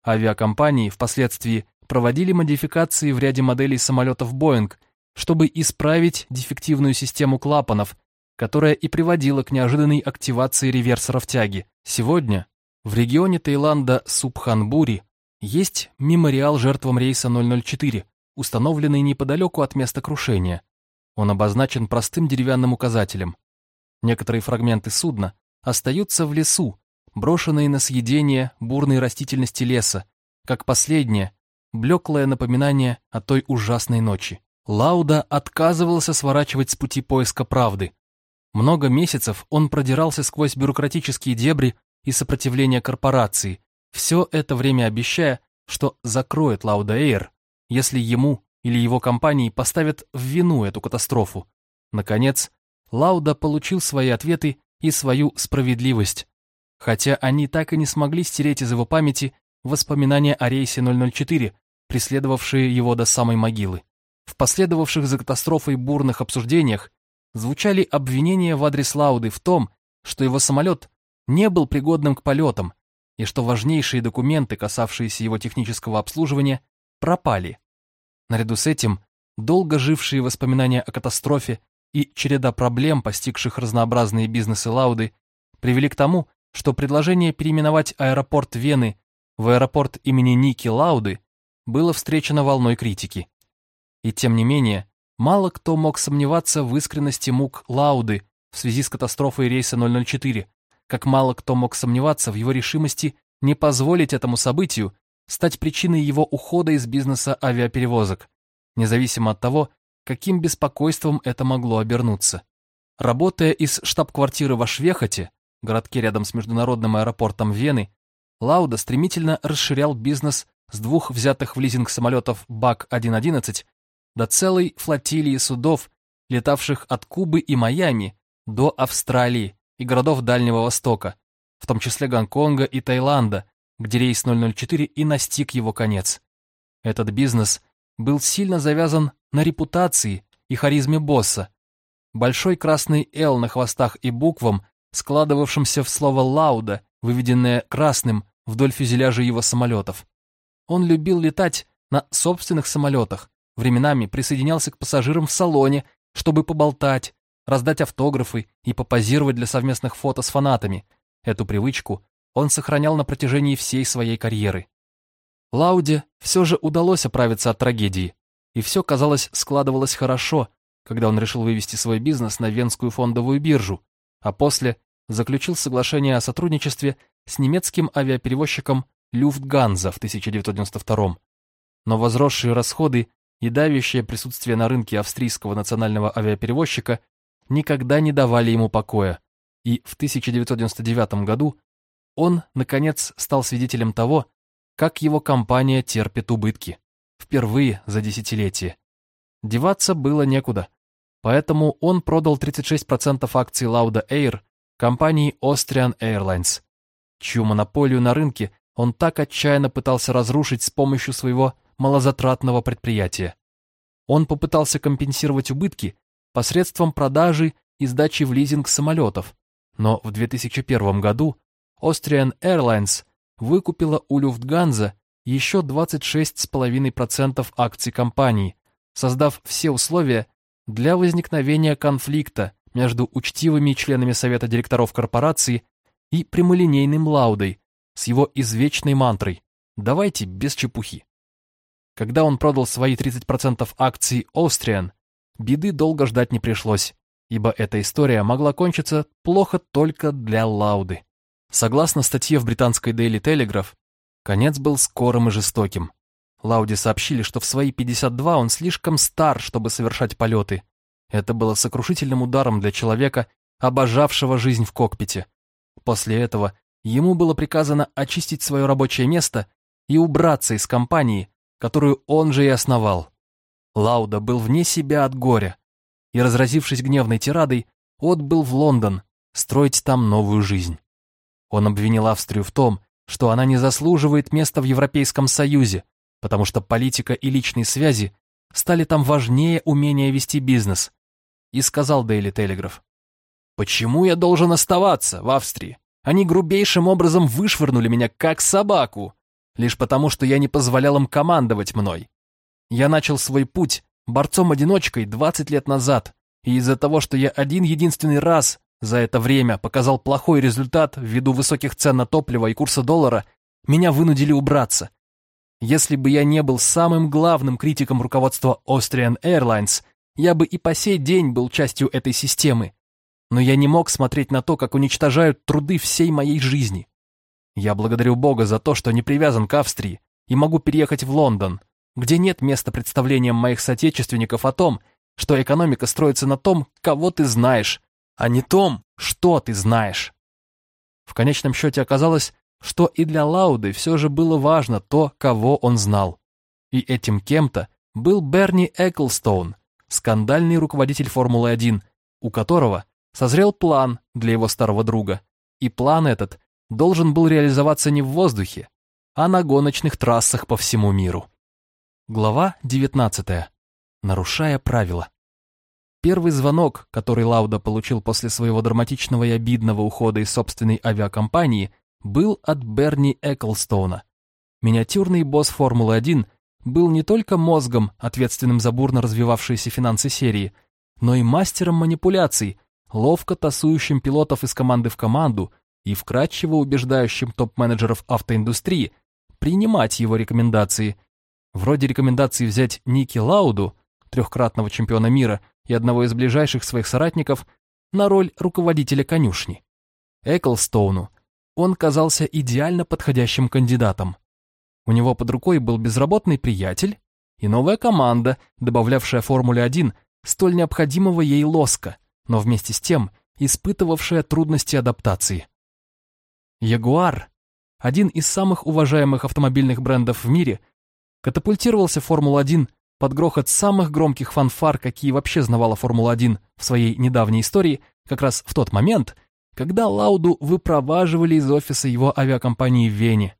Авиакомпании впоследствии проводили модификации в ряде моделей самолетов Boeing, чтобы исправить дефективную систему клапанов, которая и приводила к неожиданной активации реверсоров тяги. Сегодня в регионе Таиланда Субханбури есть мемориал жертвам рейса 004, установленный неподалеку от места крушения. Он обозначен простым деревянным указателем. Некоторые фрагменты судна остаются в лесу, брошенные на съедение бурной растительности леса, как последнее, блеклое напоминание о той ужасной ночи. Лауда отказывался сворачивать с пути поиска правды. Много месяцев он продирался сквозь бюрократические дебри и сопротивление корпорации, все это время обещая, что закроет Лауда Эйр, если ему или его компании поставят в вину эту катастрофу. Наконец, Лауда получил свои ответы и свою справедливость, хотя они так и не смогли стереть из его памяти воспоминания о рейсе 004, преследовавшие его до самой могилы. В последовавших за катастрофой бурных обсуждениях звучали обвинения в адрес Лауды в том, что его самолет не был пригодным к полетам и что важнейшие документы, касавшиеся его технического обслуживания, пропали. Наряду с этим, долго жившие воспоминания о катастрофе и череда проблем, постигших разнообразные бизнесы Лауды, привели к тому, что предложение переименовать аэропорт Вены в аэропорт имени Ники Лауды было встречено волной критики. И тем не менее, мало кто мог сомневаться в искренности мук Лауды в связи с катастрофой рейса 004, как мало кто мог сомневаться в его решимости не позволить этому событию стать причиной его ухода из бизнеса авиаперевозок, независимо от того, каким беспокойством это могло обернуться. Работая из штаб-квартиры в Ашвехоте, городке рядом с международным аэропортом Вены, Лауда стремительно расширял бизнес с двух взятых в лизинг самолетов БАК-111 до целой флотилии судов, летавших от Кубы и Майами до Австралии и городов Дальнего Востока, в том числе Гонконга и Таиланда, где рейс 004 и настиг его конец. Этот бизнес был сильно завязан на репутации и харизме босса. Большой красный «Л» на хвостах и буквам, складывавшимся в слово «лауда», выведенное красным вдоль фюзеляжа его самолетов. Он любил летать на собственных самолетах, временами присоединялся к пассажирам в салоне, чтобы поболтать, раздать автографы и попозировать для совместных фото с фанатами. Эту привычку он сохранял на протяжении всей своей карьеры. Лауде все же удалось оправиться от трагедии, и все, казалось, складывалось хорошо, когда он решил вывести свой бизнес на Венскую фондовую биржу, а после заключил соглашение о сотрудничестве с немецким авиаперевозчиком Люфтганза в 1992 Но возросшие расходы и давящее присутствие на рынке австрийского национального авиаперевозчика никогда не давали ему покоя, и в 1999 году он, наконец, стал свидетелем того, как его компания терпит убытки. Впервые за десятилетие. Деваться было некуда, поэтому он продал 36% акций Lauda Air компании Austrian Airlines, чью монополию на рынке он так отчаянно пытался разрушить с помощью своего малозатратного предприятия. Он попытался компенсировать убытки посредством продажи и сдачи в лизинг самолетов, но в 2001 году Austrian Airlines выкупила у Люфтганза еще 26,5% акций компании, создав все условия для возникновения конфликта между учтивыми членами совета директоров корпорации и прямолинейным Лаудой с его извечной мантрой «давайте без чепухи». Когда он продал свои 30% акций Austrian, беды долго ждать не пришлось, ибо эта история могла кончиться плохо только для Лауды. Согласно статье в британской Daily Telegraph, конец был скорым и жестоким. Лауде сообщили, что в свои 52 он слишком стар, чтобы совершать полеты. Это было сокрушительным ударом для человека, обожавшего жизнь в кокпите. После этого ему было приказано очистить свое рабочее место и убраться из компании, которую он же и основал. Лауда был вне себя от горя и, разразившись гневной тирадой, отбыл в Лондон строить там новую жизнь. Он обвинил Австрию в том, что она не заслуживает места в Европейском Союзе, потому что политика и личные связи стали там важнее умения вести бизнес, и сказал Дейли Телеграф. «Почему я должен оставаться в Австрии? Они грубейшим образом вышвырнули меня как собаку лишь потому, что я не позволял им командовать мной. Я начал свой путь борцом-одиночкой 20 лет назад, и из-за того, что я один единственный раз за это время показал плохой результат ввиду высоких цен на топливо и курса доллара, меня вынудили убраться. Если бы я не был самым главным критиком руководства Austrian Airlines, я бы и по сей день был частью этой системы. Но я не мог смотреть на то, как уничтожают труды всей моей жизни. Я благодарю Бога за то, что не привязан к Австрии и могу переехать в Лондон, где нет места представлениям моих соотечественников о том, что экономика строится на том, кого ты знаешь, а не том, что ты знаешь. В конечном счете оказалось, что и для Лауды все же было важно то, кого он знал. И этим кем-то был Берни Эклстоун, скандальный руководитель Формулы-1, у которого созрел план для его старого друга. И план этот должен был реализоваться не в воздухе, а на гоночных трассах по всему миру. Глава 19. Нарушая правила. Первый звонок, который Лауда получил после своего драматичного и обидного ухода из собственной авиакомпании, был от Берни Эклстоуна. Миниатюрный босс Формулы-1 был не только мозгом, ответственным за бурно развивавшиеся финансы серии, но и мастером манипуляций, ловко тасующим пилотов из команды в команду и вкратчиво убеждающим топ-менеджеров автоиндустрии принимать его рекомендации. Вроде рекомендации взять Ники Лауду, трехкратного чемпиона мира и одного из ближайших своих соратников, на роль руководителя конюшни. Эклстоуну он казался идеально подходящим кандидатом. У него под рукой был безработный приятель и новая команда, добавлявшая Формуле-1 столь необходимого ей лоска, но вместе с тем испытывавшая трудности адаптации. Ягуар, один из самых уважаемых автомобильных брендов в мире, катапультировался в Формулу-1 под грохот самых громких фанфар, какие вообще знавала Формула-1 в своей недавней истории, как раз в тот момент, когда Лауду выпроваживали из офиса его авиакомпании в Вене.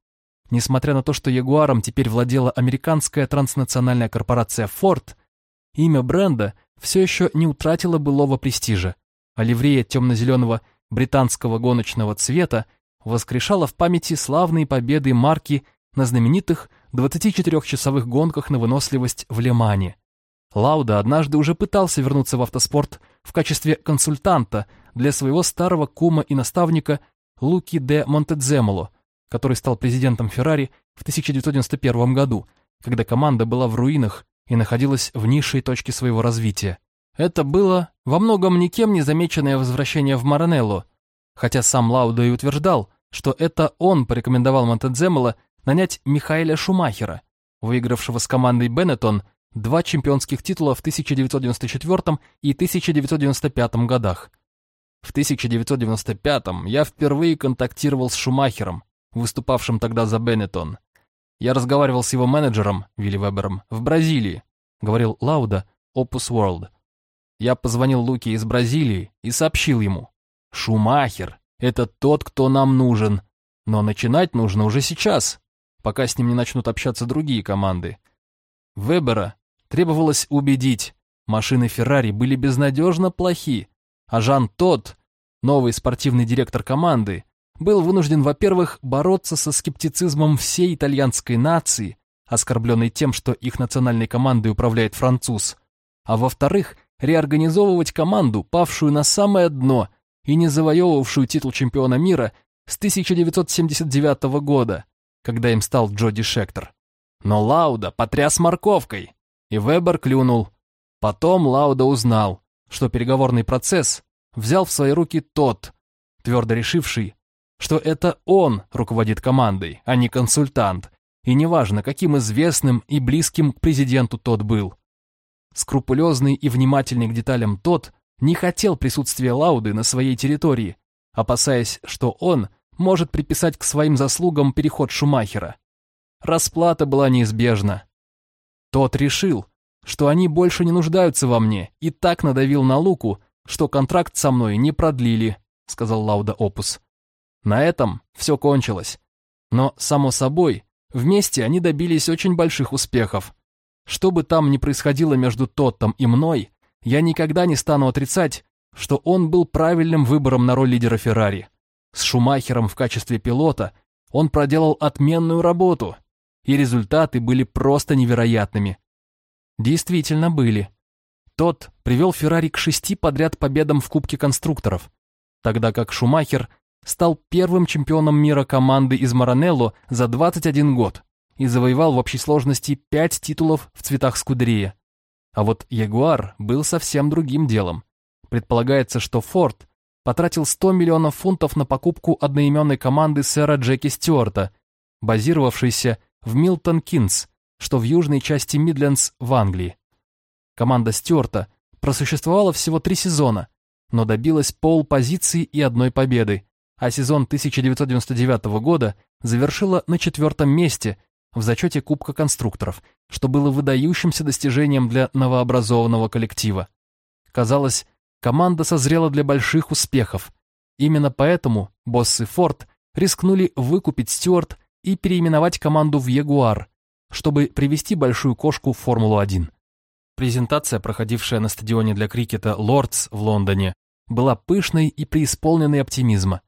Несмотря на то, что Ягуаром теперь владела американская транснациональная корпорация Ford, имя бренда все еще не утратило былого престижа, а ливрея темно-зеленого британского гоночного цвета воскрешала в памяти славные победы марки на знаменитых 24-часовых гонках на выносливость в Лемане. Лауда однажды уже пытался вернуться в автоспорт в качестве консультанта для своего старого кума и наставника Луки де Монтедземоло, который стал президентом Феррари в 1991 году, когда команда была в руинах и находилась в низшей точке своего развития. Это было во многом никем не замеченное возвращение в Маранелло, хотя сам Лауда и утверждал, что это он порекомендовал Монтедземоло нанять Михаэля Шумахера, выигравшего с командой Беннетон два чемпионских титула в 1994 и 1995 годах. В 1995 я впервые контактировал с Шумахером, выступавшим тогда за Беннетон. Я разговаривал с его менеджером, Вилли Вебером, в Бразилии, говорил Лауда, Opus World. Я позвонил Луке из Бразилии и сообщил ему. Шумахер — это тот, кто нам нужен. Но начинать нужно уже сейчас, пока с ним не начнут общаться другие команды. Вебера требовалось убедить, машины Феррари были безнадежно плохи, а Жан Тот, новый спортивный директор команды, был вынужден, во-первых, бороться со скептицизмом всей итальянской нации, оскорбленной тем, что их национальной командой управляет француз, а во-вторых, реорганизовывать команду, павшую на самое дно и не завоевывавшую титул чемпиона мира с 1979 года, когда им стал Джоди Шектор. Но Лауда потряс морковкой, и Вебер клюнул. Потом Лауда узнал, что переговорный процесс взял в свои руки тот, твердо решивший, что это он руководит командой, а не консультант, и неважно, каким известным и близким к президенту тот был. Скрупулезный и внимательный к деталям тот не хотел присутствия Лауды на своей территории, опасаясь, что он может приписать к своим заслугам переход Шумахера. Расплата была неизбежна. Тот решил, что они больше не нуждаются во мне, и так надавил на Луку, что контракт со мной не продлили, сказал Лауда Опус. На этом все кончилось. Но, само собой, вместе они добились очень больших успехов. Что бы там ни происходило между Тоттом и мной, я никогда не стану отрицать, что он был правильным выбором на роль лидера Феррари. С Шумахером в качестве пилота он проделал отменную работу, и результаты были просто невероятными. Действительно были. Тот привел Феррари к шести подряд победам в Кубке конструкторов, тогда как Шумахер стал первым чемпионом мира команды из Маранелло за 21 год, и завоевал в общей сложности пять титулов в цветах Скудерия. А вот Ягуар был совсем другим делом. Предполагается, что Форд потратил 100 миллионов фунтов на покупку одноименной команды сэра Джеки Стюарта, базировавшейся в Милтон Кинс, что в южной части Мидлендс в Англии. Команда Стюарта просуществовала всего три сезона, но добилась пол-позиции и одной победы, а сезон 1999 года завершила на четвертом месте в зачете Кубка конструкторов, что было выдающимся достижением для новообразованного коллектива. Казалось, команда созрела для больших успехов. Именно поэтому боссы Форд рискнули выкупить Стюарт и переименовать команду в Ягуар, чтобы привести большую кошку в Формулу-1. Презентация, проходившая на стадионе для крикета «Лордс» в Лондоне, была пышной и преисполненной оптимизма.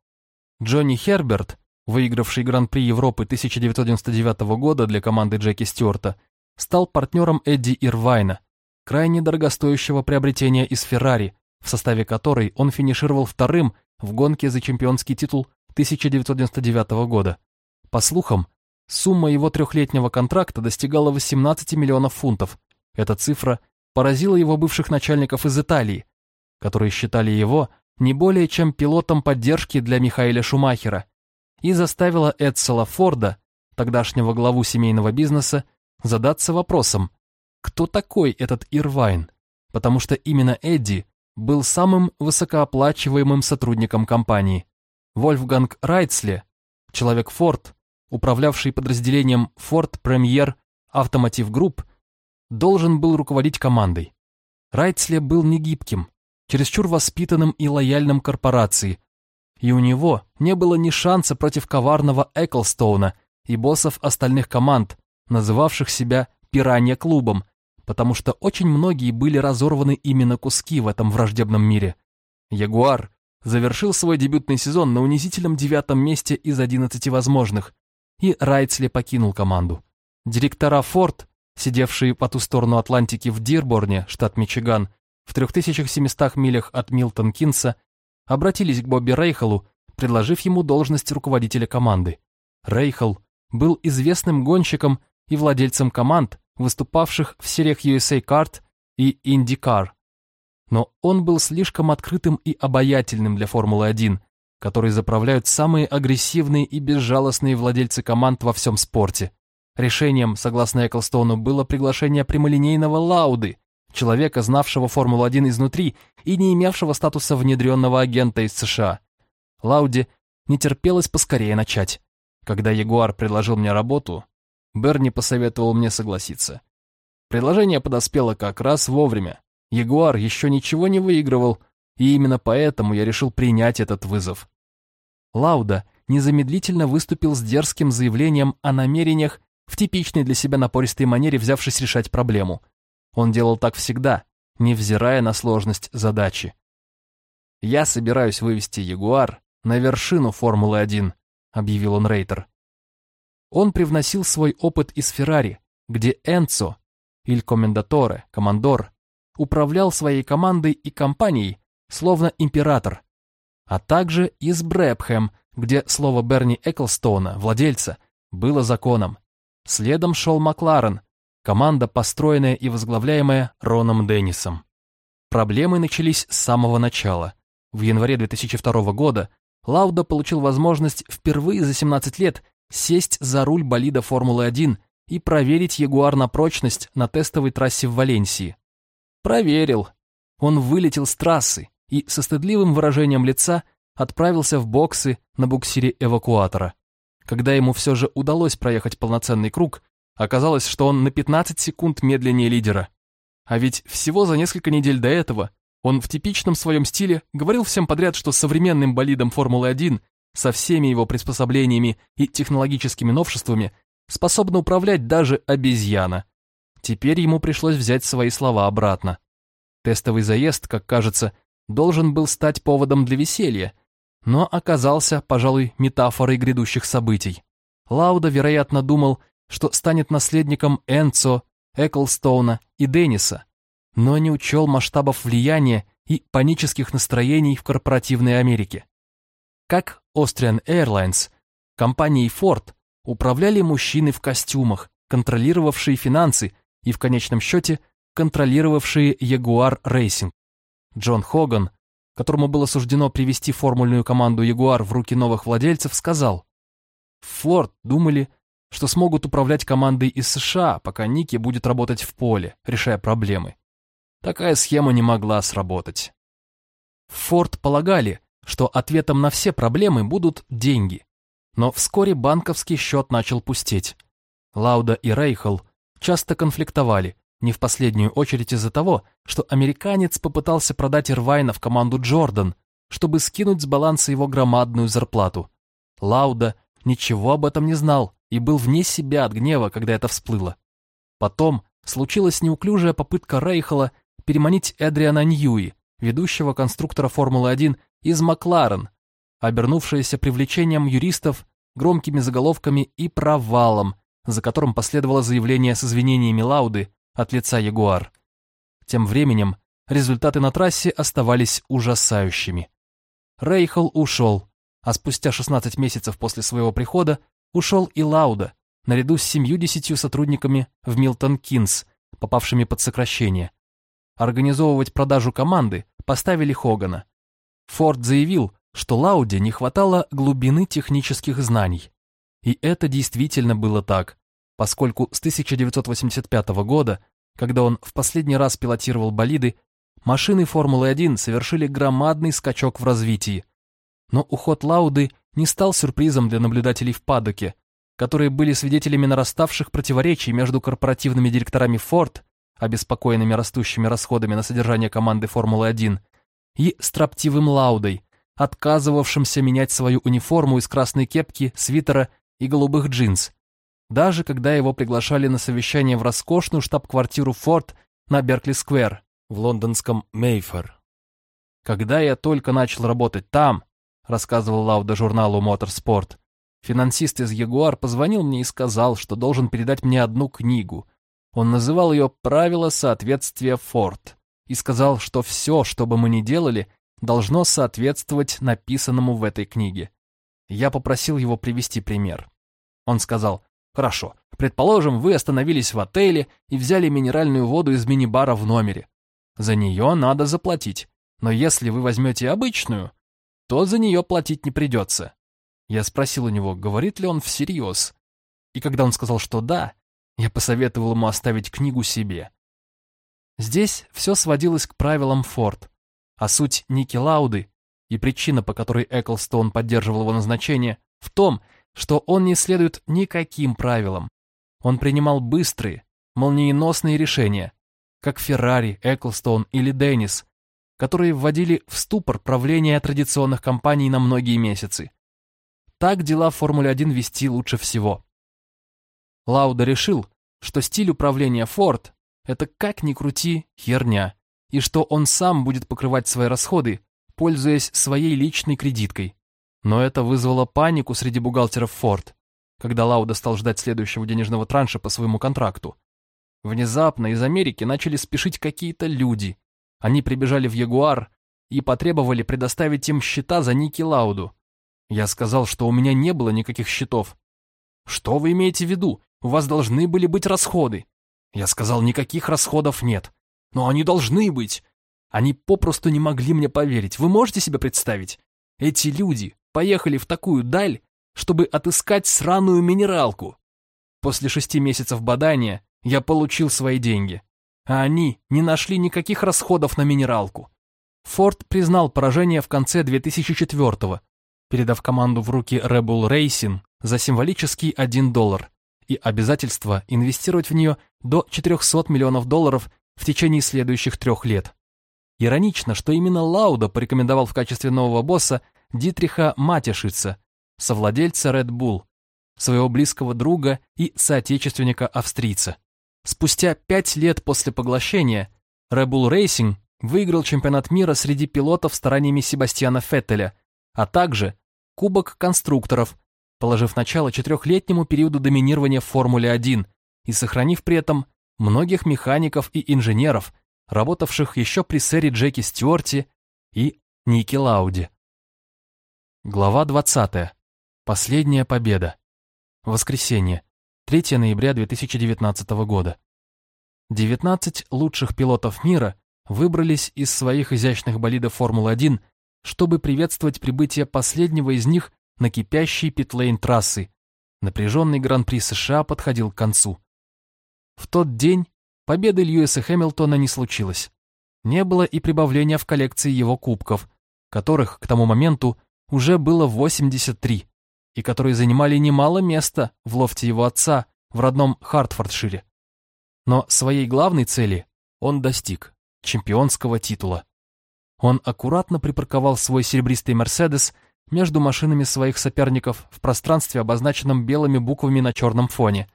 Джонни Херберт, выигравший Гран-при Европы 1999 года для команды Джеки Стюарта, стал партнером Эдди Ирвайна, крайне дорогостоящего приобретения из Феррари, в составе которой он финишировал вторым в гонке за чемпионский титул 1999 года. По слухам, сумма его трехлетнего контракта достигала 18 миллионов фунтов. Эта цифра поразила его бывших начальников из Италии, которые считали его не более чем пилотом поддержки для Михаэля Шумахера, и заставила Эдсела Форда, тогдашнего главу семейного бизнеса, задаться вопросом, кто такой этот Ирвайн, потому что именно Эдди был самым высокооплачиваемым сотрудником компании. Вольфганг Райтсле, человек Форд, управлявший подразделением Ford Premier Automotive Group, должен был руководить командой. Райтсле был негибким, чересчур воспитанным и лояльным корпорации, и у него не было ни шанса против коварного Эклстоуна и боссов остальных команд, называвших себя «пиранья-клубом», потому что очень многие были разорваны именно куски в этом враждебном мире. Ягуар завершил свой дебютный сезон на унизительном девятом месте из 11 возможных, и Райтсли покинул команду. Директора Форд, сидевшие по ту сторону Атлантики в Дирборне, штат Мичиган, в 3700 милях от Милтон-Кинса, обратились к Бобби Рейхелу, предложив ему должность руководителя команды. Рейхел был известным гонщиком и владельцем команд, выступавших в сериях USA Kart и IndyCar. Но он был слишком открытым и обаятельным для Формулы-1, которой заправляют самые агрессивные и безжалостные владельцы команд во всем спорте. Решением, согласно Эклстоуну, было приглашение прямолинейного Лауды, человека, знавшего Формулу-1 изнутри и не имевшего статуса внедренного агента из США. Лауди не терпелось поскорее начать. Когда Ягуар предложил мне работу, Берни посоветовал мне согласиться. Предложение подоспело как раз вовремя. Ягуар еще ничего не выигрывал, и именно поэтому я решил принять этот вызов. Лауда незамедлительно выступил с дерзким заявлением о намерениях в типичной для себя напористой манере, взявшись решать проблему – он делал так всегда, невзирая на сложность задачи. «Я собираюсь вывести Ягуар на вершину Формулы-1», — объявил он Рейтер. Он привносил свой опыт из Феррари, где Энцо, Иль Комендаторе, командор, управлял своей командой и компанией, словно император, а также из Брэбхэм, где слово Берни Эклстоуна, владельца, было законом. Следом шел Макларен, Команда, построенная и возглавляемая Роном Деннисом. Проблемы начались с самого начала. В январе 2002 года Лауда получил возможность впервые за 17 лет сесть за руль болида Формулы-1 и проверить Ягуар на прочность на тестовой трассе в Валенсии. Проверил. Он вылетел с трассы и со стыдливым выражением лица отправился в боксы на буксире эвакуатора. Когда ему все же удалось проехать полноценный круг, Оказалось, что он на 15 секунд медленнее лидера. А ведь всего за несколько недель до этого он в типичном своем стиле говорил всем подряд, что современным болидом Формулы-1 со всеми его приспособлениями и технологическими новшествами способна управлять даже обезьяна. Теперь ему пришлось взять свои слова обратно. Тестовый заезд, как кажется, должен был стать поводом для веселья, но оказался, пожалуй, метафорой грядущих событий. Лауда, вероятно, думал, что станет наследником Энцо, Эклстоуна и Денниса, но не учел масштабов влияния и панических настроений в корпоративной Америке. Как Austrian Airlines, компанией Ford, управляли мужчины в костюмах, контролировавшие финансы и, в конечном счете, контролировавшие Jaguar Racing. Джон Хоган, которому было суждено привести формульную команду Jaguar в руки новых владельцев, сказал, «Форд думали, что смогут управлять командой из США, пока Ники будет работать в поле, решая проблемы. Такая схема не могла сработать. Форд полагали, что ответом на все проблемы будут деньги. Но вскоре банковский счет начал пустеть. Лауда и Рейхл часто конфликтовали, не в последнюю очередь из-за того, что американец попытался продать Ирвайна в команду Джордан, чтобы скинуть с баланса его громадную зарплату. Лауда ничего об этом не знал и был вне себя от гнева, когда это всплыло. Потом случилась неуклюжая попытка Рейхела переманить Эдриана Ньюи, ведущего конструктора Формулы-1 из Макларен, обернувшаяся привлечением юристов, громкими заголовками и провалом, за которым последовало заявление с извинениями Лауды от лица Ягуар. Тем временем результаты на трассе оставались ужасающими. Рейхел ушел, а спустя 16 месяцев после своего прихода ушел и Лауда, наряду с 70 сотрудниками в Милтон Кинс, попавшими под сокращение. Организовывать продажу команды поставили Хогана. Форд заявил, что Лауде не хватало глубины технических знаний. И это действительно было так, поскольку с 1985 года, когда он в последний раз пилотировал болиды, машины Формулы-1 совершили громадный скачок в развитии. Но уход Лауды не стал сюрпризом для наблюдателей в падоке, которые были свидетелями нараставших противоречий между корпоративными директорами Ford, обеспокоенными растущими расходами на содержание команды Формулы-1, и строптивым Лаудой, отказывавшимся менять свою униформу из красной кепки, свитера и голубых джинс, даже когда его приглашали на совещание в роскошную штаб-квартиру Ford на Беркли-сквер в лондонском Мейфер. Когда я только начал работать там, рассказывал Лауда журналу Motorsport, финансист из Ягуар позвонил мне и сказал, что должен передать мне одну книгу. Он называл ее «Правила соответствия Форд» и сказал, что все, что бы мы ни делали, должно соответствовать написанному в этой книге. Я попросил его привести пример. Он сказал, «Хорошо, предположим, вы остановились в отеле и взяли минеральную воду из мини-бара в номере. За нее надо заплатить, но если вы возьмете обычную, то за нее платить не придется. Я спросил у него, говорит ли он всерьез. И когда он сказал, что да, я посоветовал ему оставить книгу себе. Здесь все сводилось к правилам Форд, а суть Ники Лауды и причина, по которой Эклстоун поддерживал его назначение, в том, что он не следует никаким правилам. Он принимал быстрые, молниеносные решения, как Феррари, Эклстоун или Деннис, которые вводили в ступор правления традиционных компаний на многие месяцы. Так дела в Формуле-1 вести лучше всего. Лауда решил, что стиль управления Ford – это как ни крути херня, и что он сам будет покрывать свои расходы, пользуясь своей личной кредиткой. Но это вызвало панику среди бухгалтеров Ford, когда Лауда стал ждать следующего денежного транша по своему контракту. Внезапно из Америки начали спешить какие-то люди, они прибежали в Ягуар и потребовали предоставить им счета за Ники Лауду. Я сказал, что у меня не было никаких счетов. Что вы имеете в виду? У вас должны были быть расходы. Я сказал, никаких расходов нет. Но они должны быть. Они попросту не могли мне поверить. Вы можете себе представить? Эти люди поехали в такую даль, чтобы отыскать сраную минералку. После шести месяцев бадания я получил свои деньги а они не нашли никаких расходов на минералку. Форд признал поражение в конце 2004-го, передав команду в руки Rebel Racing за символический 1 доллар и обязательство инвестировать в нее до 400 миллионов долларов в течение следующих трех лет. Иронично, что именно Лауда порекомендовал в качестве нового босса Дитриха Матишица, совладельца Red Bull, своего близкого друга и соотечественника-австрийца. Спустя пять лет после поглощения Red Bull Racing выиграл чемпионат мира среди пилотов стараниями Себастьяна Феттеля, а также Кубок конструкторов, положив начало четырехлетнему периоду доминирования в Формуле-1 и сохранив при этом многих механиков и инженеров, работавших еще при сэре Джеки Стюарте и Нике Лауди. Глава 20. Последняя победа. Воскресенье, 3 ноября 2019 года. 19 лучших пилотов мира выбрались из своих изящных болидов Формулы-1, чтобы приветствовать прибытие последнего из них на кипящей питлейн трассы. Напряженный Гран-при США подходил к концу. В тот день победы Льюиса Хэмилтона не случилось. Не было и прибавления в коллекции его кубков, которых к тому моменту уже было 83, и которые занимали немало места в лофте его отца в родном Хартфордшире. Но своей главной цели он достиг – чемпионского титула. Он аккуратно припарковал свой серебристый «Мерседес» между машинами своих соперников в пространстве, обозначенном белыми буквами на черном фоне.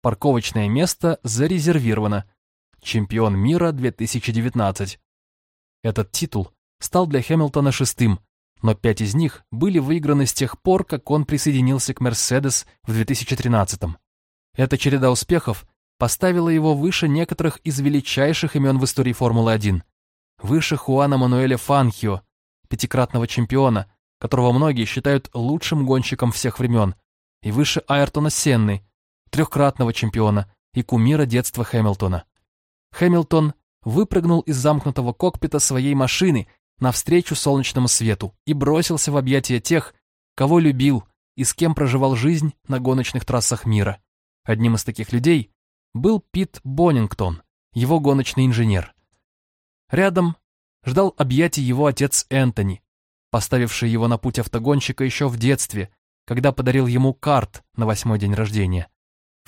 Парковочное место зарезервировано. Чемпион мира 2019. Этот титул стал для Хэмилтона шестым, но пять из них были выиграны с тех пор, как он присоединился к Мерседес в 2013-м. Эта череда успехов поставила его выше некоторых из величайших имен в истории Формулы-1. Выше Хуана Мануэля Фанхио, пятикратного чемпиона, которого многие считают лучшим гонщиком всех времен, и выше Айртона Сенны, трехкратного чемпиона и кумира детства Хэмилтона. Хэмилтон выпрыгнул из замкнутого кокпита своей машины навстречу солнечному свету и бросился в объятия тех, кого любил и с кем проживал жизнь на гоночных трассах мира. Одним из таких людей был Пит Боннингтон, его гоночный инженер. Рядом ждал объятий его отец Энтони, поставивший его на путь автогонщика еще в детстве, когда подарил ему карт на восьмой день рождения.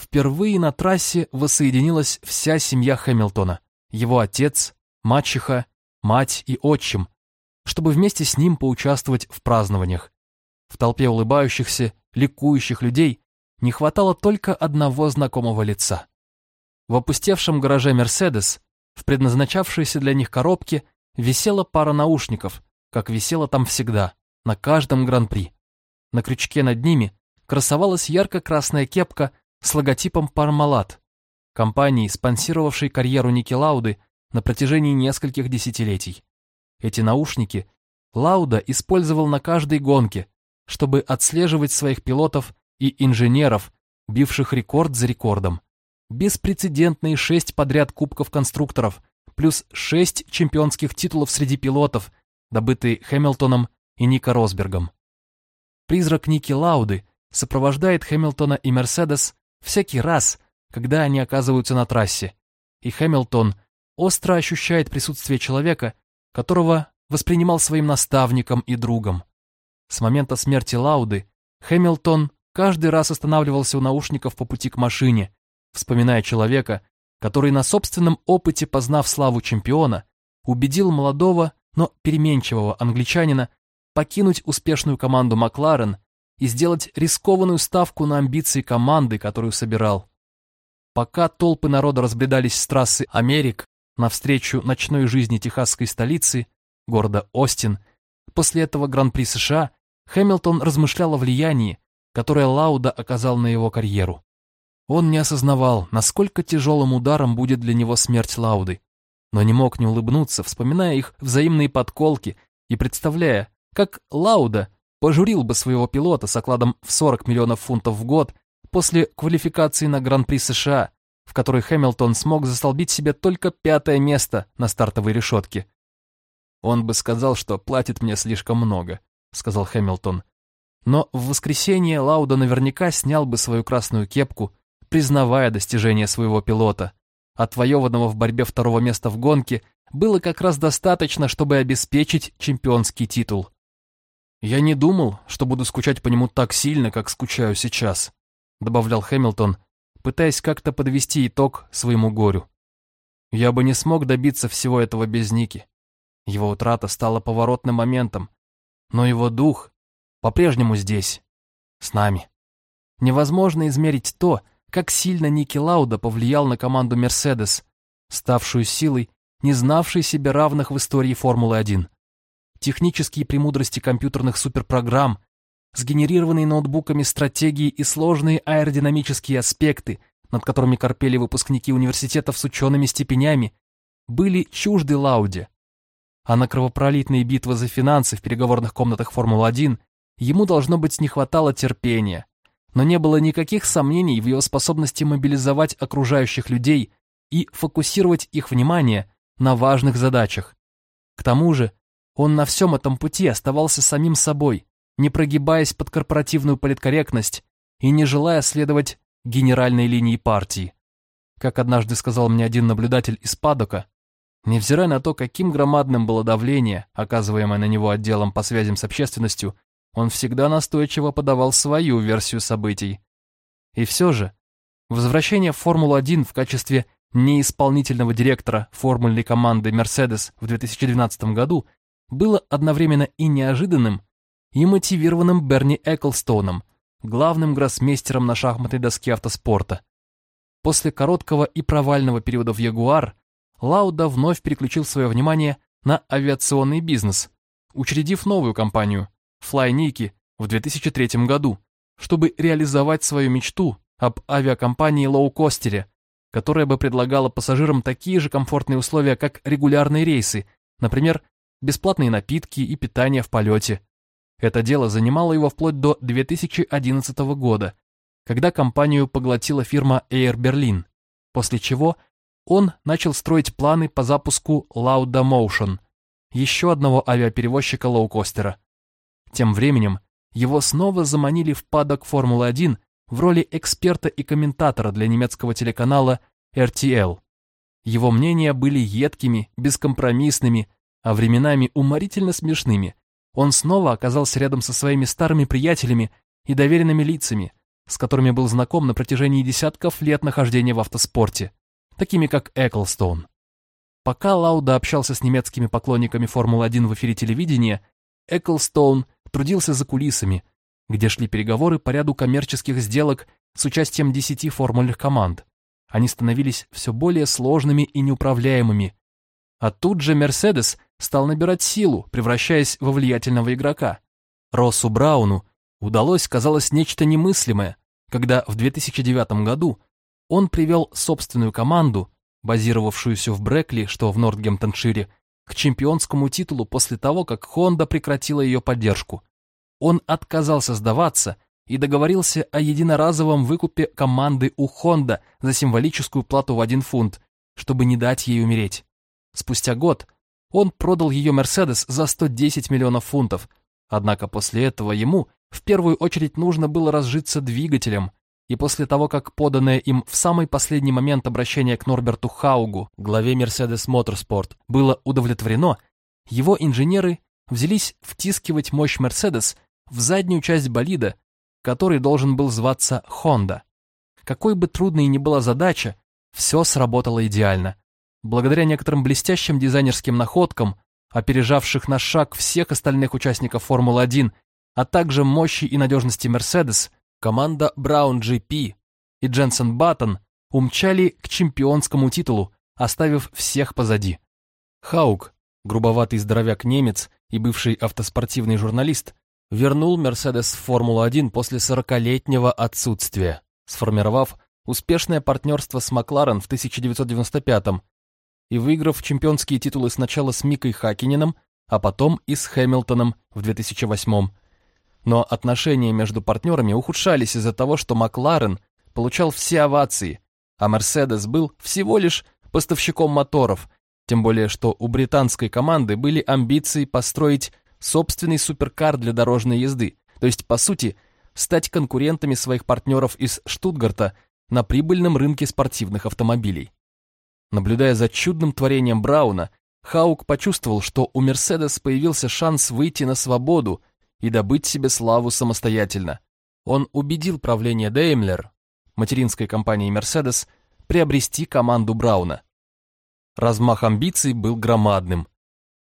Впервые на трассе воссоединилась вся семья Хэмилтона, его отец, мачеха, мать и отчим, чтобы вместе с ним поучаствовать в празднованиях. В толпе улыбающихся, ликующих людей не хватало только одного знакомого лица. В опустевшем гараже «Мерседес» в предназначавшейся для них коробке висела пара наушников, как висела там всегда, на каждом гран-при. На крючке над ними красовалась ярко-красная кепка с логотипом «Пармалат», компании, спонсировавшей карьеру Ники Лауды на протяжении нескольких десятилетий. Эти наушники Лауда использовал на каждой гонке, чтобы отслеживать своих пилотов и инженеров, бивших рекорд за рекордом. Беспрецедентные шесть подряд кубков конструкторов, плюс шесть чемпионских титулов среди пилотов, добытые Хэмилтоном и Ника Росбергом. Призрак Ники Лауды сопровождает Хэмилтона и Мерседес всякий раз, когда они оказываются на трассе, и Хэмилтон остро ощущает присутствие человека, которого воспринимал своим наставником и другом. С момента смерти Лауды Хэмилтон каждый раз останавливался у наушников по пути к машине, вспоминая человека, который на собственном опыте, познав славу чемпиона, убедил молодого, но переменчивого англичанина покинуть успешную команду Макларен и сделать рискованную ставку на амбиции команды, которую собирал. Пока толпы народа разбредались с трассы Америк навстречу ночной жизни техасской столицы, города Остин, после этого Гран-при США Хэмилтон размышлял о влиянии, которое Лауда оказал на его карьеру. Он не осознавал, насколько тяжелым ударом будет для него смерть Лауды, но не мог не улыбнуться, вспоминая их взаимные подколки и представляя, как Лауда пожурил бы своего пилота с окладом в 40 миллионов фунтов в год после квалификации на Гран-при США, в которой Хэмилтон смог застолбить себе только пятое место на стартовой решетке. «Он бы сказал, что платит мне слишком много», — сказал Хэмилтон. Но в воскресенье Лауда наверняка снял бы свою красную кепку, признавая достижение своего пилота. Отвоеванного в борьбе второго места в гонке было как раз достаточно, чтобы обеспечить чемпионский титул. «Я не думал, что буду скучать по нему так сильно, как скучаю сейчас», добавлял Хэмилтон, пытаясь как-то подвести итог своему горю. Я бы не смог добиться всего этого без Ники. Его утрата стала поворотным моментом, но его дух по-прежнему здесь, с нами. Невозможно измерить то, как сильно Ники Лауда повлиял на команду «Мерседес», ставшую силой, не знавшей себе равных в истории Формулы-1. Технические премудрости компьютерных суперпрограмм, сгенерированные ноутбуками стратегии и сложные аэродинамические аспекты, над которыми корпели выпускники университетов с учеными степенями, были чужды Лауде. А на кровопролитные битвы за финансы в переговорных комнатах Формулы-1 ему, должно быть, не хватало терпения. Но не было никаких сомнений в его способности мобилизовать окружающих людей и фокусировать их внимание на важных задачах. К тому же, он на всем этом пути оставался самим собой, не прогибаясь под корпоративную политкорректность и не желая следовать генеральной линии партии. Как однажды сказал мне один наблюдатель из Падока, невзирая на то, каким громадным было давление, оказываемое на него отделом по связям с общественностью, он всегда настойчиво подавал свою версию событий. И все же, возвращение в Формулу-1 в качестве неисполнительного директора формульной команды Mercedes в 2012 году было одновременно и неожиданным, и мотивированным Берни Эклстоуном, главным гроссмейстером на шахматной доске автоспорта. После короткого и провального периода в Ягуар, Лауда вновь переключил свое внимание на авиационный бизнес, учредив новую компанию Fly Nike в 2003 году, чтобы реализовать свою мечту об авиакомпании-лоукостере, которая бы предлагала пассажирам такие же комфортные условия, как регулярные рейсы, например, бесплатные напитки и питание в полете. Это дело занимало его вплоть до 2011 года, когда компанию поглотила фирма Air Berlin, после чего он начал строить планы по запуску Lauda Motion, еще одного авиаперевозчика-лоукостера. Тем временем его снова заманили в падок Формулы-1 в роли эксперта и комментатора для немецкого телеканала RTL. Его мнения были едкими, бескомпромиссными, а временами уморительно смешными. Он снова оказался рядом со своими старыми приятелями и доверенными лицами, с которыми был знаком на протяжении десятков лет нахождения в автоспорте, такими как Эклстоун. Пока Лауда общался с немецкими поклонниками Формулы-1 в эфире телевидения, Эклстоун трудился за кулисами, где шли переговоры по ряду коммерческих сделок с участием десяти формульных команд. Они становились все более сложными и неуправляемыми. А тут же Мерседес стал набирать силу, превращаясь во влиятельного игрока. Россу Брауну удалось, казалось, нечто немыслимое, когда в 2009 году он привел собственную команду, базировавшуюся в Брекли, что в Нортгемптоншире, к чемпионскому титулу после того, как Honda прекратила ее поддержку. Он отказался сдаваться и договорился о единоразовом выкупе команды у Honda за символическую плату в один фунт, чтобы не дать ей умереть. Спустя год он продал ее Mercedes за 110 миллионов фунтов, однако после этого ему в первую очередь нужно было разжиться двигателем, и после того, как поданное им в самый последний момент обращение к Норберту Хаугу, главе Mercedes Motorsport, было удовлетворено, его инженеры взялись втискивать мощь Mercedes в заднюю часть болида, который должен был зваться Honda. Какой бы трудной ни была задача, все сработало идеально. Благодаря некоторым блестящим дизайнерским находкам, опережавших на шаг всех остальных участников Формулы-1, а также мощи и надежности Mercedes, команда Brown GP и Дженсен Баттон умчали к чемпионскому титулу, оставив всех позади. Хаук, грубоватый здоровяк-немец и бывший автоспортивный журналист, вернул Мерседес в Формулу-1 после сорокалетнего отсутствия, сформировав успешное партнерство с Макларен в 1995 и выиграв чемпионские титулы сначала с Микой Хакиненом, а потом и с Хэмилтоном в 2008 но отношения между партнерами ухудшались из-за того, что Макларен получал все овации, а Мерседес был всего лишь поставщиком моторов, тем более что у британской команды были амбиции построить собственный суперкар для дорожной езды, то есть, по сути, стать конкурентами своих партнеров из Штутгарта на прибыльном рынке спортивных автомобилей. Наблюдая за чудным творением Брауна, Хаук почувствовал, что у Мерседес появился шанс выйти на свободу и добыть себе славу самостоятельно. Он убедил правление Daimler, материнской компании Mercedes, приобрести команду Брауна. Размах амбиций был громадным.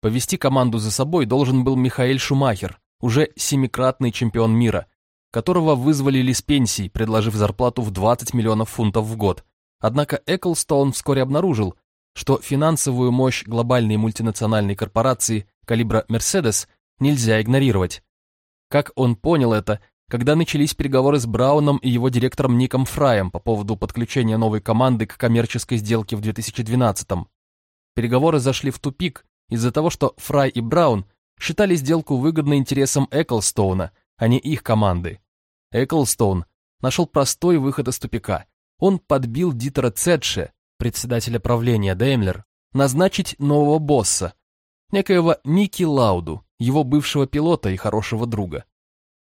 Повести команду за собой должен был Михаэль Шумахер, уже семикратный чемпион мира, которого вызволили с пенсии, предложив зарплату в 20 миллионов фунтов в год. Однако Эклстоун вскоре обнаружил, что финансовую мощь глобальной мультинациональной корпорации калибра Mercedes нельзя игнорировать. Как он понял это, когда начались переговоры с Брауном и его директором Ником Фраем по поводу подключения новой команды к коммерческой сделке в 2012-м. Переговоры зашли в тупик из-за того, что Фрай и Браун считали сделку выгодной интересам Эклстоуна, а не их команды. Эклстоун нашел простой выход из тупика. Он подбил Дитера Цетше, председателя правления Деймлер, назначить нового босса, некоего Ники Лауду, его бывшего пилота и хорошего друга.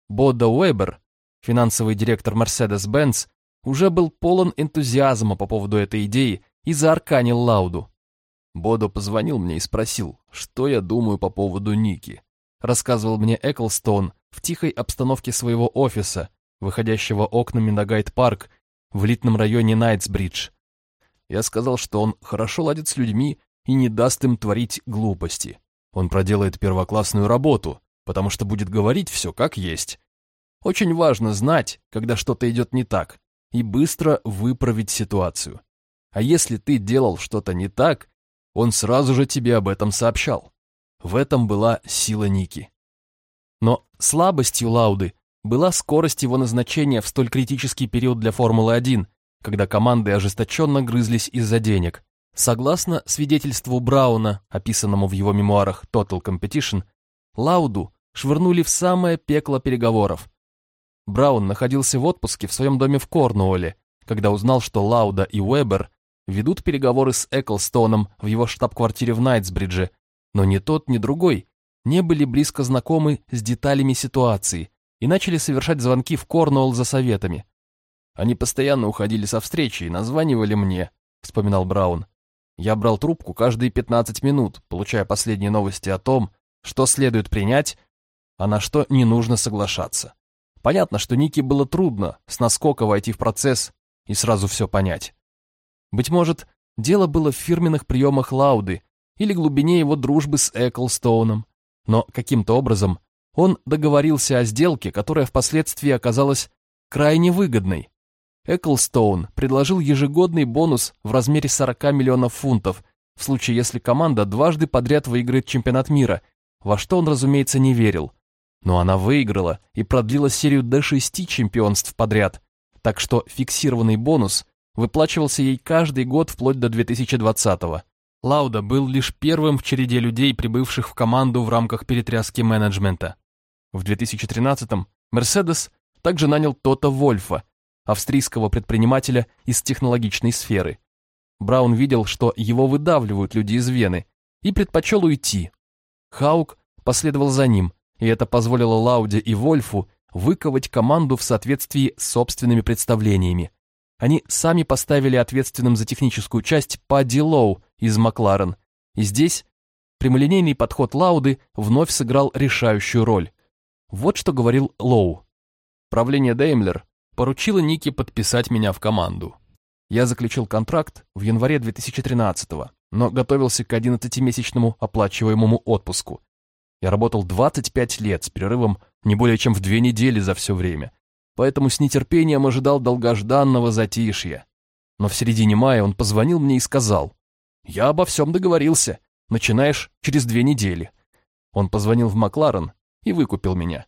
Бодда Уэбер, финансовый директор Mercedes-Benz, уже был полон энтузиазма по поводу этой идеи и заарканил Лауду. Бодо позвонил мне и спросил, что я думаю по поводу Ники. Рассказывал мне Эклстон в тихой обстановке своего офиса, выходящего окнами на Гайд-парк в элитном районе Найтсбридж. Я сказал, что он хорошо ладит с людьми и не даст им творить глупости. Он проделает первоклассную работу, потому что будет говорить все как есть. Очень важно знать, когда что-то идет не так, и быстро выправить ситуацию. А если ты делал что-то не так, он сразу же тебе об этом сообщал. В этом была сила Ники. Но слабостью Лауды была скорость его назначения в столь критический период для Формулы-1, когда команды ожесточенно грызлись из-за денег. Согласно свидетельству Брауна, описанному в его мемуарах Total Competition, Лауду швырнули в самое пекло переговоров. Браун находился в отпуске в своем доме в Корнуолле, когда узнал, что Лауда и Уэбер ведут переговоры с Эклстоном в его штаб-квартире в Найтсбридже, но ни тот, ни другой не были близко знакомы с деталями ситуации и начали совершать звонки в Корнуолл за советами. Они постоянно уходили со встречи и названивали мне, вспоминал Браун. Я брал трубку каждые 15 минут, получая последние новости о том, что следует принять, а на что не нужно соглашаться. Понятно, что Нике было трудно с наскока войти в процесс и сразу все понять. Быть может, дело было в фирменных приемах Лауды или глубине его дружбы с Эклстоуном, но каким-то образом он договорился о сделке, которая впоследствии оказалась крайне выгодной. Эклстоун предложил ежегодный бонус в размере 40 миллионов фунтов в случае, если команда дважды подряд выиграет чемпионат мира, во что он, разумеется, не верил. Но она выиграла и продлила серию до шести чемпионств подряд, так что фиксированный бонус выплачивался ей каждый год вплоть до 2020-го. Лауда был лишь первым в череде людей, прибывших в команду в рамках перетряски менеджмента. В 2013-м Мерседес также нанял Тота Вольфа, австрийского предпринимателя из технологичной сферы. Браун видел, что его выдавливают люди из Вены, и предпочел уйти. Хаук последовал за ним, и это позволило Лауде и Вольфу выковать команду в соответствии с собственными представлениями. Они сами поставили ответственным за техническую часть Падди Лоу из Макларен, и здесь прямолинейный подход Лауды вновь сыграл решающую роль. Вот что говорил Лоу. Правление Деймлер поручила Нике подписать меня в команду. Я заключил контракт в январе 2013 но готовился к 11-месячному оплачиваемому отпуску. Я работал 25 лет с перерывом не более чем в две недели за все время, поэтому с нетерпением ожидал долгожданного затишья. Но в середине мая он позвонил мне и сказал, «Я обо всем договорился, начинаешь через две недели». Он позвонил в Макларен и выкупил меня.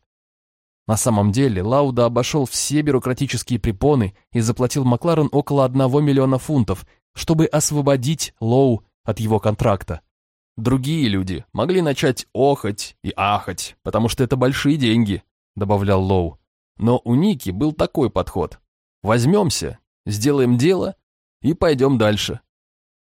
На самом деле Лауда обошел все бюрократические препоны и заплатил Макларен около 1 миллиона фунтов, чтобы освободить Лоу от его контракта. Другие люди могли начать охать и ахать, потому что это большие деньги, добавлял Лоу. Но у Ники был такой подход. Возьмемся, сделаем дело и пойдем дальше.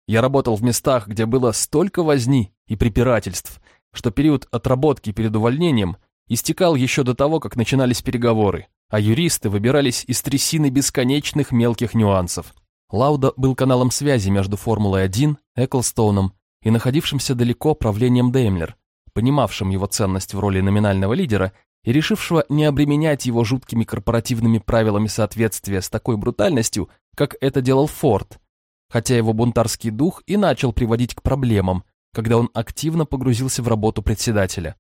Я работал в местах, где было столько возни и препирательств, что период отработки перед увольнением истекал еще до того, как начинались переговоры, а юристы выбирались из трясины бесконечных мелких нюансов. Лауда был каналом связи между Формулой-1, Эклстоуном и находившимся далеко правлением Деймлер, понимавшим его ценность в роли номинального лидера и решившего не обременять его жуткими корпоративными правилами соответствия с такой брутальностью, как это делал Форд, хотя его бунтарский дух и начал приводить к проблемам, когда он активно погрузился в работу председателя.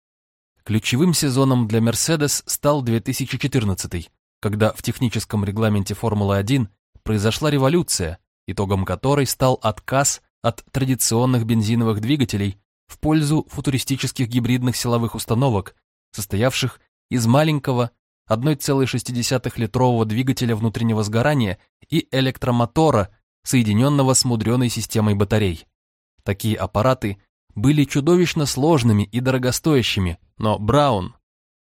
Ключевым сезоном для Mercedes стал 2014, когда в техническом регламенте Формулы-1 произошла революция, итогом которой стал отказ от традиционных бензиновых двигателей в пользу футуристических гибридных силовых установок, состоявших из маленького 1,6-литрового двигателя внутреннего сгорания и электромотора, соединенного с мудреной системой батарей. Такие аппараты были чудовищно сложными и дорогостоящими, но Браун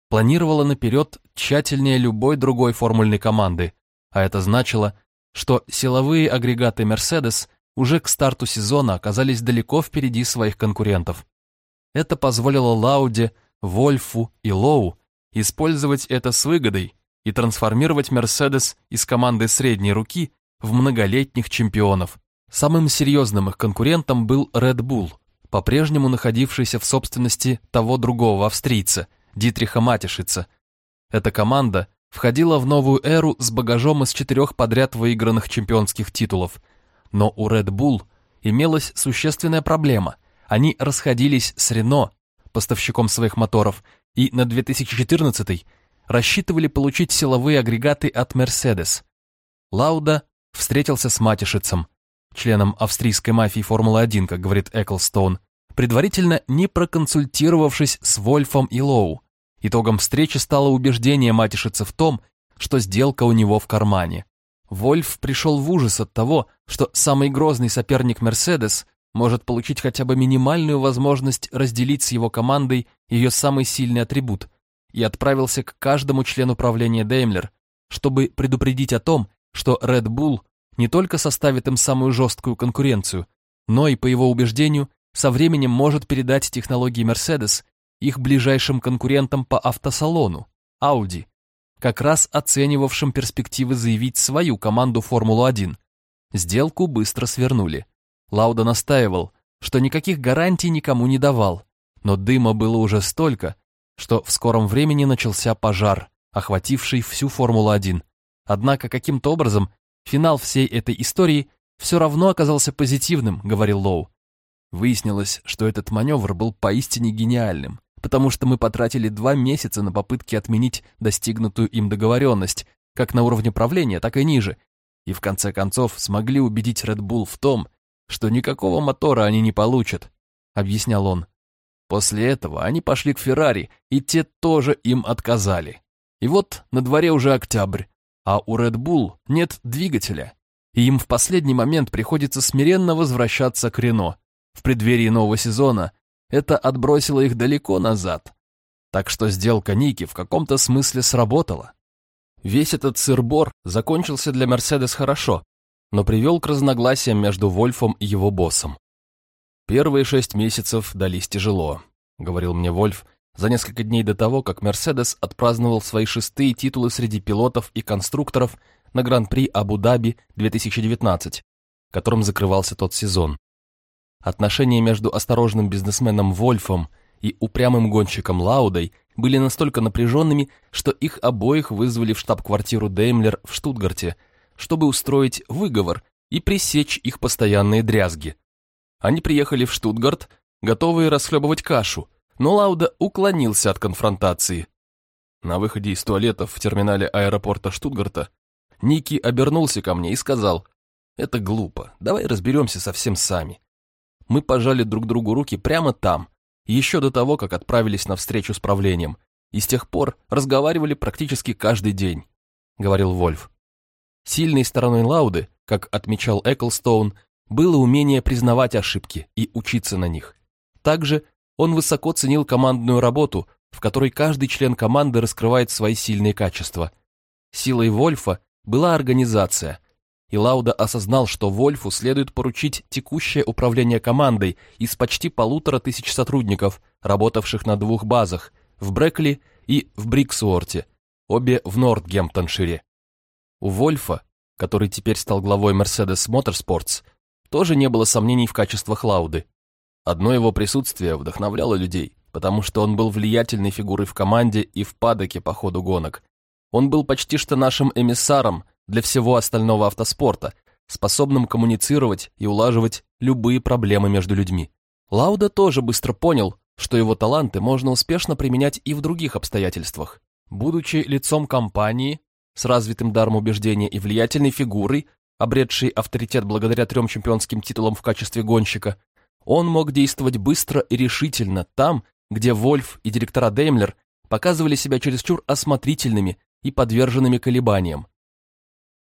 планировала наперед тщательнее любой другой формульной команды, А это значило, что силовые агрегаты Mercedes уже к старту сезона оказались далеко впереди своих конкурентов. Это позволило Лауде, Вольфу и Лоу использовать это с выгодой и трансформировать Мерседес из команды средней руки в многолетних чемпионов. Самым серьезным их конкурентом был Red Bull, по-прежнему находившийся в собственности того другого австрийца, Дитриха Матишица. Эта команда входила в новую эру с багажом из четырех подряд выигранных чемпионских титулов. Но у Red Bull имелась существенная проблема. Они расходились с Рено, поставщиком своих моторов, и на 2014 рассчитывали получить силовые агрегаты от Mercedes. Лауда встретился с Матишицем, членом австрийской мафии Формулы-1, как говорит Эклстоун, предварительно не проконсультировавшись с Вольфом и Лоу. Итогом встречи стало убеждение Матишица в том, что сделка у него в кармане. Вольф пришел в ужас от того, что самый грозный соперник Мерседес может получить хотя бы минимальную возможность разделить с его командой ее самый сильный атрибут, и отправился к каждому члену правления Деймлер, чтобы предупредить о том, что Red Bull не только составит им самую жесткую конкуренцию, но и, по его убеждению, со временем может передать технологии Mercedes их ближайшим конкурентам по автосалону, Audi, как раз оценивавшим перспективы заявить свою команду Формулу-1. Сделку быстро свернули. Лауда настаивал, что никаких гарантий никому не давал, но дыма было уже столько, что в скором времени начался пожар, охвативший всю Формулу-1. Однако каким-то образом финал всей этой истории все равно оказался позитивным, говорил Лоу. Выяснилось, что этот маневр был поистине гениальным, потому что мы потратили два месяца на попытки отменить достигнутую им договоренность, как на уровне правления, так и ниже, и в конце концов смогли убедить Red Bull в том, что никакого мотора они не получат, объяснял он. После этого они пошли к Феррари, и те тоже им отказали. И вот на дворе уже октябрь, а у Red Bull нет двигателя, и им в последний момент приходится смиренно возвращаться к Рено. В преддверии нового сезона это отбросило их далеко назад. Так что сделка Ники в каком-то смысле сработала. Весь этот сырбор закончился для Мерседес хорошо, но привел к разногласиям между Вольфом и его боссом. «Первые шесть месяцев дались тяжело», — говорил мне Вольф за несколько дней до того, как Мерседес отпраздновал свои шестые титулы среди пилотов и конструкторов на Гран-при Абу-Даби 2019, которым закрывался тот сезон. Отношения между осторожным бизнесменом Вольфом и упрямым гонщиком Лаудой были настолько напряженными, что их обоих вызвали в штаб-квартиру Деймлер в Штутгарте, чтобы устроить выговор и пресечь их постоянные дрязги. Они приехали в Штутгарт, готовые расхлебывать кашу, но Лауда уклонился от конфронтации. На выходе из туалета в терминале аэропорта Штутгарта Ники обернулся ко мне и сказал, «Это глупо, давай разберемся совсем сами». Мы пожали друг другу руки прямо там, еще до того, как отправились на встречу с правлением, и с тех пор разговаривали практически каждый день, говорил Вольф. Сильной стороной Лауды, как отмечал Эклстоун, было умение признавать ошибки и учиться на них. Также он высоко ценил командную работу, в которой каждый член команды раскрывает свои сильные качества. Силой Вольфа была организация, и Лауда осознал, что Вольфу следует поручить текущее управление командой из почти полутора тысяч сотрудников, работавших на двух базах, в Брекли и в Бриксуорте, обе в Нортгемптоншире. У Вольфа, который теперь стал главой Mercedes Motorsports, тоже не было сомнений в качествах Лауды. Одно его присутствие вдохновляло людей, потому что он был влиятельной фигурой в команде и в падоке по ходу гонок. Он был почти что нашим эмиссаром для всего остального автоспорта, способным коммуницировать и улаживать любые проблемы между людьми. Лауда тоже быстро понял, что его таланты можно успешно применять и в других обстоятельствах. Будучи лицом компании, с развитым даром убеждения и влиятельной фигурой, обретшей авторитет благодаря трем чемпионским титулам в качестве гонщика, он мог действовать быстро и решительно там, где Вольф и директора Деймлер показывали себя чересчур осмотрительными и подверженными колебаниям.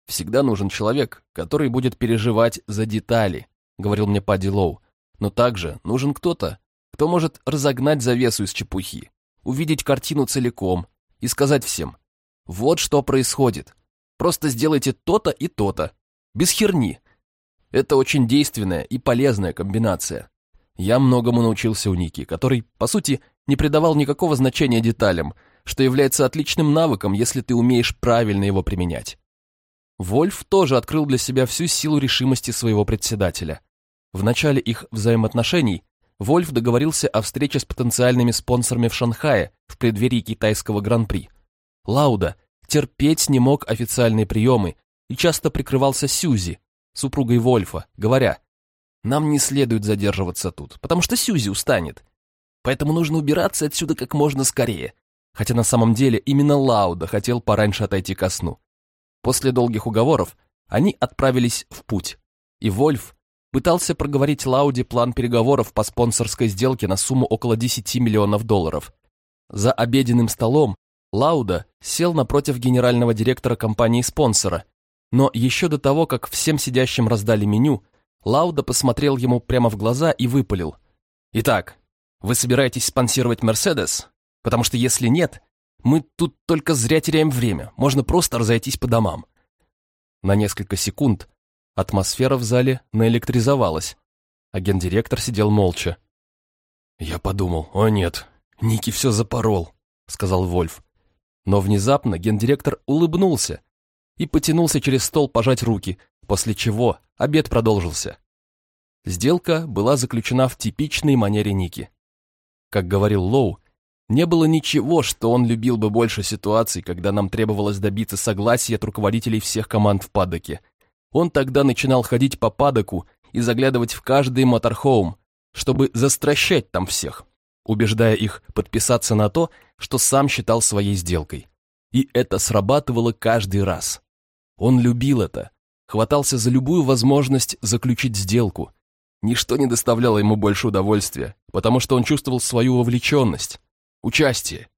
«Всегда нужен человек, который будет переживать за детали», — говорил мне Падди Лоу. «Но также нужен кто-то, кто может разогнать завесу из чепухи, увидеть картину целиком и сказать всем, вот что происходит. Просто сделайте то-то и то-то. Без херни. Это очень действенная и полезная комбинация. Я многому научился у Ники, который, по сути, не придавал никакого значения деталям, что является отличным навыком, если ты умеешь правильно его применять. Вольф тоже открыл для себя всю силу решимости своего председателя. В начале их взаимоотношений Вольф договорился о встрече с потенциальными спонсорами в Шанхае в преддверии китайского гран-при. Лауда терпеть не мог официальные приемы и часто прикрывался Сюзи, супругой Вольфа, говоря, «Нам не следует задерживаться тут, потому что Сюзи устанет. Поэтому нужно убираться отсюда как можно скорее». Хотя на самом деле именно Лауда хотел пораньше отойти ко сну. После долгих уговоров они отправились в путь, и Вольф пытался проговорить Лауде план переговоров по спонсорской сделке на сумму около 10 миллионов долларов. За обеденным столом Лауда сел напротив генерального директора компании-спонсора, но еще до того, как всем сидящим раздали меню, Лауда посмотрел ему прямо в глаза и выпалил. «Итак, вы собираетесь спонсировать Мерседес? Потому что если нет, мы тут только зря теряем время, можно просто разойтись по домам». На несколько секунд атмосфера в зале наэлектризовалась, а гендиректор сидел молча. «Я подумал, о нет, Ники все запорол», — сказал Вольф. Но внезапно гендиректор улыбнулся и потянулся через стол пожать руки, после чего обед продолжился. Сделка была заключена в типичной манере Ники. Как говорил Лоу, не было ничего, что он любил бы больше ситуаций, когда нам требовалось добиться согласия от руководителей всех команд в падоке. Он тогда начинал ходить по падоку и заглядывать в каждый моторхоум, чтобы застращать там всех, убеждая их подписаться на то, что сам считал своей сделкой. И это срабатывало каждый раз. Он любил это, хватался за любую возможность заключить сделку. Ничто не доставляло ему больше удовольствия, потому что он чувствовал свою вовлеченность, участие.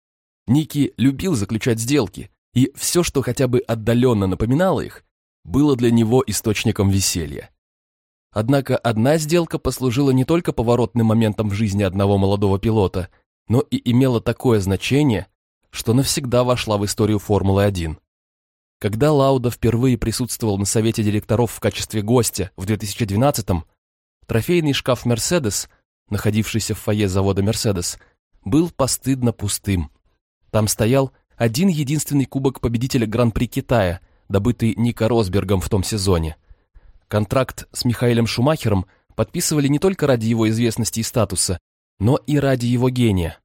Ники любил заключать сделки, и все, что хотя бы отдаленно напоминало их, было для него источником веселья. Однако одна сделка послужила не только поворотным моментом в жизни одного молодого пилота, но и имела такое значение, что навсегда вошла в историю Формулы-1. Когда Лауда впервые присутствовал на совете директоров в качестве гостя в 2012-м, трофейный шкаф «Мерседес», находившийся в фойе завода «Мерседес», был постыдно пустым. Там стоял один единственный кубок победителя Гран-при Китая, добытый Ника Росбергом в том сезоне. Контракт с Михаилом Шумахером подписывали не только ради его известности и статуса, но и ради его гения.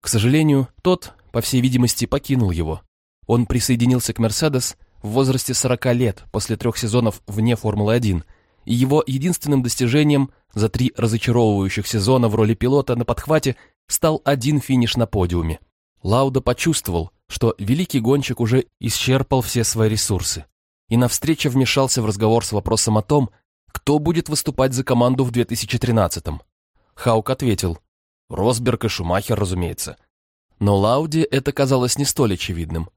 К сожалению, тот, по всей видимости, покинул его. Он присоединился к «Мерседес» в возрасте 40 лет после трех сезонов вне Формулы-1, и его единственным достижением за три разочаровывающих сезона в роли пилота на подхвате стал один финиш на подиуме. Лауда почувствовал, что великий гонщик уже исчерпал все свои ресурсы, и на встрече вмешался в разговор с вопросом о том, кто будет выступать за команду в 2013-м. Хаук ответил, Росберг и Шумахер, разумеется. Но Лауде это казалось не столь очевидным.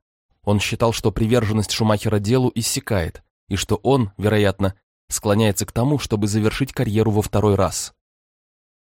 Он считал, что приверженность Шумахера делу иссякает, и что он, вероятно, склоняется к тому, чтобы завершить карьеру во второй раз.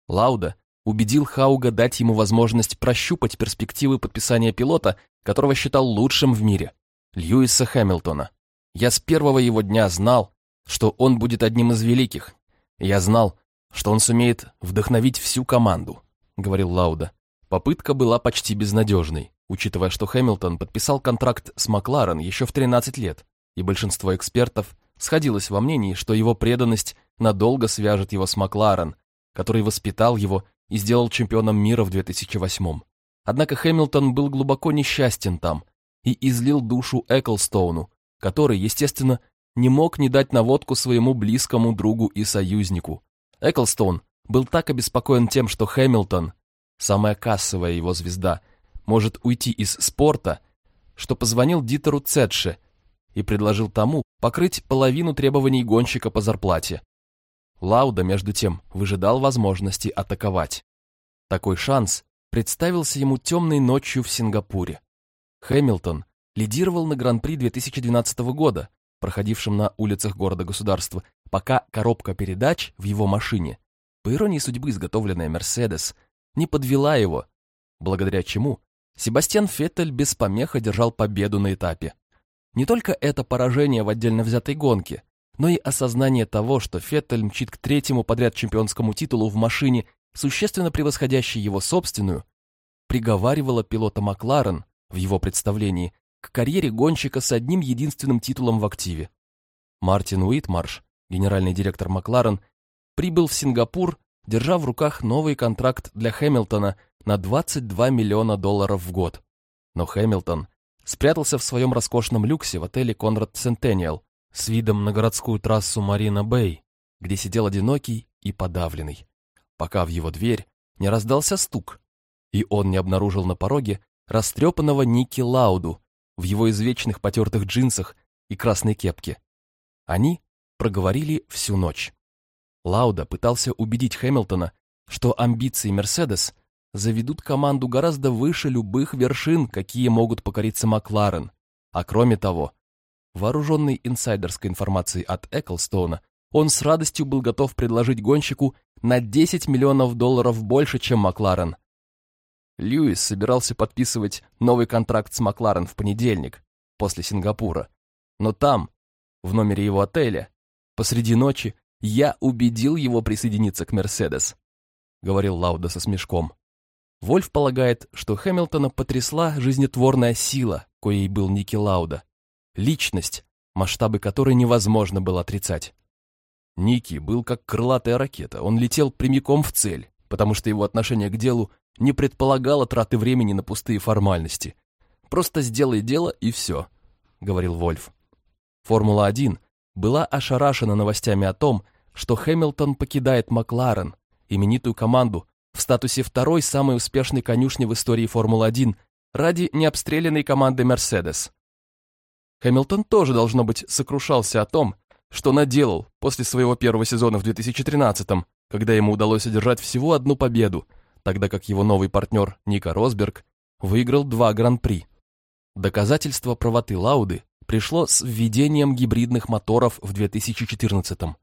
Лауда убедил Хауга дать ему возможность прощупать перспективы подписания пилота, которого считал лучшим в мире, Льюиса Хэмилтона. Я с первого его дня знал, что он будет одним из великих. Я знал, что он сумеет вдохновить всю команду, говорил Лауда. Попытка была почти безнадежной учитывая, что Хэмилтон подписал контракт с Макларен еще в 13 лет, и большинство экспертов сходилось во мнении, что его преданность надолго свяжет его с Макларен, который воспитал его и сделал чемпионом мира в 2008 Однако Хэмилтон был глубоко несчастен там и излил душу Эклстоуну, который, естественно, не мог не дать наводку своему близкому другу и союзнику. Эклстоун был так обеспокоен тем, что Хэмилтон, самая кассовая его звезда, может уйти из спорта, что позвонил Дитеру Цетше и предложил тому покрыть половину требований гонщика по зарплате. Лауда, между тем, выжидал возможности атаковать. Такой шанс представился ему темной ночью в Сингапуре. Хэмилтон лидировал на Гран-при 2012 года, проходившем на улицах города-государства, пока коробка передач в его машине, по иронии судьбы изготовленная «Мерседес», не подвела его, благодаря чему Себастьян Феттель без помех одержал победу на этапе. Не только это поражение в отдельно взятой гонке, но и осознание того, что Феттель мчит к третьему подряд чемпионскому титулу в машине, существенно превосходящей его собственную, приговаривало пилота Макларен, в его представлении, к карьере гонщика с одним единственным титулом в активе. Мартин Уитмарш, генеральный директор Макларен, прибыл в Сингапур, держа в руках новый контракт для Хэмилтона на 22 миллиона долларов в год. Но Хэмилтон спрятался в своем роскошном люксе в отеле Конрад Сентениал с видом на городскую трассу Марина Бэй, где сидел одинокий и подавленный, пока в его дверь не раздался стук, и он не обнаружил на пороге растрепанного Ники Лауду в его извечных потертых джинсах и красной кепке. Они проговорили всю ночь. Лауда пытался убедить Хэмилтона, что амбиции Мерседес заведут команду гораздо выше любых вершин, какие могут покориться Макларен. А кроме того, вооруженный инсайдерской информацией от Эклстоуна, он с радостью был готов предложить гонщику на 10 миллионов долларов больше, чем Макларен. Льюис собирался подписывать новый контракт с Макларен в понедельник, после Сингапура. Но там, в номере его отеля, посреди ночи, я убедил его присоединиться к Мерседес, говорил Лауда со смешком. Вольф полагает, что Хэмилтона потрясла жизнетворная сила, коей был Ники Лауда. Личность, масштабы которой невозможно было отрицать. Ники был как крылатая ракета, он летел прямиком в цель, потому что его отношение к делу не предполагало траты времени на пустые формальности. «Просто сделай дело и все», — говорил Вольф. Формула-1 была ошарашена новостями о том, что Хэмилтон покидает Макларен, именитую команду, в статусе второй самой успешной конюшни в истории Формулы-1 ради необстрелянной команды Мерседес. Хэмилтон тоже, должно быть, сокрушался о том, что наделал после своего первого сезона в 2013-м, когда ему удалось одержать всего одну победу, тогда как его новый партнер Ника Росберг выиграл два гран-при. Доказательство правоты Лауды пришло с введением гибридных моторов в 2014-м.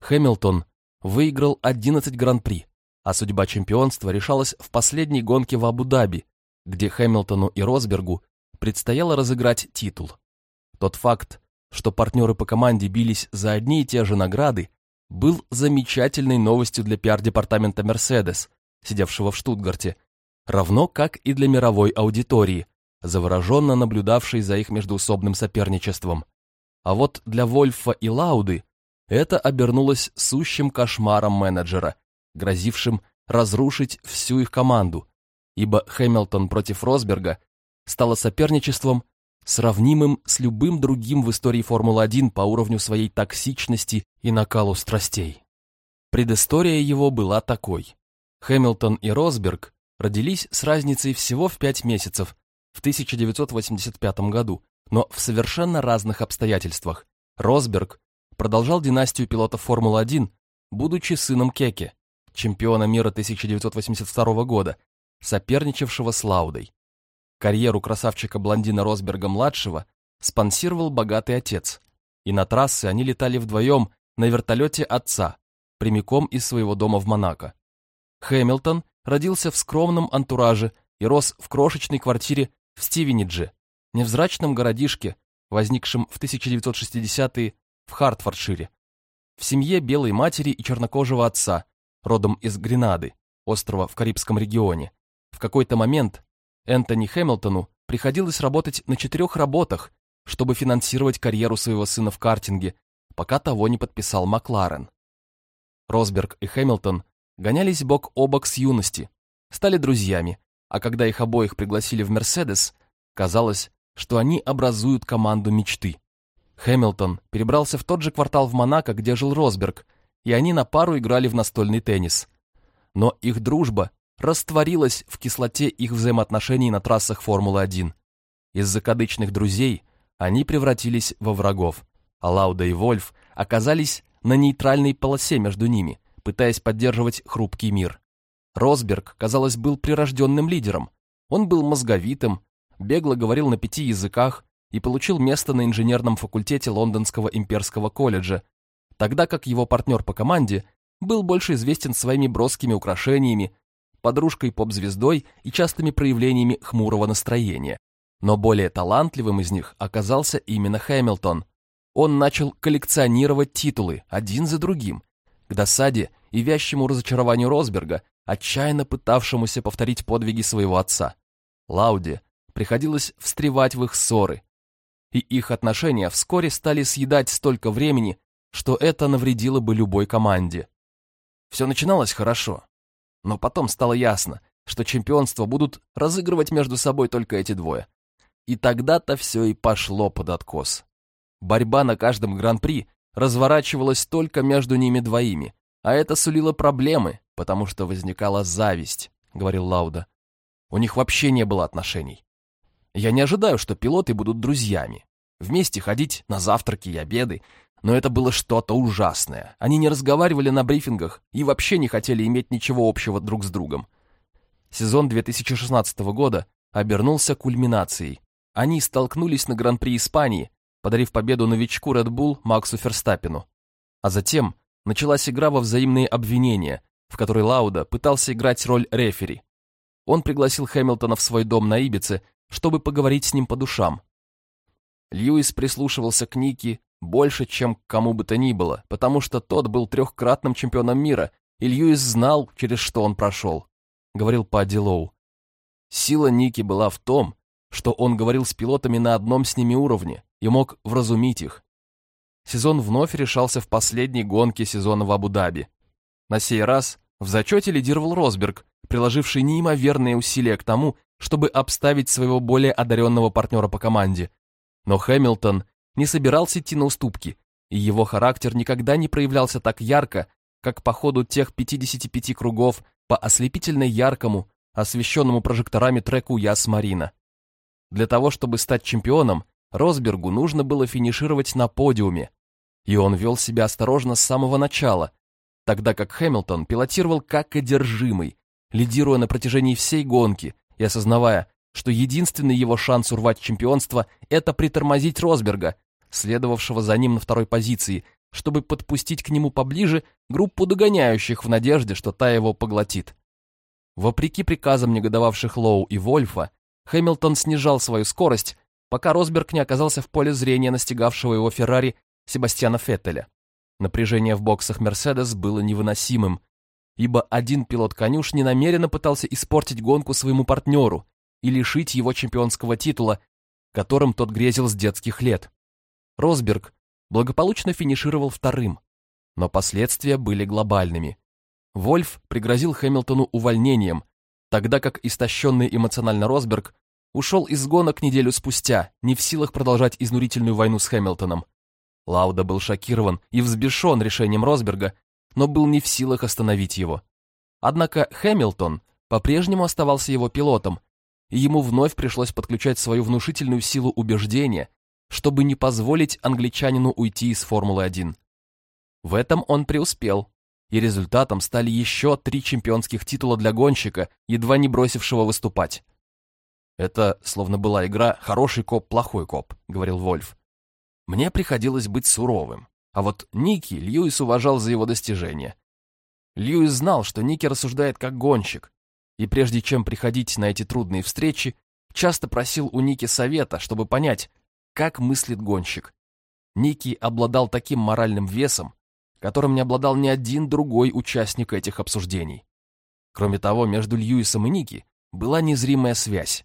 Хэмилтон выиграл 11 гран-при, а судьба чемпионства решалась в последней гонке в Абу-Даби, где Хэмилтону и Росбергу предстояло разыграть титул. Тот факт, что партнеры по команде бились за одни и те же награды, был замечательной новостью для пиар-департамента «Мерседес», сидевшего в Штутгарте, равно как и для мировой аудитории, завороженно наблюдавшей за их междуусобным соперничеством. А вот для Вольфа и Лауды это обернулось сущим кошмаром менеджера, грозившим разрушить всю их команду, ибо Хэмилтон против Росберга стало соперничеством, сравнимым с любым другим в истории Формулы-1 по уровню своей токсичности и накалу страстей. Предыстория его была такой. Хэмилтон и Росберг родились с разницей всего в пять месяцев в 1985 году, но в совершенно разных обстоятельствах. Росберг продолжал династию пилотов Формулы-1, будучи сыном Кеке, чемпиона мира 1982 года, соперничавшего с Лаудой. Карьеру красавчика-блондина Росберга-младшего спонсировал богатый отец, и на трассы они летали вдвоем на вертолете отца, прямиком из своего дома в Монако. Хэмилтон родился в скромном антураже и рос в крошечной квартире в Стивенидже, невзрачном городишке, возникшем в 1960-е в Хартфордшире. В семье белой матери и чернокожего отца, родом из Гренады, острова в Карибском регионе. В какой-то момент Энтони Хэмилтону приходилось работать на четырех работах, чтобы финансировать карьеру своего сына в картинге, пока того не подписал Макларен. Росберг и Хэмилтон гонялись бок о бок с юности, стали друзьями, а когда их обоих пригласили в «Мерседес», казалось, что они образуют команду мечты. Хэмилтон перебрался в тот же квартал в Монако, где жил Росберг, и они на пару играли в настольный теннис. Но их дружба растворилась в кислоте их взаимоотношений на трассах Формулы-1. Из закадычных друзей они превратились во врагов, а Лауда и Вольф оказались на нейтральной полосе между ними, пытаясь поддерживать хрупкий мир. Росберг, казалось, был прирожденным лидером. Он был мозговитым, бегло говорил на пяти языках и получил место на инженерном факультете Лондонского имперского колледжа, тогда как его партнер по команде был больше известен своими броскими украшениями, подружкой поп-звездой и частыми проявлениями хмурого настроения. Но более талантливым из них оказался именно Хэмилтон. Он начал коллекционировать титулы, один за другим, к досаде и вящему разочарованию Росберга, отчаянно пытавшемуся повторить подвиги своего отца. Лауде приходилось встревать в их ссоры, и их отношения вскоре стали съедать столько времени, что это навредило бы любой команде. Все начиналось хорошо, но потом стало ясно, что чемпионство будут разыгрывать между собой только эти двое. И тогда-то все и пошло под откос. Борьба на каждом гран-при разворачивалась только между ними двоими, а это сулило проблемы, потому что возникала зависть, говорил Лауда. У них вообще не было отношений. Я не ожидаю, что пилоты будут друзьями. Вместе ходить на завтраки и обеды, но это было что-то ужасное. Они не разговаривали на брифингах и вообще не хотели иметь ничего общего друг с другом. Сезон 2016 года обернулся кульминацией. Они столкнулись на Гран-при Испании, подарив победу новичку Red Bull Максу Ферстаппину. А затем началась игра во взаимные обвинения, в которой Лауда пытался играть роль рефери. Он пригласил Хэмилтона в свой дом на Ибице, чтобы поговорить с ним по душам. Льюис прислушивался к Нике больше, чем кому бы то ни было, потому что тот был трехкратным чемпионом мира, и Льюис знал, через что он прошел, говорил Падди Лоу. Сила Ники была в том, что он говорил с пилотами на одном с ними уровне и мог вразумить их. Сезон вновь решался в последней гонке сезона в Абу-Даби. На сей раз в зачете лидировал Росберг, приложивший неимоверные усилия к тому, чтобы обставить своего более одаренного партнера по команде. Но Хэмилтон не собирался идти на уступки, и его характер никогда не проявлялся так ярко, как по ходу тех 55 кругов по ослепительно яркому, освещенному прожекторами треку Яс-Марина. Для того, чтобы стать чемпионом, Росбергу нужно было финишировать на подиуме, и он вел себя осторожно с самого начала, тогда как Хэмилтон пилотировал как одержимый, лидируя на протяжении всей гонки и осознавая, что единственный его шанс урвать чемпионство – это притормозить Росберга, следовавшего за ним на второй позиции, чтобы подпустить к нему поближе группу догоняющих в надежде, что та его поглотит. Вопреки приказам негодовавших Лоу и Вольфа, Хэмилтон снижал свою скорость, пока Росберг не оказался в поле зрения настигавшего его Феррари Себастьяна Феттеля. Напряжение в боксах Мерседес было невыносимым, ибо один пилот конюшни намеренно пытался испортить гонку своему партнеру и лишить его чемпионского титула, которым тот грезил с детских лет. Росберг благополучно финишировал вторым, но последствия были глобальными. Вольф пригрозил Хэмилтону увольнением, тогда как истощенный эмоционально Росберг ушел из гонок неделю спустя, не в силах продолжать изнурительную войну с Хэмилтоном. Лауда был шокирован и взбешен решением Росберга, но был не в силах остановить его. Однако Хэмилтон по-прежнему оставался его пилотом, и ему вновь пришлось подключать свою внушительную силу убеждения, чтобы не позволить англичанину уйти из Формулы-1. В этом он преуспел, и результатом стали еще три чемпионских титула для гонщика, едва не бросившего выступать. «Это словно была игра «хороший коп, плохой коп», — говорил Вольф. «Мне приходилось быть суровым, а вот Ники Льюис уважал за его достижения. Льюис знал, что Ники рассуждает как гонщик, и прежде чем приходить на эти трудные встречи, часто просил у Ники совета, чтобы понять, как мыслит гонщик. Ники обладал таким моральным весом, которым не обладал ни один другой участник этих обсуждений. Кроме того, между Льюисом и Ники была незримая связь.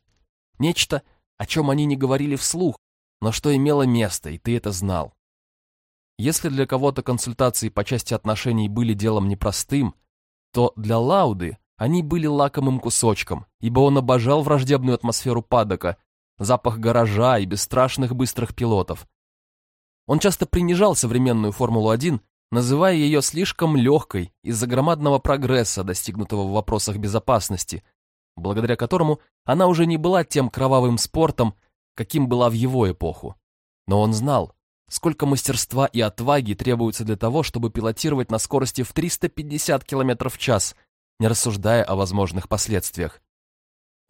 Нечто, о чем они не говорили вслух, но что имело место, и ты это знал. Если для кого-то консультации по части отношений были делом непростым, то для Лауды они были лакомым кусочком, ибо он обожал враждебную атмосферу падока, запах гаража и бесстрашных быстрых пилотов. Он часто принижал современную Формулу-1, называя ее слишком легкой из-за громадного прогресса, достигнутого в вопросах безопасности, благодаря которому она уже не была тем кровавым спортом, каким была в его эпоху. Но он знал, сколько мастерства и отваги требуется для того, чтобы пилотировать на скорости в 350 км в час, не рассуждая о возможных последствиях.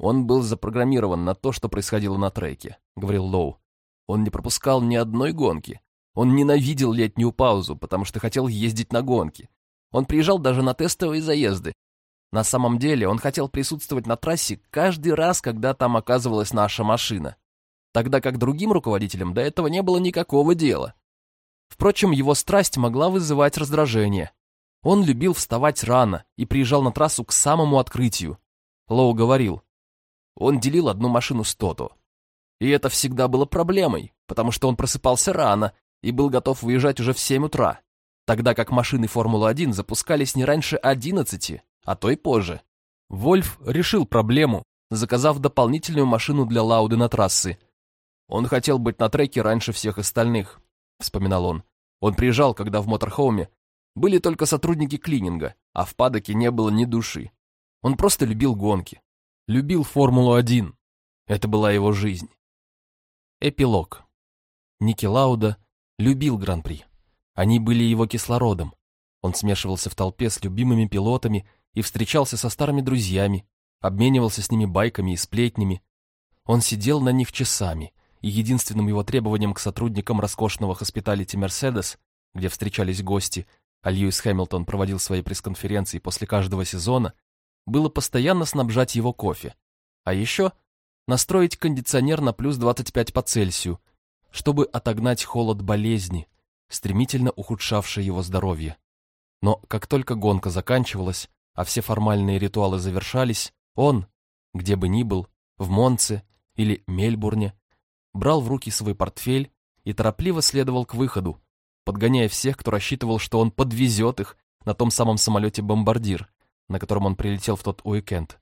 Он был запрограммирован на то, что происходило на треке, говорил Лоу. Он не пропускал ни одной гонки. Он ненавидел летнюю паузу, потому что хотел ездить на гонки. Он приезжал даже на тестовые заезды. На самом деле он хотел присутствовать на трассе каждый раз, когда там оказывалась наша машина. тогда как другим руководителям до этого не было никакого дела. Впрочем, его страсть могла вызывать раздражение. Он любил вставать рано и приезжал на трассу к самому открытию. Лоу говорил, он делил одну машину с Тото. И это всегда было проблемой, потому что он просыпался рано и был готов выезжать уже в 7 утра, тогда как машины Формулы-1 запускались не раньше 11, а то и позже. Вольф решил проблему, заказав дополнительную машину для Лауды на трассы. Он хотел быть на треке раньше всех остальных, вспоминал он. Он приезжал, когда в моторхоуме были только сотрудники клининга, а в падоке не было ни души. Он просто любил гонки, любил Формулу-1. Это была его жизнь. Эпилог. Ники Лауда любил Гран-при. Они были его кислородом. Он смешивался в толпе с любимыми пилотами и встречался со старыми друзьями, обменивался с ними байками и сплетнями. Он сидел на них часами, и единственным его требованием к сотрудникам роскошного хоспиталити «Мерседес», где встречались гости, а Льюис Хэмилтон проводил свои пресс-конференции после каждого сезона, было постоянно снабжать его кофе. А еще настроить кондиционер на плюс 25 по Цельсию, чтобы отогнать холод болезни, стремительно ухудшавшей его здоровье. Но как только гонка заканчивалась, а все формальные ритуалы завершались, он, где бы ни был, в Монце или Мельбурне, брал в руки свой портфель и торопливо следовал к выходу, подгоняя всех, кто рассчитывал, что он подвезет их на том самом самолете «Бомбардир», на котором он прилетел в тот уикенд.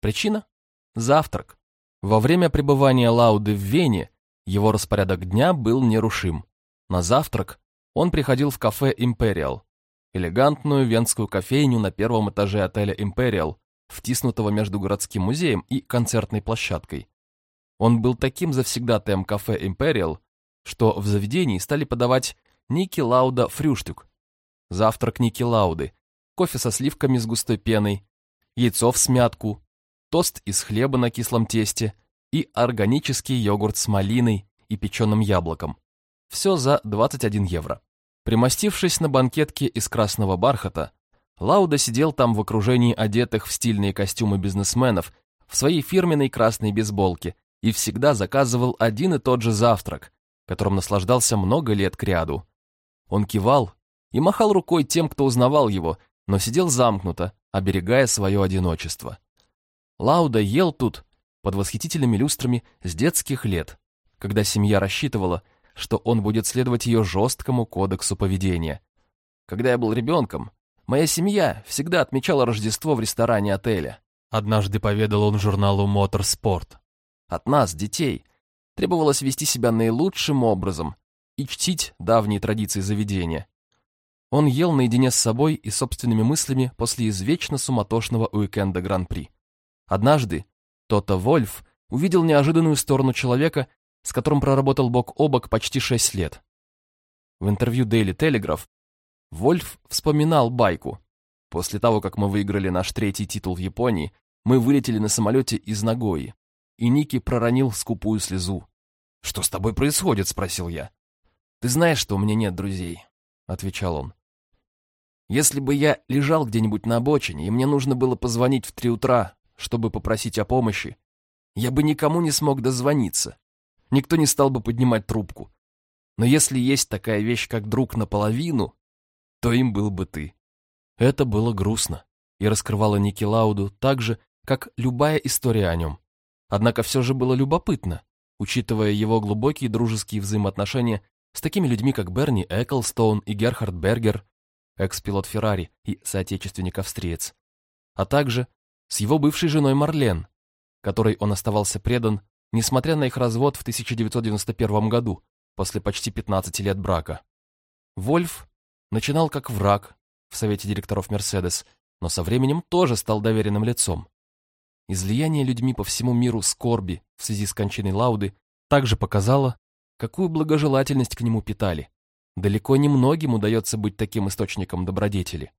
Причина? Завтрак. Во время пребывания Лауды в Вене его распорядок дня был нерушим. На завтрак он приходил в кафе «Империал», элегантную венскую кофейню на первом этаже отеля «Империал», втиснутого между городским музеем и концертной площадкой. Он был таким завсегдатаем кафе «Империал», что в заведении стали подавать Ники Лауда фрюштюк, завтрак Ники Лауды, кофе со сливками с густой пеной, яйцо в смятку, тост из хлеба на кислом тесте и органический йогурт с малиной и печеным яблоком. Все за 21 евро. Примостившись на банкетке из красного бархата, Лауда сидел там в окружении одетых в стильные костюмы бизнесменов в своей фирменной красной бейсболке и всегда заказывал один и тот же завтрак, которым наслаждался много лет кряду. Он кивал и махал рукой тем, кто узнавал его, но сидел замкнуто, оберегая свое одиночество. Лауда ел тут, под восхитительными люстрами с детских лет, когда семья рассчитывала, что он будет следовать ее жесткому кодексу поведения. Когда я был ребенком, Моя семья всегда отмечала Рождество в ресторане отеля. Однажды поведал он журналу «Моторспорт». От нас, детей, требовалось вести себя наилучшим образом и чтить давние традиции заведения. Он ел наедине с собой и собственными мыслями после извечно суматошного уикенда Гран-при. Однажды Тота Вольф увидел неожиданную сторону человека, с которым проработал бок о бок почти шесть лет. В интервью Daily Telegraph Вольф вспоминал байку. После того, как мы выиграли наш третий титул в Японии, мы вылетели на самолете из Нагои, и Ники проронил скупую слезу. «Что с тобой происходит?» — спросил я. «Ты знаешь, что у меня нет друзей», — отвечал он. «Если бы я лежал где-нибудь на обочине, и мне нужно было позвонить в три утра, чтобы попросить о помощи, я бы никому не смог дозвониться. Никто не стал бы поднимать трубку. Но если есть такая вещь, как друг наполовину, то им был бы ты. Это было грустно и раскрывало Ники так же, как любая история о нем. Однако все же было любопытно, учитывая его глубокие дружеские взаимоотношения с такими людьми, как Берни Эклстоун и Герхард Бергер, экс-пилот Феррари и соотечественник-австриец, а также с его бывшей женой Марлен, которой он оставался предан, несмотря на их развод в 1991 году, после почти 15 лет брака. Вольф начинал как враг в совете директоров Мерседес, но со временем тоже стал доверенным лицом. Излияние людьми по всему миру скорби в связи с кончиной Лауды также показало, какую благожелательность к нему питали. Далеко не многим удается быть таким источником добродетели.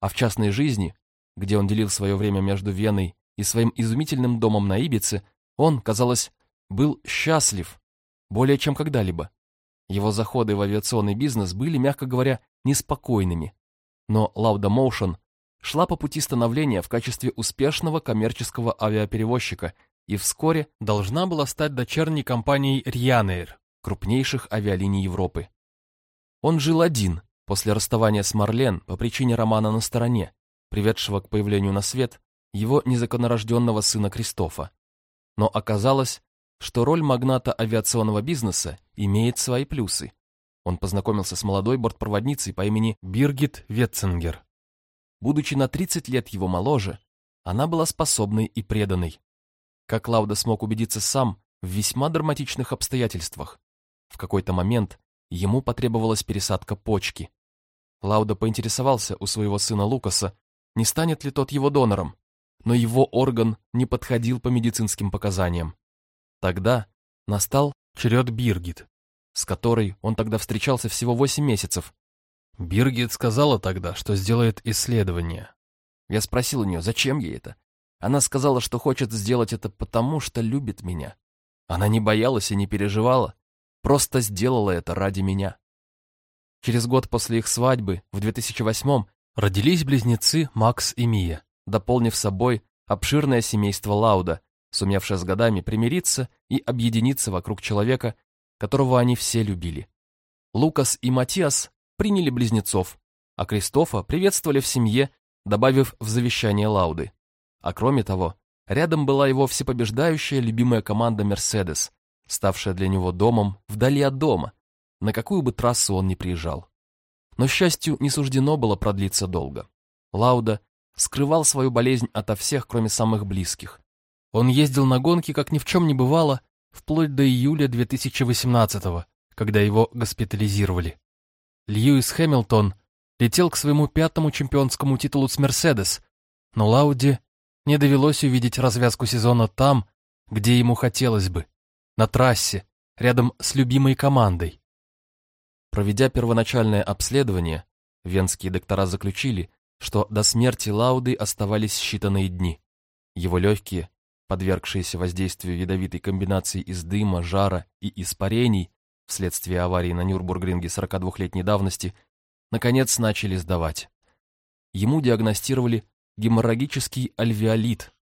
А в частной жизни, где он делил свое время между Веной и своим изумительным домом на Ибице, он, казалось, был счастлив более чем когда-либо. Его заходы в авиационный бизнес были, мягко говоря, неспокойными. Но Lauda Motion шла по пути становления в качестве успешного коммерческого авиаперевозчика, и вскоре должна была стать дочерней компанией Ryanair, крупнейших авиалиний Европы. Он жил один, после расставания с Марлен по причине романа на стороне, приведшего к появлению на свет его незаконнорожденного сына Кристофа. Но оказалось, что роль магната авиационного бизнеса имеет свои плюсы. Он познакомился с молодой бортпроводницей по имени Биргит Ветцингер. Будучи на 30 лет его моложе, она была способной и преданной. Как Лауда смог убедиться сам в весьма драматичных обстоятельствах. В какой-то момент ему потребовалась пересадка почки. Лауда поинтересовался у своего сына Лукаса, не станет ли тот его донором, но его орган не подходил по медицинским показаниям. Тогда настал черед Биргит, с которой он тогда встречался всего 8 месяцев. Биргит сказала тогда, что сделает исследование. Я спросил у нее, зачем ей это? Она сказала, что хочет сделать это потому, что любит меня. Она не боялась и не переживала, просто сделала это ради меня. Через год после их свадьбы, в 2008-м, родились близнецы Макс и Мия, дополнив собой обширное семейство Лауда, сумевшее с годами примириться и объединиться вокруг человека, которого они все любили. Лукас и Матиас приняли близнецов, а Кристофа приветствовали в семье, добавив в завещание Лауды. А кроме того, рядом была его всепобеждающая любимая команда «Мерседес», ставшая для него домом вдали от дома, на какую бы трассу он ни приезжал. Но счастью не суждено было продлиться долго. Лауда скрывал свою болезнь ото всех, кроме самых близких. Он ездил на гонки, как ни в чем не бывало, вплоть до июля 2018 когда его госпитализировали. Льюис Хэмилтон летел к своему пятому чемпионскому титулу с «Мерседес», но Лауде не довелось увидеть развязку сезона там, где ему хотелось бы, на трассе, рядом с любимой командой. Проведя первоначальное обследование, венские доктора заключили, что до смерти Лауды оставались считанные дни. Его легкие, подвергшиеся воздействию ядовитой комбинации из дыма, жара и испарений вследствие аварии на Нюрбургринге 42-летней давности, наконец начали сдавать. Ему диагностировали геморрагический альвеолит,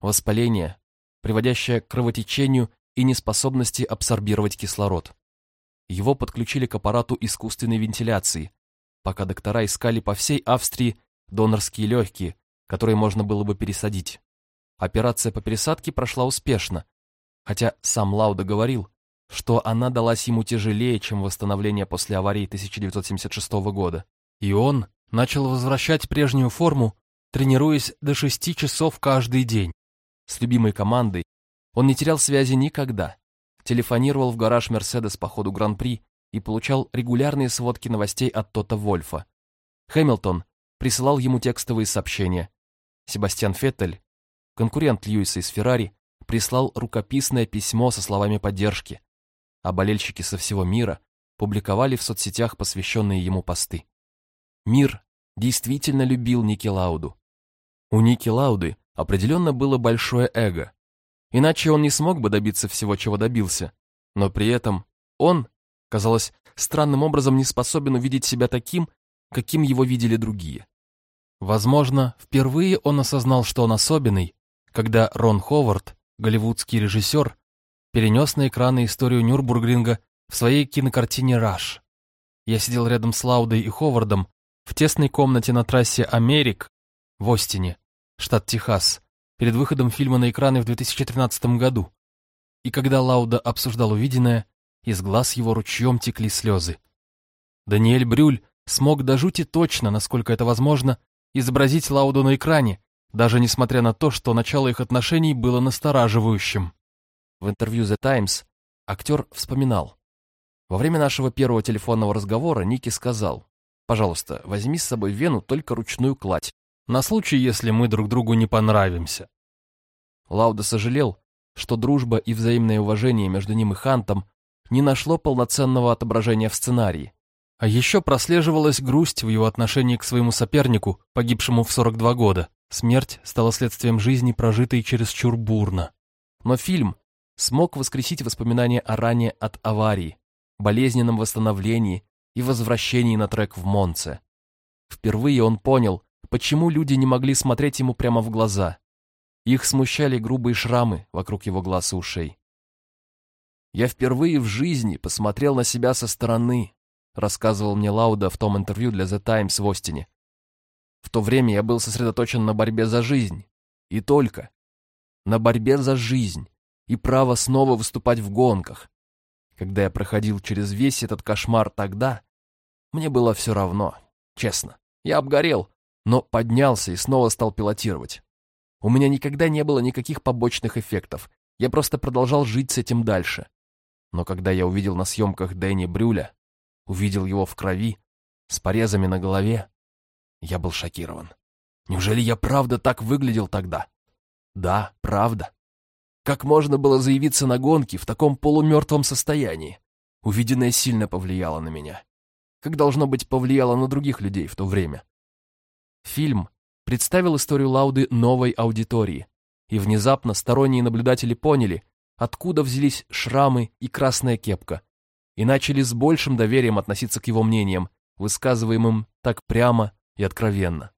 воспаление, приводящее к кровотечению и неспособности абсорбировать кислород. Его подключили к аппарату искусственной вентиляции, пока доктора искали по всей Австрии донорские легкие, которые можно было бы пересадить. Операция по пересадке прошла успешно, хотя сам Лауда говорил, что она далась ему тяжелее, чем восстановление после аварии 1976 года. И он начал возвращать прежнюю форму, тренируясь до 6 часов каждый день. С любимой командой он не терял связи никогда телефонировал в гараж «Мерседес» по ходу Гран-при и получал регулярные сводки новостей от Тота Вольфа. Хэмилтон присылал ему текстовые сообщения. Себастьян Феттель, конкурент Льюиса из Феррари, прислал рукописное письмо со словами поддержки, а болельщики со всего мира публиковали в соцсетях посвященные ему посты. Мир действительно любил Ники Лауду. У Ники Лауды определенно было большое эго, Иначе он не смог бы добиться всего, чего добился. Но при этом он, казалось, странным образом не способен увидеть себя таким, каким его видели другие. Возможно, впервые он осознал, что он особенный, когда Рон Ховард, голливудский режиссер, перенес на экраны историю Нюрбургринга в своей кинокартине «Раш». Я сидел рядом с Лаудой и Ховардом в тесной комнате на трассе Америк в Остине, штат Техас, перед выходом фильма на экраны в 2013 году. И когда Лауда обсуждал увиденное, из глаз его ручьем текли слезы. Даниэль Брюль смог до жути точно, насколько это возможно, изобразить Лауду на экране, даже несмотря на то, что начало их отношений было настораживающим. В интервью The Times актер вспоминал. Во время нашего первого телефонного разговора Ники сказал, «Пожалуйста, возьми с собой Вену только ручную кладь на случай, если мы друг другу не понравимся. Лауда сожалел, что дружба и взаимное уважение между ним и Хантом не нашло полноценного отображения в сценарии. А еще прослеживалась грусть в его отношении к своему сопернику, погибшему в 42 года. Смерть стала следствием жизни, прожитой чересчур бурно. Но фильм смог воскресить воспоминания о ране от аварии, болезненном восстановлении и возвращении на трек в Монце. Впервые он понял, почему люди не могли смотреть ему прямо в глаза. Их смущали грубые шрамы вокруг его глаз и ушей. «Я впервые в жизни посмотрел на себя со стороны», рассказывал мне Лауда в том интервью для The Times в Остине. В то время я был сосредоточен на борьбе за жизнь. И только. На борьбе за жизнь и право снова выступать в гонках. Когда я проходил через весь этот кошмар тогда, мне было все равно, честно. Я обгорел, но поднялся и снова стал пилотировать. У меня никогда не было никаких побочных эффектов. Я просто продолжал жить с этим дальше. Но когда я увидел на съемках Дэнни Брюля, увидел его в крови, с порезами на голове, я был шокирован. Неужели я правда так выглядел тогда? Да, правда. Как можно было заявиться на гонки в таком полумертвом состоянии? Увиденное сильно повлияло на меня. Как должно быть повлияло на других людей в то время? Фильм представил историю Лауды новой аудитории, и внезапно сторонние наблюдатели поняли, откуда взялись шрамы и красная кепка, и начали с большим доверием относиться к его мнениям, высказываемым так прямо и откровенно.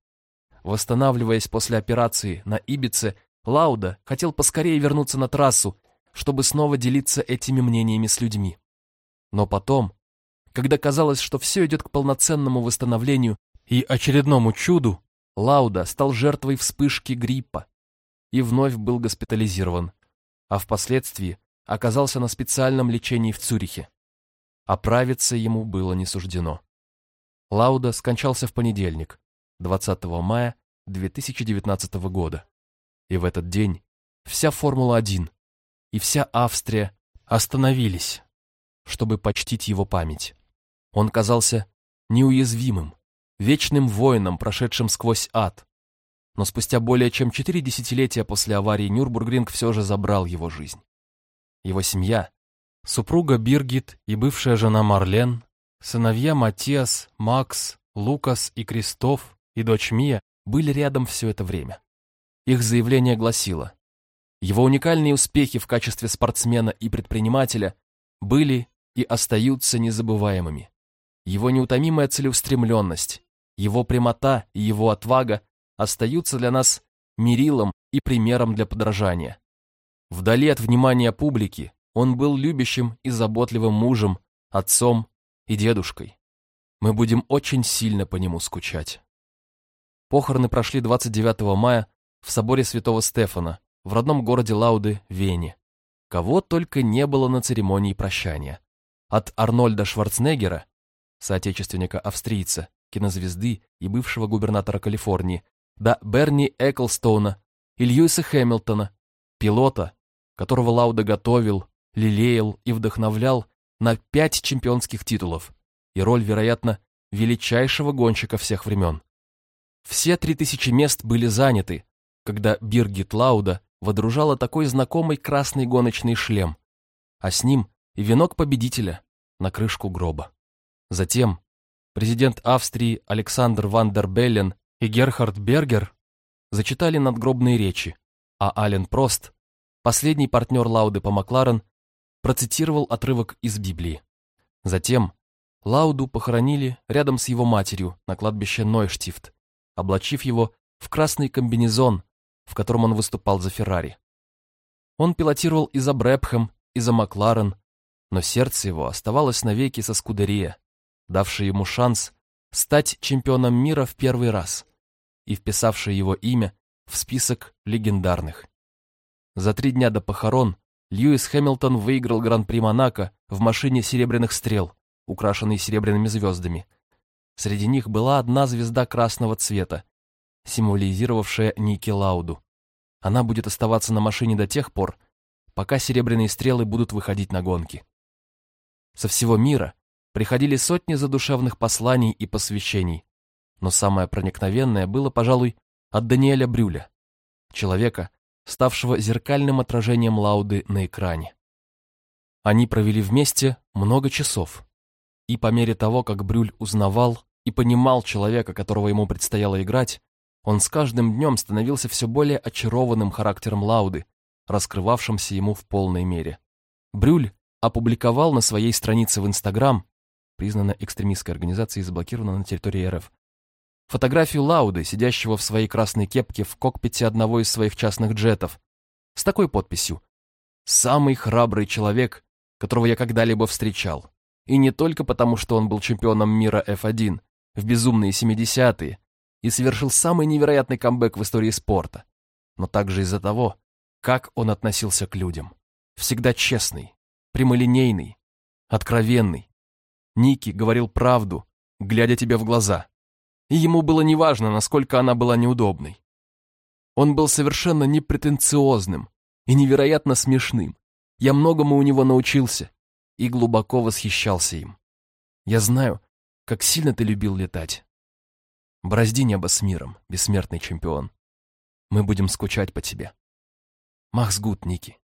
Восстанавливаясь после операции на Ибице, Лауда хотел поскорее вернуться на трассу, чтобы снова делиться этими мнениями с людьми. Но потом, когда казалось, что все идет к полноценному восстановлению и очередному чуду, Лауда стал жертвой вспышки гриппа и вновь был госпитализирован, а впоследствии оказался на специальном лечении в Цюрихе. Оправиться ему было не суждено. Лауда скончался в понедельник, 20 мая 2019 года. И в этот день вся Формула-1 и вся Австрия остановились, чтобы почтить его память. Он казался неуязвимым, вечным воином, прошедшим сквозь ад. Но спустя более чем четыре десятилетия после аварии Нюрбургринг все же забрал его жизнь. Его семья, супруга Биргит и бывшая жена Марлен, сыновья Матиас, Макс, Лукас и Кристоф и дочь Мия были рядом все это время. Их заявление гласило, его уникальные успехи в качестве спортсмена и предпринимателя были и остаются незабываемыми. Его неутомимая целеустремленность, его прямота и его отвага остаются для нас мерилом и примером для подражания. Вдали от внимания публики он был любящим и заботливым мужем, отцом и дедушкой. Мы будем очень сильно по нему скучать. Похороны прошли 29 мая в соборе святого Стефана, в родном городе Лауды, Вене. Кого только не было на церемонии прощания. От Арнольда Шварценеггера, соотечественника-австрийца, кинозвезды и бывшего губернатора Калифорнии, до Берни Эклстоуна и Льюиса Хэмилтона, пилота, которого Лауда готовил, лелеял и вдохновлял на пять чемпионских титулов и роль, вероятно, величайшего гонщика всех времен. Все три тысячи мест были заняты, когда Биргит Лауда водружала такой знакомый красный гоночный шлем, а с ним и венок победителя на крышку гроба. Затем президент Австрии Александр Ван дер Беллен и Герхард Бергер зачитали надгробные речи, а Ален Прост, последний партнер Лауды по Макларен, процитировал отрывок из Библии. Затем Лауду похоронили рядом с его матерью на кладбище Нойштифт, облачив его в красный комбинезон, в котором он выступал за Феррари. Он пилотировал и за Брэпхэм, и за Макларен, но сердце его оставалось навеки со Скудерия, давшей ему шанс стать чемпионом мира в первый раз и вписавшей его имя в список легендарных. За три дня до похорон Льюис Хэмилтон выиграл Гран-при Монако в машине серебряных стрел, украшенной серебряными звездами. Среди них была одна звезда красного цвета, символизировавшая Ники Лауду. Она будет оставаться на машине до тех пор, пока серебряные стрелы будут выходить на гонки. Со всего мира приходили сотни задушевных посланий и посвящений, но самое проникновенное было, пожалуй, от Даниэля Брюля, человека, ставшего зеркальным отражением Лауды на экране. Они провели вместе много часов, и по мере того, как Брюль узнавал и понимал человека, которого ему предстояло играть, он с каждым днем становился все более очарованным характером Лауды, раскрывавшимся ему в полной мере. Брюль опубликовал на своей странице в Инстаграм, признана экстремистской организацией и заблокирована на территории РФ, Фотографию Лауды, сидящего в своей красной кепке в кокпите одного из своих частных джетов, с такой подписью «Самый храбрый человек, которого я когда-либо встречал. И не только потому, что он был чемпионом мира F1 в безумные 70-е и совершил самый невероятный камбэк в истории спорта, но также из-за того, как он относился к людям. Всегда честный, прямолинейный, откровенный. Ники говорил правду, глядя тебе в глаза. И ему было неважно, насколько она была неудобной. Он был совершенно непретенциозным и невероятно смешным. Я многому у него научился и глубоко восхищался им. Я знаю, как сильно ты любил летать. Бразди небо с миром, бессмертный чемпион. Мы будем скучать по тебе. Махсгуд, Ники.